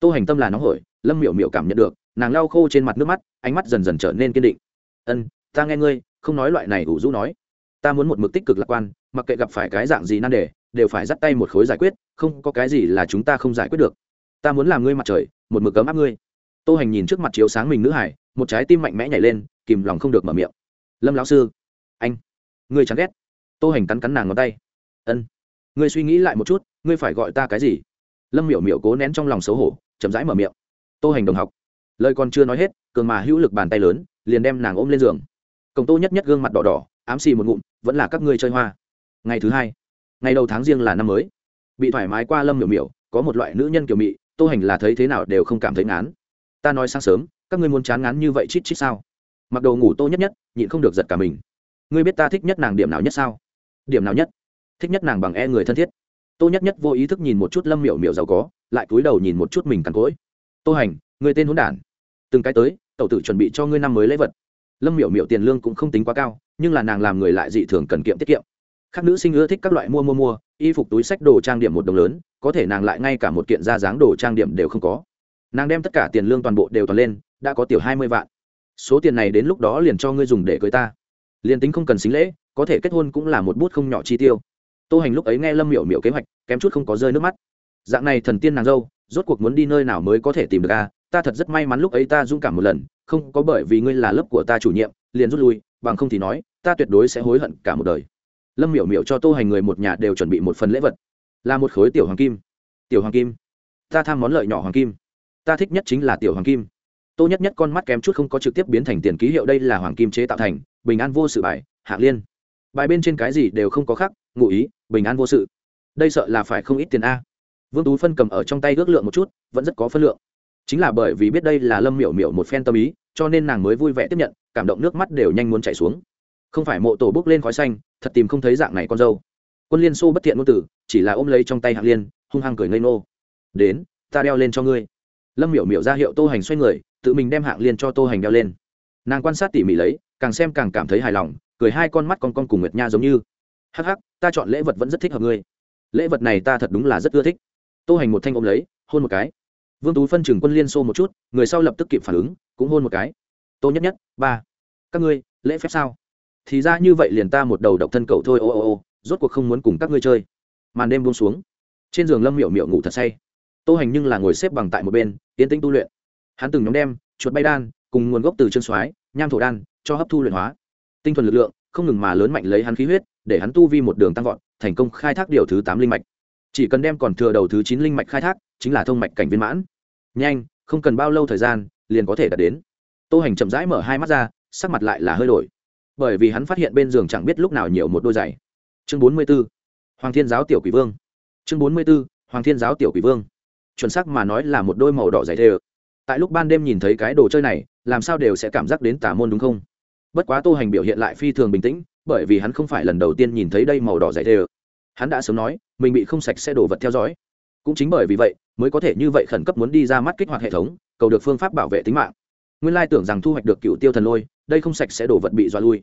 Tô hành tâm là nóng hổi, lâm miểu miểu cảm nhận được, nàng lau khô trên mặt nước mắt, ánh mắt dần dần trở nên kiên định. Ân, ta nghe ngươi, không nói loại này ủ rũ nói. Ta muốn một mực tích cực lạc quan, mặc kệ gặp phải cái dạng gì nan đề, đều phải dắt tay một khối giải quyết, không có cái gì là chúng ta không giải quyết được. Ta muốn làm ngươi mặt trời, một mực cấm áp ngươi tô hành nhìn trước mặt chiếu sáng mình nữ hải, một trái tim mạnh mẽ nhảy lên, kìm lòng không được mở miệng. Lâm lão sư, anh, ngươi chán ghét. Tô hành cắn cắn nàng ngón tay. Ân, ngươi suy nghĩ lại một chút, ngươi phải gọi ta cái gì? Lâm miểu miểu cố nén trong lòng xấu hổ, chậm rãi mở miệng. Tô hành đồng học, lời còn chưa nói hết, cường mà hữu lực bàn tay lớn, liền đem nàng ôm lên giường. Cổng tô nhất nhất gương mặt đỏ đỏ, ám xì một ngụm, vẫn là các ngươi chơi hoa. Ngày thứ hai, ngày đầu tháng riêng là năm mới. Bị thoải mái qua lâm miểu miểu, có một loại nữ nhân kiểu mị, tô hành là thấy thế nào đều không cảm thấy ngán ta nói sáng sớm, các ngươi muốn chán ngán như vậy chít chít sao? Mặc đồ ngủ tô nhất nhất, nhịn không được giật cả mình. Ngươi biết ta thích nhất nàng điểm nào nhất sao? Điểm nào nhất? Thích nhất nàng bằng e người thân thiết. Tô nhất nhất vô ý thức nhìn một chút lâm miểu miểu giàu có, lại cúi đầu nhìn một chút mình cằn cỗi. Tô hành người tên hôn đản. Từng cái tới, tẩu tử chuẩn bị cho ngươi năm mới lễ vật. Lâm miểu miểu tiền lương cũng không tính quá cao, nhưng là nàng làm người lại dị thường cần kiệm tiết kiệm. Các nữ sinh ưa thích các loại mua mua mua, y phục, túi sách, đồ trang điểm một đồng lớn, có thể nàng lại ngay cả một kiện ra dáng đồ trang điểm đều không có nàng đem tất cả tiền lương toàn bộ đều toàn lên, đã có tiểu hai mươi vạn. Số tiền này đến lúc đó liền cho ngươi dùng để cưới ta. Liền tính không cần xính lễ, có thể kết hôn cũng là một bút không nhỏ chi tiêu. Tô hành lúc ấy nghe lâm miểu miểu kế hoạch, kém chút không có rơi nước mắt. Dạng này thần tiên nàng dâu, rốt cuộc muốn đi nơi nào mới có thể tìm được a? Ta thật rất may mắn lúc ấy ta dũng cảm một lần, không có bởi vì ngươi là lớp của ta chủ nhiệm, liền rút lui, bằng không thì nói, ta tuyệt đối sẽ hối hận cả một đời. Lâm miểu miểu cho tô hành người một nhà đều chuẩn bị một phần lễ vật, là một khối tiểu hoàng kim. Tiểu hoàng kim. Ta tham món lợi nhỏ hoàng kim ta thích nhất chính là tiểu hoàng kim. Tô nhất nhất con mắt kém chút không có trực tiếp biến thành tiền ký hiệu đây là hoàng kim chế tạo thành, bình an vô sự bài hạng liên. Bài bên trên cái gì đều không có khác, ngụ ý, bình an vô sự. Đây sợ là phải không ít tiền a. Vương tú phân cầm ở trong tay ước lượng một chút, vẫn rất có phân lượng. Chính là bởi vì biết đây là lâm miểu miểu một phen tâm ý, cho nên nàng mới vui vẻ tiếp nhận, cảm động nước mắt đều nhanh muốn chảy xuống. Không phải mộ tổ bước lên khói xanh, thật tìm không thấy dạng này con dâu. Quân liên xô bất thiện ngôn tử, chỉ là ôm lấy trong tay hạng liên, hung hăng cười ngây nô đến, ta đeo lên cho ngươi lâm miểu miểu ra hiệu tô hành xoay người, tự mình đem hạng liên cho tô hành đeo lên. Nàng quan sát tỉ mỉ lấy, càng xem càng cảm thấy hài lòng, cười hai con mắt con con cùng nguyệt nha giống như. Hắc hắc, ta chọn lễ vật vẫn rất thích hợp ngươi. Lễ vật này ta thật đúng là rất ưa thích. Tô hành một thanh ôm lấy, hôn một cái. Vương tú phân chừng quân liên xô một chút, người sau lập tức kịp phản ứng, cũng hôn một cái. Tô nhất nhất, ba, các ngươi, lễ phép sao? Thì ra như vậy liền ta một đầu độc thân cậu thôi, ô ô ô, rốt cuộc không muốn cùng các ngươi chơi. Màn đêm buông xuống. Trên giường lâm miệu miệu ngủ thật say. Tô hành nhưng là ngồi xếp bằng tại một bên tiến tĩnh tu luyện. Hắn từng nhóm đem chuột bay đan cùng nguồn gốc từ chân soái, nham thổ đan cho hấp thu luyện hóa. Tinh thuần lực lượng không ngừng mà lớn mạnh lấy hắn khí huyết, để hắn tu vi một đường tăng vọt, thành công khai thác điều thứ tám linh mạch. Chỉ cần đem còn thừa đầu thứ chín linh mạch khai thác, chính là thông mạch cảnh viên mãn. Nhanh, không cần bao lâu thời gian, liền có thể đạt đến. Tô hành chậm rãi mở hai mắt ra, sắc mặt lại là hơi đổi. Bởi vì hắn phát hiện bên giường chẳng biết lúc nào nhiều một đôi giày. Chương bốn mươi b ố hoàng thiên giáo tiểu quỷ vương. Chương bốn mươi b ố hoàng thiên giáo tiểu quỷ vương chuẩn xác mà nói là một đôi màu đỏ dày thê ơ. Tại lúc ban đêm nhìn thấy cái đồ chơi này, làm sao đều sẽ cảm giác đến tà môn đúng không? Bất quá tô hành biểu hiện lại phi thường bình tĩnh, bởi vì hắn không phải lần đầu tiên nhìn thấy đây màu đỏ dày thê ơ. Hắn đã sớm nói, mình bị không sạch sẽ đổ vật theo dõi. Cũng chính bởi vì vậy, mới có thể như vậy khẩn cấp muốn đi ra mắt kích hoạt hệ thống, cầu được phương pháp bảo vệ tính mạng. Nguyên lai tưởng rằng thu hoạch được cựu tiêu thần lôi, đây không sạch sẽ đổ vật bị dọa lui.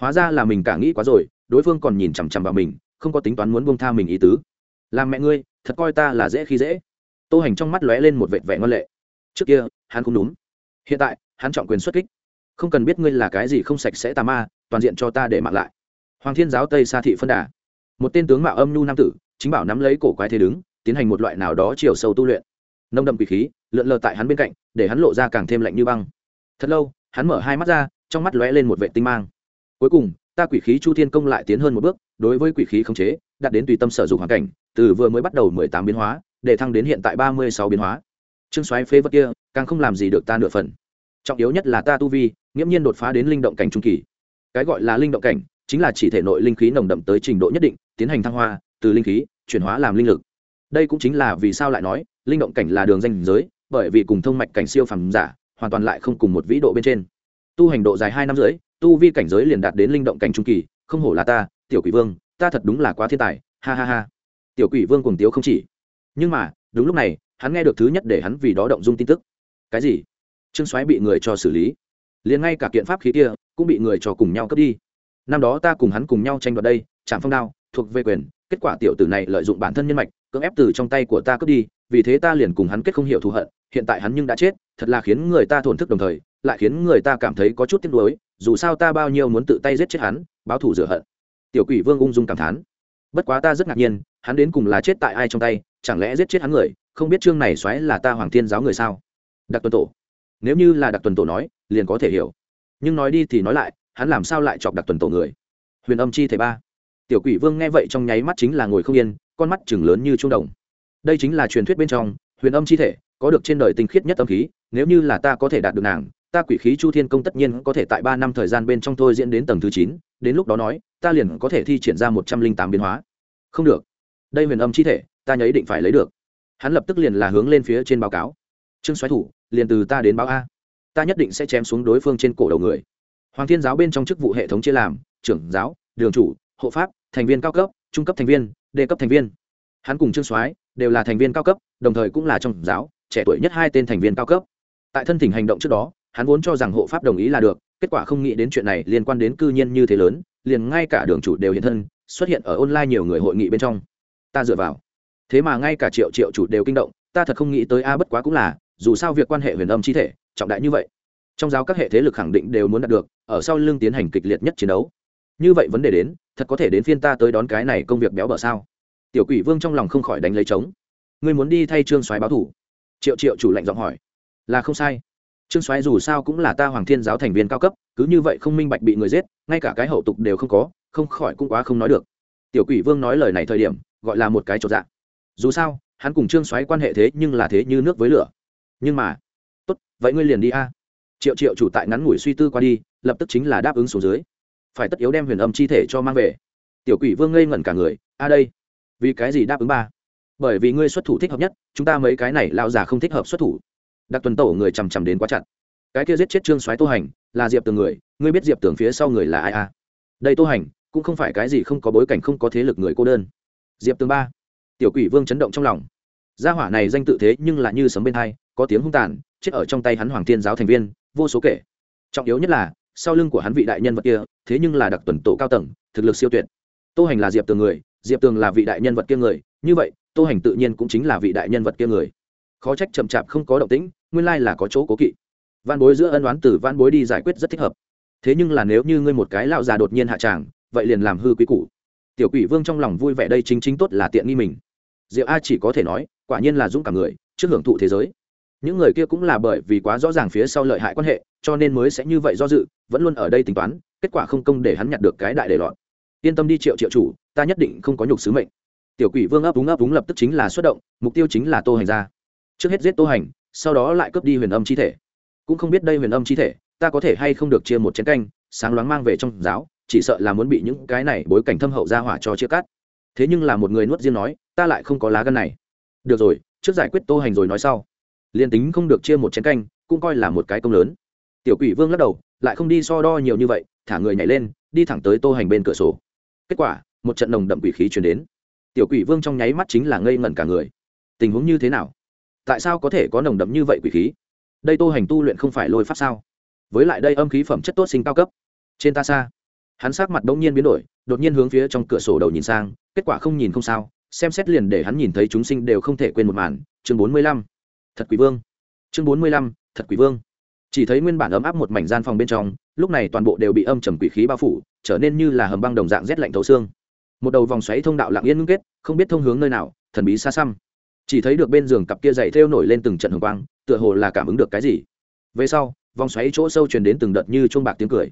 Hóa ra là mình cả nghĩ quá rồi, đối phương còn nhìn chằm chằm vào mình, không có tính toán muốn buông tha mình ý tứ. Làm mẹ ngươi, thật coi ta là dễ khi dễ tô hành trong mắt lóe lên một vệt vẻ ngon lệ. Trước kia, hắn không đúng. Hiện tại, hắn trọng quyền xuất kích. Không cần biết ngươi là cái gì không sạch sẽ tà ma, toàn diện cho ta để mạng lại. Hoàng thiên giáo tây sa thị phân đà. Một tên tướng mạo âm nhu nam tử, chính bảo nắm lấy cổ quái thế đứng, tiến hành một loại nào đó chiều sâu tu luyện. Nông đậm quỷ khí, lượn lờ tại hắn bên cạnh, để hắn lộ ra càng thêm lạnh như băng. Thật lâu, hắn mở hai mắt ra, trong mắt lóe lên một vệ tinh mang. Cuối cùng, ta quỷ khí chu thiên công lại tiến hơn một bước, đối với quỷ khí khống chế, đạt đến tùy tâm sở dụng hoàn cảnh, từ vừa mới bắt đầu mười tám biến hóa để thăng đến hiện tại ba mươi sáu biến hóa. Trương xoáy phế vật kia, càng không làm gì được ta nửa phần. Trọng yếu nhất là ta tu vi, nghiễm nhiên đột phá đến linh động cảnh trung kỳ. Cái gọi là linh động cảnh, chính là chỉ thể nội linh khí nồng đậm tới trình độ nhất định, tiến hành thăng hoa, từ linh khí, chuyển hóa làm linh lực. Đây cũng chính là vì sao lại nói, linh động cảnh là đường danh giới, bởi vì cùng thông mạch cảnh siêu phàm giả, hoàn toàn lại không cùng một vĩ độ bên trên. Tu hành độ dài hai năm rưỡi, tu vi cảnh giới liền đạt đến linh động cảnh trung kỳ, không hổ là ta, tiểu quỷ vương, ta thật đúng là quá thiên tài, ha ha ha. Tiểu quỷ vương cùng tiếu không chỉ nhưng mà, đúng lúc này, hắn nghe được thứ nhất để hắn vì đó động dung tin tức. Cái gì? Trương soái bị người cho xử lý. Liền ngay cả kiện pháp khí kia, cũng bị người cho cùng nhau cướp đi. Năm đó ta cùng hắn cùng nhau tranh đoạt đây chạm phong đao, thuộc về quyền, kết quả tiểu tử này lợi dụng bản thân nhân mạch, cưỡng ép từ trong tay của ta cướp đi, vì thế ta liền cùng hắn kết không hiểu thù hận, hiện tại hắn nhưng đã chết, thật là khiến người ta thổn thức đồng thời, lại khiến người ta cảm thấy có chút tiếc nuối, dù sao ta bao nhiêu muốn tự tay giết chết hắn, báo thù rửa hận. Tiểu quỷ vương ung dung cảm thán. Bất quá ta rất ngạc nhiên, hắn đến cùng là chết tại ai trong tay chẳng lẽ giết chết hắn người, không biết chương này xoáy là ta hoàng thiên giáo người sao? Đặc tuần tổ. Nếu như là đặc tuần tổ nói, liền có thể hiểu. Nhưng nói đi thì nói lại, hắn làm sao lại chọc đặc tuần tổ người? Huyền âm chi thể ba. Tiểu quỷ vương nghe vậy trong nháy mắt chính là ngồi không yên, con mắt chừng lớn như trung đồng. Đây chính là truyền thuyết bên trong, huyền âm chi thể, có được trên đời tinh khiết nhất âm khí, nếu như là ta có thể đạt được nàng, ta quỷ khí chu thiên công tất nhiên có thể tại ba năm thời gian bên trong thôi diễn đến tầng thứ chín, đến lúc đó nói, ta liền có thể thi triển ra một trăm linh tám biến hóa. Không được đây huyền âm chi thể, ta nhấy định phải lấy được. Hắn lập tức liền là hướng lên phía trên báo cáo. Trương xoáy thủ, liền từ ta đến báo a. Ta nhất định sẽ chém xuống đối phương trên cổ đầu người. Hoàng thiên giáo bên trong chức vụ hệ thống chia làm, trưởng giáo, đường chủ, hộ pháp, thành viên cao cấp, trung cấp thành viên đề cấp thành viên. Hắn cùng trương soái đều là thành viên cao cấp, đồng thời cũng là trong giáo, trẻ tuổi nhất hai tên thành viên cao cấp. Tại thân thỉnh hành động trước đó, hắn vốn cho rằng hộ pháp đồng ý là được, kết quả không nghĩ đến chuyện này liên quan đến cư nhiên như thế lớn, liền ngay cả đường chủ đều hiện thân, xuất hiện ở online nhiều người hội nghị bên trong ta dựa vào. Thế mà ngay cả triệu triệu chủ đều kinh động, ta thật không nghĩ tới a bất quá cũng là, dù sao việc quan hệ huyền âm chi thể, trọng đại như vậy. Trong giáo các hệ thế lực khẳng định đều muốn đạt được, ở sau lưng tiến hành kịch liệt nhất chiến đấu. Như vậy vấn đề đến, thật có thể đến phiên ta tới đón cái này công việc béo bở sao? Tiểu quỷ vương trong lòng không khỏi đánh lấy trống. Ngươi muốn đi thay trương soái báo thủ? Triệu triệu chủ lệnh giọng hỏi. Là không sai. Trương soái dù sao cũng là ta hoàng thiên giáo thành viên cao cấp, cứ như vậy không minh bạch bị người giết, ngay cả cái hậu tục đều không có, không khỏi cũng quá không nói được. Tiểu quỷ vương nói lời này thời điểm gọi là một cái chỗ dạ dù sao, hắn cùng trương soái quan hệ thế nhưng là thế như nước với lửa. Nhưng mà, tốt, vậy ngươi liền đi a. Triệu triệu chủ tại ngắn ngủi suy tư qua đi, lập tức chính là đáp ứng xuống dưới. Phải tất yếu đem huyền âm chi thể cho mang về. Tiểu quỷ vương ngây ngẩn cả người, a đây. Vì cái gì đáp ứng ba? Bởi vì ngươi xuất thủ thích hợp nhất, chúng ta mấy cái này lao già không thích hợp xuất thủ. Đặc tuần tổ người chằm chằm đến quá chặt. Cái kia giết chết trương soái tô hành, là diệp tường người, ngươi biết diệp tường phía sau người là ai a? Đây tô hành, cũng không phải cái gì không có bối cảnh không có thế lực người cô đơn diệp tường ba. Tiểu quỷ vương chấn động trong lòng. Gia hỏa này danh tự thế nhưng là như sấm bên hai, có tiếng hung tàn, chết ở trong tay hắn hoàng thiên giáo thành viên, vô số kể. Trọng yếu nhất là, sau lưng của hắn vị đại nhân vật kia, thế nhưng là đặc tuần tổ cao tầng, thực lực siêu tuyệt. Tô hành là diệp tường người, diệp tường là vị đại nhân vật kia người, như vậy, tô hành tự nhiên cũng chính là vị đại nhân vật kia người. Khó trách chậm chạp không có động tĩnh, nguyên lai là có chỗ cố kỵ. Văn bối giữa ân đoán từ văn bối đi giải quyết rất thích hợp. Thế nhưng là nếu như ngươi một cái lão già đột nhiên hạ tràng, vậy liền làm hư quý củ tiểu quỷ vương trong lòng vui vẻ đây chính chính tốt là tiện nghi mình. Diệu a chỉ có thể nói, quả nhiên là dũng cảm người, trước hưởng thụ thế giới. Những người kia cũng là bởi vì quá rõ ràng phía sau lợi hại quan hệ, cho nên mới sẽ như vậy do dự, vẫn luôn ở đây tính toán, kết quả không công để hắn nhặt được cái đại để lọt. Yên tâm đi triệu triệu chủ, ta nhất định không có nhục sứ mệnh. Tiểu quỷ vương ấp úng ấp úng lập tức chính là xuất động, mục tiêu chính là tô hành ra. Trước hết giết tô hành, sau đó lại cướp đi huyền âm chi thể. Cũng không biết đây huyền âm chi thể, ta có thể hay không được chia một chén canh, sáng loáng mang về trong giáo chỉ sợ là muốn bị những cái này bối cảnh thâm hậu ra hỏa cho chia cắt. Thế nhưng là một người nuốt riêng nói, ta lại không có lá gân này. Được rồi, trước giải quyết tô hành rồi nói sau. Liền tính không được chia một chén canh, cũng coi là một cái công lớn. Tiểu quỷ vương lắc đầu, lại không đi so đo nhiều như vậy, thả người nhảy lên, đi thẳng tới tô hành bên cửa sổ. Kết quả, một trận nồng đậm quỷ khí chuyển đến. Tiểu quỷ vương trong nháy mắt chính là ngây ngẩn cả người. Tình huống như thế nào? Tại sao có thể có nồng đậm như vậy quỷ khí? Đây tô hành tu luyện không phải lôi pháp sao? Với lại đây âm khí phẩm chất tốt sinh cao cấp. Trên ta xa hắn sát mặt bỗng nhiên biến đổi, đột nhiên hướng phía trong cửa sổ đầu nhìn sang, kết quả không nhìn không sao, xem xét liền để hắn nhìn thấy chúng sinh đều không thể quên một màn, chương bốn mươi lăm. Thật quỷ vương. Chương bốn mươi lăm, thật quỷ vương. Chỉ thấy nguyên bản ấm áp một mảnh gian phòng bên trong, lúc này toàn bộ đều bị âm trầm quỷ khí bao phủ, trở nên như là hầm băng đồng dạng rét lạnh thấu xương. Một đầu vòng xoáy thông đạo lặng yên ngưng kết, không biết thông hướng nơi nào, thần bí xa xăm. Chỉ thấy được bên giường cặp kia dày thêu nổi lên từng trận hồng quang, tựa hồ là cảm ứng được cái gì. Về sau, vòng xoáy chỗ sâu truyền đến từng đợt như chuông bạc tiếng cười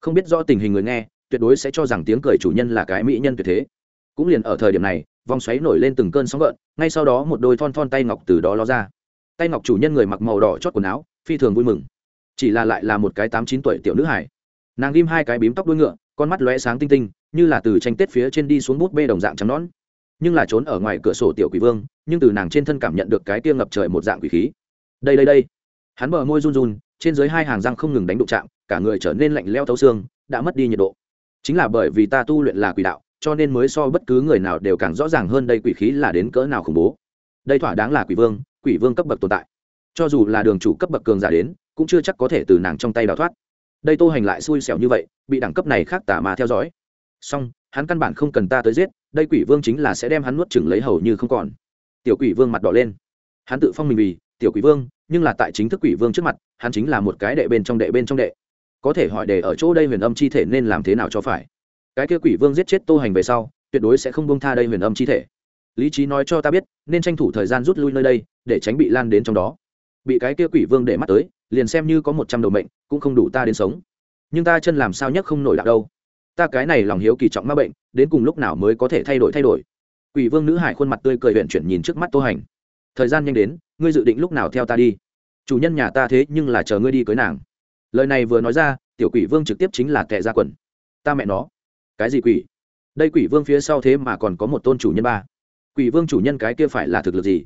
không biết rõ tình hình người nghe, tuyệt đối sẽ cho rằng tiếng cười chủ nhân là cái mỹ nhân tuyệt thế. Cũng liền ở thời điểm này, vòng xoáy nổi lên từng cơn sóng gợn, ngay sau đó một đôi thon thon tay ngọc từ đó ló ra. Tay ngọc chủ nhân người mặc màu đỏ chót quần áo, phi thường vui mừng. Chỉ là lại là một cái tám chín tuổi tiểu nữ hải nàng ghim hai cái bím tóc đuôi ngựa, con mắt lóe sáng tinh tinh, như là từ tranh tết phía trên đi xuống bút bê đồng dạng trắng nón nhưng là trốn ở ngoài cửa sổ tiểu quỷ vương, nhưng từ nàng trên thân cảm nhận được cái tia ngập trời một dạng quỷ khí. Đây đây đây. Hắn bờ môi run run trên dưới hai hàng răng không ngừng đánh đụng chạm, cả người trở nên lạnh leo thấu xương, đã mất đi nhiệt độ. Chính là bởi vì ta tu luyện là quỷ đạo, cho nên mới so bất cứ người nào đều càng rõ ràng hơn đây quỷ khí là đến cỡ nào khủng bố. Đây thỏa đáng là quỷ vương quỷ vương cấp bậc tồn tại. Cho dù là đường chủ cấp bậc cường giả đến, cũng chưa chắc có thể từ nàng trong tay đào thoát. Đây tô hành lại xui xẻo như vậy, bị đẳng cấp này khác tả mà theo dõi. Song hắn căn bản không cần ta tới giết, đây quỷ vương chính là sẽ đem hắn nuốt chừng lấy hầu như không còn. Tiểu quỷ vương mặt đỏ lên. Hắn tự phong mình vì tiểu quỷ vương, nhưng là tại chính thức quỷ vương trước mặt, hắn chính là một cái đệ bên trong đệ bên trong đệ. Có thể hỏi để ở chỗ đây huyền âm chi thể nên làm thế nào cho phải? Cái kia quỷ vương giết chết tô hành về sau, tuyệt đối sẽ không bông tha đây huyền âm chi thể. Lý trí nói cho ta biết, nên tranh thủ thời gian rút lui nơi đây, để tránh bị lan đến trong đó. Bị cái kia quỷ vương để mắt tới, liền xem như có một trăm đầu mệnh, cũng không đủ ta đến sống. Nhưng ta chân làm sao nhất không nổi đạo đâu. Ta cái này lòng hiếu kỳ trọng ma bệnh, đến cùng lúc nào mới có thể thay đổi thay đổi? Quỷ vương nữ hải khuôn mặt tươi cười huyện chuyển nhìn trước mắt tô hành thời gian nhanh đến, ngươi dự định lúc nào theo ta đi? Chủ nhân nhà ta thế nhưng là chờ ngươi đi cưới nàng. Lời này vừa nói ra, tiểu quỷ vương trực tiếp chính là kẻ ra quần. Ta mẹ nó. Cái gì quỷ? Đây quỷ vương phía sau thế mà còn có một tôn chủ nhân ba. Quỷ vương chủ nhân cái kia phải là thực lực gì?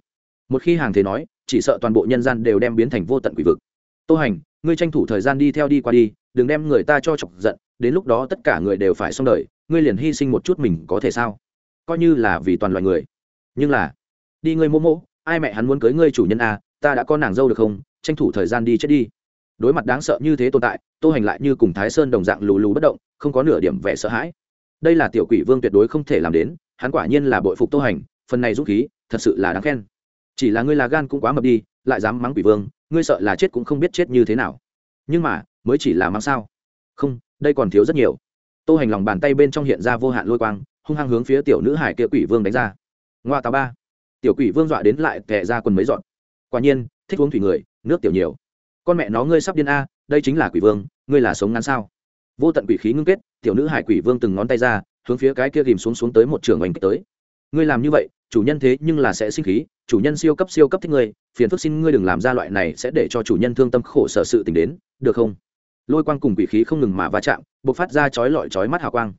Một khi hàng thế nói, chỉ sợ toàn bộ nhân gian đều đem biến thành vô tận quỷ vực. Tô hành, ngươi tranh thủ thời gian đi theo đi qua đi, đừng đem người ta cho chọc giận, đến lúc đó tất cả người đều phải xong đời, ngươi liền hy sinh một chút mình có thể sao? Coi như là vì toàn loài người. Nhưng là, đi ngươi mô mô ai mẹ hắn muốn cưới ngươi chủ nhân a à, ta đã có nàng dâu được không tranh thủ thời gian đi chết đi. Đối mặt đáng sợ như thế tồn tại tô hành lại như cùng thái sơn đồng dạng lù lù bất động không có nửa điểm vẻ sợ hãi. Đây là tiểu quỷ vương tuyệt đối không thể làm đến hắn quả nhiên là bội phục tô hành phần này dũng khí thật sự là đáng khen. Chỉ là ngươi là gan cũng quá mập đi lại dám mắng quỷ vương ngươi sợ là chết cũng không biết chết như thế nào. Nhưng mà mới chỉ là mắng sao? Không đây còn thiếu rất nhiều. Tô hành lòng bàn tay bên trong hiện ra vô hạn lôi quang hung hăng hướng phía tiểu nữ hải kia quỷ vương đánh ra. Ngoa tà ba tiểu quỷ vương dọa đến lại tè ra quần mấy dọn quả nhiên, thích uống thủy người, nước tiểu nhiều. Con mẹ nó ngươi sắp điên a, đây chính là quỷ vương, ngươi là sống ngắn sao? Vô tận quỷ khí ngưng kết, tiểu nữ hải quỷ vương từng ngón tay ra, hướng phía cái kia ghìm xuống xuống tới một trường oanh kích tới. Ngươi làm như vậy, chủ nhân thế nhưng là sẽ sinh khí, chủ nhân siêu cấp siêu cấp thích ngươi, phiền phức xin ngươi đừng làm ra loại này sẽ để cho chủ nhân thương tâm khổ sở sự tình đến, được không? Lôi quang cùng quỷ khí không ngừng mà va chạm, bộc phát ra chói lọi chói mắt hào quang.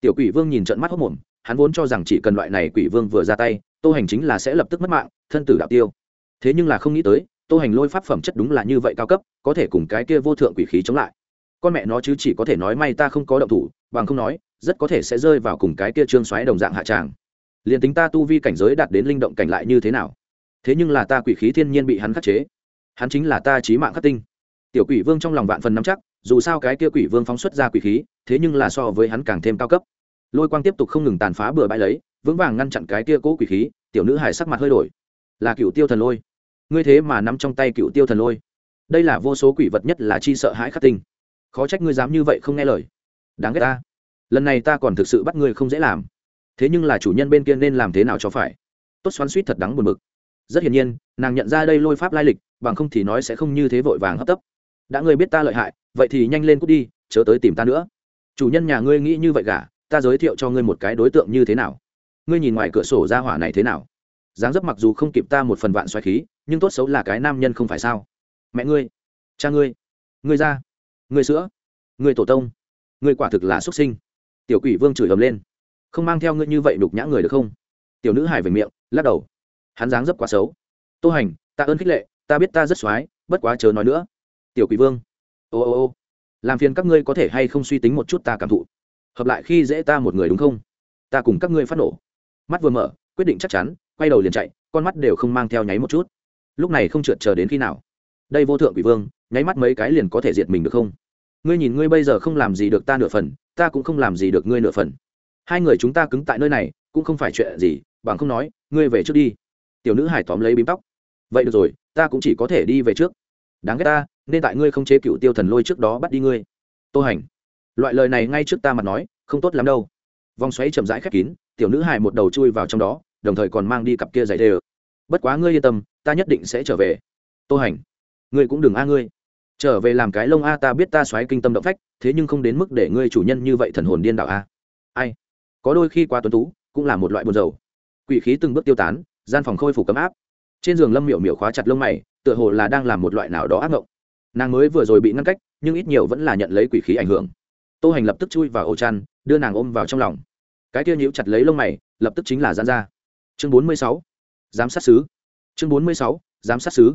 Tiểu quỷ vương nhìn trận mắt hốc mồm, hắn vốn cho rằng chỉ cần loại này quỷ vương vừa ra tay tô hành chính là sẽ lập tức mất mạng, thân tử đạo tiêu. Thế nhưng là không nghĩ tới, tô hành lôi pháp phẩm chất đúng là như vậy cao cấp, có thể cùng cái kia vô thượng quỷ khí chống lại. Con mẹ nó chứ chỉ có thể nói may ta không có động thủ, bằng không nói, rất có thể sẽ rơi vào cùng cái kia trương xoáy đồng dạng hạ tràng. Liền tính ta tu vi cảnh giới đạt đến linh động cảnh lại như thế nào? Thế nhưng là ta quỷ khí thiên nhiên bị hắn khắc chế. Hắn chính là ta trí mạng khắc tinh. Tiểu quỷ vương trong lòng vạn phần nắm chắc, dù sao cái kia quỷ vương phóng xuất ra quỷ khí, thế nhưng là so với hắn càng thêm cao cấp. Lôi quang tiếp tục không ngừng tàn phá bừa bãi lấy vững vàng ngăn chặn cái kia cố quỷ khí, tiểu nữ hải sắc mặt hơi đổi. Là cựu tiêu thần lôi. Ngươi thế mà nắm trong tay cựu tiêu thần lôi. Đây là vô số quỷ vật nhất là chi sợ hãi khắc tinh. Khó trách ngươi dám như vậy không nghe lời. Đáng ghét ta. Lần này ta còn thực sự bắt ngươi không dễ làm. Thế nhưng là chủ nhân bên kia nên làm thế nào cho phải? Tốt xoắn suýt thật đắng buồn bực. Rất hiển nhiên, nàng nhận ra đây lôi pháp lai lịch, bằng không thì nói sẽ không như thế vội vàng hấp tấp. Đã ngươi biết ta lợi hại, vậy thì nhanh lên cút đi, chớ tới tìm ta nữa. Chủ nhân nhà ngươi nghĩ như vậy cả ta giới thiệu cho ngươi một cái đối tượng như thế nào ngươi nhìn ngoài cửa sổ ra hỏa này thế nào? Dáng dấp mặc dù không kịp ta một phần vạn xoáy khí, nhưng tốt xấu là cái nam nhân không phải sao? Mẹ ngươi, cha ngươi ngươi ra, ngươi sữa, ngươi tổ tông, ngươi quả thực là xuất sinh. Tiểu quỷ vương chửi ầm lên. Không mang theo ngươi như vậy đục nhã người được không? Tiểu nữ hải về miệng, lắc đầu. Hắn dáng dấp quá xấu. Tô hành, ta ơn khích lệ, ta biết ta rất x bất quá chớ nói nữa. Tiểu quỷ vương. Ô ô ô. Làm phiền các ngươi có thể hay không suy tính một chút ta cảm thụ. Hợp lại khi dễ ta một người đúng không? Ta cùng các ngươi phát nổ mắt vừa mở, quyết định chắc chắn, quay đầu liền chạy, con mắt đều không mang theo nháy một chút. Lúc này không trượt chờ đến khi nào? Đây vô thượng quỷ vương, nháy mắt mấy cái liền có thể diệt mình được không? Ngươi nhìn ngươi bây giờ không làm gì được ta nửa phần, ta cũng không làm gì được ngươi nửa phần. Hai người chúng ta cứng tại nơi này, cũng không phải chuyện gì, bằng không nói, ngươi về trước đi. Tiểu nữ hải tóm lấy bím tóc. Vậy được rồi, ta cũng chỉ có thể đi về trước. Đáng ghét ta, nên tại ngươi không chế cựu tiêu thần lôi trước đó bắt đi ngươi. Tô hành. Loại lời này ngay trước ta mặt nói, không tốt lắm đâu. Vòng xoáy chậm rãi khép kín tiểu nữ hải một đầu chui vào trong đó, đồng thời còn mang đi cặp kia giày đê ơ bất quá ngươi yên tâm, ta nhất định sẽ trở về. Tô hành, ngươi cũng đừng a ngươi. Trở về làm cái lông a, ta biết ta xoáy kinh tâm động phách, thế nhưng không đến mức để ngươi chủ nhân như vậy thần hồn điên đạo a. Ai? Có đôi khi qua tuấn tú, cũng là một loại buồn dầu quỷ khí từng bước tiêu tán, gian phòng khôi phục cấm áp. Trên giường lâm miểu miểu khóa chặt lông mày, tựa hồ là đang làm một loại nào đó ác mộng. Nàng mới vừa rồi bị ngăn cách, nhưng ít nhiều vẫn là nhận lấy quỷ khí ảnh hưởng. Tô hành lập tức chui vào ổ chăn, đưa nàng ôm vào trong lòng cái kia nhíu chặt lấy lông mày, lập tức chính là giãn ra. Chương bốn mươi sáu, giám sát sứ. Chương bốn mươi sáu, giám sát sứ.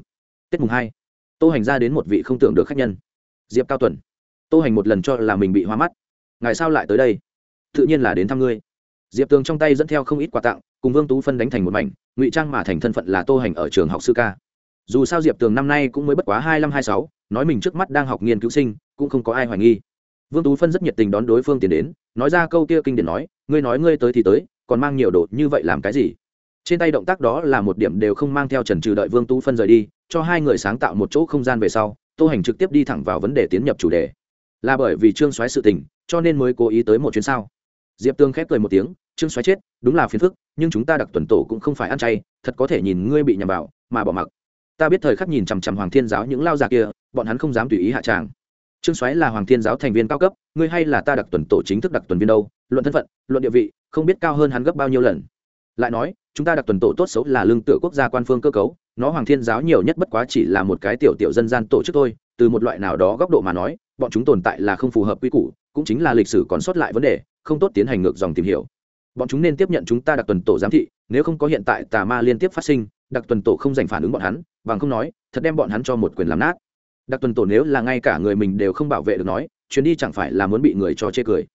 Tết mùng hai, tô hành ra đến một vị không tưởng được khách nhân. Diệp cao tuần. Tô hành một lần cho là mình bị hoa mắt. Ngày sao lại tới đây? Tự nhiên là đến thăm ngươi. Diệp tường trong tay dẫn theo không ít quà tặng, cùng vương tú phân đánh thành một mảnh, ngụy trang mà thành thân phận là tô hành ở trường học sư ca. Dù sao diệp tường năm nay cũng mới bất quá hai năm hai sáu, nói mình trước mắt đang học nghiên cứu sinh, cũng không có ai hoài nghi vương tú phân rất nhiệt tình đón đối phương tiến đến, nói ra câu kia kinh điển nói, ngươi nói ngươi tới thì tới, còn mang nhiều đồ như vậy làm cái gì? Trên tay động tác đó là một điểm đều không mang theo trần trừ đợi vương tú phân rời đi, cho hai người sáng tạo một chỗ không gian về sau, tô hành trực tiếp đi thẳng vào vấn đề tiến nhập chủ đề. Là bởi vì trương soái sự tình, cho nên mới cố ý tới một chuyến sao diệp tương khép cười một tiếng, trương soái chết, đúng là phiền phức, nhưng chúng ta đặc tuần tổ cũng không phải ăn chay, thật có thể nhìn ngươi bị nhầm vào, mà bỏ mặc. Ta biết thời khắc nhìn chằm chằm hoàng thiên giáo những lao già kia, bọn hắn không dám tùy ý hạ tràng trương soái là hoàng thiên giáo thành viên cao cấp, ngươi hay là ta đặc tuần tổ chính thức đặc tuần viên đâu? Luận thân phận, luận địa vị, không biết cao hơn hắn gấp bao nhiêu lần. Lại nói, chúng ta đặc tuần tổ tốt xấu là lương tựa quốc gia quan phương cơ cấu, nó hoàng thiên giáo nhiều nhất bất quá chỉ là một cái tiểu tiểu dân gian tổ chức thôi, từ một loại nào đó góc độ mà nói, bọn chúng tồn tại là không phù hợp quy củ, cũng chính là lịch sử còn sót lại vấn đề, không tốt tiến hành ngược dòng tìm hiểu. Bọn chúng nên tiếp nhận chúng ta đặc tuần tổ giám thị, nếu không có hiện tại tà ma liên tiếp phát sinh, đặc tuần tổ không dành phản ứng bọn hắn, bằng không nói, thật đem bọn hắn cho một quyền làm nát đặc tuần tổ nếu là ngay cả người mình đều không bảo vệ được nói, chuyến đi chẳng phải là muốn bị người cho chê cười.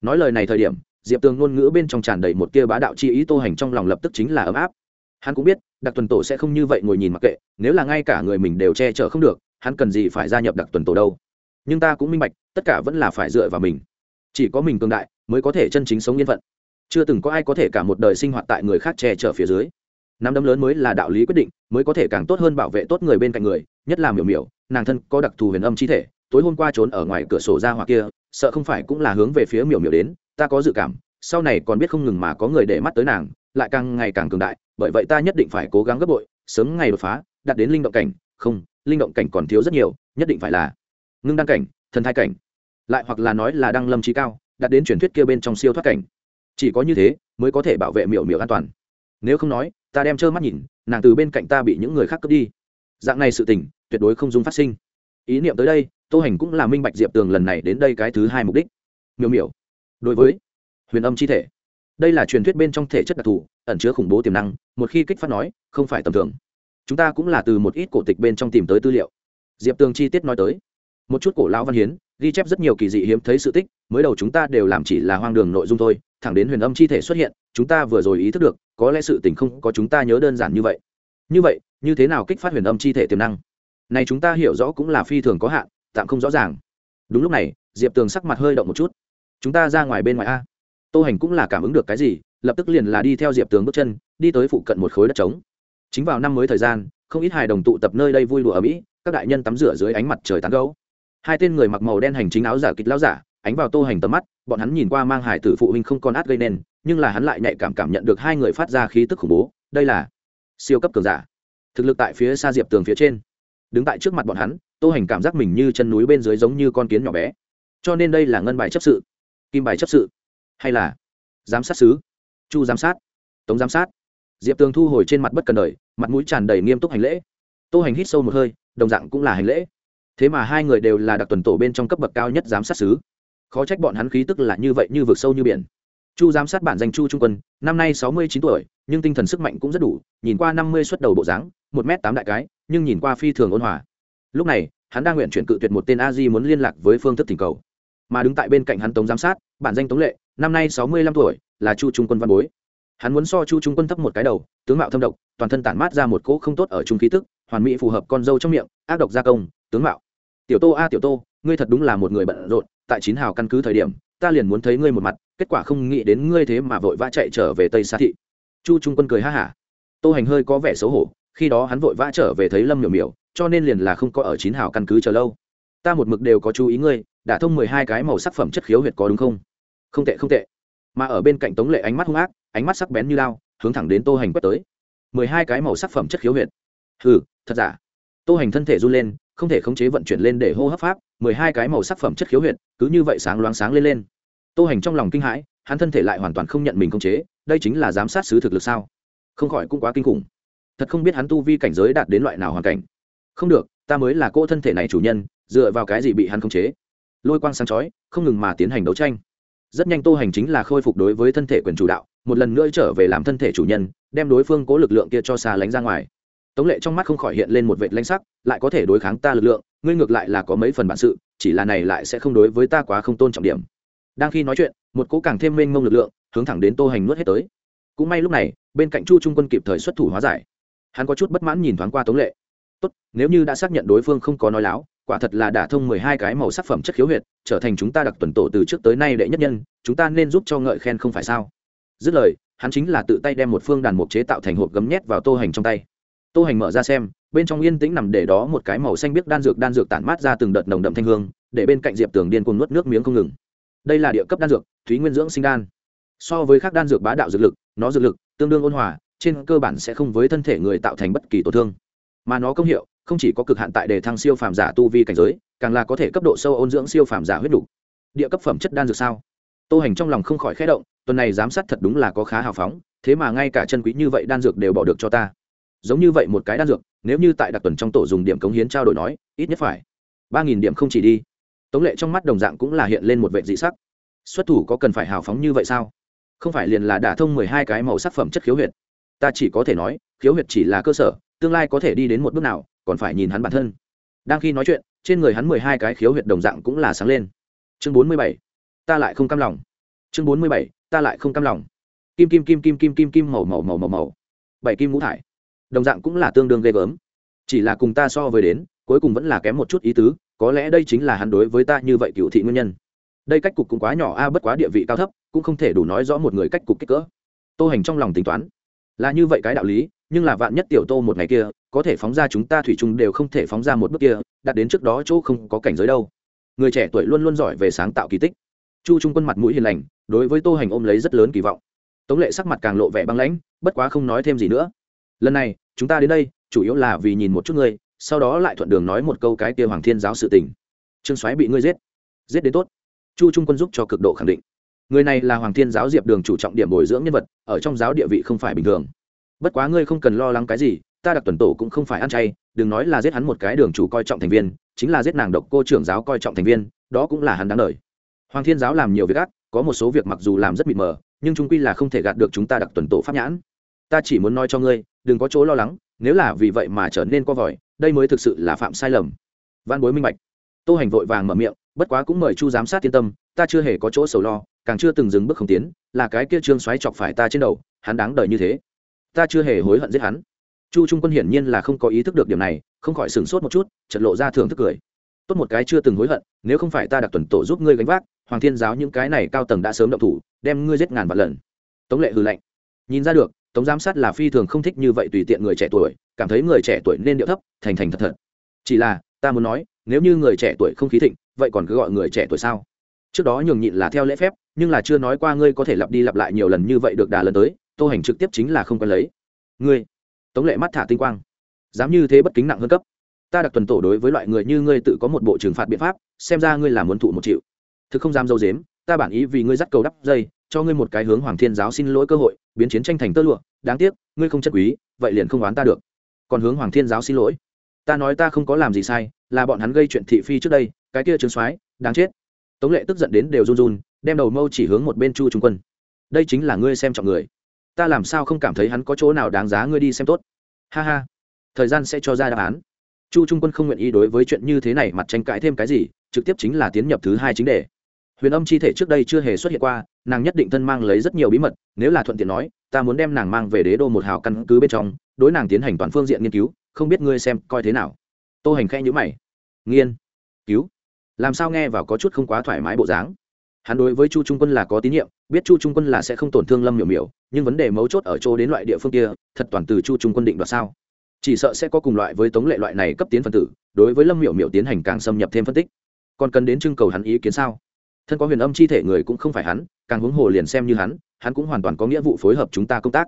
Nói lời này thời điểm, diệp tường ngôn ngữ bên trong tràn đầy một tia bá đạo chi ý tô hành trong lòng lập tức chính là ấm áp. Hắn cũng biết, đặc tuần tổ sẽ không như vậy ngồi nhìn mặc kệ, nếu là ngay cả người mình đều che chở không được, hắn cần gì phải gia nhập đặc tuần tổ đâu. Nhưng ta cũng minh bạch, tất cả vẫn là phải dựa vào mình. Chỉ có mình cường đại, mới có thể chân chính sống yên phận. Chưa từng có ai có thể cả một đời sinh hoạt tại người khác che chở phía dưới. Nắm đấm lớn mới là đạo lý quyết định, mới có thể càng tốt hơn bảo vệ tốt người bên cạnh người, nhất là miểu miểu nàng thân có đặc thù huyền âm chi thể, tối hôm qua trốn ở ngoài cửa sổ ra hoặc kia, sợ không phải cũng là hướng về phía miểu miểu đến, ta có dự cảm, sau này còn biết không ngừng mà có người để mắt tới nàng, lại càng ngày càng cường đại, bởi vậy ta nhất định phải cố gắng gấp bội, sớm ngày đột phá, đạt đến linh động cảnh, không, linh động cảnh còn thiếu rất nhiều, nhất định phải là ngưng đăng cảnh, thần thai cảnh, lại hoặc là nói là đăng lâm trí cao, đạt đến truyền thuyết kia bên trong siêu thoát cảnh. Chỉ có như thế mới có thể bảo vệ miểu miểu an toàn. Nếu không nói, ta đem trơ mắt nhìn, nàng từ bên cạnh ta bị những người khác cướp đi. Dạng này sự tình tuyệt đối không dung phát sinh. Ý niệm tới đây, tô hành cũng là minh bạch diệp tường lần này đến đây cái thứ hai mục đích. Miêu miểu đối với huyền âm chi thể, đây là truyền thuyết bên trong thể chất đặc thù, ẩn chứa khủng bố tiềm năng, một khi kích phát nói, không phải tầm thường. Chúng ta cũng là từ một ít cổ tịch bên trong tìm tới tư liệu. Diệp tường chi tiết nói tới. Một chút cổ lão văn hiến, ghi chép rất nhiều kỳ dị hiếm thấy sự tích, mới đầu chúng ta đều làm chỉ là hoang đường nội dung thôi, thẳng đến huyền âm chi thể xuất hiện, chúng ta vừa rồi ý thức được, có lẽ sự tình không có chúng ta nhớ đơn giản như vậy. Như vậy, như thế nào kích phát huyền âm chi thể tiềm năng? Này chúng ta hiểu rõ cũng là phi thường có hạn, tạm không rõ ràng. Đúng lúc này, diệp tường sắc mặt hơi động một chút. Chúng ta ra ngoài bên ngoài a. Tô hành cũng là cảm ứng được cái gì, lập tức liền là đi theo diệp tường bước chân, đi tới phụ cận một khối đất trống. Chính vào năm mới thời gian, không ít hài đồng tụ tập nơi đây vui đùa ở mỹ, các đại nhân tắm rửa dưới ánh mặt trời tán gấu hai tên người mặc màu đen hành chính áo giả kịch lão giả, ánh vào tô hành tầm mắt, bọn hắn nhìn qua mang hải tử phụ huynh không còn át gây nên, nhưng là hắn lại nhạy cảm cảm nhận được hai người phát ra khí tức khủng bố, đây là siêu cấp cường giả. Thực lực tại phía xa diệp tường phía trên đứng tại trước mặt bọn hắn, tô hành cảm giác mình như chân núi bên dưới giống như con kiến nhỏ bé. Cho nên đây là ngân bài chấp sự, kim bài chấp sự, hay là giám sát sứ, chu giám sát, tống giám sát. Diệp tường thu hồi trên mặt bất cần đời, mặt mũi tràn đầy nghiêm túc hành lễ. Tô hành hít sâu một hơi, đồng dạng cũng là hành lễ. Thế mà hai người đều là đặc tuần tổ bên trong cấp bậc cao nhất giám sát sứ. Khó trách bọn hắn khí tức là như vậy như vực sâu như biển. Chu giám sát bản danh chu trung quân, năm nay sáu mươi chín tuổi, nhưng tinh thần sức mạnh cũng rất đủ, nhìn qua năm mươi xuất đầu bộ dáng, một m tám đại cái nhưng nhìn qua phi thường ôn hòa. Lúc này, hắn đang nguyện chuyển cự tuyệt một tên a di muốn liên lạc với phương thức thỉnh cầu. Mà đứng tại bên cạnh hắn tống giám sát, bản danh tống lệ, năm nay sáu mươi lăm tuổi, là chu trung quân văn bối. Hắn muốn so chu trung quân thấp một cái đầu, tướng mạo thâm độc, toàn thân tản mát ra một cỗ không tốt ở trung khí tức, hoàn mỹ phù hợp con dâu trong miệng, ác độc gia công, tướng mạo. Tiểu tô a, tiểu tô, ngươi thật đúng là một người bận rộn, tại chín hào căn cứ thời điểm, ta liền muốn thấy ngươi một mặt, kết quả không nghĩ đến ngươi thế mà vội vã chạy trở về tây xa thị. Chu trung quân cười ha hả. Tô hành hơi có vẻ xấu hổ khi đó hắn vội vã trở về thấy lâm miểu miểu, cho nên liền là không có ở chín hào căn cứ chờ lâu. Ta một mực đều có chú ý ngươi, đã thông mười hai cái màu sắc phẩm chất khiếu huyệt có đúng không? Không tệ không tệ. Mà ở bên cạnh tống lệ ánh mắt hung ác, ánh mắt sắc bén như lao, hướng thẳng đến tô hành quất tới. Mười hai cái màu sắc phẩm chất khiếu huyệt. Hừ, thật giả? Tô hành thân thể run lên, không thể khống chế vận chuyển lên để hô hấp pháp, mười hai cái màu sắc phẩm chất khiếu huyệt, cứ như vậy sáng loáng sáng lên lên. Tô hành trong lòng kinh hãi, hắn thân thể lại hoàn toàn không nhận mình khống chế, đây chính là giám sát sứ thực lực sao? Không khỏi cũng quá kinh khủng thật không biết hắn tu vi cảnh giới đạt đến loại nào hoàn cảnh. Không được, ta mới là cô thân thể này chủ nhân, dựa vào cái gì bị hắn khống chế? Lôi quang sáng chói, không ngừng mà tiến hành đấu tranh. Rất nhanh tô hành chính là khôi phục đối với thân thể quyền chủ đạo, một lần nữa trở về làm thân thể chủ nhân, đem đối phương cố lực lượng kia cho xa lánh ra ngoài. Tống lệ trong mắt không khỏi hiện lên một vệt lanh sắc, lại có thể đối kháng ta lực lượng, ngươi ngược lại là có mấy phần bản sự, chỉ là này lại sẽ không đối với ta quá không tôn trọng điểm. Đang khi nói chuyện, một cố càng thêm mênh mông lực lượng, hướng thẳng đến tô hành nuốt hết tới. Cũng may lúc này, bên cạnh chu trung quân kịp thời xuất thủ hóa giải hắn có chút bất mãn nhìn thoáng qua tống lệ. Tốt, nếu như đã xác nhận đối phương không có nói láo, quả thật là đả thông mười hai cái màu sắc phẩm chất khiếu huyệt, trở thành chúng ta đặc tuần tổ từ trước tới nay đệ nhất nhân, chúng ta nên giúp cho ngợi khen không phải sao? Dứt lời, hắn chính là tự tay đem một phương đàn mục chế tạo thành hộp gấm nhét vào tô hành trong tay. Tô hành mở ra xem, bên trong yên tĩnh nằm để đó một cái màu xanh biếc đan dược đan dược tản mát ra từng đợt nồng đậm thanh hương, để bên cạnh diệp tường điên cuồng nuốt nước miếng không ngừng. Đây là địa cấp đan dược, thúy nguyên dưỡng sinh đan. So với các đan dược bá đạo dược lực, nó dược lực tương đương ôn hòa trên cơ bản sẽ không với thân thể người tạo thành bất kỳ tổn thương. Mà nó công hiệu, không chỉ có cực hạn tại đề thăng siêu phàm giả tu vi cảnh giới, càng là có thể cấp độ sâu ôn dưỡng siêu phàm giả huyết đủ. Địa cấp phẩm chất đan dược sao? Tô hành trong lòng không khỏi khẽ động, tuần này giám sát thật đúng là có khá hào phóng, thế mà ngay cả chân quý như vậy đan dược đều bỏ được cho ta. Giống như vậy một cái đan dược, nếu như tại đặc tuần trong tổ dùng điểm cống hiến trao đổi nói, ít nhất phải ba nghìn điểm không chỉ đi. Tống lệ trong mắt đồng dạng cũng là hiện lên một vệ dị sắc. Xuất thủ có cần phải hào phóng như vậy sao? Không phải liền là đả thông mười hai cái màu sắc phẩm chất khiếu huyệt ta chỉ có thể nói, khiếu huyệt chỉ là cơ sở, tương lai có thể đi đến một bước nào, còn phải nhìn hắn bản thân. Đang khi nói chuyện, trên người hắn mười hai cái khiếu huyệt đồng dạng cũng là sáng lên. Chương bốn mươi bảy, ta lại không cam lòng. Chương bốn mươi bảy, ta lại không cam lòng. Kim kim kim kim kim kim kim, màu màu màu màu màu. Bảy kim ngũ thải. Đồng dạng cũng là tương đương ghê gớm. Chỉ là cùng ta so với đến, cuối cùng vẫn là kém một chút ý tứ, có lẽ đây chính là hắn đối với ta như vậy cựu thị nguyên nhân. Đây cách cục cũng quá nhỏ a, bất quá địa vị cao thấp, cũng không thể đủ nói rõ một người cách cục kích cỡ. Tô hành trong lòng tính toán là như vậy cái đạo lý, nhưng là vạn nhất tiểu tô một ngày kia có thể phóng ra chúng ta thủy chung đều không thể phóng ra một bước kia đặt đến trước đó chỗ không có cảnh giới đâu. Người trẻ tuổi luôn luôn giỏi về sáng tạo kỳ tích. Chu trung quân mặt mũi hiền lành, đối với tô hành ôm lấy rất lớn kỳ vọng. Tống lệ sắc mặt càng lộ vẻ băng lãnh, bất quá không nói thêm gì nữa. Lần này, chúng ta đến đây, chủ yếu là vì nhìn một chút ngươi, sau đó lại thuận đường nói một câu cái kia hoàng thiên giáo sự tình. Trương soái bị ngươi giết. Giết đến tốt. Chu trung quân giúp cho cực độ khẳng định người này là hoàng thiên giáo diệp đường chủ trọng điểm bồi dưỡng nhân vật, ở trong giáo địa vị không phải bình thường. Bất quá ngươi không cần lo lắng cái gì, ta đặc tuần tổ cũng không phải ăn chay, đừng nói là giết hắn một cái đường chủ coi trọng thành viên, chính là giết nàng độc cô trưởng giáo coi trọng thành viên, đó cũng là hắn đáng lời hoàng thiên giáo làm nhiều việc ác, có một số việc mặc dù làm rất mịt mờ, nhưng chúng quy là không thể gạt được chúng ta đặc tuần tổ pháp nhãn. Ta chỉ muốn nói cho ngươi, đừng có chỗ lo lắng, nếu là vì vậy mà trở nên co vòi, đây mới thực sự là phạm sai lầm. Văn bối minh bạch. Tô hành vội vàng mở miệng bất quá cũng mời chu giám sát yên tâm, ta chưa hề có chỗ sầu lo, càng chưa từng dừng bước không tiến, là cái kia trương xoáy chọc phải ta trên đầu, hắn đáng đời như thế. Ta chưa hề hối hận giết hắn. Chu trung quân hiển nhiên là không có ý thức được điểm này, không khỏi sửng sốt một chút trận lộ ra thường thức cười. Tốt một cái chưa từng hối hận, nếu không phải ta đặc tuần tổ giúp ngươi gánh vác, hoàng thiên giáo những cái này cao tầng đã sớm động thủ, đem ngươi giết ngàn vạn lần. Tống lệ hư lệnh nhìn ra được, tống giám sát là phi thường không thích như vậy tùy tiện người trẻ tuổi, cảm thấy người trẻ tuổi nên điệu thấp, thành thành thật thật. Chỉ là, ta muốn nói, nếu như người trẻ tuổi không khí thịnh vậy còn cứ gọi người trẻ tuổi sao? Trước đó nhường nhịn là theo lễ phép, nhưng là chưa nói qua ngươi có thể lặp đi lặp lại nhiều lần như vậy được đà lần tới, tô hành trực tiếp chính là không quen lấy. Ngươi, tống lệ mắt thả tinh quang. Dám như thế bất kính nặng hơn cấp. Ta đặc tuần tổ đối với loại người như ngươi tự có một bộ trừng phạt biện pháp, xem ra ngươi là muốn thụ một triệu thực không dám dâu dếm, ta bản ý vì ngươi dắt cầu đắp dây, cho ngươi một cái hướng hoàng thiên giáo xin lỗi cơ hội, biến chiến tranh thành tơ lụa, đáng tiếc, ngươi không chất quý, vậy liền không oán ta được. Còn hướng hoàng thiên giáo xin lỗi. Ta nói ta không có làm gì sai, là bọn hắn gây chuyện thị phi trước đây cái kia trướng soái đáng chết. Tống lệ tức giận đến đều run run, đem đầu mâu chỉ hướng một bên chu trung quân. Đây chính là ngươi xem trọng người. Ta làm sao không cảm thấy hắn có chỗ nào đáng giá ngươi đi xem tốt? Ha ha. Thời gian sẽ cho ra đáp án. Chu trung quân không nguyện ý đối với chuyện như thế này mặt tranh cãi thêm cái gì, trực tiếp chính là tiến nhập thứ hai chính đề. Huyền âm chi thể trước đây chưa hề xuất hiện qua, nàng nhất định thân mang lấy rất nhiều bí mật, nếu là thuận tiện nói, ta muốn đem nàng mang về đế đô một hào căn cứ bên trong, đối nàng tiến hành toàn phương diện nghiên cứu, không biết ngươi xem coi thế nào. Tô hành khẽ nhữ mày. Nghiên? Cứu? Làm sao nghe vào có chút không quá thoải mái bộ dáng. Hắn đối với chu trung quân là có tín nhiệm, biết chu trung quân là sẽ không tổn thương lâm miểu miểu, nhưng vấn đề mấu chốt ở chỗ đến loại địa phương kia, thật toàn từ chu trung quân định đoạt sao. Chỉ sợ sẽ có cùng loại với tống lệ loại này cấp tiến phân tử, đối với lâm miểu miểu tiến hành càng xâm nhập thêm phân tích. Còn cần đến trưng cầu hắn ý kiến sao? Thân có huyền âm chi thể người cũng không phải hắn, càng huống hồ liền xem như hắn hắn cũng hoàn toàn có nghĩa vụ phối hợp chúng ta công tác.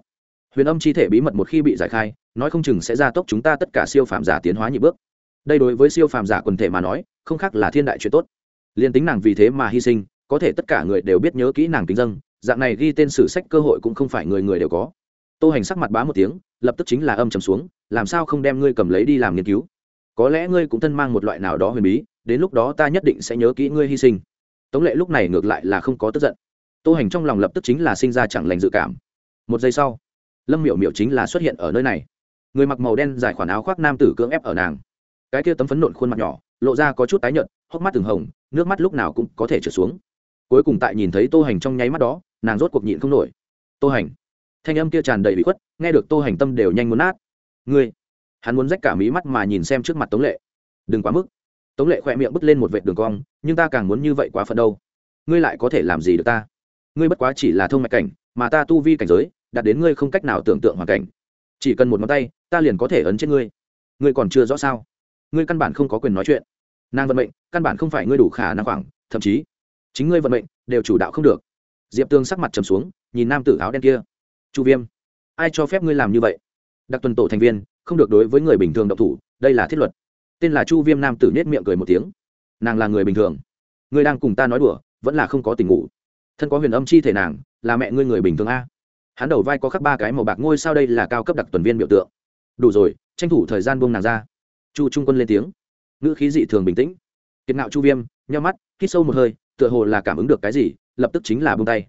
Huyền âm chi thể bí mật một khi bị giải khai, nói không chừng sẽ gia tốc chúng ta tất cả siêu phạm giả tiến hóa nhị bước đây đối với siêu phàm giả quần thể mà nói, không khác là thiên đại chuyện tốt. Liền tính nàng vì thế mà hy sinh, có thể tất cả người đều biết nhớ kỹ nàng kính dân, dạng này ghi tên sử sách cơ hội cũng không phải người người đều có. Tô hành sắc mặt bá một tiếng, lập tức chính là âm trầm xuống, làm sao không đem ngươi cầm lấy đi làm nghiên cứu? Có lẽ ngươi cũng thân mang một loại nào đó huyền bí, đến lúc đó ta nhất định sẽ nhớ kỹ ngươi hy sinh. Tống lệ lúc này ngược lại là không có tức giận. Tô hành trong lòng lập tức chính là sinh ra chẳng lành dự cảm. Một giây sau, lâm miểu miểu chính là xuất hiện ở nơi này. Người mặc màu đen dài khoản áo khoác nam tử cưỡng ép ở nàng cái kia tấm phấn nộn khuôn mặt nhỏ, lộ ra có chút tái nhợt, hốc mắt từng hồng, nước mắt lúc nào cũng có thể trượt xuống. Cuối cùng tại nhìn thấy tô hành trong nháy mắt đó, nàng rốt cuộc nhịn không nổi. Tô hành. Thanh âm kia tràn đầy bị khuất, nghe được tô hành tâm đều nhanh muốn nát. Ngươi. Hắn muốn rách cả mí mắt mà nhìn xem trước mặt tống lệ. Đừng quá mức. Tống lệ khỏe miệng bứt lên một vệt đường cong, nhưng ta càng muốn như vậy quá phận đâu. Ngươi lại có thể làm gì được ta? Ngươi bất quá chỉ là thông mạch cảnh, mà ta tu vi cảnh giới, đạt đến ngươi không cách nào tưởng tượng hoàn cảnh. Chỉ cần một ngón tay, ta liền có thể ấn chết ngươi. Ngươi còn chưa rõ sao? Ngươi căn bản không có quyền nói chuyện. Nàng vận mệnh, căn bản không phải ngươi đủ khả năng khoảng, thậm chí, chính ngươi vận mệnh đều chủ đạo không được. Diệp tương sắc mặt trầm xuống, nhìn nam tử áo đen kia. Chu viêm, ai cho phép ngươi làm như vậy? Đặc tuần tổ thành viên, không được đối với người bình thường độc thủ, đây là thiết luật. Tên là chu viêm nam tử nết miệng cười một tiếng. Nàng là người bình thường. Ngươi đang cùng ta nói đùa, vẫn là không có tình ngủ. Thân có huyền âm chi thể nàng, là mẹ ngươi người bình thường a. Hắn đầu vai có khắc ba cái màu bạc, ngôi sao đây là cao cấp đặc tuần viên biểu tượng. Đủ rồi, tranh thủ thời gian buông nàng ra chu trung quân lên tiếng. Ngữ khí dị thường bình tĩnh. Kiệt ngạo chu viêm nhau mắt, hít sâu một hơi, tựa hồ là cảm ứng được cái gì, lập tức chính là buông tay.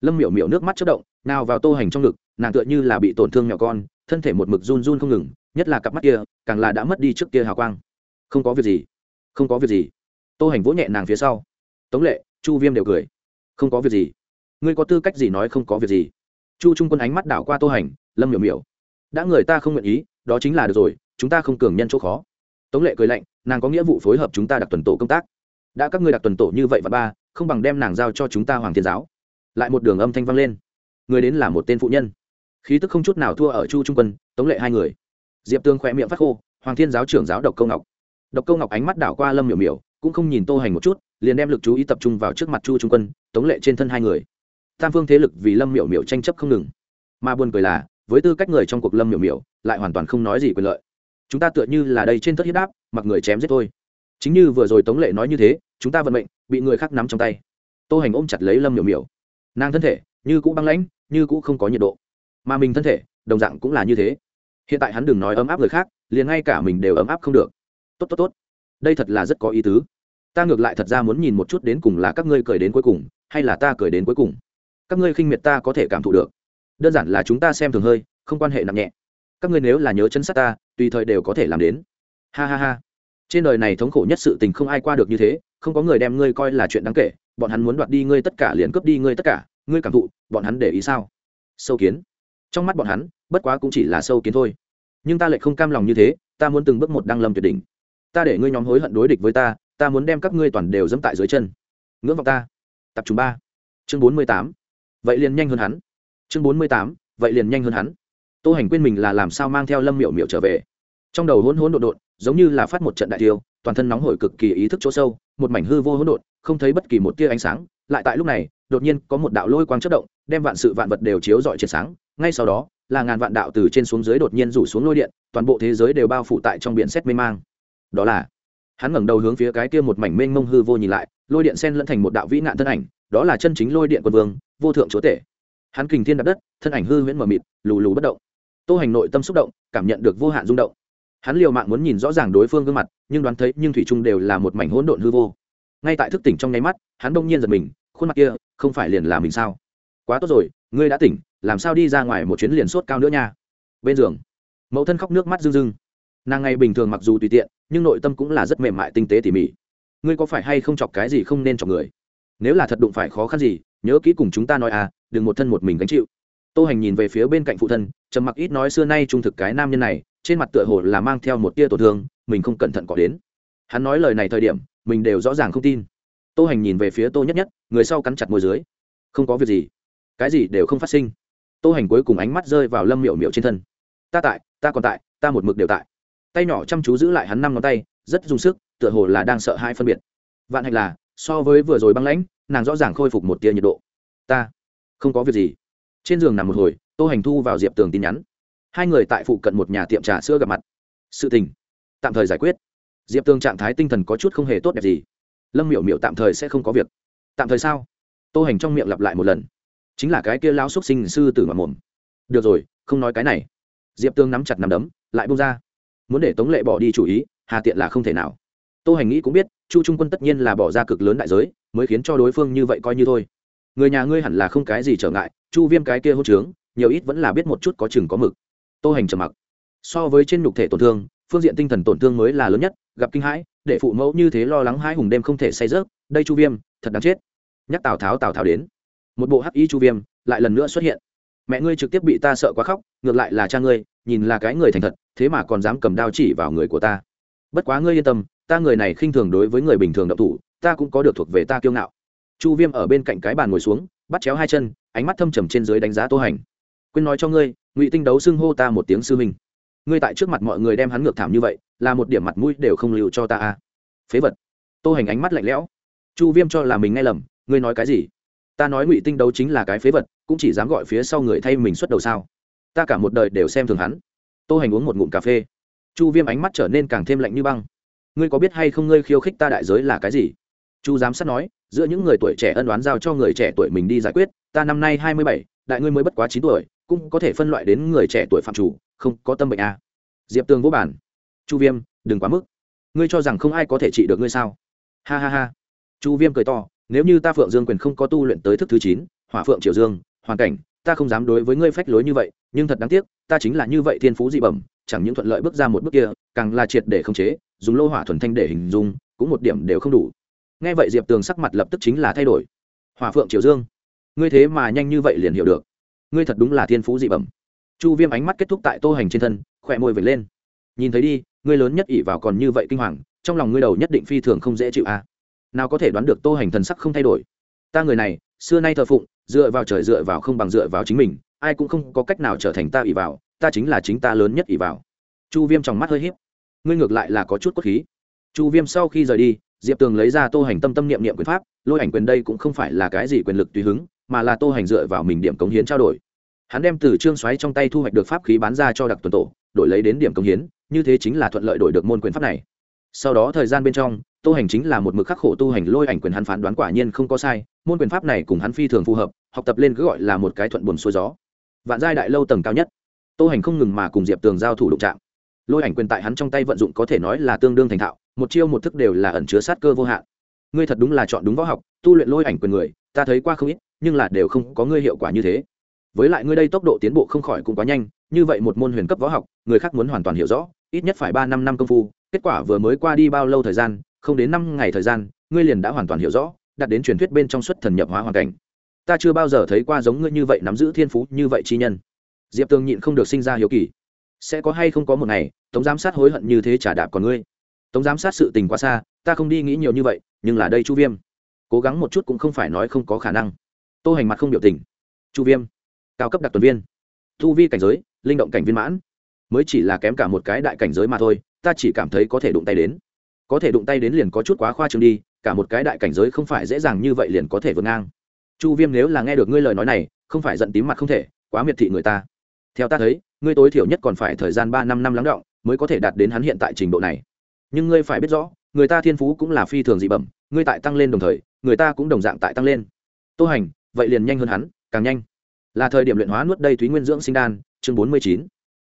Lâm miểu miểu nước mắt chất động, nào vào tô hành trong ngực, nàng tựa như là bị tổn thương nhỏ con, thân thể một mực run run không ngừng, nhất là cặp mắt kia, càng là đã mất đi trước kia hào quang. Không có việc gì, không có việc gì. Tô hành vỗ nhẹ nàng phía sau. Tống lệ, chu viêm đều cười. Không có việc gì. Ngươi có tư cách gì nói không có việc gì. Chu trung quân ánh mắt đảo qua tô hành, lâm miểu miểu. Đã người ta không nguyện ý, đó chính là được rồi chúng ta không cường nhân chỗ khó. Tống lệ cười lạnh, nàng có nghĩa vụ phối hợp chúng ta đặt tuần tổ công tác. Đã các ngươi đặt tuần tổ như vậy và ba, không bằng đem nàng giao cho chúng ta hoàng thiên giáo. Lại một đường âm thanh vang lên. Người đến là một tên phụ nhân. Khí tức không chút nào thua ở chu trung quân, tống lệ hai người. Diệp tương khỏe miệng phát khô, hoàng thiên giáo trưởng giáo độc câu ngọc. Độc câu ngọc ánh mắt đảo qua lâm miểu miểu, cũng không nhìn tô hành một chút, liền đem lực chú ý tập trung vào trước mặt chu trung quân, tống lệ trên thân hai người. Tam phương thế lực vì lâm miểu miểu tranh chấp không ngừng. Mà buồn cười là, với tư cách người trong cuộc lâm miểu miểu, lại hoàn toàn không nói gì quyền lợi chúng ta tựa như là đây trên tất hiếp đáp, mặc người chém giết thôi. Chính như vừa rồi tống lệ nói như thế, chúng ta vận mệnh bị người khác nắm trong tay. Tô hành ôm chặt lấy lâm miểu miểu. Nàng thân thể như cũ băng lãnh, như cũ không có nhiệt độ. Mà mình thân thể, đồng dạng cũng là như thế. Hiện tại hắn đừng nói ấm áp người khác, liền ngay cả mình đều ấm áp không được. Tốt tốt tốt. Đây thật là rất có ý tứ. Ta ngược lại thật ra muốn nhìn một chút đến cùng là các ngươi cười đến cuối cùng, hay là ta cười đến cuối cùng. Các ngươi khinh miệt ta có thể cảm thụ được. Đơn giản là chúng ta xem thường hơi, không quan hệ nặng nhẹ các ngươi nếu là nhớ chân sát ta, tùy thời đều có thể làm đến. Ha ha ha. Trên đời này thống khổ nhất sự tình không ai qua được như thế, không có người đem ngươi coi là chuyện đáng kể, bọn hắn muốn đoạt đi ngươi tất cả liền cướp đi ngươi tất cả, ngươi cảm thụ, bọn hắn để ý sao? Sâu kiến. Trong mắt bọn hắn, bất quá cũng chỉ là sâu kiến thôi. Nhưng ta lại không cam lòng như thế, ta muốn từng bước một đăng lâm tuyệt đỉnh. Ta để ngươi nhóm hối hận đối địch với ta ta muốn đem các ngươi toàn đều dẫm tại dưới chân. Ngưỡng vọng ta. Tập trung ba. Chương bốn mươi tám. Vậy liền nhanh hơn hắn. Chương bốn mươi tám. Vậy liền nhanh hơn hắn tô hành quên mình là làm sao mang theo lâm miệu miệu trở về. Trong đầu hỗn hỗn độn độn, giống như là phát một trận đại tiêu, toàn thân nóng hổi cực kỳ ý thức chỗ sâu, một mảnh hư vô hỗn độn, không thấy bất kỳ một tia ánh sáng. Lại tại lúc này, đột nhiên có một đạo lôi quang chất động, đem vạn sự vạn vật đều chiếu dọi trên sáng. Ngay sau đó, là ngàn vạn đạo từ trên xuống dưới đột nhiên rủ xuống lôi điện, toàn bộ thế giới đều bao phủ tại trong biển xét mê mang. Đó là, hắn ngẩng đầu hướng phía cái kia một mảnh mênh mông hư vô nhìn lại, lôi điện sen lẫn thành một đạo vĩ nạn thân ảnh, đó là chân chính lôi điện quân vương, vô thượng chúa tể. Hắn kình thiên đạp đất, thân ảnh hư huyễn mờ mịt, lù lù bất động tô hành nội tâm xúc động, cảm nhận được vô hạn rung động. Hắn liều mạng muốn nhìn rõ ràng đối phương gương mặt, nhưng đoán thấy nhưng thủy trung đều là một mảnh hỗn độn hư vô. Ngay tại thức tỉnh trong nháy mắt, hắn đông nhiên giật mình, khuôn mặt kia, không phải liền là mình sao? Quá tốt rồi, ngươi đã tỉnh, làm sao đi ra ngoài một chuyến liền sốt cao nữa nha? Bên giường, mẫu thân khóc nước mắt rưng rưng. Nàng ngày bình thường mặc dù tùy tiện, nhưng nội tâm cũng là rất mềm mại tinh tế tỉ mỉ. Ngươi có phải hay không chọc cái gì không nên chọc người? Nếu là thật đụng phải khó khăn gì, nhớ kỹ cùng chúng ta nói à đừng một thân một mình gánh chịu tô hành nhìn về phía bên cạnh phụ thân, trầm mặc ít nói xưa nay trung thực cái nam nhân này, trên mặt tựa hồ là mang theo một tia tổn thương, mình không cẩn thận có đến. Hắn nói lời này thời điểm, mình đều rõ ràng không tin. Tô hành nhìn về phía tô nhất nhất, người sau cắn chặt môi dưới. Không có việc gì. Cái gì đều không phát sinh. Tô hành cuối cùng ánh mắt rơi vào lâm miệu miệu trên thân. Ta tại, ta còn tại, ta một mực đều tại. Tay nhỏ chăm chú giữ lại hắn năm ngón tay, rất dùng sức, tựa hồ là đang sợ hai phân biệt. Vạn hạnh là, so với vừa rồi băng lãnh, nàng rõ ràng khôi phục một tia nhiệt độ. Ta, không có việc gì trên giường nằm một hồi, tô hành thu vào diệp tường tin nhắn. Hai người tại phụ cận một nhà tiệm trà sữa gặp mặt. Sự tình, tạm thời giải quyết. Diệp tường trạng thái tinh thần có chút không hề tốt đẹp gì. Lâm miểu miểu tạm thời sẽ không có việc. Tạm thời sao? Tô hành trong miệng lặp lại một lần. Chính là cái kia lao xúc sinh sư tử mà mồm. Được rồi, không nói cái này. Diệp tương nắm chặt nắm đấm, lại bông ra. Muốn để tống lệ bỏ đi chủ ý, hà tiện là không thể nào. Tô hành nghĩ cũng biết, chu trung quân tất nhiên là bỏ ra cực lớn đại giới, mới khiến cho đối phương như vậy coi như thôi. Người nhà ngươi hẳn là không cái gì trở ngại chu viêm cái kia hô trướng, nhiều ít vẫn là biết một chút có chừng có mực. Tô hành trầm mặc. So với trên nhục thể tổn thương, phương diện tinh thần tổn thương mới là lớn nhất, gặp kinh hãi, để phụ mẫu như thế lo lắng hai hùng đêm không thể say rớt, đây chu viêm, thật đáng chết. Nhắc tào tháo tào tháo đến. Một bộ hắc y chu viêm, lại lần nữa xuất hiện. Mẹ ngươi trực tiếp bị ta sợ quá khóc, ngược lại là cha ngươi, nhìn là cái người thành thật, thế mà còn dám cầm đao chỉ vào người của ta. Bất quá ngươi yên tâm, ta người này khinh thường đối với người bình thường độc thủ, ta cũng có được thuộc về ta kiêu ngạo. Chu viêm ở bên cạnh cái bàn ngồi xuống bắt chéo hai chân, ánh mắt thâm trầm trên dưới đánh giá tô hành. Quên nói cho ngươi, ngụy tinh đấu xưng hô ta một tiếng sư minh ngươi tại trước mặt mọi người đem hắn ngược thảm như vậy, là một điểm mặt mũi đều không lưu cho ta a phế vật. Tô hành ánh mắt lạnh lẽo. Chu viêm cho là mình nghe lầm, ngươi nói cái gì? Ta nói ngụy tinh đấu chính là cái phế vật, cũng chỉ dám gọi phía sau người thay mình xuất đầu sao? Ta cả một đời đều xem thường hắn. Tô hành uống một ngụm cà phê. Chu viêm ánh mắt trở nên càng thêm lạnh như băng. Ngươi có biết hay không ngươi khiêu khích ta đại giới là cái gì? Chu giám sát nói giữa những người tuổi trẻ ân đoán giao cho người trẻ tuổi mình đi giải quyết, ta năm nay hai mươi bảy, đại ngươi mới bất quá chín tuổi, cũng có thể phân loại đến người trẻ tuổi phạm chủ, không có tâm bệnh à. diệp tường vô bản. Chu viêm, đừng quá mức. Ngươi cho rằng không ai có thể trị được ngươi sao? Ha ha ha. Chu viêm cười to, nếu như ta phượng dương quyền không có tu luyện tới thức thứ chín, hỏa phượng triều dương, hoàn cảnh, ta không dám đối với ngươi phách lối như vậy, nhưng thật đáng tiếc, ta chính là như vậy thiên phú dị bẩm, chẳng những thuận lợi bước ra một bước kia, càng là triệt để khống chế, dùng lô hỏa thuần thanh để hình dung, cũng một điểm đều không đủ nghe vậy diệp tường sắc mặt lập tức chính là thay đổi. Hòa phượng triều dương, ngươi thế mà nhanh như vậy liền hiểu được. Ngươi thật đúng là thiên phú dị bẩm. Chu viêm ánh mắt kết thúc tại tô hành trên thân, khỏe môi vệt lên. Nhìn thấy đi, ngươi lớn nhất ỷ vào còn như vậy kinh hoàng, trong lòng ngươi đầu nhất định phi thường không dễ chịu à. nào có thể đoán được tô hành thần sắc không thay đổi? Ta người này, xưa nay thờ phụng, dựa vào trời dựa vào không bằng dựa vào chính mình, ai cũng không có cách nào trở thành ta ỷ vào, ta chính là chính ta lớn nhất ỷ vào. Chu viêm trong mắt hơi hiếp ngươi ngược lại là có chút cốt khí. Chu viêm sau khi rời đi diệp tường lấy ra tô hành tâm tâm niệm niệm quyền pháp, lôi ảnh quyền đây cũng không phải là cái gì quyền lực tùy hứng, mà là tô hành dựa vào mình điểm cống hiến trao đổi. Hắn đem từ trương xoáy trong tay thu hoạch được pháp khí bán ra cho đặc tuần tổ, đổi lấy đến điểm cống hiến, như thế chính là thuận lợi đổi được môn quyền pháp này. Sau đó thời gian bên trong, tô hành chính là một mực khắc khổ tu hành lôi ảnh quyền hắn phán đoán quả nhiên không có sai, môn quyền pháp này cùng hắn phi thường phù hợp, học tập lên cứ gọi là một cái thuận buồn xuôi gió. Vạn giai đại lâu tầng cao nhất. Tô hành không ngừng mà cùng diệp tường giao thủ đụng chạm lôi ảnh quyền tại hắn trong tay vận dụng có thể nói là tương đương thành thạo, một chiêu một thức đều là ẩn chứa sát cơ vô hạn. Ngươi thật đúng là chọn đúng võ học, tu luyện lôi ảnh quyền người, ta thấy qua không ít, nhưng là đều không có ngươi hiệu quả như thế. Với lại ngươi đây tốc độ tiến bộ không khỏi cũng quá nhanh, như vậy một môn huyền cấp võ học, người khác muốn hoàn toàn hiểu rõ, ít nhất phải ba năm năm công phu, kết quả vừa mới qua đi bao lâu thời gian, không đến năm ngày thời gian, ngươi liền đã hoàn toàn hiểu rõ, đặt đến truyền thuyết bên trong xuất thần nhập hóa hoàn cảnh. Ta chưa bao giờ thấy qua giống ngươi như vậy nắm giữ thiên phú như vậy chi nhân. Diệp tường nhịn không được sinh ra hiếu kỳ sẽ có hay không có một ngày, tống giám sát hối hận như thế trả đạp còn ngươi. Tống giám sát sự tình quá xa, ta không đi nghĩ nhiều như vậy, nhưng là đây chu viêm. Cố gắng một chút cũng không phải nói không có khả năng. Tô hành mặt không biểu tình. Chu viêm, cao cấp đặc tuần viên. Thu vi cảnh giới, linh động cảnh viên mãn. Mới chỉ là kém cả một cái đại cảnh giới mà thôi, ta chỉ cảm thấy có thể đụng tay đến. Có thể đụng tay đến liền có chút quá khoa trương đi, cả một cái đại cảnh giới không phải dễ dàng như vậy liền có thể vượt ngang. Chu viêm nếu là nghe được ngươi lời nói này, không phải giận tím mặt không thể, quá miệt thị người ta. Theo ta thấy ngươi tối thiểu nhất còn phải thời gian ba năm năm lắng động mới có thể đạt đến hắn hiện tại trình độ này. Nhưng ngươi phải biết rõ, người ta thiên phú cũng là phi thường dị bẩm, ngươi tại tăng lên đồng thời, người ta cũng đồng dạng tại tăng lên. Tô hành, vậy liền nhanh hơn hắn, càng nhanh. Là thời điểm luyện hóa nuốt đây thúy nguyên dưỡng sinh đan, chương bốn mươi chín.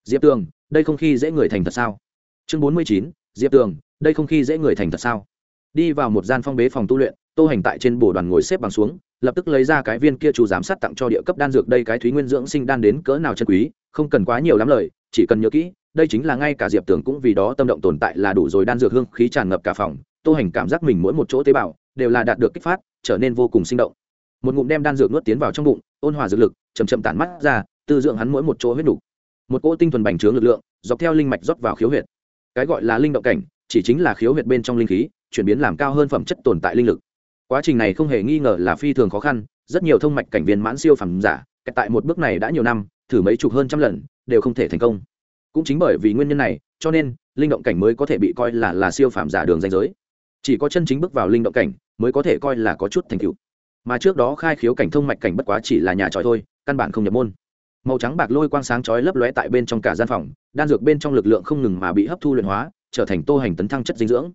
Diệp tường, đây không khi dễ người thành thật sao? Chương bốn mươi chín, diệp tường, đây không khi dễ người thành thật sao? Đi vào một gian phong bế phòng tu luyện, tô hành tại trên bồ đoàn ngồi xếp bằng xuống, lập tức lấy ra cái viên kia chủ giám sát tặng cho địa cấp đan dược đây cái thúy nguyên dưỡng sinh đan đến cỡ nào chân quý không cần quá nhiều lắm lời, chỉ cần nhớ kỹ, đây chính là ngay cả diệp tường cũng vì đó tâm động tồn tại là đủ rồi, đan dược hương khí tràn ngập cả phòng, tô hành cảm giác mình mỗi một chỗ tế bào đều là đạt được kích phát, trở nên vô cùng sinh động. Một ngụm đem đan dược nuốt tiến vào trong bụng, ôn hòa dược lực chầm chậm tản mắt ra, tư dưỡng hắn mỗi một chỗ huyết đủ. Một cỗ tinh thuần bành trướng lực lượng, dọc theo linh mạch rót vào khiếu huyệt. Cái gọi là linh động cảnh, chỉ chính là khiếu huyệt bên trong linh khí, chuyển biến làm cao hơn phẩm chất tồn tại linh lực. Quá trình này không hề nghi ngờ là phi thường khó khăn, rất nhiều thông mạch cảnh viên mãn siêu phẩm giả, tại một bước này đã nhiều năm thử mấy chục hơn trăm lần, đều không thể thành công. Cũng chính bởi vì nguyên nhân này, cho nên, linh động cảnh mới có thể bị coi là là siêu phàm giả đường danh giới. Chỉ có chân chính bước vào linh động cảnh, mới có thể coi là có chút thành tựu. Mà trước đó khai khiếu cảnh thông mạch cảnh bất quá chỉ là nhà tròi thôi, căn bản không nhập môn. Màu trắng bạc lôi quang sáng chói lấp lóe tại bên trong cả gian phòng, đan dược bên trong lực lượng không ngừng mà bị hấp thu luyện hóa, trở thành tô hành tấn thăng chất dinh dưỡng.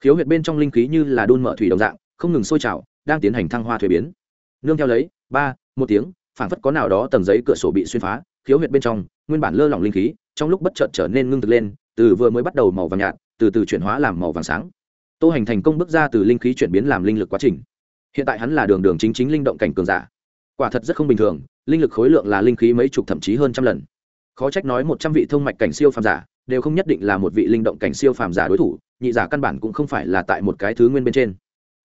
Khiếu huyệt bên trong linh khí như là đun mở thủy đồng dạng, không ngừng sôi trào, đang tiến hành thăng hoa thuế biến. Nương theo lấy, ba, một tiếng phản phất có nào đó tầng giấy cửa sổ bị xuyên phá, khiếu huyệt bên trong, nguyên bản lơ lỏng linh khí, trong lúc bất chợt trở nên ngưng thực lên, từ vừa mới bắt đầu màu vàng nhạt, từ từ chuyển hóa làm màu vàng sáng. Tô hành thành công bước ra từ linh khí chuyển biến làm linh lực quá trình. Hiện tại hắn là đường đường chính chính linh động cảnh cường giả. Quả thật rất không bình thường, linh lực khối lượng là linh khí mấy chục thậm chí hơn trăm lần. Khó trách nói một trăm vị thông mạch cảnh siêu phàm giả, đều không nhất định là một vị linh động cảnh siêu phàm giả đối thủ, nhị giả căn bản cũng không phải là tại một cái thứ nguyên bên trên.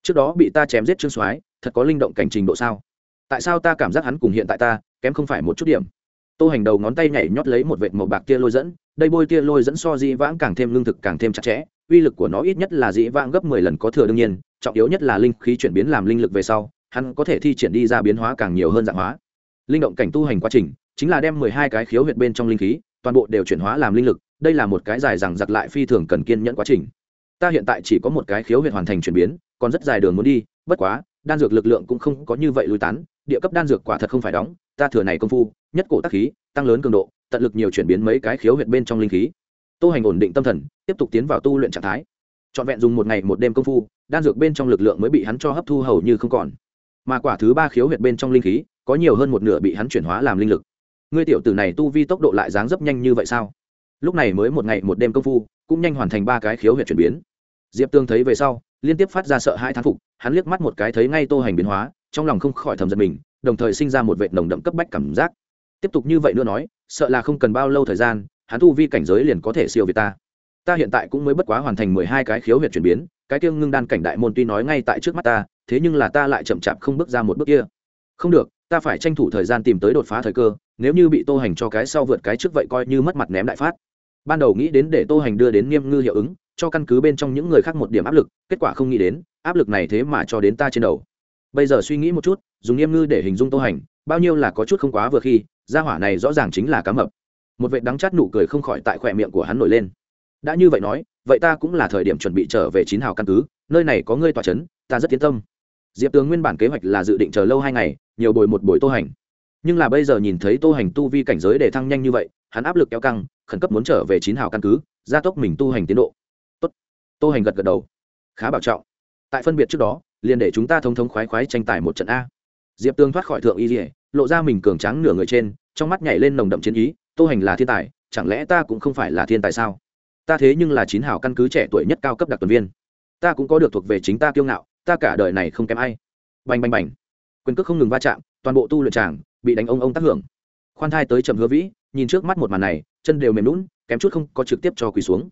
Trước đó bị ta chém giết trương soái, thật có linh động cảnh trình độ sao? Tại sao ta cảm giác hắn cùng hiện tại ta, kém không phải một chút điểm? Tô hành đầu ngón tay nhảy nhót lấy một vệt màu bạc tia lôi dẫn, đây bôi tia lôi dẫn so dĩ vãng càng thêm lương thực càng thêm chặt chẽ, uy lực của nó ít nhất là dĩ vãng gấp mười lần có thừa đương nhiên, trọng yếu nhất là linh khí chuyển biến làm linh lực về sau, hắn có thể thi triển đi ra biến hóa càng nhiều hơn dạng hóa. Linh động cảnh tu hành quá trình, chính là đem mười hai cái khiếu huyệt bên trong linh khí, toàn bộ đều chuyển hóa làm linh lực, đây là một cái dài rằng giặc lại phi thường cần kiên nhẫn quá trình. Ta hiện tại chỉ có một cái khiếu huyệt hoàn thành chuyển biến, còn rất dài đường muốn đi, bất quá, đan dược lực lượng cũng không có như vậy lùi tán địa cấp đan dược quả thật không phải đóng, ta thừa này công phu, nhất cổ tác khí, tăng lớn cường độ, tận lực nhiều chuyển biến mấy cái khiếu huyệt bên trong linh khí. Tô hành ổn định tâm thần, tiếp tục tiến vào tu luyện trạng thái. Trọn vẹn dùng một ngày một đêm công phu, đan dược bên trong lực lượng mới bị hắn cho hấp thu hầu như không còn. Mà quả thứ ba khiếu huyệt bên trong linh khí, có nhiều hơn một nửa bị hắn chuyển hóa làm linh lực. Ngươi tiểu tử này tu vi tốc độ lại dáng dấp nhanh như vậy sao? Lúc này mới một ngày một đêm công phu, cũng nhanh hoàn thành ba cái khiếu huyệt chuyển biến. Diệp tương thấy về sau, liên tiếp phát ra sợ hai thán phục, hắn liếc mắt một cái thấy ngay tô hành biến hóa trong lòng không khỏi thầm giật mình, đồng thời sinh ra một vệ nồng đậm cấp bách cảm giác. Tiếp tục như vậy nữa nói, sợ là không cần bao lâu thời gian, hắn tu vi cảnh giới liền có thể siêu việt ta. Ta hiện tại cũng mới bất quá hoàn thành mười hai cái khiếu huyệt chuyển biến, cái kia ngưng đan cảnh đại môn tuy nói ngay tại trước mắt ta, thế nhưng là ta lại chậm chạp không bước ra một bước kia. Không được, ta phải tranh thủ thời gian tìm tới đột phá thời cơ, nếu như bị tô hành cho cái sau vượt cái trước vậy coi như mất mặt ném đại phát. Ban đầu nghĩ đến để tô hành đưa đến nghiêm ngư hiệu ứng, cho căn cứ bên trong những người khác một điểm áp lực, kết quả không nghĩ đến, áp lực này thế mà cho đến ta trên đầu bây giờ suy nghĩ một chút, dùng nghiêm ngư để hình dung tô hành, bao nhiêu là có chút không quá vừa khi, gia hỏa này rõ ràng chính là cá mập. Một vệ đắng chát nụ cười không khỏi tại khỏe miệng của hắn nổi lên. Đã như vậy nói, vậy ta cũng là thời điểm chuẩn bị trở về chín hào căn cứ, nơi này có ngươi tòa c h ấ n ta rất tiến tâm. Diệp tướng nguyên bản kế hoạch là dự định chờ lâu hai ngày, nhiều bồi một buổi tô hành. Nhưng là bây giờ nhìn thấy tô hành tu vi cảnh giới để thăng nhanh như vậy, hắn áp lực kéo căng, khẩn cấp muốn trở về chín hào căn cứ, gia tốc mình tu hành tiến độ. Tốt. Tô hành gật gật đầu. Khá bảo trọng. Tại phân biệt trước đó liền để chúng ta thống thống khoái khoái tranh tài một trận a. Diệp tương thoát khỏi thượng y dỉa lộ ra mình cường tráng nửa người trên, trong mắt nhảy lên nồng đậm chiến ý, tô hành là thiên tài, chẳng lẽ ta cũng không phải là thiên tài sao? Ta thế nhưng là chín hảo căn cứ trẻ tuổi nhất cao cấp đặc tuần viên. Ta cũng có được thuộc về chính ta kiêu ngạo, ta cả đời này không kém ai. Bành bành bành. Quyền cước không ngừng va chạm, toàn bộ tu luyện tràng bị đánh ông ông tác hưởng. Khoan thai tới trầm hứa vĩ, nhìn trước mắt một màn này, chân đều mềm lún kém chút không có trực tiếp cho quỳ xuống.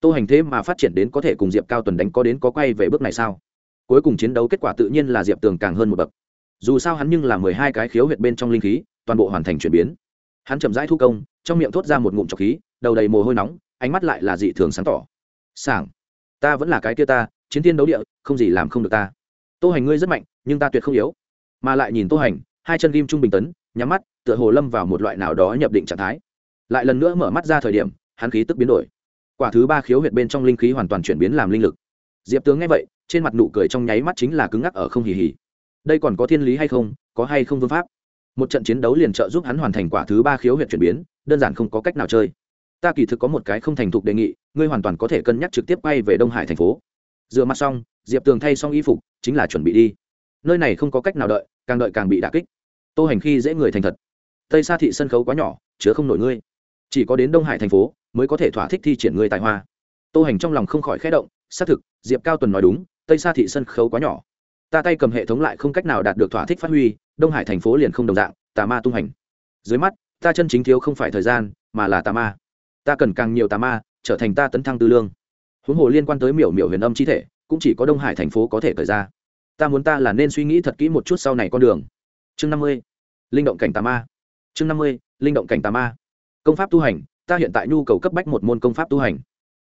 Tô hành thế mà phát triển đến có thể cùng diệp cao tuần đánh có đến có quay về bước này sao? Cuối cùng chiến đấu kết quả tự nhiên là diệp tường càng hơn một bậc dù sao hắn nhưng là mười hai cái khiếu huyệt bên trong linh khí toàn bộ hoàn thành chuyển biến hắn chậm rãi thu công trong miệng thốt ra một ngụm trọc khí đầu đầy mồ hôi nóng ánh mắt lại là dị thường sáng tỏ sảng ta vẫn là cái kia ta chiến tiên đấu địa không gì làm không được ta tô hành ngươi rất mạnh nhưng ta tuyệt không yếu mà lại nhìn tô hành hai chân ghim trung bình tấn nhắm mắt tựa hồ lâm vào một loại nào đó nhập định trạng thái lại lần nữa mở mắt ra thời điểm hắn khí tức biến đổi quả thứ ba khiếu huyệt bên trong linh khí hoàn toàn chuyển biến làm linh lực diệp tướng nghe vậy trên mặt nụ cười trong nháy mắt chính là cứng ngắc ở không hì hì đây còn có thiên lý hay không, có hay không vương pháp? Một trận chiến đấu liền trợ giúp hắn hoàn thành quả thứ ba khiếu huyệt chuyển biến, đơn giản không có cách nào chơi. Ta kỳ thực có một cái không thành thục đề nghị, ngươi hoàn toàn có thể cân nhắc trực tiếp quay về đông hải thành phố. Dựa mặt xong, diệp tường thay xong y phục, chính là chuẩn bị đi. Nơi này không có cách nào đợi, càng đợi càng bị đà kích. Tô hành khi dễ người thành thật. Tây sa thị sân khấu quá nhỏ, chứa không nổi ngươi. Chỉ có đến đông hải thành phố, mới có thể thỏa thích thi triển ngươi tài hoa. Tô hành trong lòng không khỏi khẽ động, xác thực, diệp cao tuần nói đúng tây sa thị sân khấu quá nhỏ. Ta tay cầm hệ thống lại không cách nào đạt được thỏa thích phát huy, đông hải thành phố liền không đồng dạng, tà ma tung hành. Dưới mắt, ta chân chính thiếu không phải thời gian, mà là tà ma. Ta cần càng nhiều tà ma, trở thành ta tấn thăng tư lương. Huống hồ liên quan tới miểu miểu huyền âm chi thể, cũng chỉ có đông hải thành phố có thể thời ra. Ta muốn ta là nên suy nghĩ thật kỹ một chút sau này con đường. Chương năm mươi, linh động cảnh tà ma. Chương năm mươi, linh động cảnh tà ma. Công pháp tu hành, ta hiện tại nhu cầu cấp bách một môn công pháp tu hành.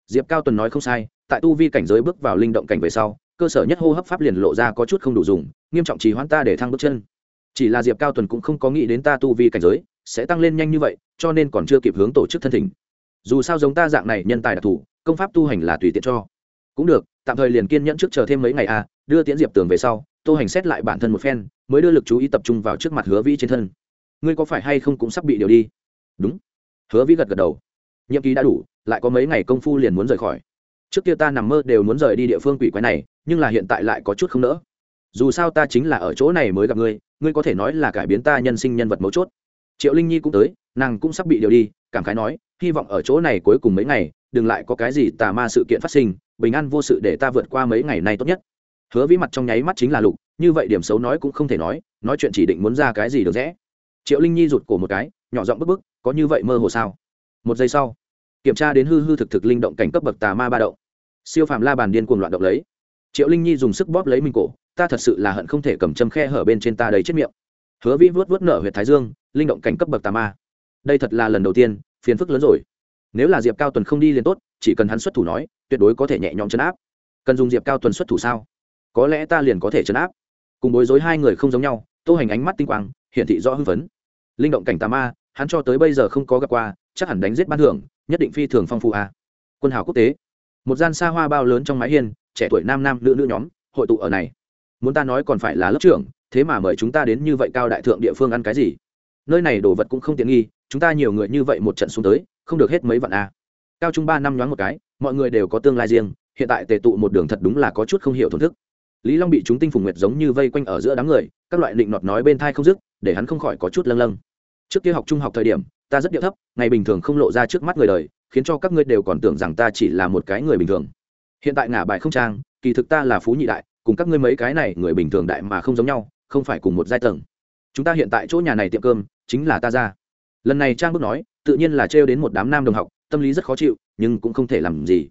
Diệp cao tuần nói không sai, tại tu vi cảnh giới bước vào linh động cảnh về sau cơ sở nhất hô hấp pháp liền lộ ra có chút không đủ dùng, nghiêm trọng trì hoãn ta để thăng bước chân. Chỉ là diệp cao tuần cũng không có nghĩ đến ta tu vi cảnh giới sẽ tăng lên nhanh như vậy, cho nên còn chưa kịp hướng tổ chức thân thỉnh. Dù sao giống ta dạng này nhân tài đặc thù, công pháp tu hành là tùy tiện cho. Cũng được, tạm thời liền kiên nhẫn trước chờ thêm mấy ngày à đưa tiễn diệp tường về sau, tô hành xét lại bản thân một phen, mới đưa lực chú ý tập trung vào trước mặt hứa vĩ trên thân. Ngươi có phải hay không cũng sắp bị điều đi? Đúng. Hứa vĩ gật gật đầu. Nhiệm kỳ đã đủ, lại có mấy ngày công phu liền muốn rời khỏi trước kia ta nằm mơ đều muốn rời đi địa phương quỷ quái này, nhưng là hiện tại lại có chút không nỡ. Dù sao ta chính là ở chỗ này mới gặp ngươi ngươi có thể nói là cải biến ta nhân sinh nhân vật mấu chốt. Triệu linh nhi cũng tới, nàng cũng sắp bị điều đi, cảm khái nói, hy vọng ở chỗ này cuối cùng mấy ngày, đừng lại có cái gì tà ma sự kiện phát sinh, bình an vô sự để ta vượt qua mấy ngày nay tốt nhất. Hứa vĩ mặt trong nháy mắt chính là lục, như vậy điểm xấu nói cũng không thể nói nói chuyện chỉ định muốn ra cái gì được rẽ triệu linh nhi rụt cổ một cái, nhỏ giọng bức bức, có như vậy mơ hồ sao? Một giây sau, kiểm tra đến hư hư thực thực linh động cảnh cấp bậc tà ma ba động siêu phàm la bàn điên cuồng loạn động lấy. Triệu linh nhi dùng sức bóp lấy mình cổ, ta thật sự là hận không thể cầm châm khe hở bên trên ta đầy chết miệng. Hứa vĩ vuốt vuốt nở huyện thái dương, linh động cảnh cấp bậc tà ma. Đây thật là lần đầu tiên, phiền phức lớn rồi. Nếu là diệp cao tuần không đi liền tốt, chỉ cần hắn xuất thủ nói, tuyệt đối có thể nhẹ nhõm chấn áp. Cần dùng diệp cao tuần xuất thủ sao? Có lẽ ta liền có thể chấn áp. Cùng bối rối hai người không giống nhau, tô hành ánh mắt tinh quang, hiển thị rõ hưng phấn. Linh động cảnh tà ma, hắn cho tới bây giờ không có gặp qua, chắc hẳn đánh giết ban thưởng, nhất định phi thường phong phú a à. quân hào quốc tế một gian xa hoa bao lớn trong mái hiên, trẻ tuổi nam nam nữ nữ nhóm hội tụ ở này. Muốn ta nói còn phải là lớp trưởng, thế mà mời chúng ta đến như vậy cao đại thượng địa phương ăn cái gì? Nơi này đồ vật cũng không tiện nghi, chúng ta nhiều người như vậy một trận xuống tới, không được hết mấy vạn a. À. cao trung ba năm nhoáng một cái, mọi người đều có tương lai riêng, hiện tại tề tụ một đường thật đúng là có chút không hiểu thổn thức. Lý long bị chúng tinh phùng nguyệt giống như vây quanh ở giữa đám người, các loại định nọt nói bên thai không dứt, để hắn không khỏi có chút lâng lâng. Trước kia học trung học thời điểm, ta rất điệu thấp, ngày bình thường không lộ ra trước mắt người đời khiến cho các ngươi đều còn tưởng rằng ta chỉ là một cái người bình thường. Hiện tại ngả bài không trang, kỳ thực ta là phú nhị đại, cùng các ngươi mấy cái này người bình thường đại mà không giống nhau, không phải cùng một giai tầng. Chúng ta hiện tại chỗ nhà này tiệm cơm, chính là ta ra. Lần này trang bước nói, tự nhiên là trêu đến một đám nam đồng học, tâm lý rất khó chịu, nhưng cũng không thể làm gì.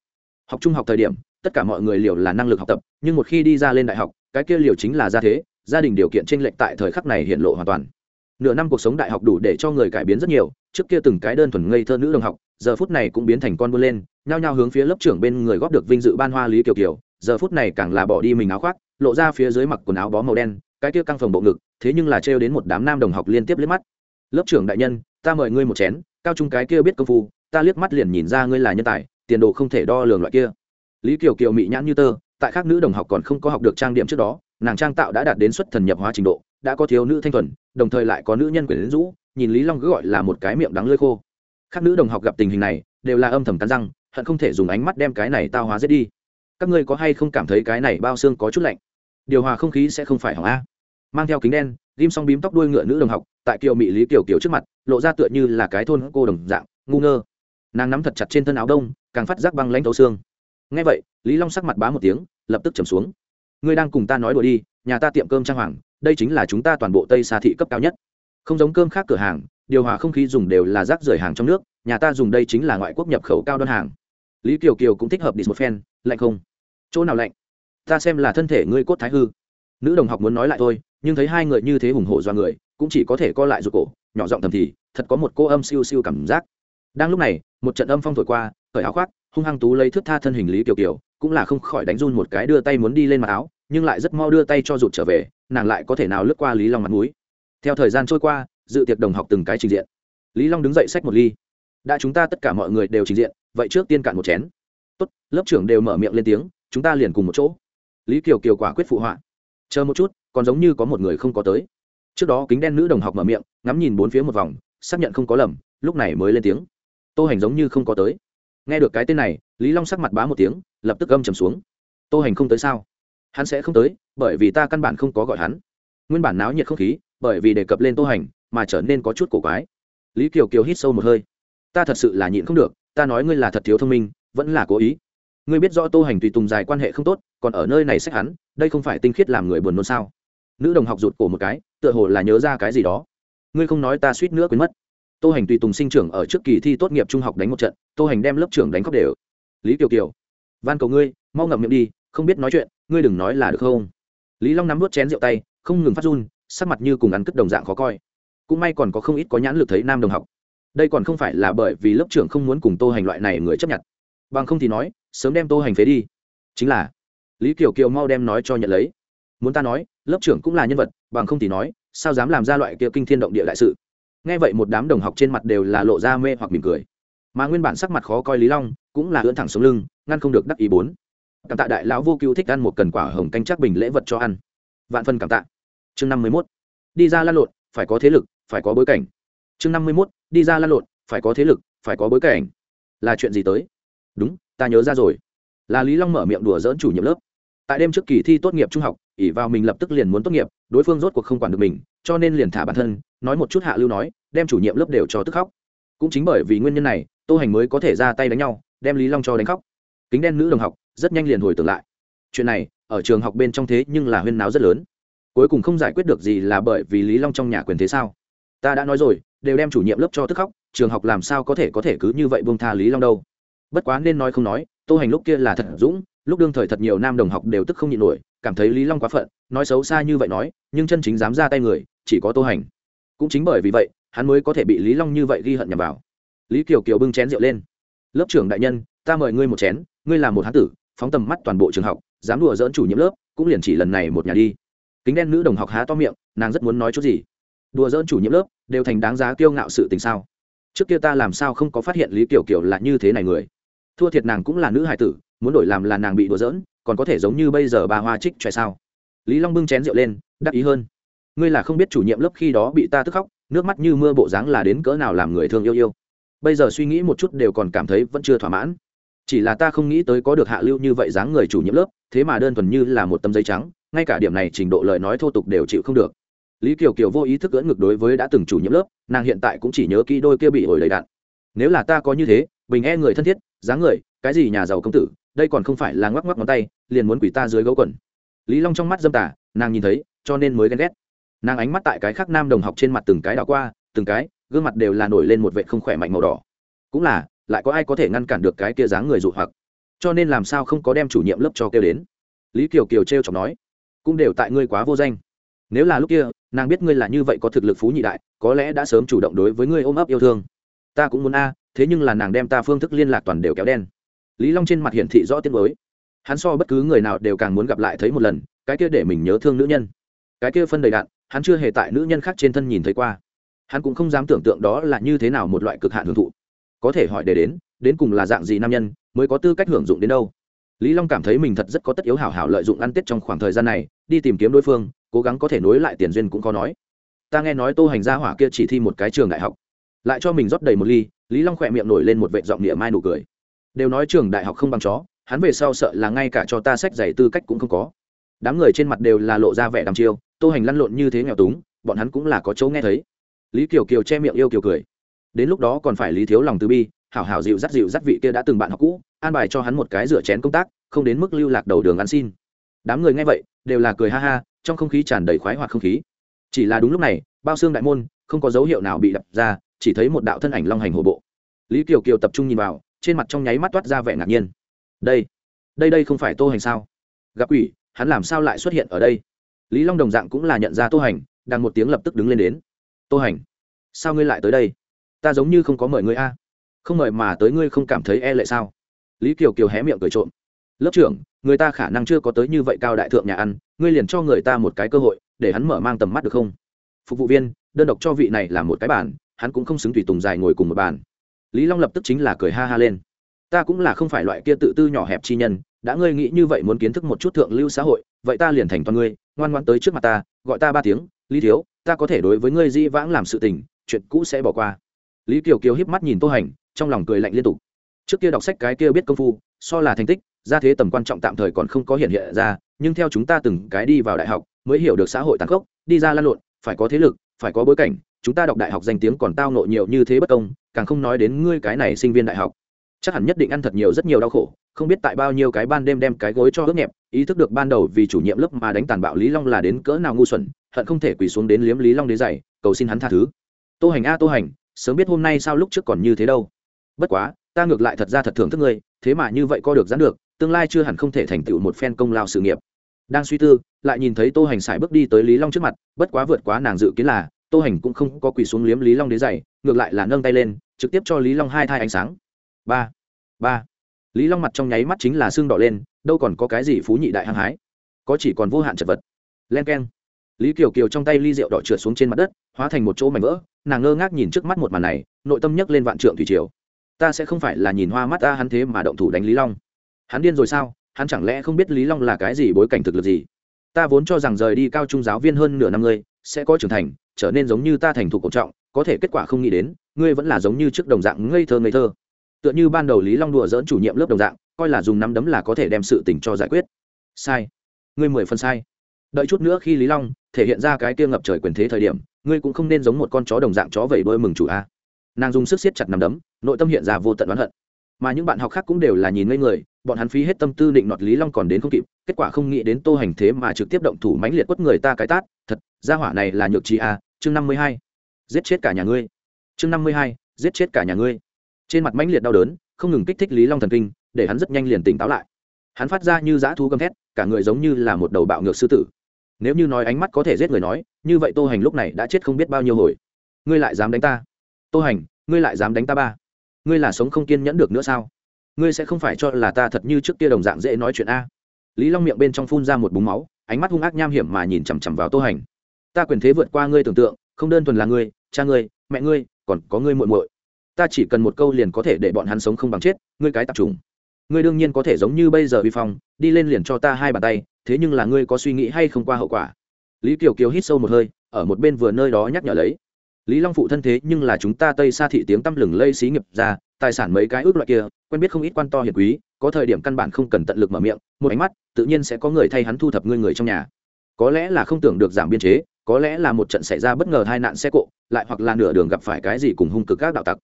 Học trung học thời điểm, tất cả mọi người liều là năng lực học tập, nhưng một khi đi ra lên đại học, cái kia liều chính là gia thế, gia đình điều kiện tranh lệch tại thời khắc này hiện lộ hoàn toàn nửa năm cuộc sống đại học đủ để cho người cải biến rất nhiều, trước kia từng cái đơn thuần ngây thơ nữ đồng học, giờ phút này cũng biến thành con buôn lên, nhao nhao hướng phía lớp trưởng bên người góp được vinh dự ban hoa lý kiều kiều, giờ phút này càng là bỏ đi mình áo khoác, lộ ra phía dưới mặc quần áo bó màu đen, cái kia căng phồng bộ ngực, thế nhưng là trêu đến một đám nam đồng học liên tiếp liếc mắt. Lớp trưởng đại nhân, ta mời ngươi một chén, cao trung cái kia biết công phu, ta liếc mắt liền nhìn ra ngươi là nhân tài, tiền đồ không thể đo lường loại kia. Lý kiều kiều mị nhãn như tơ, tại khác nữ đồng học còn không có học được trang điểm trước đó, nàng trang tạo đã đạt đến xuất thần nhập hóa trình độ đã có thiếu nữ thanh thuần, đồng thời lại có nữ nhân quyền lính rũ, nhìn lý long cứ gọi là một cái miệng đắng lơi khô. Các nữ đồng học gặp tình hình này, đều là âm thầm cắn răng, hận không thể dùng ánh mắt đem cái này tao hóa giết đi. Các ngươi có hay không cảm thấy cái này bao xương có chút lạnh? Điều hòa không khí sẽ không phải hỏng a. Mang theo kính đen, ghim xong bím tóc đuôi ngựa nữ đồng học, tại kiều mỹ lý kiều kiều trước mặt, lộ ra tựa như là cái thôn cô đồng dạng, ngu ngơ. Nàng nắm thật chặt trên thân áo đông, càng phát giác băng lãnh thấu xương. Ngay vậy, lý long sắc mặt bá một tiếng, lập tức trầm xuống. Ngươi đang cùng ta nói đùa đi nhà ta tiệm cơm trang hoàng, đây chính là chúng ta toàn bộ tây xa thị cấp cao nhất. Không giống cơm khác cửa hàng, điều hòa không khí dùng đều là rác rưởi hàng trong nước, nhà ta dùng đây chính là ngoại quốc nhập khẩu cao đơn hàng. Lý kiều kiều cũng thích hợp đi một phen, lạnh không? Chỗ nào lạnh? Ta xem là thân thể ngươi cốt thái hư. Nữ đồng học muốn nói lại thôi, nhưng thấy hai người như thế hùng hổ do người, cũng chỉ có thể co lại ruột cổ, nhỏ giọng thầm thì, thật có một cô âm siêu siêu cảm giác. Đang lúc này, một trận âm phong thổi qua, cởi áo khoác, hung hăng tú lấy thước tha thân hình lý kiều kiều, cũng là không khỏi đánh run một cái đưa tay muốn đi lên mặt áo nhưng lại rất mau đưa tay cho rụt trở về, nàng lại có thể nào lướt qua lý long mặt mũi. Theo thời gian trôi qua, dự tiệc đồng học từng cái trình diện. Lý long đứng dậy xách một ly. Đã chúng ta tất cả mọi người đều trình diện, vậy trước tiên cạn một chén. Tốt, lớp trưởng đều mở miệng lên tiếng, chúng ta liền cùng một chỗ. Lý kiều kiều quả quyết phụ họa. Chờ một chút, còn giống như có một người không có tới. Trước đó kính đen nữ đồng học mở miệng, ngắm nhìn bốn phía một vòng, xác nhận không có lầm, lúc này mới lên tiếng. Tô hành giống như không có tới. Nghe được cái tên này, lý long sắc mặt bá một tiếng, lập tức gâm trầm xuống. Tô hành không tới sao? Hắn sẽ không tới, bởi vì ta căn bản không có gọi hắn. Nguyên bản náo nhiệt không khí, bởi vì đề cập lên tô hành, mà trở nên có chút cổ quái. Lý kiều kiều hít sâu một hơi. Ta thật sự là nhịn không được, ta nói ngươi là thật thiếu thông minh, vẫn là cố ý. Ngươi biết rõ tô hành tùy tùng dài quan hệ không tốt, còn ở nơi này xét hắn, đây không phải tinh khiết làm người buồn nôn sao? Nữ đồng học rụt cổ một cái, tựa hồ là nhớ ra cái gì đó. Ngươi không nói ta suýt nữa quên mất. Tô hành tùy tùng sinh trưởng ở trước kỳ thi tốt nghiệp trung học đánh một trận, tô hành đem lớp trưởng đánh khóc đều. Lý kiều kiều, van cầu ngươi, mau ngậm miệng đi, không biết nói chuyện ngươi đừng nói là được không? Lý long nắm vớt chén rượu tay, không ngừng phát run, sắc mặt như cùng ăn cất đồng dạng khó coi. Cũng may còn có không ít có nhãn lực thấy nam đồng học. Đây còn không phải là bởi vì lớp trưởng không muốn cùng tô hành loại này người chấp nhận. Bằng không thì nói, sớm đem tô hành phế đi. Chính là, lý kiều kiều mau đem nói cho nhận lấy. Muốn ta nói, lớp trưởng cũng là nhân vật, bằng không thì nói, sao dám làm ra loại kia kinh thiên động địa đại sự? Nghe vậy một đám đồng học trên mặt đều là lộ ra mê hoặc mỉm cười. Mà nguyên bản sắc mặt khó coi lý long cũng là ưỡn thẳng xuống lưng, ngăn không được đắc ý bốn cảm tạ đại lão vô cứu thích ăn một cần quả hồng canh chắc bình lễ vật cho ăn. Vạn phân cảm tạ. Chương năm mươi mốt. Đi ra lan lộn, phải có thế lực, phải có bối cảnh. Chương năm mươi mốt. Đi ra lan lộn, phải có thế lực, phải có bối cảnh. Là chuyện gì tới? Đúng, ta nhớ ra rồi. Là lý long mở miệng đùa dỡn chủ nhiệm lớp. Tại đêm trước kỳ thi tốt nghiệp trung học ỉ vào mình lập tức liền muốn tốt nghiệp, đối phương rốt cuộc không quản được mình, cho nên liền thả bản thân, nói một chút hạ lưu nói, đem chủ nhiệm lớp đều cho tức khóc. Cũng chính bởi vì nguyên nhân này, tô hành mới có thể ra tay đánh nhau, đem lý long cho đánh khóc. Kính đen nữ đồng học rất nhanh liền hồi tưởng lại. Chuyện này, ở trường học bên trong thế nhưng là huyên náo rất lớn. Cuối cùng không giải quyết được gì là bởi vì lý long trong nhà quyền thế sao? Ta đã nói rồi, đều đem chủ nhiệm lớp cho tức khóc, trường học làm sao có thể có thể cứ như vậy buông tha lý long đâu. Bất quá nên nói không nói, tô hành lúc kia là thật dũng, lúc đương thời thật nhiều nam đồng học đều tức không nhịn nổi, cảm thấy lý long quá phận, nói xấu xa như vậy nói, nhưng chân chính dám ra tay người, chỉ có tô hành. Cũng chính bởi vì vậy, hắn mới có thể bị lý long như vậy ghi hận nhằm vào. Lý kiều kiều bưng chén rượu lên. Lớp trưởng đại nhân, ta mời ngươi một chén, ngươi là một hán tử phóng tầm mắt toàn bộ trường học, dám đùa dỡn chủ nhiệm lớp, cũng liền chỉ lần này một nhà đi. Kính đen nữ đồng học há to miệng, nàng rất muốn nói chút gì? Đùa dỡn chủ nhiệm lớp, đều thành đáng giá kiêu ngạo sự tình sao? Trước kia ta làm sao không có phát hiện lý kiều kiều là như thế này người? Thua thiệt nàng cũng là nữ hài tử, muốn đổi làm là nàng bị đùa dỡn còn có thể giống như bây giờ bà hoa trích choài sao? Lý long bưng chén rượu lên, đắc ý hơn. Ngươi là không biết chủ nhiệm lớp khi đó bị ta tức khóc, nước mắt như mưa bộ dáng là đến cỡ nào làm người thương yêu yêu. Bây giờ suy nghĩ một chút đều còn cảm thấy vẫn chưa thỏa mãn chỉ là ta không nghĩ tới có được hạ lưu như vậy dáng người chủ nhiệm lớp, thế mà đơn thuần như là một tấm giấy trắng, ngay cả điểm này trình độ lời nói thô tục đều chịu không được. Lý kiều kiều vô ý thức ưỡn ngực đối với đã từng chủ nhiệm lớp, nàng hiện tại cũng chỉ nhớ kỹ đôi kia bị ổi đầy đạn. Nếu là ta có như thế, bình e người thân thiết, dáng người, cái gì nhà giàu công tử, đây còn không phải là ngoắc ngoắc ngón tay, liền muốn quỷ ta dưới gấu quần. Lý long trong mắt dâm tả nàng nhìn thấy, cho nên mới ghen ghét. Nàng ánh mắt tại cái khác nam đồng học trên mặt từng cái đảo qua, từng cái, gương mặt đều là nổi lên một vệ không khỏe mạnh màu đỏ. Cũng là lại có ai có thể ngăn cản được cái kia dáng người dụ hoặc? Cho nên làm sao không có đem chủ nhiệm lớp cho kêu đến? Lý kiều kiều t r e o chọc nói, cũng đều tại ngươi quá vô danh. Nếu là lúc kia, nàng biết ngươi là như vậy có thực lực phú nhị đại, có lẽ đã sớm chủ động đối với ngươi ôm ấp yêu thương. Ta cũng muốn a, thế nhưng là nàng đem ta phương thức liên lạc toàn đều kéo đen. Lý long trên mặt hiển thị rõ tiết mới hắn so bất cứ người nào đều càng muốn gặp lại thấy một lần, cái kia để mình nhớ thương nữ nhân. Cái kia phân đầy đạn, hắn chưa hề tại nữ nhân khác trên thân nhìn thấy qua. Hắn cũng không dám tưởng tượng đó là như thế nào một loại cực hạn hưởng thụ có thể hỏi để đến đến cùng là dạng gì nam nhân mới có tư cách hưởng dụng đến đâu. Lý long cảm thấy mình thật rất có tất yếu hảo hảo lợi dụng ăn tết trong khoảng thời gian này, đi tìm kiếm đối phương, cố gắng có thể nối lại tiền duyên cũng có nói. Ta nghe nói tô hành gia hỏa kia chỉ thi một cái trường đại học. Lại cho mình rót đầy một ly, lý long khỏe miệng nổi lên một vệ giọng địa mai nụ cười. Đều nói trường đại học không bằng chó, hắn về sau sợ là ngay cả cho ta sách giày tư cách cũng không có. Đám người trên mặt đều là lộ ra vẻ đăm chiêu, tô hành lăn lộn như thế nghèo túng, bọn hắn cũng là có chỗ nghe thấy. Lý kiều kiều che miệng yêu kiều cười đến lúc đó còn phải lý thiếu lòng từ bi, hảo hảo dịu dắt dịu dắt vị kia đã từng bạn học cũ, an bài cho hắn một cái rửa chén công tác, không đến mức lưu lạc đầu đường ăn xin. Đám người nghe vậy, đều là cười ha ha, trong không khí tràn đầy khoái hoạt không khí. Chỉ là đúng lúc này, bao xương đại môn, không có dấu hiệu nào bị đập ra, chỉ thấy một đạo thân ảnh long hành hổ bộ. Lý kiều kiều tập trung nhìn vào, trên mặt trong nháy mắt toát ra vẻ ngạc nhiên. Đây đây đây không phải tô hành sao? Gặp quỷ, hắn làm sao lại xuất hiện ở đây? Lý long đồng dạng cũng là nhận ra tô hành, đang một tiếng lập tức đứng lên đến. Tô hành, sao ngươi lại tới đây? Ta giống như không có mời ngươi a. Không mời mà tới ngươi không cảm thấy e lệ sao? Lý kiều kiều hé miệng cười trộm. Lớp trưởng, người ta khả năng chưa có tới như vậy cao đại thượng nhà ăn, ngươi liền cho người ta một cái cơ hội, để hắn mở mang tầm mắt được không? Phục vụ viên, đơn độc cho vị này là một cái bàn, hắn cũng không xứng tùy tùng dài ngồi cùng một bàn. Lý long lập tức chính là cười ha ha lên. Ta cũng là không phải loại kia tự tư nhỏ hẹp chi nhân, đã ngươi nghĩ như vậy muốn kiến thức một chút thượng lưu xã hội, vậy ta liền thành toàn ngươi, ngoan ngoan tới trước mặt ta, gọi ta ba tiếng, lý thiếu, ta có thể đối với ngươi di vãng làm sự tình, chuyện cũ sẽ bỏ qua lý kiều kiều híp mắt nhìn tô hành, trong lòng cười lạnh liên tục. Trước kia đọc sách cái kia biết công phu, so là thành tích, ra thế tầm quan trọng tạm thời còn không có hiện hiện ra, nhưng theo chúng ta từng cái đi vào đại học, mới hiểu được xã hội tàn khốc, đi ra lan lộn, phải có thế lực, phải có bối cảnh, chúng ta đọc đại học danh tiếng còn tao nộ nhiều như thế bất công, càng không nói đến ngươi cái này sinh viên đại học. Chắc hẳn nhất định ăn thật nhiều rất nhiều đau khổ, không biết tại bao nhiêu cái ban đêm đem cái gối cho ướt nhẹp, ý thức được ban đầu vì chủ nhiệm lớp mà đánh tàn bạo lý long là đến cỡ nào ngu xuẩn, hận không thể quỳ xuống đến liếm lý long đế giày cầu xin hắn tha thứ. Tô hành a tô hành sớm biết hôm nay sao lúc trước còn như thế đâu. Bất quá, ta ngược lại thật ra thật thưởng thức ngươi, thế mà như vậy co được gián được, tương lai chưa hẳn không thể thành tựu một phen công lao sự nghiệp. Đang suy tư, lại nhìn thấy tô hành xài bước đi tới lý long trước mặt, bất quá vượt quá nàng dự kiến là, tô hành cũng không có quỳ xuống liếm lý long đế dày ngược lại là nâng tay lên, trực tiếp cho lý long hai thai ánh sáng. Ba ba. Lý long mặt trong nháy mắt chính là xương đỏ lên, đâu còn có cái gì phú nhị đại hăng hái. Có chỉ còn vô hạn chật vật. Len k e n lý kiều kiều trong tay ly rượu đỏ trượt xuống trên mặt đất, hóa thành một chỗ mảnh vỡ nàng ngơ ngác nhìn trước mắt một màn này, nội tâm nhấc lên vạn trượng thủy triều. Ta sẽ không phải là nhìn hoa mắt ta, hắn thế mà động thủ đánh lý long. Hắn điên rồi sao? Hắn chẳng lẽ không biết lý long là cái gì bối cảnh thực lực gì? Ta vốn cho rằng rời đi cao trung giáo viên hơn nửa năm ngươi, sẽ có trưởng thành, trở nên giống như ta thành thục cổ trọng, có thể kết quả không nghĩ đến, ngươi vẫn là giống như trước đồng dạng ngây thơ ngây thơ. Tựa như ban đầu lý long đùa dỡn chủ nhiệm lớp đồng dạng, coi là dùng nắm đấm là có thể đem sự tình cho giải quyết. Sai. Ngươi mười phần sai. Đợi chút nữa khi lý long thể hiện ra cái kia ngập trời quyền thế thời điểm ngươi cũng không nên giống một con chó đồng dạng chó vẩy đôi mừng chủ a. Nàng dùng sức siết chặt nằm đấm, nội tâm hiện ra vô tận oán hận. Mà những bạn học khác cũng đều là nhìn ngây người, bọn hắn phí hết tâm tư định nọt lý long còn đến không kịp, kết quả không nghĩ đến tô hành thế mà trực tiếp động thủ mãnh liệt quất người ta cái tát, thật, gia hỏa này là nhược trí a, chương năm mươi hai, giết chết cả nhà ngươi. Chương năm mươi hai, giết chết cả nhà ngươi. Trên mặt mãnh liệt đau đớn, không ngừng kích thích lý long thần kinh, để hắn rất nhanh liền tỉnh táo lại. Hắn phát ra như dã thú gầm thét, cả người giống như là một đầu bạo ngược sư tử nếu như nói ánh mắt có thể giết người nói, như vậy tô hành lúc này đã chết không biết bao nhiêu hồi. Ngươi lại dám đánh ta? Tô hành, ngươi lại dám đánh ta ba? Ngươi là sống không kiên nhẫn được nữa sao? Ngươi sẽ không phải cho là ta thật như trước kia đồng dạng dễ nói chuyện a? Lý long miệng bên trong phun ra một búng máu, ánh mắt hung ác nham hiểm mà nhìn chằm chằm vào tô hành. Ta quyền thế vượt qua ngươi tưởng tượng, không đơn thuần là ngươi, cha ngươi, mẹ ngươi, còn có ngươi muội muội. Ta chỉ cần một câu liền có thể để bọn hắn sống không bằng chết, ngươi cái tập trung ngươi đương nhiên có thể giống như bây giờ vi phong, đi lên liền cho ta hai bàn tay thế nhưng là ngươi có suy nghĩ hay không qua hậu quả? Lý kiều kiều hít sâu một hơi, ở một bên vừa nơi đó nhắc nhở lấy. Lý long phụ thân thế nhưng là chúng ta tây xa thị tiếng tăm lừng lây xí nghiệp ra, tài sản mấy cái ước loại kia, quen biết không ít quan to hiền quý, có thời điểm căn bản không cần tận lực mở miệng, một ánh mắt, tự nhiên sẽ có người thay hắn thu thập ngươi người trong nhà. Có lẽ là không tưởng được giảm biên chế, có lẽ là một trận xảy ra bất ngờ hai nạn xe cộ, lại hoặc là nửa đường gặp phải cái gì cùng hung cực các đạo tặc.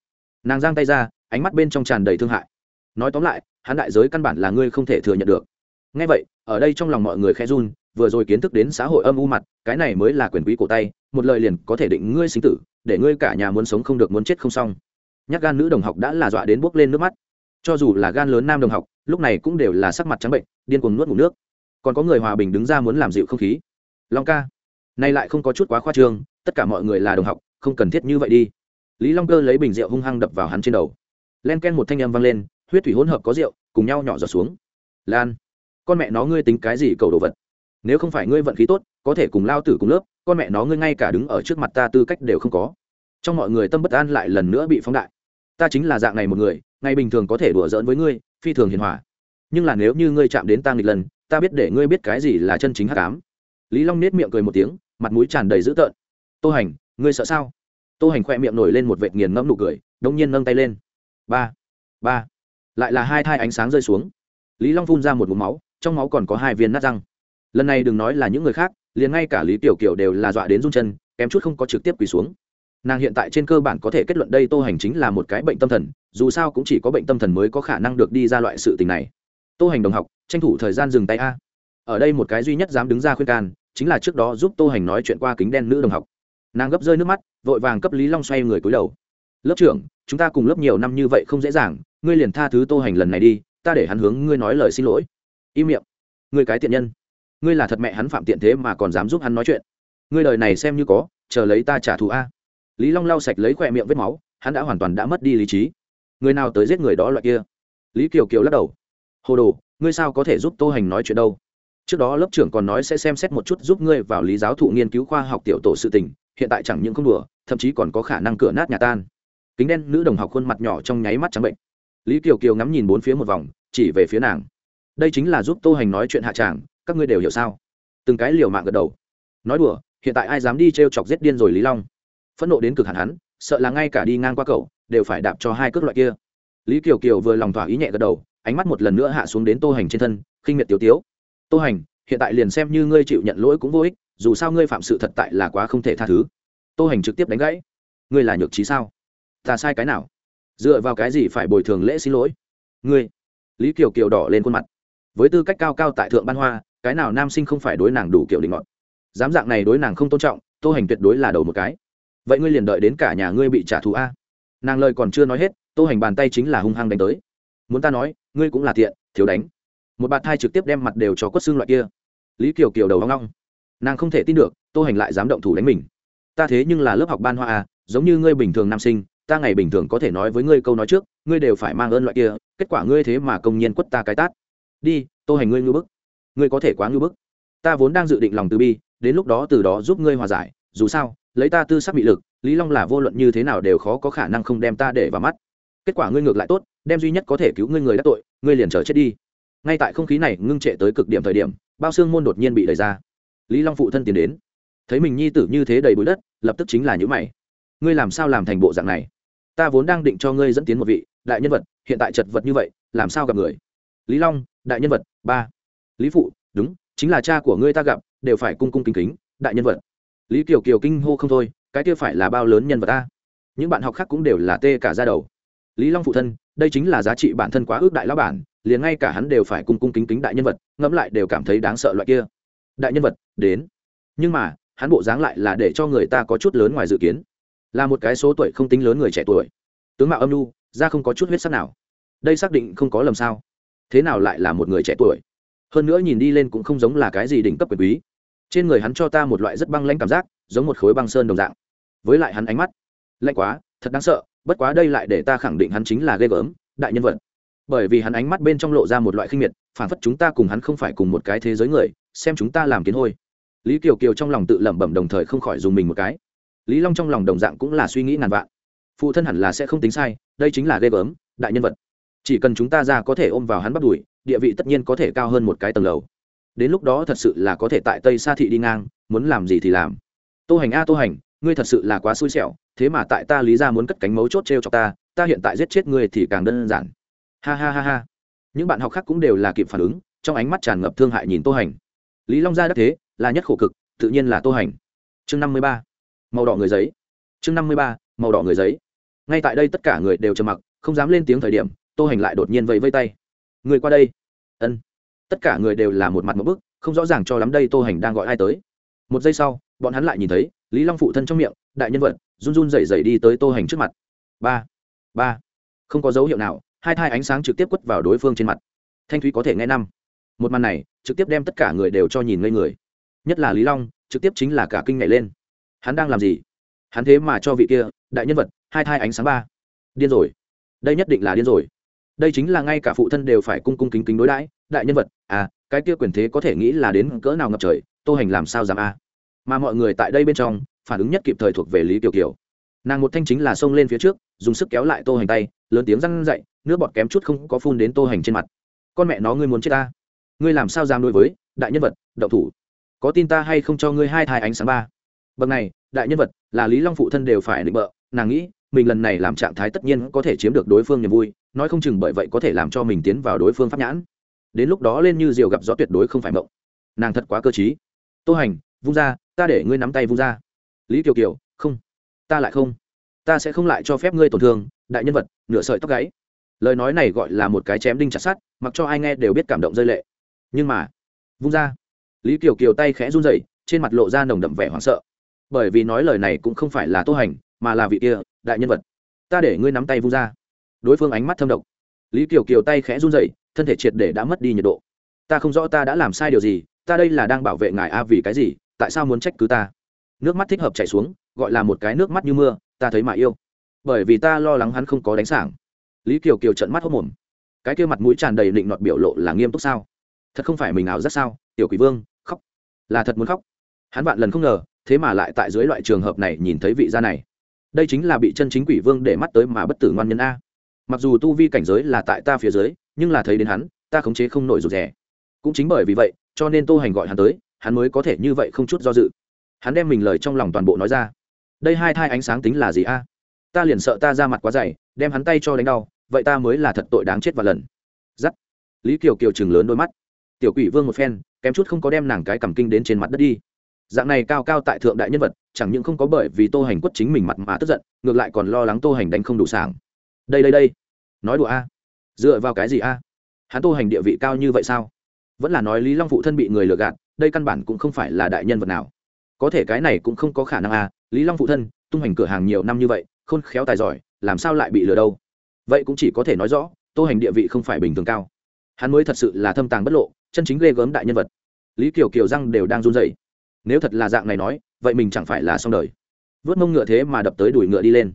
Nàng giang tay ra, ánh mắt bên trong tràn đầy thương hại. Nói tóm lại, hắn đại giới căn bản là ngươi không thể thừa nhận được ngay vậy, ở đây trong lòng mọi người khẽ run, vừa rồi kiến thức đến xã hội âm u mặt, cái này mới là quyền quý cổ tay, một lời liền có thể định ngươi sinh tử, để ngươi cả nhà muốn sống không được muốn chết không xong. Nhắc gan nữ đồng học đã là dọa đến buốc lên nước mắt. Cho dù là gan lớn nam đồng học, lúc này cũng đều là sắc mặt trắng bệnh, điên cuồng nuốt ngủ nước. Còn có người hòa bình đứng ra muốn làm dịu không khí. Long ca, nay lại không có chút quá khoa trương, tất cả mọi người là đồng học, không cần thiết như vậy đi. Lý long cơ lấy bình rượu hung hăng đập vào hắn trên đầu. Len ken một thanh âm vang lên, huyết thủy hỗn hợp có rượu, cùng nhau nhỏ giọt xuống. Lan con mẹ nó ngươi tính cái gì cầu đồ vật? Nếu không phải ngươi vận khí tốt, có thể cùng lao tử cùng lớp, con mẹ nó ngươi ngay cả đứng ở trước mặt ta tư cách đều không có. Trong mọi người tâm bất an lại lần nữa bị phóng đại. Ta chính là dạng này một người, ngày bình thường có thể đùa giỡn với ngươi, phi thường hiền hòa. Nhưng là nếu như ngươi chạm đến ta nghịch lần, ta biết để ngươi biết cái gì là chân chính hắc ám. Lý long nết miệng cười một tiếng, mặt mũi tràn đầy dữ tợn. Tô hành, ngươi sợ sao? Tô hành khoe miệng nổi lên một vệt nghiền ngẫm nụ cười đông nhiên nâng tay lên. Ba ba. Lại là hai thai ánh sáng rơi xuống. Lý long phun ra một mụm máu trong máu còn có hai viên nát răng. Lần này đừng nói là những người khác, liền ngay cả lý tiểu kiều đều là dọa đến run chân, kém chút không có trực tiếp quỳ xuống. Nàng hiện tại trên cơ bản có thể kết luận đây tô hành chính là một cái bệnh tâm thần, dù sao cũng chỉ có bệnh tâm thần mới có khả năng được đi ra loại sự tình này. Tô hành đồng học, tranh thủ thời gian dừng tay a. Ở đây một cái duy nhất dám đứng ra khuyên can, chính là trước đó giúp tô hành nói chuyện qua kính đen nữ đồng học. Nàng gấp rơi nước mắt, vội vàng cấp lý long xoay người cúi đầu. Lớp trưởng, chúng ta cùng lớp nhiều năm như vậy không dễ dàng, ngươi liền tha thứ tô hành lần này đi, ta để hắn hướng ngươi nói lời xin lỗi im miệng. Ngươi cái tiện nhân. Ngươi là thật mẹ hắn phạm tiện thế mà còn dám giúp hắn nói chuyện. Ngươi lời này xem như có, chờ lấy ta trả thù a. Lý long lau sạch lấy khỏe miệng vết máu, hắn đã hoàn toàn đã mất đi lý trí. Người nào tới giết người đó loại kia? Lý kiều kiều lắc đầu. Hồ đồ, ngươi sao có thể giúp tô hành nói chuyện đâu? Trước đó lớp trưởng còn nói sẽ xem xét một chút giúp ngươi vào lý giáo thụ nghiên cứu khoa học tiểu tổ sự tình, hiện tại chẳng những không đùa, thậm chí còn có khả năng cửa nát nhà tan. Kính đen nữ đồng học khuôn mặt nhỏ trong nháy mắt trắng bệnh. Lý kiều kiều ngắm nhìn bốn phía một vòng, chỉ về phía nàng đây chính là giúp tô hành nói chuyện hạ tràng, các ngươi đều hiểu sao? Từng cái liều mạng gật đầu. Nói đùa, hiện tại ai dám đi t r e o chọc giết điên rồi lý long? Phẫn nộ đến cực hạn hắn, sợ là ngay cả đi ngang qua cậu, đều phải đạp cho hai cước loại kia. Lý kiều kiều vừa lòng thỏa ý nhẹ gật đầu, ánh mắt một lần nữa hạ xuống đến tô hành trên thân, khinh miệt tiêu tiếu. Tô hành, hiện tại liền xem như ngươi chịu nhận lỗi cũng vô ích, dù sao ngươi phạm sự thật tại là quá không thể tha thứ. Tô hành trực tiếp đánh gãy. Ngươi là nhược trí sao? Ta sai cái nào? Dựa vào cái gì phải bồi thường lễ xin lỗi? Ngươi. Lý kiều kiều đỏ lên khuôn mặt với tư cách cao cao tại thượng ban hoa cái nào nam sinh không phải đối nàng đủ kiểu định ngọn? Dám dạng này đối nàng không tôn trọng tô hành tuyệt đối là đầu một cái. Vậy ngươi liền đợi đến cả nhà ngươi bị trả thù a. Nàng lời còn chưa nói hết tô hành bàn tay chính là hung hăng đánh tới. Muốn ta nói ngươi cũng là thiện, thiếu đánh. Một bạt thai trực tiếp đem mặt đều cho quất xương loại kia. Lý kiều kiều đầu hoang ngong. Nàng không thể tin được tô hành lại dám động thủ đánh mình. Ta thế nhưng là lớp học ban hoa à giống như ngươi bình thường nam sinh ta ngày bình thường có thể nói với ngươi câu nói trước ngươi đều phải mang ơn loại kia kết quả ngươi thế mà công nhiên quất ta cái tát đi, tô hành ngươi ngư bức. Ngươi có thể quá ngư bức. Ta vốn đang dự định lòng từ bi, đến lúc đó từ đó giúp ngươi hòa giải. Dù sao, lấy ta tư sắc bị lực, lý long là vô luận như thế nào đều khó có khả năng không đem ta để vào mắt. Kết quả ngươi ngược lại tốt, đem duy nhất có thể cứu ngươi người đắc tội, ngươi liền chờ chết đi. Ngay tại không khí này ngưng trệ tới cực điểm thời điểm, bao xương môn đột nhiên bị đẩy ra. Lý long phụ thân tiến đến. Thấy mình nhi tử như thế đầy bụi đất, lập tức chính là những mày. Ngươi làm sao làm thành bộ dạng này? Ta vốn đang định cho ngươi dẫn tiến một vị, đại nhân vật, hiện tại chật vật như vậy, làm sao gặp người? Lý long đại nhân vật, ba. Lý phụ, đúng, chính là cha của ngươi ta gặp, đều phải cung cung kính kính, đại nhân vật. Lý kiều kiều kinh hô không thôi, cái kia phải là bao lớn nhân vật ta. Những bạn học khác cũng đều là tê cả ra đầu. Lý long phụ thân, đây chính là giá trị bản thân quá ước đại lão bản, liền ngay cả hắn đều phải cung cung kính kính đại nhân vật, ngẫm lại đều cảm thấy đáng sợ loại kia. Đại nhân vật, đến. Nhưng mà, hắn bộ dáng lại là để cho người ta có chút lớn ngoài dự kiến. Là một cái số tuổi không tính lớn người trẻ tuổi. Tướng mạo âm nu ra không có chút huyết sắc nào. Đây xác định không có lầm sao? Thế nào lại là một người trẻ tuổi? Hơn nữa nhìn đi lên cũng không giống là cái gì đỉnh cấp quyền quý. Trên người hắn cho ta một loại rất băng lãnh cảm giác, giống một khối băng sơn đồng dạng. Với lại hắn ánh mắt lạnh quá, thật đáng sợ, bất quá đây lại để ta khẳng định hắn chính là ghê gớm, đại nhân vật. Bởi vì hắn ánh mắt bên trong lộ ra một loại khinh miệt, phản phất chúng ta cùng hắn không phải cùng một cái thế giới người, xem chúng ta làm kiến hôi. Lý kiều kiều trong lòng tự lẩm bẩm đồng thời không khỏi dùng mình một cái. Lý long trong lòng đồng dạng cũng là suy nghĩ ngàn vạn. Phụ thân hẳn là sẽ không tính sai, đây chính là ghê gớm, đại nhân vật chỉ cần chúng ta ra có thể ôm vào hắn bắt đùi, địa vị tất nhiên có thể cao hơn một cái tầng lầu. Đến lúc đó thật sự là có thể tại tây sa thị đi ngang, muốn làm gì thì làm. Tô hành a, tô hành, ngươi thật sự là quá xui xẻo, thế mà tại ta lý ra muốn cất cánh mấu chốt t r e o cho ta ta hiện tại giết chết ngươi thì càng đơn giản. Ha ha ha ha. Những bạn học khác cũng đều là kịp phản ứng, trong ánh mắt tràn ngập thương hại nhìn tô hành. Lý long gia đắc thế, là nhất khổ cực, tự nhiên là tô hành. Chương năm mươi ba. Màu đỏ người giấy. Chương năm mươi ba, màu đỏ người giấy. Ngay tại đây tất cả người đều trầm mặc, không dám lên tiếng thời điểm tô hành lại đột nhiên vẫy vây tay. Người qua đây. Ân. Tất cả người đều là một mặt một bức, không rõ ràng cho lắm đây tô hành đang gọi ai tới. Một giây sau, bọn hắn lại nhìn thấy lý long phụ thân trong miệng, đại nhân vật, run run rẩy rẩy đi tới tô hành trước mặt. Ba ba. Không có dấu hiệu nào, hai thai ánh sáng trực tiếp quất vào đối phương trên mặt. Thanh thúy có thể nghe năm. Một màn này, trực tiếp đem tất cả người đều cho nhìn ngây người. Nhất là lý long, trực tiếp chính là cả kinh nhảy lên. Hắn đang làm gì? Hắn thế mà cho vị kia, đại nhân vật, hai thai ánh sáng ba. Điên rồi. Đây nhất định là điên rồi đây chính là ngay cả phụ thân đều phải cung cung kính kính đối đãi, đại nhân vật à cái kia quyền thế có thể nghĩ là đến cỡ nào ngập trời, tô hành làm sao dám a? À. mà mọi người tại đây bên trong, phản ứng nhất kịp thời thuộc về lý kiều kiều. Nàng một thanh chính là xông lên phía trước, dùng sức kéo lại tô hành tay, lớn tiếng răng dậy, nước bọt kém chút không có phun đến tô hành trên mặt. Con mẹ nó ngươi muốn chết ta? Ngươi làm sao dám đối với, đại nhân vật đậu thủ? Có tin ta hay không cho ngươi hai thai ánh sáng ba? Bậc này, đại nhân vật, là lý long phụ thân đều phải định bợ, nàng nghĩ, mình lần này làm trạng thái tất nhiên có thể chiếm được đối phương niềm vui nói không chừng bởi vậy có thể làm cho mình tiến vào đối phương pháp nhãn. Đến lúc đó lên như diều gặp gió tuyệt đối không phải mộng. Nàng thật quá cơ t tô hành, vung ra, ta để ngươi nắm tay vung ra. Lý kiều kiều, không. Ta lại không. Ta sẽ không lại cho phép ngươi tổn thương, đại nhân vật, nửa sợi tóc gáy. Lời nói này gọi là một cái chém đinh chặt sát mặc cho ai nghe đều biết cảm động rơi lệ. Nhưng mà, vung ra. Lý kiều kiều tay khẽ run rẩy, trên mặt lộ ra nồng đậm vẻ hoảng sợ. Bởi vì nói lời này cũng không phải là tô hành, mà là vị kia, đại nhân vật. Ta để ngươi nắm tay vung ra đối phương ánh mắt thâm độc. Lý kiều kiều tay khẽ run rẩy, thân thể triệt để đã mất đi nhiệt độ. Ta không rõ ta đã làm sai điều gì, ta đây là đang bảo vệ ngài a vì cái gì, tại sao muốn trách cứ ta? Nước mắt thích hợp chảy xuống, gọi là một cái nước mắt như mưa, ta thấy mà yêu. Bởi vì ta lo lắng hắn không có đánh sảng. Lý kiều kiều trận mắt hốc mồm. Cái kia mặt mũi tràn đầy định nọt biểu lộ là nghiêm túc sao? Thật không phải mình nào rất sao? Tiểu quỷ vương, khóc. Là thật muốn khóc. Hắn vạn lần không ngờ, thế mà lại tại dưới loại trường hợp này nhìn thấy vị gia này. Đây chính là bị chân chính quỷ vương để mắt tới mà bất tử ngoan nhân a mặc dù tu vi cảnh giới là tại ta phía dưới, nhưng là thấy đến hắn, ta khống chế không nổi rụt rè. Cũng chính bởi vì vậy, cho nên tô hành gọi hắn tới, hắn mới có thể như vậy không chút do dự. Hắn đem mình lời trong lòng toàn bộ nói ra. Đây hai thai ánh sáng tính là gì a? Ta liền sợ ta ra mặt quá dày, đem hắn tay cho đánh đau, vậy ta mới là thật tội đáng chết và lần. Giắt. Lý kiều kiều chừng lớn đôi mắt. Tiểu quỷ vương một phen, kém chút không có đem nàng cái cầm kinh đến trên mặt đất đi. Dạng này cao cao tại thượng đại nhân vật, chẳng những không có bởi vì tô hành quất chính mình mặt mà tức giận, ngược lại còn lo lắng tô hành đánh không đủ sảng đây đây đây. Nói đùa a. Dựa vào cái gì a? Hắn tô hành địa vị cao như vậy sao? Vẫn là nói lý long phụ thân bị người lừa gạt, đây căn bản cũng không phải là đại nhân vật nào. Có thể cái này cũng không có khả năng a. Lý long phụ thân, tung hành cửa hàng nhiều năm như vậy, khôn khéo tài giỏi, làm sao lại bị lừa đâu? Vậy cũng chỉ có thể nói rõ tô hành địa vị không phải bình thường cao. Hắn mới thật sự là thâm tàng bất lộ, chân chính ghê gớm đại nhân vật. Lý kiều kiều răng đều đang run rẩy. Nếu thật là dạng này nói, vậy mình chẳng phải là xong đời. Vớt mông ngựa thế mà đập tới đuổi ngựa đi lên.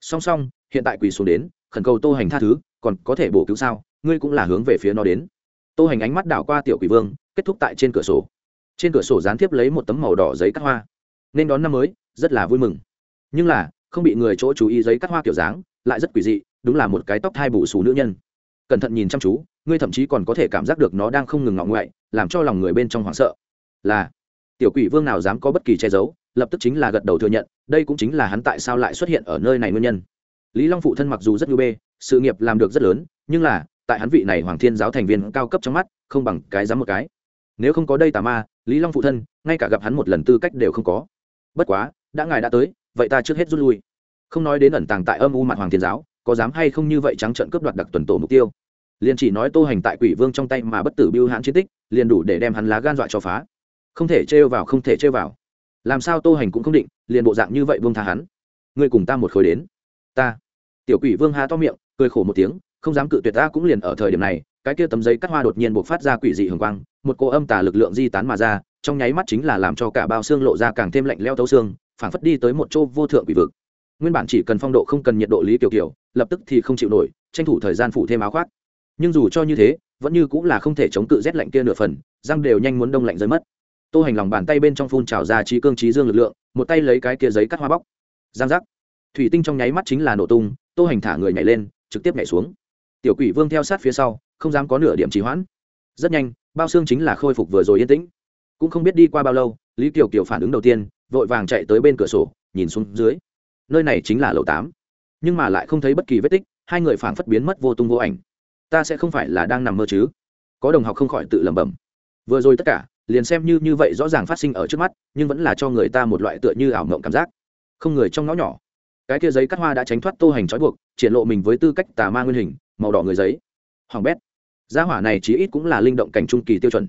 Song song hiện tại quỳ xuống đến, khẩn cầu tô hành tha thứ, còn có thể bổ cứu sao? Ngươi cũng là hướng về phía nó đến. Tô hành ánh mắt đảo qua tiểu quỷ vương, kết thúc tại trên cửa sổ. Trên cửa sổ gián tiếp lấy một tấm màu đỏ giấy cắt hoa. Nên đón năm mới, rất là vui mừng. Nhưng là, không bị người chỗ chú ý giấy cắt hoa kiểu dáng, lại rất quỷ dị, đúng là một cái tóc thai bù xù nữ nhân. Cẩn thận nhìn chăm chú, ngươi thậm chí còn có thể cảm giác được nó đang không ngừng ngọng ngoại làm cho lòng người bên trong hoảng sợ. Là, tiểu quỷ vương nào dám có bất kỳ che giấu, lập tức chính là gật đầu thừa nhận, đây cũng chính là hắn tại sao lại xuất hiện ở nơi này nguyên nhân lý long phụ thân mặc dù rất nhu bê, sự nghiệp làm được rất lớn, nhưng là, tại hắn vị này hoàng thiên giáo thành viên cao cấp trong mắt, không bằng cái dám một cái. Nếu không có đây tà ma, lý long phụ thân, ngay cả gặp hắn một lần tư cách đều không có. Bất quá, đã ngài đã tới, vậy ta trước hết rút lui. Không nói đến ẩn tàng tại âm u mặt hoàng thiên giáo, có dám hay không như vậy trắng trận cướp đoạt đặc tuần tổ mục tiêu. Liền chỉ nói tô hành tại quỷ vương trong tay mà bất tử biêu hãn chiến tích, liền đủ để đem hắn lá gan dọa cho phá. Không thể trêu vào, không thể trêu vào. Làm sao tô hành cũng không định, liền bộ dạng như vậy vương tha hắn. Ngươi cùng ta một khối đến ta. Tiểu quỷ vương hà to miệng, cười khổ một tiếng, không dám cự tuyệt ta cũng liền ở thời điểm này, cái kia tấm giấy cắt hoa đột nhiên buộc phát ra quỷ dị hường quang, một cô âm tà lực lượng di tán mà ra, trong nháy mắt chính là làm cho cả bao xương lộ ra càng thêm lạnh leo thấu xương, phảng phất đi tới một chỗ vô thượng quỷ vực. Nguyên bản chỉ cần phong độ không cần nhiệt độ lý kiểu kiểu lập tức thì không chịu nổi, tranh thủ thời gian phủ thêm áo khoác. Nhưng dù cho như thế, vẫn như cũng là không thể chống cự rét lạnh kia nửa phần, răng đều nhanh muốn đông lạnh rơi mất. Tô hành lòng bàn tay bên trong phun trào ra trí cương trí dương lực lượng, một tay lấy cái kia giấy cắt hoa bóc. Giang giác thủy tinh trong nháy mắt chính là nổ tung, tô hành thả người nhảy lên, trực tiếp nhảy xuống. Tiểu quỷ vương theo sát phía sau, không dám có nửa điểm trì hoãn. Rất nhanh, bao xương chính là khôi phục vừa rồi yên tĩnh. Cũng không biết đi qua bao lâu, lý kiều kiều phản ứng đầu tiên, vội vàng chạy tới bên cửa sổ, nhìn xuống dưới. Nơi này chính là lầu tám. Nhưng mà lại không thấy bất kỳ vết tích, hai người phảng phất biến mất vô tung vô ảnh. Ta sẽ không phải là đang nằm mơ chứ? Có đồng học không khỏi tự lẩm bẩm. Vừa rồi tất cả, liền xem như như vậy rõ ràng phát sinh ở trước mắt, nhưng vẫn là cho người ta một loại tựa như ảo mộng cảm giác. Không người trong ngõ nhỏ cái kia giấy cắt hoa đã tránh thoát tô hành trói buộc, triển lộ mình với tư cách tà ma nguyên hình, màu đỏ người giấy. Hoàng bét. Gia hỏa này chí ít cũng là linh động cảnh trung kỳ tiêu chuẩn.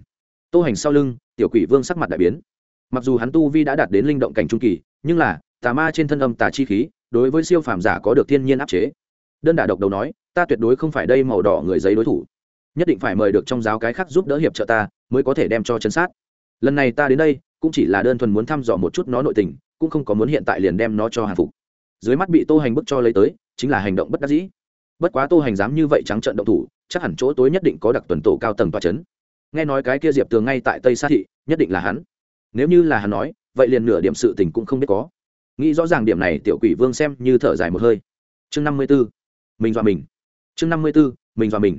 Tô hành sau lưng, tiểu quỷ vương sắc mặt đại biến. Mặc dù hắn tu vi đã đạt đến linh động cảnh trung kỳ, nhưng là, tà ma trên thân âm tà chi khí, đối với siêu phàm giả có được thiên nhiên áp chế. Đơn đả độc đầu nói, ta tuyệt đối không phải đây màu đỏ người giấy đối thủ. Nhất định phải mời được trong giáo cái khác giúp đỡ hiệp trợ ta, mới có thể đem cho chân sát. Lần này ta đến đây, cũng chỉ là đơn thuần muốn thăm dò một chút nó nội tình, cũng không có muốn hiện tại liền đem nó cho hàng phục dưới mắt bị tô hành bức cho lấy tới, chính là hành động bất đắc dĩ. Bất quá tô hành dám như vậy trắng trận động thủ, chắc hẳn chỗ tối nhất định có đặc tuần tổ cao tầng toa c h ấ n nghe nói cái kia diệp tường ngay tại tây sa thị, nhất định là hắn. Nếu như là hắn nói, vậy liền nửa điểm sự tình cũng không biết có. Nghĩ rõ ràng điểm này, tiểu quỷ vương xem như thở dài một hơi. Chương năm mươi b ố mình dọa mình. Chương năm mươi b ố mình dọa mình.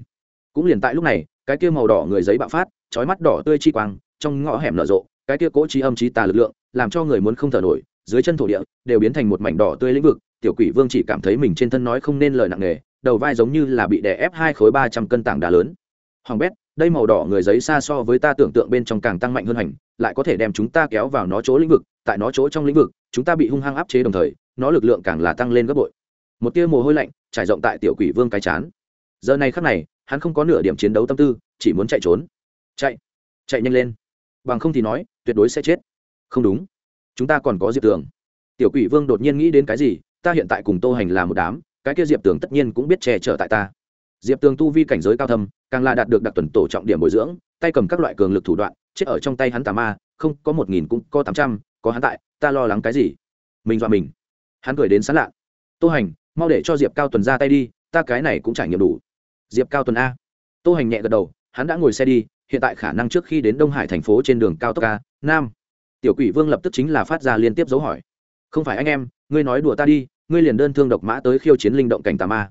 Cũng liền tại lúc này, cái kia màu đỏ người giấy bạo phát trói mắt đỏ tươi chi quang, trong ngõ hẻm nở rộ, cái kia cỗ trí âm trí tà lực lượng, làm cho người muốn không thở nổi dưới chân thổ địa, đều biến thành một mảnh đỏ tươi lĩnh vực, tiểu quỷ vương chỉ cảm thấy mình trên thân nói không nên lời nặng nề, đầu vai giống như là bị đè ép hai khối ba trăm cân tảng đá lớn. Hoàng bét, đây màu đỏ người giấy xa so với ta tưởng tượng bên trong càng tăng mạnh hơn hành, lại có thể đem chúng ta kéo vào nó chỗ lĩnh vực, tại nó chỗ trong lĩnh vực, chúng ta bị hung hăng áp chế đồng thời, nó lực lượng càng là tăng lên gấp bội. Một tia mồ hôi lạnh trải rộng tại tiểu quỷ vương cái chán. Giờ này khắc này, hắn không có nửa điểm chiến đấu tâm tư, chỉ muốn chạy trốn. Chạy chạy nhanh lên. Bằng không thì nói, tuyệt đối sẽ chết. Không đúng chúng ta còn có diệp tường. Tiểu quỷ vương đột nhiên nghĩ đến cái gì, ta hiện tại cùng tô hành là một đám, cái kia diệp tường tất nhiên cũng biết che chở tại ta. Diệp tường tu vi cảnh giới cao thâm, càng là đạt được đặc tuần tổ trọng điểm bồi dưỡng, tay cầm các loại cường lực thủ đoạn, chết ở trong tay hắn tà ma, không, có một nghìn cũng có tám trăm, có hắn tại, ta lo lắng cái gì? Mình dọa mình. Hắn cười đến sán lạ. Tô hành, mau để cho diệp cao tuần ra tay đi, ta cái này cũng trải nghiệm đủ. Diệp cao tuần a. Tô hành nhẹ gật đầu, hắn đã ngồi xe đi, hiện tại khả năng trước khi đến đông hải thành phố trên đường cao tốc a, nam tiểu quỷ vương lập tức chính là phát ra liên tiếp dấu hỏi. Không phải anh em, ngươi nói đùa ta đi, ngươi liền đơn thương độc mã tới khiêu chiến linh động cảnh tà ma.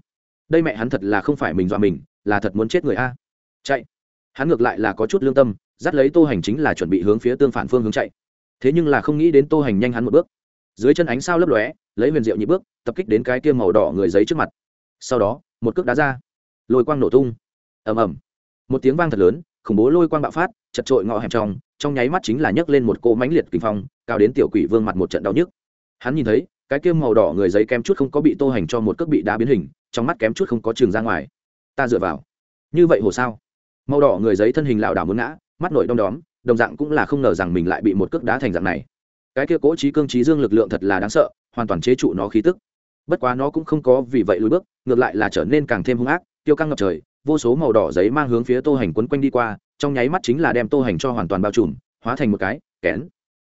Đây mẹ hắn thật là không phải mình dọa mình, là thật muốn chết người a. Chạy. Hắn ngược lại là có chút lương tâm, dắt lấy tô hành chính là chuẩn bị hướng phía tương phản phương hướng chạy. Thế nhưng là không nghĩ đến tô hành nhanh hắn một bước. Dưới chân ánh sao lấp lóe, lấy huyền diệu nhị bước, tập kích đến cái kia màu đỏ người giấy trước mặt. Sau đó, một cước đá ra. Lôi quang nổ tung. Ầm ầm. Một tiếng vang thật lớn, khủng bố lôi quang bạo phát chật trội ngõ hẹp trong trong nháy mắt chính là nhấc lên một cỗ mánh liệt kinh phong, cao đến tiểu quỷ vương mặt một trận đau nhức. Hắn nhìn thấy, cái kia màu đỏ người giấy kém chút không có bị tô hành cho một cước bị đá biến hình, trong mắt kém chút không có trường ra ngoài. Ta dựa vào. Như vậy hồ sao? Màu đỏ người giấy thân hình lảo đảo muốn ngã, mắt nổi đom đóm, đồng dạng cũng là không ngờ rằng mình lại bị một cước đá thành dạng này. Cái kia cố trí cương trí dương lực lượng thật là đáng sợ, hoàn toàn chế trụ nó khí tức. Bất quá nó cũng không có vì vậy lùi bước, ngược lại là trở nên càng thêm hung ác, tiêu căng ngập trời, vô số màu đỏ giấy mang hướng phía tô hành quấn quanh đi qua trong nháy mắt chính là đem tô hành cho hoàn toàn bao trùm hóa thành một cái kén.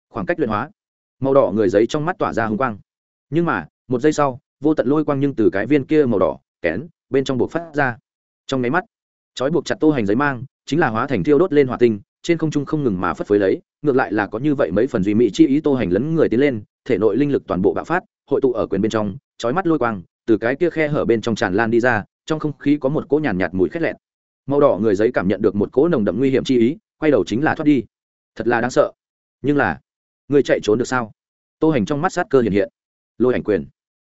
Khoảng cách luyện hóa. Màu đỏ người giấy trong mắt tỏa ra hung quang. Nhưng mà một giây sau vô tận lôi quang nhưng từ cái viên kia màu đỏ kén bên trong buộc phát ra. Trong nháy mắt trói buộc chặt tô hành giấy mang chính là hóa thành thiêu đốt lên hỏa tinh trên không trung không ngừng mà phất phới lấy ngược lại là có như vậy mấy phần duy mỹ chi ý tô hành lấn người tiến lên thể nội linh lực toàn bộ bạo phát hội tụ ở quyền bên trong trói mắt lôi quang từ cái kia khe hở bên trong tràn lan đi ra trong không khí có một cỗ nhàn nhạt, nhạt mùi khét lẹn màu đỏ người giấy cảm nhận được một cỗ nồng đậm nguy hiểm chi ý, quay đầu chính là thoát đi. Thật là đáng sợ. Nhưng là, người chạy trốn được sao? Tô hành trong mắt sát cơ hiện hiện. Lôi ảnh quyền.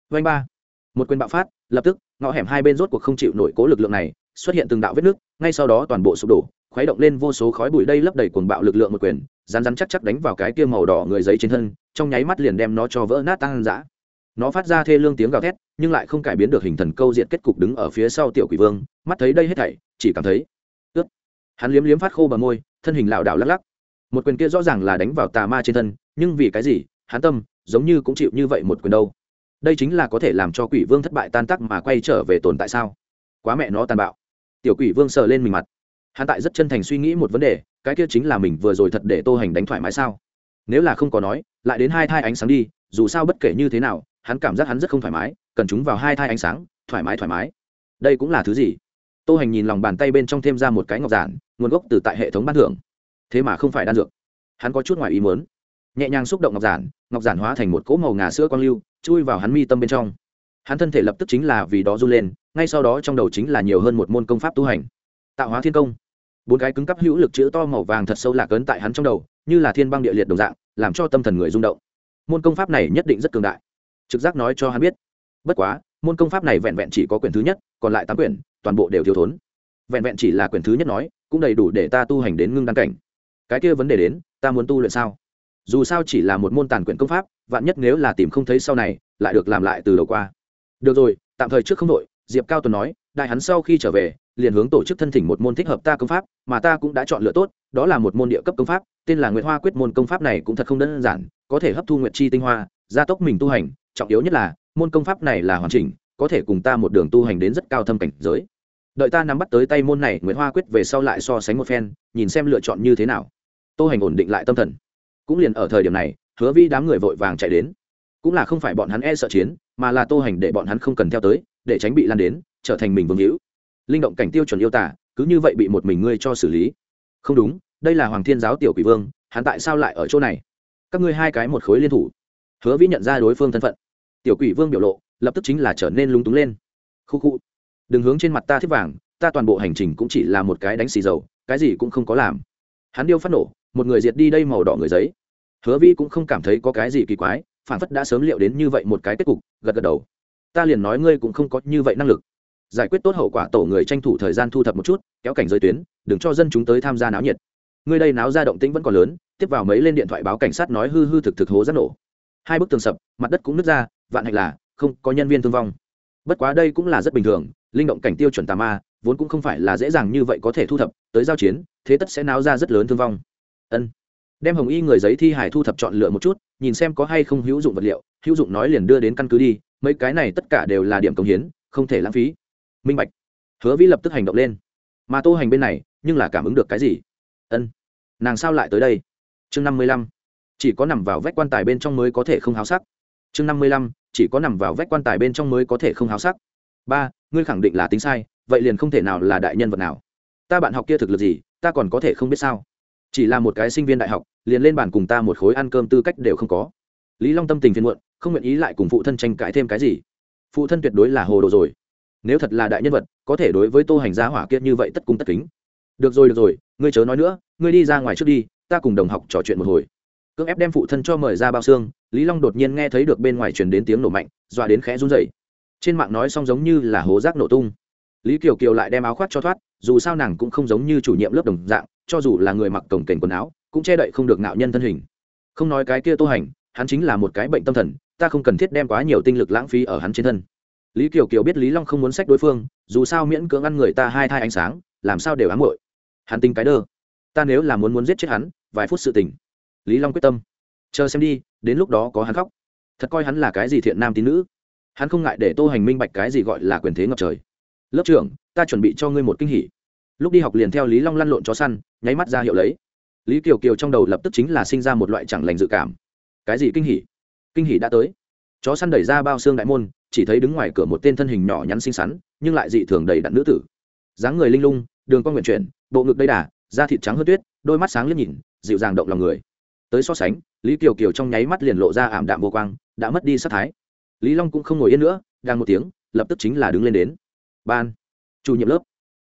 Vanh ba. Một quyền bạo phát, lập tức, ngõ hẻm hai bên rốt cuộc không chịu nổi cố lực lượng này, xuất hiện từng đạo vết nước ngay sau đó toàn bộ sụp đổ, khuấy động lên vô số khói bụi đây lấp đầy cuồng bạo lực lượng một quyền rán rán chắc chắc đánh vào cái kia màu đỏ người giấy trên thân, trong nháy mắt liền đem nó cho vỡ nát tăng dã nó phát ra thê lương tiếng gào thét, nhưng lại không cải biến được hình thần câu diện kết cục đứng ở phía sau tiểu quỷ vương, mắt thấy đây hết thảy chỉ cảm thấy, ướt. Hắn liếm liếm phát khô bờ môi, thân hình lảo đảo lắc lắc. Một quyền kia rõ ràng là đánh vào tà ma trên thân, nhưng vì cái gì, hắn tâm giống như cũng chịu như vậy một quyền đâu. Đây chính là có thể làm cho quỷ vương thất bại tan tắc mà quay trở về tồn tại sao? Quá mẹ nó tàn bạo. Tiểu quỷ vương sờ lên mình mặt. Hắn tại rất chân thành suy nghĩ một vấn đề, cái kia chính là mình vừa rồi thật để tô hành đánh thoải mái sao? Nếu là không có nói, lại đến hai thai ánh sáng đi, dù sao bất kể như thế nào, hắn cảm giác hắn rất không thoải mái, cần chúng vào hai thai ánh sáng, thoải mái thoải mái. Đây cũng là thứ gì? Tô hành nhìn lòng bàn tay bên trong thêm ra một cái ngọc giản, nguồn gốc từ tại hệ thống ban thưởng. Thế mà không phải đan dược. Hắn có chút ngoài ý muốn. Nhẹ nhàng xúc động ngọc giản ngọc giản hóa thành một cỗ màu ngà sữa quang lưu, chui vào hắn mi tâm bên trong. Hắn thân thể lập tức chính là vì đó run lên, ngay sau đó trong đầu chính là nhiều hơn một môn công pháp tu hành. Tạo hóa thiên công. Bốn cái cứng cắp hữu lực chữ to màu vàng thật sâu lạc ấn tại hắn trong đầu, như là thiên băng địa liệt đồng dạng, làm cho tâm thần người rung động. Môn công pháp này nhất định rất cường đại. Trực giác nói cho hắn biết. Bất quá, môn công pháp này vẹn vẹn chỉ có quyển thứ nhất, còn lại tám quyển toàn bộ đều thiếu thốn. Vẹn vẹn chỉ là quyển thứ nhất nói, cũng đầy đủ để ta tu hành đến ngưng đăng cảnh. Cái kia vấn đề đến, ta muốn tu luyện sao? Dù sao chỉ là một môn tàn quyển công pháp, vạn nhất nếu là tìm không thấy sau này, lại được làm lại từ đầu qua. Được rồi, tạm thời trước không đội diệp cao tuấn nói, đại hắn sau khi trở về, liền hướng tổ chức thân thỉnh một môn thích hợp ta công pháp, mà ta cũng đã chọn lựa tốt, đó là một môn địa cấp công pháp, tên là nguyệt hoa quyết môn công pháp này cũng thật không đơn giản, có thể hấp thu nguyệt chi tinh hoa, gia tốc mình tu hành, trọng yếu nhất là, môn công pháp này là hoàn chỉnh, có thể cùng ta một đường tu hành đến rất cao thâm cảnh giới đợi ta nắm bắt tới tay môn này nguyễn hoa quyết về sau lại so sánh một phen, nhìn xem lựa chọn như thế nào. Tô hành ổn định lại tâm thần. Cũng liền ở thời điểm này, hứa vi đám người vội vàng chạy đến. Cũng là không phải bọn hắn e sợ chiến, mà là tô hành để bọn hắn không cần theo tới, để tránh bị lan đến, trở thành mình vương hữu. Linh động cảnh tiêu chuẩn yêu tả cứ như vậy bị một mình ngươi cho xử lý. Không đúng, đây là hoàng thiên giáo tiểu quỷ vương, hắn tại sao lại ở chỗ này? Các ngươi hai cái một khối liên thủ. Hứa vĩ nhận ra đối phương thân phận. Tiểu quỷ vương biểu lộ, lập tức chính là trở nên lúng túng lên. Khu khu đừng hướng trên mặt ta thiết vàng, ta toàn bộ hành trình cũng chỉ là một cái đánh xì dầu, cái gì cũng không có làm. Hắn điêu phát nổ, một người diệt đi đây màu đỏ người giấy. Hứa vi cũng không cảm thấy có cái gì kỳ quái, phản phất đã sớm liệu đến như vậy một cái kết cục, gật gật đầu. Ta liền nói ngươi cũng không có như vậy năng lực. Giải quyết tốt hậu quả tổ người tranh thủ thời gian thu thập một chút, kéo cảnh giới tuyến, đừng cho dân chúng tới tham gia náo nhiệt. Ngươi đây náo ra động tĩnh vẫn còn lớn, tiếp vào mấy lên điện thoại báo cảnh sát nói hư hư thực thực hố rất nổ. Hai bức tường sập, mặt đất cũng nứt ra, vạn hạnh là, không có nhân viên thương vong bất quá đây cũng là rất bình thường, linh động cảnh tiêu chuẩn tà ma, vốn cũng không phải là dễ dàng như vậy có thể thu thập, tới giao chiến, thế tất sẽ náo ra rất lớn thương vong. Ân. Đem hồng y người giấy thi hải thu thập chọn lựa một chút, nhìn xem có hay không hữu dụng vật liệu, hữu dụng nói liền đưa đến căn cứ đi, mấy cái này tất cả đều là điểm công hiến, không thể lãng phí. Minh bạch. Hứa vĩ lập tức hành động lên. Mà tô hành bên này, nhưng là cảm ứng được cái gì? Ân. Nàng sao lại tới đây? Chương năm mươi lăm. Chỉ có nằm vào vách quan tài bên trong mới có thể không háo sắc. Chương năm mươi lăm chỉ có nằm vào vách quan tài bên trong mới có thể không háo sắc. Ba, ngươi khẳng định là tính sai, vậy liền không thể nào là đại nhân vật nào. Ta bạn học kia thực lực gì, ta còn có thể không biết sao? Chỉ là một cái sinh viên đại học, liền lên bàn cùng ta một khối ăn cơm tư cách đều không có. Lý long tâm tình phiền muộn, không nguyện ý lại cùng phụ thân tranh cãi thêm cái gì. Phụ thân tuyệt đối là hồ đồ rồi. Nếu thật là đại nhân vật, có thể đối với tô hành gia hỏa kia như vậy tất cung tất kính. Được rồi được rồi, ngươi chớ nói nữa, ngươi đi ra ngoài trước đi, ta cùng đồng học trò chuyện một hồi cưỡng ép đem phụ thân cho mời ra bao xương, lý long đột nhiên nghe thấy được bên ngoài truyền đến tiếng nổ mạnh, dọa đến khẽ run rẩy. Trên mạng nói xong giống như là hố rác nổ tung. Lý kiều kiều lại đem áo khoác cho thoát, dù sao nàng cũng không giống như chủ nhiệm lớp đồng dạng, cho dù là người mặc cổng kềnh quần áo, cũng che đậy không được nạo nhân thân hình. Không nói cái kia tô hành, hắn chính là một cái bệnh tâm thần, ta không cần thiết đem quá nhiều tinh lực lãng phí ở hắn trên thân. Lý kiều kiều biết lý long không muốn sách đối phương, dù sao miễn cưỡng ăn người ta hai thai ánh sáng, làm sao đều ám hội hắn tính cái đơ. Ta nếu là muốn muốn giết chết hắn, vài phút sự tình lý long quyết tâm. Chờ xem đi, đến lúc đó có hắn khóc. Thật coi hắn là cái gì thiện nam tín nữ. Hắn không ngại để tô hành minh bạch cái gì gọi là quyền thế ngập trời. Lớp trưởng, ta chuẩn bị cho ngươi một kinh hỉ. Lúc đi học liền theo lý long lăn lộn chó săn, nháy mắt ra hiệu lấy. Lý kiều kiều trong đầu lập tức chính là sinh ra một loại chẳng lành dự cảm. Cái gì kinh hỉ? Kinh hỉ đã tới. Chó săn đẩy ra bao xương đại môn, chỉ thấy đứng ngoài cửa một tên thân hình nhỏ nhắn xinh xắn, nhưng lại dị thường đầy đặn nữ tử. Dáng người linh lung, đường con nguyện chuyển, bộ ngực đầy đà, da thịt trắng hơn tuyết, đôi mắt sáng liếc nhìn, dịu dàng động lòng người tới so sánh, lý kiều kiều trong nháy mắt liền lộ ra ảm đạm vô quang, đã mất đi sát thái. Lý long cũng không ngồi yên nữa, đang một tiếng, lập tức chính là đứng lên đến. Ban, chủ nhiệm lớp,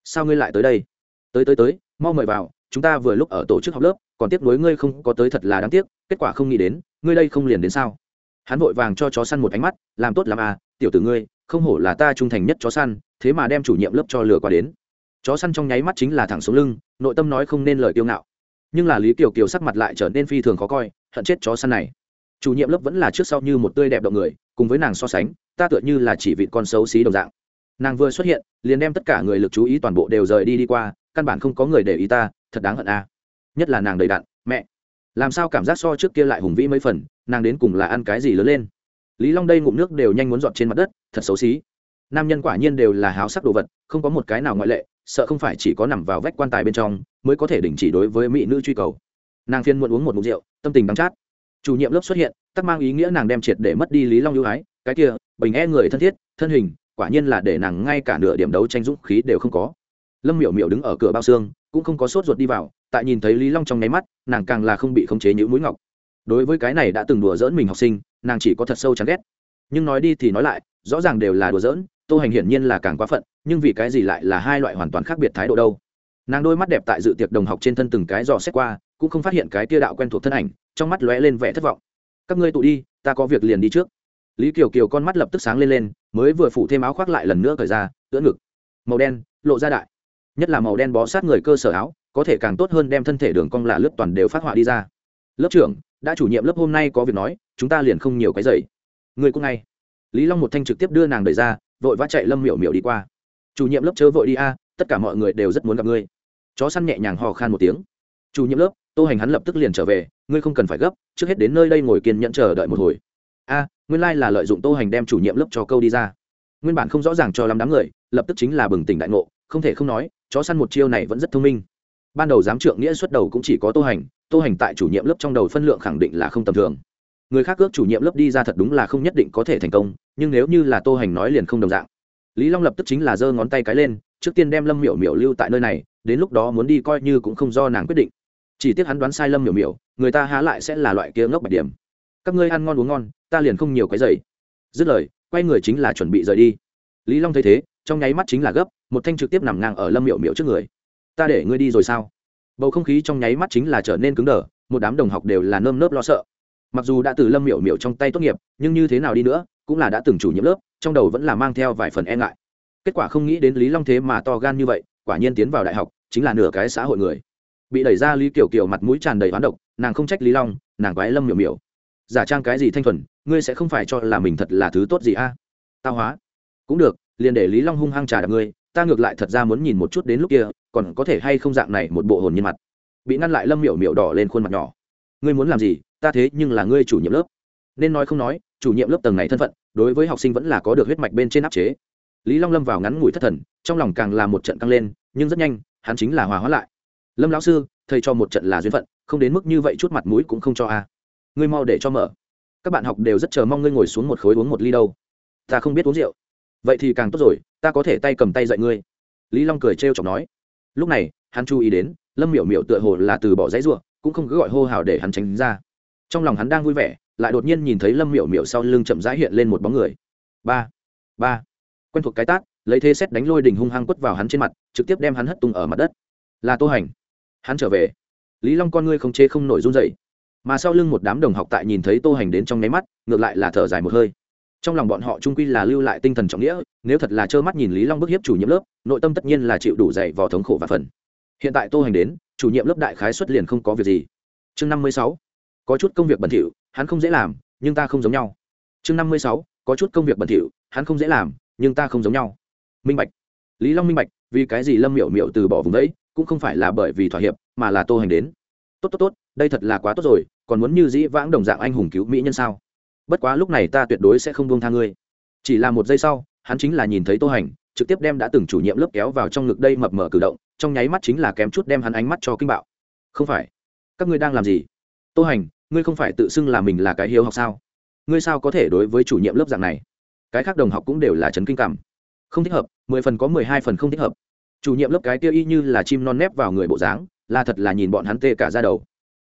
sao ngươi lại tới đây? Tới tới tới, mau mời vào, chúng ta vừa lúc ở tổ chức học lớp, còn tiếp nối ngươi không có tới thật là đáng tiếc, kết quả không nghĩ đến, ngươi đây không liền đến sao? Hắn vội vàng cho chó săn một ánh mắt, làm tốt làm à tiểu tử ngươi, không hổ là ta trung thành nhất chó săn, thế mà đem chủ nhiệm lớp cho lừa qua đến. Chó săn trong nháy mắt chính là thẳng xuống lưng, nội tâm nói không nên lời kiêu ngạo nhưng là lý kiều kiều sắc mặt lại trở nên phi thường khó coi, hận chết chó săn này. Chủ nhiệm lớp vẫn là trước sau như một tươi đẹp động người, cùng với nàng so sánh, ta tựa như là chỉ vị con xấu xí đồng dạng. Nàng vừa xuất hiện, liền đem tất cả người lực chú ý toàn bộ đều rời đi đi qua, căn bản không có người để ý ta, thật đáng hận a. Nhất là nàng đầy đặn mẹ. Làm sao cảm giác so trước kia lại hùng vĩ mấy phần, nàng đến cùng là ăn cái gì lớn lên. Lý long đây ngụm nước đều nhanh muốn dọn trên mặt đất, thật xấu xí. Nam nhân quả nhiên đều là háo sắc đồ vật, không có một cái nào ngoại lệ sợ không phải chỉ có nằm vào vách quan tài bên trong mới có thể đình chỉ đối với mỹ nữ truy cầu. Nàng phiên muộn uống một mục rượu, tâm tình đắng chát. Chủ nhiệm lớp xuất hiện, tắc mang ý nghĩa nàng đem triệt để mất đi lý long ưu ái, cái kia, bình e người thân thiết, thân hình, quả nhiên là để nàng ngay cả nửa điểm đấu tranh dũng khí đều không có. Lâm miểu miểu đứng ở cửa bao xương, cũng không có sốt ruột đi vào, tại nhìn thấy lý long trong nháy mắt, nàng càng là không bị khống chế những mũi ngọc. Đối với cái này đã từng đùa dỡn mình học sinh, nàng chỉ có thật sâu chán ghét. Nhưng nói đi thì nói lại, rõ ràng đều là đùa dỡn tô hành hiển nhiên là càng quá phận, nhưng vì cái gì lại là hai loại hoàn toàn khác biệt thái độ đâu? Nàng đôi mắt đẹp tại dự tiệc đồng học trên thân từng cái dò xét qua, cũng không phát hiện cái tia đạo quen thuộc thân ảnh, trong mắt lóe lên vẻ thất vọng. Các ngươi tụ đi, ta có việc liền đi trước. Lý kiều kiều con mắt lập tức sáng lên lên, mới vừa phủ thêm áo khoác lại lần nữa cởi ra, ưỡn ngực. Màu đen, lộ ra đại. Nhất là màu đen bó sát người cơ sở áo, có thể càng tốt hơn đem thân thể đường cong là lớp toàn đều phát họa đi ra. Lớp trưởng, đã chủ nhiệm lớp hôm nay có việc nói, chúng ta liền không nhiều cái dậy. Người cũng ngay. Lý long một thanh trực tiếp đưa nàng đẩy ra vội vã chạy lâm miểu miểu đi qua. Chủ nhiệm lớp chớ vội đi a à, tất cả mọi người đều rất muốn gặp ngươi. Chó săn nhẹ nhàng hò khan một tiếng. Chủ nhiệm lớp, tô hành hắn lập tức liền trở về, ngươi không cần phải gấp, trước hết đến nơi đây ngồi kiên nhẫn chờ đợi một hồi. A, nguyên lai là lợi dụng tô hành đem chủ nhiệm lớp cho câu đi ra. Nguyên bản không rõ ràng cho lắm đám người, lập tức chính là bừng tỉnh đại ngộ, không thể không nói, chó săn một chiêu này vẫn rất thông minh. Ban đầu giám trượng nghĩa xuất đầu cũng chỉ có tô hành tô hành tại chủ nhiệm lớp trong đầu phân lượng khẳng định là không tầm thường người khác ước chủ nhiệm lớp đi ra thật đúng là không nhất định có thể thành công, nhưng nếu như là tô hành nói liền không đồng dạng. Lý long lập tức chính là giơ ngón tay cái lên, trước tiên đem lâm miểu miểu lưu tại nơi này, đến lúc đó muốn đi coi như cũng không do nàng quyết định. Chỉ tiếc hắn đoán sai lâm miểu miểu, người ta há lại sẽ là loại kia ngốc bạch điểm. Các ngươi ăn ngon uống ngon, ta liền không nhiều cái giày dứt lời, quay người chính là chuẩn bị rời đi. Lý long thấy thế, trong nháy mắt chính là gấp, một thanh trực tiếp nằm ngang ở lâm miểu miểu trước người. Ta để ngươi đi rồi sao? Bầu không khí trong nháy mắt chính là trở nên cứng đờ, một đám đồng học đều là nơm nớp lo sợ mặc dù đã từ lâm miểu miểu trong tay tốt nghiệp, nhưng như thế nào đi nữa, cũng là đã từng chủ nhiệm lớp, trong đầu vẫn là mang theo vài phần e ngại. Kết quả không nghĩ đến lý long thế mà to gan như vậy, quả nhiên tiến vào đại học, chính là nửa cái xã hội người. Bị đẩy ra lý kiều kiều mặt mũi tràn đầy hoán độc, nàng không trách lý long, nàng quái lâm miểu miểu. Giả trang cái gì thanh thuần, ngươi sẽ không phải cho là mình thật là thứ tốt gì a? À? tao hóa. Cũng được, liền để lý long hung hăng trả đạp ngươi, ta ngược lại thật ra muốn nhìn một chút đến lúc kia, còn có thể hay không dạng này một bộ hồn nhiên mặt. Bị ngăn lại lâm miểu miểu đỏ lên khuôn mặt nhỏ. Ngươi muốn làm gì? Ta thế nhưng là ngươi chủ nhiệm lớp. Nên nói không nói, chủ nhiệm lớp tầng này thân phận, đối với học sinh vẫn là có được huyết mạch bên trên áp chế. Lý long lâm vào ngắn ngủi thất thần, trong lòng càng là một trận căng lên, nhưng rất nhanh, hắn chính là hòa hóa lại. Lâm lão sư, thầy cho một trận là duyên phận, không đến mức như vậy chút mặt mũi cũng không cho a. Ngươi mau để cho mở. Các bạn học đều rất chờ mong ngươi ngồi xuống một khối uống một ly đâu. Ta không biết uống rượu. Vậy thì càng tốt rồi, ta có thể tay cầm tay dạy ngươi. Lý long cười trêu chọc nói. Lúc này, hắn chú ý đến, lâm miểu miểu tựa hồ là từ bỏ dãy ruộng cũng không cứ gọi hô hào để hắn tránh ra trong lòng hắn đang vui vẻ, lại đột nhiên nhìn thấy lâm miểu miểu sau lưng chậm rãi hiện lên một bóng người. Ba ba. Quen thuộc cái tát, lấy thế xét đánh lôi đình hung hăng quất vào hắn trên mặt, trực tiếp đem hắn hất tung ở mặt đất. Là tô hành. Hắn trở về. Lý long con ngươi không chế không nổi run dậy mà sau lưng một đám đồng học tại nhìn thấy tô hành đến trong nháy mắt, ngược lại là thở dài một hơi. Trong lòng bọn họ trung quy là lưu lại tinh thần trọng nghĩa, nếu thật là trơ mắt nhìn lý long bức hiếp chủ nhiệm lớp, nội tâm tất nhiên là chịu đủ dày vò thống khổ và phần. Hiện tại tô hành đến, chủ nhiệm lớp đại khái xuất liền không có việc gì. Chương năm mươi sáu có chút công việc bẩn thỉu, hắn không dễ làm, nhưng ta không giống nhau. Chương năm mươi sáu, có chút công việc bẩn thỉu, hắn không dễ làm, nhưng ta không giống nhau. Minh bạch. Lý long minh bạch, vì cái gì lâm miểu miểu từ bỏ vùng đấy, cũng không phải là bởi vì thỏa hiệp, mà là tô hành đến. Tốt tốt tốt, đây thật là quá tốt rồi, còn muốn như dĩ vãng đồng dạng anh hùng cứu mỹ nhân sao? Bất quá lúc này ta tuyệt đối sẽ không buông tha ngươi. Chỉ là một giây sau, hắn chính là nhìn thấy tô hành, trực tiếp đem đã từng chủ nhiệm lớp kéo vào trong ngực đây mập mờ cử động, trong nháy mắt chính là kém chút đem hắn ánh mắt cho kinh bạo. Không phải. Các ngươi đang làm gì? Tô hành, ngươi không phải tự xưng là mình là cái hiếu học sao? Ngươi sao có thể đối với chủ nhiệm lớp dạng này? Cái khác đồng học cũng đều là chấn kinh cảm. Không thích hợp, mười phần có mười hai phần không thích hợp. Chủ nhiệm lớp cái kia y như là chim non nép vào người bộ dáng, là thật là nhìn bọn hắn tê cả ra đầu.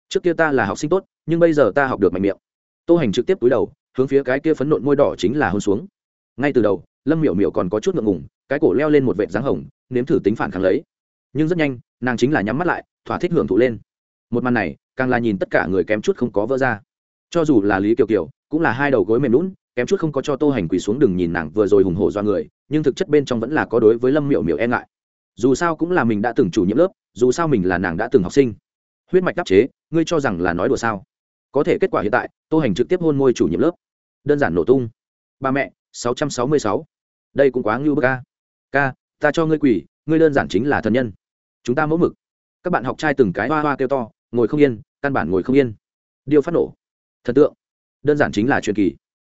Trước kia ta là học sinh tốt, nhưng bây giờ ta học được mạnh miệng. Tô hành trực tiếp túi đầu, hướng phía cái kia phấn nộn môi đỏ chính là hôn xuống. Ngay từ đầu, lâm miểu miểu còn có chút ngượng ngùng, cái cổ leo lên một vệt dáng hồng, nếm thử tính phản kháng lấy. Nhưng rất nhanh, nàng chính là nhắm mắt lại, thỏa thích hưởng thụ lên một màn này, càng là nhìn tất cả người kém chút không có vỡ ra. Cho dù là lý kiều kiều, cũng là hai đầu gối mềm lún kém chút không có cho tô hành quỳ xuống đừng nhìn nàng vừa rồi hùng hổ do người, nhưng thực chất bên trong vẫn là có đối với lâm miệu miệu e ngại. Dù sao cũng là mình đã từng chủ nhiệm lớp, dù sao mình là nàng đã từng học sinh. Huyết mạch đắc chế, ngươi cho rằng là nói đùa sao? Có thể kết quả hiện tại, tô hành trực tiếp hôn môi chủ nhiệm lớp. Đơn giản nổ tung. Ba mẹ, sáu trăm sáu mươi sáu. Đây cũng quá ngưu bức ca ca, ta cho ngươi quỳ, ngươi đơn giản chính là thân nhân. Chúng ta mẫu mực. Các bạn học trai từng cái hoa hoa kêu to ngồi không yên, căn bản ngồi không yên. Điêu phát nổ. Thần tượng. Đơn giản chính là truyền kỳ.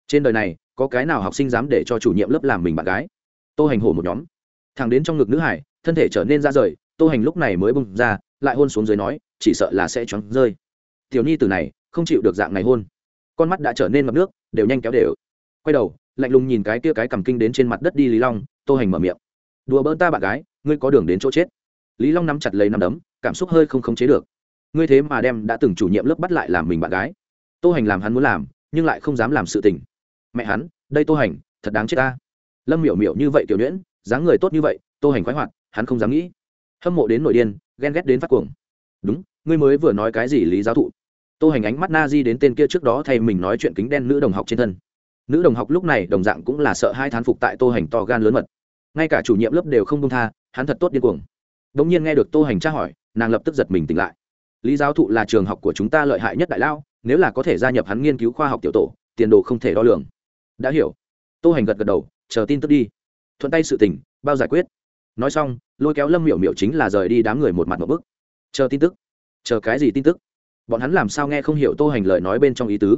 Trên đời này, có cái nào học sinh dám để cho chủ nhiệm lớp làm mình bạn gái? Tô hành hổ một nhóm. Thằng đến trong ngực nữ hải, thân thể trở nên ra rời, tô hành lúc này mới bung ra, lại hôn xuống dưới nói, chỉ sợ là sẽ choáng rơi. Tiểu nhi từ này, không chịu được dạng này hôn. Con mắt đã trở nên ngập nước, đều nhanh kéo đều. Quay đầu, lạnh lùng nhìn cái kia cái cầm kinh đến trên mặt đất đi lý long, tô hành mở miệng. Đùa bỡn ta bạn gái, ngươi có đường đến chỗ chết. Lý long nắm chặt lấy nắm đấm, cảm xúc hơi không khống chế được ngươi thế mà đem đã từng chủ nhiệm lớp bắt lại làm mình bạn gái. Tô hành làm hắn muốn làm, nhưng lại không dám làm sự tình. Mẹ hắn, đây tô hành, thật đáng chết ta. Lâm miểu miểu như vậy tiểu nhuyễn, dáng người tốt như vậy, tô hành khoái hoạt, hắn không dám nghĩ. Hâm mộ đến nội điên, ghen ghét đến phát cuồng. Đúng, ngươi mới vừa nói cái gì lý giáo thụ? Tô hành ánh mắt na di đến tên kia trước đó thay mình nói chuyện kính đen nữ đồng học trên thân. Nữ đồng học lúc này đồng dạng cũng là sợ hai thán phục tại tô hành to gan lớn mật. Ngay cả chủ nhiệm lớp đều không công tha, hắn thật tốt điên cuồng. Đ ỗ n g nhiên nghe được tô hành tra hỏi, nàng lập tức giật mình tỉnh lại lý giáo thụ là trường học của chúng ta lợi hại nhất đại lao, nếu là có thể gia nhập hắn nghiên cứu khoa học tiểu tổ, tiền đồ không thể đo lường. Đã hiểu. Tô hành gật gật đầu, chờ tin tức đi. Thuận tay sự tình, bao giải quyết. Nói xong, lôi kéo lâm miểu miểu chính là rời đi đám người một mặt một bức. Chờ tin tức. Chờ cái gì tin tức? Bọn hắn làm sao nghe không hiểu tô hành lời nói bên trong ý tứ.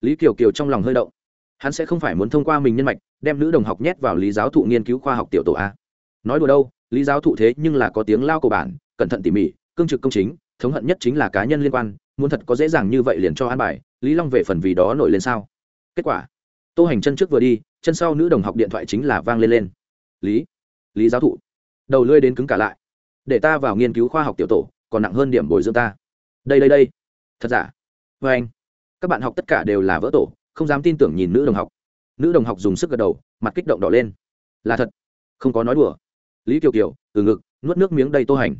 Lý kiều kiều trong lòng hơi động. Hắn sẽ không phải muốn thông qua mình nhân mạch, đem nữ đồng học nhét vào lý giáo thụ nghiên cứu khoa học tiểu tổ a. Nói đùa đâu, lý giáo thụ thế nhưng là có tiếng lao cổ bản, cẩn thận tỉ mỉ, cương trực công chính thống hận nhất chính là cá nhân liên quan, muốn thật có dễ dàng như vậy liền cho an bài, lý long về phần vì đó nổi lên sao? Kết quả, tô hành chân trước vừa đi, chân sau nữ đồng học điện thoại chính là vang lên lên. Lý lý giáo thụ, đầu lưỡi đến cứng cả lại. Để ta vào nghiên cứu khoa học tiểu tổ, còn nặng hơn điểm bồi dưỡng ta. Đây đây đây. Thật giả? Vê anh, các bạn học tất cả đều là vỡ tổ, không dám tin tưởng nhìn nữ đồng học. Nữ đồng học dùng sức gật đầu, mặt kích động đỏ lên. Là thật. Không có nói đùa. Lý kiều kiều, từ ngực, nuốt nước miếng đầy tô hành.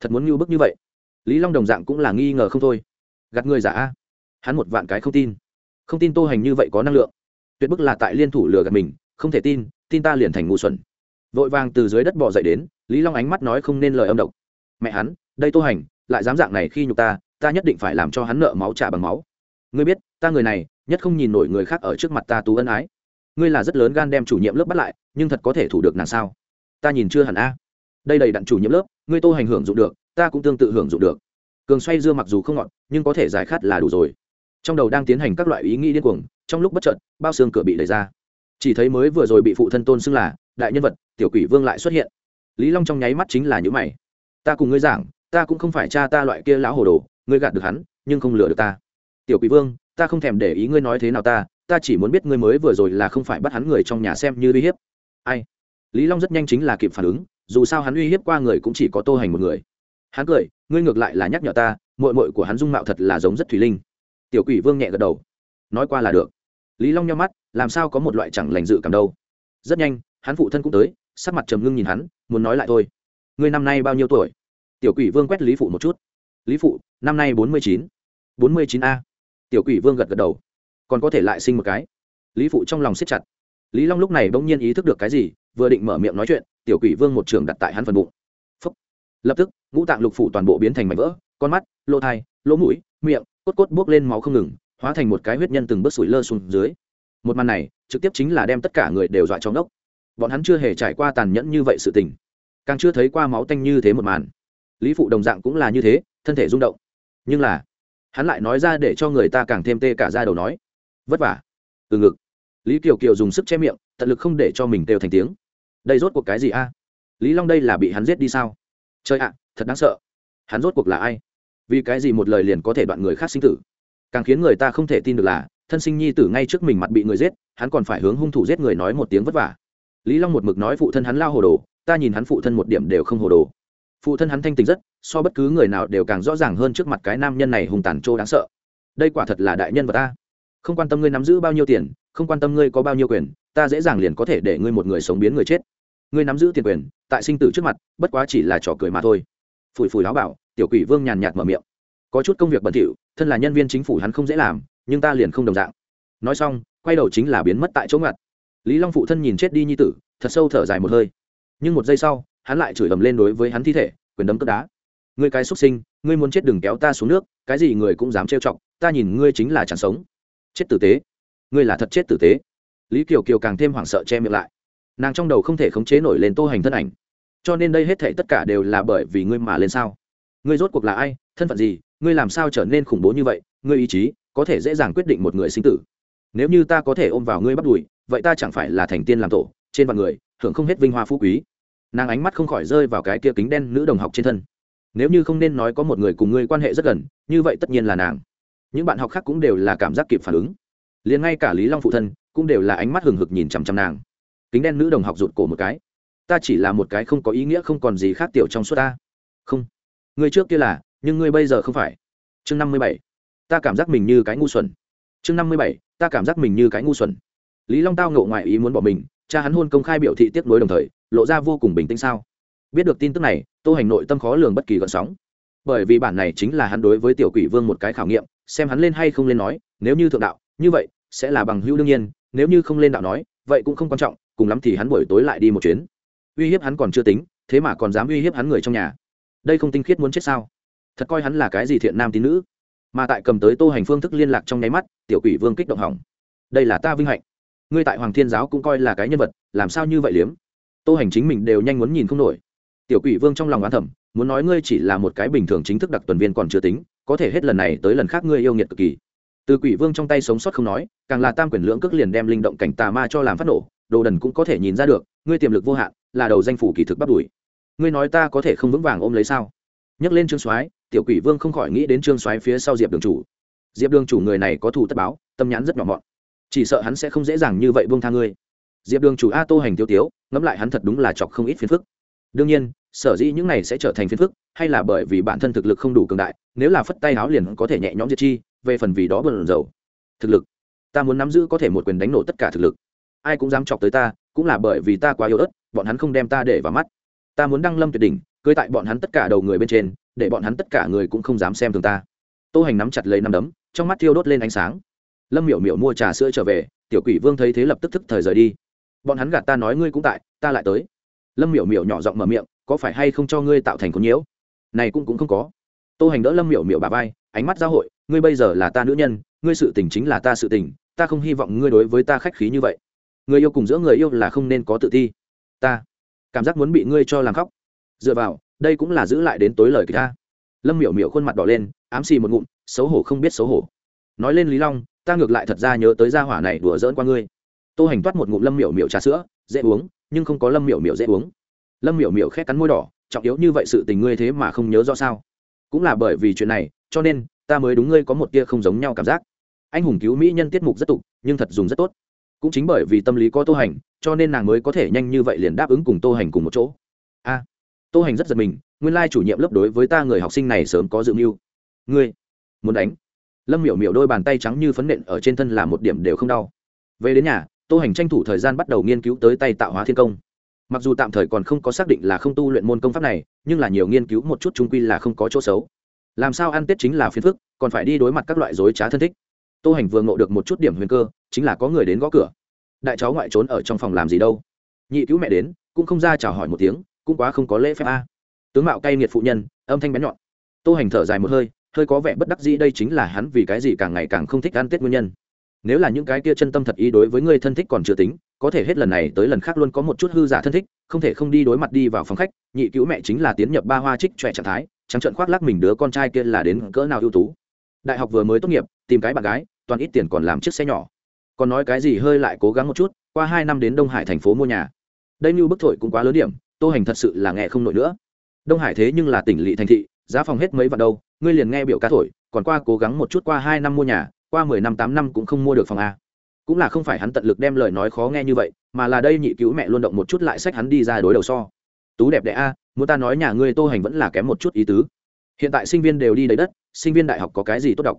Thật muốn như bức như vậy lý long đồng dạng cũng là nghi ngờ không thôi. Gạt người giả a. Hắn một vạn cái không tin. Không tin tô hành như vậy có năng lượng. Tuyệt bức là tại liên thủ lừa gạt mình, không thể tin tin ta liền thành ngu xuẩn. Vội vàng từ dưới đất bỏ dậy đến, lý long ánh mắt nói không nên lời âm độc. Mẹ hắn, đây tô hành, lại dám dạng này khi nhục ta ta nhất định phải làm cho hắn nợ máu trả bằng máu. Ngươi biết, ta người này, nhất không nhìn nổi người khác ở trước mặt ta tú ân ái. Ngươi là rất lớn gan đem chủ nhiệm lớp bắt lại, nhưng thật có thể thủ được nàng sao? Ta nhìn chưa hẳn a. Đây đầy đặn chủ nhiệm lớp, ngươi tô hành hưởng dụng được ta cũng tương tự hưởng dụng được. Cường xoay dưa mặc dù không ngọt, nhưng có thể giải khát là đủ rồi. Trong đầu đang tiến hành các loại ý nghĩ điên cuồng, trong lúc bất chợt, bao xương cửa bị đẩy ra. Chỉ thấy mới vừa rồi bị phụ thân tôn xưng là đại nhân vật, tiểu quỷ vương lại xuất hiện. Lý long trong nháy mắt chính là những mày. Ta cùng ngươi giảng, ta cũng không phải cha ta loại kia lão hồ đồ, ngươi gạt được hắn, nhưng không lừa được ta. Tiểu quỷ vương, ta không thèm để ý ngươi nói thế nào ta ta chỉ muốn biết ngươi mới vừa rồi là không phải bắt hắn người trong nhà xem như uy hiếp. Ai? Lý long rất nhanh chính là kịp phản ứng, dù sao hắn uy hiếp qua người cũng chỉ có tô hành một người hắn cười, ngươi ngược lại là nhắc nhở ta mội mội của hắn dung mạo thật là giống rất thủy linh. Tiểu quỷ vương nhẹ gật đầu. Nói qua là được. Lý long nhau mắt, làm sao có một loại chẳng lành dự cảm đâu. Rất nhanh, hắn phụ thân cũng tới, sắc mặt trầm ngưng nhìn hắn, muốn nói lại thôi. Ngươi năm nay bao nhiêu tuổi? Tiểu quỷ vương quét lý phụ một chút. Lý phụ, năm nay bốn mươi chín. bốn mươi chín a. Tiểu quỷ vương gật gật đầu. Còn có thể lại sinh một cái. Lý phụ trong lòng siết chặt. Lý long lúc này bỗng nhiên ý thức được cái gì, vừa định mở miệng nói chuyện, tiểu quỷ vương một trường đặt tại hắn phần bụng lập tức, ngũ tạng lục phủ toàn bộ biến thành mảnh vỡ, con mắt, lỗ thai, lỗ mũi, miệng, cốt cốt buốc lên máu không ngừng, hóa thành một cái huyết nhân từng bước sủi lơ xuống dưới. Một màn này, trực tiếp chính là đem tất cả người đều dọa cho ngốc. Bọn hắn chưa hề trải qua tàn nhẫn như vậy sự tình. Càng chưa thấy qua máu tanh như thế một màn. Lý phụ đồng dạng cũng là như thế, thân thể rung động. Nhưng là, hắn lại nói ra để cho người ta càng thêm tê cả ra đầu nói. Vất vả. Từ ngực. Lý kiều kiều dùng sức che miệng, tận lực không để cho mình đều thành tiếng. Đây rốt cuộc cái gì a? Lý long đây là bị hắn giết đi sao? Chơi ạ, thật đáng sợ. Hắn rốt cuộc là ai? Vì cái gì một lời liền có thể đoạn người khác sinh tử? Càng khiến người ta không thể tin được là, thân sinh nhi tử ngay trước mình mặt bị người giết, hắn còn phải hướng hung thủ giết người nói một tiếng vất vả. Lý long một mực nói phụ thân hắn lao hồ đồ, ta nhìn hắn phụ thân một điểm đều không hồ đồ. Phụ thân hắn thanh tình rất, so bất cứ người nào đều càng rõ ràng hơn trước mặt cái nam nhân này hùng tàn trô đáng sợ. Đây quả thật là đại nhân vật ta. Không quan tâm ngươi nắm giữ bao nhiêu tiền, không quan tâm ngươi có bao nhiêu quyền, ta dễ dàng liền có thể để ngươi một người sống biến người chết ngươi nắm giữ tiền quyền, tại sinh tử trước mặt, bất quá chỉ là trò cười mà thôi. Phủi phủi láo bảo, tiểu quỷ vương nhàn nhạt mở miệng. Có chút công việc bẩn thỉu, thân là nhân viên chính phủ hắn không dễ làm, nhưng ta liền không đồng dạng. Nói xong, quay đầu chính là biến mất tại chỗ ngặt. Lý long phụ thân nhìn chết đi như tử, thật sâu thở dài một hơi. Nhưng một giây sau, hắn lại chửi ầm lên đối với hắn thi thể, quyền đấm cất đá. Ngươi cái xuất sinh, ngươi muốn chết đừng kéo ta xuống nước, cái gì người cũng dám trêu chọc, ta nhìn ngươi chính là chẳng sống. Chết tử tế. Ngươi là thật chết tử tế. Lý kiều kiều càng thêm hoảng sợ che miệng lại nàng trong đầu không thể khống chế nổi lên tô hành thân ảnh. Cho nên đây hết thể tất cả đều là bởi vì ngươi mà lên sao? Ngươi rốt cuộc là ai? Thân phận gì? Ngươi làm sao trở nên khủng bố như vậy? Ngươi ý chí có thể dễ dàng quyết định một người sinh tử. Nếu như ta có thể ôm vào ngươi bắt đùi, vậy ta chẳng phải là thành tiên làm tổ, trên vạn người, hưởng không hết vinh hoa phú quý. Nàng ánh mắt không khỏi rơi vào cái kia kính đen nữ đồng học trên thân. Nếu như không nên nói có một người cùng ngươi quan hệ rất gần, như vậy tất nhiên là nàng. Những bạn học khác cũng đều là cảm giác kịp phản ứng. Liền ngay cả lý long phụ thân cũng đều là ánh mắt hừng hực nhìn chằm chằm nàng kính đen nữ đồng học rụt cổ một cái. Ta chỉ là một cái không có ý nghĩa, không còn gì khác tiểu trong suốt ta. Không. Người trước kia là, nhưng ngươi bây giờ không phải. Chương năm mươi bảy. Ta cảm giác mình như cái ngu xuẩn. Chương năm mươi bảy. Ta cảm giác mình như cái ngu xuẩn. Lý long tao ngộ ngoại ý muốn bỏ mình, cha hắn hôn công khai biểu thị tiếp nối đồng thời, lộ ra vô cùng bình tĩnh sao. Biết được tin tức này, tô hành nội tâm khó lường bất kỳ gợn sóng. Bởi vì bản này chính là hắn đối với tiểu quỷ vương một cái khảo nghiệm, xem hắn lên hay không lên nói, nếu như thượng đạo, như vậy, sẽ là bằng hữu đương nhiên, nếu như không lên đạo nói vậy cũng không quan trọng, cùng lắm thì hắn buổi tối lại đi một chuyến. Uy hiếp hắn còn chưa tính, thế mà còn dám uy hiếp hắn người trong nhà. Đây không tinh khiết muốn chết sao? Thật coi hắn là cái gì thiện nam tín nữ? Mà tại cầm tới tô hành phương thức liên lạc trong nháy mắt, tiểu quỷ vương kích động hỏng. Đây là ta vinh hạnh. Ngươi tại hoàng thiên giáo cũng coi là cái nhân vật, làm sao như vậy liếm? Tô hành chính mình đều nhanh muốn nhìn không nổi. Tiểu quỷ vương trong lòng oán thẩm muốn nói ngươi chỉ là một cái bình thường chính thức đặc tuần viên còn chưa tính, có thể hết lần này tới lần khác ngươi yêu nghiệt cực kỳ từ quỷ vương trong tay sống sót không nói, càng là tam quyền lưỡng cước liền đem linh động cảnh tà ma cho làm phát nổ, đồ đần cũng có thể nhìn ra được, ngươi tiềm lực vô hạn, là đầu danh phủ kỳ thực bắt đuổi. Ngươi nói ta có thể không vững vàng ôm lấy sao? Nhắc lên trương soái, tiểu quỷ vương không khỏi nghĩ đến trương soái phía sau diệp đường chủ. Diệp đường chủ người này có thủ tất báo, tâm nhãn rất nhỏ mọn. Chỉ sợ hắn sẽ không dễ dàng như vậy buông tha ngươi. Diệp đường chủ a tô hành tiêu tiếu, ngẫm lại hắn thật đúng là chọc không ít phiền phức. Đương nhiên, sở dĩ những này sẽ trở thành phiền phức, hay là bởi vì bản thân thực lực không đủ cường đại, nếu là phất tay áo liền có thể nhẹ nhõm diệt chi về phần vì đó bận dầu thực lực. Ta muốn nắm giữ có thể một quyền đánh nổ tất cả thực lực. Ai cũng dám chọc tới ta, cũng là bởi vì ta quá yếu ớt, bọn hắn không đem ta để vào mắt. Ta muốn đăng lâm tuyệt đỉnh, cưới tại bọn hắn tất cả đầu người bên trên, để bọn hắn tất cả người cũng không dám xem thường ta. Tô hành nắm chặt lấy nắm đấm, trong mắt thiêu đốt lên ánh sáng. Lâm miểu miểu mua trà sữa trở về, tiểu quỷ vương thấy thế lập tức thức thời rời đi. Bọn hắn gạt ta nói ngươi cũng tại, ta lại tới. Lâm miểu miểu nhỏ giọng mở miệng, có phải hay không cho ngươi tạo thành con nhiễu? Này cũng cũng không có. Tô hành đỡ lâm miểu miểu bà vai, ánh mắt giao hội ngươi bây giờ là ta nữ nhân, ngươi sự tình chính là ta sự tình, ta không hy vọng ngươi đối với ta khách khí như vậy. Người yêu cùng giữa người yêu là không nên có tự ti. Ta cảm giác muốn bị ngươi cho làm khóc. Dựa vào, đây cũng là giữ lại đến tối lời kỳ ta. Lâm miểu miểu khuôn mặt đỏ lên, ám xì một ngụm, xấu hổ không biết xấu hổ. Nói lên lý long, ta ngược lại thật ra nhớ tới gia hỏa này đùa giỡn qua ngươi. Tô hành toát một ngụm lâm miểu miểu trà sữa, dễ uống, nhưng không có lâm miểu miểu dễ uống. Lâm miểu miểu khét cắn môi đỏ, trọng yếu như vậy sự tình ngươi thế mà không nhớ rõ sao? Cũng là bởi vì chuyện này, cho nên ta mới đúng ngươi có một tia không giống nhau cảm giác. Anh hùng cứu mỹ nhân tiết mục rất tục, nhưng thật dùng rất tốt. Cũng chính bởi vì tâm lý có tô hành, cho nên nàng mới có thể nhanh như vậy liền đáp ứng cùng tô hành cùng một chỗ. A, tô hành rất giật mình, nguyên lai chủ nhiệm lớp đối với ta người học sinh này sớm có dự mưu. Ngươi, muốn đánh? Lâm miểu miểu đôi bàn tay trắng như phấn nện ở trên thân là một điểm đều không đau. Về đến nhà, tô hành tranh thủ thời gian bắt đầu nghiên cứu tới tay tạo hóa thiên công. Mặc dù tạm thời còn không có xác định là không tu luyện môn công pháp này, nhưng là nhiều nghiên cứu một chút trung quy là không có chỗ xấu làm sao ăn tết chính là phiền phức, còn phải đi đối mặt các loại dối trá thân thích. Tô hành vừa ngộ được một chút điểm huyền cơ, chính là có người đến gõ cửa. Đại cháu ngoại trốn ở trong phòng làm gì đâu? Nhị cứu mẹ đến, cũng không ra chào hỏi một tiếng, cũng quá không có lễ phép a. Tướng mạo cay nghiệt phụ nhân, âm thanh bén nhọn. Tô hành thở dài một hơi hơi có vẻ bất đắc dĩ đây chính là hắn vì cái gì càng ngày càng không thích ăn tết nguyên nhân. Nếu là những cái kia chân tâm thật ý đối với người thân thích còn chưa tính, có thể hết lần này tới lần khác luôn có một chút hư giả thân thích, không thể không đi đối mặt đi vào phòng khách, nhị cứu mẹ chính là tiến nhập ba hoa trích trẻ trạng thái trắng trận khoác lác mình đứa con trai kia là đến cỡ nào ưu tú. Đại học vừa mới tốt nghiệp, tìm cái bạn gái, toàn ít tiền còn làm chiếc xe nhỏ. Còn nói cái gì hơi lại cố gắng một chút, qua hai năm đến đông hải thành phố mua nhà. Đây như bức thổi cũng quá lớn điểm, tô hành thật sự là nghe không nổi nữa. Đông hải thế nhưng là tỉnh lỵ thành thị, giá phòng hết mấy vạn đâu, ngươi liền nghe biểu ca thổi, còn qua cố gắng một chút qua hai năm mua nhà, qua mười năm tám năm cũng không mua được phòng a. Cũng là không phải hắn tận lực đem lời nói khó nghe như vậy, mà là đây nhị cứu mẹ luôn động một chút lại sách hắn đi ra đối đầu so. Tú đẹp đẽ a muốn ta nói nhà ngươi tô hành vẫn là kém một chút ý tứ. Hiện tại sinh viên đều đi đấy đất, sinh viên đại học có cái gì tốt đọc?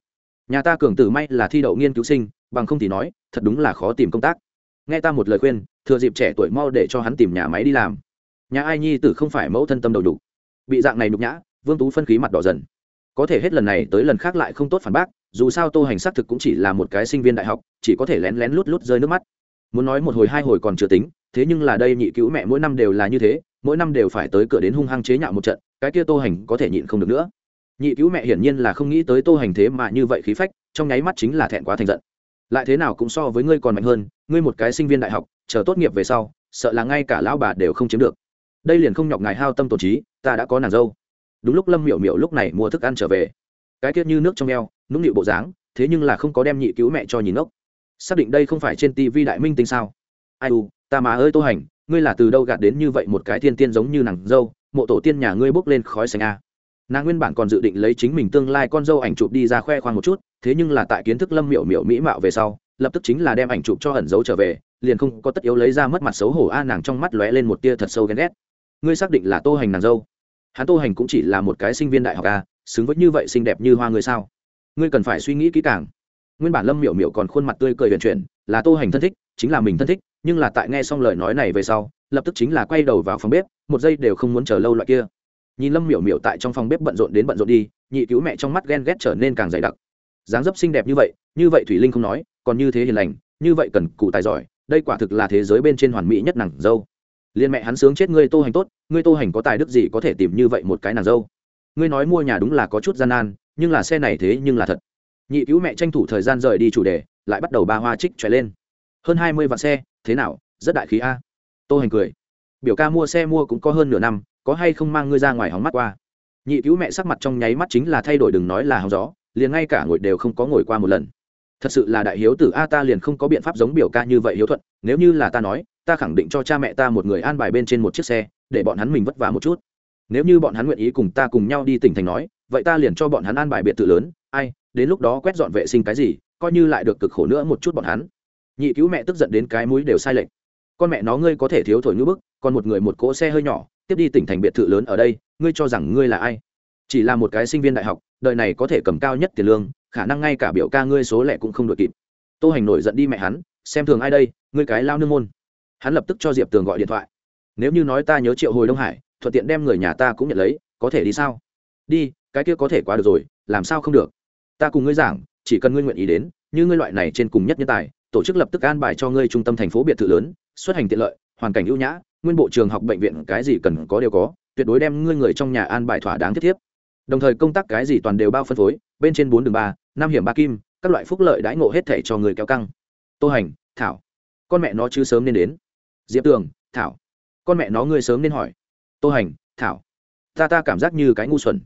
Nhà ta cường tử may là thi đậu nghiên cứu sinh, bằng không thì nói, thật đúng là khó tìm công tác. Nghe ta một lời khuyên, thừa dịp trẻ tuổi mau để cho hắn tìm nhà máy đi làm. Nhà ai nhi tử không phải mẫu thân tâm đầu đủ bị dạng này nhục nhã, vương tú phân khí mặt đỏ dần. Có thể hết lần này tới lần khác lại không tốt phản bác, dù sao tô hành xác thực cũng chỉ là một cái sinh viên đại học, chỉ có thể lén lén lút lút rơi nước mắt. Muốn nói một hồi hai hồi còn chưa tính, thế nhưng là đây nhị cứu mẹ mỗi năm đều là như thế mỗi năm đều phải tới cửa đến hung hăng chế nhạo một trận, cái kia tô hành có thể nhịn không được nữa. Nhị cứu mẹ hiển nhiên là không nghĩ tới tô hành thế mà như vậy khí phách, trong nháy mắt chính là thẹn quá thành giận. Lại thế nào cũng so với ngươi còn mạnh hơn, ngươi một cái sinh viên đại học, chờ tốt nghiệp về sau, sợ là ngay cả lão bà đều không chiếm được. Đây liền không nhọc ngài hao tâm tổn trí, ta đã có nàng dâu. Đúng lúc lâm miểu miểu lúc này mua thức ăn trở về. Cái tiết như nước trong eo, nũng nịu bộ dáng, thế nhưng là không có đem nhị cứu mẹ cho nhìn ốc xác định đây không phải trên tivi đại minh tinh sao? Ai u, ta má ơi tô hành ngươi là từ đâu gạt đến như vậy một cái thiên tiên giống như nàng dâu, mộ tổ tiên nhà ngươi bốc lên khói xanh a. Nàng nguyên bản còn dự định lấy chính mình tương lai con dâu ảnh chụp đi ra khoe khoang một chút, thế nhưng là tại kiến thức lâm miểu miểu mỹ mạo về sau, lập tức chính là đem ảnh chụp cho ẩn giấu trở về, liền không có tất yếu lấy ra mất mặt xấu hổ a, nàng trong mắt lóe lên một tia thật sâu ghen ghét. Ngươi xác định là tô hành nàng dâu? Hắn tô hành cũng chỉ là một cái sinh viên đại học a, xứng với như vậy xinh đẹp như hoa ngươi sao? Ngươi cần phải suy nghĩ kỹ càng. Nguyên bản lâm miểu miểu còn khuôn mặt tươi cười huyền chuyển, là tô hành thân thích, chính là mình thân thích nhưng là tại nghe xong lời nói này về sau, lập tức chính là quay đầu vào phòng bếp, một giây đều không muốn chờ lâu loại kia. Nhìn lâm miểu miểu tại trong phòng bếp bận rộn đến bận rộn đi, nhị cứu mẹ trong mắt ghen ghét trở nên càng dày đặc. Dáng dấp xinh đẹp như vậy như vậy thủy linh không nói, còn như thế hiền lành, như vậy cần cụ tài giỏi, đây quả thực là thế giới bên trên hoàn mỹ nhất nàng dâu. Liên mẹ hắn sướng chết ngươi tô hành tốt, ngươi tô hành có tài đức gì có thể tìm như vậy một cái nàng dâu? Ngươi nói mua nhà đúng là có chút gian nan, nhưng là xe này thế nhưng là thật. Nhị cứu mẹ tranh thủ thời gian rời đi chủ đề, lại bắt đầu ba hoa trích tròi lên hơn hai mươi vạn xe, thế nào? Rất đại khí a. Tô hành cười. Biểu ca mua xe mua cũng có hơn nửa năm, có hay không mang ngươi ra ngoài hóng mắt qua? Nhị cứu mẹ sắc mặt trong nháy mắt chính là thay đổi đừng nói là hóng gió, liền ngay cả ngồi đều không có ngồi qua một lần. Thật sự là đại hiếu tử a, ta liền không có biện pháp giống biểu ca như vậy hiếu thuận, nếu như là ta nói, ta khẳng định cho cha mẹ ta một người an bài bên trên một chiếc xe, để bọn hắn mình vất vả một chút. Nếu như bọn hắn nguyện ý cùng ta cùng nhau đi tỉnh thành nói, vậy ta liền cho bọn hắn an bài biệt thự lớn. Ai, đến lúc đó quét dọn vệ sinh cái gì, coi như lại được cực khổ nữa một chút bọn hắn nhị cứu mẹ tức giận đến cái mũi đều sai lệch. Con mẹ nó ngươi có thể thiếu thổi ngữ bức, còn một người một cỗ xe hơi nhỏ, tiếp đi tỉnh thành biệt thự lớn ở đây, ngươi cho rằng ngươi là ai? Chỉ là một cái sinh viên đại học, đời này có thể cầm cao nhất tiền lương, khả năng ngay cả biểu ca ngươi số lẻ cũng không đội kịp. Tô hành nổi giận đi mẹ hắn, xem thường ai đây, ngươi cái lao nương môn. Hắn lập tức cho diệp tường gọi điện thoại. Nếu như nói ta nhớ triệu hồi đông hải, thuận tiện đem người nhà ta cũng nhận lấy, có thể đi sao? Đi, cái kia có thể qua được rồi, làm sao không được? Ta cùng ngươi giảng, chỉ cần ngươi nguyện ý đến, như ngươi loại này trên cùng nhất nhân tài tổ chức lập tức an bài cho ngươi trung tâm thành phố biệt thự lớn, xuất hành tiện lợi, hoàn cảnh ưu nhã, nguyên bộ trường học bệnh viện cái gì cần có đều có, tuyệt đối đem ngươi người trong nhà an bài thỏa đáng thiết thiếp. Đồng thời công tác cái gì toàn đều bao phân phối, bên trên bốn đường ba, năm hiểm ba kim, các loại phúc lợi đãi ngộ hết thể cho người kéo căng. Tô hành, thảo. Con mẹ nó chứ sớm nên đến. Diệp tường, thảo. Con mẹ nó ngươi sớm nên hỏi. Tô hành, thảo. Ta ta cảm giác như cái ngu xuẩn.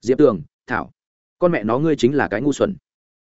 Diệp tường, thảo. Con mẹ nó ngươi chính là cái ngu xuẩn.